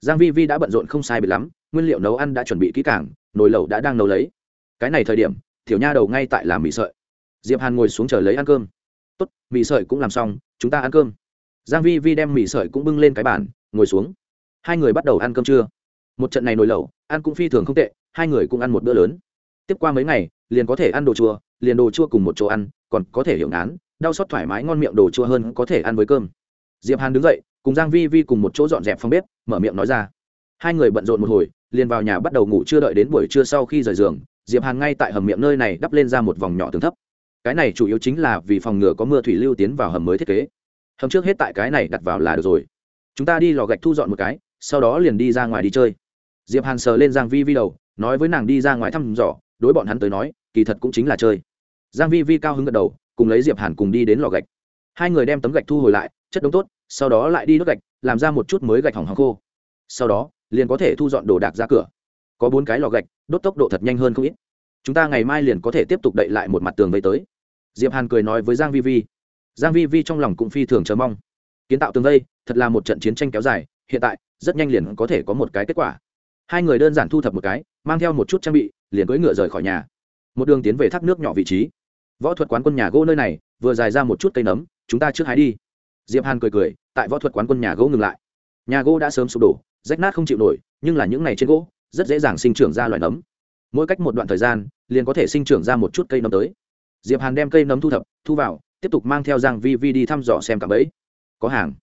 Speaker 1: Giang vi vi đã bận rộn không sai biệt lắm, nguyên liệu nấu ăn đã chuẩn bị kỹ càng, nồi lẩu đã đang nấu lấy. Cái này thời điểm, tiểu nha đầu ngay tại làm mì sợi. Diệp hàn ngồi xuống chờ lấy ăn cơm. Tốt, mì sợi cũng làm xong, chúng ta ăn cơm. Giang vi vi đem mì sợi cũng bưng lên cái bàn, ngồi xuống. Hai người bắt đầu ăn cơm trưa một trận này nồi lẩu, ăn cũng phi thường không tệ, hai người cũng ăn một bữa lớn. Tiếp qua mấy ngày, liền có thể ăn đồ chua, liền đồ chua cùng một chỗ ăn, còn có thể hiểu ngán, đau xót thoải mái ngon miệng đồ chua hơn có thể ăn với cơm. Diệp hàn đứng dậy, cùng giang vi vi cùng một chỗ dọn dẹp phòng bếp, mở miệng nói ra. Hai người bận rộn một hồi, liền vào nhà bắt đầu ngủ chưa đợi đến buổi trưa sau khi rời giường, diệp hàn ngay tại hầm miệng nơi này đắp lên ra một vòng nhỏ tường thấp. Cái này chủ yếu chính là vì phòng ngừa có mưa thủy lưu tiến vào hầm mới thiết kế. Hầm trước hết tại cái này đặt vào là được rồi. Chúng ta đi lò gạch thu dọn một cái, sau đó liền đi ra ngoài đi chơi diệp hàn sờ lên giang vi vi đầu, nói với nàng đi ra ngoài thăm dò, đối bọn hắn tới nói, kỳ thật cũng chính là chơi. Giang vi vi cao hứng gật đầu, cùng lấy diệp hàn cùng đi đến lò gạch. Hai người đem tấm gạch thu hồi lại, chất đống tốt, sau đó lại đi đốt gạch, làm ra một chút mới gạch hỏng hỏng khô. Sau đó, liền có thể thu dọn đồ đạc ra cửa. Có bốn cái lò gạch, đốt tốc độ thật nhanh hơn không ít. Chúng ta ngày mai liền có thể tiếp tục đậy lại một mặt tường vây tới. Diệp hàn cười nói với giang vi vi. Giang vi vi trong lòng cũng phi thường chờ mong. Kiến tạo tường vây, thật là một trận chiến tranh kéo dài, hiện tại, rất nhanh liền có thể có một cái kết quả hai người đơn giản thu thập một cái, mang theo một chút trang bị, liền cưỡi ngựa rời khỏi nhà. Một đường tiến về thác nước nhỏ vị trí. Võ thuật quán quân nhà gỗ nơi này, vừa dài ra một chút cây nấm, chúng ta trước hái đi. Diệp hàn cười cười, tại võ thuật quán quân nhà gỗ ngừng lại. Nhà gỗ đã sớm sụp đổ, rách nát không chịu nổi, nhưng là những ngày trên gỗ, rất dễ dàng sinh trưởng ra loài nấm. Mỗi cách một đoạn thời gian, liền có thể sinh trưởng ra một chút cây nấm tới. Diệp hàn đem cây nấm thu thập, thu vào, tiếp tục mang theo giang vi vi đi thăm dò xem cả bẫy. Có hàng.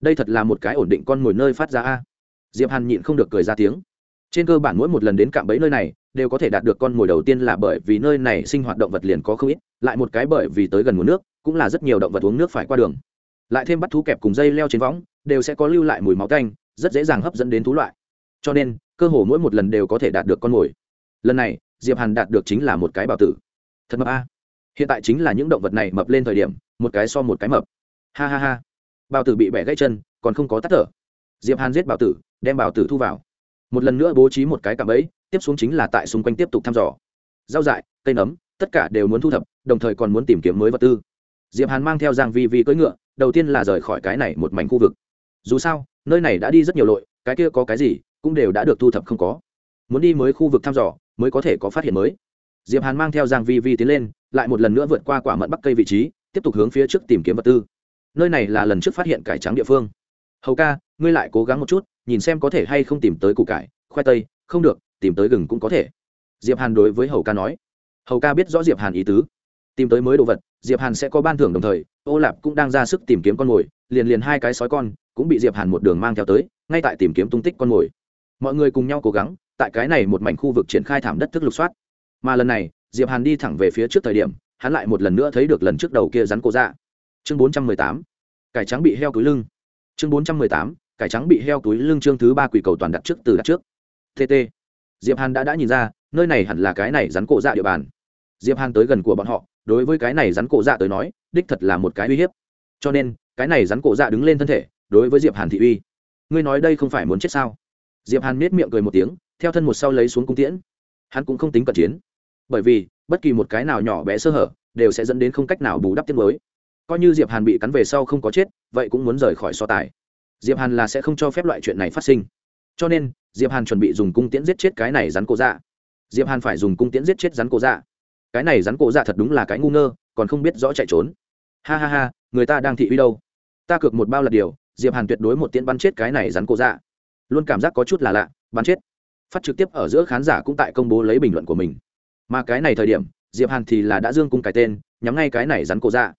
Speaker 1: Đây thật là một cái ổn định con mồi nơi phát ra a. Diệp hàn nhịn không được cười ra tiếng trên cơ bản mỗi một lần đến cạm bẫy nơi này, đều có thể đạt được con mồi đầu tiên là bởi vì nơi này sinh hoạt động vật liền có không ít, lại một cái bởi vì tới gần nguồn nước, cũng là rất nhiều động vật uống nước phải qua đường. Lại thêm bắt thú kẹp cùng dây leo trên võng, đều sẽ có lưu lại mùi máu tanh, rất dễ dàng hấp dẫn đến thú loại. Cho nên, cơ hồ mỗi một lần đều có thể đạt được con mồi. Lần này, diệp hàn đạt được chính là một cái bảo tử. Thật mập a. Hiện tại chính là những động vật này mập lên thời điểm, một cái so một cái mập. Ha ha ha. Bảo tử bị bẻ gãy chân, còn không có tắt thở. Diệp hàn giết bảo tử, đem bảo tử thu vào một lần nữa bố trí một cái cạm bẫy, tiếp xuống chính là tại xung quanh tiếp tục thăm dò. Rau dại, cây nấm, tất cả đều muốn thu thập, đồng thời còn muốn tìm kiếm mới vật tư. Diệp hàn mang theo giang vi vi cưỡi ngựa, đầu tiên là rời khỏi cái này một mảnh khu vực. Dù sao, nơi này đã đi rất nhiều lội, cái kia có cái gì, cũng đều đã được thu thập không có. Muốn đi mới khu vực thăm dò, mới có thể có phát hiện mới. Diệp hàn mang theo giang vi vi tiến lên, lại một lần nữa vượt qua quả mận bắc cây vị trí, tiếp tục hướng phía trước tìm kiếm vật tư. Nơi này là lần trước phát hiện cải trắng địa phương. Hầu ca, ngươi lại cố gắng một chút nhìn xem có thể hay không tìm tới củ cải, khoai tây, không được, tìm tới gừng cũng có thể. Diệp hàn đối với hầu ca nói. Hầu ca biết rõ diệp hàn ý tứ. Tìm tới mới đồ vật, diệp hàn sẽ có ban thưởng đồng thời, ô lạp cũng đang ra sức tìm kiếm con mồi, liền liền hai cái sói con cũng bị diệp hàn một đường mang theo tới, ngay tại tìm kiếm tung tích con mồi. Mọi người cùng nhau cố gắng, tại cái này một mảnh khu vực triển khai thảm đất thức lục soát. Mà lần này, diệp hàn đi thẳng về phía trước thời điểm, hắn lại một lần nữa thấy được lần trước đầu kia rắn cổ dạ. Chương bốn trăm mười tám. Cải trắng bị heo túi lưng. Chương bốn trăm mười tám cải trắng bị heo túi lưng chương thứ ba quỷ cầu toàn đặt trước từ đặt trước. Tt diệp hàn đã đã nhìn ra, nơi này hẳn là cái này rắn cổ dạ địa bàn. Diệp hàn tới gần của bọn họ, đối với cái này rắn cổ dạ tới nói, đích thật là một cái uy hiếp. Cho nên, cái này rắn cổ dạ đứng lên thân thể, đối với diệp hàn thị uy. Ngươi nói đây không phải muốn chết sao? Diệp hàn nết miệng cười một tiếng, theo thân một sau lấy xuống cung tiễn. Hắn cũng không tính cận chiến, bởi vì, bất kỳ một cái nào nhỏ bé sơ hở, đều sẽ dẫn đến không cách nào bù đắp tiết mới. Coi như diệp hàn bị cắn về sau không có chết, vậy cũng muốn rời khỏi so tài diệp hàn là sẽ không cho phép loại chuyện này phát sinh. Cho nên, diệp hàn chuẩn bị dùng cung tiễn giết chết cái này rắn cổ dạ. Diệp hàn phải dùng cung tiễn giết chết rắn cổ dạ. Cái này rắn cổ dạ thật đúng là cái ngu ngơ, còn không biết rõ chạy trốn. Ha ha ha, người ta đang thị uy đâu? Ta cược một bao là điều, diệp hàn tuyệt đối một tiễn bắn chết cái này rắn cổ dạ. Luôn cảm giác có chút là lạ, bắn chết. Phát trực tiếp ở giữa khán giả cũng tại công bố lấy bình luận của mình. Mà cái này thời điểm, diệp hàn thì là đã dương cung cái tên, nhắm ngay cái này rắn cổ dạ.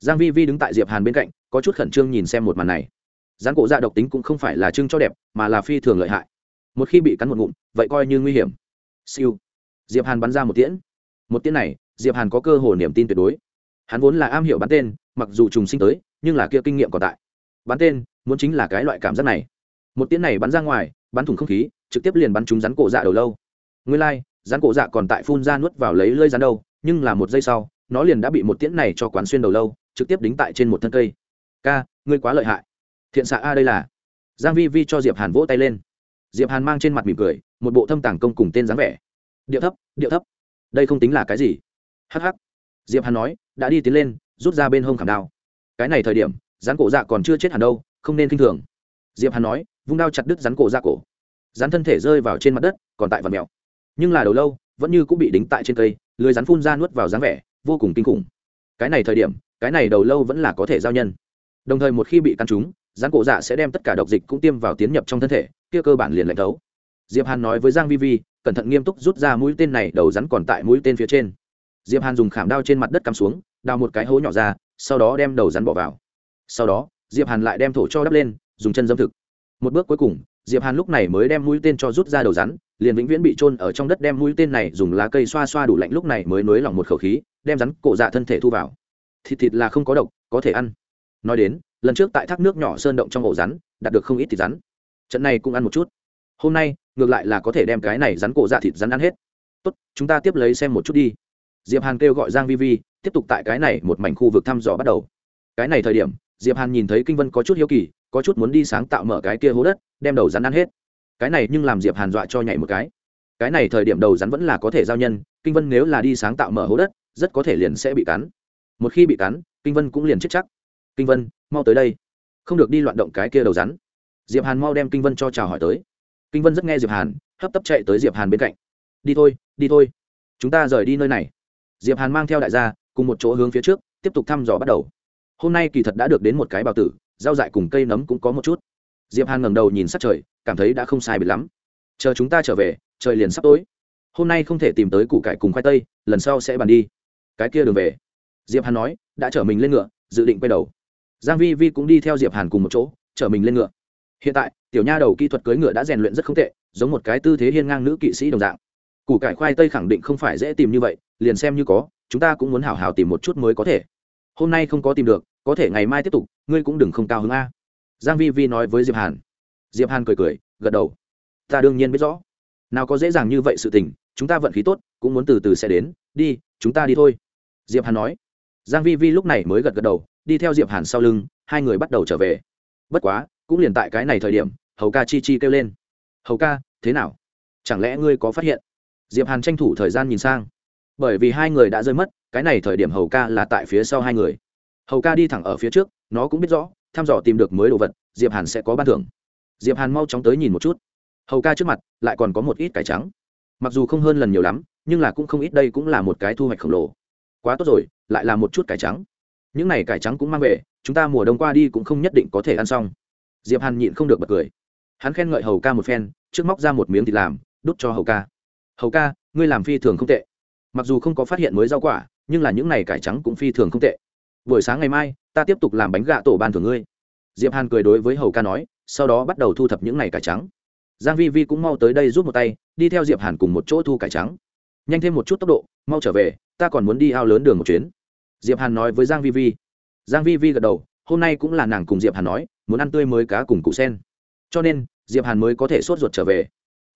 Speaker 1: Giang vi vi đứng tại diệp hàn bên cạnh, có chút khẩn trương nhìn xem một màn này rắn cổ dạ độc tính cũng không phải là trưng cho đẹp mà là phi thường lợi hại. Một khi bị cắn một ngụm vậy coi như nguy hiểm. Siêu. Diệp hàn bắn ra một tiễn. Một tiễn này diệp hàn có cơ hội niềm tin tuyệt đối. Hắn vốn là am hiểu bắn tên mặc dù trùng sinh tới nhưng là kia kinh nghiệm còn tại. Bắn tên muốn chính là cái loại cảm giác này. Một tiễn này bắn ra ngoài bắn thủng không khí trực tiếp liền bắn trúng rắn cổ dạ đầu lâu. Nguyên lai、like, rắn cổ dạ còn tại phun ra nuốt vào lấy lơi rắn đâu nhưng là một giây sau nó liền đã bị một tiễn này cho quán xuyên đầu lâu trực tiếp đính tại trên một thân cây. Ca ngươi quá lợi hại thiện xạ a đây là. Giang vi vi cho diệp hàn vỗ tay lên. Diệp hàn mang trên mặt mỉm cười, một bộ thâm tàng công cùng tên dáng vẻ. Điệu thấp điệu thấp. Đây không tính là cái gì. Hắc hắc. Diệp hàn nói, đã đi tiến lên, rút ra bên hông khảm đao. Cái này thời điểm, rắn cổ dạ còn chưa chết hẳn đâu, không nên kinh thường. Diệp hàn nói, vung đao chặt đứt rắn cổ dạ cổ. Rắn thân thể rơi vào trên mặt đất, còn tại vật mèo. Nhưng là đầu lâu, vẫn như cũng bị đính tại trên cây, lưới rắn phun ra nuốt vào dáng vẻ, vô cùng kinh khủng. Cái này thời điểm, cái này đầu lâu vẫn là có thể giao nhân. Đồng thời một khi bị căn trúng gián cổ dạ sẽ đem tất cả độc dịch cũng tiêm vào tiến nhập trong thân thể, kia cơ bản liền lạnh thấu. Diệp hàn nói với giang vi vi, cẩn thận nghiêm túc rút ra mũi tên này, đầu rắn còn tại mũi tên phía trên. Diệp hàn dùng khảm đao trên mặt đất cắm xuống, đào một cái hố nhỏ ra, sau đó đem đầu rắn bỏ vào. Sau đó, diệp hàn lại đem thổ cho đắp lên, dùng chân dâm thực. Một bước cuối cùng, diệp hàn lúc này mới đem mũi tên cho rút ra đầu rắn, liền vĩnh viễn bị trôn ở trong đất đem mũi tên này dùng lá cây xoa xoa đủ lạnh lúc này mới nới lỏng một khẩu khí, đem rắn cổ dạ thân thể thu vào. Thịt thịt là không có độc, có thể ăn nói đến, lần trước tại thác nước nhỏ sơn động trong ổ rắn, đạt được không ít thịt rắn. Trận này cũng ăn một chút. Hôm nay, ngược lại là có thể đem cái này rắn cổ dạ thịt rắn ăn hết. Tốt, chúng ta tiếp lấy xem một chút đi. Diệp hàn kêu gọi giang vi vi, tiếp tục tại cái này một mảnh khu vực thăm dò bắt đầu. Cái này thời điểm, diệp hàn nhìn thấy kinh vân có chút hiếu kỳ, có chút muốn đi sáng tạo mở cái kia hố đất, đem đầu rắn ăn hết. Cái này nhưng làm diệp hàn dọa cho nhảy một cái. Cái này thời điểm đầu rắn vẫn là có thể giao nhân, kinh vân nếu là đi sáng tạo mở hố đất, rất có thể liền sẽ bị cắn. Một khi bị cắn, kinh vân cũng liền chết chắc kinh vân, mau tới đây. Không được đi loạn động cái kia đầu rắn. Diệp hàn mau đem kinh vân cho chào hỏi tới. Kinh vân rất nghe diệp hàn, hấp tấp chạy tới diệp hàn bên cạnh. Đi thôi đi thôi. Chúng ta rời đi nơi này. Diệp hàn mang theo đại gia, cùng một chỗ hướng phía trước, tiếp tục thăm dò bắt đầu. Hôm nay kỳ thật đã được đến một cái bào tử, rau dại cùng cây nấm cũng có một chút. Diệp hàn ngẩng đầu nhìn sát trời, cảm thấy đã không sai biệt lắm. Chờ chúng ta trở về, trời liền sắp tối. Hôm nay không thể tìm tới củ cải cùng khoai tây, lần sau sẽ bàn đi. Cái kia đường về. Diệp hàn nói, đã chở mình lên ngựa, dự định quay đầu giang vi vi cũng đi theo diệp hàn cùng một chỗ, chở mình lên ngựa. Hiện tại, tiểu nha đầu kỹ thuật cưỡi ngựa đã rèn luyện rất không tệ, giống một cái tư thế hiên ngang nữ kỵ sĩ đồng dạng. Củ cải khoai tây khẳng định không phải dễ tìm như vậy, liền xem như có, chúng ta cũng muốn hảo hảo tìm một chút mới có thể. Hôm nay không có tìm được, có thể ngày mai tiếp tục, ngươi cũng đừng không cao hứng a. Giang vi vi nói với diệp hàn. Diệp hàn cười cười, gật đầu. Ta đương nhiên biết rõ. Nào có dễ dàng như vậy sự tình, chúng ta vận khí tốt, cũng muốn từ từ sẽ đến, đi, chúng ta đi thôi. Diệp hàn nói. Giang vi vi lúc này mới gật gật đầu đi theo diệp hàn sau lưng, hai người bắt đầu trở về. Bất quá, cũng liền tại cái này thời điểm, hầu ca chi chi kêu lên. Hầu ca, thế nào? Chẳng lẽ ngươi có phát hiện? Diệp hàn tranh thủ thời gian nhìn sang. Bởi vì hai người đã rơi mất, cái này thời điểm hầu ca là tại phía sau hai người. Hầu ca đi thẳng ở phía trước, nó cũng biết rõ, thăm dò tìm được mới đồ vật, diệp hàn sẽ có ban thưởng. Diệp hàn mau chóng tới nhìn một chút. Hầu ca trước mặt, lại còn có một ít cải trắng. Mặc dù không hơn lần nhiều lắm, nhưng là cũng không ít đây cũng là một cái thu hoạch khổng lồ. Quá tốt rồi, lại là một chút cải trắng những này cải trắng cũng mang về, chúng ta mùa đông qua đi cũng không nhất định có thể ăn xong. Diệp hàn nhịn không được bật cười. Hắn khen ngợi hầu ca một phen, trước móc ra một miếng thịt làm, đút cho hầu ca. Hầu ca, ngươi làm phi thường không tệ. Mặc dù không có phát hiện mới rau quả, nhưng là những này cải trắng cũng phi thường không tệ. Buổi sáng ngày mai, ta tiếp tục làm bánh gạ tổ ban thưởng ngươi. Diệp hàn cười đối với hầu ca nói, sau đó bắt đầu thu thập những này cải trắng. Giang vi vi cũng mau tới đây giúp một tay, đi theo diệp hàn cùng một chỗ thu cải trắng. Nhanh thêm một chút tốc độ, mau trở về, ta còn muốn đi ao lớn đường một chuyến diệp hàn nói với giang vi vi. Giang vi vi gật đầu, hôm nay cũng là nàng cùng diệp hàn nói, muốn ăn tươi mới cá cùng củ sen. Cho nên, diệp hàn mới có thể sốt ruột trở về.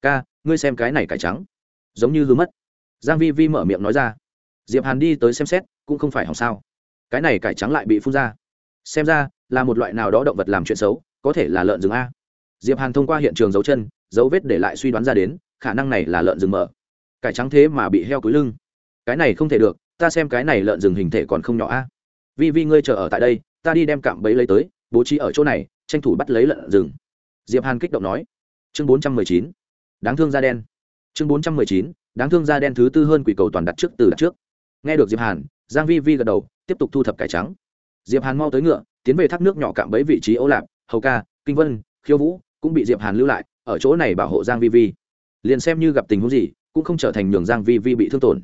Speaker 1: Ca, ngươi xem cái này cải trắng. Giống như hư mất. Giang vi vi mở miệng nói ra. Diệp hàn đi tới xem xét, cũng không phải hỏng sao. Cái này cải trắng lại bị phun ra. Xem ra, là một loại nào đó động vật làm chuyện xấu, có thể là lợn rừng a. Diệp hàn thông qua hiện trường dấu chân, dấu vết để lại suy đoán ra đến, khả năng này là lợn rừng mở. Cải trắng thế mà bị heo cúi lưng. Cái này không thể được ta xem cái này lợn rừng hình thể còn không nhỏ a. Vi vi, ngươi chờ ở tại đây, ta đi đem cạm bẫy lấy tới, bố trí ở chỗ này, tranh thủ bắt lấy lợn rừng. Diệp hàn kích động nói. Chương bốn trăm mười chín. Đáng thương da đen. Chương bốn trăm mười chín, đáng thương da đen thứ tư hơn quỷ cầu toàn đặt trước từ đặt trước. Nghe được diệp hàn, giang vi vi gật đầu, tiếp tục thu thập cải trắng. Diệp hàn mau tới ngựa, tiến về thác nước nhỏ cạm bẫy vị trí ấu lạp hầu ca, kinh vân, khiêu vũ, cũng bị diệp hàn lưu lại, ở chỗ này bảo hộ giang vi vi. Liền xem như gặp tình huống gì, cũng không trở thành nhường giang vi vi bị thương tổn.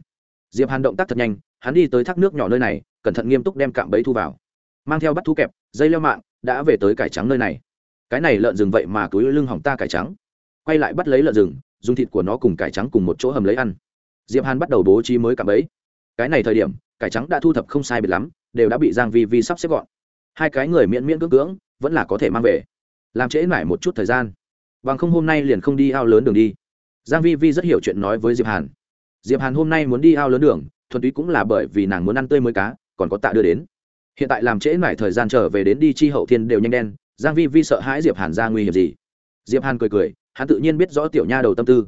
Speaker 1: Diệp hàn động tác thật nhanh hắn đi tới thác nước nhỏ nơi này, cẩn thận nghiêm túc đem cạm bẫy thu vào. Mang theo bắt thú kẹp, dây leo mạng, đã về tới cải trắng nơi này. Cái này lợn rừng vậy mà túi lưng hỏng ta cải trắng. Quay lại bắt lấy lợn rừng, dùng thịt của nó cùng cải trắng cùng một chỗ hầm lấy ăn. Diệp hàn bắt đầu bố trí mới cạm bẫy. Cái này thời điểm, cải trắng đã thu thập không sai biệt lắm, đều đã bị giang vi vi sắp xếp gọn. Hai cái người miễn miễn cưỡng cưỡng, vẫn là có thể mang về. Làm trễ mãi một chút thời gian. Bằng không hôm nay liền không đi ao lớn đường đi. Giang vi vi rất hiểu chuyện nói với diệp hàn. Diệp hàn hôm nay muốn đi ao lớn đường thuần túy cũng là bởi vì nàng muốn ăn tươi mới cá, còn có tạ đưa đến. Hiện tại làm trễ mải thời gian trở về đến đi chi hậu thiên đều nhanh đen, giang vi vi sợ hãi diệp hàn ra nguy hiểm gì. Diệp hàn cười cười, hắn tự nhiên biết rõ tiểu nha đầu tâm tư.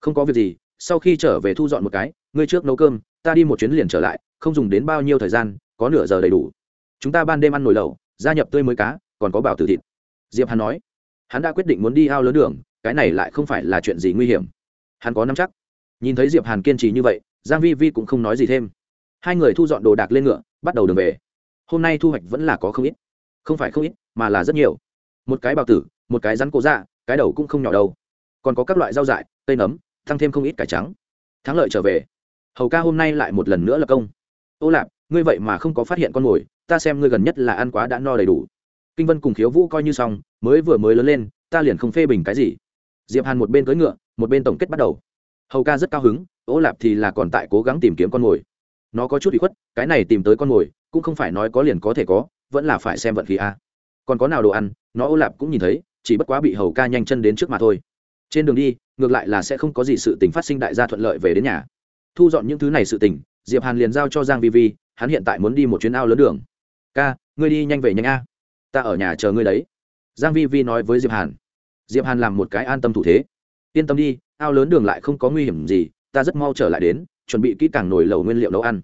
Speaker 1: Không có việc gì, sau khi trở về thu dọn một cái, ngươi trước nấu cơm, ta đi một chuyến liền trở lại, không dùng đến bao nhiêu thời gian, có nửa giờ đầy đủ. Chúng ta ban đêm ăn nồi lẩu, gia nhập tươi mới cá, còn có bảo tử thịt. Diệp hàn nói. Hắn đã quyết định muốn đi ao lớn đường, cái này lại không phải là chuyện gì nguy hiểm. Hắn có nắm chắc. Nhìn thấy diệp hàn kiên trì như vậy giang vi vi cũng không nói gì thêm. Hai người thu dọn đồ đạc lên ngựa, bắt đầu đường về. Hôm nay thu hoạch vẫn là có không ít. Không phải không ít, mà là rất nhiều. Một cái bào tử, một cái rắn cổ dạ cái đầu cũng không nhỏ đâu. Còn có các loại rau dại, cây nấm, tăng thêm không ít cải trắng. Thắng lợi trở về. Hầu ca hôm nay lại một lần nữa là công. Ô lạp, ngươi vậy mà không có phát hiện con mồi, ta xem ngươi gần nhất là ăn quá đã no đầy đủ. Kinh vân cùng khiếu vũ coi như xong, mới vừa mới lớn lên, ta liền không phê bình cái gì. Diệp hàn một bên cưỡi ngựa, một bên tổng kết bắt đầu. Hầu ca rất cao hứng ô lạp thì là còn tại cố gắng tìm kiếm con mồi. Nó có chút bị khuất, cái này tìm tới con mồi, cũng không phải nói có liền có thể có, vẫn là phải xem vận khí a. Còn có nào đồ ăn, nó ô lạp cũng nhìn thấy, chỉ bất quá bị hầu ca nhanh chân đến trước mà thôi. Trên đường đi, ngược lại là sẽ không có gì sự tình phát sinh đại gia thuận lợi về đến nhà. Thu dọn những thứ này sự tình, diệp hàn liền giao cho giang vi vi, hắn hiện tại muốn đi một chuyến ao lớn đường. Ca, ngươi đi nhanh về nhanh a. Ta ở nhà chờ ngươi đấy. Giang vi vi nói với diệp hàn. Diệp hàn làm một cái an tâm thủ thế. Yên tâm đi, ao lớn đường lại không có nguy hiểm gì ta rất mau trở lại đến, chuẩn bị kỹ càng nồi lẩu nguyên liệu nấu ăn.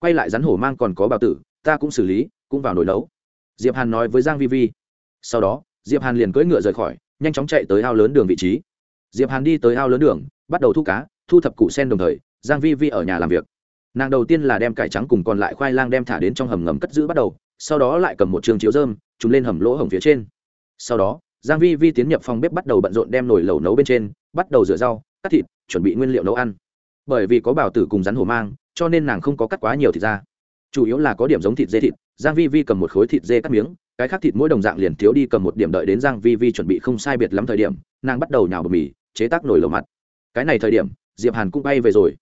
Speaker 1: Quay lại rắn hổ mang còn có bào tử, ta cũng xử lý, cũng vào nồi nấu. Diệp hàn nói với giang vi vi. Sau đó, diệp hàn liền cưỡi ngựa rời khỏi, nhanh chóng chạy tới ao lớn đường vị trí. Diệp hàn đi tới ao lớn đường, bắt đầu thu cá, thu thập củ sen đồng thời, giang vi vi ở nhà làm việc. Nàng đầu tiên là đem cải trắng cùng còn lại khoai lang đem thả đến trong hầm ngầm cất giữ bắt đầu, sau đó lại cầm một trường chiếu dơm chúng lên hầm lỗ hổng phía trên. Sau đó, giang vi vi tiến nhập phòng bếp bắt đầu bận rộn đem nồi lẩu nấu bên trên, bắt đầu rửa rau, cắt thịt, chuẩn bị nguyên liệu nấu ăn bởi vì có bảo tử cùng rắn hổ mang, cho nên nàng không có cắt quá nhiều thịt ra. Chủ yếu là có điểm giống thịt dê thịt, giang vi vi cầm một khối thịt dê cắt miếng, cái khác thịt mỗi đồng dạng liền thiếu đi cầm một điểm đợi đến giang vi vi chuẩn bị không sai biệt lắm thời điểm, nàng bắt đầu nhào bột mì, chế tác nồi lẩu mặt. Cái này thời điểm, diệp hàn cũng bay về rồi.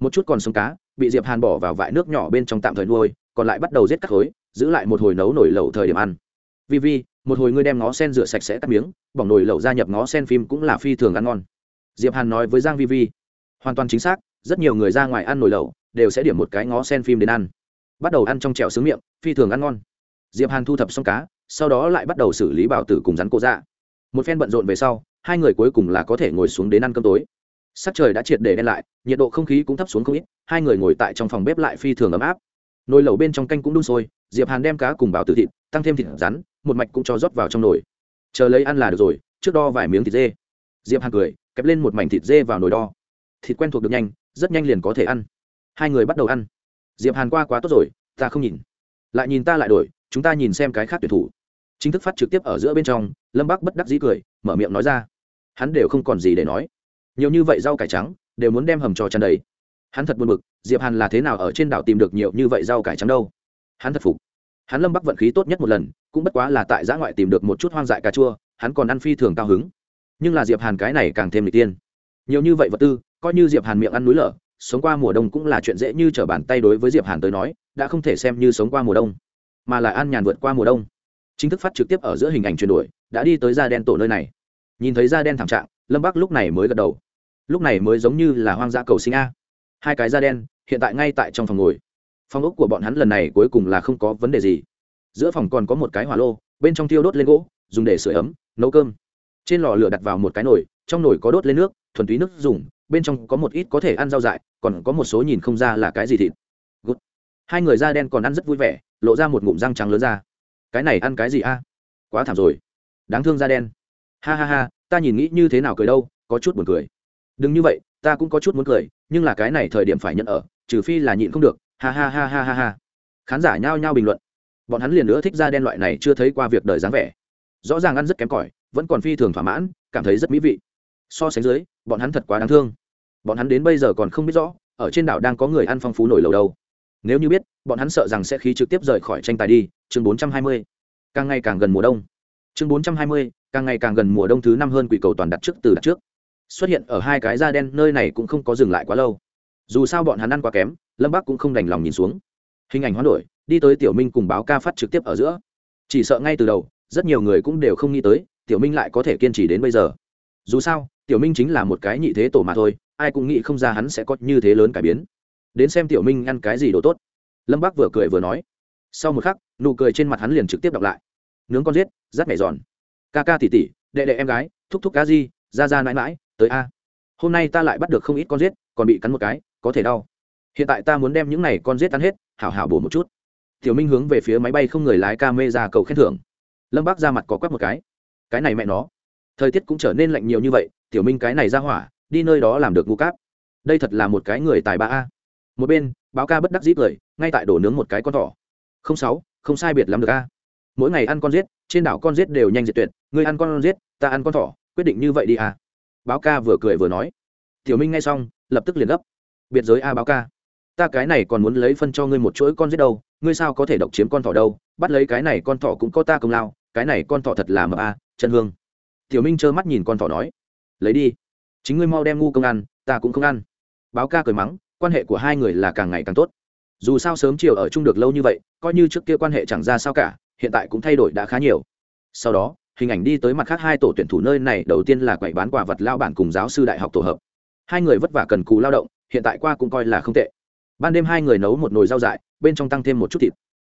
Speaker 1: Một chút còn sống cá, bị diệp hàn bỏ vào vại nước nhỏ bên trong tạm thời nuôi, còn lại bắt đầu giết các khối, giữ lại một hồi nấu nồi lẩu thời điểm ăn. Vi vi, một hồi ngươi đem ngó sen rửa sạch sẽ cắt miếng, bỏng nồi lẩu gia nhập ngó sen phim cũng là phi thường ăn ngon. Diệp hàn nói với giang vi vi, hoàn toàn chính xác rất nhiều người ra ngoài ăn nồi lẩu, đều sẽ điểm một cái ngó sen phim đến ăn. Bắt đầu ăn trong chèo sướng miệng, phi thường ăn ngon. Diệp hàn thu thập xong cá, sau đó lại bắt đầu xử lý bảo tử cùng rắn cô dạ một phen bận rộn về sau, hai người cuối cùng là có thể ngồi xuống đến ăn cơm tối. Sắc trời đã triệt để đen lại, nhiệt độ không khí cũng thấp xuống không ít, hai người ngồi tại trong phòng bếp lại phi thường ấm áp. Nồi lẩu bên trong canh cũng đun sôi, diệp hàn đem cá cùng bảo tử thịt, tăng thêm thịt rắn, một mạch cũng cho rót vào trong nồi. Chờ lấy ăn là được rồi, trước đo vài miếng thịt dê. Diệp hàn cười, kẹp lên một mảnh thịt dê vào nồi đo thịt quen thuộc được nhanh, rất nhanh liền có thể ăn. Hai người bắt đầu ăn. Diệp hàn qua quá tốt rồi, ta không nhìn. Lại nhìn ta lại đổi, chúng ta nhìn xem cái khác tuyển thủ. Chính thức phát trực tiếp ở giữa bên trong, lâm bắc bất đắc dĩ cười, mở miệng nói ra. Hắn đều không còn gì để nói. Nhiều như vậy rau cải trắng, đều muốn đem hầm cho chăn đầy. Hắn thật buồn bực, diệp hàn là thế nào ở trên đảo tìm được nhiều như vậy rau cải trắng đâu? Hắn thật phục. Hắn lâm bắc vận khí tốt nhất một lần, cũng bất quá là tại giã ngoại tìm được một chút hoang dại cà chua, hắn còn ăn phi thường cao hứng. Nhưng là diệp hàn cái này càng thêm lịch tiên nhiều như vậy vật tư, coi như diệp hàn miệng ăn núi lở, sống qua mùa đông cũng là chuyện dễ như trở bàn tay đối với diệp hàn tới nói, đã không thể xem như sống qua mùa đông, mà là an nhàn vượt qua mùa đông. Chính thức phát trực tiếp ở giữa hình ảnh chuyển đổi, đã đi tới da đen tổ nơi này. Nhìn thấy da đen thảm trạng, lâm bắc lúc này mới gật đầu. Lúc này mới giống như là hoang dã cầu sinh a. Hai cái da đen, hiện tại ngay tại trong phòng ngồi. Phòng ốc của bọn hắn lần này cuối cùng là không có vấn đề gì. Giữa phòng còn có một cái hỏa lô, bên trong tiêu đốt lên gỗ, dùng để sửa ấm, nấu cơm. Trên lò lửa đặt vào một cái nồi, trong nồi có đốt lên nước thuần túy nước dùng, bên trong có một ít có thể ăn rau dại, còn có một số nhìn không ra là cái gì thịt. Good. hai người da đen còn ăn rất vui vẻ, lộ ra một ngụm răng trắng lớn ra. Cái này ăn cái gì a? Quá thảm rồi. Đáng thương da đen. Ha ha ha, ta nhìn nghĩ như thế nào cười đâu, có chút buồn cười. Đừng như vậy, ta cũng có chút muốn cười, nhưng là cái này thời điểm phải nhận ở, trừ phi là nhịn không được. Ha ha ha ha ha ha. Khán giả nhao nhao bình luận. Bọn hắn liền nữa thích da đen loại này chưa thấy qua việc đời dáng vẻ. Rõ ràng ăn rất kém cỏi, vẫn còn phi thường thỏa mãn, cảm thấy rất mỹ vị so sánh dưới bọn hắn thật quá đáng thương. Bọn hắn đến bây giờ còn không biết rõ ở trên đảo đang có người ăn phong phú nổi lầu đâu. Nếu như biết bọn hắn sợ rằng sẽ khí trực tiếp rời khỏi tranh tài đi. Chương 420. càng ngày càng gần mùa đông. Chương 420, càng ngày càng gần mùa đông thứ năm hơn quỷ cầu toàn đặt trước từ đặt trước. Xuất hiện ở hai cái da đen nơi này cũng không có dừng lại quá lâu. Dù sao bọn hắn ăn quá kém lâm bắc cũng không đành lòng nhìn xuống. Hình ảnh hoán đổi đi tới tiểu minh cùng báo ca phát trực tiếp ở giữa. Chỉ sợ ngay từ đầu rất nhiều người cũng đều không nghĩ tới tiểu minh lại có thể kiên trì đến bây giờ. Dù sao tiểu minh chính là một cái nhị thế tổ mà thôi, ai cũng nghĩ không ra hắn sẽ có như thế lớn cải biến. Đến xem tiểu minh ăn cái gì đồ tốt. Lâm bác vừa cười vừa nói. Sau một khắc, nụ cười trên mặt hắn liền trực tiếp đọc lại. Nướng con giết, rát mẻ giòn. Ca ca tỉ tỉ, đệ đệ em gái, thúc thúc cá di, ra ra mãi mãi, tới a. Hôm nay ta lại bắt được không ít con giết, còn bị cắn một cái, có thể đau. Hiện tại ta muốn đem những này con giết ăn hết, hảo hảo bổ một chút. Tiểu minh hướng về phía máy bay không người lái ca mê ra cầu khen thưởng. Lâm bác ra mặt có quét một cái. Cái này mẹ nó thời tiết cũng trở nên lạnh nhiều như vậy, tiểu minh cái này ra hỏa, đi nơi đó làm được ngu cáp. Đây thật là một cái người tài ba a. Một bên, báo ca bất đắc dĩ cười, ngay tại đổ nướng một cái con thỏ. Không sáu, không sai biệt lắm được a. Mỗi ngày ăn con giết, trên đảo con giết đều nhanh diệt tuyệt, người ăn con giết, ta ăn con thỏ, quyết định như vậy đi a. Báo ca vừa cười vừa nói. Tiểu minh nghe xong, lập tức liền gấp. Biệt giới a báo ca. Ta cái này còn muốn lấy phân cho ngươi một chuỗi con giết đâu, ngươi sao có thể độc chiếm con thỏ đâu, bắt lấy cái này con thỏ cũng có ta công lao, cái này con thỏ thật là mập a, chân hương tiểu minh trơ mắt nhìn con thỏ nói, lấy đi, chính ngươi mau đem ngu công ăn, ta cũng không ăn. Báo ca cười mắng, quan hệ của hai người là càng ngày càng tốt. Dù sao sớm chiều ở chung được lâu như vậy, coi như trước kia quan hệ chẳng ra sao cả, hiện tại cũng thay đổi đã khá nhiều. Sau đó, hình ảnh đi tới mặt khác hai tổ tuyển thủ nơi này, đầu tiên là quậy bán quả vật lao bản cùng giáo sư đại học tổ hợp. Hai người vất vả cần cù lao động, hiện tại qua cũng coi là không tệ. Ban đêm hai người nấu một nồi rau dại, bên trong tăng thêm một chút thịt.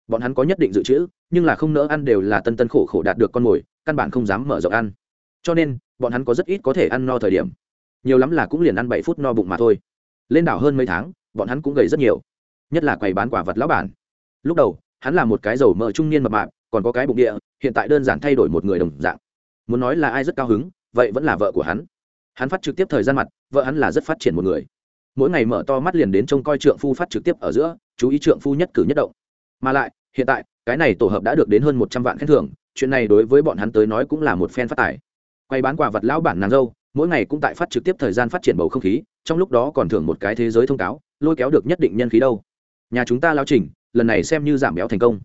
Speaker 1: Bọn hắn có nhất định dự trữ, nhưng là không nỡ ăn đều là tân tân khổ khổ đạt được con mồi, căn bản không dám mở rộng ăn cho nên, bọn hắn có rất ít có thể ăn no thời điểm. Nhiều lắm là cũng liền ăn bảy phút no bụng mà thôi. Lên đảo hơn mấy tháng, bọn hắn cũng gầy rất nhiều. Nhất là quầy bán quả vật lão bản. Lúc đầu, hắn là một cái dầu mỡ trung niên mập mạp, còn có cái bụng địa, hiện tại đơn giản thay đổi một người đồng dạng. Muốn nói là ai rất cao hứng, vậy vẫn là vợ của hắn. Hắn phát trực tiếp thời gian mặt, vợ hắn là rất phát triển một người. Mỗi ngày mở to mắt liền đến trông coi trượng phu phát trực tiếp ở giữa, chú ý trượng phu nhất cử nhất động. Mà lại, hiện tại, cái này tổ hợp đã được đến hơn một trăm vạn khen thưởng, chuyện này đối với bọn hắn tới nói cũng là một phen phát tài quay bán quả vật lão bản nàng dâu, mỗi ngày cũng tại phát trực tiếp thời gian phát triển bầu không khí, trong lúc đó còn thưởng một cái thế giới thông cáo, lôi kéo được nhất định nhân khí đâu. Nhà chúng ta lao trình lần này xem như giảm béo thành công.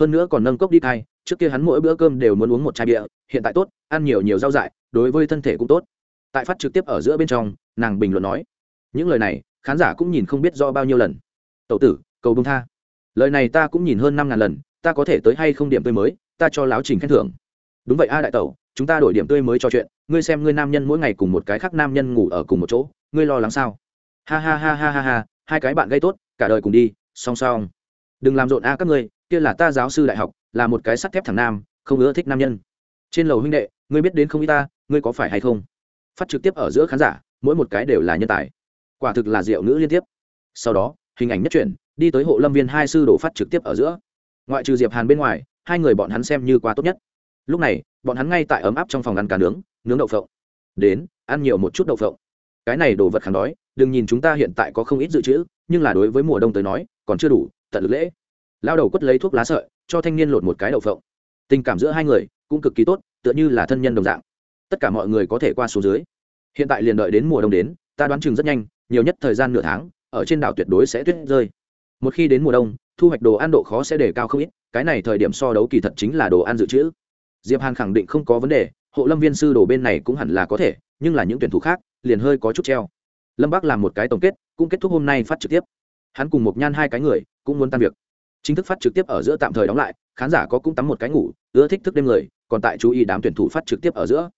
Speaker 1: Hơn nữa còn nâng cốc đi thai, trước kia hắn mỗi bữa cơm đều muốn uống một chai bia, hiện tại tốt, ăn nhiều nhiều rau dại, đối với thân thể cũng tốt. Tại phát trực tiếp ở giữa bên trong, nàng bình luận nói, những lời này, khán giả cũng nhìn không biết do bao nhiêu lần. Tậu tử, cầu bông tha. Lời này ta cũng nhìn hơn năm ngàn lần, ta có thể tới hay không điểm tươi mới, ta cho láo trình khen thưởng. Đúng vậy a đại tẩu chúng ta đổi điểm tươi mới cho chuyện, ngươi xem ngươi nam nhân mỗi ngày cùng một cái khác nam nhân ngủ ở cùng một chỗ, ngươi lo lắng sao? Ha ha ha ha ha ha, hai cái bạn gây tốt, cả đời cùng đi, song song. Đừng làm rộn a các ngươi, kia là ta giáo sư đại học, là một cái sắt thép thằng nam, không ưa thích nam nhân. Trên lầu huynh đệ, ngươi biết đến không y ta, ngươi có phải hay không? Phát trực tiếp ở giữa khán giả, mỗi một cái đều là nhân tài. Quả thực là diệu ngữ liên tiếp. Sau đó, hình ảnh nhất chuyển, đi tới hộ lâm viên hai sư đổ phát trực tiếp ở giữa. Ngoại trừ diệp hàn bên ngoài, hai người bọn hắn xem như qua tốt nhất lúc này, bọn hắn ngay tại ấm áp trong phòng ăn cá nướng nướng đậu phộng. Đến, ăn nhiều một chút đậu phộng. Cái này đồ vật kháng đói, đừng nhìn chúng ta hiện tại có không ít dự trữ, nhưng là đối với mùa đông tới nói, còn chưa đủ, tận lực lễ. Lao đầu quất lấy thuốc lá sợi, cho thanh niên lột một cái đậu phộng. Tình cảm giữa hai người cũng cực kỳ tốt, tựa như là thân nhân đồng dạng. Tất cả mọi người có thể qua số dưới. Hiện tại liền đợi đến mùa đông đến, ta đoán chừng rất nhanh, nhiều nhất thời gian nửa tháng, ở trên đảo tuyệt đối sẽ tuyết rơi. Một khi đến mùa đông, thu hoạch đồ ăn độ khó sẽ đề cao không ít, cái này thời điểm so đấu kỳ thật chính là đồ ăn dự trữ diệp hàn khẳng định không có vấn đề, hộ lâm viên sư đồ bên này cũng hẳn là có thể, nhưng là những tuyển thủ khác, liền hơi có chút treo. Lâm bắc làm một cái tổng kết, cũng kết thúc hôm nay phát trực tiếp. Hắn cùng một nhan hai cái người, cũng muốn tan việc. Chính thức phát trực tiếp ở giữa tạm thời đóng lại, khán giả có cũng tắm một cái ngủ, ưa thích thức đêm người, còn tại chú ý đám tuyển thủ phát trực tiếp ở giữa.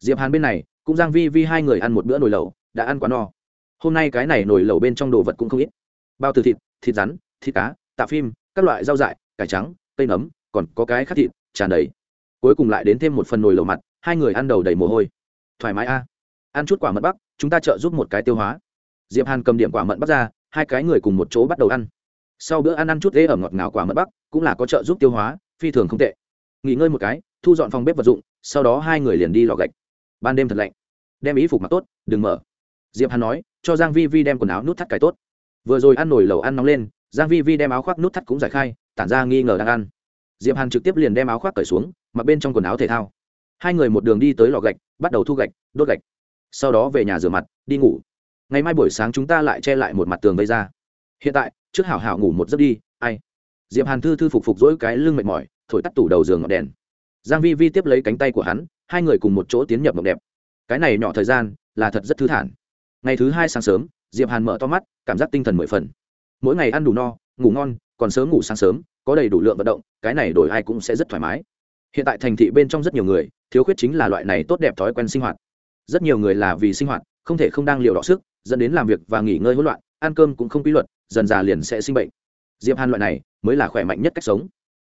Speaker 1: Diệp hàn bên này, cũng giang vi vi hai người ăn một bữa nồi lẩu, đã ăn quá no. Hôm nay cái này nồi lẩu bên trong đồ vật cũng không ít. Bao từ thịt thịt rắn, thịt cá, tạ phim, các loại rau dại, cải trắng, cây nấm, còn có cái khác thịt, tràn đầy cuối cùng lại đến thêm một phần nồi lẩu mặt, hai người ăn đầu đầy mồ hôi. Thoải mái a. Ăn chút quả mận bắc, chúng ta trợ giúp một cái tiêu hóa. Diệp hàn cầm điểm quả mận bắc ra, hai cái người cùng một chỗ bắt đầu ăn. Sau bữa ăn ăn chút ghế ở ngọt ngào quả mận bắc, cũng là có trợ giúp tiêu hóa, phi thường không tệ. Nghỉ ngơi một cái, thu dọn phòng bếp vật dụng, sau đó hai người liền đi lò gạch. Ban đêm thật lạnh. Đem ý phục mặc tốt, đừng mở. Diệp hàn nói, cho giang vi vi đem quần áo nút thắt cài tốt. Vừa rồi ăn nổi lẩu ăn nóng lên, giang vi vi đem áo khoác nút thắt cũng giải khai, tản ra nghi ngờ đang ăn diệp hàn trực tiếp liền đem áo khoác cởi xuống, mặc bên trong quần áo thể thao. Hai người một đường đi tới lò gạch, bắt đầu thu gạch, đốt gạch. Sau đó về nhà rửa mặt, đi ngủ. Ngày mai buổi sáng chúng ta lại che lại một mặt tường vây ra. Hiện tại, trước hảo hảo ngủ một giấc đi, ai? Diệp hàn thư thư phục phục dỗi cái lưng mệt mỏi, thổi tắt tủ đầu giường ngọn đèn. Giang vi vi tiếp lấy cánh tay của hắn, hai người cùng một chỗ tiến nhập mộng đẹp. Cái này nhỏ thời gian, là thật rất thư thản. Ngày thứ hai sáng sớm, diệp hàn mở to mắt, cảm giác tinh thần mười phần. Mỗi ngày ăn đủ no, ngủ ngon, còn sớm ngủ sáng sớm có đầy đủ lượng vận động, cái này đổi ai cũng sẽ rất thoải mái. Hiện tại thành thị bên trong rất nhiều người, thiếu khuyết chính là loại này tốt đẹp thói quen sinh hoạt. Rất nhiều người là vì sinh hoạt, không thể không đang liều đọ sức, dẫn đến làm việc và nghỉ ngơi hỗn loạn, ăn cơm cũng không quy luật, dần già liền sẽ sinh bệnh. Diệp hàn loại này mới là khỏe mạnh nhất cách sống.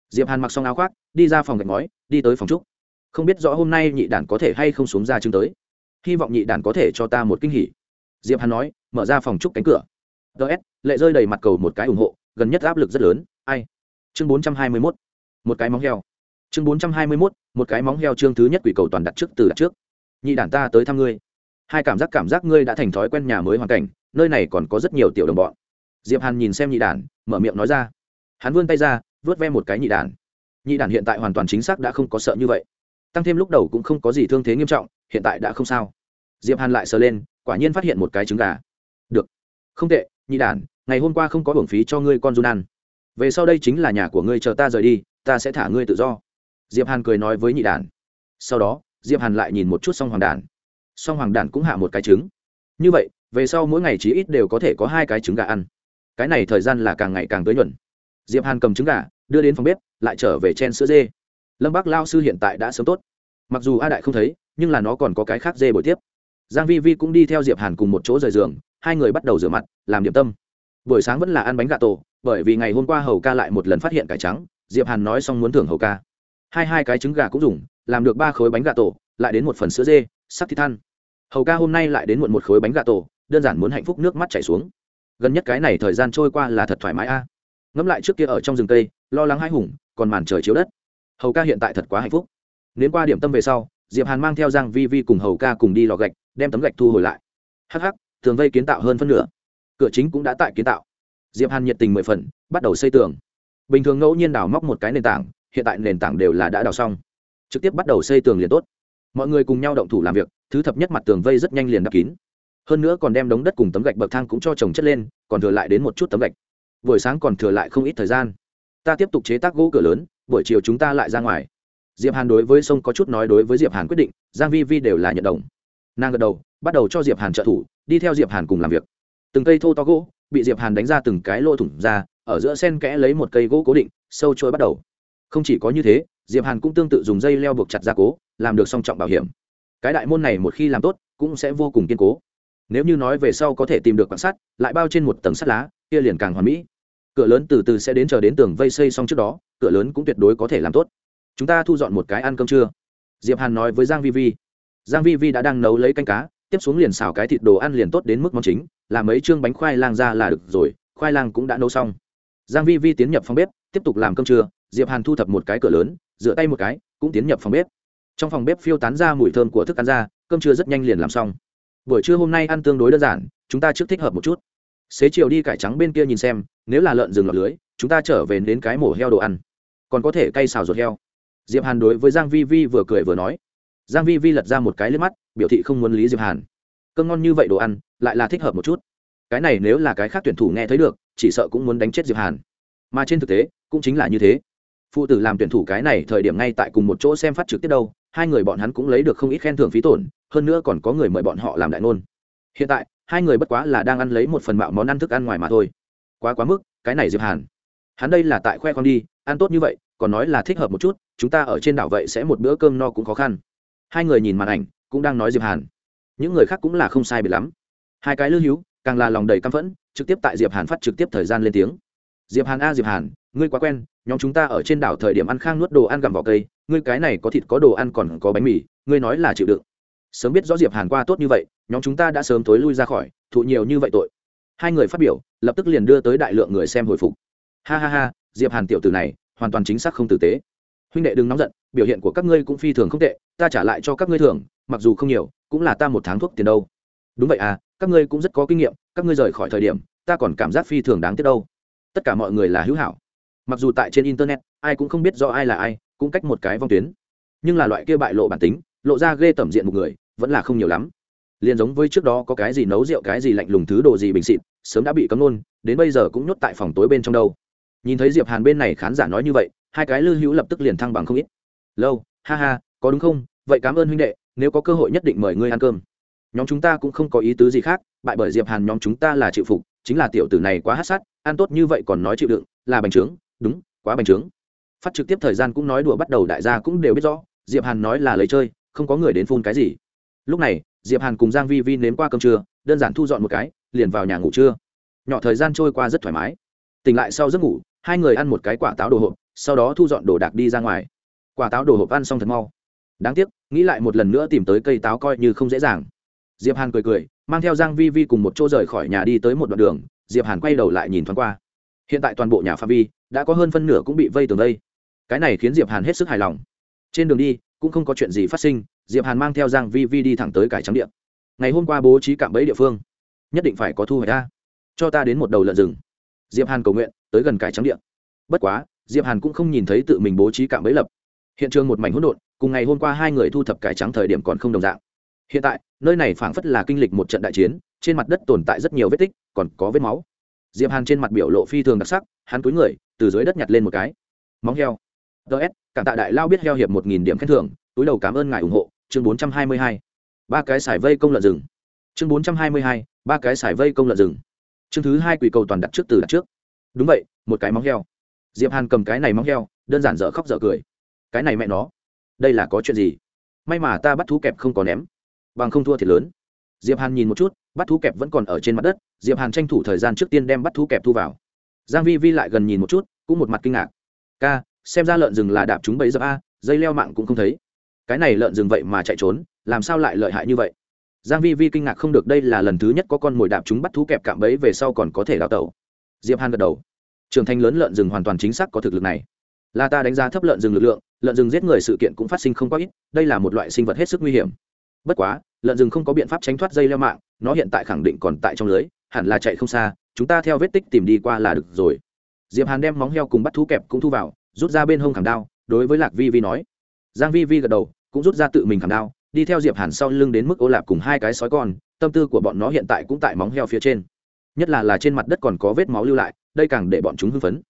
Speaker 1: Diệp hàn mặc xong áo khoác, đi ra phòng gạch ngói, đi tới phòng trúc. Không biết rõ hôm nay nhị đàn có thể hay không xuống ra chứng tới. Hy vọng nhị đàn có thể cho ta một kinh hỉ. Diệp hàn nói, mở ra phòng trúc cánh cửa. Ts lệ rơi đầy mặt cầu một cái ủng hộ, gần nhất áp lực rất lớn, ai? Chương bốn trăm hai mươi 421. một cái móng heo. Chương bốn trăm hai mươi 421, một cái móng heo chương thứ nhất quỷ cầu toàn đặt trước từ đặt trước. Nhị đản ta tới thăm ngươi. Hai cảm giác cảm giác ngươi đã thành thói quen nhà mới hoàn cảnh nơi này còn có rất nhiều tiểu đồng bọn. Diệp hàn nhìn xem nhị đản mở miệng nói ra. Hắn vươn tay ra vớt ve một cái nhị đản. Nhị đản hiện tại hoàn toàn chính xác đã không có sợ như vậy. Tăng thêm lúc đầu cũng không có gì thương thế nghiêm trọng hiện tại đã không sao. Diệp hàn lại sờ lên quả nhiên phát hiện một cái trứng gà. Được. Không tệ nhị đản ngày hôm qua không có hưởng phí cho ngươi con run ăn về sau đây chính là nhà của ngươi, chờ ta rời đi, ta sẽ thả ngươi tự do. Diệp hàn cười nói với nhị đản sau đó, diệp hàn lại nhìn một chút song hoàng đản song hoàng đản cũng hạ một cái trứng. Như vậy, về sau mỗi ngày chí ít đều có thể có hai cái trứng gà ăn. Cái này thời gian là càng ngày càng tới nhuận. Diệp hàn cầm trứng gà, đưa đến phòng bếp, lại trở về chen sữa dê. Lâm bác lao sư hiện tại đã sớm tốt. Mặc dù a đại không thấy, nhưng là nó còn có cái khác dê buổi tiếp. Giang vi vi cũng đi theo diệp hàn cùng một chỗ rời giường, hai người bắt đầu rửa mặt, làm điểm tâm buổi sáng vẫn là ăn bánh gà tổ, bởi vì ngày hôm qua hầu ca lại một lần phát hiện cải trắng, diệp hàn nói xong muốn thưởng hầu ca. Hai hai cái trứng gà cũng dùng, làm được ba khối bánh gà tổ, lại đến một phần sữa dê sắc thịt than hầu ca hôm nay lại đến muộn một khối bánh gà tổ, đơn giản muốn hạnh phúc nước mắt chảy xuống. Gần nhất cái này thời gian trôi qua là thật thoải mái a. À. ngẫm lại trước kia ở trong rừng cây, lo lắng hai hùng, còn màn trời chiếu đất. Hầu ca hiện tại thật quá hạnh phúc. Nến qua điểm tâm về sau, diệp hàn mang theo giang vi vi cùng hầu ca cùng đi lò gạch, đem tấm gạch thu hồi lại. Hắc hắc, tường vây kiến tạo hơn phân nửa cửa chính cũng đã tại kiến tạo. Diệp hàn nhiệt tình mười phần, bắt đầu xây tường. Bình thường ngẫu nhiên đào móc một cái nền tảng, hiện tại nền tảng đều là đã đào xong. Trực tiếp bắt đầu xây tường liền tốt. Mọi người cùng nhau động thủ làm việc, thứ thập nhất mặt tường vây rất nhanh liền đắp kín. Hơn nữa còn đem đống đất cùng tấm gạch bậc thang cũng cho trồng chất lên, còn thừa lại đến một chút tấm gạch. Buổi sáng còn thừa lại không ít thời gian. Ta tiếp tục chế tác gỗ cửa lớn, buổi chiều chúng ta lại ra ngoài. Diệp hàn đối với sông có chút nói đối với diệp hàn quyết định, giang vi vi đều là nhận đồng. Nàng gật đầu, bắt đầu cho diệp hàn trợ thủ, đi theo diệp hàn cùng làm việc từng cây thô to gỗ bị diệp hàn đánh ra từng cái lỗ thủng ra, ở giữa sen kẽ lấy một cây gỗ cố định, sâu trôi bắt đầu. Không chỉ có như thế, diệp hàn cũng tương tự dùng dây leo buộc chặt ra cố, làm được song trọng bảo hiểm. Cái đại môn này một khi làm tốt, cũng sẽ vô cùng kiên cố. Nếu như nói về sau có thể tìm được quan sát, lại bao trên một tầng sắt lá, kia liền càng hoàn mỹ. Cửa lớn từ từ sẽ đến chờ đến tường vây xây xong trước đó, cửa lớn cũng tuyệt đối có thể làm tốt. Chúng ta thu dọn một cái ăn cơm trưa. Diệp hàn nói với giang vi vi. Giang vi vi đã đang nấu lấy canh cá tiếp xuống liền xào cái thịt đồ ăn liền tốt đến mức món chính làm mấy chương bánh khoai lang ra là được rồi, khoai lang cũng đã nấu xong. Giang vi vi tiến nhập phòng bếp, tiếp tục làm cơm trưa, diệp hàn thu thập một cái cửa lớn, rửa tay một cái, cũng tiến nhập phòng bếp. Trong phòng bếp phiêu tán ra mùi thơm của thức ăn ra, cơm trưa rất nhanh liền làm xong. Buổi trưa hôm nay ăn tương đối đơn giản, chúng ta trước thích hợp một chút. Xế chiều đi cải trắng bên kia nhìn xem, nếu là lợn rừng lọt lưới, chúng ta trở về đến cái mổ heo đồ ăn. Còn có thể cay xào ruột heo. Diệp hàn đối với giang vi vi vừa cười vừa nói giang vi vi lật ra một cái lưỡi mắt, biểu thị không muốn lý diệp hàn. Cơm ngon như vậy đồ ăn, lại là thích hợp một chút. Cái này nếu là cái khác tuyển thủ nghe thấy được, chỉ sợ cũng muốn đánh chết diệp hàn. Mà trên thực tế, cũng chính là như thế. Phụ tử làm tuyển thủ cái này thời điểm ngay tại cùng một chỗ xem phát trực tiếp đâu, hai người bọn hắn cũng lấy được không ít khen thưởng phí tổn, hơn nữa còn có người mời bọn họ làm đại ngôn. Hiện tại, hai người bất quá là đang ăn lấy một phần mạo món ăn thức ăn ngoài mà thôi. Quá quá mức, cái này diệp hàn. Hắn đây là tại khoe con đi, ăn tốt như vậy, còn nói là thích hợp một chút, chúng ta ở trên đảo vậy sẽ một bữa cơm no cũng khó khăn hai người nhìn màn ảnh, cũng đang nói diệp hàn. Những người khác cũng là không sai biệt lắm. Hai cái lưu hữu, càng là lòng đầy căm phẫn, trực tiếp tại diệp hàn phát trực tiếp thời gian lên tiếng. Diệp hàn a, diệp hàn, ngươi quá quen, nhóm chúng ta ở trên đảo thời điểm ăn khang nuốt đồ ăn gặm vỏ cây, ngươi cái này có thịt có đồ ăn còn có bánh mì, ngươi nói là chịu đựng. Sớm biết rõ diệp hàn qua tốt như vậy, nhóm chúng ta đã sớm tối lui ra khỏi, thụ nhiều như vậy tội. Hai người phát biểu, lập tức liền đưa tới đại lượng người xem hồi phục. Ha ha ha, diệp hàn tiểu tử này, hoàn toàn chính xác không tử tế huynh đệ đừng nóng giận, biểu hiện của các ngươi cũng phi thường không tệ, ta trả lại cho các ngươi thưởng, mặc dù không nhiều, cũng là ta một tháng thuốc tiền đâu. Đúng vậy à các ngươi cũng rất có kinh nghiệm, các ngươi rời khỏi thời điểm, ta còn cảm giác phi thường đáng tiếc đâu. Tất cả mọi người là hữu hảo. Mặc dù tại trên internet, ai cũng không biết do ai là ai, cũng cách một cái vong tuyến. Nhưng là loại kia bại lộ bản tính, lộ ra ghê tẩm diện một người, vẫn là không nhiều lắm. Liền giống với trước đó có cái gì nấu rượu, cái gì lạnh lùng thứ đồ gì bình xịt, sớm đã bị cấm nôn đến bây giờ cũng nhốt tại phòng tối bên trong đâu. Nhìn thấy diệp hàn bên này khán giả nói như vậy hai cái lư hữu lập tức liền thăng bằng không ít. Lâu, ha ha, có đúng không? Vậy cảm ơn huynh đệ, nếu có cơ hội nhất định mời ngươi ăn cơm. Nhóm chúng ta cũng không có ý tứ gì khác, bại bởi diệp hàn nhóm chúng ta là chịu phục, chính là tiểu tử này quá hát sát, ăn tốt như vậy còn nói chịu đựng, là bành trướng, đúng, quá bành trướng. Phát trực tiếp thời gian cũng nói đùa bắt đầu đại gia cũng đều biết rõ, diệp hàn nói là lấy chơi, không có người đến phun cái gì. Lúc này, diệp hàn cùng giang vi vi nếm qua cơm trưa, đơn giản thu dọn một cái, liền vào nhà ngủ trưa. Nhỏ thời gian trôi qua rất thoải mái. Tỉnh lại sau giấc ngủ, hai người ăn một cái quả táo đồ hộp sau đó thu dọn đồ đạc đi ra ngoài. Quả táo đồ hộp ăn xong thật mau. Đáng tiếc, nghĩ lại một lần nữa tìm tới cây táo coi như không dễ dàng. Diệp hàn cười cười, mang theo giang vi vi cùng một chỗ rời khỏi nhà đi tới một đoạn đường, diệp hàn quay đầu lại nhìn thoáng qua. Hiện tại toàn bộ nhà phạm vi đã có hơn phân nửa cũng bị vây tường đây. cái này khiến diệp hàn hết sức hài lòng. Trên đường đi, cũng không có chuyện gì phát sinh, diệp hàn mang theo giang vi vi đi thẳng tới cải trắng điện ngày hôm qua bố trí cạm bẫy địa phương, nhất định phải có thu hoạch ta cho ta đến một đầu lợn rừng. Diệp hàn cầu nguyện, tới gần cải trắng điện bất quá diệp hàn cũng không nhìn thấy tự mình bố trí cạm bẫy lập. Hiện trường một mảnh hỗn độn, cùng ngày hôm qua hai người thu thập cải trắng thời điểm còn không đồng dạng. Hiện tại, nơi này phảng phất là kinh lịch một trận đại chiến, trên mặt đất tồn tại rất nhiều vết tích, còn có vết máu. Diệp hàn trên mặt biểu lộ phi thường đặc sắc, hắn cúi người, từ dưới đất nhặt lên một cái. Móng heo. Ts cảm tạ đại lao biết heo hiệp một nghìn điểm khen thưởng, túi đầu cảm ơn ngài ủng hộ, chương bốn trăm hai mươi hai. Ba cái sải vây công lợn rừng. Chương bốn trăm hai mươi hai, ba cái sải vây công lợn rừng. Chương thứ hai quỷ cầu toàn đặt trước từ đặt trước. Đúng vậy, một cái móng heo diệp hàn cầm cái này móng heo, đơn giản dở khóc dở cười. Cái này mẹ nó, đây là có chuyện gì? May mà ta bắt thú kẹp không có ném, bằng không thua thì lớn. Diệp hàn nhìn một chút, bắt thú kẹp vẫn còn ở trên mặt đất, diệp hàn tranh thủ thời gian trước tiên đem bắt thú kẹp thu vào. Giang vi vi lại gần nhìn một chút, cũng một mặt kinh ngạc. Ca, xem ra lợn rừng là đạp chúng bấy giờ a, dây leo mạng cũng không thấy. Cái này lợn rừng vậy mà chạy trốn, làm sao lại lợi hại như vậy? Giang vi vi kinh ngạc không được, đây là lần thứ nhất có con mồi đạp chúng bắt thú kẹp cạm bẫy về sau còn có thể đào tẩu. Diệp hàn gật đầu trưởng thành lớn lợn rừng hoàn toàn chính xác có thực lực này. Là ta đánh giá thấp lợn rừng lực lượng, lợn rừng giết người sự kiện cũng phát sinh không quá ít, đây là một loại sinh vật hết sức nguy hiểm. Bất quá, lợn rừng không có biện pháp tránh thoát dây leo mạng, nó hiện tại khẳng định còn tại trong lưới, hẳn là chạy không xa, chúng ta theo vết tích tìm đi qua là được rồi. Diệp hàn đem móng heo cùng bắt thú kẹp cũng thu vào, rút ra bên hông khảm đao, đối với lạc vi vi nói. Giang vi vi gật đầu, cũng rút ra tự mình khảm đao, đi theo diệp hàn sau lưng đến mức ô lạp cùng hai cái sói con, tâm tư của bọn nó hiện tại cũng tại móng heo phía trên. Nhất là là trên mặt đất còn có vết máu lưu lại đây càng để bọn chúng hưng phấn.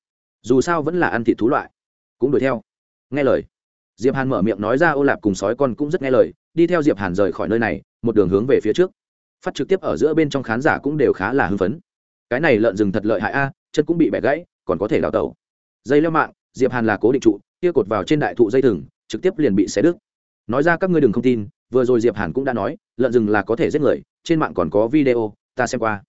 Speaker 1: Dù sao vẫn là ăn thịt thú loại. Cũng đuổi theo. Nghe lời. Diệp hàn mở miệng nói ra ô lạp cùng sói con cũng rất nghe lời, đi theo diệp hàn rời khỏi nơi này, một đường hướng về phía trước. Phát trực tiếp ở giữa bên trong khán giả cũng đều khá là hưng phấn. Cái này lợn rừng thật lợi hại a, chân cũng bị bẻ gãy, còn có thể đào tẩu. Dây leo mạng, diệp hàn là cố định trụ, kia cột vào trên đại thụ dây thừng, trực tiếp liền bị xé đứt. Nói ra các ngươi đừng không tin, vừa rồi diệp hàn cũng đã nói, lợn rừng là có thể giết người, trên mạng còn có video, ta xem qua.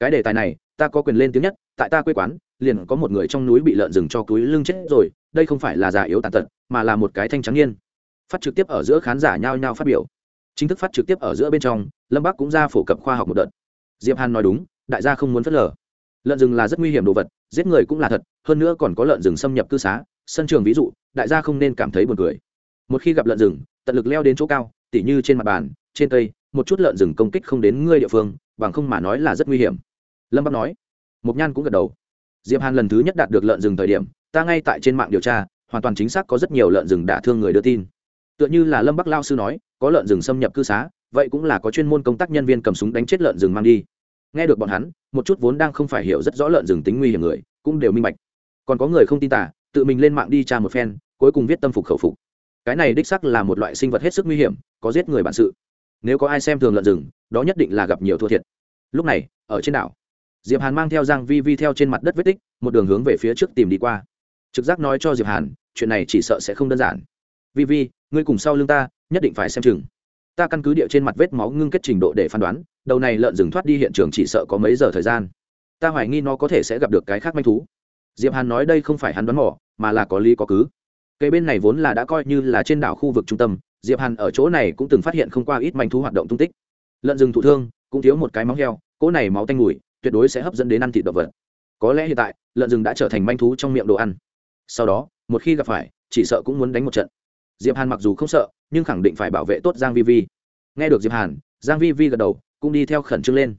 Speaker 1: Cái đề tài này ta có quyền lên tiếng nhất, tại ta quê quán, liền có một người trong núi bị lợn rừng cho túi lưng chết rồi, đây không phải là già yếu tàn tật, mà là một cái thanh trắng niên. Phát trực tiếp ở giữa khán giả nhao nhao phát biểu. Chính thức phát trực tiếp ở giữa bên trong, lâm bắc cũng ra phổ cập khoa học một đợt. Diệp hàn nói đúng, đại gia không muốn phớt lờ. Lợn rừng là rất nguy hiểm đồ vật, giết người cũng là thật, hơn nữa còn có lợn rừng xâm nhập cư xá, sân trường ví dụ, đại gia không nên cảm thấy buồn cười. Một khi gặp lợn rừng, tận lực leo đến chỗ cao, tỉ như trên mặt bàn, trên cây, một chút lợn rừng công kích không đến ngươi địa phương, bằng không mà nói là rất nguy hiểm lâm bắc nói Mộc nhan cũng gật đầu diệp hàn lần thứ nhất đạt được lợn rừng thời điểm ta ngay tại trên mạng điều tra hoàn toàn chính xác có rất nhiều lợn rừng đả thương người đưa tin tựa như là lâm bắc lao sư nói có lợn rừng xâm nhập cư xá vậy cũng là có chuyên môn công tác nhân viên cầm súng đánh chết lợn rừng mang đi nghe được bọn hắn một chút vốn đang không phải hiểu rất rõ lợn rừng tính nguy hiểm người cũng đều minh bạch còn có người không tin tả tự mình lên mạng đi tra một phen cuối cùng viết tâm phục khẩu phục cái này đích sắc là một loại sinh vật hết sức nguy hiểm có giết người bản sự nếu có ai xem thường lợn rừng đó nhất định là gặp nhiều thua thiệt lúc này ở trên đảo diệp hàn mang theo giang vi vi theo trên mặt đất vết tích, một đường hướng về phía trước tìm đi qua. Trực giác nói cho diệp hàn, chuyện này chỉ sợ sẽ không đơn giản. Vi vi, ngươi cùng sau lưng ta, nhất định phải xem chừng. Ta căn cứ địa trên mặt vết máu ngưng kết trình độ để phán đoán, đầu này lợn rừng thoát đi hiện trường chỉ sợ có mấy giờ thời gian. Ta hoài nghi nó có thể sẽ gặp được cái khác manh thú. Diệp hàn nói đây không phải hắn đoán mò, mà là có lý có cứ. Cây bên này vốn là đã coi như là trên đảo khu vực trung tâm, diệp hàn ở chỗ này cũng từng phát hiện không qua ít manh thú hoạt động tung tích. Lợn rừng thụ thương, cũng thiếu một cái máu heo, cỗ này máu tanh mùi tuyệt đối sẽ hấp dẫn đến ăn thịt động vật. Có lẽ hiện tại, lợn rừng đã trở thành manh thú trong miệng đồ ăn. Sau đó, một khi gặp phải, chỉ sợ cũng muốn đánh một trận. Diệp hàn mặc dù không sợ, nhưng khẳng định phải bảo vệ tốt giang vi vi. Nghe được diệp hàn, giang vi vi gật đầu, cũng đi theo khẩn trương lên.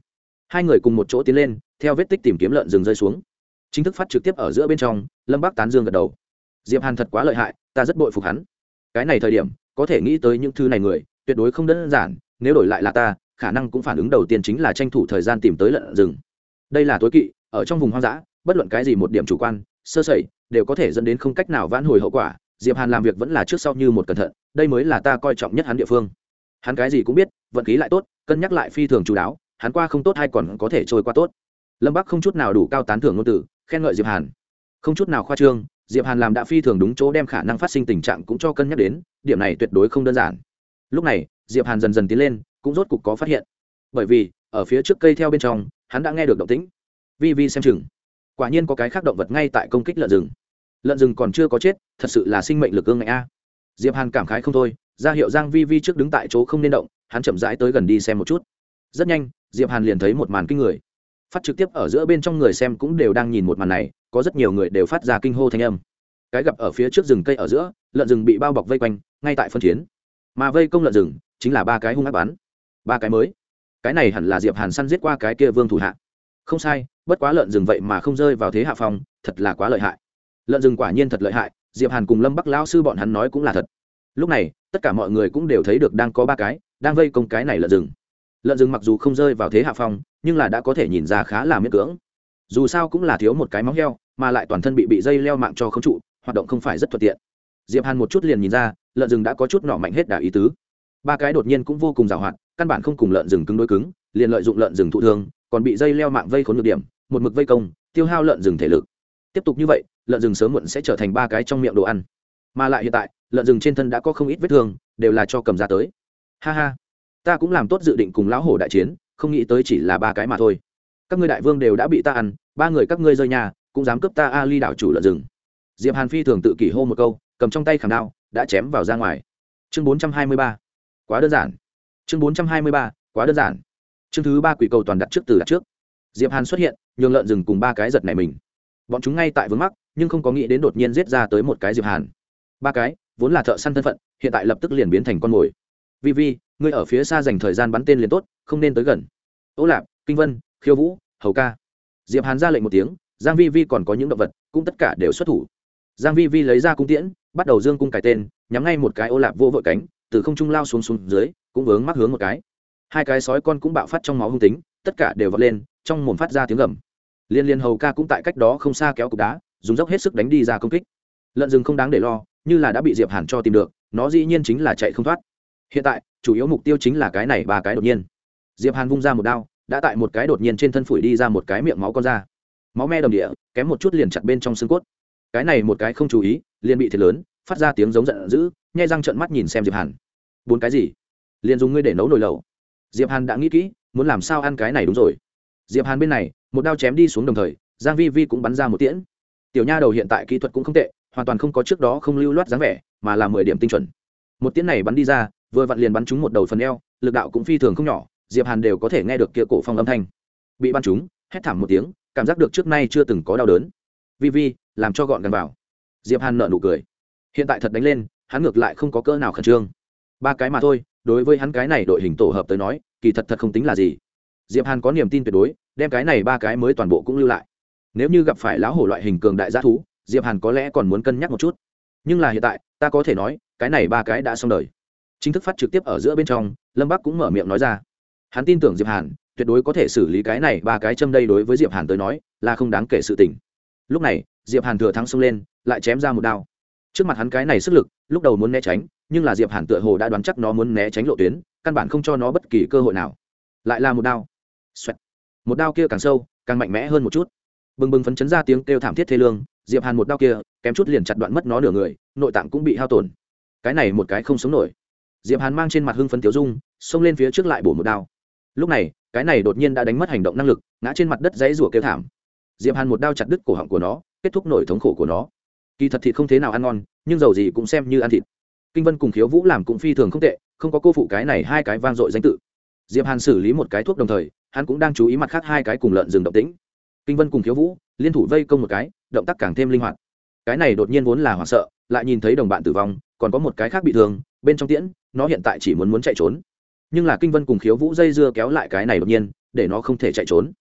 Speaker 1: Hai người cùng một chỗ tiến lên, theo vết tích tìm kiếm lợn rừng rơi xuống. Chính thức phát trực tiếp ở giữa bên trong, lâm bắc tán dương gật đầu. Diệp hàn thật quá lợi hại, ta rất bội phục hắn. Cái này thời điểm, có thể nghĩ tới những thứ này người, tuyệt đối không đơn giản, nếu đổi lại là ta, khả năng cũng phản ứng đầu tiên chính là tranh thủ thời gian tìm tới lợn rừng đây là tối kỵ, ở trong vùng hoang dã, bất luận cái gì một điểm chủ quan, sơ sẩy, đều có thể dẫn đến không cách nào vãn hồi hậu quả. Diệp hàn làm việc vẫn là trước sau như một cẩn thận, đây mới là ta coi trọng nhất hắn địa phương. Hắn cái gì cũng biết, vận khí lại tốt, cân nhắc lại phi thường chú đáo, hắn qua không tốt hay còn có thể trôi qua tốt. Lâm bắc không chút nào đủ cao tán thưởng ngôn từ, khen ngợi diệp hàn. Không chút nào khoa trương, diệp hàn làm đã phi thường đúng chỗ đem khả năng phát sinh tình trạng cũng cho cân nhắc đến, điểm này tuyệt đối không đơn giản. Lúc này, diệp hàn dần dần tiến lên, cũng rốt cục có phát hiện. Bởi vì, ở phía trước cây theo bên trong hắn đã nghe được động tĩnh. Vi vi xem chừng. Quả nhiên có cái khác động vật ngay tại công kích lợn rừng. Lợn rừng còn chưa có chết, thật sự là sinh mệnh lực ương ngạnh a. Diệp hàn cảm khái không thôi, ra hiệu giang vi vi trước đứng tại chỗ không nên động, hắn chậm rãi tới gần đi xem một chút. Rất nhanh, diệp hàn liền thấy một màn kinh người. Phát trực tiếp ở giữa bên trong người xem cũng đều đang nhìn một màn này, có rất nhiều người đều phát ra kinh hô thanh âm. Cái gặp ở phía trước rừng cây ở giữa, lợn rừng bị bao bọc vây quanh, ngay tại phân chiến. Mà vây công lợn rừng chính là ba cái hung ác bắn. Ba cái mới cái này hẳn là diệp hàn săn giết qua cái kia vương thủ hạ. Không sai, bất quá lợn rừng vậy mà không rơi vào thế hạ phong, thật là quá lợi hại. Lợn rừng quả nhiên thật lợi hại, diệp hàn cùng lâm bắc lão sư bọn hắn nói cũng là thật. Lúc này, tất cả mọi người cũng đều thấy được đang có ba cái, đang vây công cái này lợn rừng. Lợn rừng mặc dù không rơi vào thế hạ phong, nhưng là đã có thể nhìn ra khá là miễn cưỡng. Dù sao cũng là thiếu một cái móng heo, mà lại toàn thân bị bị dây leo mạng cho không trụ, hoạt động không phải rất thuận tiện. Diệp hàn một chút liền nhìn ra, lợn rừng đã có chút nọ mạnh hết đả ý tứ. Ba cái đột nhiên cũng vô cùng giàu hoạt căn bản không cùng lợn rừng cứng đối cứng, liền lợi dụng lợn rừng thụ thương, còn bị dây leo mạng vây khốn được điểm, một mực vây công, tiêu hao lợn rừng thể lực. Tiếp tục như vậy, lợn rừng sớm muộn sẽ trở thành ba cái trong miệng đồ ăn. Mà lại hiện tại, lợn rừng trên thân đã có không ít vết thương, đều là cho cầm ra tới. Ha ha, ta cũng làm tốt dự định cùng lão hổ đại chiến, không nghĩ tới chỉ là ba cái mà thôi. Các ngươi đại vương đều đã bị ta ăn, ba người các ngươi rơi nhà, cũng dám cướp ta a ly đảo chủ lợn rừng. Diệp hàn phi thường tự kỷ hô một câu, cầm trong tay khảm đao, đã chém vào ra ngoài. Chương bốn trăm hai mươi ba. Quá đơn giản chương bốn trăm hai mươi ba, quá đơn giản. Chương thứ ba quỷ cầu toàn đặt trước từ đặt trước. Diệp hàn xuất hiện, nhường lợn rừng cùng ba cái giật này mình. Bọn chúng ngay tại vướng mắc, nhưng không có nghĩ đến đột nhiên giết ra tới một cái diệp hàn. Ba cái, vốn là thợ săn thân phận, hiện tại lập tức liền biến thành con mồi. Vi vi, ngươi ở phía xa dành thời gian bắn tên liền tốt, không nên tới gần. Ô lạp, kinh vân, khiêu vũ, hầu ca. Diệp hàn ra lệnh một tiếng, giang vi vi còn có những động vật, cũng tất cả đều xuất thủ. Giang vi vi lấy ra cung tiễn, bắt đầu dương cung cài tên, nhắm ngay một cái ô lạp vô vội cánh từ không trung lao xuống xuống dưới, cũng vướng mắc hướng một cái. Hai cái sói con cũng bạo phát trong máu hung tính, tất cả đều vọt lên, trong mồm phát ra tiếng gầm. Liên liên hầu ca cũng tại cách đó không xa kéo cục đá, dùng dốc hết sức đánh đi ra công kích. Lợn rừng không đáng để lo, như là đã bị diệp hàn cho tìm được, nó dĩ nhiên chính là chạy không thoát. Hiện tại, chủ yếu mục tiêu chính là cái này ba cái đột nhiên. Diệp hàn vung ra một đao, đã tại một cái đột nhiên trên thân phủi đi ra một cái miệng máu con ra. Máu me đầm địa, kém một chút liền chặt bên trong xương cốt. Cái này một cái không chú ý, liền bị thiệt lớn phát ra tiếng giống giận dữ, nhai răng trợn mắt nhìn xem diệp hàn. Bốn cái gì? Liền dùng ngươi để nấu nồi lẩu. Diệp hàn đã nghĩ kỹ, muốn làm sao ăn cái này đúng rồi. Diệp hàn bên này, một đao chém đi xuống đồng thời, giang vi vi cũng bắn ra một tiễn. Tiểu nha đầu hiện tại kỹ thuật cũng không tệ, hoàn toàn không có trước đó không lưu loát dáng vẻ, mà là mười điểm tinh chuẩn. Một tiễn này bắn đi ra, vừa vặn liền bắn trúng một đầu phần eo, lực đạo cũng phi thường không nhỏ, diệp hàn đều có thể nghe được kia cổ phong âm thanh. Bị bắn trúng, hét thảm một tiếng, cảm giác được trước nay chưa từng có đau đớn. Vi vi, làm cho gọn gần vào. Diệp hàn nở nụ cười hiện tại thật đánh lên, hắn ngược lại không có cỡ nào khẩn trương. Ba cái mà thôi, đối với hắn cái này đội hình tổ hợp tới nói, kỳ thật thật không tính là gì. Diệp hàn có niềm tin tuyệt đối, đem cái này ba cái mới toàn bộ cũng lưu lại. Nếu như gặp phải lão hổ loại hình cường đại giá thú, diệp hàn có lẽ còn muốn cân nhắc một chút. Nhưng là hiện tại, ta có thể nói, cái này ba cái đã xong đời. Chính thức phát trực tiếp ở giữa bên trong, lâm bắc cũng mở miệng nói ra. Hắn tin tưởng diệp hàn, tuyệt đối có thể xử lý cái này ba cái châm đây đối với diệp hàn tới nói, là không đáng kể sự tình. Lúc này, diệp hàn thừa thắng xông lên, lại chém ra một đao trước mặt hắn cái này sức lực, lúc đầu muốn né tránh, nhưng là diệp hàn tựa hồ đã đoán chắc nó muốn né tránh lộ tuyến, căn bản không cho nó bất kỳ cơ hội nào. Lại là một đao. Xoẹt. một đao kia càng sâu, càng mạnh mẽ hơn một chút. Bừng bừng phấn chấn ra tiếng kêu thảm thiết thê lương, diệp hàn một đao kia, kém chút liền chặt đoạn mất nó nửa người, nội tạng cũng bị hao tổn. Cái này một cái không sống nổi. Diệp hàn mang trên mặt hưng phấn tiểu dung, xông lên phía trước lại bổ một đao. Lúc này, cái này đột nhiên đã đánh mất hành động năng lực, ngã trên mặt đất dãy rủa kêu thảm. Diệp hàn một đao chặt đứt cổ họng của nó, kết thúc nổi thống khổ của nó kỳ thật thịt không thế nào ăn ngon, nhưng dầu gì cũng xem như ăn thịt. Kinh vân cùng khiếu vũ làm cũng phi thường không tệ, không có cô phụ cái này hai cái vang dội danh tự. Diệp hàn xử lý một cái thuốc đồng thời, hắn cũng đang chú ý mặt khác hai cái cùng lợn rừng động tĩnh. Kinh vân cùng khiếu vũ, liên thủ vây công một cái, động tác càng thêm linh hoạt. Cái này đột nhiên vốn là hoảng sợ, lại nhìn thấy đồng bạn tử vong, còn có một cái khác bị thương, bên trong tiễn, nó hiện tại chỉ muốn muốn chạy trốn. Nhưng là kinh vân cùng khiếu vũ dây dưa kéo lại cái này đột nhiên, để nó không thể chạy trốn.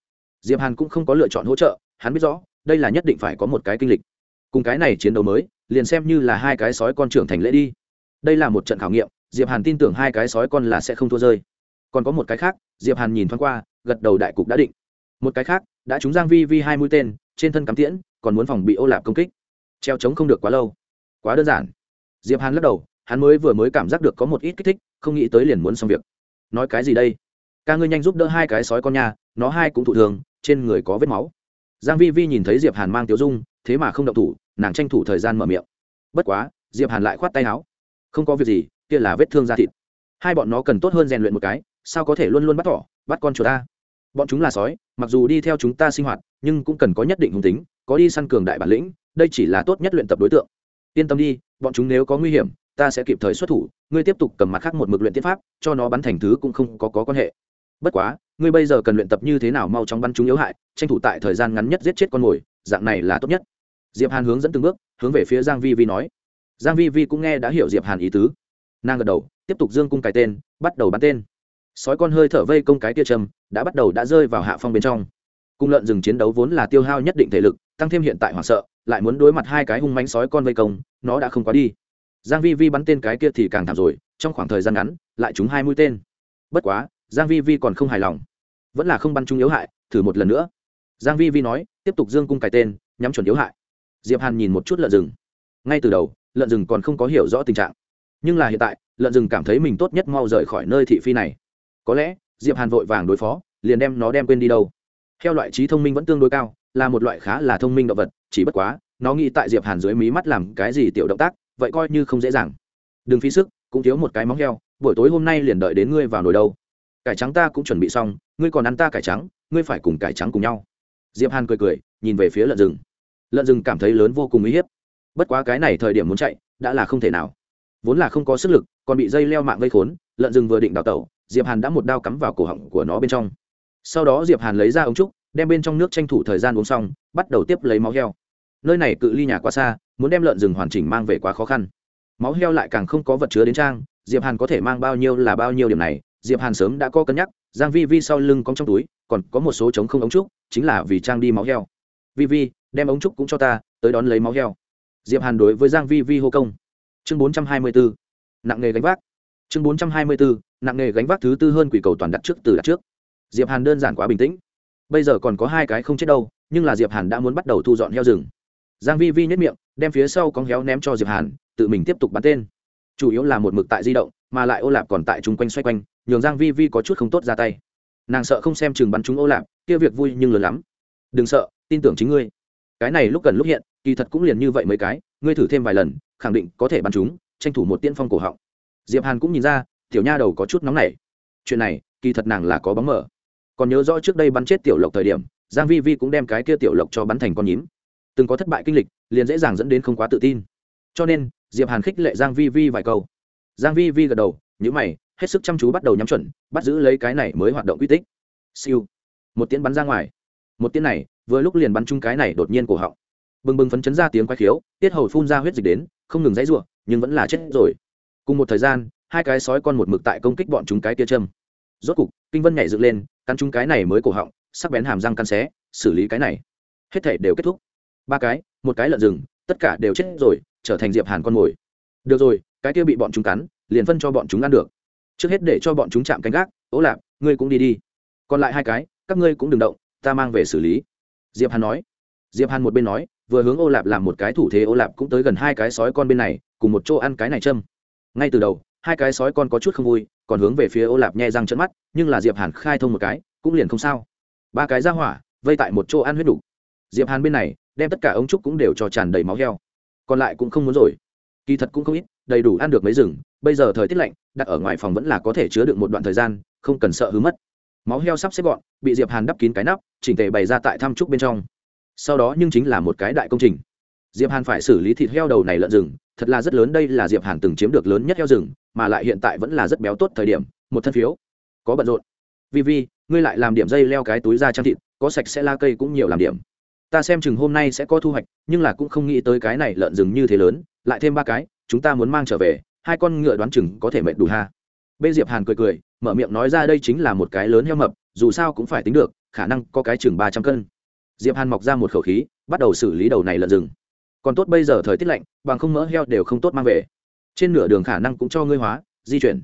Speaker 1: Diệp hàn cũng không có lựa chọn hỗ trợ, hắn biết rõ, đây là nhất định phải có một cái kinh lịch cùng cái này chiến đấu mới, liền xem như là hai cái sói con trưởng thành lễ đi. Đây là một trận khảo nghiệm, diệp hàn tin tưởng hai cái sói con là sẽ không thua rơi. Còn có một cái khác, diệp hàn nhìn thoáng qua, gật đầu đại cục đã định. Một cái khác, đã trúng giang vi vi hai mũi tên, trên thân cắm tiễn, còn muốn phòng bị ô lạp công kích. Treo chống không được quá lâu. Quá đơn giản. Diệp hàn lắc đầu, hắn mới vừa mới cảm giác được có một ít kích thích, không nghĩ tới liền muốn xong việc. Nói cái gì đây? Ca ngươi nhanh giúp đỡ hai cái sói con nhà nó hai cũng thụ thường, trên người có vết máu. Giang vi vi nhìn thấy diệp hàn mang tiểu dung thế mà không động thủ nàng tranh thủ thời gian mở miệng. Bất quá diệp hàn lại khoát tay áo. Không có việc gì kia là vết thương da thịt. Hai bọn nó cần tốt hơn rèn luyện một cái sao có thể luôn luôn bắt thỏ bắt con chuột ta? Bọn chúng là sói mặc dù đi theo chúng ta sinh hoạt nhưng cũng cần có nhất định hùng tính có đi săn cường đại bản lĩnh đây chỉ là tốt nhất luyện tập đối tượng. Yên tâm đi bọn chúng nếu có nguy hiểm ta sẽ kịp thời xuất thủ ngươi tiếp tục cầm mặt khác một mực luyện tiết pháp cho nó bắn thành thứ cũng không có, có quan hệ. Bất quá ngươi bây giờ cần luyện tập như thế nào mau chóng bắn chúng yếu hại tranh thủ tại thời gian ngắn nhất giết chết con mồi dạng này là tốt nhất diệp hàn hướng dẫn từng bước, hướng về phía giang vi vi nói. Giang vi vi cũng nghe đã hiểu diệp hàn ý tứ. Nàng gật đầu, tiếp tục dương cung cài tên, bắt đầu bắn tên. Sói con hơi thở vây công cái tia trầm, đã bắt đầu đã rơi vào hạ phong bên trong. Cung lợn rừng chiến đấu vốn là tiêu hao nhất định thể lực, tăng thêm hiện tại hoảng sợ, lại muốn đối mặt hai cái hung mãnh sói con vây công, nó đã không quá đi. Giang vi vi bắn tên cái kia thì càng thảm rồi, trong khoảng thời gian ngắn, lại trúng hai mũi tên. Bất quá, giang vi vi còn không hài lòng. Vẫn là không bắn trúng yếu hại, thử một lần nữa. Giang vi vi nói, tiếp tục dương cung cài tên, nhắm chuẩn yếu hại diệp hàn nhìn một chút lợn rừng. Ngay từ đầu, lợn rừng còn không có hiểu rõ tình trạng. Nhưng là hiện tại, lợn rừng cảm thấy mình tốt nhất mau rời khỏi nơi thị phi này. Có lẽ, diệp hàn vội vàng đối phó, liền đem nó đem quên đi đâu. Theo loại trí thông minh vẫn tương đối cao, là một loại khá là thông minh động vật, chỉ bất quá, nó nghĩ tại diệp hàn dưới mí mắt làm cái gì tiểu động tác, vậy coi như không dễ dàng. Đừng phí sức, cũng thiếu một cái móng heo, buổi tối hôm nay liền đợi đến ngươi vào nồi đâu. Cải trắng ta cũng chuẩn bị xong, ngươi còn ăn ta cải trắng, ngươi phải cùng cải trắng cùng nhau. Diệp hàn cười cười, nhìn về phía lợn rừng lợn rừng cảm thấy lớn vô cùng uy hiếp. Bất quá cái này thời điểm muốn chạy, đã là không thể nào. Vốn là không có sức lực, còn bị dây leo mạng vây khốn, lợn rừng vừa định đào tẩu, diệp hàn đã một đao cắm vào cổ họng của nó bên trong. Sau đó diệp hàn lấy ra ống trúc, đem bên trong nước tranh thủ thời gian uống xong, bắt đầu tiếp lấy máu heo. Nơi này cự ly nhà quá xa, muốn đem lợn rừng hoàn chỉnh mang về quá khó khăn. Máu heo lại càng không có vật chứa đến trang, diệp hàn có thể mang bao nhiêu là bao nhiêu điểm này, diệp hàn sớm đã có cân nhắc, giang vi vi sau lưng cong trong túi, còn có một số trống không ống trúc, chính là vì trang đi máu heo. Vi vi đem ống trúc cũng cho ta, tới đón lấy máu heo. Diệp hàn đối với giang vi vi hô công. Chương 424 nặng nghề gánh vác. Chương 424 nặng nghề gánh vác thứ tư hơn quỷ cầu toàn đặt trước từ đặt trước. Diệp hàn đơn giản quá bình tĩnh. Bây giờ còn có hai cái không chết đâu, nhưng là diệp hàn đã muốn bắt đầu thu dọn heo rừng. Giang vi vi nhất miệng, đem phía sau con héo ném cho diệp hàn, tự mình tiếp tục bắn tên. Chủ yếu là một mực tại di động, mà lại ô lạp còn tại chung quanh xoay quanh, nhường giang vi vi có chút không tốt ra tay. Nàng sợ không xem chừng bắn chúng ô lạp, kia việc vui nhưng lớn lắm. Đừng sợ, tin tưởng chính ngươi cái này lúc gần lúc hiện, kỳ thật cũng liền như vậy mấy cái, ngươi thử thêm vài lần, khẳng định có thể bắn chúng, tranh thủ một tiên phong cổ họng. Diệp hàn cũng nhìn ra, tiểu nha đầu có chút nóng nảy. Chuyện này, kỳ thật nàng là có bóng mở còn nhớ rõ trước đây bắn chết tiểu lộc thời điểm, giang vi vi cũng đem cái kia tiểu lộc cho bắn thành con nhím. Từng có thất bại kinh lịch, liền dễ dàng dẫn đến không quá tự tin. Cho nên, diệp hàn khích lệ giang vi vi vài câu. Giang vi vi gật đầu, nhíu mày, hết sức chăm chú bắt đầu nhắm chuẩn, bắt giữ lấy cái này mới hoạt động quy tích. Siêu. Một tiếng bắn ra ngoài. Một tiếng này vừa lúc liền bắn trúng cái này đột nhiên cổ họng. Bừng bừng phấn chấn ra tiếng quái khiếu, tiết hầu phun ra huyết dịch đến, không ngừng dãy rủa, nhưng vẫn là chết rồi. Cùng một thời gian, hai cái sói con một mực tại công kích bọn chúng cái kia châm. Rốt cục, kinh vân nhảy dựng lên, cắn chúng cái này mới cổ họng, sắc bén hàm răng cắn xé, xử lý cái này. Hết thể đều kết thúc. Ba cái, một cái lợn rừng, tất cả đều chết rồi, trở thành diệp hàn con mồi. Được rồi, cái kia bị bọn chúng cắn, liền phân cho bọn chúng ăn được. Trước hết để cho bọn chúng chạm canh gác, ố lạp, ngươi cũng đi đi. Còn lại hai cái, các ngươi cũng đừng động, ta mang về xử lý diệp hàn nói. Diệp hàn một bên nói, vừa hướng ô lạp làm một cái thủ thế, ô lạp cũng tới gần hai cái sói con bên này, cùng một chỗ ăn cái này châm. Ngay từ đầu, hai cái sói con có chút không vui, còn hướng về phía ô lạp nhẹ răng trận mắt, nhưng là diệp hàn khai thông một cái, cũng liền không sao. Ba cái ra hỏa, vây tại một chỗ ăn huyết đủ diệp hàn bên này, đem tất cả ống trúc cũng đều cho tràn đầy máu heo. Còn lại cũng không muốn rồi. Kỳ thật cũng không ít, đầy đủ ăn được mấy rừng, bây giờ thời tiết lạnh, đặt ở ngoài phòng vẫn là có thể chứa được một đoạn thời gian, không cần sợ hứa mất máu heo sắp xếp gọn, bị diệp hàn đắp kín cái nắp, chỉnh tề bày ra tại thăm trúc bên trong. Sau đó nhưng chính là một cái đại công trình. Diệp hàn phải xử lý thịt heo đầu này lợn rừng, thật là rất lớn, đây là diệp hàn từng chiếm được lớn nhất heo rừng, mà lại hiện tại vẫn là rất béo tốt thời điểm, một thân phiếu. Có bận rộn. Vi vi, ngươi lại làm điểm dây leo cái túi ra trang thịt, có sạch sẽ la cây cũng nhiều làm điểm. Ta xem chừng hôm nay sẽ có thu hoạch, nhưng là cũng không nghĩ tới cái này lợn rừng như thế lớn, lại thêm ba cái, chúng ta muốn mang trở về, hai con ngựa đoán chừng có thể mệt đủ ha bê diệp hàn cười cười, mở miệng nói ra đây chính là một cái lớn heo mập, dù sao cũng phải tính được, khả năng có cái chừng ba trăm cân. Diệp hàn mọc ra một khẩu khí, bắt đầu xử lý đầu này lợn rừng. Còn tốt bây giờ thời tiết lạnh, bằng không mỡ heo đều không tốt mang về. Trên nửa đường khả năng cũng cho ngươi hóa, di chuyển.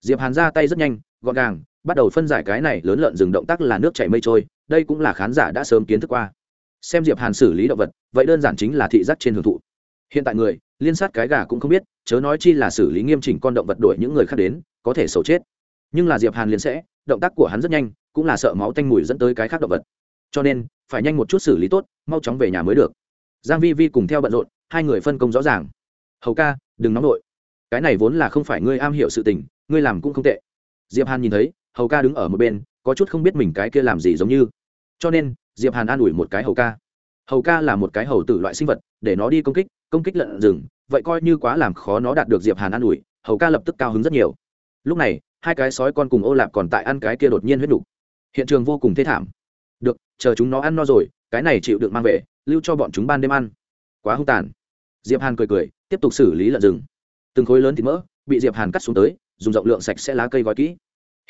Speaker 1: Diệp hàn ra tay rất nhanh, gọn gàng, bắt đầu phân giải cái này lớn lợn rừng động tác là nước chảy mây trôi, đây cũng là khán giả đã sớm kiến thức qua. Xem diệp hàn xử lý động vật, vậy đơn giản chính là thị giác trên hưởng thụ. Hiện tại người liên sát cái gà cũng không biết, chớ nói chi là xử lý nghiêm chỉnh con động vật đuổi những người khác đến, có thể xấu chết. Nhưng là diệp hàn liền sẽ, động tác của hắn rất nhanh, cũng là sợ máu tanh mùi dẫn tới cái khác động vật. Cho nên, phải nhanh một chút xử lý tốt, mau chóng về nhà mới được. Giang vi vi cùng theo bận rộn, hai người phân công rõ ràng. Hầu ca, đừng nóng nổi cái này vốn là không phải ngươi am hiểu sự tình, ngươi làm cũng không tệ. Diệp hàn nhìn thấy, hầu ca đứng ở một bên, có chút không biết mình cái kia làm gì giống như. Cho nên, diệp hàn an ủi một cái hầu ca. Hầu ca là một cái hầu tử loại sinh vật, để nó đi công kích công kích lợn rừng, vậy coi như quá làm khó nó đạt được diệp hàn an ủi, hầu ca lập tức cao hứng rất nhiều. Lúc này, hai cái sói con cùng ô lạp còn tại ăn cái kia đột nhiên huyết đủ. hiện trường vô cùng thê thảm. Được, chờ chúng nó ăn no rồi, cái này chịu được mang về, lưu cho bọn chúng ban đêm ăn. Quá hung tàn. Diệp hàn cười cười, tiếp tục xử lý lợn rừng. Từng khối lớn thịt mỡ bị diệp hàn cắt xuống tới, dùng rộng lượng sạch sẽ lá cây gói kỹ.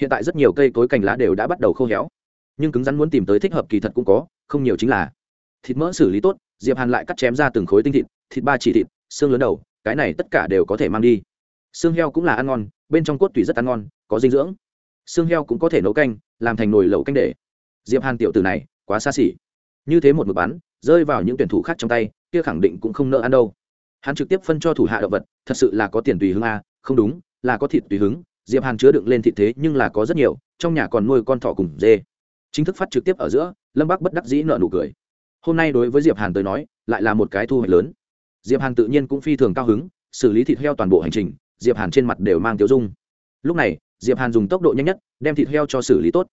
Speaker 1: Hiện tại rất nhiều cây cối cành lá đều đã bắt đầu khô héo. Nhưng cứng rắn muốn tìm tới thích hợp kỳ thật cũng có, không nhiều chính là thịt mỡ xử lý tốt diệp hàn lại cắt chém ra từng khối tinh thịt thịt ba chỉ thịt, xương lớn đầu, cái này tất cả đều có thể mang đi. Xương heo cũng là ăn ngon, bên trong cốt tủy rất ăn ngon, có dinh dưỡng. Xương heo cũng có thể nấu canh, làm thành nồi lẩu canh để. Diệp hàn tiểu tử này, quá xa xỉ. Như thế một mực bắn, rơi vào những tuyển thủ khác trong tay, kia khẳng định cũng không nợ ăn đâu. Hắn trực tiếp phân cho thủ hạ động vật, thật sự là có tiền tùy hứng a, không đúng, là có thịt tùy hứng. Diệp hàn chứa đựng lên thịt thế nhưng là có rất nhiều, trong nhà còn nuôi con thỏ cùng dê. Chính thức phát trực tiếp ở giữa, lâm bắc bất đắc dĩ nợ nụ cười hôm nay đối với diệp hàn tới nói, lại là một cái thu hoạch lớn. Diệp hàn tự nhiên cũng phi thường cao hứng, xử lý thịt heo toàn bộ hành trình, diệp hàn trên mặt đều mang tiêu dung. Lúc này, diệp hàn dùng tốc độ nhanh nhất, đem thịt heo cho xử lý tốt.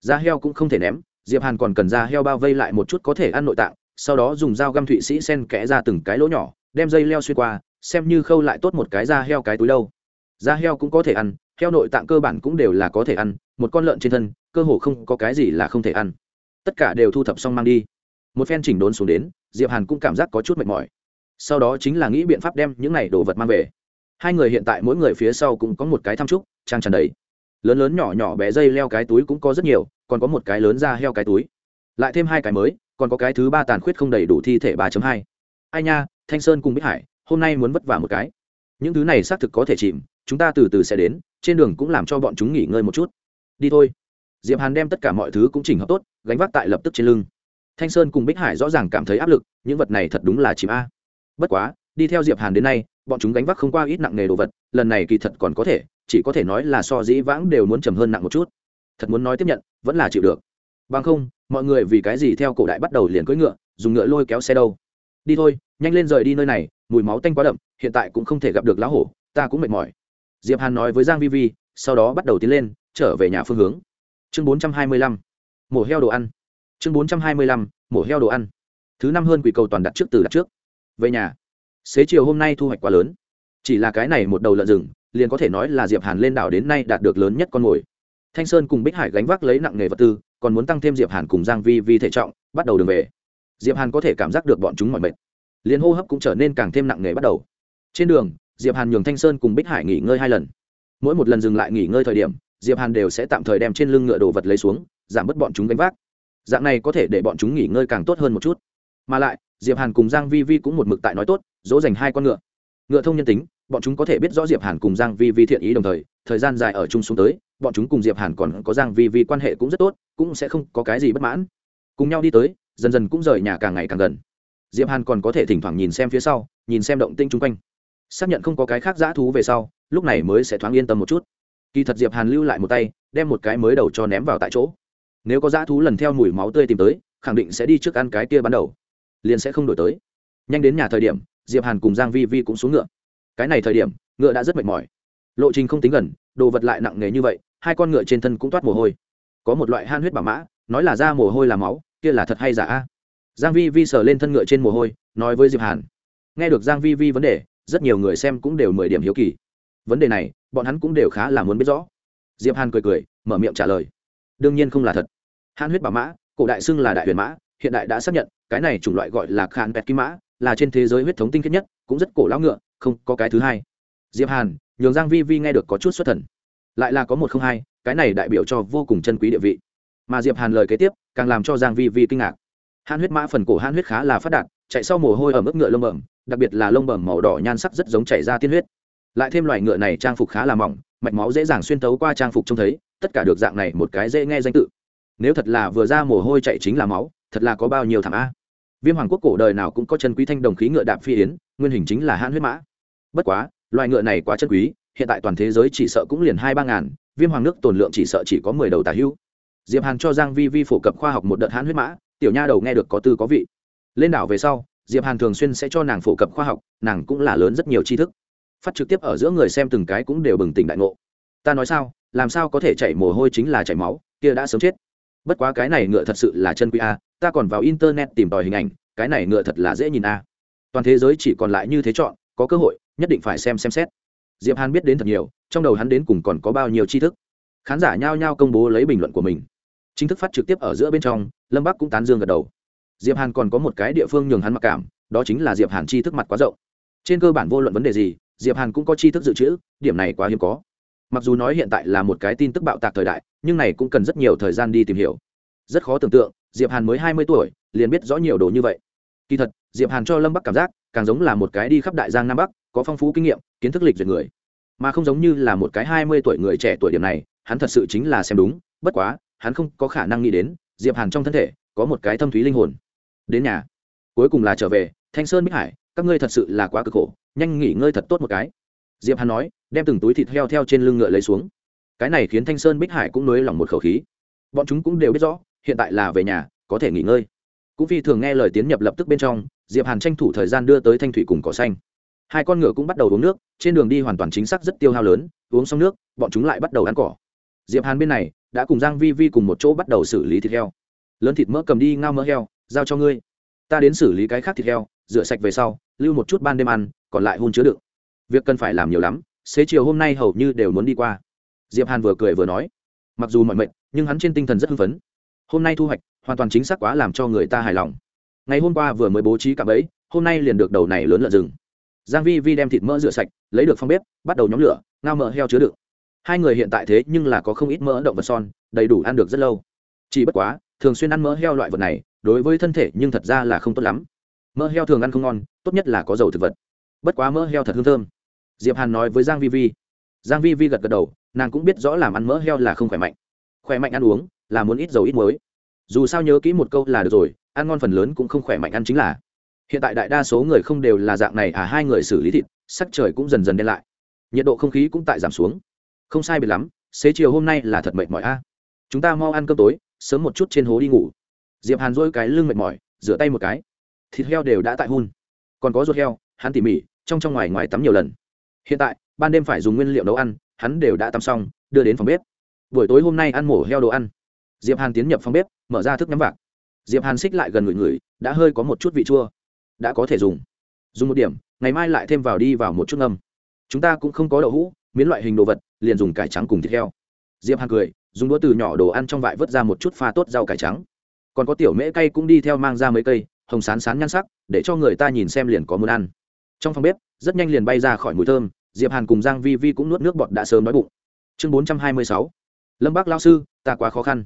Speaker 1: Da heo cũng không thể ném, diệp hàn còn cần da heo bao vây lại một chút có thể ăn nội tạng, sau đó dùng dao găm thụy sĩ sen kẽ ra từng cái lỗ nhỏ, đem dây leo xuyên qua, xem như khâu lại tốt một cái da heo cái túi đâu. Da heo cũng có thể ăn, heo nội tạng cơ bản cũng đều là có thể ăn, một con lợn trên thân, cơ hồ không có cái gì là không thể ăn. Tất cả đều thu thập xong mang đi một phen chỉnh đốn xuống đến, diệp hàn cũng cảm giác có chút mệt mỏi. Sau đó chính là nghĩ biện pháp đem những này đồ vật mang về. Hai người hiện tại mỗi người phía sau cũng có một cái thăm trúc, trang tràn đầy. Lớn lớn nhỏ nhỏ bé dây leo cái túi cũng có rất nhiều, còn có một cái lớn da heo cái túi. Lại thêm hai cái mới, còn có cái thứ ba tàn khuyết không đầy đủ thi thể ba hai. Ai nha, thanh sơn cùng bích hải, hôm nay muốn vất vả một cái. Những thứ này xác thực có thể chìm, chúng ta từ từ sẽ đến, trên đường cũng làm cho bọn chúng nghỉ ngơi một chút. Đi thôi. Diệp hàn đem tất cả mọi thứ cũng chỉnh hợp tốt, gánh vác tại lập tức trên lưng thanh sơn cùng bích hải rõ ràng cảm thấy áp lực, những vật này thật đúng là chìm a. Bất quá, đi theo diệp hàn đến nay, bọn chúng gánh vác không qua ít nặng nghề đồ vật, lần này kỳ thật còn có thể, chỉ có thể nói là so dĩ vãng đều muốn trầm hơn nặng một chút. Thật muốn nói tiếp nhận, vẫn là chịu được. Bằng không, mọi người vì cái gì theo cổ đại bắt đầu liền cưỡi ngựa, dùng ngựa lôi kéo xe đâu. Đi thôi, nhanh lên rời đi nơi này, mùi máu tanh quá đậm, hiện tại cũng không thể gặp được lá hổ, ta cũng mệt mỏi. Diệp hàn nói với giang vi vi, sau đó bắt đầu tiến lên, trở về nhà phương hướng. Chương 425 mổ heo đồ ăn chương 425 mổ heo đồ ăn. Thứ năm hơn quỷ cầu toàn đặt trước từ đặt trước. Về nhà. Xế chiều hôm nay thu hoạch quá lớn. Chỉ là cái này một đầu lợn rừng, liền có thể nói là diệp hàn lên đảo đến nay đạt được lớn nhất con mồi. Thanh sơn cùng bích hải gánh vác lấy nặng nghề vật tư, còn muốn tăng thêm diệp hàn cùng giang vi vi thể trọng, bắt đầu đường về. Diệp hàn có thể cảm giác được bọn chúng mỏi mệt. Liền hô hấp cũng trở nên càng thêm nặng nghề bắt đầu. Trên đường, diệp hàn nhường thanh sơn cùng bích hải nghỉ ngơi hai lần. Mỗi một lần dừng lại nghỉ ngơi thời điểm, diệp hàn đều sẽ tạm thời đem trên lưng ngựa đồ vật lấy xuống, giảm bớt bọn chúng gánh vác dạng này có thể để bọn chúng nghỉ ngơi càng tốt hơn một chút. Mà lại, diệp hàn cùng giang vi vi cũng một mực tại nói tốt, dỗ dành hai con ngựa. Ngựa thông nhân tính, bọn chúng có thể biết rõ diệp hàn cùng giang vi vi thiện ý đồng thời thời gian dài ở chung xuống tới, bọn chúng cùng diệp hàn còn có giang vi vi quan hệ cũng rất tốt, cũng sẽ không có cái gì bất mãn. Cùng nhau đi tới, dần dần cũng rời nhà càng ngày càng gần. Diệp hàn còn có thể thỉnh thoảng nhìn xem phía sau, nhìn xem động tĩnh chung quanh. Xác nhận không có cái khác dã thú về sau, lúc này mới sẽ thoáng yên tâm một chút. Kỳ thật diệp hàn lưu lại một tay, đem một cái mới đầu cho ném vào tại chỗ nếu có dã thú lần theo mùi máu tươi tìm tới, khẳng định sẽ đi trước ăn cái kia ban đầu. Liền sẽ không đổi tới. Nhanh đến nhà thời điểm, diệp hàn cùng giang vi vi cũng xuống ngựa. Cái này thời điểm, ngựa đã rất mệt mỏi. Lộ trình không tính gần, đồ vật lại nặng nề như vậy, hai con ngựa trên thân cũng toát mồ hôi. Có một loại han huyết bảo mã, nói là ra mồ hôi là máu, kia là thật hay giả a? Giang vi vi sờ lên thân ngựa trên mồ hôi, nói với diệp hàn. Nghe được giang vi vi vấn đề, rất nhiều người xem cũng đều mười điểm hiếu kỳ. Vấn đề này, bọn hắn cũng đều khá là muốn biết rõ. Diệp hàn cười cười, mở miệng trả lời. Đương nhiên không là thật. Hán huyết bảo mã, cổ đại xưng là đại huyền mã, hiện đại đã xác nhận, cái này chủng loại gọi là khan pet kim mã, là trên thế giới huyết thống tinh khiết nhất, cũng rất cổ lão ngựa, không có cái thứ hai. Diệp hàn, nhường giang vi vi nghe được có chút xuất thần. Lại là có một không hai, cái này đại biểu cho vô cùng chân quý địa vị. Mà diệp hàn lời kế tiếp, càng làm cho giang vi vi kinh ngạc. Hán huyết mã phần cổ hán huyết khá là phát đạt, chạy sau mồ hôi ở mức ngựa lông bẩm, đặc biệt là lông bẩm màu đỏ nhan sắc rất giống chảy ra tiên huyết. Lại thêm loài ngựa này trang phục khá là mỏng, mạch máu dễ dàng xuyên tấu qua trang phục trông thấy, tất cả được dạng này một cái dễ nghe danh tự nếu thật là vừa ra mồ hôi chạy chính là máu, thật là có bao nhiêu thảm a. Viêm hoàng quốc cổ đời nào cũng có chân quý thanh đồng khí ngựa đạp phi yến, nguyên hình chính là hãn huyết mã. Bất quá, loài ngựa này quá chân quý, hiện tại toàn thế giới chỉ sợ cũng liền hai ba ngàn, viêm hoàng nước tồn lượng chỉ sợ chỉ có mười đầu tà hữu diệp hàn cho giang vi vi phổ cập khoa học một đợt hãn huyết mã, tiểu nha đầu nghe được có tư có vị. Lên đảo về sau, diệp hàn thường xuyên sẽ cho nàng phổ cập khoa học, nàng cũng là lớn rất nhiều tri thức. Phát trực tiếp ở giữa người xem từng cái cũng đều bừng tỉnh đại ngộ. Ta nói sao, làm sao có thể chảy mồ hôi chính là chảy máu, kia đã sớm chết bất quá cái này ngựa thật sự là chân quý a, ta còn vào internet tìm tòi hình ảnh, cái này ngựa thật là dễ nhìn a. Toàn thế giới chỉ còn lại như thế chọn, có cơ hội, nhất định phải xem xem xét. Diệp hàn biết đến thật nhiều, trong đầu hắn đến cùng còn có bao nhiêu tri thức. Khán giả nhao nhao công bố lấy bình luận của mình. Chính thức phát trực tiếp ở giữa bên trong, lâm bắc cũng tán dương gật đầu. Diệp hàn còn có một cái địa phương nhường hắn mặc cảm, đó chính là diệp hàn tri thức mặt quá rộng. Trên cơ bản vô luận vấn đề gì, diệp hàn cũng có tri thức dự trữ, điểm này quá hiếm có mặc dù nói hiện tại là một cái tin tức bạo tạc thời đại, nhưng này cũng cần rất nhiều thời gian đi tìm hiểu. Rất khó tưởng tượng, diệp hàn mới hai mươi tuổi, liền biết rõ nhiều đồ như vậy. Kỳ thật, diệp hàn cho lâm bắc cảm giác, càng giống là một cái đi khắp đại giang nam bắc, có phong phú kinh nghiệm, kiến thức lịch duyệt người. Mà không giống như là một cái hai mươi tuổi người trẻ tuổi điểm này, hắn thật sự chính là xem đúng, bất quá, hắn không có khả năng nghĩ đến, diệp hàn trong thân thể, có một cái thâm thúy linh hồn. Đến nhà. Cuối cùng là trở về, thanh sơn bích hải, các ngươi thật sự là quá cực khổ, nhanh nghỉ ngơi thật tốt một cái diệp hàn nói, đem từng túi thịt heo theo trên lưng ngựa lấy xuống. Cái này khiến thanh sơn bích hải cũng nới lỏng một khẩu khí. Bọn chúng cũng đều biết rõ, hiện tại là về nhà, có thể nghỉ ngơi. Cũng phi thường nghe lời tiến nhập lập tức bên trong, diệp hàn tranh thủ thời gian đưa tới thanh thủy cùng cỏ xanh. Hai con ngựa cũng bắt đầu uống nước, trên đường đi hoàn toàn chính xác rất tiêu hao lớn, uống xong nước, bọn chúng lại bắt đầu ăn cỏ. Diệp hàn bên này, đã cùng giang vi vi cùng một chỗ bắt đầu xử lý thịt heo. Lớn thịt mỡ cầm đi, ngao mỡ heo, giao cho ngươi. Ta đến xử lý cái khác thịt heo, rửa sạch về sau, lưu một chút ban đêm ăn, còn lại hun chứa đựng việc cần phải làm nhiều lắm, xế chiều hôm nay hầu như đều muốn đi qua. Diệp hàn vừa cười vừa nói. Mặc dù mọi mệnh, nhưng hắn trên tinh thần rất hưng phấn. Hôm nay thu hoạch, hoàn toàn chính xác quá làm cho người ta hài lòng. Ngày hôm qua vừa mới bố trí cả ấy hôm nay liền được đầu này lớn lợn rừng. Giang vi vi đem thịt mỡ rửa sạch, lấy được phong bếp, bắt đầu nhóm lửa, ngao mỡ heo chứa đựng. Hai người hiện tại thế nhưng là có không ít mỡ động vật son, đầy đủ ăn được rất lâu. Chỉ bất quá, thường xuyên ăn mỡ heo loại vật này, đối với thân thể nhưng thật ra là không tốt lắm. Mỡ heo thường ăn không ngon, tốt nhất là có dầu thực vật. Bất quá mỡ heo thật hương thơm diệp hàn nói với giang vi vi. Giang vi vi gật gật đầu, nàng cũng biết rõ làm ăn mỡ heo là không khỏe mạnh. Khỏe mạnh ăn uống là muốn ít dầu ít muối. Dù sao nhớ kỹ một câu là được rồi, ăn ngon phần lớn cũng không khỏe mạnh ăn chính là. Hiện tại đại đa số người không đều là dạng này à hai người xử lý thịt, sắc trời cũng dần dần đen lại. Nhiệt độ không khí cũng tại giảm xuống. Không sai biệt lắm, xế chiều hôm nay là thật mệt mỏi a. Chúng ta mau ăn cơm tối, sớm một chút trên hố đi ngủ. Diệp hàn duỗi cái lưng mệt mỏi, rửa tay một cái. Thịt heo đều đã tại hun. Còn có ruột heo, hắn tỉ mỉ, trong trong ngoài ngoài tắm nhiều lần hiện tại, ban đêm phải dùng nguyên liệu nấu ăn, hắn đều đã tắm xong, đưa đến phòng bếp. Buổi tối hôm nay ăn mổ heo đồ ăn. Diệp hàn tiến nhập phòng bếp, mở ra thức nhắm vạc. Diệp hàn xích lại gần người người, đã hơi có một chút vị chua. Đã có thể dùng. Dùng một điểm, ngày mai lại thêm vào đi vào một chút ngâm. Chúng ta cũng không có đậu hũ, miến loại hình đồ vật, liền dùng cải trắng cùng thịt heo. Diệp hàn cười, dùng đũa từ nhỏ đồ ăn trong vại vớt ra một chút pha tốt rau cải trắng. Còn có tiểu mễ cây cũng đi theo mang ra mấy cây, hồng sán sán nhăn sắc, để cho người ta nhìn xem liền có muốn ăn. Trong phòng bếp, rất nhanh liền bay ra khỏi mùi thơm diệp hàn cùng giang vi vi cũng nuốt nước bọt đã sớm đói bụng. Chương 426 lâm bác lao sư, ta quá khó khăn.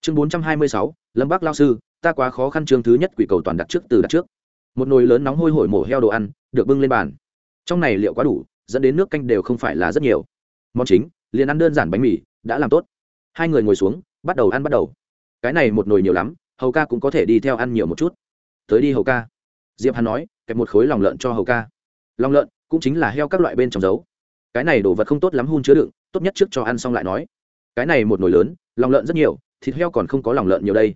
Speaker 1: Chương 426 lâm bác lao sư, ta quá khó khăn chương thứ nhất quỷ cầu toàn đặt trước từ đặt trước. Một nồi lớn nóng hôi hổi mổ heo đồ ăn, được bưng lên bàn. Trong này liệu quá đủ, dẫn đến nước canh đều không phải là rất nhiều. Món chính, liền ăn đơn giản bánh mì, đã làm tốt. Hai người ngồi xuống, bắt đầu ăn bắt đầu. Cái này một nồi nhiều lắm, hầu ca cũng có thể đi theo ăn nhiều một chút. Tới đi hầu ca. Diệp Hàn nói, kẹp một khối lòng lợn cho hầu ca. Lòng lợn cũng chính là heo các loại bên trong dấu. Cái này đồ vật không tốt lắm hun chứa đựng, tốt nhất trước cho ăn xong lại nói. Cái này một nồi lớn, lòng lợn rất nhiều, thịt heo còn không có lòng lợn nhiều đây.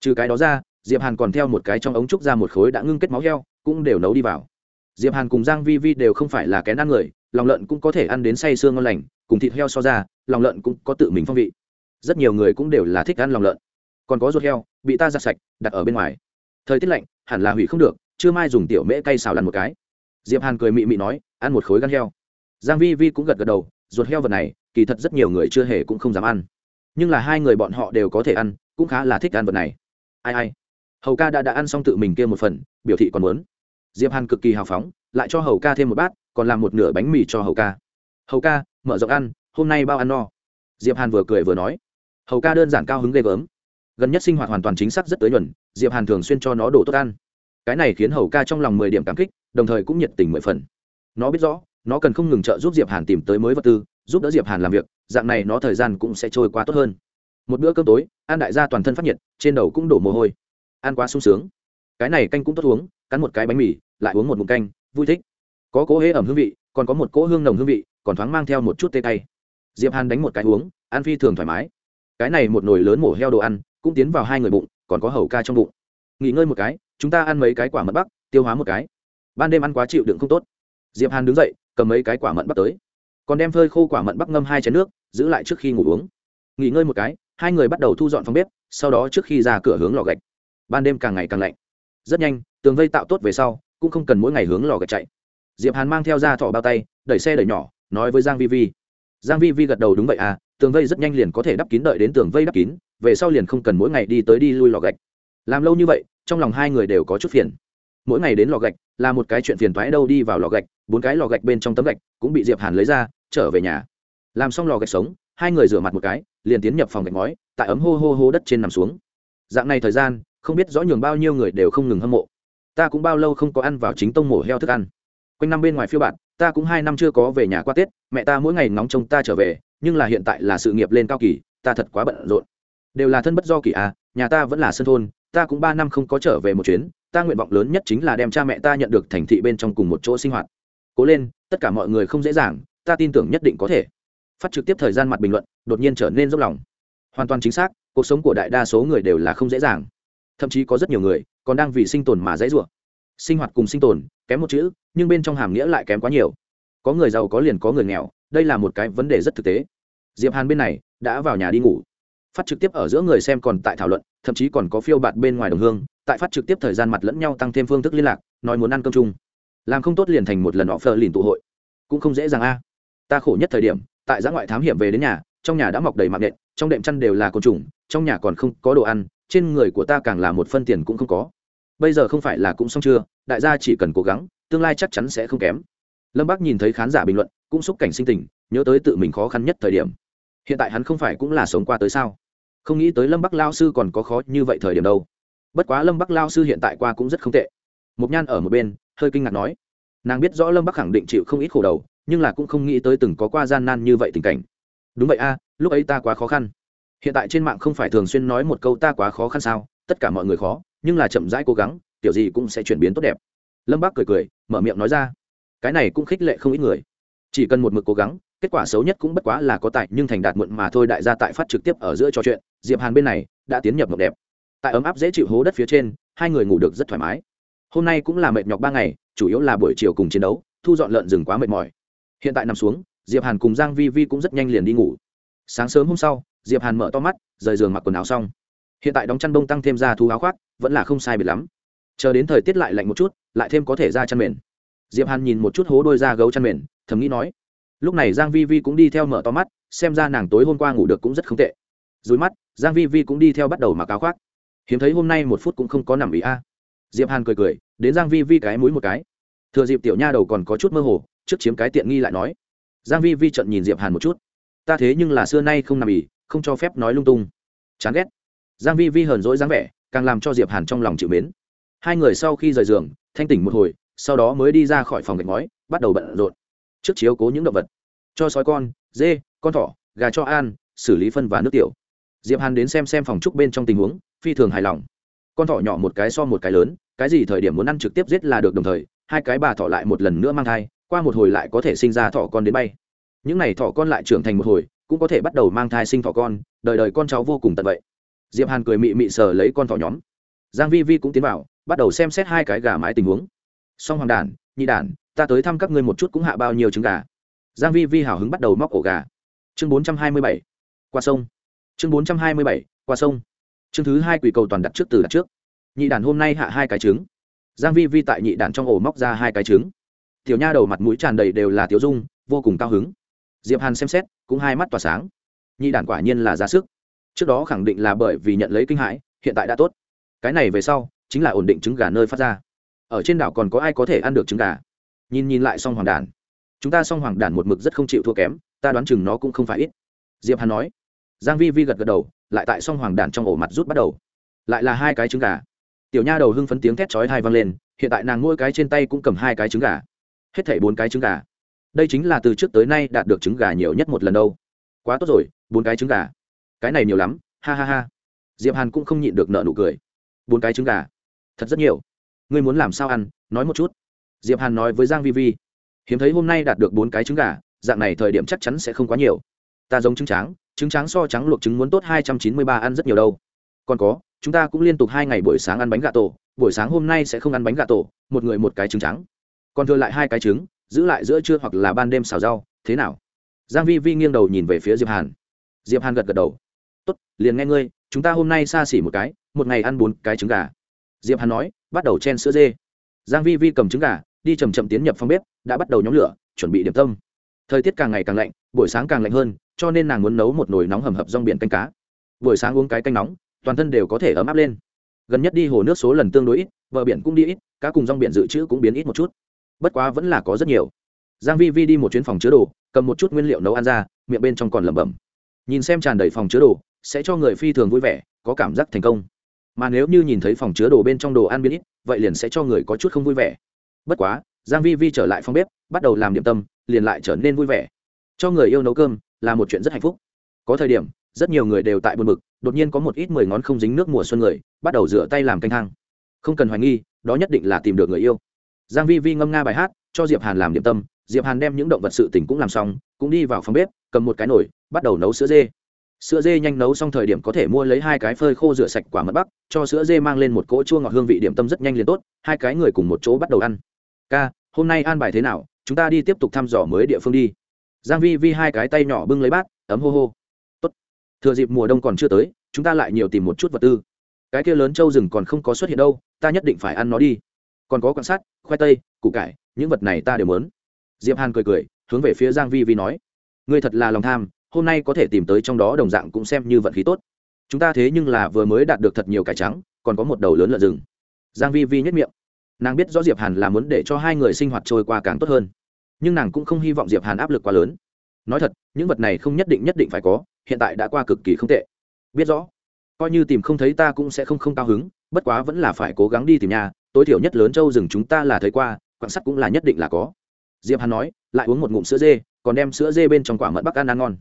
Speaker 1: Trừ cái đó ra, diệp hàn còn theo một cái trong ống trúc ra một khối đã ngưng kết máu heo, cũng đều nấu đi vào. Diệp hàn cùng giang vi vi đều không phải là kén ăn người, lòng lợn cũng có thể ăn đến say xương ngon lành, cùng thịt heo so ra, lòng lợn cũng có tự mình phong vị. Rất nhiều người cũng đều là thích ăn lòng lợn. Còn có ruột heo, bị ta giặt sạch, đặt ở bên ngoài. Thời tiết lạnh, hẳn là hủy không được chưa mai dùng tiểu mễ cay xào lăn một cái diệp hàn cười mị mị nói, ăn một khối gan heo. Giang vi vi cũng gật gật đầu, ruột heo vật này, kỳ thật rất nhiều người chưa hề cũng không dám ăn. Nhưng là hai người bọn họ đều có thể ăn, cũng khá là thích ăn vật này. Ai ai. Hầu ca đã đã ăn xong tự mình kia một phần, biểu thị còn muốn. Diệp hàn cực kỳ hào phóng, lại cho hầu ca thêm một bát, còn làm một nửa bánh mì cho hầu ca. Hầu ca, mở rộng ăn, hôm nay bao ăn no. Diệp hàn vừa cười vừa nói. Hầu ca đơn giản cao hứng ghê gớm. Gần nhất sinh hoạt hoàn toàn chính xác rất tới nhuần, diệp hàn thường xuyên cho nó đổ tốt ăn cái này khiến hầu ca trong lòng mười điểm cảm kích, đồng thời cũng nhiệt tình mười phần. Nó biết rõ, nó cần không ngừng trợ giúp diệp hàn tìm tới mới vật tư, giúp đỡ diệp hàn làm việc, dạng này nó thời gian cũng sẽ trôi qua tốt hơn. Một bữa cơm tối, an đại gia toàn thân phát nhiệt, trên đầu cũng đổ mồ hôi. Ăn quá sung sướng. Cái này canh cũng tốt uống, cắn một cái bánh mì, lại uống một mụn canh, vui thích. Có cỗ hế ẩm hương vị, còn có một cỗ hương nồng hương vị, còn thoáng mang theo một chút tê tay diệp hàn đánh một cái uống, ăn phi thường thoải mái. Cái này một nồi lớn mổ heo đồ ăn, cũng tiến vào hai người bụng, còn có hầu ca trong bụng. Nghỉ ngơi một cái chúng ta ăn mấy cái quả mận bắc, tiêu hóa một cái. Ban đêm ăn quá chịu đựng không tốt. Diệp hàn đứng dậy, cầm mấy cái quả mận bắc tới. Còn đem phơi khô quả mận bắc ngâm hai chén nước, giữ lại trước khi ngủ uống. Nghỉ ngơi một cái, hai người bắt đầu thu dọn phòng bếp, sau đó trước khi ra cửa hướng lò gạch. Ban đêm càng ngày càng lạnh. Rất nhanh, tường vây tạo tốt về sau, cũng không cần mỗi ngày hướng lò gạch chạy. Diệp hàn mang theo ra thỏ bao tay, đẩy xe đẩy nhỏ, nói với giang vi vi. Giang vi vi gật đầu đúng vậy à tường vây rất nhanh liền có thể đắp kín đợi đến tường vây đắp kín, về sau liền không cần mỗi ngày đi tới đi lui lò gạch. Làm lâu như vậy trong lòng hai người đều có chút phiền. Mỗi ngày đến lò gạch, là một cái chuyện phiền toái đâu đi vào lò gạch, bốn cái lò gạch bên trong tấm gạch cũng bị diệp hàn lấy ra, trở về nhà. Làm xong lò gạch sống, hai người rửa mặt một cái, liền tiến nhập phòng gạch ngói, tại ấm hô hô hô đất trên nằm xuống. Dạng này thời gian, không biết rõ nhường bao nhiêu người đều không ngừng hâm mộ. Ta cũng bao lâu không có ăn vào chính tông mổ heo thức ăn. Quanh năm bên ngoài phiêu bạn, ta cũng hai năm chưa có về nhà qua tết, mẹ ta mỗi ngày ngóng trông ta trở về, nhưng là hiện tại là sự nghiệp lên cao kỳ, ta thật quá bận rộn. Đều là thân bất do kỳ à nhà ta vẫn là sân thôn ta cũng ba năm không có trở về một chuyến, ta nguyện vọng lớn nhất chính là đem cha mẹ ta nhận được thành thị bên trong cùng một chỗ sinh hoạt. Cố lên, tất cả mọi người không dễ dàng, ta tin tưởng nhất định có thể. Phát trực tiếp thời gian mặt bình luận, đột nhiên trở nên dốc lòng. Hoàn toàn chính xác, cuộc sống của đại đa số người đều là không dễ dàng. Thậm chí có rất nhiều người còn đang vì sinh tồn mà dãy rủa. Sinh hoạt cùng sinh tồn, kém một chữ, nhưng bên trong hàm nghĩa lại kém quá nhiều. Có người giàu có liền có người nghèo, đây là một cái vấn đề rất thực tế. Diệp hàn bên này đã vào nhà đi ngủ phát trực tiếp ở giữa người xem còn tại thảo luận, thậm chí còn có phiêu bạt bên ngoài đồng hương, tại phát trực tiếp thời gian mặt lẫn nhau tăng thêm phương thức liên lạc, nói muốn ăn cơm chung. Làm không tốt liền thành một lần họ phờ lìn tụ hội. Cũng không dễ dàng a. À. Ta khổ nhất thời điểm, tại giã ngoại thám hiểm về đến nhà, trong nhà đã mọc đầy mạng nện, trong đệm chăn đều là côn trùng, trong nhà còn không có đồ ăn, trên người của ta càng là một phân tiền cũng không có. Bây giờ không phải là cũng xong chưa, đại gia chỉ cần cố gắng, tương lai chắc chắn sẽ không kém. Lâm bác nhìn thấy khán giả bình luận, cũng xúc cảnh sinh tình, nhớ tới tự mình khó khăn nhất thời điểm. Hiện tại hắn không phải cũng là sống qua tới sao? Không nghĩ tới lâm bắc lao sư còn có khó như vậy thời điểm đâu. Bất quá lâm bắc lao sư hiện tại qua cũng rất không tệ. Mục nhan ở một bên, hơi kinh ngạc nói, nàng biết rõ lâm bắc khẳng định chịu không ít khổ đầu, nhưng là cũng không nghĩ tới từng có qua gian nan như vậy tình cảnh. Đúng vậy a, lúc ấy ta quá khó khăn. Hiện tại trên mạng không phải thường xuyên nói một câu ta quá khó khăn sao, tất cả mọi người khó, nhưng là chậm rãi cố gắng, kiểu gì cũng sẽ chuyển biến tốt đẹp. Lâm bắc cười cười, mở miệng nói ra, cái này cũng khích lệ không ít người. Chỉ cần một mực cố gắng kết quả xấu nhất cũng bất quá là có tại nhưng thành đạt muộn mà thôi đại gia tại phát trực tiếp ở giữa trò chuyện, diệp hàn bên này đã tiến nhập mộng đẹp. Tại ấm áp dễ chịu hố đất phía trên, hai người ngủ được rất thoải mái. Hôm nay cũng là mệt nhọc ba ngày, chủ yếu là buổi chiều cùng chiến đấu, thu dọn lợn rừng quá mệt mỏi. Hiện tại nằm xuống, diệp hàn cùng giang vi vi cũng rất nhanh liền đi ngủ. Sáng sớm hôm sau, diệp hàn mở to mắt, rời giường mặc quần áo xong. Hiện tại đóng chăn bông tăng thêm ra thu áo khoác, vẫn là không sai biệt lắm. Chờ đến thời tiết lại lạnh một chút, lại thêm có thể ra chăn mền. Diệp hàn nhìn một chút hố đôi da gấu chăn mền, thầm nghĩ nói lúc này giang vi vi cũng đi theo mở to mắt, xem ra nàng tối hôm qua ngủ được cũng rất không tệ. Dưới mắt, giang vi vi cũng đi theo bắt đầu mặc áo khoác. Hiếm thấy hôm nay một phút cũng không có nằm ý a. Diệp hàn cười cười, đến giang vi vi cái mũi một cái. Thừa dịp tiểu nha đầu còn có chút mơ hồ, trước chiếm cái tiện nghi lại nói. Giang vi vi trận nhìn diệp hàn một chút. Ta thế nhưng là xưa nay không nằm ý không cho phép nói lung tung. Chán ghét. Giang vi vi hờn dỗi dáng vẻ, càng làm cho diệp hàn trong lòng chịu mến. Hai người sau khi rời giường, thanh tỉnh một hồi, sau đó mới đi ra khỏi phòng gạch ngói, bắt đầu bận rộn trước chiếu cố những động vật, cho sói con, dê, con thỏ, gà cho an xử lý phân và nước tiểu. Diệp hàn đến xem xem phòng trúc bên trong tình huống, phi thường hài lòng. Con thỏ nhỏ một cái so một cái lớn, cái gì thời điểm muốn ăn trực tiếp giết là được đồng thời, hai cái bà thỏ lại một lần nữa mang thai, qua một hồi lại có thể sinh ra thỏ con đến bay. Những n à y thỏ con lại trưởng thành một hồi, cũng có thể bắt đầu mang thai sinh thỏ con, đời đời con cháu vô cùng tận vậy. Diệp hàn cười mị mị sờ lấy con thỏ nhóm. Giang vi vi cũng tiến vào, bắt đầu xem xét hai cái gà mái tình huống. Song hoàng đản nhị đản ta tới thăm các ngươi một chút cũng hạ bao nhiêu trứng gà. Giang vi vi hào hứng bắt đầu móc ổ gà. Chương 427 qua sông. Chương 427 qua sông. Chương thứ hai quỷ cầu toàn đặt trước từ đặt trước. Nhị đản hôm nay hạ hai cái trứng. Giang vi vi tại nhị đản trong ổ móc ra hai cái trứng. Tiểu nha đầu mặt mũi tràn đầy đều là tiểu dung, vô cùng cao hứng. Diệp hàn xem xét, cũng hai mắt tỏa sáng. Nhị đản quả nhiên là ra sức. Trước đó khẳng định là bởi vì nhận lấy kinh hãi, hiện tại đã tốt. Cái này về sau, chính là ổn định trứng gà nơi phát ra. Ở trên đảo còn có ai có thể ăn được trứng gà? Nhìn nhìn lại song hoàng đản chúng ta song hoàng đản một mực rất không chịu thua kém, ta đoán chừng nó cũng không phải ít. Diệp hàn nói. Giang vi vi gật gật đầu, lại tại song hoàng đản trong ổ mặt rút bắt đầu. Lại là hai cái trứng gà. Tiểu nha đầu hưng phấn tiếng thét chói tai vang lên, hiện tại nàng mỗi cái trên tay cũng cầm hai cái trứng gà. Hết thảy bốn cái trứng gà. Đây chính là từ trước tới nay đạt được trứng gà nhiều nhất một lần đâu. Quá tốt rồi, bốn cái trứng gà. Cái này nhiều lắm, ha ha ha. Diệp hàn cũng không nhịn được nợ nụ cười. Bốn cái trứng gà. Thật rất nhiều. Ngươi muốn làm sao ăn, nói một chút diệp hàn nói với giang vi vi, hiếm thấy hôm nay đạt được bốn cái trứng gà, dạng này thời điểm chắc chắn sẽ không quá nhiều. Ta giống trứng trắng trứng trắng so trắng luộc trứng muốn tốt hai trăm chín mươi ba, ăn rất nhiều đâu. Còn có, chúng ta cũng liên tục hai ngày buổi sáng ăn bánh gà tổ, buổi sáng hôm nay sẽ không ăn bánh gà tổ, một người một cái trứng trắng còn thừa lại hai cái trứng, giữ lại giữa trưa hoặc là ban đêm xào rau, thế nào? Giang vi vi nghiêng đầu nhìn về phía diệp hàn. Diệp hàn gật gật đầu. Tốt, liền nghe ngươi, chúng ta hôm nay xa xỉ một cái, một ngày ăn bốn cái trứng gà. Diệp hàn nói, bắt đầu chen sữa dê. Giang vi vi cầm trứng gà đi chậm chậm tiến nhập phòng bếp, đã bắt đầu nhóm lửa, chuẩn bị điểm tâm. Thời tiết càng ngày càng lạnh, buổi sáng càng lạnh hơn, cho nên nàng muốn nấu một nồi nóng hầm hập rong biển canh cá. Buổi sáng uống cái canh nóng, toàn thân đều có thể ấm áp lên. Gần nhất đi hồ nước số lần tương đối ít, bờ biển cũng đi ít, cá cùng rong biển dự trữ cũng biến ít một chút. Bất quá vẫn là có rất nhiều. Giang vi vi đi một chuyến phòng chứa đồ, cầm một chút nguyên liệu nấu ăn ra, miệng bên trong còn lẩm bẩm. Nhìn xem tràn đầy phòng chứa đồ, sẽ cho người phi thường vui vẻ, có cảm giác thành công. Mà nếu như nhìn thấy phòng chứa đồ bên trong đồ ăn biến ít, vậy liền sẽ cho người có chút không vui vẻ bất quá, giang vi vi trở lại phòng bếp, bắt đầu làm điểm tâm, liền lại trở nên vui vẻ. Cho người yêu nấu cơm là một chuyện rất hạnh phúc. Có thời điểm, rất nhiều người đều tại buồn bực, đột nhiên có một ít mười ngón không dính nước mùa xuân người, bắt đầu rửa tay làm canh thang. Không cần hoài nghi, đó nhất định là tìm được người yêu. Giang vi vi ngâm nga bài hát, cho diệp hàn làm điểm tâm, diệp hàn đem những động vật sự tình cũng làm xong, cũng đi vào phòng bếp, cầm một cái nồi, bắt đầu nấu sữa dê. Sữa dê nhanh nấu xong thời điểm có thể mua lấy hai cái phơi khô rửa sạch quả mật bắc, cho sữa dê mang lên một cỗ chua ngọt hương vị điểm tâm rất nhanh liền tốt, hai cái người cùng một chỗ bắt đầu ăn ca, hôm nay an bài thế nào? Chúng ta đi tiếp tục thăm dò mới địa phương đi. Giang vi vi hai cái tay nhỏ bưng lấy bát, ấm hô hô. Tốt. Thừa dịp mùa đông còn chưa tới, chúng ta lại nhiều tìm một chút vật tư. Cái kia lớn châu rừng còn không có xuất hiện đâu, ta nhất định phải ăn nó đi. Còn có quan sát khoai tây, củ cải, những vật này ta đều muốn. Diệp hàn cười cười, hướng về phía giang vi vi nói, ngươi thật là lòng tham, hôm nay có thể tìm tới trong đó đồng dạng cũng xem như vận khí tốt. Chúng ta thế nhưng là vừa mới đạt được thật nhiều cải trắng, còn có một đầu lớn lợn rừng. Giang vi vi nhất miệng nàng biết rõ diệp hàn là muốn để cho hai người sinh hoạt trôi qua càng tốt hơn nhưng nàng cũng không hy vọng diệp hàn áp lực quá lớn nói thật những vật này không nhất định nhất định phải có hiện tại đã qua cực kỳ không tệ biết rõ coi như tìm không thấy ta cũng sẽ không không cao hứng bất quá vẫn là phải cố gắng đi tìm nhà tối thiểu nhất lớn châu rừng chúng ta là thấy qua quan sát cũng là nhất định là có diệp hàn nói lại uống một ngụm sữa dê còn đem sữa dê bên trong quả mận bắc ăn ăn ngon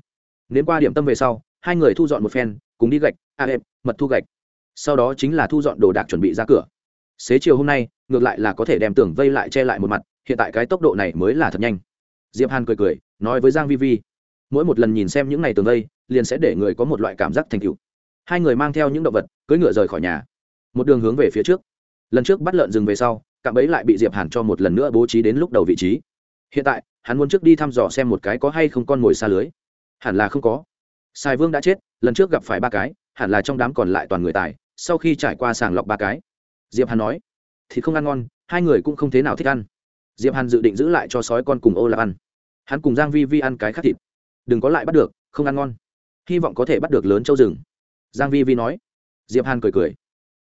Speaker 1: nếu qua điểm tâm về sau hai người thu dọn một phen cùng đi gạch a à, em mật thu gạch sau đó chính là thu dọn đồ đạc chuẩn bị ra cửa xế chiều hôm nay, ngược lại là có thể đem tường vây lại che lại một mặt, hiện tại cái tốc độ này mới là thật nhanh. Diệp hàn cười cười, nói với giang vi vi, mỗi một lần nhìn xem những ngày tường vây, liền sẽ để người có một loại cảm giác thành tựu. Hai người mang theo những động vật, cưỡi ngựa rời khỏi nhà. Một đường hướng về phía trước. Lần trước bắt lợn rừng về sau, cạm bẫy lại bị diệp hàn cho một lần nữa bố trí đến lúc đầu vị trí. Hiện tại, hắn muốn trước đi thăm dò xem một cái có hay không con mồi xa lưới. Hẳn là không có. Sài vương đã chết, lần trước gặp phải ba cái, hẳn là trong đám còn lại toàn người tài, sau khi trải qua sàng lọc ba cái diệp hàn nói thì không ăn ngon, hai người cũng không thế nào thích ăn. Diệp hàn dự định giữ lại cho sói con cùng ô Lạp ăn. Hắn cùng giang vi vi ăn cái khác thịt. Đừng có lại bắt được, không ăn ngon. Hy vọng có thể bắt được lớn châu rừng. Giang vi vi nói. Diệp hàn cười cười.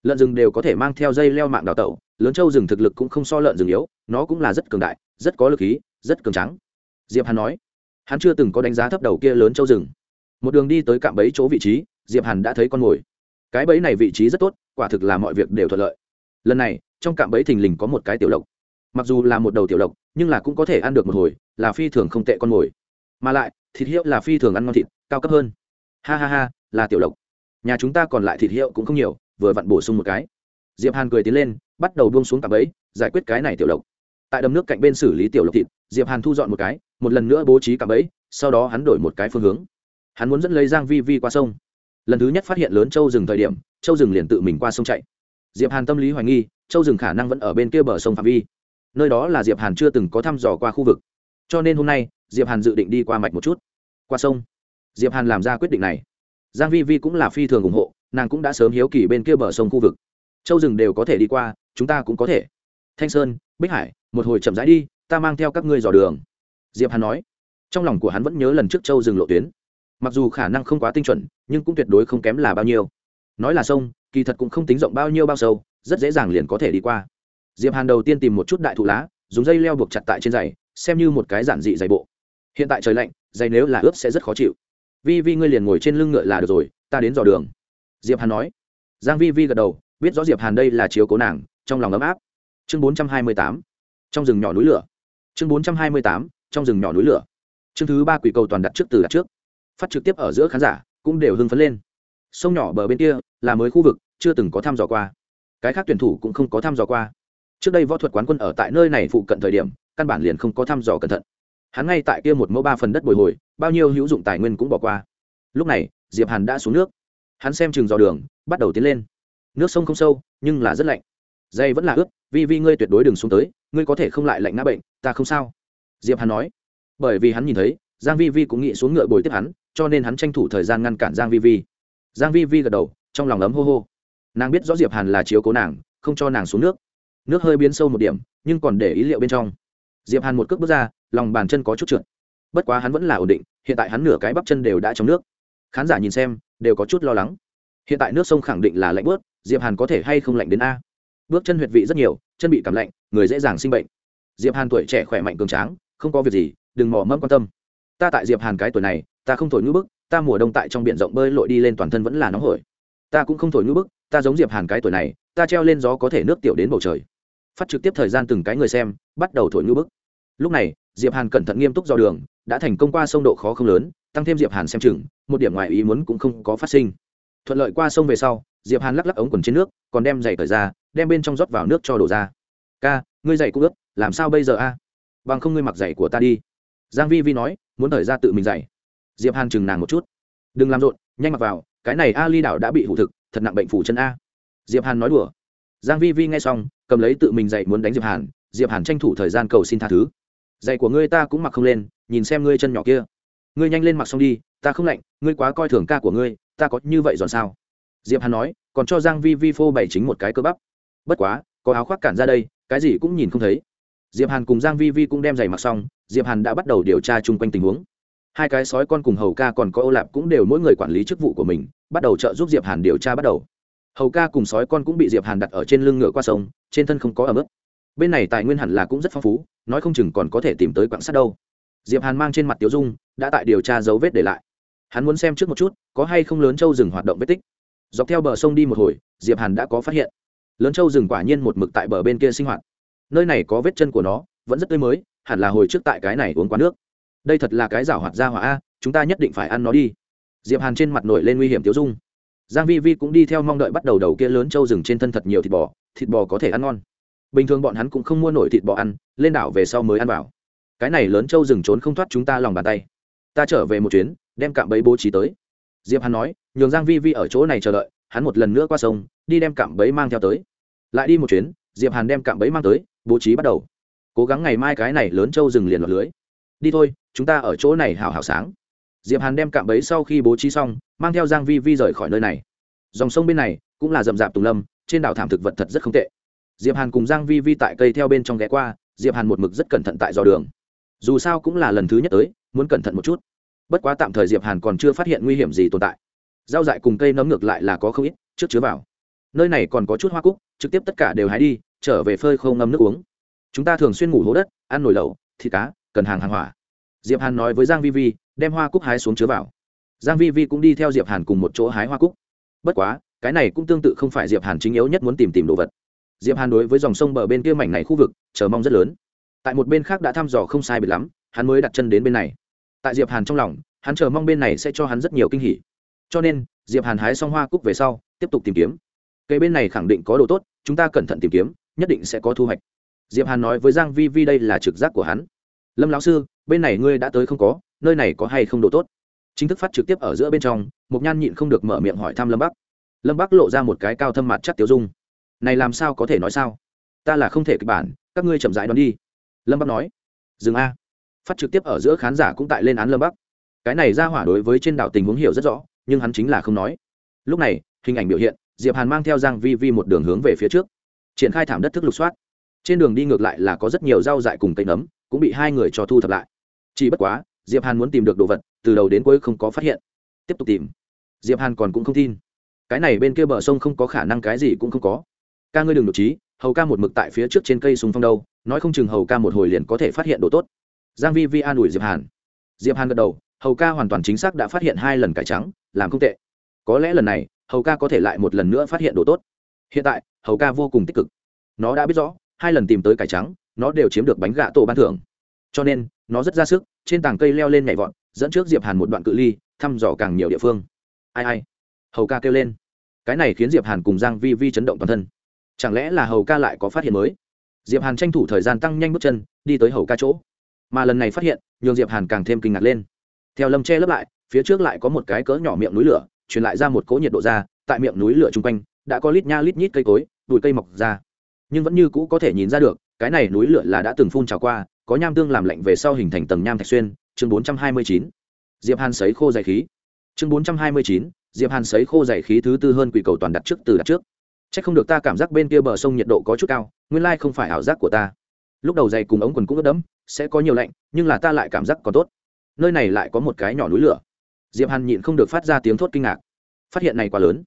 Speaker 1: Lợn rừng đều có thể mang theo dây leo mạng đào tẩu, lớn châu rừng thực lực cũng không so lợn rừng yếu, nó cũng là rất cường đại, rất có lực khí, rất cường trắng diệp hàn nói. Hắn chưa từng có đánh giá thấp đầu kia lớn châu rừng. Một đường đi tới cạm bẫy chỗ vị trí, diệp hàn đã thấy con mồi. Cái bẫy này vị trí rất tốt, quả thực là mọi việc đều thuận lợi lần này, trong cạm bẫy thình lình có một cái tiểu lộc. Mặc dù là một đầu tiểu lộc, nhưng là cũng có thể ăn được một hồi, là phi thường không tệ con mồi. Mà lại, thịt hiệu là phi thường ăn ngon thịt, cao cấp hơn. Ha ha ha, là tiểu lộc. Nhà chúng ta còn lại thịt hiệu cũng không nhiều, vừa vặn bổ sung một cái. Diệp hàn cười tiến lên, bắt đầu buông xuống cạm bẫy, giải quyết cái này tiểu lộc. Tại đầm nước cạnh bên xử lý tiểu lộc thịt, diệp hàn thu dọn một cái, một lần nữa bố trí cạm bẫy, sau đó hắn đổi một cái phương hướng. Hắn muốn dẫn lấy giang vi vi qua sông. Lần thứ nhất phát hiện lớn châu rừng thời điểm, châu rừng liền tự mình qua sông chạy diệp hàn tâm lý hoài nghi, châu rừng khả năng vẫn ở bên kia bờ sông phạm vi. Nơi đó là diệp hàn chưa từng có thăm dò qua khu vực. Cho nên hôm nay, diệp hàn dự định đi qua mạch một chút. Qua sông. Diệp hàn làm ra quyết định này. Giang vi vi cũng là phi thường ủng hộ, nàng cũng đã sớm hiếu kỳ bên kia bờ sông khu vực. Châu rừng đều có thể đi qua, chúng ta cũng có thể. Thanh sơn, bích hải, một hồi chậm rãi đi, ta mang theo các ngươi dò đường. Diệp hàn nói. Trong lòng của hắn vẫn nhớ lần trước châu rừng lộ tuyến. Mặc dù khả năng không quá tinh chuẩn, nhưng cũng tuyệt đối không kém là bao nhiêu nói là sông, kỳ thật cũng không tính rộng bao nhiêu bao sâu, rất dễ dàng liền có thể đi qua. Diệp hàn đầu tiên tìm một chút đại thụ lá, dùng dây leo buộc chặt tại trên giày, xem như một cái giản dị giày bộ. Hiện tại trời lạnh, giày nếu là ướp sẽ rất khó chịu. Vi vi ngươi liền ngồi trên lưng ngựa là được rồi, ta đến dò đường. Diệp hàn nói. Giang vi vi gật đầu, biết rõ diệp hàn đây là chiếu cố nàng, trong lòng ấm áp. Chương 428 trong rừng nhỏ núi lửa. Chương 428 trong rừng nhỏ núi lửa. Chương thứ ba quỷ cầu toàn đặt trước từ đặt trước. Phát trực tiếp ở giữa khán giả cũng đều hưng phấn lên. Sông nhỏ bờ bên kia là mới khu vực, chưa từng có thăm dò qua. Cái khác tuyển thủ cũng không có thăm dò qua. Trước đây võ thuật quán quân ở tại nơi này phụ cận thời điểm, căn bản liền không có thăm dò cẩn thận. Hắn ngay tại kia một mẫu ba phần đất bồi hồi, bao nhiêu hữu dụng tài nguyên cũng bỏ qua. Lúc này, diệp hàn đã xuống nước. Hắn xem chừng dò đường, bắt đầu tiến lên. Nước sông không sâu, nhưng là rất lạnh. Dây vẫn là ướt vì vi ngươi tuyệt đối đừng xuống tới, ngươi có thể không lại lạnh ngã bệnh, ta không sao. Diệp hàn nói. Bởi vì hắn nhìn thấy, giang vi vi cũng nghĩ xuống ngựa bồi tiếp hắn, cho nên hắn tranh thủ thời gian ngăn cản giang vi vi. Giang vi vi gật đầu trong lòng ấm hô hô. Nàng biết rõ diệp hàn là chiếu cố nàng, không cho nàng xuống nước. Nước hơi biến sâu một điểm, nhưng còn để ý liệu bên trong. Diệp hàn một cước bước ra, lòng bàn chân có chút trượt. Bất quá hắn vẫn là ổn định, hiện tại hắn nửa cái bắp chân đều đã trong nước. Khán giả nhìn xem, đều có chút lo lắng. Hiện tại nước sông khẳng định là lạnh bớt diệp hàn có thể hay không lạnh đến a? Bước chân huyệt vị rất nhiều, chân bị cảm lạnh, người dễ dàng sinh bệnh. Diệp hàn tuổi trẻ khỏe mạnh cường tráng, không có việc gì, đừng mò mẫm quan tâm. Ta tại diệp hàn cái tuổi này, ta không thổi ngữ bức, ta mùa đông tại trong biển rộng bơi lội đi lên toàn thân vẫn là nóng hổi ta cũng không thổi ngữ bức, ta giống diệp hàn cái tuổi này, ta treo lên gió có thể nước tiểu đến bầu trời. Phát trực tiếp thời gian từng cái người xem, bắt đầu thổi ngữ bức. Lúc này, diệp hàn cẩn thận nghiêm túc do đường, đã thành công qua sông độ khó không lớn, tăng thêm diệp hàn xem chừng, một điểm ngoài ý muốn cũng không có phát sinh. Thuận lợi qua sông về sau, diệp hàn lắc lắc ống quần trên nước, còn đem giày cởi ra, đem bên trong rót vào nước cho đổ ra. Ca, ngươi giày cũng ướt, làm sao bây giờ a? Bằng không ngươi mặc giày của ta đi. Giang vi vi nói, muốn thời ra tự mình giày. Diệp hàn chừng nàng một chút. Đừng làm rộn, nhanh mặc vào cái này a ly đảo đã bị hủ thực, thật nặng bệnh phủ chân a. Diệp hàn nói đùa. Giang vi vi nghe xong, cầm lấy tự mình giày muốn đánh diệp hàn diệp hàn tranh thủ thời gian cầu xin tha thứ. Giày của ngươi ta cũng mặc không lên, nhìn xem ngươi chân nhỏ kia. Ngươi nhanh lên mặc xong đi, ta không lạnh, ngươi quá coi thường ca của ngươi, ta có như vậy giòn sao? Diệp hàn nói, còn cho giang vi vi phô bày chính một cái cơ bắp. Bất quá, có áo khoác cản ra đây, cái gì cũng nhìn không thấy. Diệp hàn cùng giang vi vi cũng đem giày mặc xong, diệp hàn đã bắt đầu điều tra chung quanh tình huống hai cái sói con cùng hầu ca còn có ô lạp cũng đều mỗi người quản lý chức vụ của mình, bắt đầu trợ giúp diệp hàn điều tra bắt đầu. Hầu ca cùng sói con cũng bị diệp hàn đặt ở trên lưng ngựa qua sông, trên thân không có ẩm ướt. Bên này tài nguyên hẳn là cũng rất phong phú, nói không chừng còn có thể tìm tới quảng sắt đâu. Diệp hàn mang trên mặt tiểu dung, đã tại điều tra dấu vết để lại. Hắn muốn xem trước một chút, có hay không lớn châu rừng hoạt động vết tích. Dọc theo bờ sông đi một hồi, diệp hàn đã có phát hiện. Lớn châu rừng quả nhiên một mực tại bờ bên kia sinh hoạt. Nơi này có vết chân của nó, vẫn rất tươi mới, hẳn là hồi trước tại cái này uống quá nước đây thật là cái rảo hoạt ra hỏa a, chúng ta nhất định phải ăn nó đi. Diệp hàn trên mặt nổi lên nguy hiểm tiêu dung. Giang vi vi cũng đi theo mong đợi bắt đầu đầu kia lớn trâu rừng trên thân thật nhiều thịt bò thịt bò có thể ăn ngon. Bình thường bọn hắn cũng không mua nổi thịt bò ăn, lên đảo về sau mới ăn vào. Cái này lớn trâu rừng trốn không thoát chúng ta lòng bàn tay. Ta trở về một chuyến, đem cạm bẫy bố trí tới. Diệp hàn nói, nhường giang vi vi ở chỗ này chờ đợi, hắn một lần nữa qua sông, đi đem cạm bẫy mang theo tới. Lại đi một chuyến, diệp hàn đem cạm bẫy mang tới, bố trí bắt đầu. Cố gắng ngày mai cái này lớn trâu rừng liền lọt lưới. Đi thôi chúng ta ở chỗ này hào hào sáng. Diệp hàn đem cạm bẫy sau khi bố trí xong, mang theo giang vi vi rời khỏi nơi này. Dòng sông bên này cũng là rậm rạp tùng lâm, trên đảo thảm thực vật thật rất không tệ. Diệp hàn cùng giang vi vi tại cây theo bên trong ghé qua, diệp hàn một mực rất cẩn thận tại dò đường. Dù sao cũng là lần thứ nhất tới, muốn cẩn thận một chút. Bất quá tạm thời diệp hàn còn chưa phát hiện nguy hiểm gì tồn tại. Rau dại cùng cây nấm ngược lại là có không ít, trước chứa vào. Nơi này còn có chút hoa cúc, trực tiếp tất cả đều hái đi, trở về phơi khô ngâm nước uống. Chúng ta thường xuyên ngủ hố đất, ăn nồi lẩu, thịt cá, cần hàng hàng hỏa diệp hàn nói với giang vi vi, đem hoa cúc hái xuống chứa vào. Giang vi vi cũng đi theo diệp hàn cùng một chỗ hái hoa cúc. Bất quá, cái này cũng tương tự không phải diệp hàn chính yếu nhất muốn tìm tìm đồ vật. Diệp hàn đối với dòng sông bờ bên kia mảnh này khu vực, chờ mong rất lớn. Tại một bên khác đã thăm dò không sai biệt lắm, hắn mới đặt chân đến bên này. Tại diệp hàn trong lòng, hắn chờ mong bên này sẽ cho hắn rất nhiều kinh hỉ. Cho nên, diệp hàn hái xong hoa cúc về sau, tiếp tục tìm kiếm. Cây bên này khẳng định có đồ tốt, chúng ta cẩn thận tìm kiếm, nhất định sẽ có thu hoạch. Diệp hàn nói với giang vi vi đây là trực giác của hắn lâm lão sư, bên này ngươi đã tới không có, nơi này có hay không đồ tốt? Chính thức phát trực tiếp ở giữa bên trong mục nhan nhịn không được mở miệng hỏi thăm lâm bắc. Lâm bắc lộ ra một cái cao thâm mặt chắc tiêu dung. Này làm sao có thể nói sao? Ta là không thể kịch bản, các ngươi chậm rãi đón đi. Lâm bắc nói. Dừng a. Phát trực tiếp ở giữa khán giả cũng tại lên án lâm bắc. Cái này ra hỏa đối với trên đảo tình huống hiểu rất rõ, nhưng hắn chính là không nói. Lúc này, hình ảnh biểu hiện, diệp hàn mang theo giang vi vi một đường hướng về phía trước. Triển khai thảm đất thức lục soát. Trên đường đi ngược lại là có rất nhiều rau dại cùng cây nấm cũng bị hai người cho thu thập lại. Chỉ bất quá, diệp hàn muốn tìm được đồ vật, từ đầu đến cuối không có phát hiện. Tiếp tục tìm. Diệp hàn còn cũng không tin. Cái này bên kia bờ sông không có khả năng cái gì cũng không có. Ca ngươi đừng nội trí, hầu ca một mực tại phía trước trên cây sùng phong đâu, nói không chừng hầu ca một hồi liền có thể phát hiện đồ tốt. Giang vi vi an ủi diệp hàn. Diệp hàn gật đầu, hầu ca hoàn toàn chính xác đã phát hiện hai lần cải trắng, làm không tệ. Có lẽ lần này, hầu ca có thể lại một lần nữa phát hiện đồ tốt. Hiện tại, hầu ca vô cùng tích cực. Nó đã biết rõ, hai lần tìm tới cải trắng nó đều chiếm được bánh gạ tổ ban thưởng. Cho nên, nó rất ra sức, trên tảng cây leo lên nhảy vọt, dẫn trước diệp hàn một đoạn cự ly, thăm dò càng nhiều địa phương. Ai ai, hầu ca kêu lên. Cái này khiến diệp hàn cùng giang vi vi chấn động toàn thân. Chẳng lẽ là hầu ca lại có phát hiện mới? Diệp hàn tranh thủ thời gian tăng nhanh bước chân, đi tới hầu ca chỗ. Mà lần này phát hiện, nhường diệp hàn càng thêm kinh ngạc lên. Theo lâm che lấp lại, phía trước lại có một cái cỡ nhỏ miệng núi lửa, truyền lại ra một cỗ nhiệt độ ra, tại miệng núi lửa chung quanh, đã có lít nha lít nhít cây cối, bụi cây mọc ra. Nhưng vẫn như cũ có thể nhìn ra được cái này núi lửa là đã từng phun trào qua có nham tương làm lạnh về sau hình thành tầng nham thạch xuyên chương 429. diệp hàn sấy khô dày khí. Chương 429, diệp hàn sấy khô dày khí thứ tư hơn quỷ cầu toàn đặt trước từ đặt trước. Chắc không được ta cảm giác bên kia bờ sông nhiệt độ có chút cao nguyên lai không phải ảo giác của ta. Lúc đầu dày cùng ống quần cũng ướt đẫm sẽ có nhiều lạnh nhưng là ta lại cảm giác còn tốt. Nơi này lại có một cái nhỏ núi lửa. Diệp hàn nhịn không được phát ra tiếng thốt kinh ngạc. Phát hiện này quá lớn.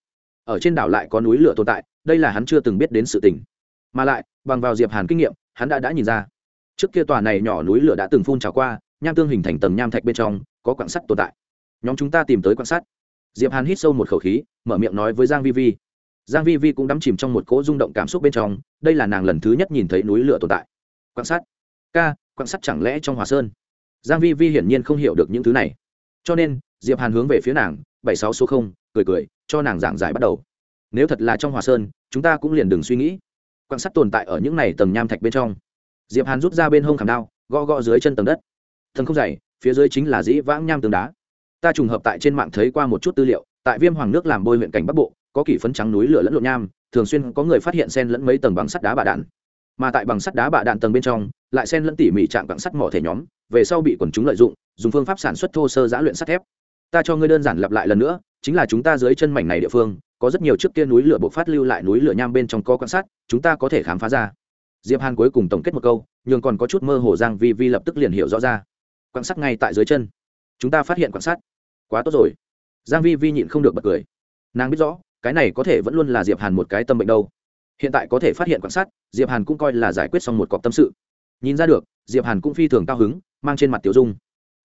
Speaker 1: Ở trên đảo lại có núi lửa tồn tại đây là hắn chưa từng biết đến sự tình. Mà lại bằng vào diệp hàn kinh nghiệm hắn đã đã nhìn ra. Trước kia tòa này nhỏ núi lửa đã từng phun trào qua, nham tương hình thành tầng nham thạch bên trong, có quặng sắt tồn tại. Nhóm chúng ta tìm tới quạng sắt. Diệp hàn hít sâu một khẩu khí, mở miệng nói với giang vi vi. Giang vi vi cũng đắm chìm trong một cỗ rung động cảm xúc bên trong, đây là nàng lần thứ nhất nhìn thấy núi lửa tồn tại. Quan sát ca, quạng sắt chẳng lẽ trong hòa sơn? Giang vi vi hiển nhiên không hiểu được những thứ này. Cho nên, diệp hàn hướng về phía nàng, bảy sáu số không, cười cười, cho nàng giảng giải bắt đầu. Nếu thật là trong hòa sơn, chúng ta cũng liền đừng suy nghĩ quan sát tồn tại ở những này tầng nham thạch bên trong. Diệp hàn rút ra bên hông khảm đao, gõ gõ dưới chân tầng đất. Thần không dày, phía dưới chính là dĩ vãng nham tường đá. Ta trùng hợp tại trên mạng thấy qua một chút tư liệu, tại viêm hoàng nước làm bôi huyện cảnh bắc bộ, có kỷ phấn trắng núi lửa lẫn lộn nham, thường xuyên có người phát hiện sen lẫn mấy tầng bằng sắt đá bạ đạn. Mà tại bằng sắt đá bạ đạn tầng bên trong, lại sen lẫn tỉ mỉ trạng bằng sắt mỏ thể nhóm, về sau bị quần chúng lợi dụng, dùng phương pháp sản xuất thô sơ giã luyện sắt thép. Ta cho ngươi đơn giản lặp lại lần nữa, chính là chúng ta dưới chân mảnh này địa phương có rất nhiều trước kia núi lửa bộc phát lưu lại núi lửa nham bên trong có quan sát, chúng ta có thể khám phá ra. Diệp hàn cuối cùng tổng kết một câu nhưng còn có chút mơ hồ giang vi vi lập tức liền hiểu rõ ra. Quan sát ngay tại dưới chân. Chúng ta phát hiện quan sát. Quá tốt rồi. Giang vi vi nhịn không được bật cười. Nàng biết rõ, cái này có thể vẫn luôn là diệp hàn một cái tâm bệnh đâu. Hiện tại có thể phát hiện quan sát, diệp hàn cũng coi là giải quyết xong một cọc tâm sự. Nhìn ra được, diệp hàn cũng phi thường cao hứng, mang trên mặt tiểu dung.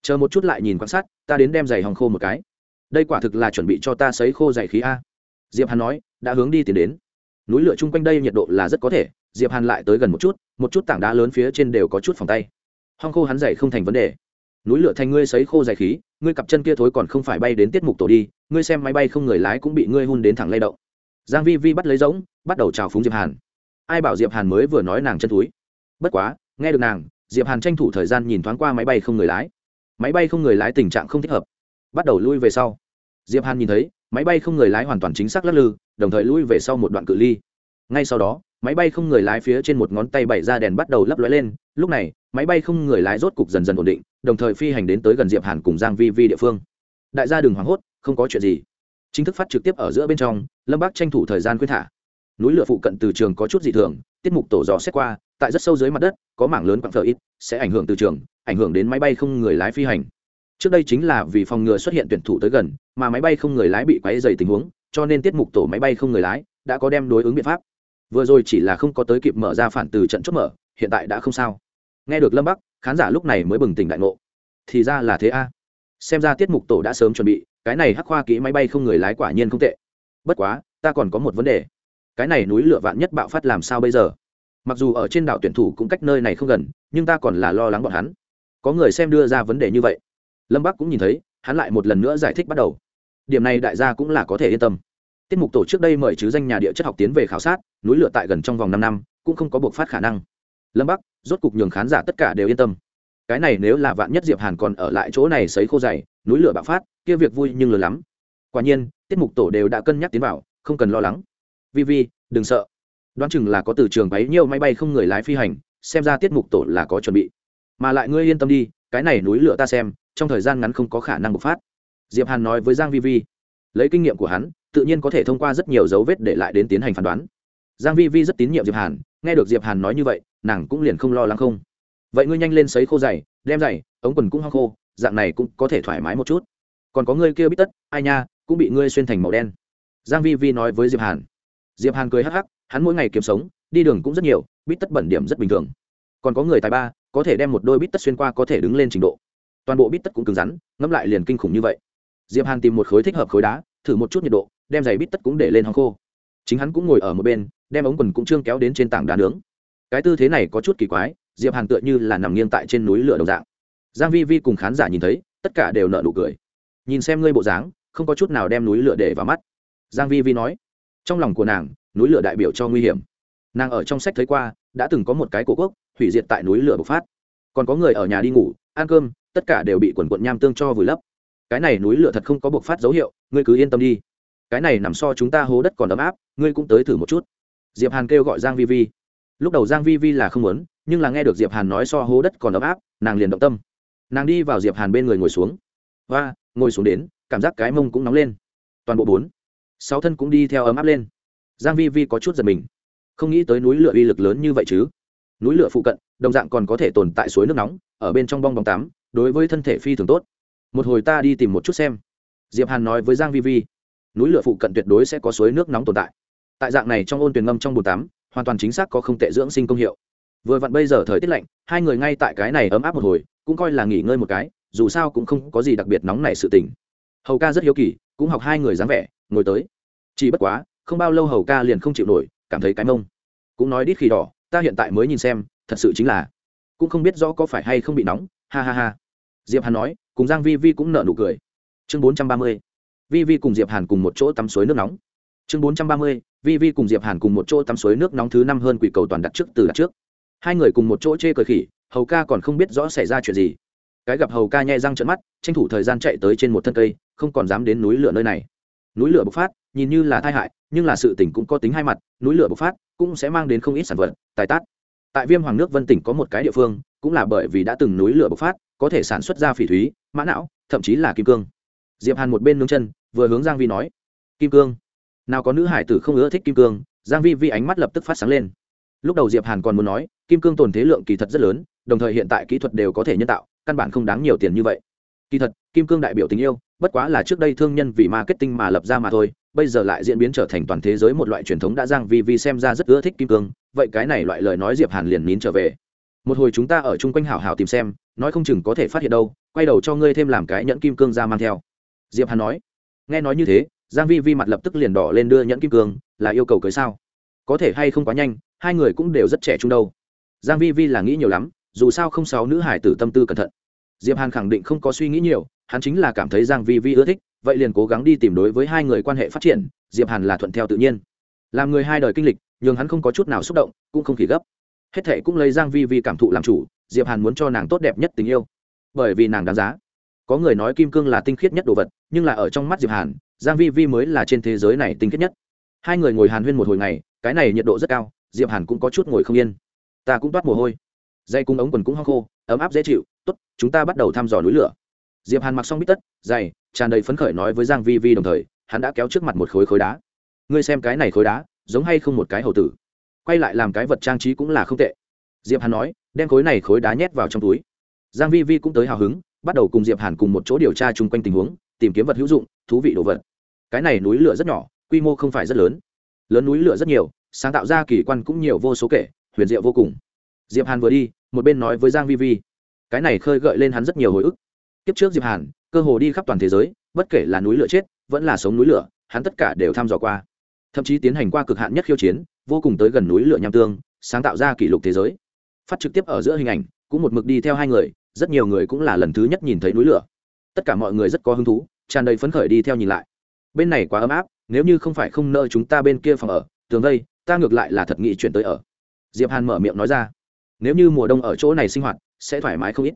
Speaker 1: Chờ một chút lại nhìn quan sát, ta đến đem giày hòng khô một cái. Đây quả thực là chuẩn bị cho ta sấy khô giày khí a diệp hàn nói, đã hướng đi tiến đến. Núi lửa chung quanh đây nhiệt độ là rất có thể. Diệp hàn lại tới gần một chút một chút tảng đá lớn phía trên đều có chút phòng tay. Hong khô hắn dậy không thành vấn đề. Núi lửa thành ngươi sấy khô dày khí, ngươi cặp chân kia thối còn không phải bay đến tiết mục tổ đi, ngươi xem máy bay không người lái cũng bị ngươi hun đến thẳng lay động. Giang vi vi bắt lấy giống bắt đầu chào phúng diệp hàn. Ai bảo diệp hàn mới vừa nói nàng chân thối. bất quá, nghe được nàng, diệp hàn tranh thủ thời gian nhìn thoáng qua máy bay không người lái. Máy bay không người lái tình trạng không thích hợp. Bắt đầu lui về sau. Diệp hàn nhìn thấy máy bay không người lái hoàn toàn chính xác lắc lư, đồng thời lui về sau một đoạn cự ly. Ngay sau đó, máy bay không người lái phía trên một ngón tay bảy ra đèn bắt đầu lấp lóe lên, lúc này, máy bay không người lái rốt cục dần dần ổn định, đồng thời phi hành đến tới gần diệp hàn cùng giang vi vi địa phương. Đại gia đừng hoảng hốt, không có chuyện gì. Chính thức phát trực tiếp ở giữa bên trong, lâm bác tranh thủ thời gian khuyên thả. Núi lửa phụ cận từ trường có chút dị thường, tiết mục tổ dò xét qua, tại rất sâu dưới mặt đất, có mảng lớn quặng phở ít, sẽ ảnh hưởng từ trường, ảnh hưởng đến máy bay không người lái phi hành trước đây chính là vì phòng ngừa xuất hiện tuyển thủ tới gần, mà máy bay không người lái bị quấy dày tình huống, cho nên tiết mục tổ máy bay không người lái đã có đem đối ứng biện pháp. Vừa rồi chỉ là không có tới kịp mở ra phản từ trận chốt mở, hiện tại đã không sao. Nghe được lâm bắc, khán giả lúc này mới bừng tỉnh đại ngộ. Thì ra là thế a. Xem ra tiết mục tổ đã sớm chuẩn bị, cái này hắc khoa kỹ máy bay không người lái quả nhiên không tệ. Bất quá, ta còn có một vấn đề. Cái này núi lửa vạn nhất bạo phát làm sao bây giờ? Mặc dù ở trên đảo tuyển thủ cũng cách nơi này không gần, nhưng ta còn là lo lắng bọn hắn. Có người xem đưa ra vấn đề như vậy lâm bắc cũng nhìn thấy, hắn lại một lần nữa giải thích bắt đầu. Điểm này đại gia cũng là có thể yên tâm. Tiết mục tổ trước đây mời chứ danh nhà địa chất học tiến về khảo sát, núi lửa tại gần trong vòng năm năm, cũng không có buộc phát khả năng. Lâm bắc, rốt cục nhường khán giả tất cả đều yên tâm. Cái này nếu là vạn nhất diệp hàn còn ở lại chỗ này sấy khô dày, núi lửa bạo phát, kia việc vui nhưng lớn lắm. Quả nhiên, tiết mục tổ đều đã cân nhắc tiến vào, không cần lo lắng. Vi vi, đừng sợ. Đoán chừng là có từ trường bấy nhiêu máy bay không người lái phi hành, xem ra tiết mục tổ là có chuẩn bị. Mà lại ngươi yên tâm đi cái này núi lửa ta xem, trong thời gian ngắn không có khả năng bộc phát. Diệp hàn nói với giang vi vi. Lấy kinh nghiệm của hắn, tự nhiên có thể thông qua rất nhiều dấu vết để lại đến tiến hành phán đoán. Giang vi vi rất tín nhiệm diệp hàn, nghe được diệp hàn nói như vậy, nàng cũng liền không lo lắng không. Vậy ngươi nhanh lên sấy khô giày, đem giày, ống quần cũng hao khô, dạng này cũng có thể thoải mái một chút. Còn có ngươi kia bít tất, ai nha, cũng bị ngươi xuyên thành màu đen. Giang vi vi nói với diệp hàn. Diệp hàn cười hắc hắc, hắn mỗi ngày kiếm sống, đi đường cũng rất nhiều, bít tất bẩn điểm rất bình thường. Còn có người tài ba có thể đem một đôi bít tất xuyên qua có thể đứng lên trình độ. Toàn bộ bít tất cũng cứng rắn, ngẫm lại liền kinh khủng như vậy. Diệp hàn tìm một khối thích hợp khối đá, thử một chút nhiệt độ, đem giày bít tất cũng để lên hong khô. Chính hắn cũng ngồi ở một bên, đem ống quần cũng trương kéo đến trên tảng đá nướng. Cái tư thế này có chút kỳ quái, diệp hàn tựa như là nằm nghiêng tại trên núi lửa đồng dạng. Giang vi vi cùng khán giả nhìn thấy, tất cả đều nở nụ cười. Nhìn xem ngươi bộ dáng, không có chút nào đem núi lửa để vào mắt. Giang vi vi nói, trong lòng của nàng, núi lửa đại biểu cho nguy hiểm nàng ở trong sách thấy qua, đã từng có một cái cổ quốc, hủy diệt tại núi lửa bộc phát. Còn có người ở nhà đi ngủ, ăn cơm, tất cả đều bị quần quận nham tương cho vùi lấp. Cái này núi lửa thật không có bộc phát dấu hiệu, ngươi cứ yên tâm đi. Cái này nằm so chúng ta hố đất còn ấm áp, ngươi cũng tới thử một chút. Diệp hàn kêu gọi giang vi vi. Lúc đầu giang vi vi là không muốn, nhưng là nghe được diệp hàn nói so hố đất còn ấm áp, nàng liền động tâm. Nàng đi vào diệp hàn bên người ngồi xuống. Và ngồi xuống đến, cảm giác cái mông cũng nóng lên. Toàn bộ bốn, sáu thân cũng đi theo ấm áp lên. Giang vi vi có chút giật mình không nghĩ tới núi lửa uy lực lớn như vậy chứ. Núi lửa phụ cận, đồng dạng còn có thể tồn tại suối nước nóng, ở bên trong bong bóng tắm, đối với thân thể phi thường tốt. Một hồi ta đi tìm một chút xem. Diệp hàn nói với giang vi vi, núi lửa phụ cận tuyệt đối sẽ có suối nước nóng tồn tại. Tại dạng này trong ôn tuyển ngâm trong bồn tắm, hoàn toàn chính xác có không tệ dưỡng sinh công hiệu. Vừa vặn bây giờ thời tiết lạnh, hai người ngay tại cái này ấm áp một hồi, cũng coi là nghỉ ngơi một cái, dù sao cũng không có gì đặc biệt nóng này sự tình. Hầu ca rất hiếu kỳ, cũng học hai người dáng vẻ, ngồi tới. Chỉ bất quá, không bao lâu hầu ca liền không chịu nổi cảm thấy cái mông. Cũng nói đít khi đỏ, ta hiện tại mới nhìn xem, thật sự chính là, cũng không biết rõ có phải hay không bị nóng, ha ha ha. Diệp hàn nói, cùng giang vi vi cũng nở nụ cười. Chương bốn trăm ba mươi, vi vi cùng diệp hàn cùng một chỗ tắm suối nước nóng. Chương bốn trăm ba mươi, vi vi cùng diệp hàn cùng một chỗ tắm suối nước nóng thứ năm hơn quỷ cầu toàn đặt trước từ đặt trước. Hai người cùng một chỗ chê cười khỉ, hầu ca còn không biết rõ xảy ra chuyện gì. Cái gặp hầu ca nhai răng trợn mắt, tranh thủ thời gian chạy tới trên một thân cây, không còn dám đến núi lửa nơi này núi lửa bộc phát, nhìn như là tai hại, nhưng là sự tỉnh cũng có tính hai mặt, núi lửa bộc phát cũng sẽ mang đến không ít sản vật, tài tát. Tại viêm hoàng nước vân tỉnh có một cái địa phương, cũng là bởi vì đã từng núi lửa bộc phát, có thể sản xuất ra phỉ thúy, mã não, thậm chí là kim cương. Diệp hàn một bên nướng chân, vừa hướng giang vi nói, kim cương? Nào có nữ hải tử không ưa thích kim cương? Giang vi vi ánh mắt lập tức phát sáng lên. Lúc đầu diệp hàn còn muốn nói, kim cương tồn thế lượng kỳ thật rất lớn, đồng thời hiện tại kỹ thuật đều có thể nhân tạo, căn bản không đáng nhiều tiền như vậy. Kỳ thật, kim cương đại biểu tình yêu bất quá là trước đây thương nhân vì marketing mà lập ra mà thôi, bây giờ lại diễn biến trở thành toàn thế giới một loại truyền thống đã giang vi vi xem ra rất ưa thích kim cương, vậy cái này loại lời nói diệp hàn liền nín trở về. Một hồi chúng ta ở chung quanh hảo hảo tìm xem, nói không chừng có thể phát hiện đâu, quay đầu cho ngươi thêm làm cái nhẫn kim cương ra mang theo. Diệp hàn nói. Nghe nói như thế, giang vi vi mặt lập tức liền đỏ lên đưa nhẫn kim cương, là yêu cầu cưới sao? Có thể hay không quá nhanh, hai người cũng đều rất trẻ trung đâu. Giang vi vi là nghĩ nhiều lắm, dù sao không sáu nữ hải tử tâm tư cẩn thận. Diệp hàn khẳng định không có suy nghĩ nhiều hắn chính là cảm thấy giang vi vi ưa thích, vậy liền cố gắng đi tìm đối với hai người quan hệ phát triển, diệp hàn là thuận theo tự nhiên. Làm người hai đời kinh lịch nhưng hắn không có chút nào xúc động, cũng không kỳ gấp. Hết thề cũng lấy giang vi vi cảm thụ làm chủ, diệp hàn muốn cho nàng tốt đẹp nhất tình yêu. Bởi vì nàng đáng giá. Có người nói kim cương là tinh khiết nhất đồ vật, nhưng là ở trong mắt diệp hàn, giang vi vi mới là trên thế giới này tinh khiết nhất. Hai người ngồi hàn huyên một hồi ngày, cái này nhiệt độ rất cao, diệp hàn cũng có chút ngồi không yên. Ta cũng toát mồ hôi. Dây cung ống quần cũng hong khô, ấm áp dễ chịu, tốt, chúng ta bắt đầu thăm dò núi lửa diệp hàn mặc xong bít tất dày tràn đầy phấn khởi nói với giang vi vi đồng thời, hắn đã kéo trước mặt một khối khối đá. Ngươi xem cái này khối đá, giống hay không một cái hầu tử. Quay lại làm cái vật trang trí cũng là không tệ. Diệp hàn nói, đem khối này khối đá nhét vào trong túi. Giang vi vi cũng tới hào hứng, bắt đầu cùng diệp hàn cùng một chỗ điều tra chung quanh tình huống, tìm kiếm vật hữu dụng, thú vị đồ vật. Cái này núi lửa rất nhỏ, quy mô không phải rất lớn. Lớn núi lửa rất nhiều, sáng tạo ra kỳ quan cũng nhiều vô số kể, huyền diệu vô cùng. Diệp hàn vừa đi, một bên nói với giang vi vi. Cái này khơi gợi lên hắn rất nhiều hồi ức kiếp trước diệp hàn, cơ hồ đi khắp toàn thế giới, bất kể là núi lửa chết, vẫn là sống núi lửa, hắn tất cả đều tham dò qua. Thậm chí tiến hành qua cực hạn nhất khiêu chiến, vô cùng tới gần núi lửa nham tương, sáng tạo ra kỷ lục thế giới. Phát trực tiếp ở giữa hình ảnh, cũng một mực đi theo hai người, rất nhiều người cũng là lần thứ nhất nhìn thấy núi lửa. Tất cả mọi người rất có hứng thú, tràn đầy phấn khởi đi theo nhìn lại. Bên này quá ấm áp, nếu như không phải không nợ chúng ta bên kia phòng ở, tường đây ta ngược lại là thật nghị chuyển tới ở. Diệp hàn mở miệng nói ra, nếu như mùa đông ở chỗ này sinh hoạt, sẽ thoải mái không ít.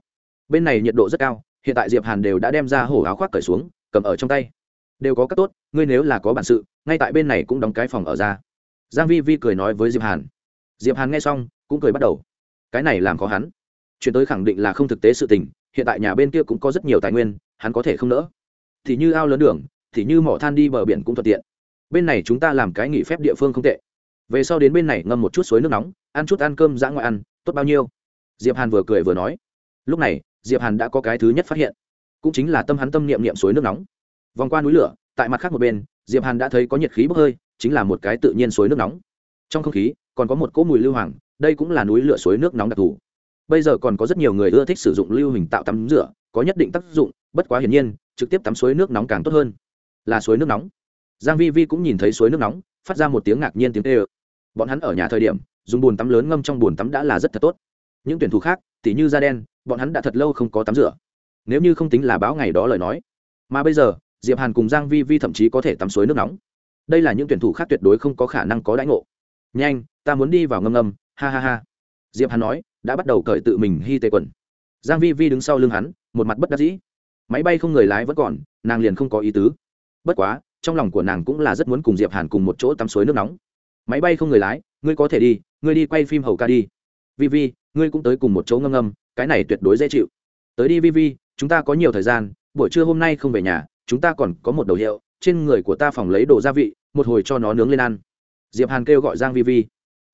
Speaker 1: Bên này nhiệt độ rất cao hiện tại diệp hàn đều đã đem ra hổ áo khoác cởi xuống, cầm ở trong tay. Đều có các tốt, ngươi nếu là có bản sự, ngay tại bên này cũng đóng cái phòng ở ra. Giang vi vi cười nói với diệp hàn. Diệp hàn nghe xong, cũng cười bắt đầu. Cái này làm khó hắn. Chuyện tới khẳng định là không thực tế sự tình, hiện tại nhà bên kia cũng có rất nhiều tài nguyên, hắn có thể không nỡ. Thì như ao lớn đường, thì như mỏ than đi bờ biển cũng thuận tiện. Bên này chúng ta làm cái nghỉ phép địa phương không tệ. Về sau đến bên này ngâm một chút suối nước nóng, ăn chút ăn cơm dã ngoại ăn, tốt bao nhiêu? Diệp hàn vừa cười vừa nói. Lúc này diệp hàn đã có cái thứ nhất phát hiện, cũng chính là tâm hắn tâm niệm niệm suối nước nóng. Vòng qua núi lửa, tại mặt khác một bên, diệp hàn đã thấy có nhiệt khí bốc hơi, chính là một cái tự nhiên suối nước nóng. Trong không khí, còn có một cỗ mùi lưu hoàng, đây cũng là núi lửa suối nước nóng đặc thù. Bây giờ còn có rất nhiều người ưa thích sử dụng lưu hình tạo tắm rửa, có nhất định tác dụng, bất quá hiển nhiên, trực tiếp tắm suối nước nóng càng tốt hơn. Là suối nước nóng. Giang vi vi cũng nhìn thấy suối nước nóng, phát ra một tiếng ngạc nhiên tiếng tê ơ bọn hắn ở nhà thời điểm, dùng bồn tắm lớn ngâm trong bồn tắm đã là rất thật tốt những tuyển thủ khác, tỉ như da đen, bọn hắn đã thật lâu không có tắm rửa. Nếu như không tính là báo ngày đó lời nói. Mà bây giờ, diệp hàn cùng giang vi vi thậm chí có thể tắm suối nước nóng. Đây là những tuyển thủ khác tuyệt đối không có khả năng có đãi ngộ. Nhanh, ta muốn đi vào ngâm ngâm. Ha ha ha. Diệp hàn nói, đã bắt đầu cởi tự mình hy tê quần. Giang vi vi đứng sau lưng hắn, một mặt bất đắc dĩ. Máy bay không người lái vẫn còn, nàng liền không có ý tứ. Bất quá, trong lòng của nàng cũng là rất muốn cùng diệp hàn cùng một chỗ tắm suối nước nóng. Máy bay không người lái, ngươi có thể đi, ngươi đi quay phim hầu ca đi. Vi vi ngươi cũng tới cùng một chỗ ngâm ngâm, cái này tuyệt đối dễ chịu. Tới đi vi vi chúng ta có nhiều thời gian, buổi trưa hôm nay không về nhà, chúng ta còn có một đầu hiệu, trên người của ta phòng lấy đồ gia vị, một hồi cho nó nướng lên ăn. Diệp hàn kêu gọi giang vi vi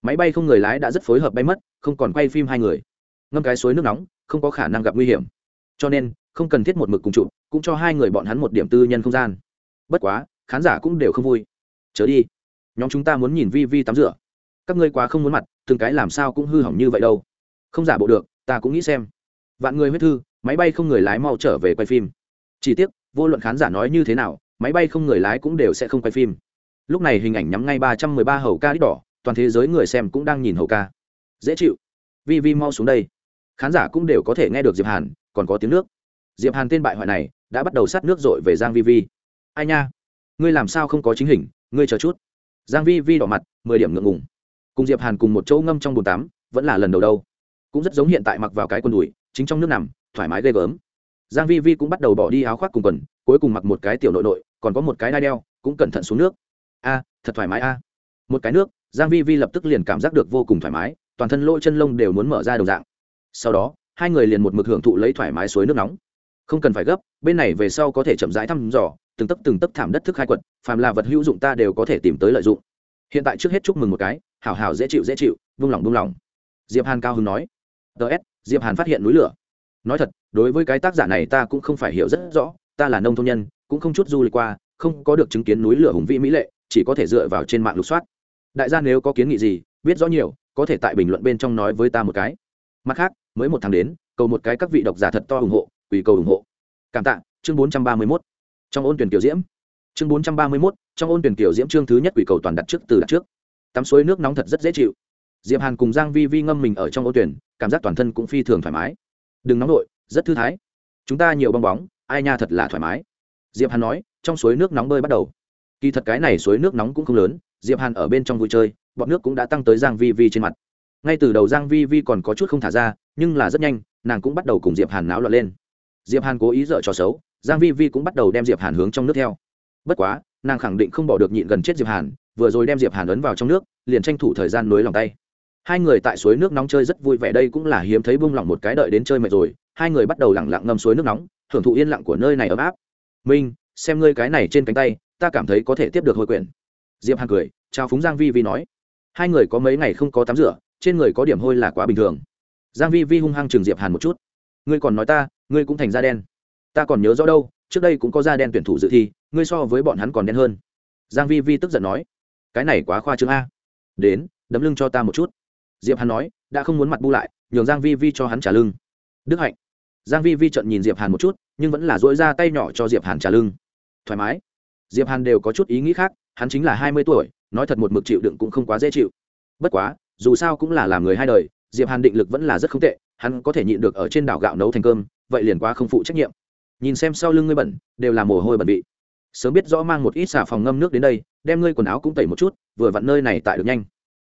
Speaker 1: máy bay không người lái đã rất phối hợp bay mất, không còn quay phim hai người. Ngâm cái suối nước nóng, không có khả năng gặp nguy hiểm. Cho nên, không cần thiết một mực cùng chụp, cũng cho hai người bọn hắn một điểm tư nhân không gian. Bất quá, khán giả cũng đều không vui. Chớ đi. Nhóm chúng ta muốn nhìn vi vi tắm rửa. Các ngươi quá không muốn mặt, từng cái làm sao cũng hư hỏng như vậy đâu không giả bộ được, ta cũng nghĩ xem. Vạn người huyết thư, máy bay không người lái mau trở về quay phim. Chỉ tiếc, vô luận khán giả nói như thế nào, máy bay không người lái cũng đều sẽ không quay phim. Lúc này hình ảnh nhắm ngay ba trăm mười ba hầu ca đít đỏ, toàn thế giới người xem cũng đang nhìn hầu ca. Dễ chịu. Vi vi mau xuống đây. Khán giả cũng đều có thể nghe được diệp hàn, còn có tiếng nước. Diệp hàn tên bại hoại này, đã bắt đầu sát nước dội về giang vi vi. Ai nha? Ngươi làm sao không có chính hình, ngươi chờ chút. Giang vi vi đỏ mặt, mười điểm ngượng ngùng. Cùng diệp hàn cùng một chỗ ngâm trong bồn tắm, vẫn là lần đầu đâu cũng rất giống hiện tại mặc vào cái quần đùi, chính trong nước nằm, thoải mái ghê gớm. Giang vi vi cũng bắt đầu bỏ đi áo khoác cùng quần, cuối cùng mặc một cái tiểu nội nội, còn có một cái đai đeo, cũng cẩn thận xuống nước. A, thật thoải mái a. Một cái nước, giang vi vi lập tức liền cảm giác được vô cùng thoải mái, toàn thân lỗ chân lông đều muốn mở ra đồng dạng. Sau đó, hai người liền một mực hưởng thụ lấy thoải mái suối nước nóng. Không cần phải gấp, bên này về sau có thể chậm rãi thăm dò, từng tấc từng tấc thảm đất thức khai quật, phàm là vật hữu dụng ta đều có thể tìm tới lợi dụng. Hiện tại trước hết chúc mừng một cái, hảo hảo dễ chịu dễ chịu, vung lòng vung lòng. Diệp hàn cao hứng nói ts diệp hàn phát hiện núi lửa. Nói thật đối với cái tác giả này ta cũng không phải hiểu rất rõ ta là nông thôn nhân cũng không chút du lịch qua không có được chứng kiến núi lửa hùng vĩ mỹ lệ chỉ có thể dựa vào trên mạng lục soát. Đại gia nếu có kiến nghị gì biết rõ nhiều có thể tại bình luận bên trong nói với ta một cái. Mặt khác mới một tháng đến cầu một cái các vị độc giả thật to ủng hộ ủy cầu ủng hộ. Cảm tạ chương bốn trăm ba mươi 431. trong ôn tuyển kiểu diễm. Chương bốn trăm ba mươi 431, trong ôn tuyển kiểu diễm chương thứ nhất ủy cầu toàn đặt trước từ đặt trước. Tắm suối nước nóng thật rất dễ chịu. Diệp hàn cùng giang vi vi ngâm mình ở trong ôn tuyển cảm giác toàn thân cũng phi thường thoải mái. Đừng nóng nổi rất thư thái. Chúng ta nhiều bong bóng, ai nha thật là thoải mái. Diệp hàn nói, trong suối nước nóng bơi bắt đầu. Kỳ thật cái này suối nước nóng cũng không lớn, diệp hàn ở bên trong vui chơi, bọn nước cũng đã tăng tới giang vi vi trên mặt. Ngay từ đầu giang vi vi còn có chút không thả ra, nhưng là rất nhanh, nàng cũng bắt đầu cùng diệp hàn náo loạn lên. Diệp hàn cố ý dở trò xấu, giang vi vi cũng bắt đầu đem diệp hàn hướng trong nước theo. Bất quá, nàng khẳng định không bỏ được nhịn gần chết diệp hàn, vừa rồi đem diệp hàn ấn vào trong nước, liền tranh thủ thời gian nối lòng tay hai người tại suối nước nóng chơi rất vui vẻ đây cũng là hiếm thấy buông lỏng một cái đợi đến chơi mệt rồi hai người bắt đầu lẳng lặng ngâm suối nước nóng thưởng thụ yên lặng của nơi này ấm áp minh xem ngươi cái này trên cánh tay ta cảm thấy có thể tiếp được hồi quyển diệp hàn cười chào phúng giang vi vi nói hai người có mấy ngày không có tắm rửa trên người có điểm hôi là quá bình thường giang vi vi hung hăng chừng diệp hàn một chút ngươi còn nói ta ngươi cũng thành da đen ta còn nhớ rõ đâu trước đây cũng có da đen tuyển thủ dự thi ngươi so với bọn hắn còn đen hơn giang vi vi tức giận nói cái này quá khoa trương a đến đấm lưng cho ta một chút diệp hàn nói, đã không muốn mặt bu lại, nhường giang vi vi cho hắn trả lưng. Đức hạnh. Giang vi vi trợn nhìn diệp hàn một chút, nhưng vẫn là duỗi ra tay nhỏ cho diệp hàn trả lưng. Thoải mái. Diệp hàn đều có chút ý nghĩ khác, hắn chính là hai mươi tuổi, nói thật một mực chịu đựng cũng không quá dễ chịu. Bất quá, dù sao cũng là làm người hai đời, diệp hàn định lực vẫn là rất không tệ, hắn có thể nhịn được ở trên đảo gạo nấu thành cơm, vậy liền quá không phụ trách nhiệm. Nhìn xem sau lưng ngươi bẩn, đều là mồ hôi bẩn bị. Sớm biết rõ mang một ít xà phòng ngâm nước đến đây, đem ngươi quần áo cũng tẩy một chút, vừa vặn nơi này tại được nhanh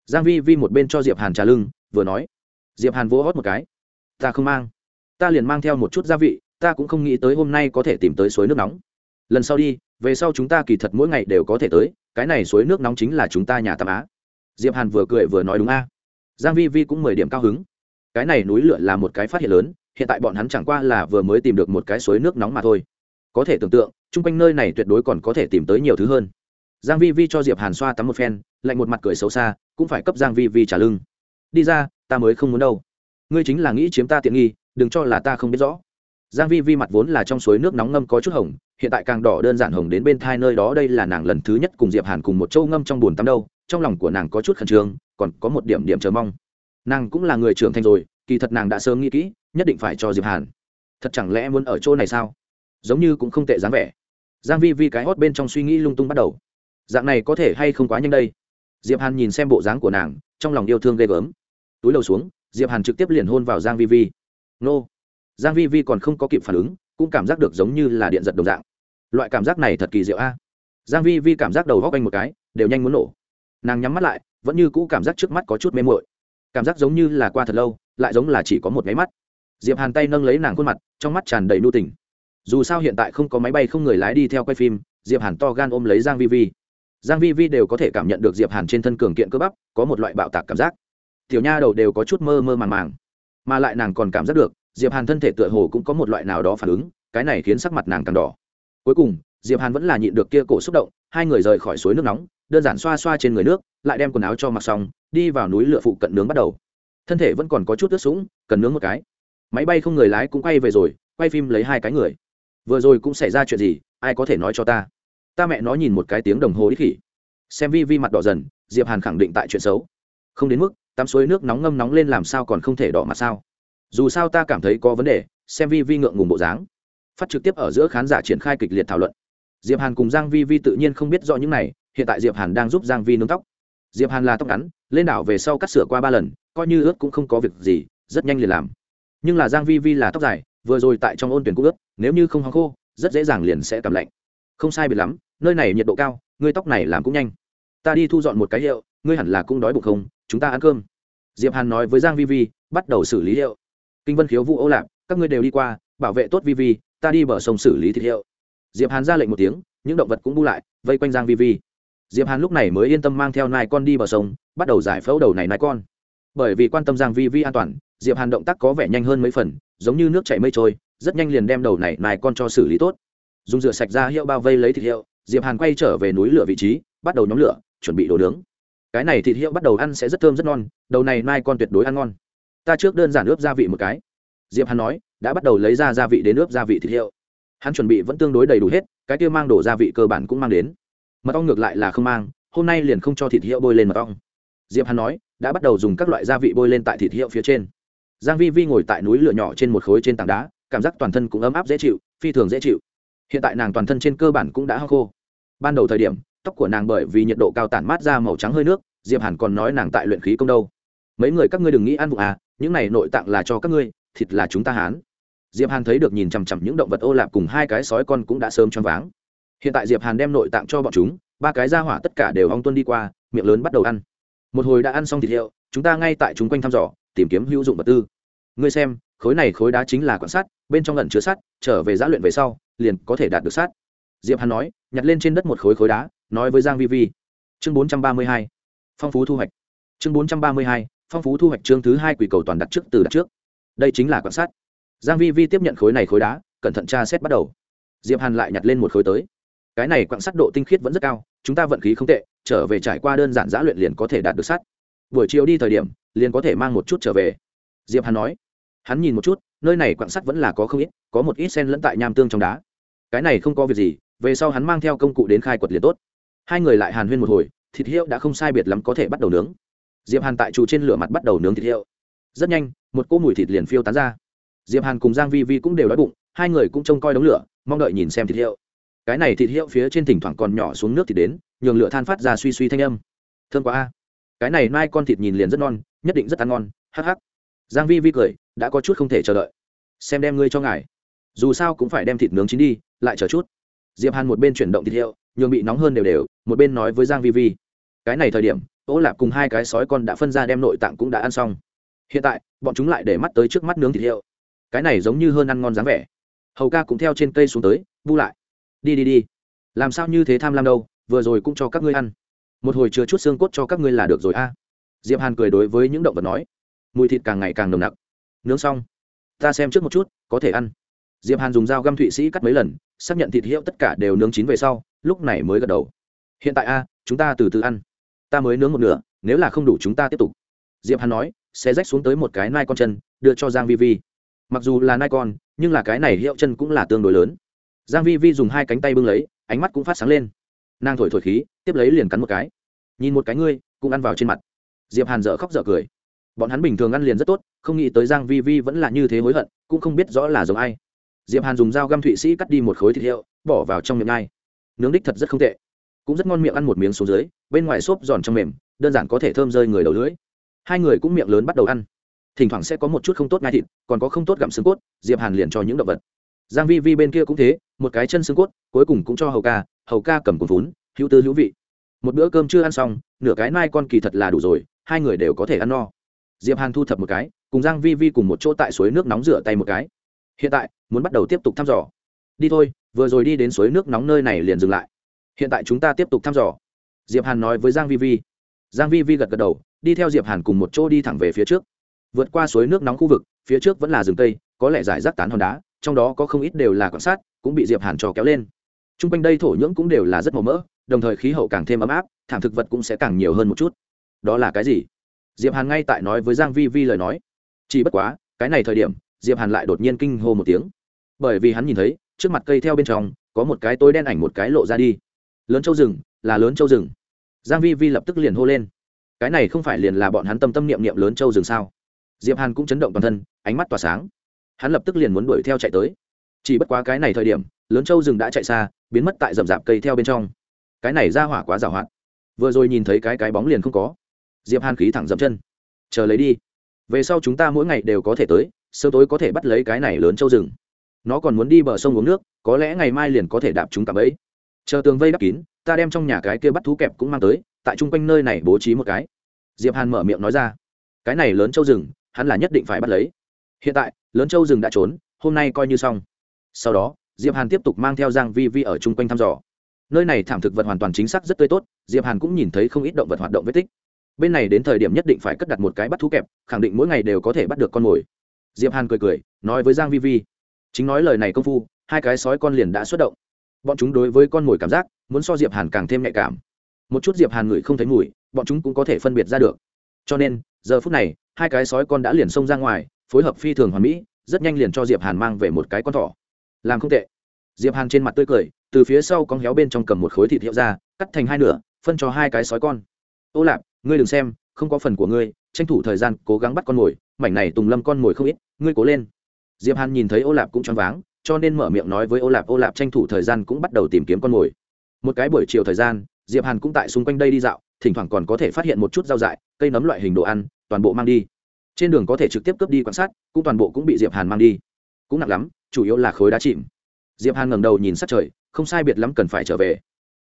Speaker 1: giang vi vi một bên cho diệp hàn trà lưng, vừa nói, diệp hàn vỗ hót một cái, ta không mang, ta liền mang theo một chút gia vị, ta cũng không nghĩ tới hôm nay có thể tìm tới suối nước nóng. Lần sau đi, về sau chúng ta kỳ thật mỗi ngày đều có thể tới, cái này suối nước nóng chính là chúng ta nhà tam á. Diệp hàn vừa cười vừa nói đúng a. Giang vi vi cũng mười điểm cao hứng. Cái này núi lửa là một cái phát hiện lớn, hiện tại bọn hắn chẳng qua là vừa mới tìm được một cái suối nước nóng mà thôi. Có thể tưởng tượng, chung quanh nơi này tuyệt đối còn có thể tìm tới nhiều thứ hơn giang vi vi cho diệp hàn xoa tắm một phen, lạnh một mặt cười xấu xa, cũng phải cấp giang vi vi trả lưng. Đi ra, ta mới không muốn đâu. Ngươi chính là nghĩ chiếm ta tiện nghi, đừng cho là ta không biết rõ. Giang vi vi mặt vốn là trong suối nước nóng ngâm có chút hồng, hiện tại càng đỏ đơn giản hồng đến bên thai nơi đó, đây là nàng lần thứ nhất cùng diệp hàn cùng một châu ngâm trong bồn tắm đâu, trong lòng của nàng có chút khẩn trương, còn có một điểm điểm chờ mong. Nàng cũng là người trưởng thành rồi, kỳ thật nàng đã sớm nghĩ kỹ, nhất định phải cho diệp hàn. Thật chẳng lẽ muốn ở chỗ này sao? Giống như cũng không tệ dáng vẻ. Giang vi vi cái hót bên trong suy nghĩ lung tung bắt đầu dạng này có thể hay không quá nhanh đây? Diệp hàn nhìn xem bộ dáng của nàng, trong lòng yêu thương ghê gớm. Túi đầu xuống, diệp hàn trực tiếp liền hôn vào giang vi vi. Nô! Giang vi vi còn không có kịp phản ứng, cũng cảm giác được giống như là điện giật đồng dạng. Loại cảm giác này thật kỳ diệu a. Giang vi vi cảm giác đầu góc anh một cái, đều nhanh muốn nổ. Nàng nhắm mắt lại, vẫn như cũ cảm giác trước mắt có chút mê muội. Cảm giác giống như là qua thật lâu, lại giống là chỉ có một máy mắt. Diệp hàn tay nâng lấy nàng khuôn mặt, trong mắt tràn đầy nu tình. Dù sao hiện tại không có máy bay không người lái đi theo quay phim, diệp hàn to gan ôm lấy giang vi vi giang vi vi đều có thể cảm nhận được diệp hàn trên thân cường kiện cơ bắp, có một loại bạo tạc cảm giác. Tiểu nha đầu đều có chút mơ mơ màng màng. Mà lại nàng còn cảm giác được, diệp hàn thân thể tựa hồ cũng có một loại nào đó phản ứng, cái này khiến sắc mặt nàng càng đỏ. Cuối cùng, diệp hàn vẫn là nhịn được kia cổ xúc động, hai người rời khỏi suối nước nóng, đơn giản xoa xoa trên người nước, lại đem quần áo cho mặc xong, đi vào núi lửa phụ cận nướng bắt đầu. Thân thể vẫn còn có chút ướt sũng, cần nướng một cái. Máy bay không người lái cũng quay về rồi, quay phim lấy hai cái người. Vừa rồi cũng xảy ra chuyện gì, ai có thể nói cho ta? Ta mẹ nó nhìn một cái tiếng đồng hồ ít khỉ xem vi vi mặt đỏ dần, diệp hàn khẳng định tại chuyện xấu. Không đến mức, tắm suối nước nóng ngâm nóng lên làm sao còn không thể đỏ mặt sao? Dù sao ta cảm thấy có vấn đề, xem vi vi ngượng ngùng bộ dáng. Phát trực tiếp ở giữa khán giả triển khai kịch liệt thảo luận. Diệp hàn cùng giang vi vi tự nhiên không biết rõ những này, hiện tại diệp hàn đang giúp giang vi nướng tóc. Diệp hàn là tóc ngắn, lên đảo về sau cắt sửa qua ba lần, coi như ướt cũng không có việc gì, rất nhanh liền làm. Nhưng là giang vi vi là tóc dài, vừa rồi tại trong ôn tuyển cũng ướt, nếu như không hóng khô, rất dễ dàng liền sẽ cảm lạnh không sai biệt lắm nơi này nhiệt độ cao ngươi tóc này làm cũng nhanh. Ta đi thu dọn một cái hiệu ngươi hẳn là cũng đói bụng không chúng ta ăn cơm. Diệp hàn nói với giang vi vi bắt đầu xử lý hiệu kinh vân khiếu vũ ô lạc, các ngươi đều đi qua bảo vệ tốt vi vi ta đi bờ sông xử lý thịt hiệu diệp hàn ra lệnh một tiếng những động vật cũng bu lại vây quanh giang vi vi. Diệp hàn lúc này mới yên tâm mang theo nai con đi bờ sông bắt đầu giải phẫu đầu này nai con. Bởi vì quan tâm giang vi vi an toàn diệp hàn động tác có vẻ nhanh hơn mấy phần giống như nước chảy mây trôi rất nhanh liền đem đầu này nai con cho xử lý tốt dùng rửa sạch ra hiệu bao vây lấy thịt hiệu, diệp hàn quay trở về núi lửa vị trí, bắt đầu nhóm lửa, chuẩn bị đồ nướng. Cái này thịt hiệu bắt đầu ăn sẽ rất thơm rất ngon, đầu này mai con tuyệt đối ăn ngon. Ta trước đơn giản ướp gia vị một cái. Diệp hàn nói, đã bắt đầu lấy ra gia vị đến ướp gia vị thịt hiệu. Hắn chuẩn bị vẫn tương đối đầy đủ hết, cái kia mang đồ gia vị cơ bản cũng mang đến. Mật ong ngược lại là không mang, hôm nay liền không cho thịt hiệu bôi lên mật ong. Diệp hàn nói, đã bắt đầu dùng các loại gia vị bôi lên tại thịt hiệu phía trên. Giang vi vi ngồi tại núi lửa nhỏ trên một khối trên tảng đá, cảm giác toàn thân cũng ấm áp dễ chịu, phi thường dễ chịu hiện tại nàng toàn thân trên cơ bản cũng đã hao khô. Ban đầu thời điểm, tóc của nàng bởi vì nhiệt độ cao tản mát ra màu trắng hơi nước, diệp hàn còn nói nàng tại luyện khí công đâu. Mấy người các ngươi đừng nghĩ ăn vụ à những này nội tạng là cho các ngươi, thịt là chúng ta hán. Diệp hàn thấy được nhìn chằm chằm những động vật ô lạp cùng hai cái sói con cũng đã sớm choáng váng. Hiện tại diệp hàn đem nội tạng cho bọn chúng, ba cái ra hỏa tất cả đều ong tuân đi qua, miệng lớn bắt đầu ăn. Một hồi đã ăn xong thịt hiệu, chúng ta ngay tại chúng quanh thăm dò, tìm kiếm hữu dụng vật tư ngươi xem, khối này khối đá chính là quan sát bên trong lần chứa sắt, trở về giã luyện về sau, liền có thể đạt được sắt. Diệp hàn nói, nhặt lên trên đất một khối khối đá, nói với giang vi vi. Chương 432 phong phú thu hoạch. Chương 432 phong phú thu hoạch chương thứ hai quỷ cầu toàn đặt trước từ đặt trước. Đây chính là quan sát giang vi vi tiếp nhận khối này khối đá, cẩn thận tra xét bắt đầu. Diệp hàn lại nhặt lên một khối tới. Cái này quặng sắt độ tinh khiết vẫn rất cao, chúng ta vận khí không tệ, trở về trải qua đơn giản giã luyện liền có thể đạt được sắt. Buổi chiều đi thời điểm, liền có thể mang một chút trở về. Diệp hàn nói hắn nhìn một chút, nơi này quặng sắt vẫn là có không ít, có một ít sen lẫn tại nham tương trong đá. Cái này không có việc gì, về sau hắn mang theo công cụ đến khai quật liền tốt. Hai người lại hàn huyên một hồi, thịt hiệu đã không sai biệt lắm có thể bắt đầu nướng. Diệp hàn tại trụ trên lửa mặt bắt đầu nướng thịt hiệu. Rất nhanh, một cỗ mùi thịt liền phiêu tán ra. Diệp hàn cùng giang vi vi cũng đều đói bụng, hai người cũng trông coi đống lửa, mong đợi nhìn xem thịt hiệu. Cái này thịt hiệu phía trên thỉnh thoảng còn nhỏ xuống nước thì đến, nhường lửa than phát ra suy suy thanh âm. Thơm quá a. Cái này mai con thịt nhìn liền rất non, nhất định rất ăn ngon, hắc hắc giang vi vi cười, đã có chút không thể chờ đợi. Xem đem ngươi cho ngài. Dù sao cũng phải đem thịt nướng chín đi, lại chờ chút. Diệp hàn một bên chuyển động thịt hiệu, nhường bị nóng hơn đều đều, một bên nói với giang vi vi. Cái này thời điểm, ô lạp cùng hai cái sói con đã phân ra đem nội tạng cũng đã ăn xong. Hiện tại, bọn chúng lại để mắt tới trước mắt nướng thịt hiệu. Cái này giống như hơn ăn ngon dáng vẻ. Hầu ca cũng theo trên cây xuống tới, bu lại. Đi đi đi. Làm sao như thế tham lam đâu, vừa rồi cũng cho các ngươi ăn. Một hồi chứa chút xương cốt cho các ngươi là được rồi a. Diệp hàn cười đối với những động vật nói mùi thịt càng ngày càng nồng nặc. Nướng xong, ta xem trước một chút, có thể ăn. Diệp hàn dùng dao găm thụy sĩ cắt mấy lần, xác nhận thịt hiệu tất cả đều nướng chín về sau, lúc này mới gật đầu. Hiện tại a, chúng ta từ từ ăn. Ta mới nướng một nửa, nếu là không đủ chúng ta tiếp tục. Diệp hàn nói, sẽ rách xuống tới một cái nai con chân, đưa cho giang vi vi. Mặc dù là nai con, nhưng là cái này hiệu chân cũng là tương đối lớn. Giang vi vi dùng hai cánh tay bưng lấy, ánh mắt cũng phát sáng lên. Nàng thổi thổi khí, tiếp lấy liền cắn một cái. Nhìn một cái ngươi, cũng ăn vào trên mặt. Diệp hàn dở khóc dở cười bọn hắn bình thường ăn liền rất tốt, không nghĩ tới giang vi vi vẫn là như thế hối hận, cũng không biết rõ là giống ai. Diệp hàn dùng dao găm thụy sĩ cắt đi một khối thịt hiệu, bỏ vào trong miệng ngay. Nướng đích thật rất không tệ. Cũng rất ngon miệng ăn một miếng xuống dưới, bên ngoài xốp giòn trong mềm, đơn giản có thể thơm rơi người đầu lưỡi. Hai người cũng miệng lớn bắt đầu ăn. Thỉnh thoảng sẽ có một chút không tốt ngay thịt, còn có không tốt gặm xương cốt, diệp hàn liền cho những động vật. Giang vi vi bên kia cũng thế, một cái chân xương cốt, cuối cùng cũng cho hầu ca hầu ca cầm cuốn vốn, hữu tư hữu vị. Một bữa cơm chưa ăn xong, nửa cái nai con kỳ thật là đủ rồi, hai người đều có thể ăn no diệp hàn thu thập một cái cùng giang vi vi cùng một chỗ tại suối nước nóng rửa tay một cái. Hiện tại muốn bắt đầu tiếp tục thăm dò. Đi thôi vừa rồi đi đến suối nước nóng nơi này liền dừng lại. Hiện tại chúng ta tiếp tục thăm dò. Diệp hàn nói với giang vi vi. Giang vi vi gật gật đầu đi theo diệp hàn cùng một chỗ đi thẳng về phía trước. Vượt qua suối nước nóng khu vực phía trước vẫn là rừng tây, có lẽ giải rác tán hòn đá trong đó có không ít đều là quan sát cũng bị diệp hàn trò kéo lên. Trung quanh đây thổ nhưỡng cũng đều là rất màu mỡ đồng thời khí hậu càng thêm ấm áp thảm thực vật cũng sẽ càng nhiều hơn một chút. Đó là cái gì? Diệp hàn ngay tại nói với giang vi vi lời nói. Chỉ bất quá, cái này thời điểm, diệp hàn lại đột nhiên kinh hô một tiếng. Bởi vì hắn nhìn thấy, trước mặt cây theo bên trong, có một cái tối đen ảnh một cái lộ ra đi. Lớn châu rừng, là lớn châu rừng. Giang vi vi lập tức liền hô lên. Cái này không phải liền là bọn hắn tâm tâm niệm niệm lớn châu rừng sao? Diệp hàn cũng chấn động toàn thân, ánh mắt tỏa sáng. Hắn lập tức liền muốn đuổi theo chạy tới. Chỉ bất quá cái này thời điểm, lớn châu rừng đã chạy xa, biến mất tại rậm rạp cây theo bên trong. Cái này ra hỏa quá giảo hoạt vừa rồi nhìn thấy cái cái bóng liền không có diệp hàn khí thẳng dậm chân. Chờ lấy đi. Về sau chúng ta mỗi ngày đều có thể tới, sớm tối có thể bắt lấy cái này lớn châu rừng. Nó còn muốn đi bờ sông uống nước, có lẽ ngày mai liền có thể đạp chúng cạm ấy chờ tường vây đắp kín, ta đem trong nhà cái kia bắt thú kẹp cũng mang tới, tại chung quanh nơi này bố trí một cái. Diệp hàn mở miệng nói ra. Cái này lớn châu rừng, hắn là nhất định phải bắt lấy. Hiện tại, lớn châu rừng đã trốn, hôm nay coi như xong. Sau đó, diệp hàn tiếp tục mang theo giang vi vi ở chung quanh thăm dò. Nơi này thảm thực vật hoàn toàn chính xác rất tươi tốt, diệp hàn cũng nhìn thấy không ít động vật hoạt động vết tích bên này đến thời điểm nhất định phải cất đặt một cái bắt thú kẹp, khẳng định mỗi ngày đều có thể bắt được con mồi. Diệp hàn cười cười, nói với giang vi vi, chính nói lời này công phu, hai cái sói con liền đã xuất động. Bọn chúng đối với con mồi cảm giác, muốn so diệp hàn càng thêm nhạy cảm. Một chút diệp hàn ngửi không thấy mùi, bọn chúng cũng có thể phân biệt ra được. Cho nên, giờ phút này, hai cái sói con đã liền xông ra ngoài, phối hợp phi thường hoàn mỹ, rất nhanh liền cho diệp hàn mang về một cái con thỏ. Làm không tệ. Diệp hàn trên mặt tươi cười, từ phía sau con héo bên trong cầm một khối thịt hiệu ra, cắt thành hai nửa, phân cho hai cái sói con. Ô lạp ngươi đừng xem, không có phần của ngươi, tranh thủ thời gian cố gắng bắt con mồi, mảnh này tùng lâm con mồi không ít, ngươi cố lên. Diệp hàn nhìn thấy ô lạp cũng choáng váng, cho nên mở miệng nói với ô lạp ô lạp, tranh thủ thời gian cũng bắt đầu tìm kiếm con mồi. Một cái buổi chiều thời gian, diệp hàn cũng tại xung quanh đây đi dạo, thỉnh thoảng còn có thể phát hiện một chút rau dại, cây nấm loại hình đồ ăn, toàn bộ mang đi. Trên đường có thể trực tiếp cướp đi quan sát, cũng toàn bộ cũng bị diệp hàn mang đi. Cũng nặng lắm, chủ yếu là khối đá chìm. Diệp hàn ngẩng đầu nhìn sát trời, không sai biệt lắm cần phải trở về.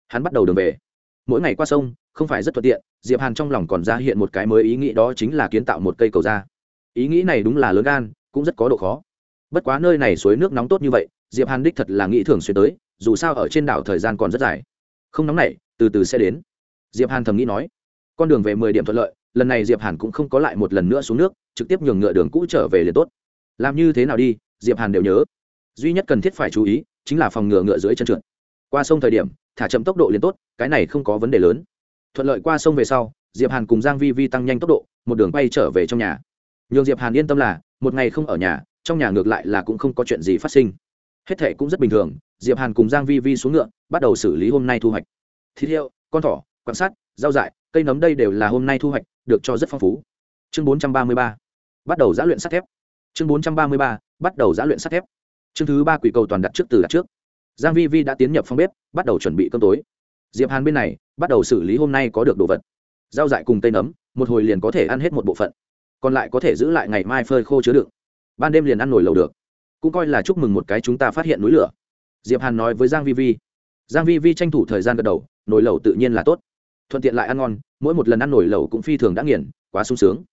Speaker 1: Hắn bắt đầu đường về. Mỗi ngày qua sông không phải rất thuận tiện, diệp hàn trong lòng còn ra hiện một cái mới ý nghĩ đó chính là kiến tạo một cây cầu ra ý nghĩ này đúng là lớn gan, cũng rất có độ khó. Bất quá nơi này suối nước nóng tốt như vậy, diệp hàn đích thật là nghĩ thường xuyên tới, dù sao ở trên đảo thời gian còn rất dài. Không nóng này, từ từ sẽ đến. Diệp hàn thầm nghĩ nói. Con đường về mười điểm thuận lợi, lần này diệp hàn cũng không có lại một lần nữa xuống nước, trực tiếp nhường ngựa đường cũ trở về liền tốt. Làm như thế nào đi, diệp hàn đều nhớ. Duy nhất cần thiết phải chú ý, chính là phòng ngừa ngựa dưới chân trượt. Qua sông thời điểm, thả chậm tốc độ liền tốt, cái này không có vấn đề lớn thuận lợi qua sông về sau, diệp hàn cùng giang vi vi tăng nhanh tốc độ, một đường bay trở về trong nhà. Nhường diệp hàn yên tâm là, một ngày không ở nhà, trong nhà ngược lại là cũng không có chuyện gì phát sinh. Hết thệ cũng rất bình thường, diệp hàn cùng giang vi vi xuống ngựa, bắt đầu xử lý hôm nay thu hoạch. Thịt heo, con thỏ quan sát rau dại, cây nấm đây đều là hôm nay thu hoạch, được cho rất phong phú. Chương 433 bắt đầu giã luyện sắt thép. Chương 433 bắt đầu giã luyện sắt thép. Chương thứ ba quỷ cầu toàn đặt trước từ đặt trước. Giang vi vi đã tiến nhập phòng bếp, bắt đầu chuẩn bị cơm tối diệp hàn bên này, bắt đầu xử lý hôm nay có được đồ vật. Rau dại cùng tây nấm, một hồi liền có thể ăn hết một bộ phận. Còn lại có thể giữ lại ngày mai phơi khô chứa đựng. Ban đêm liền ăn nổi lầu được. Cũng coi là chúc mừng một cái chúng ta phát hiện núi lửa. Diệp hàn nói với giang vi vi. Giang vi vi tranh thủ thời gian gật đầu, nồi lẩu tự nhiên là tốt. Thuận tiện lại ăn ngon, mỗi một lần ăn nồi lẩu cũng phi thường đã nghiền, quá sung sướng.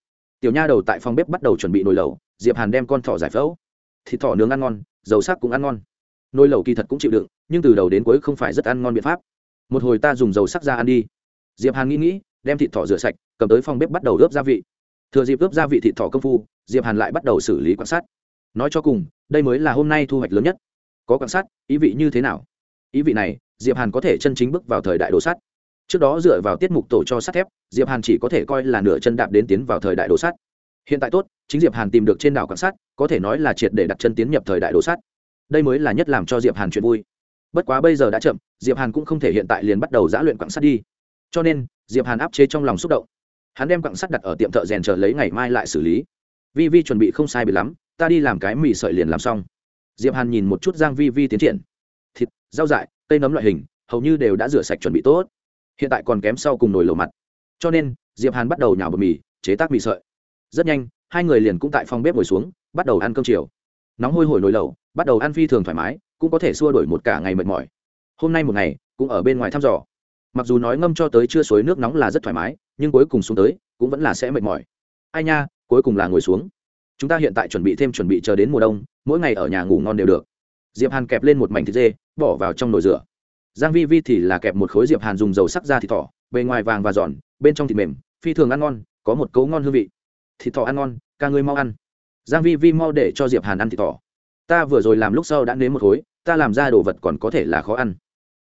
Speaker 1: Tiểu nha đầu tại phòng bếp bắt đầu chuẩn bị nồi lẩu, diệp hàn đem con thỏ giải phẫu. Thịt thỏ nướng ăn ngon, dầu sắc cũng ăn ngon. Nồi lẩu kỳ thật cũng chịu đựng, nhưng từ đầu đến cuối không phải rất ăn ngon biện pháp một hồi ta dùng dầu sắc ra ăn đi. Diệp hàn nghĩ nghĩ, đem thịt thỏ rửa sạch, cầm tới phòng bếp bắt đầu ướp gia vị. Thừa dịp ướp gia vị thịt thỏ công phu, diệp hàn lại bắt đầu xử lý quan sát. Nói cho cùng, đây mới là hôm nay thu hoạch lớn nhất. Có quan sát, ý vị như thế nào? Ý vị này, diệp hàn có thể chân chính bước vào thời đại đồ sắt. Trước đó dựa vào tiết mục tổ cho sắt thép, diệp hàn chỉ có thể coi là nửa chân đạp đến tiến vào thời đại đồ sắt. Hiện tại tốt, chính diệp hàn tìm được trên đảo quan sát, có thể nói là triệt để đặt chân tiến nhập thời đại đồ sắt. Đây mới là nhất làm cho diệp hàn chuyện vui bất quá bây giờ đã chậm, diệp hàn cũng không thể hiện tại liền bắt đầu giã luyện quặng sắt đi. Cho nên, diệp hàn áp chế trong lòng xúc động. Hắn đem quặng sắt đặt ở tiệm thợ rèn chờ lấy ngày mai lại xử lý. Vi vi chuẩn bị không sai bị lắm, ta đi làm cái mì sợi liền làm xong. Diệp hàn nhìn một chút giang vi vi tiến triển. Thịt, rau dại, cây nấm loại hình, hầu như đều đã rửa sạch chuẩn bị tốt. Hiện tại còn kém sau cùng nồi lẩu mặt. Cho nên, diệp hàn bắt đầu nhào bột mì, chế tác mì sợi. Rất nhanh, hai người liền cũng tại phòng bếp ngồi xuống, bắt đầu ăn cơm chiều. Nóng hôi hổi nồi lẩu, bắt đầu ăn phi thường thoải mái cũng có thể xua đổi một cả ngày mệt mỏi. Hôm nay một ngày, cũng ở bên ngoài thăm dò. Mặc dù nói ngâm cho tới chưa suối nước nóng là rất thoải mái, nhưng cuối cùng xuống tới, cũng vẫn là sẽ mệt mỏi. Ai nha, cuối cùng là ngồi xuống. Chúng ta hiện tại chuẩn bị thêm chuẩn bị chờ đến mùa đông, mỗi ngày ở nhà ngủ ngon đều được. Diệp hàn kẹp lên một mảnh thịt dê, bỏ vào trong nồi rửa. Giang vi vi thì là kẹp một khối diệp hàn dùng dầu sắc ra thịt thỏ, bề ngoài vàng và giòn, bên trong thịt mềm, phi thường ăn ngon, có một cấu ngon hương vị. Thịt thỏ ăn ngon, ca ngươi mau ăn. Giang vi vi mau để cho diệp hàn ăn thịt thỏ. Ta vừa rồi làm lúc sau đã nếm một khối ta làm ra đồ vật còn có thể là khó ăn.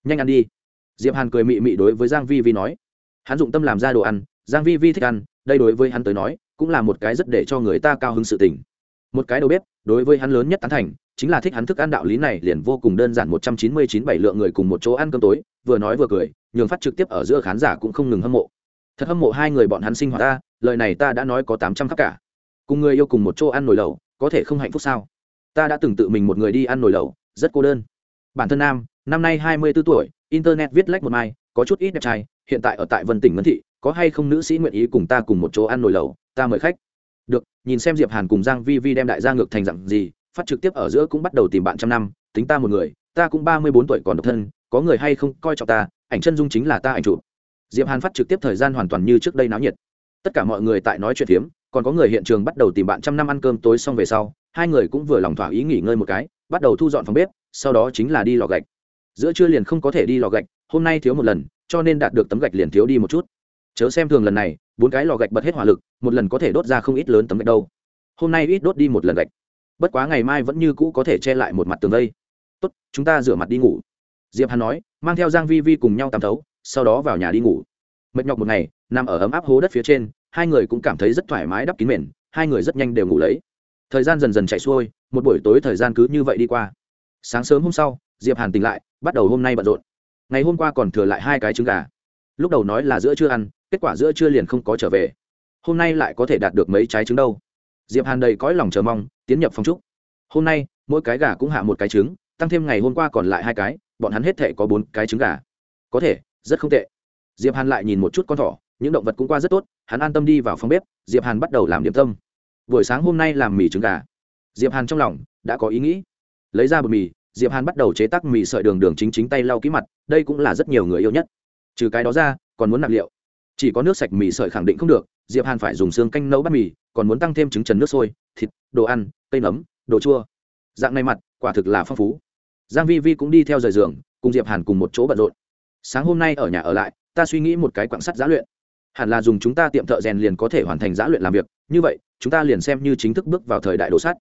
Speaker 1: Nhanh ăn đi. Diệp hàn cười mị mị đối với giang vi vi nói. Hắn dụng tâm làm ra đồ ăn, giang vi vi thích ăn, đây đối với hắn tới nói, cũng là một cái rất để cho người ta cao hứng sự tình. Một cái đầu bếp, đối với hắn lớn nhất tán thành, chính là thích hắn thức ăn đạo lý này, liền vô cùng đơn giản một trăm chín mươi chín bảy lượng người cùng một chỗ ăn cơm tối, vừa nói vừa cười, nhường phát trực tiếp ở giữa khán giả cũng không ngừng hâm mộ. Thật hâm mộ hai người bọn hắn sinh hoạt ta, lời này ta đã nói có tám trăm khắc cả. Cùng người yêu cùng một chỗ ăn nồi lẩu, có thể không hạnh phúc sao? Ta đã từng tự mình một người đi ăn nồi lẩu rất cô đơn. Bản thân nam, năm nay hai mươi 24 tuổi, internet viết lách một mai, có chút ít đẹp trai, hiện tại ở tại vân tỉnh ngân thị, có hay không nữ sĩ nguyện ý cùng ta cùng một chỗ ăn nồi lẩu, ta mời khách. Được, nhìn xem diệp hàn cùng giang vi vi đem đại gia ngược thành dạng gì, phát trực tiếp ở giữa cũng bắt đầu tìm bạn trăm năm, tính ta một người, ta cũng ba mươi bốn tuổi còn độc thân, có người hay không coi trọng ta, ảnh chân dung chính là ta ảnh chụp. Diệp hàn phát trực tiếp thời gian hoàn toàn như trước đây náo nhiệt. Tất cả mọi người tại nói chuyện phiếm, còn có người hiện trường bắt đầu tìm bạn trăm năm ăn cơm tối xong về sau, hai người cũng vừa lòng thỏa ý nghỉ ngơi một cái bắt đầu thu dọn phòng bếp, sau đó chính là đi lò gạch. Giữa trưa liền không có thể đi lò gạch, hôm nay thiếu một lần, cho nên đạt được tấm gạch liền thiếu đi một chút. Chớ xem thường lần này, bốn cái lò gạch bật hết hỏa lực, một lần có thể đốt ra không ít lớn tấm gạch đâu. Hôm nay ít đốt đi một lần gạch. Bất quá ngày mai vẫn như cũ có thể che lại một mặt tường vây. Tốt, chúng ta rửa mặt đi ngủ. Diệp hàn nói, mang theo giang vi vi cùng nhau tắm thấu, sau đó vào nhà đi ngủ. Mệt nhọc một ngày, nằm ở ấm áp hố đất phía trên, hai người cũng cảm thấy rất thoải mái đắp kín mền, hai người rất nhanh đều ngủ lấy thời gian dần dần chạy xuôi, một buổi tối thời gian cứ như vậy đi qua. Sáng sớm hôm sau, diệp hàn tỉnh lại, bắt đầu hôm nay bận rộn. Ngày hôm qua còn thừa lại hai cái trứng gà. Lúc đầu nói là giữa chưa ăn, kết quả giữa chưa liền không có trở về. Hôm nay lại có thể đạt được mấy trái trứng đâu. Diệp hàn đầy cõi lòng chờ mong, tiến nhập phòng trúc. Hôm nay, mỗi cái gà cũng hạ một cái trứng, tăng thêm ngày hôm qua còn lại hai cái, bọn hắn hết thể có bốn cái trứng gà. Có thể, rất không tệ. Diệp hàn lại nhìn một chút con thỏ, những động vật cũng qua rất tốt, hắn an tâm đi vào phòng bếp, diệp hàn bắt đầu làm điểm tâm buổi sáng hôm nay làm mì trứng gà. Diệp hàn trong lòng đã có ý nghĩ. Lấy ra bột mì, diệp hàn bắt đầu chế tác mì sợi đường đường chính chính tay lau ký mặt, đây cũng là rất nhiều người yêu nhất. Trừ cái đó ra, còn muốn nạp liệu. Chỉ có nước sạch mì sợi khẳng định không được, diệp hàn phải dùng xương canh nấu bát mì, còn muốn tăng thêm trứng trần nước sôi, thịt, đồ ăn, cây nấm, đồ chua. Dạng này mặt, quả thực là phong phú. Giang vi vi cũng đi theo rời giường, cùng diệp hàn cùng một chỗ bận rộn. Sáng hôm nay ở nhà ở lại, ta suy nghĩ một cái quặng sắt giá luyện. Hẳn là dùng chúng ta tiệm thợ rèn liền có thể hoàn thành giá luyện làm việc, như vậy chúng ta liền xem như chính thức bước vào thời đại đồ sắt.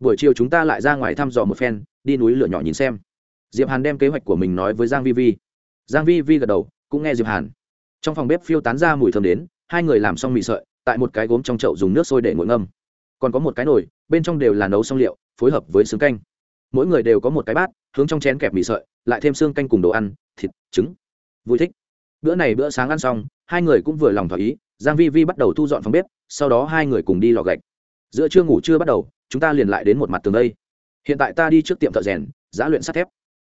Speaker 1: Buổi chiều chúng ta lại ra ngoài thăm dò một phen, đi núi lửa nhỏ nhìn xem. Diệp hàn đem kế hoạch của mình nói với giang vi vi. Giang vi vi gật đầu, cũng nghe diệp hàn. Trong phòng bếp phiêu tán ra mùi thơm đến, hai người làm xong mì sợi, tại một cái gốm trong chậu dùng nước sôi để nguội ngâm. Còn có một cái nồi, bên trong đều là nấu xong liệu, phối hợp với xương canh. Mỗi người đều có một cái bát, hướng trong chén kẹp mì sợi, lại thêm xương canh cùng đồ ăn, thịt, trứng. Vui thích. Bữa này bữa sáng ăn xong, hai người cũng vừa lòng thỏa ý giang vi vi bắt đầu thu dọn phòng bếp, sau đó hai người cùng đi lò gạch. Giữa trưa ngủ chưa bắt đầu, chúng ta liền lại đến một mặt tường đây. Hiện tại ta đi trước tiệm thợ rèn, giã luyện sắt thép.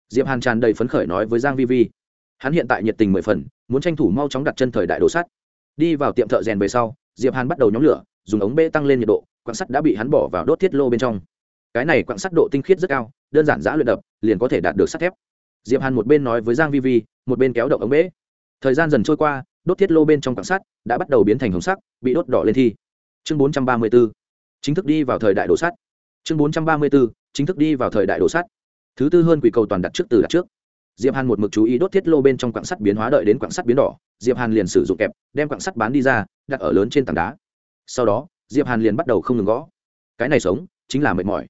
Speaker 1: Diệp hàn tràn đầy phấn khởi nói với giang vi vi. Hắn hiện tại nhiệt tình mười phần, muốn tranh thủ mau chóng đặt chân thời đại đồ sắt. Đi vào tiệm thợ rèn về sau, diệp hàn bắt đầu nhóm lửa, dùng ống bê tăng lên nhiệt độ, quặng sắt đã bị hắn bỏ vào đốt thiết lô bên trong. Cái này quặng sắt độ tinh khiết rất cao, đơn giản giã luyện đập, liền có thể đạt được sắt thép. Diệp hàn một bên nói với giang vi vi, một bên kéo động ống bê. Thời gian dần trôi qua đốt thiết lô bên trong quặng sắt đã bắt đầu biến thành hồng sắc, bị đốt đỏ lên thi. Chương 434 chính thức đi vào thời đại đồ sắt. Chương 434 chính thức đi vào thời đại đồ sắt. Thứ tư hơn quỷ cầu toàn đặt trước từ đặt trước. Diệp hàn một mực chú ý đốt thiết lô bên trong quặng sắt biến hóa đợi đến quặng sắt biến đỏ, diệp hàn liền sử dụng kẹp, đem quặng sắt bán đi ra, đặt ở lớn trên tảng đá. Sau đó, diệp hàn liền bắt đầu không ngừng gõ. Cái này sống, chính là mệt mỏi.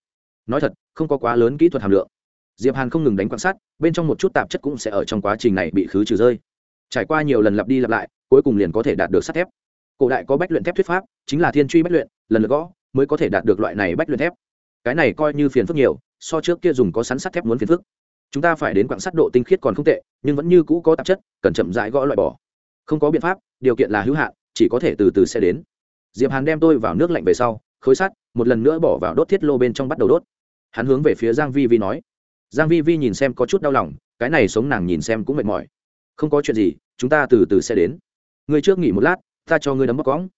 Speaker 1: Nói thật, không có quá lớn kỹ thuật hàm lượng. Diệp hàn không ngừng đánh quặng sắt, bên trong một chút tạp chất cũng sẽ ở trong quá trình này bị khứ trừ rơi trải qua nhiều lần lặp đi lặp lại, cuối cùng liền có thể đạt được sắt thép. Cổ đại có bách luyện thép thuyết pháp, chính là thiên truy bách luyện, lần lượt gõ, mới có thể đạt được loại này bách luyện thép. Cái này coi như phiền phức nhiều, so trước kia dùng có sắn sắt thép muốn phiền phức. Chúng ta phải đến quặng sắt độ tinh khiết còn không tệ, nhưng vẫn như cũ có tạp chất, cần chậm rãi gõ loại bỏ. Không có biện pháp, điều kiện là hữu hạn, chỉ có thể từ từ sẽ đến. Diệp hàn đem tôi vào nước lạnh về sau, khối sắt, một lần nữa bỏ vào đốt thiết lô bên trong bắt đầu đốt. Hắn hướng về phía giang vi vi nói. Giang vi vi nhìn xem có chút đau lòng, cái này sống nàng nhìn xem cũng mệt mỏi không có chuyện gì, chúng ta từ từ sẽ đến. Ngươi trước nghỉ một lát, ta cho ngươi đấm bóc cõng.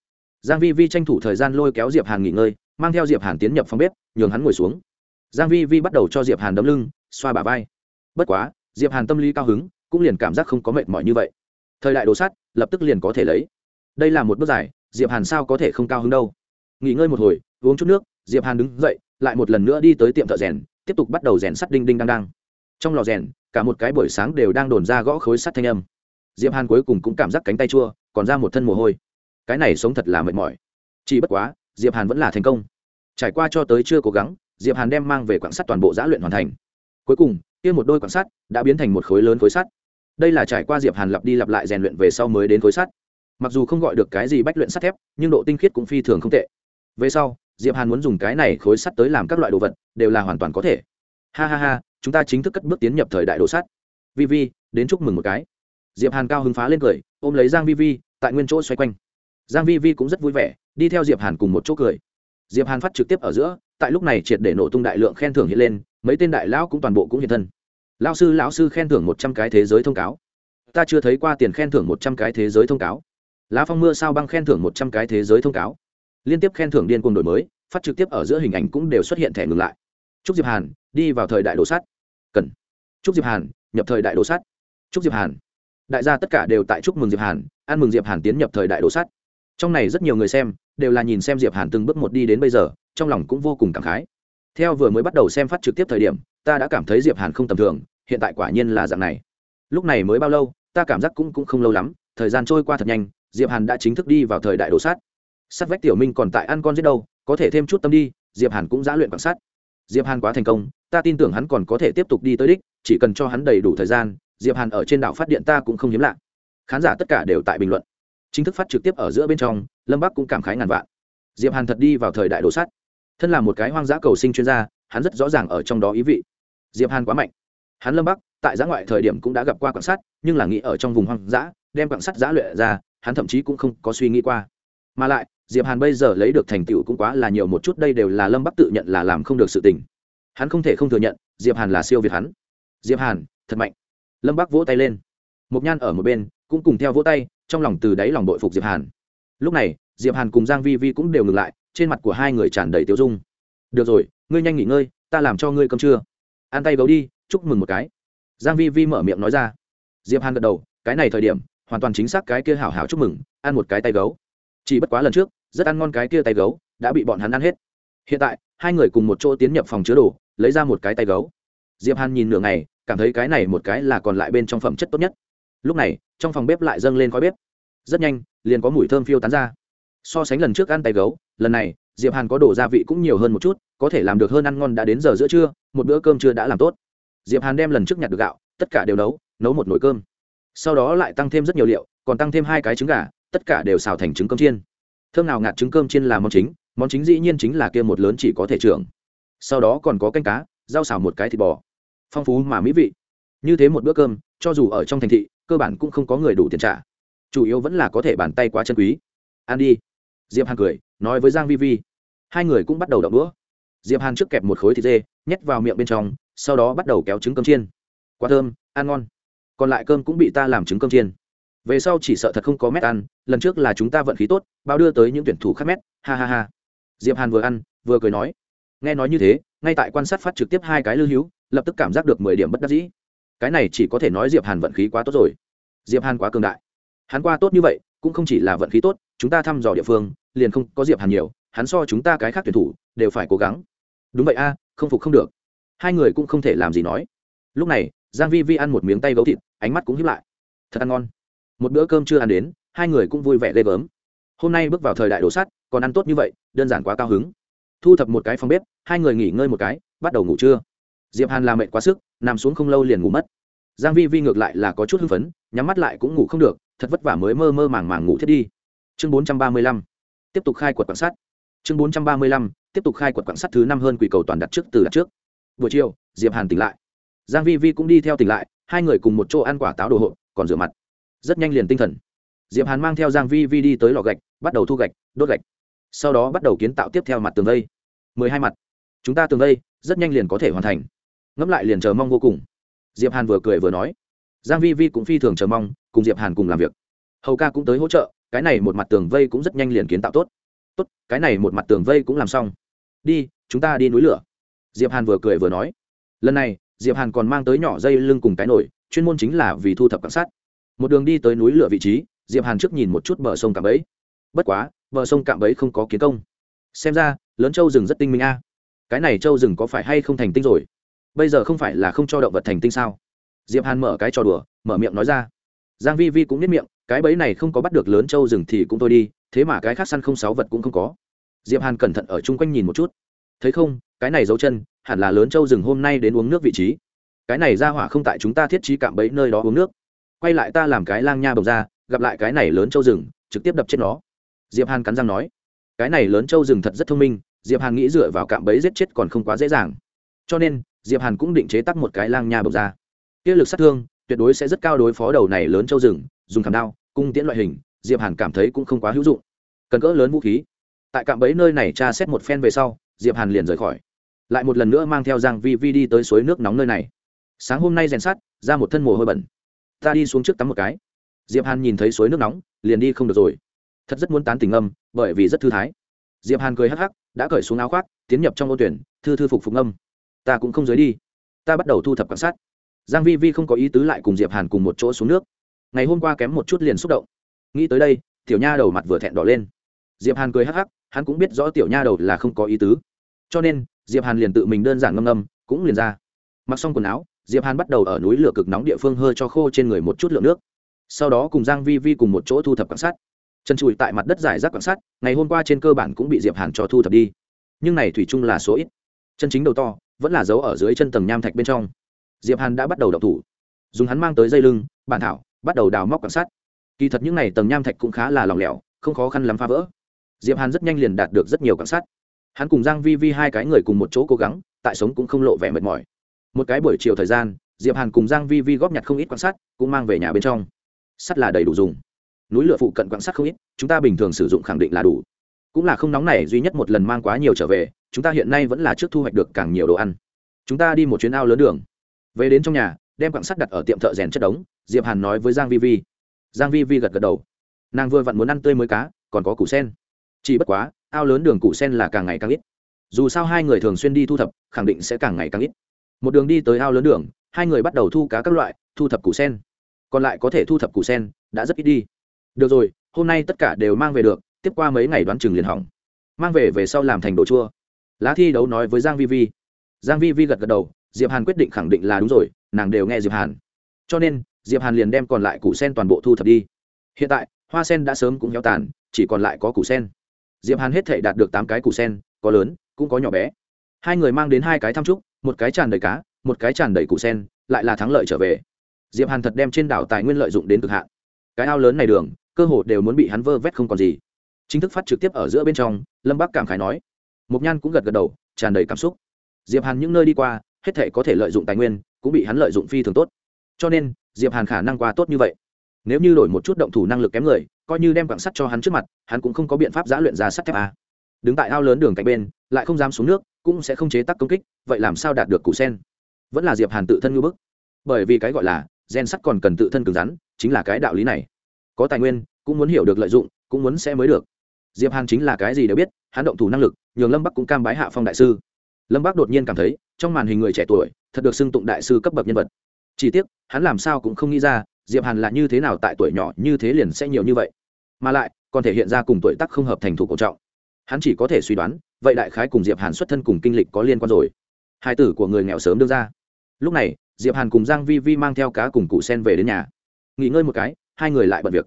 Speaker 1: Giang vi vi tranh thủ thời gian lôi kéo diệp hàn nghỉ ngơi, mang theo diệp hàn tiến nhập phòng bếp, nhường hắn ngồi xuống. Giang vi vi bắt đầu cho diệp hàn đấm lưng, xoa bả vai. Bất quá, diệp hàn tâm lý cao hứng, cũng liền cảm giác không có mệt mỏi như vậy. Thời đại đồ sắt, lập tức liền có thể lấy. Đây là một bước dài, diệp hàn sao có thể không cao hứng đâu. Nghỉ ngơi một hồi, uống chút nước, diệp hàn đứng dậy, lại một lần nữa đi tới tiệm thợ rèn, tiếp tục bắt đầu rèn sắt đinh đinh đang đang trong lò rèn, cả một cái buổi sáng đều đang đồn ra gõ khối sắt thanh âm. Diệp hàn cuối cùng cũng cảm giác cánh tay chua, còn ra một thân mồ hôi. Cái này sống thật là mệt mỏi. Chỉ bất quá, diệp hàn vẫn là thành công. Trải qua cho tới chưa cố gắng, diệp hàn đem mang về quảng sắt toàn bộ giã luyện hoàn thành. Cuối cùng, kia một đôi quảng sắt đã biến thành một khối lớn khối sắt. Đây là trải qua diệp hàn lặp đi lặp lại rèn luyện về sau mới đến khối sắt. Mặc dù không gọi được cái gì bách luyện sắt thép, nhưng độ tinh khiết cũng phi thường không tệ. Về sau, diệp hàn muốn dùng cái này khối sắt tới làm các loại đồ vật, đều là hoàn toàn có thể. Ha ha ha chúng ta chính thức cất bước tiến nhập thời đại đồ sắt. Vi vi, đến chúc mừng một cái. Diệp hàn cao hứng phá lên cười, ôm lấy giang vi vi, tại nguyên chỗ xoay quanh. Giang vi vi cũng rất vui vẻ, đi theo diệp hàn cùng một chỗ cười. Diệp hàn phát trực tiếp ở giữa, tại lúc này triệt để nổ tung đại lượng khen thưởng hiện lên, mấy tên đại lão cũng toàn bộ cũng hiện thân. Lão sư lão sư khen thưởng một trăm cái thế giới thông cáo. Ta chưa thấy qua tiền khen thưởng một trăm cái thế giới thông cáo. Lá phong mưa sao băng khen thưởng một trăm cái thế giới thông cáo. Liên tiếp khen thưởng điên cuồng đổi mới, phát trực tiếp ở giữa hình ảnh cũng đều xuất hiện thẻ ngừng lại. Chúc diệp hàn, đi vào thời đại đồ sắt cần. Chúc diệp hàn, nhập thời đại đồ sắt chúc diệp hàn. Đại gia tất cả đều tại chúc mừng diệp hàn, ăn mừng diệp hàn tiến nhập thời đại đồ sắt trong này rất nhiều người xem, đều là nhìn xem diệp hàn từng bước một đi đến bây giờ, trong lòng cũng vô cùng cảm khái. Theo vừa mới bắt đầu xem phát trực tiếp thời điểm, ta đã cảm thấy diệp hàn không tầm thường, hiện tại quả nhiên là dạng này. Lúc này mới bao lâu, ta cảm giác cũng cũng không lâu lắm, thời gian trôi qua thật nhanh, diệp hàn đã chính thức đi vào thời đại đồ sát. Sát vách tiểu minh còn tại ăn con giết đâu, có thể thêm chút tâm đi, diệp hàn cũng giã luyện quan sát diệp hàn quá thành công, ta tin tưởng hắn còn có thể tiếp tục đi tới đích, chỉ cần cho hắn đầy đủ thời gian, diệp hàn ở trên đảo phát điện ta cũng không hiếm lạ. Khán giả tất cả đều tại bình luận. Chính thức phát trực tiếp ở giữa bên trong, lâm bắc cũng cảm khái ngàn vạn. Diệp hàn thật đi vào thời đại đồ sắt. Thân là một cái hoang dã cầu sinh chuyên gia, hắn rất rõ ràng ở trong đó ý vị. Diệp hàn quá mạnh. Hắn lâm bắc, tại giã ngoại thời điểm cũng đã gặp qua quảng sát nhưng là nghĩ ở trong vùng hoang dã, đem quảng sát giã luyện ra, hắn thậm chí cũng không có suy nghĩ qua. Mà lại diệp hàn bây giờ lấy được thành tựu cũng quá là nhiều một chút, đây đều là lâm bắc tự nhận là làm không được sự tình. Hắn không thể không thừa nhận, diệp hàn là siêu việt hắn. Diệp hàn, thật mạnh. Lâm bắc vỗ tay lên. Một nhan ở một bên, cũng cùng theo vỗ tay, trong lòng từ đáy lòng đội phục diệp hàn. Lúc này, diệp hàn cùng giang vi vi cũng đều ngừng lại, trên mặt của hai người tràn đầy tiêu dung. Được rồi, ngươi nhanh nghỉ ngơi, ta làm cho ngươi cơm trưa. Ăn tay gấu đi, chúc mừng một cái. Giang vi vi mở miệng nói ra. Diệp hàn gật đầu, cái này thời điểm, hoàn toàn chính xác cái kia hảo hảo chúc mừng, ăn một cái tay gấu chỉ bất quá lần trước, rất ăn ngon cái kia tay gấu, đã bị bọn hắn ăn hết. Hiện tại, hai người cùng một chỗ tiến nhập phòng chứa đồ, lấy ra một cái tay gấu. Diệp hàn nhìn nửa ngày, cảm thấy cái này một cái là còn lại bên trong phẩm chất tốt nhất. Lúc này, trong phòng bếp lại dâng lên khói bếp. Rất nhanh, liền có mùi thơm phiêu tán ra. So sánh lần trước ăn tay gấu, lần này, diệp hàn có đồ gia vị cũng nhiều hơn một chút, có thể làm được hơn ăn ngon đã đến giờ giữa trưa, một bữa cơm trưa đã làm tốt. Diệp hàn đem lần trước nhặt được gạo, tất cả đều nấu nấu một nồi cơm. Sau đó lại tăng thêm rất nhiều liệu, còn tăng thêm hai cái trứng gà tất cả đều xào thành trứng cơm chiên. Thơm nào ngạt trứng cơm chiên là món chính món chính dĩ nhiên chính là kia một lớn chỉ có thể trưởng. Sau đó còn có canh cá, rau xào một cái thịt bò. Phong phú mà mỹ vị. Như thế một bữa cơm, cho dù ở trong thành thị, cơ bản cũng không có người đủ tiền trả. Chủ yếu vẫn là có thể bàn tay quá chân quý. Ăn đi. Diệp hàn cười, nói với giang vi vi. Hai người cũng bắt đầu đậu đũa. Diệp hàn trước kẹp một khối thịt dê, nhét vào miệng bên trong, sau đó bắt đầu kéo trứng cơm chiên. Quá thơm, ăn ngon. Còn lại cơm cũng bị ta làm trứng cơm chiên về sau chỉ sợ thật không có mét ăn, lần trước là chúng ta vận khí tốt, bao đưa tới những tuyển thủ khác mét, ha ha ha. Diệp hàn vừa ăn, vừa cười nói. Nghe nói như thế, ngay tại quan sát phát trực tiếp hai cái lưu hữu, lập tức cảm giác được mười điểm bất đắc dĩ. Cái này chỉ có thể nói diệp hàn vận khí quá tốt rồi. Diệp hàn quá cường đại. Hắn qua tốt như vậy, cũng không chỉ là vận khí tốt, chúng ta thăm dò địa phương, liền không có diệp hàn nhiều, hắn so chúng ta cái khác tuyển thủ, đều phải cố gắng. Đúng vậy a, không phục không được. Hai người cũng không thể làm gì nói. Lúc này, giang vi vi ăn một miếng tay gấu thịt, ánh mắt cũng hiếp lại. Thật ăn ngon một bữa cơm chưa ăn đến hai người cũng vui vẻ ghê gớm. Hôm nay bước vào thời đại đồ sắt còn ăn tốt như vậy đơn giản quá cao hứng. Thu thập một cái phòng bếp hai người nghỉ ngơi một cái bắt đầu ngủ trưa. Diệp hàn làm mệt quá sức nằm xuống không lâu liền ngủ mất. Giang vi vi ngược lại là có chút hưng phấn nhắm mắt lại cũng ngủ không được thật vất vả mới mơ mơ màng màng ngủ thiết đi. Chương 435 tiếp tục khai quật quan sát chương 435 tiếp tục khai quật quan sát thứ năm hơn quỷ cầu toàn đặt trước từ đặt trước. Buổi chiều diệp hàn tỉnh lại. Giang vi vi cũng đi theo tỉnh lại hai người cùng một chỗ ăn quả táo đồ hộp, còn rửa mặt rất nhanh liền tinh thần. Diệp hàn mang theo giang vi vi đi tới lò gạch, bắt đầu thu gạch, đốt gạch. Sau đó bắt đầu kiến tạo tiếp theo mặt tường vây. Mười hai mặt. Chúng ta tường vây, rất nhanh liền có thể hoàn thành. Ngẫm lại liền chờ mong vô cùng. Diệp hàn vừa cười vừa nói. Giang vi vi cũng phi thường chờ mong, cùng diệp hàn cùng làm việc. Hầu ca cũng tới hỗ trợ, cái này một mặt tường vây cũng rất nhanh liền kiến tạo tốt. Tốt, cái này một mặt tường vây cũng làm xong. Đi, chúng ta đi núi lửa. Diệp hàn vừa cười vừa nói. Lần này, diệp hàn còn mang tới nhỏ dây lưng cùng cái nổi chuyên môn chính là vì thu thập quan sát một đường đi tới núi lửa vị trí, diệp hàn trước nhìn một chút bờ sông cạm bẫy. Bất quá, bờ sông cạm bẫy không có kiến công. Xem ra, lớn châu rừng rất tinh minh a. Cái này châu rừng có phải hay không thành tinh rồi? Bây giờ không phải là không cho động vật thành tinh sao? Diệp hàn mở cái trò đùa, mở miệng nói ra. Giang vi vi cũng biết miệng, cái bẫy này không có bắt được lớn châu rừng thì cũng thôi đi, thế mà cái khác săn không sáu vật cũng không có. Diệp hàn cẩn thận ở chung quanh nhìn một chút. Thấy không, cái này dấu chân, hẳn là lớn châu rừng hôm nay đến uống nước vị trí. Cái này ra hỏa không tại chúng ta thiết trí cạm bẫy nơi đó uống nước quay lại ta làm cái lang nha bồng ra, gặp lại cái này lớn châu rừng, trực tiếp đập chết nó. Diệp hàn cắn răng nói. Cái này lớn châu rừng thật rất thông minh, diệp hàn nghĩ dựa vào cạm bẫy giết chết còn không quá dễ dàng. Cho nên, diệp hàn cũng định chế tắc một cái lang nha bồng ra. Kia lực sát thương, tuyệt đối sẽ rất cao đối phó đầu này lớn châu rừng, dùng khảm đao, cung tiễn loại hình, diệp hàn cảm thấy cũng không quá hữu dụng. Cần cỡ lớn vũ khí. Tại cạm bẫy nơi này tra xét một phen về sau, diệp hàn liền rời khỏi. Lại một lần nữa mang theo giang vi vi đi tới suối nước nóng nơi này. Sáng hôm nay rèn sắt, ra một thân mồ hôi bẩn ta đi xuống trước tắm một cái. Diệp hàn nhìn thấy suối nước nóng, liền đi không được rồi. Thật rất muốn tán tình âm, bởi vì rất thư thái. Diệp hàn cười hắc hắc, đã cởi xuống áo khoác, tiến nhập trong ô tuyển, thư thư phục phục âm. Ta cũng không dưới đi. Ta bắt đầu thu thập quan sát. Giang vi vi không có ý tứ lại cùng diệp hàn cùng một chỗ xuống nước. Ngày hôm qua kém một chút liền xúc động. Nghĩ tới đây, tiểu nha đầu mặt vừa thẹn đỏ lên. Diệp hàn cười hắc hắc, hắn cũng biết rõ tiểu nha đầu là không có ý tứ. Cho nên, diệp hàn liền tự mình đơn giản ngâm ngâm, cũng liền ra. Mặc xong quần áo diệp hàn bắt đầu ở núi lửa cực nóng địa phương hơi cho khô trên người một chút lượng nước. Sau đó cùng giang vi vi cùng một chỗ thu thập quan sát. Chân trụi tại mặt đất giải rác quan sát, ngày hôm qua trên cơ bản cũng bị diệp hàn cho thu thập đi. Nhưng này thủy chung là số ít. Chân chính đầu to, vẫn là giấu ở dưới chân tầng nham thạch bên trong. Diệp hàn đã bắt đầu đậu thủ. Dùng hắn mang tới dây lưng, bản thảo, bắt đầu đào móc quan sát. Kỳ thật những này tầng nham thạch cũng khá là lỏng lẻo, không khó khăn lắm phá vỡ. Diệp hàn rất nhanh liền đạt được rất nhiều quan sát. Hắn cùng giang vi vi hai cái người cùng một chỗ cố gắng, tại sống cũng không lộ vẻ mệt mỏi một cái buổi chiều thời gian, diệp hàn cùng giang vi vi góp nhặt không ít quan sát cũng mang về nhà bên trong. Sắt là đầy đủ dùng. Núi lửa phụ cận quan sát không ít, chúng ta bình thường sử dụng khẳng định là đủ. Cũng là không nóng này, duy nhất một lần mang quá nhiều trở về, chúng ta hiện nay vẫn là trước thu hoạch được càng nhiều đồ ăn. Chúng ta đi một chuyến ao lớn đường. Về đến trong nhà, đem quặng sắt đặt ở tiệm thợ rèn chất đống, diệp hàn nói với giang vi vi. Giang vi vi gật gật đầu. Nàng vừa vặn muốn ăn tươi mới cá, còn có củ sen. Chỉ bất quá, ao lớn đường củ sen là càng ngày càng ít. Dù sao hai người thường xuyên đi thu thập, khẳng định sẽ càng ngày càng ít một đường đi tới ao lớn đường, hai người bắt đầu thu cá các loại, thu thập củ sen. Còn lại có thể thu thập củ sen, đã rất ít đi. Được rồi, hôm nay tất cả đều mang về được, tiếp qua mấy ngày đoán chừng liền hỏng. Mang về về sau làm thành đồ chua. Lá thi đấu nói với giang vi vi. Giang vi vi gật gật đầu, diệp hàn quyết định khẳng định là đúng rồi, nàng đều nghe diệp hàn. Cho nên, diệp hàn liền đem còn lại củ sen toàn bộ thu thập đi. Hiện tại, hoa sen đã sớm cũng héo tàn, chỉ còn lại có củ sen. Diệp hàn hết thể đạt được tám cái củ sen, có lớn, cũng có nhỏ bé. Hai người mang đến hai cái thăm trúc một cái tràn đầy cá, một cái tràn đầy củ sen, lại là thắng lợi trở về. Diệp hàn thật đem trên đảo tài nguyên lợi dụng đến cực hạn. Cái ao lớn này đường, cơ hồ đều muốn bị hắn vơ vét không còn gì. Chính thức phát trực tiếp ở giữa bên trong, lâm bắc cảm khái nói. Mục nhan cũng gật gật đầu, tràn đầy cảm xúc. Diệp hàn những nơi đi qua, hết thể có thể lợi dụng tài nguyên, cũng bị hắn lợi dụng phi thường tốt. Cho nên, diệp hàn khả năng qua tốt như vậy. Nếu như đổi một chút động thủ năng lực kém người, coi như đem quặng sắt cho hắn trước mặt, hắn cũng không có biện pháp giã luyện ra sắt thép a. Đứng tại ao lớn đường cạnh bên, lại không dám xuống nước cũng sẽ không chế tác công kích, vậy làm sao đạt được củ sen? Vẫn là diệp hàn tự thân ngưỡng bức. Bởi vì cái gọi là gen sắt còn cần tự thân cứng rắn, chính là cái đạo lý này. Có tài nguyên, cũng muốn hiểu được lợi dụng, cũng muốn sẽ mới được. Diệp hàn chính là cái gì đều biết, hắn động thủ năng lực, nhường lâm bắc cũng cam bái hạ phong đại sư. Lâm bắc đột nhiên cảm thấy, trong màn hình người trẻ tuổi, thật được xưng tụng đại sư cấp bậc nhân vật. Chỉ tiếc, hắn làm sao cũng không nghĩ ra, diệp hàn là như thế nào tại tuổi nhỏ như thế liền sẽ nhiều như vậy. Mà lại, còn thể hiện ra cùng tuổi tác không hợp thành thủ cổ trọng. Hắn chỉ có thể suy đoán vậy đại khái cùng diệp hàn xuất thân cùng kinh lịch có liên quan rồi hai tử của người nghèo sớm đưa ra lúc này diệp hàn cùng giang vi vi mang theo cá cùng cụ sen về đến nhà nghỉ ngơi một cái hai người lại bận việc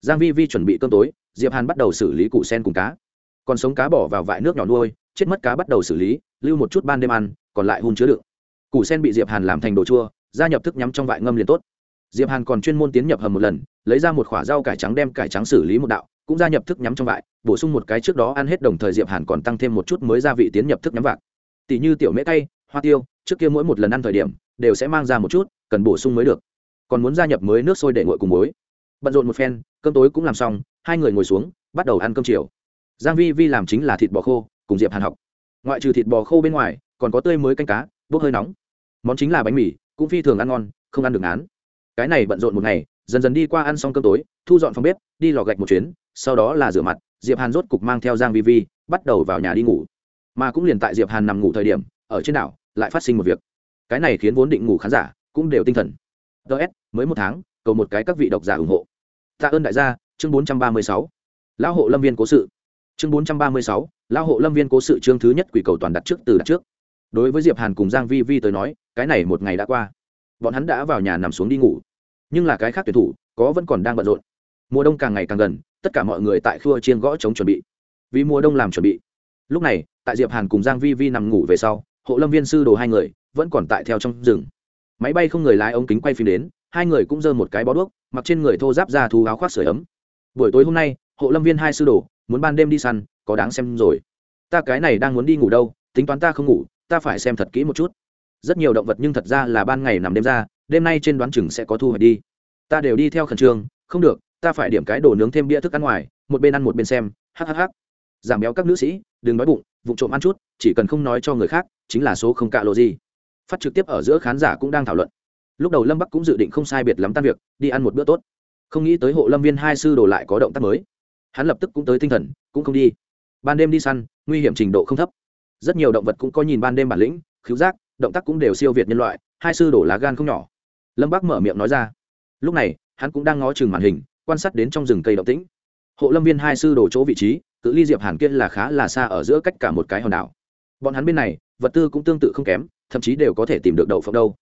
Speaker 1: giang vi vi chuẩn bị cơm tối diệp hàn bắt đầu xử lý cụ sen cùng cá còn sống cá bỏ vào vại nước nhỏ nuôi chết mất cá bắt đầu xử lý lưu một chút ban đêm ăn còn lại hun chứa đựng củ sen bị diệp hàn làm thành đồ chua gia nhập thức nhắm trong vại ngâm liền tốt diệp hàn còn chuyên môn tiến nhập hầm một lần lấy ra một khoả rau cải trắng đem cải trắng xử lý một đạo cũng gia nhập thức nhắm trong vại, bổ sung một cái trước đó ăn hết đồng thời diệp hàn còn tăng thêm một chút mới gia vị tiến nhập thức nhắm vạc. Tỷ như tiểu mễ cay, hoa tiêu, trước kia mỗi một lần ăn thời điểm, đều sẽ mang ra một chút, cần bổ sung mới được. Còn muốn gia nhập mới nước sôi để nguội cùng muối. Bận rộn một phen, cơm tối cũng làm xong, hai người ngồi xuống, bắt đầu ăn cơm chiều. Giang vi vi làm chính là thịt bò khô, cùng diệp hàn học. Ngoại trừ thịt bò khô bên ngoài, còn có tươi mới canh cá, bốc hơi nóng. Món chính là bánh mì, cũng phi thường ăn ngon, không ăn được án cái này bận rộn một ngày, dần dần đi qua ăn xong cơm tối, thu dọn phòng bếp, đi lò gạch một chuyến sau đó là rửa mặt diệp hàn rốt cục mang theo giang vi vi bắt đầu vào nhà đi ngủ. Mà cũng liền tại diệp hàn nằm ngủ thời điểm ở trên đảo lại phát sinh một việc. Cái này khiến vốn định ngủ khán giả cũng đều tinh thần. Ts mới một tháng cầu một cái các vị độc giả ủng hộ. Tạ ơn đại gia chương 436. lão hộ lâm viên cố sự. Chương 436, lão hộ lâm viên cố sự chương thứ nhất quỷ cầu toàn đặt trước từ đặt trước. Đối với diệp hàn cùng giang vi vi tới nói cái này một ngày đã qua. Bọn hắn đã vào nhà nằm xuống đi ngủ. Nhưng là cái khác tuyển thủ có vẫn còn đang bận rộn. Mùa đông càng ngày càng gần tất cả mọi người tại khua chiên gõ chống chuẩn bị, vì mùa đông làm chuẩn bị. Lúc này, tại diệp hàn cùng giang vi vi nằm ngủ về sau, hộ lâm viên sư đồ hai người vẫn còn tại theo trong rừng. Máy bay không người lái ống kính quay phim đến, hai người cũng giơ một cái bó đuốc, mặc trên người thô giáp ra thú áo khoác sưởi ấm. Buổi tối hôm nay, hộ lâm viên hai sư đồ muốn ban đêm đi săn, có đáng xem rồi. Ta cái này đang muốn đi ngủ đâu, tính toán ta không ngủ, ta phải xem thật kỹ một chút. Rất nhiều động vật nhưng thật ra là ban ngày nằm đêm ra, đêm nay trên đoán chừng sẽ có thu hoạch đi. Ta đều đi theo khẩn trương, không được ta phải điểm cái đồ nướng thêm bia thức ăn ngoài, một bên ăn một bên xem hhh giảm béo các nữ sĩ, đừng nói bụng vụ trộm ăn chút, chỉ cần không nói cho người khác, chính là số không cạ lộ gì. Phát trực tiếp ở giữa khán giả cũng đang thảo luận. Lúc đầu lâm bắc cũng dự định không sai biệt lắm tan việc, đi ăn một bữa tốt. Không nghĩ tới hộ lâm viên hai sư đồ lại có động tác mới. Hắn lập tức cũng tới tinh thần, cũng không đi. Ban đêm đi săn, nguy hiểm trình độ không thấp. Rất nhiều động vật cũng có nhìn ban đêm bản lĩnh, khiếu giác, động tác cũng đều siêu việt nhân loại, hai sư đổ lá gan không nhỏ. Lâm bắc mở miệng nói ra. Lúc này, hắn cũng đang ngó chừng màn hình quan sát đến trong rừng cây động tĩnh. Hộ lâm viên hai sư đồ chỗ vị trí, cự ly diệp hàn kia là khá là xa ở giữa cách cả một cái hòn đảo. Bọn hắn bên này, vật tư cũng tương tự không kém, thậm chí đều có thể tìm được đậu phộng đâu.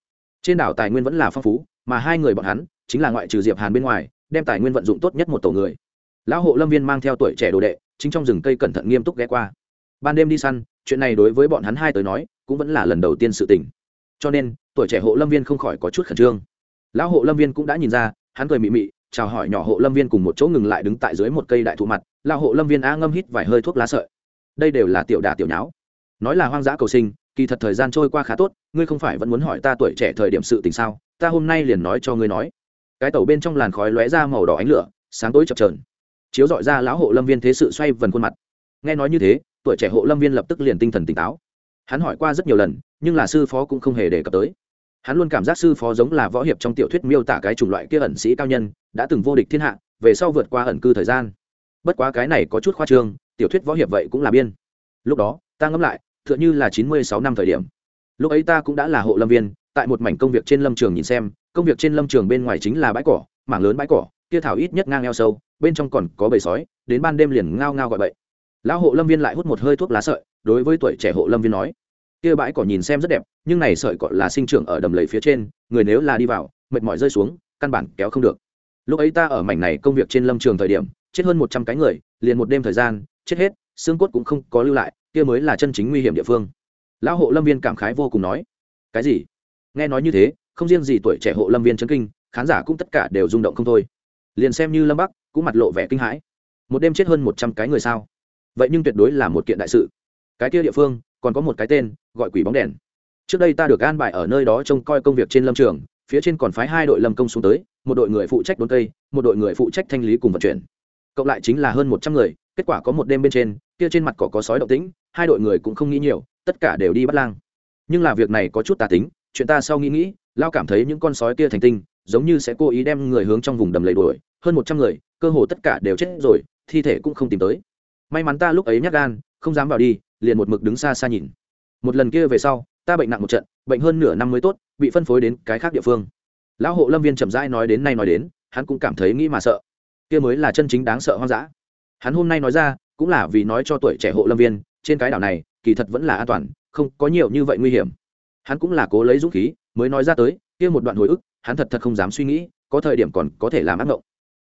Speaker 1: Trên đảo tài nguyên vẫn là phong phú, mà hai người bọn hắn, chính là ngoại trừ diệp hàn bên ngoài, đem tài nguyên vận dụng tốt nhất một tổ người. Lão hộ lâm viên mang theo tuổi trẻ đồ đệ, chính trong rừng cây cẩn thận nghiêm túc ghé qua. Ban đêm đi săn, chuyện này đối với bọn hắn hai tới nói, cũng vẫn là lần đầu tiên sự tình. Cho nên, tuổi trẻ hộ lâm viên không khỏi có chút khẩn trương. Lão hộ lâm viên cũng đã nhìn ra, hắn cười mị mị chào hỏi nhỏ hộ lâm viên cùng một chỗ ngừng lại đứng tại dưới một cây đại thụ mặt, lão hộ lâm viên a ngâm hít vài hơi thuốc lá sợi. Đây đều là tiểu đà tiểu nháo. Nói là hoang dã cầu sinh, kỳ thật thời gian trôi qua khá tốt, ngươi không phải vẫn muốn hỏi ta tuổi trẻ thời điểm sự tình sao? Ta hôm nay liền nói cho ngươi nói. Cái tàu bên trong làn khói lóe ra màu đỏ ánh lửa, sáng tối chập trờn chiếu dọi ra lão hộ lâm viên thế sự xoay vần khuôn mặt. Nghe nói như thế, tuổi trẻ hộ lâm viên lập tức liền tinh thần tỉnh táo. Hắn hỏi qua rất nhiều lần, nhưng là sư phó cũng không hề đề cập tới hắn luôn cảm giác sư phó giống là võ hiệp trong tiểu thuyết miêu tả cái chủng loại kia ẩn sĩ cao nhân, đã từng vô địch thiên hạ, về sau vượt qua ẩn cư thời gian. Bất quá cái này có chút khoa trương, tiểu thuyết võ hiệp vậy cũng là biên. Lúc đó, ta ngẫm lại t h ư ợ n h ư là chín mươi sáu năm thời điểm. Lúc ấy ta cũng đã là hộ lâm viên, tại một mảnh công việc trên lâm trường nhìn xem, công việc trên lâm trường bên ngoài chính là bãi cỏ, mảng lớn bãi cỏ, kia thảo ít nhất ngang eo sâu, bên trong còn có bầy sói, đến ban đêm liền ngao ngao gọi bậy. Lão hộ lâm viên lại hút một hơi thuốc lá sợi, đối với tuổi trẻ hộ lâm viên nói kia bãi cỏ nhìn xem rất đẹp, nhưng này sợi cỏ là sinh trưởng ở đầm lầy phía trên, người nếu là đi vào, mệt mỏi rơi xuống, căn bản kéo không được. Lúc ấy ta ở mảnh này công việc trên lâm trường thời điểm, chết hơn một trăm cái người, liền một đêm thời gian, chết hết, xương cốt cũng không có lưu lại, kia mới là chân chính nguy hiểm địa phương. Lão hộ lâm viên cảm khái vô cùng nói, cái gì? Nghe nói như thế, không riêng gì tuổi trẻ hộ lâm viên chấn kinh, khán giả cũng tất cả đều rung động không thôi. Liền xem như lâm bắc, cũng mặt lộ vẻ kinh hãi. Một đêm chết hơn một trăm cái người sao? Vậy nhưng tuyệt đối là một kiện đại sự. Cái kia địa phương, còn có một cái tên gọi quỷ bóng đèn. Trước đây ta được an bài ở nơi đó trông coi công việc trên lâm trường, phía trên còn phái hai đội lâm công xuống tới, một đội người phụ trách đốn cây, một đội người phụ trách thanh lý cùng vận chuyển. Cộng lại chính là hơn một trăm người, kết quả có một đêm bên trên, kia trên mặt cỏ có sói động tĩnh, hai đội người cũng không nghĩ nhiều, tất cả đều đi bắt lang. Nhưng là việc này có chút tà tính, chuyện ta sau nghĩ nghĩ, lao cảm thấy những con sói kia thành tinh, giống như sẽ cố ý đem người hướng trong vùng đầm lầy đuổi, hơn một trăm người, cơ hồ tất cả đều chết rồi, thi thể cũng không tìm tới. May mắn ta lúc ấy nhắc gan, không dám vào đi, liền một mực đứng xa xa nhìn một lần kia về sau, ta bệnh nặng một trận, bệnh hơn nửa năm mới tốt, bị phân phối đến cái khác địa phương. Lão hộ lâm viên chậm rãi nói đến nay nói đến, hắn cũng cảm thấy nghĩ mà sợ. Kia mới là chân chính đáng sợ hoang dã. Hắn hôm nay nói ra, cũng là vì nói cho tuổi trẻ hộ lâm viên, trên cái đảo này, kỳ thật vẫn là an toàn, không có nhiều như vậy nguy hiểm. Hắn cũng là cố lấy dũng khí, mới nói ra tới, kia một đoạn hồi ức, hắn thật thật không dám suy nghĩ, có thời điểm còn có thể làm ác mộng.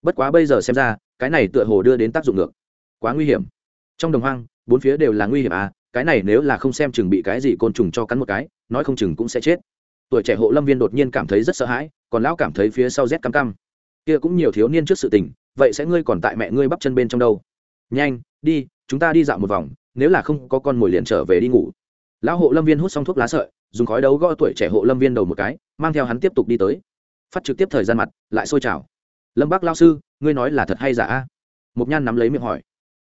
Speaker 1: Bất quá bây giờ xem ra, cái này tựa hồ đưa đến tác dụng ngược. Quá nguy hiểm. Trong đồng hoang, bốn phía đều là nguy hiểm à cái này nếu là không xem chừng bị cái gì côn trùng cho cắn một cái, nói không chừng cũng sẽ chết. Tuổi trẻ hộ lâm viên đột nhiên cảm thấy rất sợ hãi, còn lão cảm thấy phía sau rét căm căm. Kia cũng nhiều thiếu niên trước sự tình, vậy sẽ ngươi còn tại mẹ ngươi bắp chân bên trong đâu. Nhanh, đi, chúng ta đi dạo một vòng, nếu là không có con mồi liền trở về đi ngủ. Lão hộ lâm viên hút xong thuốc lá sợi, dùng khói đấu gõ tuổi trẻ hộ lâm viên đầu một cái, mang theo hắn tiếp tục đi tới. Phát trực tiếp thời gian mặt, lại sôi trào. Lâm bác lao sư, ngươi nói là thật hay giả? A mục nhan nắm lấy miệng hỏi.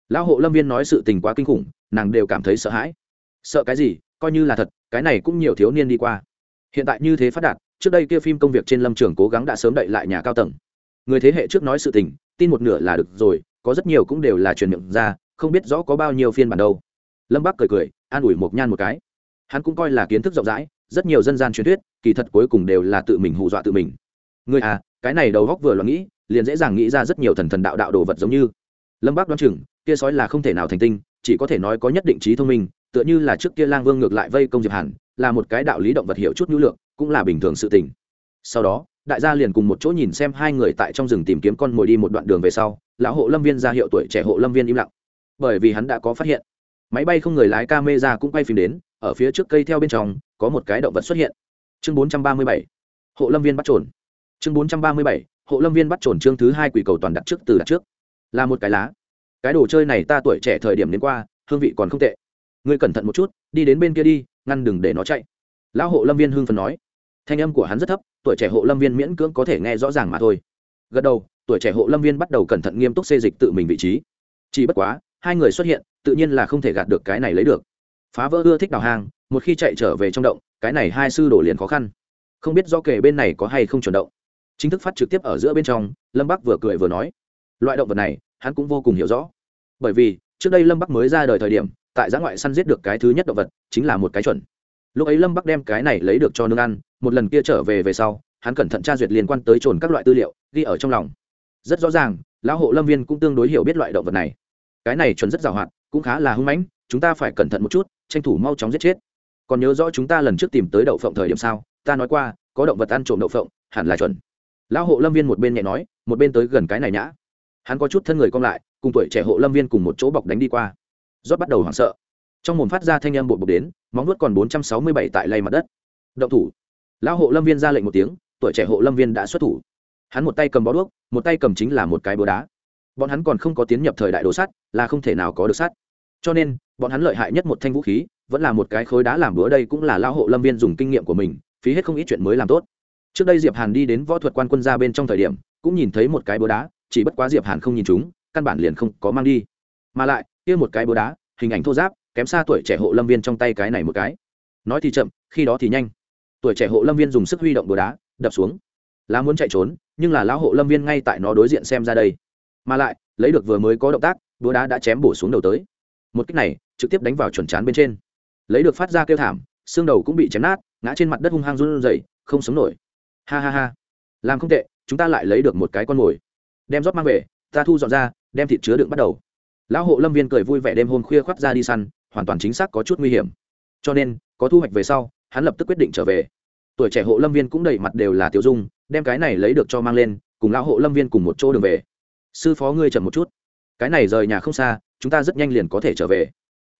Speaker 1: Lão hộ lâm viên nói sự tình quá kinh khủng nàng đều cảm thấy sợ hãi. Sợ cái gì? Coi như là thật, cái này cũng nhiều thiếu niên đi qua. Hiện tại như thế phát đạt, trước đây kia phim công việc trên lâm trường cố gắng đã sớm đậy lại nhà cao tầng. Người thế hệ trước nói sự tình, tin một nửa là được rồi, có rất nhiều cũng đều là truyền miệng ra, không biết rõ có bao nhiêu phiên bản đâu. Lâm bắc cười cười, an ủi một nhan một cái. Hắn cũng coi là kiến thức rộng rãi, rất nhiều dân gian truyền thuyết, kỳ thật cuối cùng đều là tự mình hù dọa tự mình. Người à cái này đầu góc vừa lo nghĩ, liền dễ dàng nghĩ ra rất nhiều thần thần đạo đạo đồ vật giống như. Lâm bác đoán chừng, kia sói là không thể nào thành tinh chỉ có thể nói có nhất định trí thông minh, tựa như là trước kia lang vương ngược lại vây công diệp hàn, là một cái đạo lý động vật hiểu chút nhu lượng, cũng là bình thường sự tình. Sau đó, đại gia liền cùng một chỗ nhìn xem hai người tại trong rừng tìm kiếm con mồi đi một đoạn đường về sau, lão hộ lâm viên ra hiệu tuổi trẻ hộ lâm viên im lặng. Bởi vì hắn đã có phát hiện, máy bay không người lái camera cũng quay phim đến, ở phía trước cây theo bên trong, có một cái động vật xuất hiện. Chương 437 hộ lâm viên bắt trồn. Chương 437 hộ lâm viên bắt trồn chương thứ hai quỷ cầu toàn đặt trước từ đặt trước. Là một cái lá cái đồ chơi này ta tuổi trẻ thời điểm đến qua, hương vị còn không tệ. Ngươi cẩn thận một chút, đi đến bên kia đi, ngăn đừng để nó chạy. Lão hộ lâm viên hương phần nói. Thanh âm của hắn rất thấp, tuổi trẻ hộ lâm viên miễn cưỡng có thể nghe rõ ràng mà thôi. Gật đầu, tuổi trẻ hộ lâm viên bắt đầu cẩn thận nghiêm túc xê dịch tự mình vị trí. Chỉ bất quá, hai người xuất hiện, tự nhiên là không thể gạt được cái này lấy được. Phá vỡ ưa thích đào hang một khi chạy trở về trong động, cái này hai sư đổ liền khó khăn. Không biết do kể bên này có hay không chuẩn động. Chính thức phát trực tiếp ở giữa bên trong, lâm bắc vừa cười vừa nói. Loại động vật này, hắn cũng vô cùng hiểu rõ bởi vì, trước đây lâm bắc mới ra đời thời điểm, tại giã ngoại săn giết được cái thứ nhất động vật, chính là một cái chuẩn. Lúc ấy lâm bắc đem cái này lấy được cho nương ăn, một lần kia trở về về sau, hắn cẩn thận tra duyệt liên quan tới trồn các loại tư liệu, ghi ở trong lòng. Rất rõ ràng, lão hộ lâm viên cũng tương đối hiểu biết loại động vật này. Cái này chuẩn rất giàu hoạt, cũng khá là hưng mãnh, chúng ta phải cẩn thận một chút, tranh thủ mau chóng giết chết. Còn nhớ rõ chúng ta lần trước tìm tới đậu phộng thời điểm sao, ta nói qua, có động vật ăn trộm đậu phộng, hẳn là chuẩn. Lão hộ lâm viên một bên nhẹ nói, một bên tới gần cái này nhã. Hắn có chút thân người cong lại cùng tuổi trẻ hộ lâm viên cùng một chỗ bọc đánh đi qua. Rót bắt đầu hoảng sợ. Trong mồm phát ra thanh âm bột bột đến, móng nuốt còn bốn trăm sáu mươi bảy tại lay mặt đất. Động thủ. Lão hộ lâm viên ra lệnh một tiếng, tuổi trẻ hộ lâm viên đã xuất thủ. Hắn một tay cầm bó đuốc, một tay cầm chính là một cái búa đá. Bọn hắn còn không có tiến nhập thời đại đồ sắt, là không thể nào có được sắt. Cho nên, bọn hắn lợi hại nhất một thanh vũ khí, vẫn là một cái khối đá làm búa đây cũng là lão hộ lâm viên dùng kinh nghiệm của mình, phí hết không ít chuyện mới làm tốt. Trước đây diệp hàn đi đến võ thuật quan quân ra bên trong thời điểm, cũng nhìn thấy một cái búa đá, chỉ bất quá diệp hàn không nhìn chúng căn bản liền không có mang đi. Mà lại, kia một cái búa đá, hình ảnh thô giáp, kém xa tuổi trẻ hộ lâm viên trong tay cái này một cái. Nói thì chậm, khi đó thì nhanh. Tuổi trẻ hộ lâm viên dùng sức huy động búa đá, đập xuống. Lá muốn chạy trốn, nhưng là lão hộ lâm viên ngay tại nó đối diện xem ra đây. Mà lại, lấy được vừa mới có động tác, búa đá đã chém bổ xuống đầu tới. Một cách này, trực tiếp đánh vào chuẩn chán bên trên. Lấy được phát ra kêu thảm, xương đầu cũng bị chém nát, ngã trên mặt đất hung hăng run rẩy, không sống nổi. Ha ha ha. Làm không tệ, chúng ta lại lấy được một cái con mồi. Đem rót mang về, ta thu dọn ra đem thịt chứa đựng bắt đầu. Lão hộ lâm viên cười vui vẻ đêm hôm khuya khoác ra đi săn, hoàn toàn chính xác có chút nguy hiểm. Cho nên, có thu hoạch về sau, hắn lập tức quyết định trở về. Tuổi trẻ hộ lâm viên cũng đầy mặt đều là tiêu dung, đem cái này lấy được cho mang lên, cùng lão hộ lâm viên cùng một chỗ đường về. Sư phó ngươi chậm một chút. Cái này rời nhà không xa, chúng ta rất nhanh liền có thể trở về.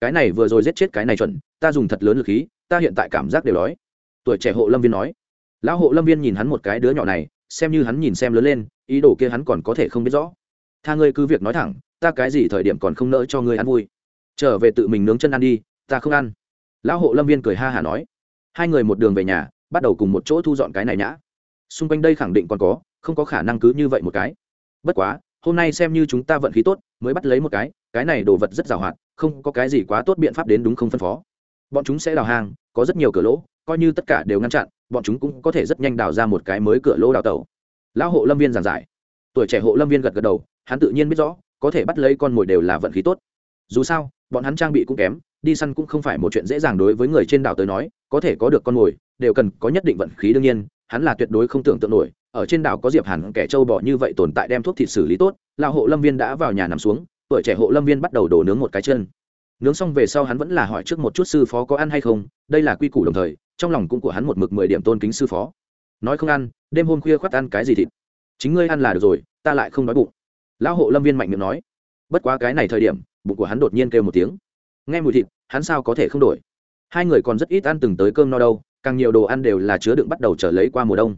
Speaker 1: Cái này vừa rồi giết chết cái này chuẩn, ta dùng thật lớn lực khí, ta hiện tại cảm giác đều đói. Tuổi trẻ hộ lâm viên nói. Lão hộ lâm viên nhìn hắn một cái đứa nhỏ này, xem như hắn nhìn xem lớn lên, ý đồ kia hắn còn có thể không biết rõ tha ngươi cứ việc nói thẳng, ta cái gì thời điểm còn không nỡ cho ngươi ăn vui. Trở về tự mình nướng chân ăn đi, ta không ăn. Lão hộ lâm viên cười ha hả nói. Hai người một đường về nhà, bắt đầu cùng một chỗ thu dọn cái này nhã. Xung quanh đây khẳng định còn có, không có khả năng cứ như vậy một cái. Bất quá, hôm nay xem như chúng ta vận khí tốt, mới bắt lấy một cái cái này đồ vật rất giàu hoạt không có cái gì quá tốt biện pháp đến đúng không phân phó. Bọn chúng sẽ đào hàng, có rất nhiều cửa lỗ, coi như tất cả đều ngăn chặn, bọn chúng cũng có thể rất nhanh đào ra một cái mới cửa lỗ đào tẩu. Lão hộ lâm viên giảng giải. Tuổi trẻ hộ lâm viên gật gật đầu hắn tự nhiên biết rõ, có thể bắt lấy con mồi đều là vận khí tốt. Dù sao, bọn hắn trang bị cũng kém, đi săn cũng không phải một chuyện dễ dàng đối với người trên đảo tới nói, có thể có được con mồi, đều cần có nhất định vận khí đương nhiên, hắn là tuyệt đối không tưởng tượng nổi, ở trên đảo có diệp hẳn kẻ trâu bỏ như vậy tồn tại đem thuốc thịt xử lý tốt, lão hộ lâm viên đã vào nhà nằm xuống, tuổi trẻ hộ lâm viên bắt đầu đổ nướng một cái chân. Nướng xong về sau hắn vẫn là hỏi trước một chút sư phó có ăn hay không, đây là quy củ đồng thời, trong lòng cũng của hắn một mực mười điểm tôn kính sư phó. Nói không ăn, đêm hôm khuya khoắt ăn cái gì thịt? Chính ngươi ăn là được rồi, ta lại không đói bụng lão hộ lâm viên mạnh miệng nói, bất quá cái này thời điểm, bụng của hắn đột nhiên kêu một tiếng. Nghe mùi thịt, hắn sao có thể không đổi? Hai người còn rất ít ăn từng tới cơm no đâu, càng nhiều đồ ăn đều là chứa đựng bắt đầu trở lấy qua mùa đông.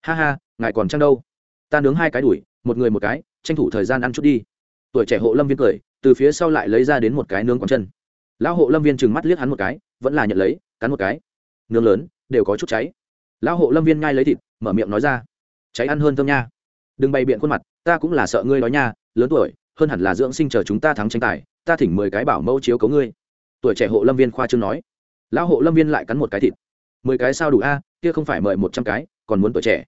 Speaker 1: Ha ha, ngài còn chăng đâu? Ta nướng hai cái đuổi, một người một cái, tranh thủ thời gian ăn chút đi. Tuổi trẻ hộ lâm viên cười, từ phía sau lại lấy ra đến một cái nướng quán chân. Lão hộ lâm viên trừng mắt liếc hắn một cái, vẫn là nhận lấy, cắn một cái. Nướng lớn, đều có chút cháy. Lão hộ lâm viên ngay lấy thịt, mở miệng nói ra, cháy ăn hơn thơm nha đừng bày biện khuôn mặt, ta cũng là sợ ngươi nói nha, lớn tuổi, hơn hẳn là dưỡng sinh chờ chúng ta thắng tranh tài, ta thỉnh mười cái bảo mẫu chiếu cấu ngươi. Tuổi trẻ hộ lâm viên khoa trương nói. Lão hộ lâm viên lại cắn một cái thịt. Mười cái sao đủ a, kia không phải mời một trăm cái, còn muốn tuổi trẻ.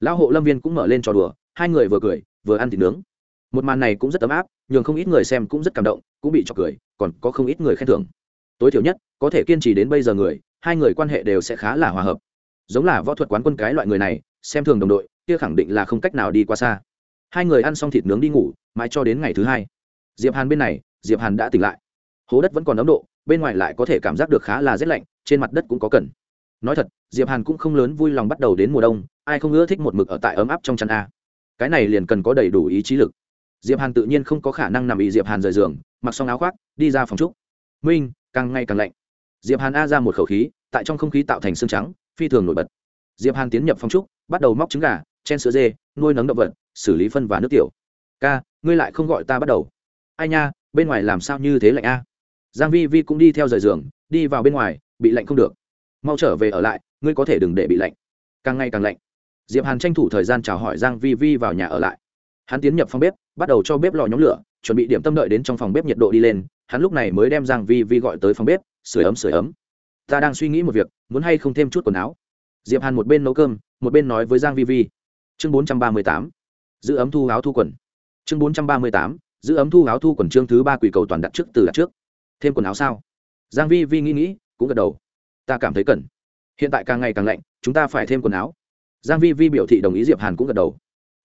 Speaker 1: Lão hộ lâm viên cũng mở lên trò đùa, hai người vừa cười, vừa ăn thịt nướng. Một màn này cũng rất ấm áp, nhường không ít người xem cũng rất cảm động, cũng bị cho cười, còn có không ít người khen thưởng. Tối thiểu nhất, có thể kiên trì đến bây giờ người, hai người quan hệ đều sẽ khá là hòa hợp. Giống là võ thuật quán quân cái loại người này, xem thường đồng đội kia khẳng định là không cách nào đi qua xa. Hai người ăn xong thịt nướng đi ngủ, mãi cho đến ngày thứ hai. Diệp hàn bên này, diệp hàn đã tỉnh lại. Hố đất vẫn còn ấm độ, bên ngoài lại có thể cảm giác được khá là rét lạnh, trên mặt đất cũng có cần. Nói thật, diệp hàn cũng không lớn vui lòng bắt đầu đến mùa đông, ai không ưa thích một mực ở tại ấm áp trong chăn a. Cái này liền cần có đầy đủ ý chí lực. Diệp hàn tự nhiên không có khả năng nằm bị diệp hàn rời giường, mặc xong áo khoác, đi ra phòng trúc. Minh, càng ngày càng lạnh. Diệp hàn a ra một khẩu khí, tại trong không khí tạo thành xương trắng, phi thường nổi bật. Diệp hàn tiến nhập phòng trúc, bắt đầu móc trứng gà chen sữa dê, nuôi nấng động vật, xử lý phân và nước tiểu. Ca, ngươi lại không gọi ta bắt đầu. Ai nha, bên ngoài làm sao như thế lạnh a? Giang vi vi cũng đi theo rời giường, đi vào bên ngoài, bị lạnh không được. Mau trở về ở lại, ngươi có thể đừng để bị lạnh. Càng ngày càng lạnh. Diệp hàn tranh thủ thời gian chào hỏi giang vi vi vào nhà ở lại. Hắn tiến nhập phòng bếp, bắt đầu cho bếp lò nhóm lửa, chuẩn bị điểm tâm đợi đến trong phòng bếp nhiệt độ đi lên. Hắn lúc này mới đem giang vi vi gọi tới phòng bếp sửa ấm sửa ấm. Ta đang suy nghĩ một việc, muốn hay không thêm chút quần áo? Diệp hàn một bên nấu cơm, một bên nói với giang vi vi chương bốn trăm ba mươi tám, giữ ấm thu áo thu quần. Chương bốn trăm ba mươi tám, giữ ấm thu áo thu quần chương thứ ba quỷ cầu toàn đặt trước từ đặt trước. Thêm quần áo sao? Giang vi vi nghĩ nghĩ, cũng gật đầu. Ta cảm thấy cần. Hiện tại càng ngày càng lạnh, chúng ta phải thêm quần áo. Giang vi vi biểu thị đồng ý diệp hàn cũng gật đầu.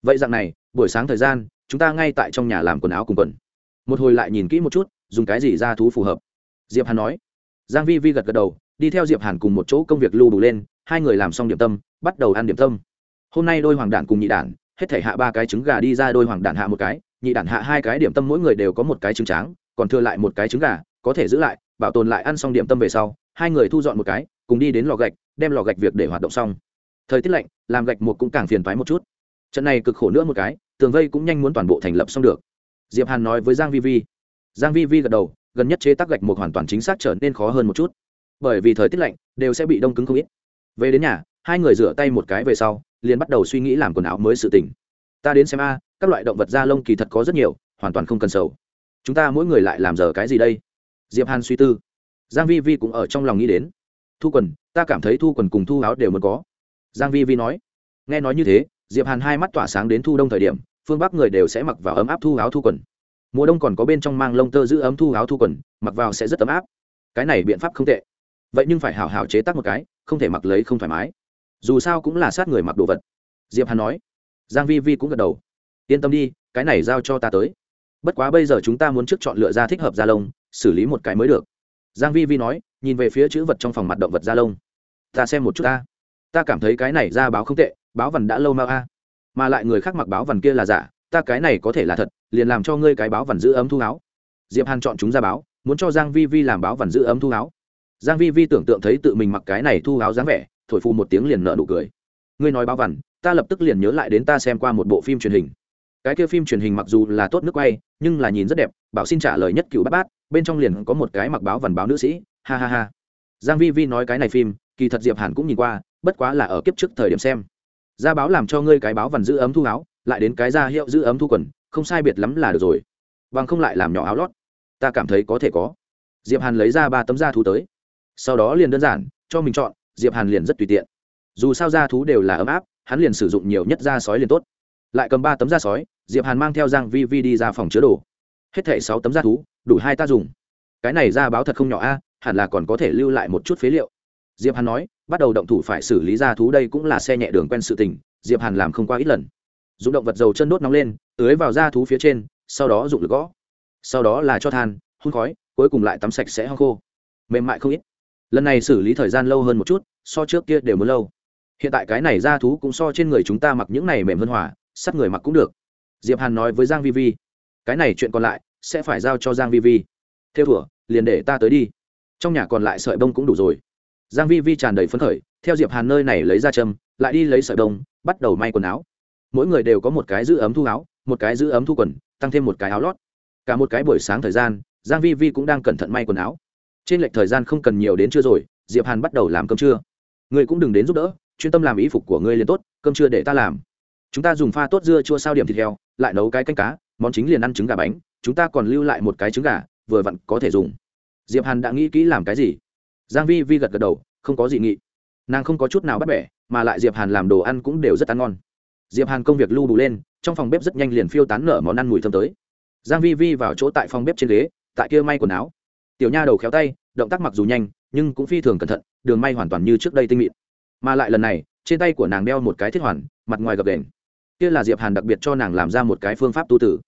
Speaker 1: Vậy dạng này, buổi sáng thời gian, chúng ta ngay tại trong nhà làm quần áo cùng quần. Một hồi lại nhìn kỹ một chút, dùng cái gì ra thú phù hợp. Diệp hàn nói. Giang vi vi gật gật đầu, đi theo diệp hàn cùng một chỗ công việc lưu đủ lên, hai người làm xong điểm tâm, bắt đầu ăn điểm tâm hôm nay đôi hoàng đản cùng nhị đản, hết thể hạ ba cái trứng gà đi ra đôi hoàng đản hạ một cái, nhị đản hạ hai cái điểm tâm mỗi người đều có một cái trứng tráng, còn thừa lại một cái trứng gà, có thể giữ lại, bảo tồn lại ăn xong điểm tâm về sau, hai người thu dọn một cái, cùng đi đến lò gạch, đem lò gạch việc để hoạt động xong. Thời tiết lạnh, làm gạch một cũng càng phiền toái một chút. Trận này cực khổ nữa một cái, tường vây cũng nhanh muốn toàn bộ thành lập xong được. Diệp hàn nói với giang vi vi. Giang vi vi gật đầu, gần nhất chế tác gạch một hoàn toàn chính xác trở nên khó hơn một chút. Bởi vì thời tiết lạnh, đều sẽ bị đông cứng không ít. Về đến nhà, hai người rửa tay một cái về sau liền bắt đầu suy nghĩ làm quần áo mới sự tình. Ta đến xem a, các loại động vật da lông kỳ thật có rất nhiều, hoàn toàn không cần sầu. Chúng ta mỗi người lại làm giờ cái gì đây? Diệp hàn suy tư. Giang vi vi cũng ở trong lòng nghĩ đến. Thu quần, ta cảm thấy thu quần cùng thu áo đều muốn có. Giang vi vi nói. Nghe nói như thế, diệp hàn hai mắt tỏa sáng đến thu đông thời điểm, phương bắc người đều sẽ mặc vào ấm áp thu áo thu quần. Mùa đông còn có bên trong mang lông tơ giữ ấm thu áo thu quần, mặc vào sẽ rất ấm áp. Cái này biện pháp không tệ. Vậy nhưng phải hảo hảo chế tác một cái, không thể mặc lấy không thoải mái dù sao cũng là sát người mặc đồ vật. Diệp hàn nói. Giang vi vi cũng gật đầu. Yên tâm đi, cái này giao cho ta tới. Bất quá bây giờ chúng ta muốn trước chọn lựa ra thích hợp da lông, xử lý một cái mới được. Giang vi vi nói, nhìn về phía chữ vật trong phòng mặt động vật da lông. Ta xem một chút ta. Ta cảm thấy cái này ra báo không tệ, báo vằn đã lâu mau a. Mà lại người khác mặc báo vằn kia là giả, ta cái này có thể là thật, liền làm cho ngươi cái báo vằn giữ ấm thu áo. Diệp hàn chọn chúng ra báo, muốn cho giang vi vi làm báo vằn giữ ấm thu áo. Giang vi vi tưởng tượng thấy tự mình mặc cái này thu áo dáng vẻ thổi phù một tiếng liền nở nụ cười. Ngươi nói báo vằn, ta lập tức liền nhớ lại đến ta xem qua một bộ phim truyền hình. Cái kia phim truyền hình mặc dù là tốt nước quay, nhưng là nhìn rất đẹp, bảo xin trả lời nhất cựu bát bát, bên trong liền có một cái mặc báo vằn báo nữ sĩ, ha ha ha. Giang vi vi nói cái này phim, kỳ thật diệp hàn cũng nhìn qua, bất quá là ở kiếp trước thời điểm xem. Ra báo làm cho ngươi cái báo vằn giữ ấm thu áo, lại đến cái ra hiệu giữ ấm thu quần, không sai biệt lắm là được rồi. Bằng không lại làm nhỏ áo lót. Ta cảm thấy có thể có. Diệp hàn lấy ra ba tấm da thú tới. Sau đó liền đơn giản, cho mình chọn diệp hàn liền rất tùy tiện. Dù sao da thú đều là ấm áp, hắn liền sử dụng nhiều nhất da sói liền tốt. Lại cầm ba tấm da sói, diệp hàn mang theo giang vi vi đi ra phòng chứa đồ. Hết thảy sáu tấm da thú, đủ hai ta dùng. Cái này da báo thật không nhỏ a, hẳn là còn có thể lưu lại một chút phế liệu. Diệp hàn nói, bắt đầu động thủ phải xử lý da thú đây cũng là xe nhẹ đường quen sự tình, diệp hàn làm không qua ít lần. Dùng động vật dầu chân đốt nóng lên, tưới vào da thú phía trên, sau đó dụng lực gõ. Sau đó là cho than, hun khói, cuối cùng lại tắm sạch sẽ ho khô. Mềm mại không ít lần này xử lý thời gian lâu hơn một chút, so trước kia đều muốn lâu. Hiện tại cái này da thú cũng so trên người chúng ta mặc những này mềm hơn hỏa sắt người mặc cũng được. Diệp hàn nói với giang vi vi, cái này chuyện còn lại sẽ phải giao cho giang vi vi. Theo thủa, liền để ta tới đi. Trong nhà còn lại sợi bông cũng đủ rồi. Giang vi vi tràn đầy phấn khởi, theo diệp hàn nơi này lấy ra châm, lại đi lấy sợi bông, bắt đầu may quần áo. Mỗi người đều có một cái giữ ấm thu áo, một cái giữ ấm thu quần, tăng thêm một cái áo lót. Cả một cái buổi sáng thời gian, giang vi vi cũng đang cẩn thận may quần áo trên lệch thời gian không cần nhiều đến chưa rồi, diệp hàn bắt đầu làm cơm trưa. Ngươi cũng đừng đến giúp đỡ, chuyên tâm làm ý phục của ngươi liền tốt, cơm trưa để ta làm. Chúng ta dùng pha tốt dưa chua sao điểm thịt heo, lại nấu cái canh cá, món chính liền ăn trứng gà bánh, chúng ta còn lưu lại một cái trứng gà, vừa vặn có thể dùng. Diệp hàn đã nghĩ kỹ làm cái gì. Giang vi vi gật gật đầu, không có gì nghị. Nàng không có chút nào bắt bẻ, mà lại diệp hàn làm đồ ăn cũng đều rất ăn ngon. Diệp hàn công việc lưu đủ lên, trong phòng bếp rất nhanh liền phiêu tán nở món ăn mùi thơm tới. Giang vi vi vào chỗ tại phòng bếp trên ghế, tại kia may quần áo. Tiểu nha đầu khéo tay động tác mặc dù nhanh, nhưng cũng phi thường cẩn thận, đường may hoàn toàn như trước đây tinh mịn. Mà lại lần này, trên tay của nàng đeo một cái thiết hoàn, mặt ngoài gập đèn kia là diệp hàn đặc biệt cho nàng làm ra một cái phương pháp tu tử.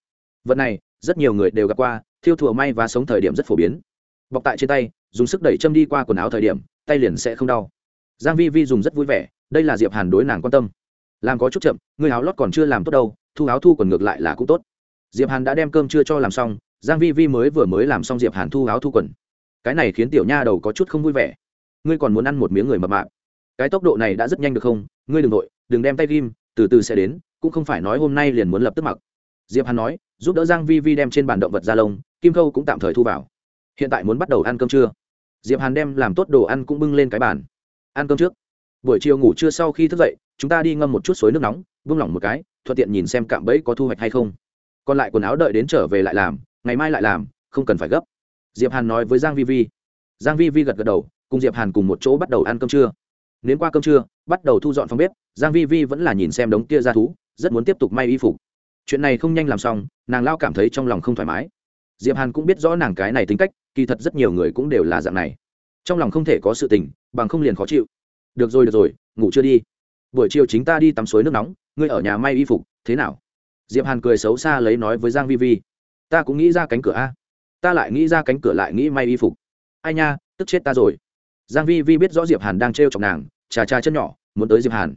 Speaker 1: Vật này, rất nhiều người đều gặp qua, thiêu thùa may và sống thời điểm rất phổ biến. Bọc tại trên tay, dùng sức đẩy châm đi qua quần áo thời điểm, tay liền sẽ không đau. Giang vi vi dùng rất vui vẻ, đây là diệp hàn đối nàng quan tâm. Làm có chút chậm, người áo lót còn chưa làm tốt đâu, thu áo thu còn ngược lại là cũng tốt. Diệp hàn đã đem cơm chưa cho làm xong, giang vi vi mới vừa mới làm xong diệp hàn thu áo thu quần cái này khiến tiểu nha đầu có chút không vui vẻ. Ngươi còn muốn ăn một miếng người mập mạp. Cái tốc độ này đã rất nhanh được không? Ngươi đừng nội đừng đem tay ghim, từ từ sẽ đến, cũng không phải nói hôm nay liền muốn lập tức mặc. Diệp hàn nói, giúp đỡ giang vi vi đem trên bàn động vật da lông, kim khâu cũng tạm thời thu vào. Hiện tại muốn bắt đầu ăn cơm trưa. Diệp hàn đem làm tốt đồ ăn cũng bưng lên cái bàn. Ăn cơm trước. Buổi chiều ngủ trưa sau khi thức dậy, chúng ta đi ngâm một chút suối nước nóng vung lỏng một cái, thuận tiện nhìn xem cạm bẫy có thu hoạch hay không. Còn lại quần áo đợi đến trở về lại làm, ngày mai lại làm, không cần phải gấp diệp hàn nói với giang vi vi. Giang vi vi gật gật đầu, cùng diệp hàn cùng một chỗ bắt đầu ăn cơm trưa. Nến qua cơm trưa, bắt đầu thu dọn phòng bếp, giang vi vi vẫn là nhìn xem đống kia ra thú, rất muốn tiếp tục may y phục. Chuyện này không nhanh làm xong, nàng lao cảm thấy trong lòng không thoải mái. Diệp hàn cũng biết rõ nàng cái này tính cách, kỳ thật rất nhiều người cũng đều là dạng này. Trong lòng không thể có sự tình, bằng không liền khó chịu. Được rồi được rồi, ngủ chưa đi? Buổi chiều chính ta đi tắm suối nước nóng, ngươi ở nhà may y phục, thế nào? Diệp hàn cười xấu xa lấy nói với giang vi vi. Ta cũng nghĩ ra cánh cửa a ta lại nghĩ ra cánh cửa lại nghĩ may y phục. Ai nha, tức chết ta rồi. Giang vi vi biết rõ diệp hàn đang treo chọc nàng trà trà chân nhỏ, muốn tới diệp hàn.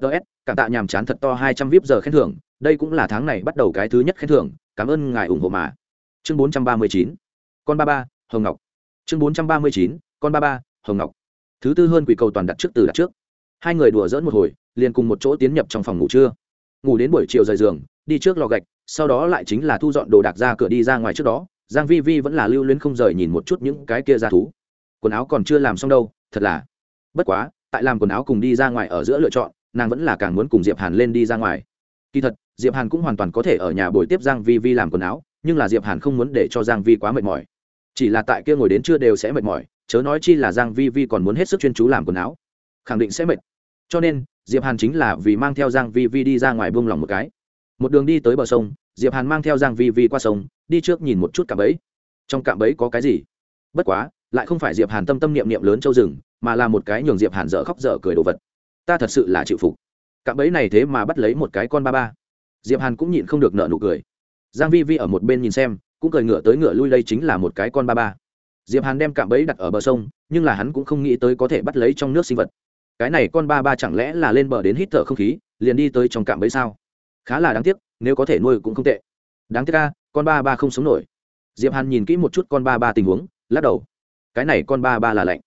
Speaker 1: Ts cảm tạ nhàm chán thật to hai trăm vip giờ khen thưởng, đây cũng là tháng này bắt đầu cái thứ nhất khen thưởng, cảm ơn ngài ủng hộ mà. Chương bốn trăm ba mươi chín, con ba ba, hồng ngọc. Chương bốn trăm ba mươi chín, con ba ba, hồng ngọc. Thứ tư hơn quỷ cầu toàn đặt trước từ đặt trước. Hai người đùa dỡn một hồi, liền cùng một chỗ tiến nhập trong phòng ngủ trưa. Ngủ đến buổi chiều rời giường, đi trước lò gạch, sau đó lại chính là thu dọn đồ đạc ra cửa đi ra ngoài trước đó giang vi vi vẫn là lưu luyến không rời nhìn một chút những cái kia ra thú. Quần áo còn chưa làm xong đâu, thật là. Bất quá, tại làm quần áo cùng đi ra ngoài ở giữa lựa chọn, nàng vẫn là càng muốn cùng diệp hàn lên đi ra ngoài. Kỳ thật, diệp hàn cũng hoàn toàn có thể ở nhà buổi tiếp giang vi vi làm quần áo, nhưng là diệp hàn không muốn để cho giang vi quá mệt mỏi. Chỉ là tại kia ngồi đến trưa đều sẽ mệt mỏi, chớ nói chi là giang vi vi còn muốn hết sức chuyên chú làm quần áo. Khẳng định sẽ mệt. Cho nên, diệp hàn chính là vì mang theo giang vi vi đi ra ngoài buông lòng một cái. Một đường đi tới bờ sông diệp hàn mang theo giang vi vi qua sông, đi trước nhìn một chút cạm bẫy. Trong cạm bẫy có cái gì? Bất quá, lại không phải diệp hàn tâm tâm niệm niệm lớn châu rừng, mà là một cái nhường diệp hàn dở khóc dở cười đồ vật. Ta thật sự là chịu phục. Cạm bẫy này thế mà bắt lấy một cái con ba ba. Diệp hàn cũng nhịn không được nợ nụ cười. Giang vi vi ở một bên nhìn xem, cũng cười ngửa tới ngửa lui đây chính là một cái con ba ba. Diệp hàn đem cạm bẫy đặt ở bờ sông, nhưng là hắn cũng không nghĩ tới có thể bắt lấy trong nước sinh vật. Cái này con ba ba chẳng lẽ là lên bờ đến hít thở không khí, liền đi tới trong cạm bẫy sao? Khá là đáng tiếc, nếu có thể nuôi cũng không tệ. Đáng tiếc ca con ba ba không sống nổi. Diệp hàn nhìn kỹ một chút con ba ba tình huống, lắc đầu. Cái này con ba ba là lạnh.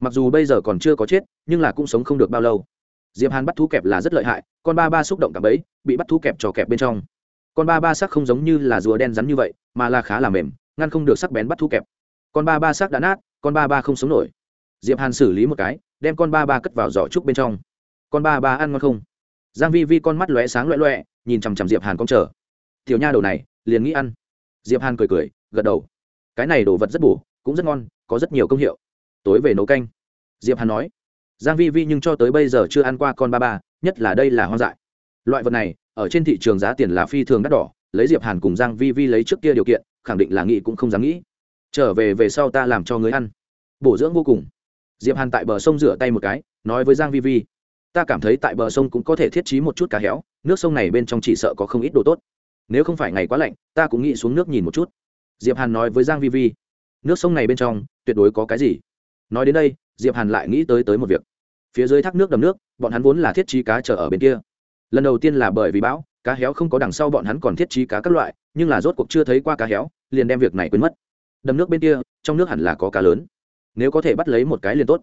Speaker 1: Mặc dù bây giờ còn chưa có chết, nhưng là cũng sống không được bao lâu. Diệp hàn bắt thú kẹp là rất lợi hại, con ba ba xúc động cả bẫy, bị bắt thú kẹp trò kẹp bên trong. Con ba ba sắc không giống như là rùa đen rắn như vậy, mà là khá là mềm, ngăn không được sắc bén bắt thú kẹp. Con ba ba sắc đã nát, con ba ba không sống nổi. Diệp hàn xử lý một cái, đem con ba ba cất vào giỏ trúc bên trong. Con ba ba ăn ngon không? Giang vi vi con mắt lóe sáng loẹ loẹ nhìn chằm chằm diệp hàn con chờ. Tiểu nha đầu này, liền nghĩ ăn. Diệp hàn cười cười, gật đầu. Cái này đồ vật rất bổ, cũng rất ngon, có rất nhiều công hiệu. Tối về nấu canh. Diệp hàn nói. Giang vi vi nhưng cho tới bây giờ chưa ăn qua con ba ba, nhất là đây là hoang dại. Loại vật này, ở trên thị trường giá tiền là phi thường đắt đỏ, lấy diệp hàn cùng giang vi vi lấy trước kia điều kiện, khẳng định là nghĩ cũng không dám nghĩ. Trở về về sau ta làm cho người ăn. Bổ dưỡng vô cùng. Diệp hàn tại bờ sông rửa tay một cái, nói với giang vi vi ta cảm thấy tại bờ sông cũng có thể thiết trí một chút cá héo, nước sông này bên trong chỉ sợ có không ít đồ tốt. Nếu không phải ngày quá lạnh, ta cũng nghĩ xuống nước nhìn một chút. Diệp hàn nói với giang vi vi. Nước sông này bên trong, tuyệt đối có cái gì? Nói đến đây, diệp hàn lại nghĩ tới tới một việc. Phía dưới thác nước đầm nước, bọn hắn vốn là thiết trí cá chở ở bên kia. Lần đầu tiên là bởi vì bão, cá héo không có đằng sau bọn hắn còn thiết trí cá các loại, nhưng là rốt cuộc chưa thấy qua cá héo, liền đem việc này quên mất. Đầm nước bên kia, trong nước hẳn là có cá lớn. Nếu có thể bắt lấy một cái liền tốt.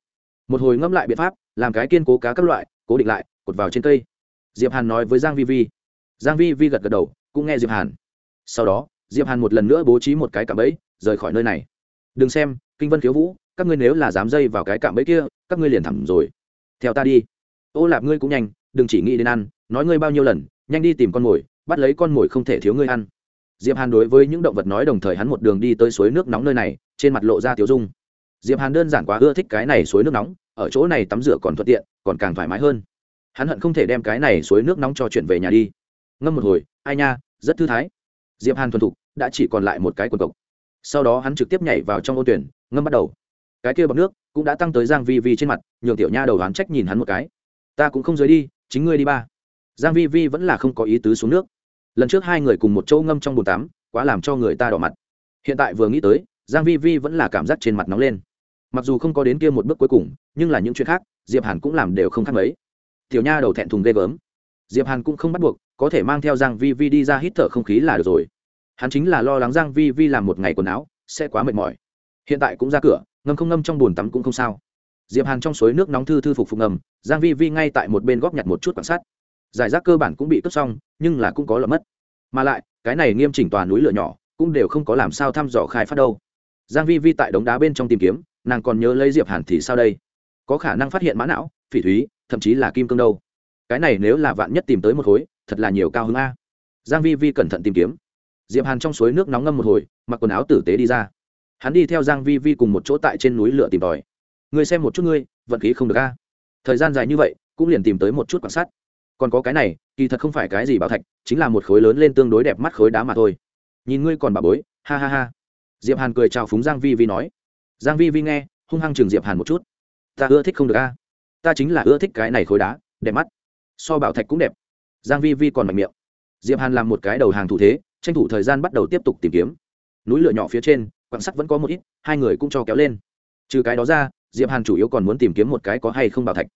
Speaker 1: Một hồi ngâm lại biện pháp, làm cái kiên cố cá các loại cố định lại, cột vào trên cây. Diệp hàn nói với giang vi vi. Giang vi vi gật gật đầu, cũng nghe diệp hàn. Sau đó, diệp hàn một lần nữa bố trí một cái cạm bẫy, rời khỏi nơi này. Đừng xem, kinh vân khiếu vũ, các ngươi nếu là dám dây vào cái cạm bẫy kia, các ngươi liền thẳng rồi. Theo ta đi. Ô lạp ngươi cũng nhanh, đừng chỉ nghĩ đến ăn, nói ngươi bao nhiêu lần, nhanh đi tìm con mồi, bắt lấy con mồi không thể thiếu ngươi ăn. Diệp hàn đối với những động vật nói đồng thời hắn một đường đi tới suối nước nóng nơi này, trên mặt lộ ra tiểu dung. Diệp hàn đơn giản quá ưa thích cái này suối nước nóng ở chỗ này tắm rửa còn thuận tiện, còn càng thoải mái hơn. Hắn hận không thể đem cái này suối nước nóng cho chuyển về nhà đi. Ngâm một hồi, ai nha, rất thư thái. Diệp hàn thuần thục, đã chỉ còn lại một cái quần cộc. Sau đó hắn trực tiếp nhảy vào trong ô tuyển, ngâm bắt đầu. Cái kia bọc nước cũng đã tăng tới giang vi vi trên mặt, nhường tiểu nha đầu đoán trách nhìn hắn một cái. Ta cũng không dưới đi, chính ngươi đi ba. Giang vi vi vẫn là không có ý tứ xuống nước. Lần trước hai người cùng một chỗ ngâm trong bồn tắm, quá làm cho người ta đỏ mặt. Hiện tại vừa nghĩ tới, giang vi vi vẫn là cảm giác trên mặt nóng lên mặc dù không có đến kia một bước cuối cùng, nhưng là những chuyện khác, diệp hàn cũng làm đều không khác mấy. Tiểu nha đầu thẹn thùng ghê gớm. Diệp hàn cũng không bắt buộc, có thể mang theo giang vi vi đi ra hít thở không khí là được rồi. Hắn chính là lo lắng giang vi vi làm một ngày quần áo, sẽ quá mệt mỏi. Hiện tại cũng ra cửa, ngâm không ngâm trong bồn tắm cũng không sao. Diệp hàn trong suối nước nóng thư thư phục phục ngầm, giang vi vi ngay tại một bên góp nhặt một chút quan sát giải rác cơ bản cũng bị cướp xong, nhưng là cũng có lợm mất. Mà lại, cái này nghiêm chỉnh toàn núi lửa nhỏ, cũng đều không có làm sao thăm dò khai phát đâu. Giang vi vi tại đống đá bên trong tìm kiếm nàng còn nhớ lấy diệp hàn thì sao đây? Có khả năng phát hiện mã não, phỉ thúy, thậm chí là kim cương đâu. Cái này nếu là vạn nhất tìm tới một khối thật là nhiều cao hứng a. Giang vi vi cẩn thận tìm kiếm. Diệp hàn trong suối nước nóng ngâm một hồi, mặc quần áo tử tế đi ra. Hắn đi theo giang vi vi cùng một chỗ tại trên núi lửa tìm tòi. Ngươi xem một chút ngươi, vận khí không được a. Thời gian dài như vậy, cũng liền tìm tới một chút quan sát. Còn có cái này, kỳ thật không phải cái gì bảo thạch, chính là một khối lớn lên tương đối đẹp mắt khối đá mà thôi. Nhìn ngươi còn bà bối, ha ha ha. Diệp hàn cười chào phúng giang vi vi nói giang vi vi nghe, hung hăng chừng diệp hàn một chút. Ta ưa thích không được a. Ta chính là ưa thích cái này khối đá, đẹp mắt. So bảo thạch cũng đẹp. Giang vi vi còn mạnh miệng. Diệp hàn làm một cái đầu hàng thủ thế, tranh thủ thời gian bắt đầu tiếp tục tìm kiếm. Núi lửa nhỏ phía trên, quặng sắt vẫn có một ít, hai người cũng cho kéo lên. Trừ cái đó ra, diệp hàn chủ yếu còn muốn tìm kiếm một cái có hay không bảo thạch.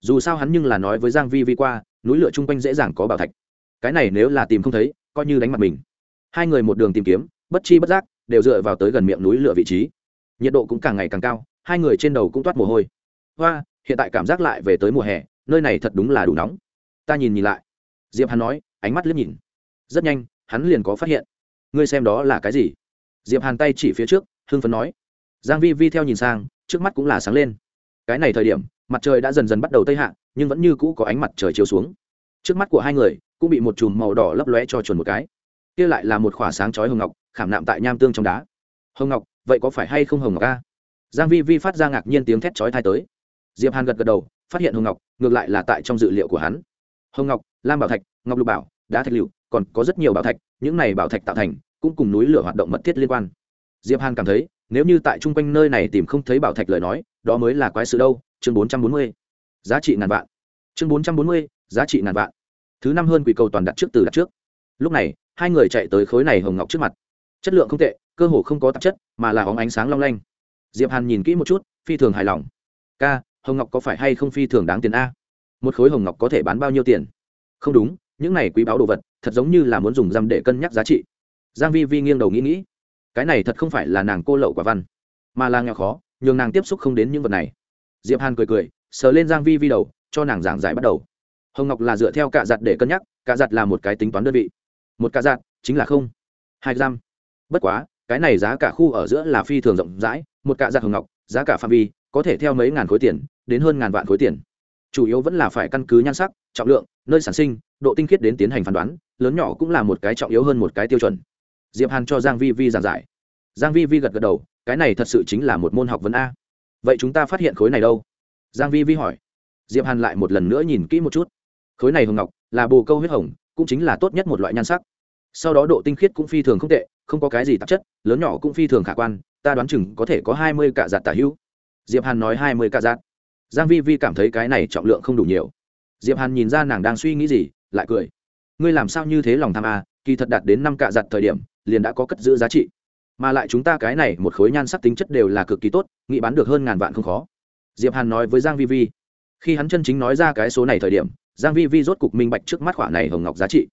Speaker 1: Dù sao hắn nhưng là nói với giang vi vi qua, núi lửa chung quanh dễ dàng có bảo thạch. Cái này nếu là tìm không thấy, coi như đánh mặt mình. Hai người một đường tìm kiếm, bất chi bất giác, đều dựa vào tới gần miệng núi lửa vị trí nhiệt độ cũng càng ngày càng cao, hai người trên đầu cũng toát mồ hôi. Hoa, hiện tại cảm giác lại về tới mùa hè, nơi này thật đúng là đủ nóng. Ta nhìn nhìn lại. Diệp Hàn nói, ánh mắt liếc nhìn. Rất nhanh, hắn liền có phát hiện. Ngươi xem đó là cái gì? Diệp hàn tay chỉ phía trước, hưng phấn nói. Giang vi vi theo nhìn sang, trước mắt cũng là sáng lên. Cái này thời điểm, mặt trời đã dần dần bắt đầu tây hạ, nhưng vẫn như cũ có ánh mặt trời chiếu xuống. Trước mắt của hai người, cũng bị một chùm màu đỏ lấp lóe cho chuồn một cái. Kia lại là một khỏa sáng chói hồng ngọc, khảm nạm tại nham tương trong đá. Hồng ngọc vậy có phải hay không hồng ngọc a? Giang vi vi phát ra ngạc nhiên tiếng thét chói tai tới. Diệp hàn gật gật đầu, phát hiện hồng ngọc, ngược lại là tại trong dự liệu của hắn. Hồng ngọc, lam bảo thạch, ngọc lục bảo, đá thạch liệu còn có rất nhiều bảo thạch, những này bảo thạch tạo thành, cũng cùng núi lửa hoạt động mật thiết liên quan. Diệp hàn cảm thấy, nếu như tại trung quanh nơi này tìm không thấy bảo thạch lời nói, đó mới là quái sự đâu, chương bốn trăm bốn mươi. Giá trị ngàn vạn. Chương bốn trăm bốn mươi, giá trị ngàn vạn. Thứ năm hơn quỷ cầu toàn đặt trước từ đặt trước. Lúc này, hai người chạy tới khối này hồng ngọc trước mặt. Chất lượng không tệ cơ hồ không có tạp chất, mà là óng ánh sáng long lanh. Diệp hàn nhìn kỹ một chút, phi thường hài lòng. Ca, hồng ngọc có phải hay không phi thường đáng tiền a? Một khối hồng ngọc có thể bán bao nhiêu tiền? Không đúng, những này quý báu đồ vật, thật giống như là muốn dùng răm để cân nhắc giá trị. Giang vi vi nghiêng đầu nghĩ nghĩ. Cái này thật không phải là nàng cô lậu quả văn, mà là nghèo khó, nhường nàng tiếp xúc không đến những vật này. Diệp hàn cười cười, sờ lên giang vi vi đầu, cho nàng giảng giải bắt đầu. Hồng ngọc là dựa theo cạ giặt để cân nhắc, cạ giặt là một cái tính toán đơn vị. Một cạ giặt chính là không hai gram bất quá cái này giá cả khu ở giữa là phi thường rộng rãi, một cạ giặc hồng ngọc, giá cả phạm vi có thể theo mấy ngàn khối tiền đến hơn ngàn vạn khối tiền. Chủ yếu vẫn là phải căn cứ nhan sắc, trọng lượng, nơi sản sinh, độ tinh khiết đến tiến hành phán đoán, lớn nhỏ cũng là một cái trọng yếu hơn một cái tiêu chuẩn. Diệp hàn cho giang vi vi giảng giải. Giang vi vi gật gật đầu, cái này thật sự chính là một môn học vấn a. Vậy chúng ta phát hiện khối này đâu? Giang vi vi hỏi. Diệp hàn lại một lần nữa nhìn kỹ một chút. Khối này hồng ngọc là bồ câu huyết hồng, cũng chính là tốt nhất một loại nhan sắc sau đó độ tinh khiết cũng phi thường không tệ, không có cái gì tạp chất, lớn nhỏ cũng phi thường khả quan, ta đoán chừng có thể có hai mươi cạ giạt tả hữu. Diệp hàn nói hai mươi cạ giạt. Giang vi vi cảm thấy cái này trọng lượng không đủ nhiều. Diệp hàn nhìn ra nàng đang suy nghĩ gì, lại cười. Ngươi làm sao như thế lòng tham à? kỳ thật đạt đến năm cạ giặt thời điểm, liền đã có cất giữ giá trị. Mà lại chúng ta cái này một khối nhan sắc tính chất đều là cực kỳ tốt, nghĩ bán được hơn ngàn vạn không khó. Diệp hàn nói với giang vi vi. Khi hắn chân chính nói ra cái số này thời điểm, giang vi vi rốt cục minh bạch trước mắt khoản này hồng ngọc giá trị.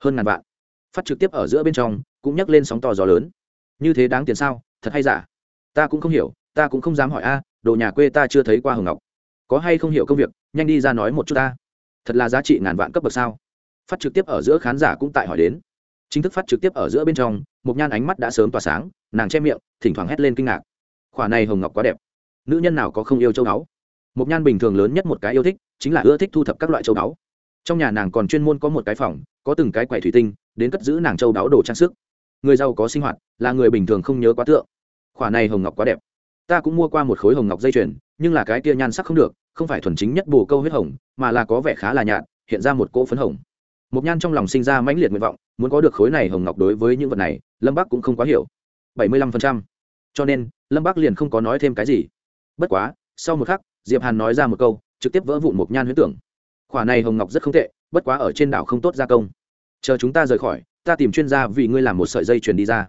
Speaker 1: Hơn ngàn vạn phát trực tiếp ở giữa bên trong, cũng nhắc lên sóng to gió lớn. Như thế đáng tiền sao? Thật hay giả? Ta cũng không hiểu, ta cũng không dám hỏi a, đồ nhà quê ta chưa thấy qua hồng ngọc. Có hay không hiểu công việc, nhanh đi ra nói một chút ta. Thật là giá trị ngàn vạn cấp bậc sao? Phát trực tiếp ở giữa khán giả cũng tại hỏi đến. Chính thức phát trực tiếp ở giữa bên trong, một nhan ánh mắt đã sớm tỏa sáng, nàng che miệng, thỉnh thoảng hét lên kinh ngạc. Khỏa này hồng ngọc quá đẹp. Nữ nhân nào có không yêu châu báu? Một nhan bình thường lớn nhất một cái yêu thích, chính là ưa thích thu thập các loại châu báu. Trong nhà nàng còn chuyên môn có một cái phòng có từng cái quầy thủy tinh, đến cất giữ nàng châu đáo đồ trang sức. Người giàu có sinh hoạt, là người bình thường không nhớ quá tượng khỏa này hồng ngọc quá đẹp. Ta cũng mua qua một khối hồng ngọc dây chuyền, nhưng là cái kia nhan sắc không được, không phải thuần chính nhất bù câu huyết hồng, mà là có vẻ khá là nhạt, hiện ra một cỗ phấn hồng. Một nhan trong lòng sinh ra mãnh liệt nguyện vọng, muốn có được khối này hồng ngọc đối với những vật này, lâm bắc cũng không quá hiểu. Bảy mươi lăm phần trăm. Cho nên, lâm bắc liền không có nói thêm cái gì. Bất quá, sau một khắc, diệp hàn nói ra một câu, trực tiếp vỡ vụn một nhan huyết tưởng khỏa này hồng ngọc rất không tệ, bất quá ở trên đảo không tốt gia công. Chờ chúng ta rời khỏi, ta tìm chuyên gia vì ngươi làm một sợi dây chuyền đi ra.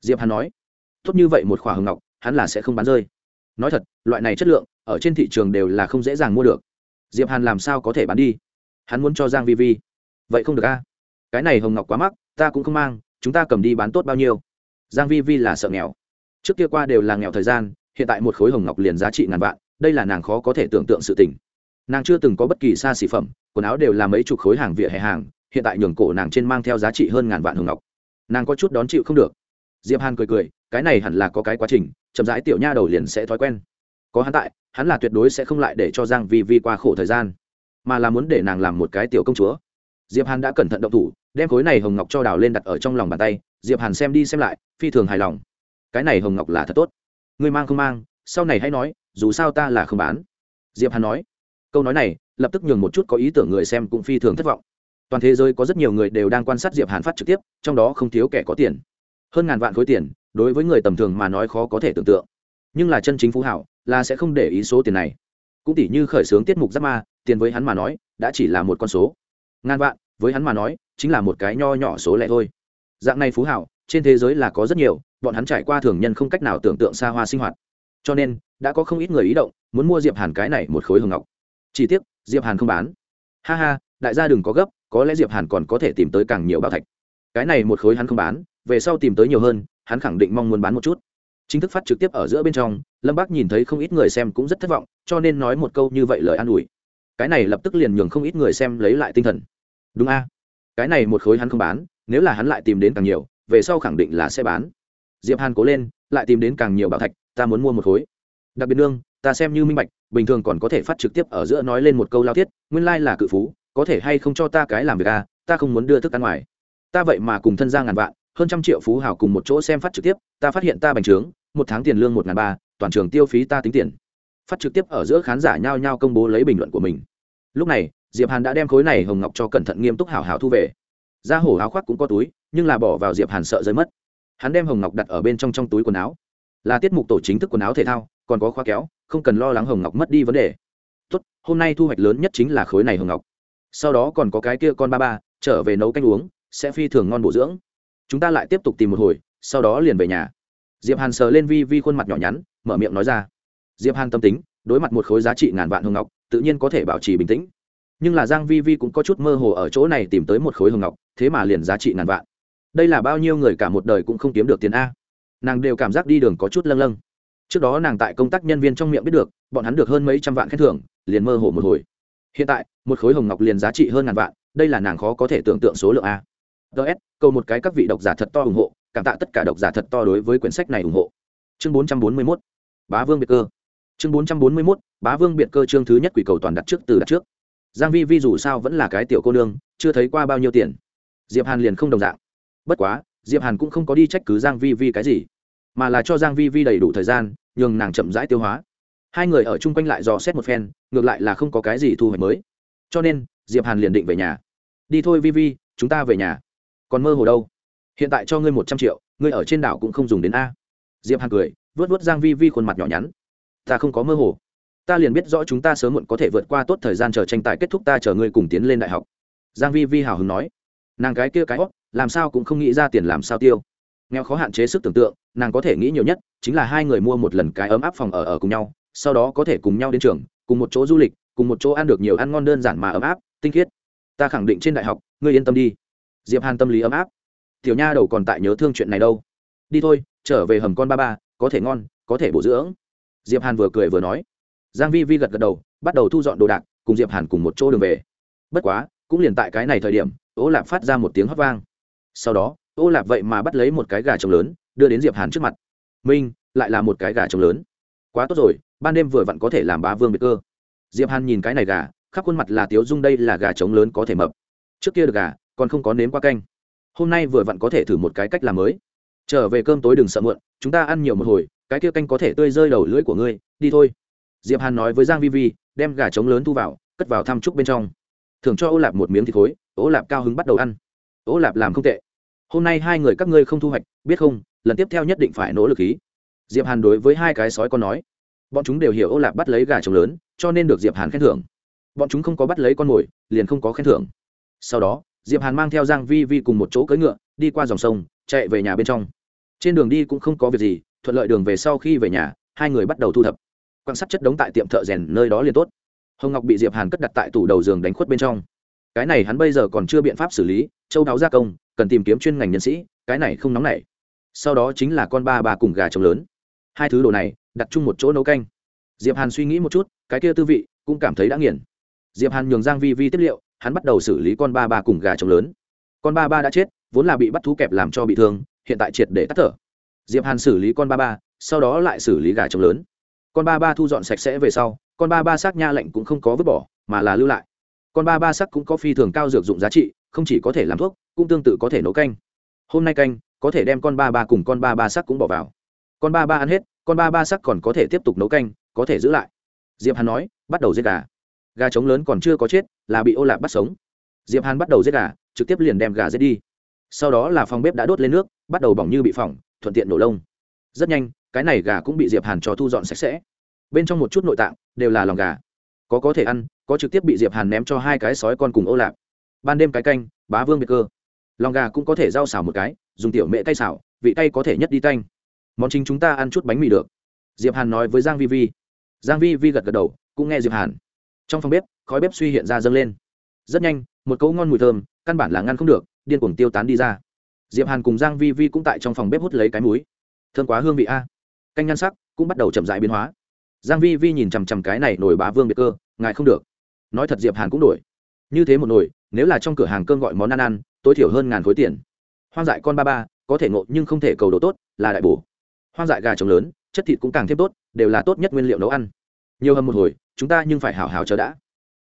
Speaker 1: Diệp hàn nói. Tốt như vậy một khỏa hồng ngọc, hắn là sẽ không bán rơi. Nói thật, loại này chất lượng, ở trên thị trường đều là không dễ dàng mua được. Diệp hàn làm sao có thể bán đi? Hắn muốn cho giang vi vi. Vậy không được a. Cái này hồng ngọc quá mắc, ta cũng không mang, chúng ta cầm đi bán tốt bao nhiêu? Giang vi vi là sợ nghèo. Trước kia qua đều là nghèo thời gian, hiện tại một khối hồng ngọc liền giá trị ngàn vạn, đây là nàng khó có thể tưởng tượng sự tình nàng chưa từng có bất kỳ xa xỉ phẩm, quần áo đều là mấy chục khối hàng vỉa hè hàng, hiện tại nhường cổ nàng trên mang theo giá trị hơn ngàn vạn hồng ngọc. Nàng có chút đón chịu không được. Diệp hàn cười cười, cái này hẳn là có cái quá trình, chậm rãi tiểu nha đầu liền sẽ thói quen. Có hắn tại, hắn là tuyệt đối sẽ không lại để cho giang vi vi qua khổ thời gian, mà là muốn để nàng làm một cái tiểu công chúa. Diệp hàn đã cẩn thận động thủ, đem khối này hồng ngọc cho đào lên đặt ở trong lòng bàn tay, diệp hàn xem đi xem lại, phi thường hài lòng. Cái này hồng ngọc là thật tốt. Ngươi mang không mang, sau này hãy nói, dù sao ta là không bán. Diệp hàn nói câu nói này, lập tức nhường một chút có ý tưởng người xem cũng phi thường thất vọng. Toàn thế giới có rất nhiều người đều đang quan sát diệp hàn phát trực tiếp, trong đó không thiếu kẻ có tiền. Hơn ngàn vạn khối tiền, đối với người tầm thường mà nói khó có thể tưởng tượng. Nhưng là chân chính phú hảo, là sẽ không để ý số tiền này. Cũng tỷ như khởi xướng tiết mục giáp ma, tiền với hắn mà nói, đã chỉ là một con số. Ngàn vạn, với hắn mà nói, chính là một cái nho nhỏ số lẻ thôi. Dạng này phú hảo, trên thế giới là có rất nhiều, bọn hắn trải qua thường nhân không cách nào tưởng tượng xa hoa sinh hoạt. Cho nên, đã có không ít người ý động, muốn mua diệp hàn cái này một khối hồng ngọc chỉ tiếc diệp hàn không bán. Ha ha, đại gia đừng có gấp, có lẽ diệp hàn còn có thể tìm tới càng nhiều bảo thạch. Cái này một khối hắn không bán, về sau tìm tới nhiều hơn, hắn khẳng định mong muốn bán một chút. Chính thức phát trực tiếp ở giữa bên trong, lâm bác nhìn thấy không ít người xem cũng rất thất vọng, cho nên nói một câu như vậy lời an ủi. Cái này lập tức liền nhường không ít người xem lấy lại tinh thần. Đúng a. Cái này một khối hắn không bán, nếu là hắn lại tìm đến càng nhiều, về sau khẳng định là sẽ bán. Diệp hàn cố lên, lại tìm đến càng nhiều bảo thạch, ta muốn mua một khối. Đặc biệt nương ta xem như minh bạch, bình thường còn có thể phát trực tiếp ở giữa nói lên một câu lao thiết, nguyên lai là cự phú, có thể hay không cho ta cái làm việc à ta không muốn đưa thức ăn ngoài. Ta vậy mà cùng thân ra ngàn vạn, hơn trăm triệu phú hào cùng một chỗ xem phát trực tiếp, ta phát hiện ta bành trướng, một tháng tiền lương một ngàn ba, toàn trường tiêu phí ta tính tiền. Phát trực tiếp ở giữa khán giả nhao nhao công bố lấy bình luận của mình. Lúc này, diệp hàn đã đem khối này hồng ngọc cho cẩn thận nghiêm túc hảo hảo thu về. Ra hổ áo khoác cũng có túi, nhưng là bỏ vào diệp hàn sợ rơi mất. Hắn đem hồng ngọc đặt ở bên trong trong túi quần áo là tiết mục tổ chính thức quần áo thể thao, còn có khóa kéo, không cần lo lắng hồng ngọc mất đi vấn đề. Tốt, hôm nay thu hoạch lớn nhất chính là khối này hồng ngọc. Sau đó còn có cái kia con ba ba, trở về nấu canh uống, sẽ phi thường ngon bổ dưỡng. Chúng ta lại tiếp tục tìm một hồi, sau đó liền về nhà. Diệp hàn sờ lên vi vi khuôn mặt nhỏ nhắn, mở miệng nói ra. Diệp hàn tâm tính, đối mặt một khối giá trị ngàn vạn hồng ngọc, tự nhiên có thể bảo trì bình tĩnh. Nhưng là giang vi vi cũng có chút mơ hồ ở chỗ này tìm tới một khối hồng ngọc, thế mà liền giá trị ngàn vạn. Đây là bao nhiêu người cả một đời cũng không kiếm được tiền a nàng đều cảm giác đi đường có chút lâng lâng. Trước đó nàng tại công tác nhân viên trong miệng biết được, bọn hắn được hơn mấy trăm vạn khen thưởng, liền mơ hồ một hồi. Hiện tại, một khối hồng ngọc liền giá trị hơn ngàn vạn, đây là nàng khó có thể tưởng tượng số lượng a. Ts câu một cái các vị độc giả thật to ủng hộ, cảm tạ tất cả độc giả thật to đối với quyển sách này ủng hộ. Chương bốn trăm bốn mươi mốt, bá vương biệt cơ. Chương bốn trăm bốn mươi mốt, bá vương biệt cơ chương thứ nhất quỷ cầu toàn đặt trước, từ đặt trước. Giang vi vi dù sao vẫn là cái tiểu cô nương, chưa thấy qua bao nhiêu tiền. Diệp hàn liền không đồng dạng. Bất quá diệp hàn cũng không có đi trách cứ giang vi vi cái gì, mà là cho giang vi vi đầy đủ thời gian, nhường nàng chậm rãi tiêu hóa. Hai người ở chung quanh lại dò xét một phen, ngược lại là không có cái gì thu hoạch mới. Cho nên, diệp hàn liền định về nhà. Đi thôi vi vi, chúng ta về nhà. Còn mơ hồ đâu? Hiện tại cho ngươi một trăm triệu, ngươi ở trên đảo cũng không dùng đến a. Diệp hàn cười vớt vớt giang vi vi khuôn mặt nhỏ nhắn. Ta không có mơ hồ. Ta liền biết rõ chúng ta sớm muộn có thể vượt qua tốt thời gian chờ tranh tài kết thúc ta chờ ngươi cùng tiến lên đại học. Giang vi vi hào hứng nói. Nàng cái kia cái làm sao cũng không nghĩ ra tiền làm sao tiêu. Nghèo khó hạn chế sức tưởng tượng, nàng có thể nghĩ nhiều nhất, chính là hai người mua một lần cái ấm áp phòng ở ở cùng nhau, sau đó có thể cùng nhau đến trường, cùng một chỗ du lịch, cùng một chỗ ăn được nhiều ăn ngon đơn giản mà ấm áp, tinh khiết. Ta khẳng định trên đại học, ngươi yên tâm đi. Diệp hàn tâm lý ấm áp. Tiểu nha đầu còn tại nhớ thương chuyện này đâu. Đi thôi, trở về hầm con ba ba, có thể ngon, có thể bổ dưỡng. Diệp hàn vừa cười vừa nói. Giang vi vi gật gật đầu, bắt đầu thu dọn đồ đạc, cùng diệp hàn cùng một chỗ đường về. Bất quá, cũng liền tại cái này thời điểm, ố lạp phát ra một tiếng hót vang sau đó, ô lạp vậy mà bắt lấy một cái gà trống lớn, đưa đến diệp hàn trước mặt. Minh, lại là một cái gà trống lớn. Quá tốt rồi, ban đêm vừa vặn có thể làm bá vương biệt cơ. Diệp hàn nhìn cái này gà, khắp khuôn mặt là tiếu dung đây là gà trống lớn có thể mập. Trước kia được gà, còn không có nếm qua canh. Hôm nay vừa vặn có thể thử một cái cách làm mới. Trở về cơm tối đừng sợ muộn, chúng ta ăn nhiều một hồi, cái kia canh có thể tươi rơi đầu lưỡi của ngươi, đi thôi. Diệp hàn nói với giang vi vi, đem gà trống lớn thu vào, cất vào thăm trúc bên trong. Thường cho ô lạp một miếng thịt khối ô lạp cao hứng bắt đầu ăn. Ô lạp làm không tệ hôm nay hai người các ngươi không thu hoạch, biết không, lần tiếp theo nhất định phải nỗ lực ý diệp hàn đối với hai cái sói con nói. Bọn chúng đều hiểu ô lạp bắt lấy gà trống lớn, cho nên được diệp hàn khen thưởng. Bọn chúng không có bắt lấy con mồi, liền không có khen thưởng. Sau đó, diệp hàn mang theo giang vi vi cùng một chỗ cưỡi ngựa, đi qua dòng sông, chạy về nhà bên trong. Trên đường đi cũng không có việc gì, thuận lợi đường về sau khi về nhà, hai người bắt đầu thu thập. Quan sát chất đống tại tiệm thợ rèn nơi đó liền tốt. Hồng ngọc bị diệp hàn cất đặt tại tủ đầu giường đánh khuất bên trong. Cái này hắn bây giờ còn chưa biện pháp xử lý, châu đáo gia công cần tìm kiếm chuyên ngành nhân sĩ, cái này không nóng nảy. Sau đó chính là con ba bà cùng gà trống lớn. Hai thứ đồ này, đặt chung một chỗ nấu canh. Diệp hàn suy nghĩ một chút, cái kia tư vị cũng cảm thấy đã nghiền. Diệp hàn nhường giang vi vi tiếp liệu, hắn bắt đầu xử lý con ba ba cùng gà trống lớn. Con ba ba đã chết, vốn là bị bắt thú kẹp làm cho bị thương, hiện tại triệt để tắt thở. Diệp hàn xử lý con ba ba, sau đó lại xử lý gà trống lớn. Con ba ba thu dọn sạch sẽ về sau, con ba ba xác nha lệnh cũng không có vứt bỏ, mà là lưu lại. Con ba ba sắc cũng có phi thường cao dược dụng giá trị, không chỉ có thể làm thuốc cũng tương tự có thể nấu canh. Hôm nay canh, có thể đem con ba ba cùng con ba ba sắc cũng bỏ vào. Con ba ba ăn hết, con ba ba sắc còn có thể tiếp tục nấu canh, có thể giữ lại. Diệp hàn nói, bắt đầu giết gà. Gà trống lớn còn chưa có chết, là bị ô lạp bắt sống. Diệp hàn bắt đầu giết gà, trực tiếp liền đem gà giết đi. Sau đó là phòng bếp đã đốt lên nước, bắt đầu bỏng như bị phỏng, thuận tiện nổ lông. Rất nhanh, cái này gà cũng bị diệp hàn cho thu dọn sạch sẽ. Bên trong một chút nội tạng, đều là lòng gà. Có có thể ăn, có trực tiếp bị diệp hàn ném cho hai cái sói con cùng ô lạp. Ban đêm cái canh, bá vương biệt cơ lòng gà cũng có thể rau xào một cái, dùng tiểu mễ tay xào, vị tay có thể nhất đi tanh. món chính chúng ta ăn chút bánh mì được. Diệp hàn nói với giang vi vi. Giang vi vi gật gật đầu, cũng nghe diệp hàn. Trong phòng bếp, khói bếp suy hiện ra dâng lên. Rất nhanh, một cỗ ngon mùi thơm, căn bản là ngăn không được, điên cuồng tiêu tán đi ra. Diệp hàn cùng giang vi vi cũng tại trong phòng bếp hút lấy cái muối. Thơm quá hương vị a. À. Canh nhan sắc cũng bắt đầu chậm rãi biến hóa. Giang vi vi nhìn chằm chằm cái này nổi bá vương biệt cơ ngài không được. Nói thật diệp hàn cũng đổi. Như thế một nồi, nếu là trong cửa hàng cơm gọi món ăn ăn tối thiểu hơn ngàn khối tiền. Hoang dại con ba ba, có thể ngộ nhưng không thể cầu đồ tốt, là đại bổ. Hoang dại gà trống lớn, chất thịt cũng càng thêm tốt, đều là tốt nhất nguyên liệu nấu ăn. Nhiều hơn một hồi, chúng ta nhưng phải hào hào chờ đã.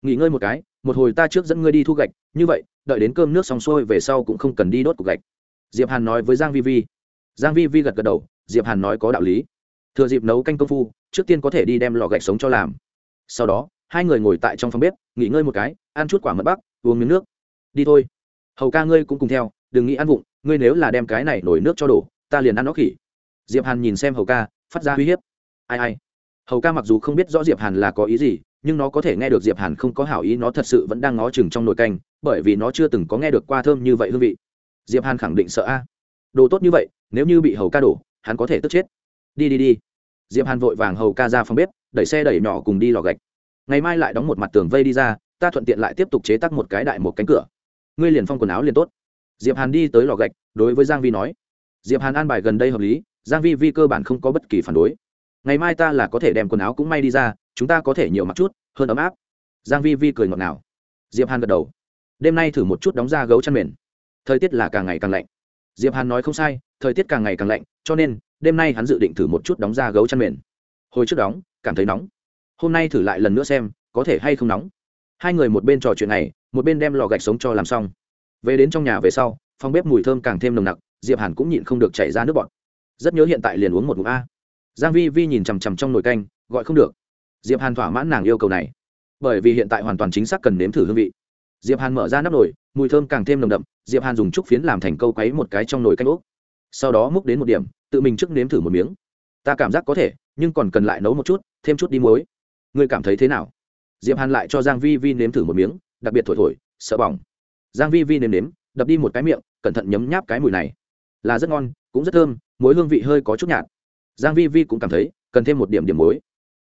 Speaker 1: Nghỉ ngơi một cái, một hồi ta trước dẫn ngươi đi thu gạch, như vậy, đợi đến cơm nước xong xuôi về sau cũng không cần đi đốt cục gạch. Diệp hàn nói với giang vi vi. Giang vi vi gật gật đầu, diệp hàn nói có đạo lý. Thừa dịp nấu canh công phu, trước tiên có thể đi đem lò gạch sống cho làm. Sau đó, hai người ngồi tại trong phòng bếp, nghỉ ngơi một cái, ăn chút quả mật bắc, uống miếng nước. Đi thôi hầu ca ngươi cũng cùng theo, đừng nghĩ ăn vụng, ngươi nếu là đem cái này nổi nước cho đổ, ta liền ăn nó khỉ. Diệp hàn nhìn xem hầu ca, phát ra uy hiếp. Ai ai. Hầu ca mặc dù không biết rõ diệp hàn là có ý gì, nhưng nó có thể nghe được diệp hàn không có hảo ý, nó thật sự vẫn đang ngó chừng trong nồi canh, bởi vì nó chưa từng có nghe được qua thơm như vậy hương vị. Diệp hàn khẳng định sợ a. Đồ tốt như vậy, nếu như bị hầu ca đổ, hắn có thể tức chết. Đi đi đi. Diệp hàn vội vàng hầu ca ra phòng bếp, đẩy xe đẩy nhỏ cùng đi lò gạch. Ngày mai lại đóng một mặt tường vây đi ra, ta thuận tiện lại tiếp tục chế tác một cái đại một cánh cửa ngươi liền phong quần áo liền tốt. Diệp hàn đi tới lò gạch, đối với giang vi nói. Diệp hàn an bài gần đây hợp lý, giang vi vi cơ bản không có bất kỳ phản đối. Ngày mai ta là có thể đem quần áo cũng may đi ra, chúng ta có thể nhiều mặc chút, hơn ấm áp. Giang vi vi cười ngọt ngào. Diệp hàn gật đầu. Đêm nay thử một chút đóng ra gấu chăn mền. Thời tiết là càng ngày càng lạnh. Diệp hàn nói không sai, thời tiết càng ngày càng lạnh, cho nên, đêm nay hắn dự định thử một chút đóng ra gấu chăn mền. Hồi trước đóng, cảm thấy nóng. Hôm nay thử lại lần nữa xem, có thể hay không nóng hai người một bên trò chuyện này, một bên đem lò gạch sống cho làm xong. Về đến trong nhà về sau, phòng bếp mùi thơm càng thêm nồng nặc, diệp hàn cũng nhịn không được chảy ra nước bọt. Rất nhớ hiện tại liền uống một ngụm a. Giang vi vi nhìn chằm chằm trong nồi canh, gọi không được. Diệp hàn thỏa mãn nàng yêu cầu này. Bởi vì hiện tại hoàn toàn chính xác cần nếm thử hương vị. Diệp hàn mở ra nắp nồi, mùi thơm càng thêm nồng đậm, diệp hàn dùng trúc phiến làm thành câu quấy một cái trong nồi canh ốc. Sau đó múc đến một điểm, tự mình trước nếm thử một miếng. Ta cảm giác có thể, nhưng còn cần lại nấu một chút, thêm chút đi muối. Ngươi cảm thấy thế nào? Diệp hàn lại cho giang vi vi nếm thử một miếng, đặc biệt thổi thổi, sợ bỏng. Giang vi vi nếm nếm, đập đi một cái miệng, cẩn thận nhấm nháp cái mùi này. Là rất ngon, cũng rất thơm, mối hương vị hơi có chút nhạt. Giang vi vi cũng cảm thấy cần thêm một điểm điểm muối.